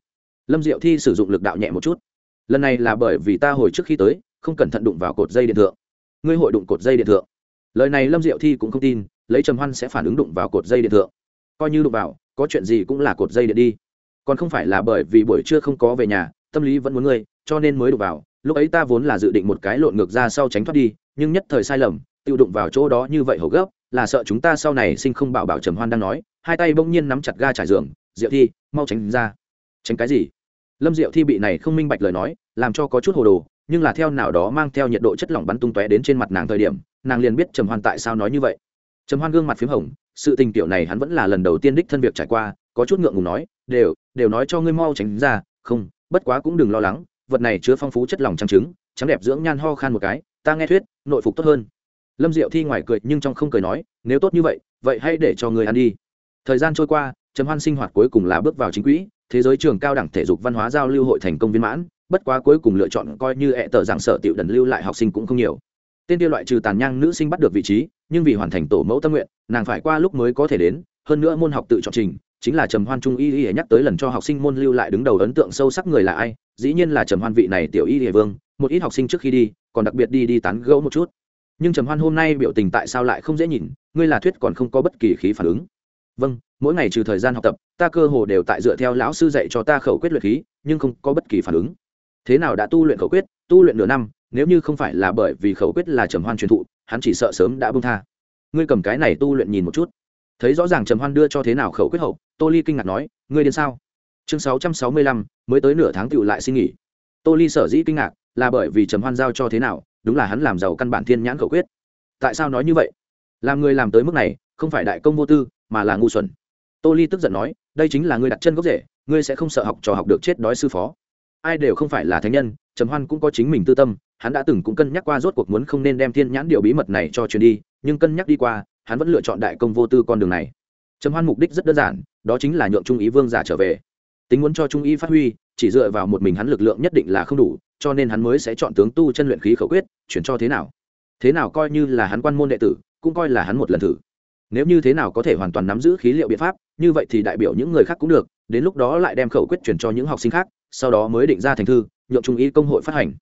Lâm diệu thi sử dụng lực đạo nhẹ một chút. Lần này là bởi vì ta hồi trước khi tới, không cẩn thận đụng vào cột dây điện thượng. Ngươi hội đụng cột dây điện thượng. Lời này lâm diệu thi cũng không tin, lấy trầm hoan sẽ phản ứng đụng vào cột dây điện thượng coi như đụng vào, có chuyện gì cũng là cột dây điện đi. Còn không phải là bởi vì buổi trưa không có về nhà, tâm lý vẫn muốn ngươi, cho nên mới đụng vào. Lúc ấy ta vốn là dự định một cái lộn ngược ra sau tránh thoát đi, nhưng nhất thời sai lầm, tiêu đụng vào chỗ đó như vậy hầu gấp, là sợ chúng ta sau này sinh không bảo bảo trầm hoan đang nói, hai tay bỗng nhiên nắm chặt ga trải giường, diệu thi, mau tránh ra. Tránh cái gì? Lâm diệu thi bị này không minh bạch lời nói, làm cho có chút hồ đồ, nhưng là theo nào đó mang theo nhiệt độ chất lỏng bắn tung tóe đến trên mặt nàng thời điểm, nàng liền biết trầm hoan tại sao nói như vậy. Trầm hoan gương mặt p h í m hồng sự tình tiểu này hắn vẫn là lần đầu tiên đích thân việc trải qua, có chút ngượng ngùng nói, đều đều nói cho ngươi mau tránh ra, không, bất quá cũng đừng lo lắng, vật này chứa phong phú chất lỏng trắng trứng, trắng đẹp dưỡng nhan ho khan một cái, ta nghe thuyết, nội phục tốt hơn. Lâm diệu thi ngoài cười nhưng trong không cười nói, nếu tốt như vậy vậy hãy để cho người ăn đi. Thời gian trôi qua, trầm hoan sinh hoạt cuối cùng là bước vào chính quỹ, thế giới trường cao đẳng thể dục văn hóa giao lưu hội thành công viên mãn, bất quá cuối cùng lựa chọn coi như ẹ tờ giảng sở tiểu đần lưu lại học sinh cũng không nhiều tên kia loại trừ tàn nhang nữ sinh bắt được vị trí, nhưng vì hoàn thành tổ mẫu tâm nguyện, nàng phải qua lúc mới có thể đến, hơn nữa môn học tự chọn trình, chính là trầm hoan trung y y nhắc tới lần cho học sinh môn lưu lại đứng đầu ấn tượng sâu sắc người là ai, dĩ nhiên là trầm hoan vị này tiểu y y vương, một ít học sinh trước khi đi, còn đặc biệt đi đi tán gẫu một chút. Nhưng trầm hoan hôm nay biểu tình tại sao lại không dễ nhìn, ngươi là thuyết còn không có bất kỳ khí phản ứng. Vâng mỗi ngày trừ thời gian học tập, ta cơ hồ đều tại dựa theo lão sư dạy cho ta khẩu quyết luyện khí, nhưng không có bất kỳ phản ứng. Thế nào đã tu luyện khẩu quyết? Tu luyện nửa năm nếu như không phải là bởi vì khẩu quyết là trầm hoan truyền thụ, hắn chỉ sợ sớm đã bông tha. Ngươi cầm cái này tu luyện nhìn một chút. Thấy rõ ràng trầm hoan đưa cho thế nào khẩu quyết hậu, tô ly kinh ngạc nói, ngươi đến sao? Chương sáu trăm sáu mươi lăm, mới tới nửa tháng tựu lại xin nghỉ. Tô ly sở dĩ kinh ngạc là bởi vì trầm hoan giao cho thế nào, đúng là hắn làm giàu căn bản thiên nhãn khẩu quyết. Tại sao nói như vậy? Làm người làm tới mức này, không phải đại công vô tư, mà là ngu xuẩn. Tô ly tức giận nói, đây chính là ngươi đặt chân gốc rễ, ngươi sẽ không sợ học trò học được chết đói sư phó. Ai đều không phải là thánh nhân, trầm hoan cũng có chính mình tư tâm hắn đã từng cũng cân nhắc qua rốt cuộc muốn không nên đem thiên nhãn điều bí mật này cho truyền đi, nhưng cân nhắc đi qua, hắn vẫn lựa chọn đại công vô tư con đường này. Trầm hoan mục đích rất đơn giản, đó chính là nhượng trung ý vương giả trở về. Tính muốn cho trung ý phát huy, chỉ dựa vào một mình hắn lực lượng nhất định là không đủ, cho nên hắn mới sẽ chọn tướng tu chân luyện khí khẩu quyết, chuyển cho thế nào? Thế nào coi như là hắn quan môn đệ tử, cũng coi là hắn một lần thử. Nếu như thế nào có thể hoàn toàn nắm giữ khí liệu biện pháp, như vậy thì đại biểu những người khác cũng được, đến lúc đó lại đem khẩu quyết chuyển cho những học sinh khác, sau đó mới định ra thành thư, nhượng trung ý công hội phát hành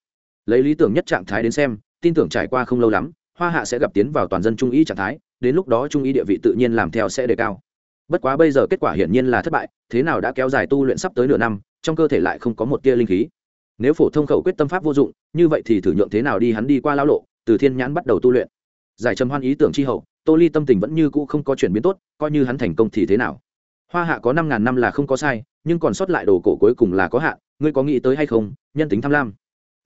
lấy lý tưởng nhất trạng thái đến xem, tin tưởng trải qua không lâu lắm, hoa hạ sẽ gặp tiến vào toàn dân trung ý trạng thái, đến lúc đó trung ý địa vị tự nhiên làm theo sẽ đề cao. Bất quá bây giờ kết quả hiển nhiên là thất bại, thế nào đã kéo dài tu luyện sắp tới nửa năm, trong cơ thể lại không có một tia linh khí. Nếu phổ thông khẩu quyết tâm pháp vô dụng, như vậy thì thử nhượng thế nào đi hắn đi qua lao lộ, từ thiên nhãn bắt đầu tu luyện. Giải trầm hoan ý tưởng chi hậu, tô ly tâm tình vẫn như cũ không có chuyển biến tốt, coi như hắn thành công thì thế nào? Hoa hạ có năm ngàn năm là không có sai, nhưng còn sót lại đồ cổ cuối cùng là có hạ ngươi có nghĩ tới hay không? Nhân tính tham lam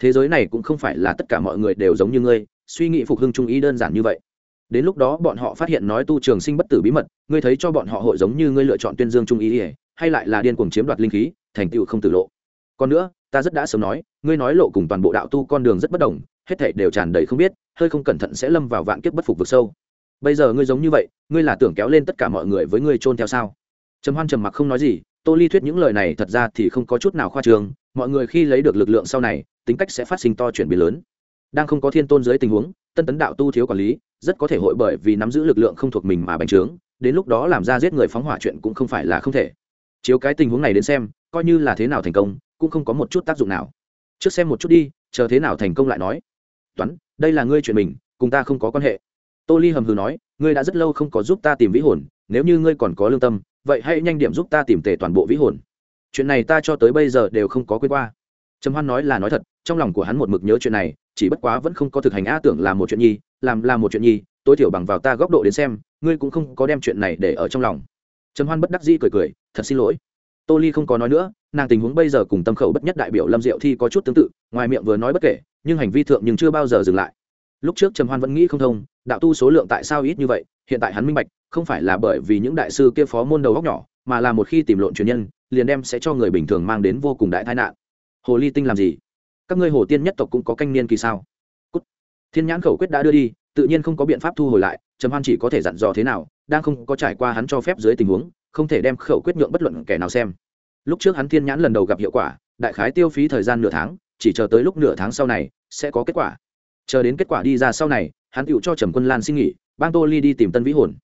thế giới này cũng không phải là tất cả mọi người đều giống như ngươi, suy nghĩ phục hưng trung ý đơn giản như vậy. Đến lúc đó bọn họ phát hiện nói tu trường sinh bất tử bí mật, ngươi thấy cho bọn họ hội giống như ngươi lựa chọn tuyên dương trung ý ỉa hay lại là điên cuồng chiếm đoạt linh khí, thành tựu không tử lộ. Còn nữa, ta rất đã sớm nói, ngươi nói lộ cùng toàn bộ đạo tu con đường rất bất đồng, hết thảy đều tràn đầy không biết, hơi không cẩn thận sẽ lâm vào vạn kiếp bất phục vực sâu. Bây giờ ngươi giống như vậy, ngươi là tưởng kéo lên tất cả mọi người với ngươi chôn theo sao? Trầm hoan trầm mặc không nói gì, tô ly thuyết những lời này thật ra thì không có chút nào khoa trương, mọi người khi lấy được lực lượng sau này tính cách sẽ phát sinh to chuyển biến lớn. Đang không có thiên tôn dưới tình huống, tân tấn đạo tu thiếu quản lý, rất có thể hội bởi vì nắm giữ lực lượng không thuộc mình mà bành trướng, đến lúc đó làm ra giết người phóng hỏa chuyện cũng không phải là không thể. Chiếu cái tình huống này đến xem, coi như là thế nào thành công, cũng không có một chút tác dụng nào. Trước xem một chút đi, chờ thế nào thành công lại nói. Toán, đây là ngươi chuyện mình, cùng ta không có quan hệ. Tô ly hầm hừ nói, ngươi đã rất lâu không có giúp ta tìm vĩ hồn, nếu như ngươi còn có lương tâm, vậy hãy nhanh điểm giúp ta tìm tề toàn bộ vĩ hồn. Chuyện này ta cho tới bây giờ đều không có quên qua. Trầm hoan nói là nói thật trong lòng của hắn một mực nhớ chuyện này, chỉ bất quá vẫn không có thực hành a tưởng là một chuyện nhi, làm là một chuyện nhi, tối thiểu bằng vào ta góc độ đến xem, ngươi cũng không có đem chuyện này để ở trong lòng. Trầm hoan bất đắc dĩ cười cười, thật xin lỗi. Tô ly không có nói nữa, nàng tình huống bây giờ cùng tâm khẩu bất nhất đại biểu lâm diệu thi có chút tương tự, ngoài miệng vừa nói bất kể, nhưng hành vi thượng nhưng chưa bao giờ dừng lại. Lúc trước trầm hoan vẫn nghĩ không thông, đạo tu số lượng tại sao ít như vậy, hiện tại hắn minh bạch, không phải là bởi vì những đại sư kia phó môn đầu góc nhỏ, mà là một khi tìm lộn truyền nhân, liền đem sẽ cho người bình thường mang đến vô cùng đại tai nạn. Hồ ly tinh làm gì? Các ngươi hồ tiên nhất tộc cũng có canh niên kỳ sao? Cút. thiên nhãn khẩu quyết đã đưa đi, tự nhiên không có biện pháp thu hồi lại, trầm hoan chỉ có thể dặn dò thế nào, đang không có trải qua hắn cho phép dưới tình huống, không thể đem khẩu quyết nhượng bất luận kẻ nào xem. Lúc trước hắn thiên nhãn lần đầu gặp hiệu quả, đại khái tiêu phí thời gian nửa tháng, chỉ chờ tới lúc nửa tháng sau này, sẽ có kết quả. Chờ đến kết quả đi ra sau này, hắn tựu cho trầm quân lan xin nghỉ, bang tô ly đi tìm tân vĩ hồn.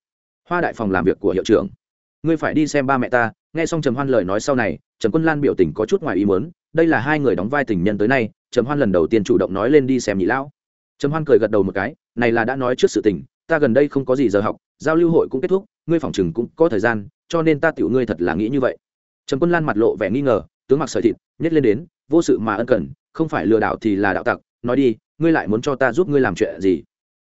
Hoa đại phòng làm việc của hiệu trưởng. Ngươi phải đi xem ba mẹ ta, nghe xong trầm hoan lời nói sau này, trầm quân lan biểu tình có chút ngoài ý mớn đây là hai người đóng vai tình nhân tới nay trầm hoan lần đầu tiên chủ động nói lên đi xem nhị lão. Trầm hoan cười gật đầu một cái, này là đã nói trước sự tình, ta gần đây không có gì giờ học, giao lưu hội cũng kết thúc, ngươi phòng chừng cũng có thời gian, cho nên ta tiểu ngươi thật là nghĩ như vậy. Trầm quân lan mặt lộ vẻ nghi ngờ, tướng mặc sợi thịt, nhét lên đến, vô sự mà ân cần, không phải lừa đảo thì là đạo tặc, nói đi, ngươi lại muốn cho ta giúp ngươi làm chuyện gì?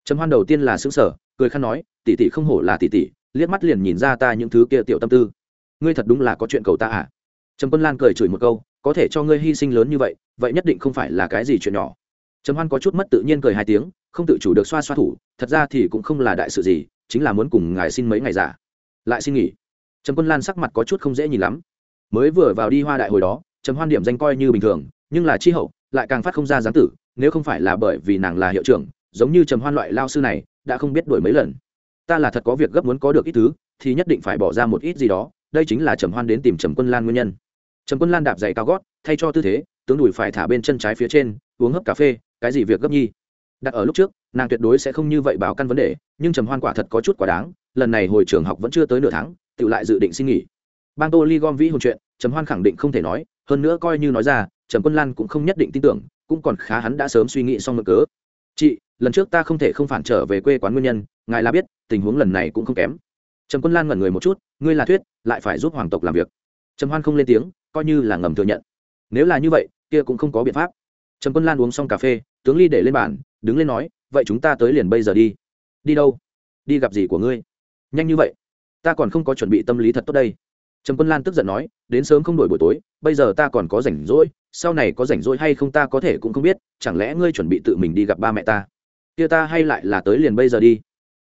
Trầm hoan đầu tiên là xứng sở cười khăn nói, tỷ tỷ không hổ là tỷ tỷ, liếc mắt liền nhìn ra ta những thứ kia tiểu tâm tư. Ngươi thật đúng là có chuyện cầu ta à? Trầm quân lan cười chửi một câu, có thể cho ngươi hy sinh lớn như vậy vậy nhất định không phải là cái gì chuyện nhỏ. Trầm hoan có chút mất tự nhiên cười hai tiếng, không tự chủ được xoa xoa thủ, thật ra thì cũng không là đại sự gì, chính là muốn cùng ngài xin mấy ngày giả. Lại xin nghỉ. Trầm quân lan sắc mặt có chút không dễ nhìn lắm. Mới vừa vào đi hoa đại hồi đó, trầm hoan điểm danh coi như bình thường, nhưng là chi hậu, lại càng phát không ra dáng tử, nếu không phải là bởi vì nàng là hiệu trưởng, giống như trầm hoan loại lao sư này, đã không biết đuổi mấy lần. Ta là thật có việc gấp muốn có được ít thứ, thì nhất định phải bỏ ra một ít gì đó, đây chính là trầm hoan đến tìm trầm quân lan nguyên nhân. Trầm quân lan đạp giày cao gót, thay cho tư thế tướng đùi phải thả bên chân trái phía trên, uống hấp cà phê, cái gì việc gấp nhi? Đặt ở lúc trước, nàng tuyệt đối sẽ không như vậy báo căn vấn đề, nhưng trầm hoan quả thật có chút quá đáng, lần này hồi trường học vẫn chưa tới nửa tháng, tự lại dự định xin nghỉ. Bang tô ly gom vĩ hồn chuyện, trầm hoan khẳng định không thể nói, hơn nữa coi như nói ra, trầm quân lan cũng không nhất định tin tưởng, cũng còn khá hắn đã sớm suy nghĩ xong mực cớ. Chị, lần trước ta không thể không phản trở về quê quán nguyên nhân, ngài là biết, tình huống lần này cũng không kém. Trầm quân lan ngẩn người một chút, ngươi là thuyết, lại phải giúp hoàng tộc làm việc. Trầm hoan không lên tiếng, coi như là ngầm thừa nhận nếu là như vậy, kia cũng không có biện pháp. Trầm quân lan uống xong cà phê, tướng ly để lên bàn, đứng lên nói, vậy chúng ta tới liền bây giờ đi. Đi đâu? Đi gặp gì của ngươi? Nhanh như vậy. Ta còn không có chuẩn bị tâm lý thật tốt đây. Trầm quân lan tức giận nói, đến sớm không đổi buổi tối, bây giờ ta còn có rảnh rỗi, sau này có rảnh rỗi hay không ta có thể cũng không biết, chẳng lẽ ngươi chuẩn bị tự mình đi gặp ba mẹ ta? Kia ta hay lại là tới liền bây giờ đi.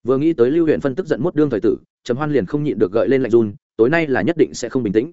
Vừa nghĩ tới lưu huyện phân tức giận mốt đương thời tử, trầm hoan liền không nhịn được gợi lên lạnh run, tối nay là nhất định sẽ không bình tĩnh.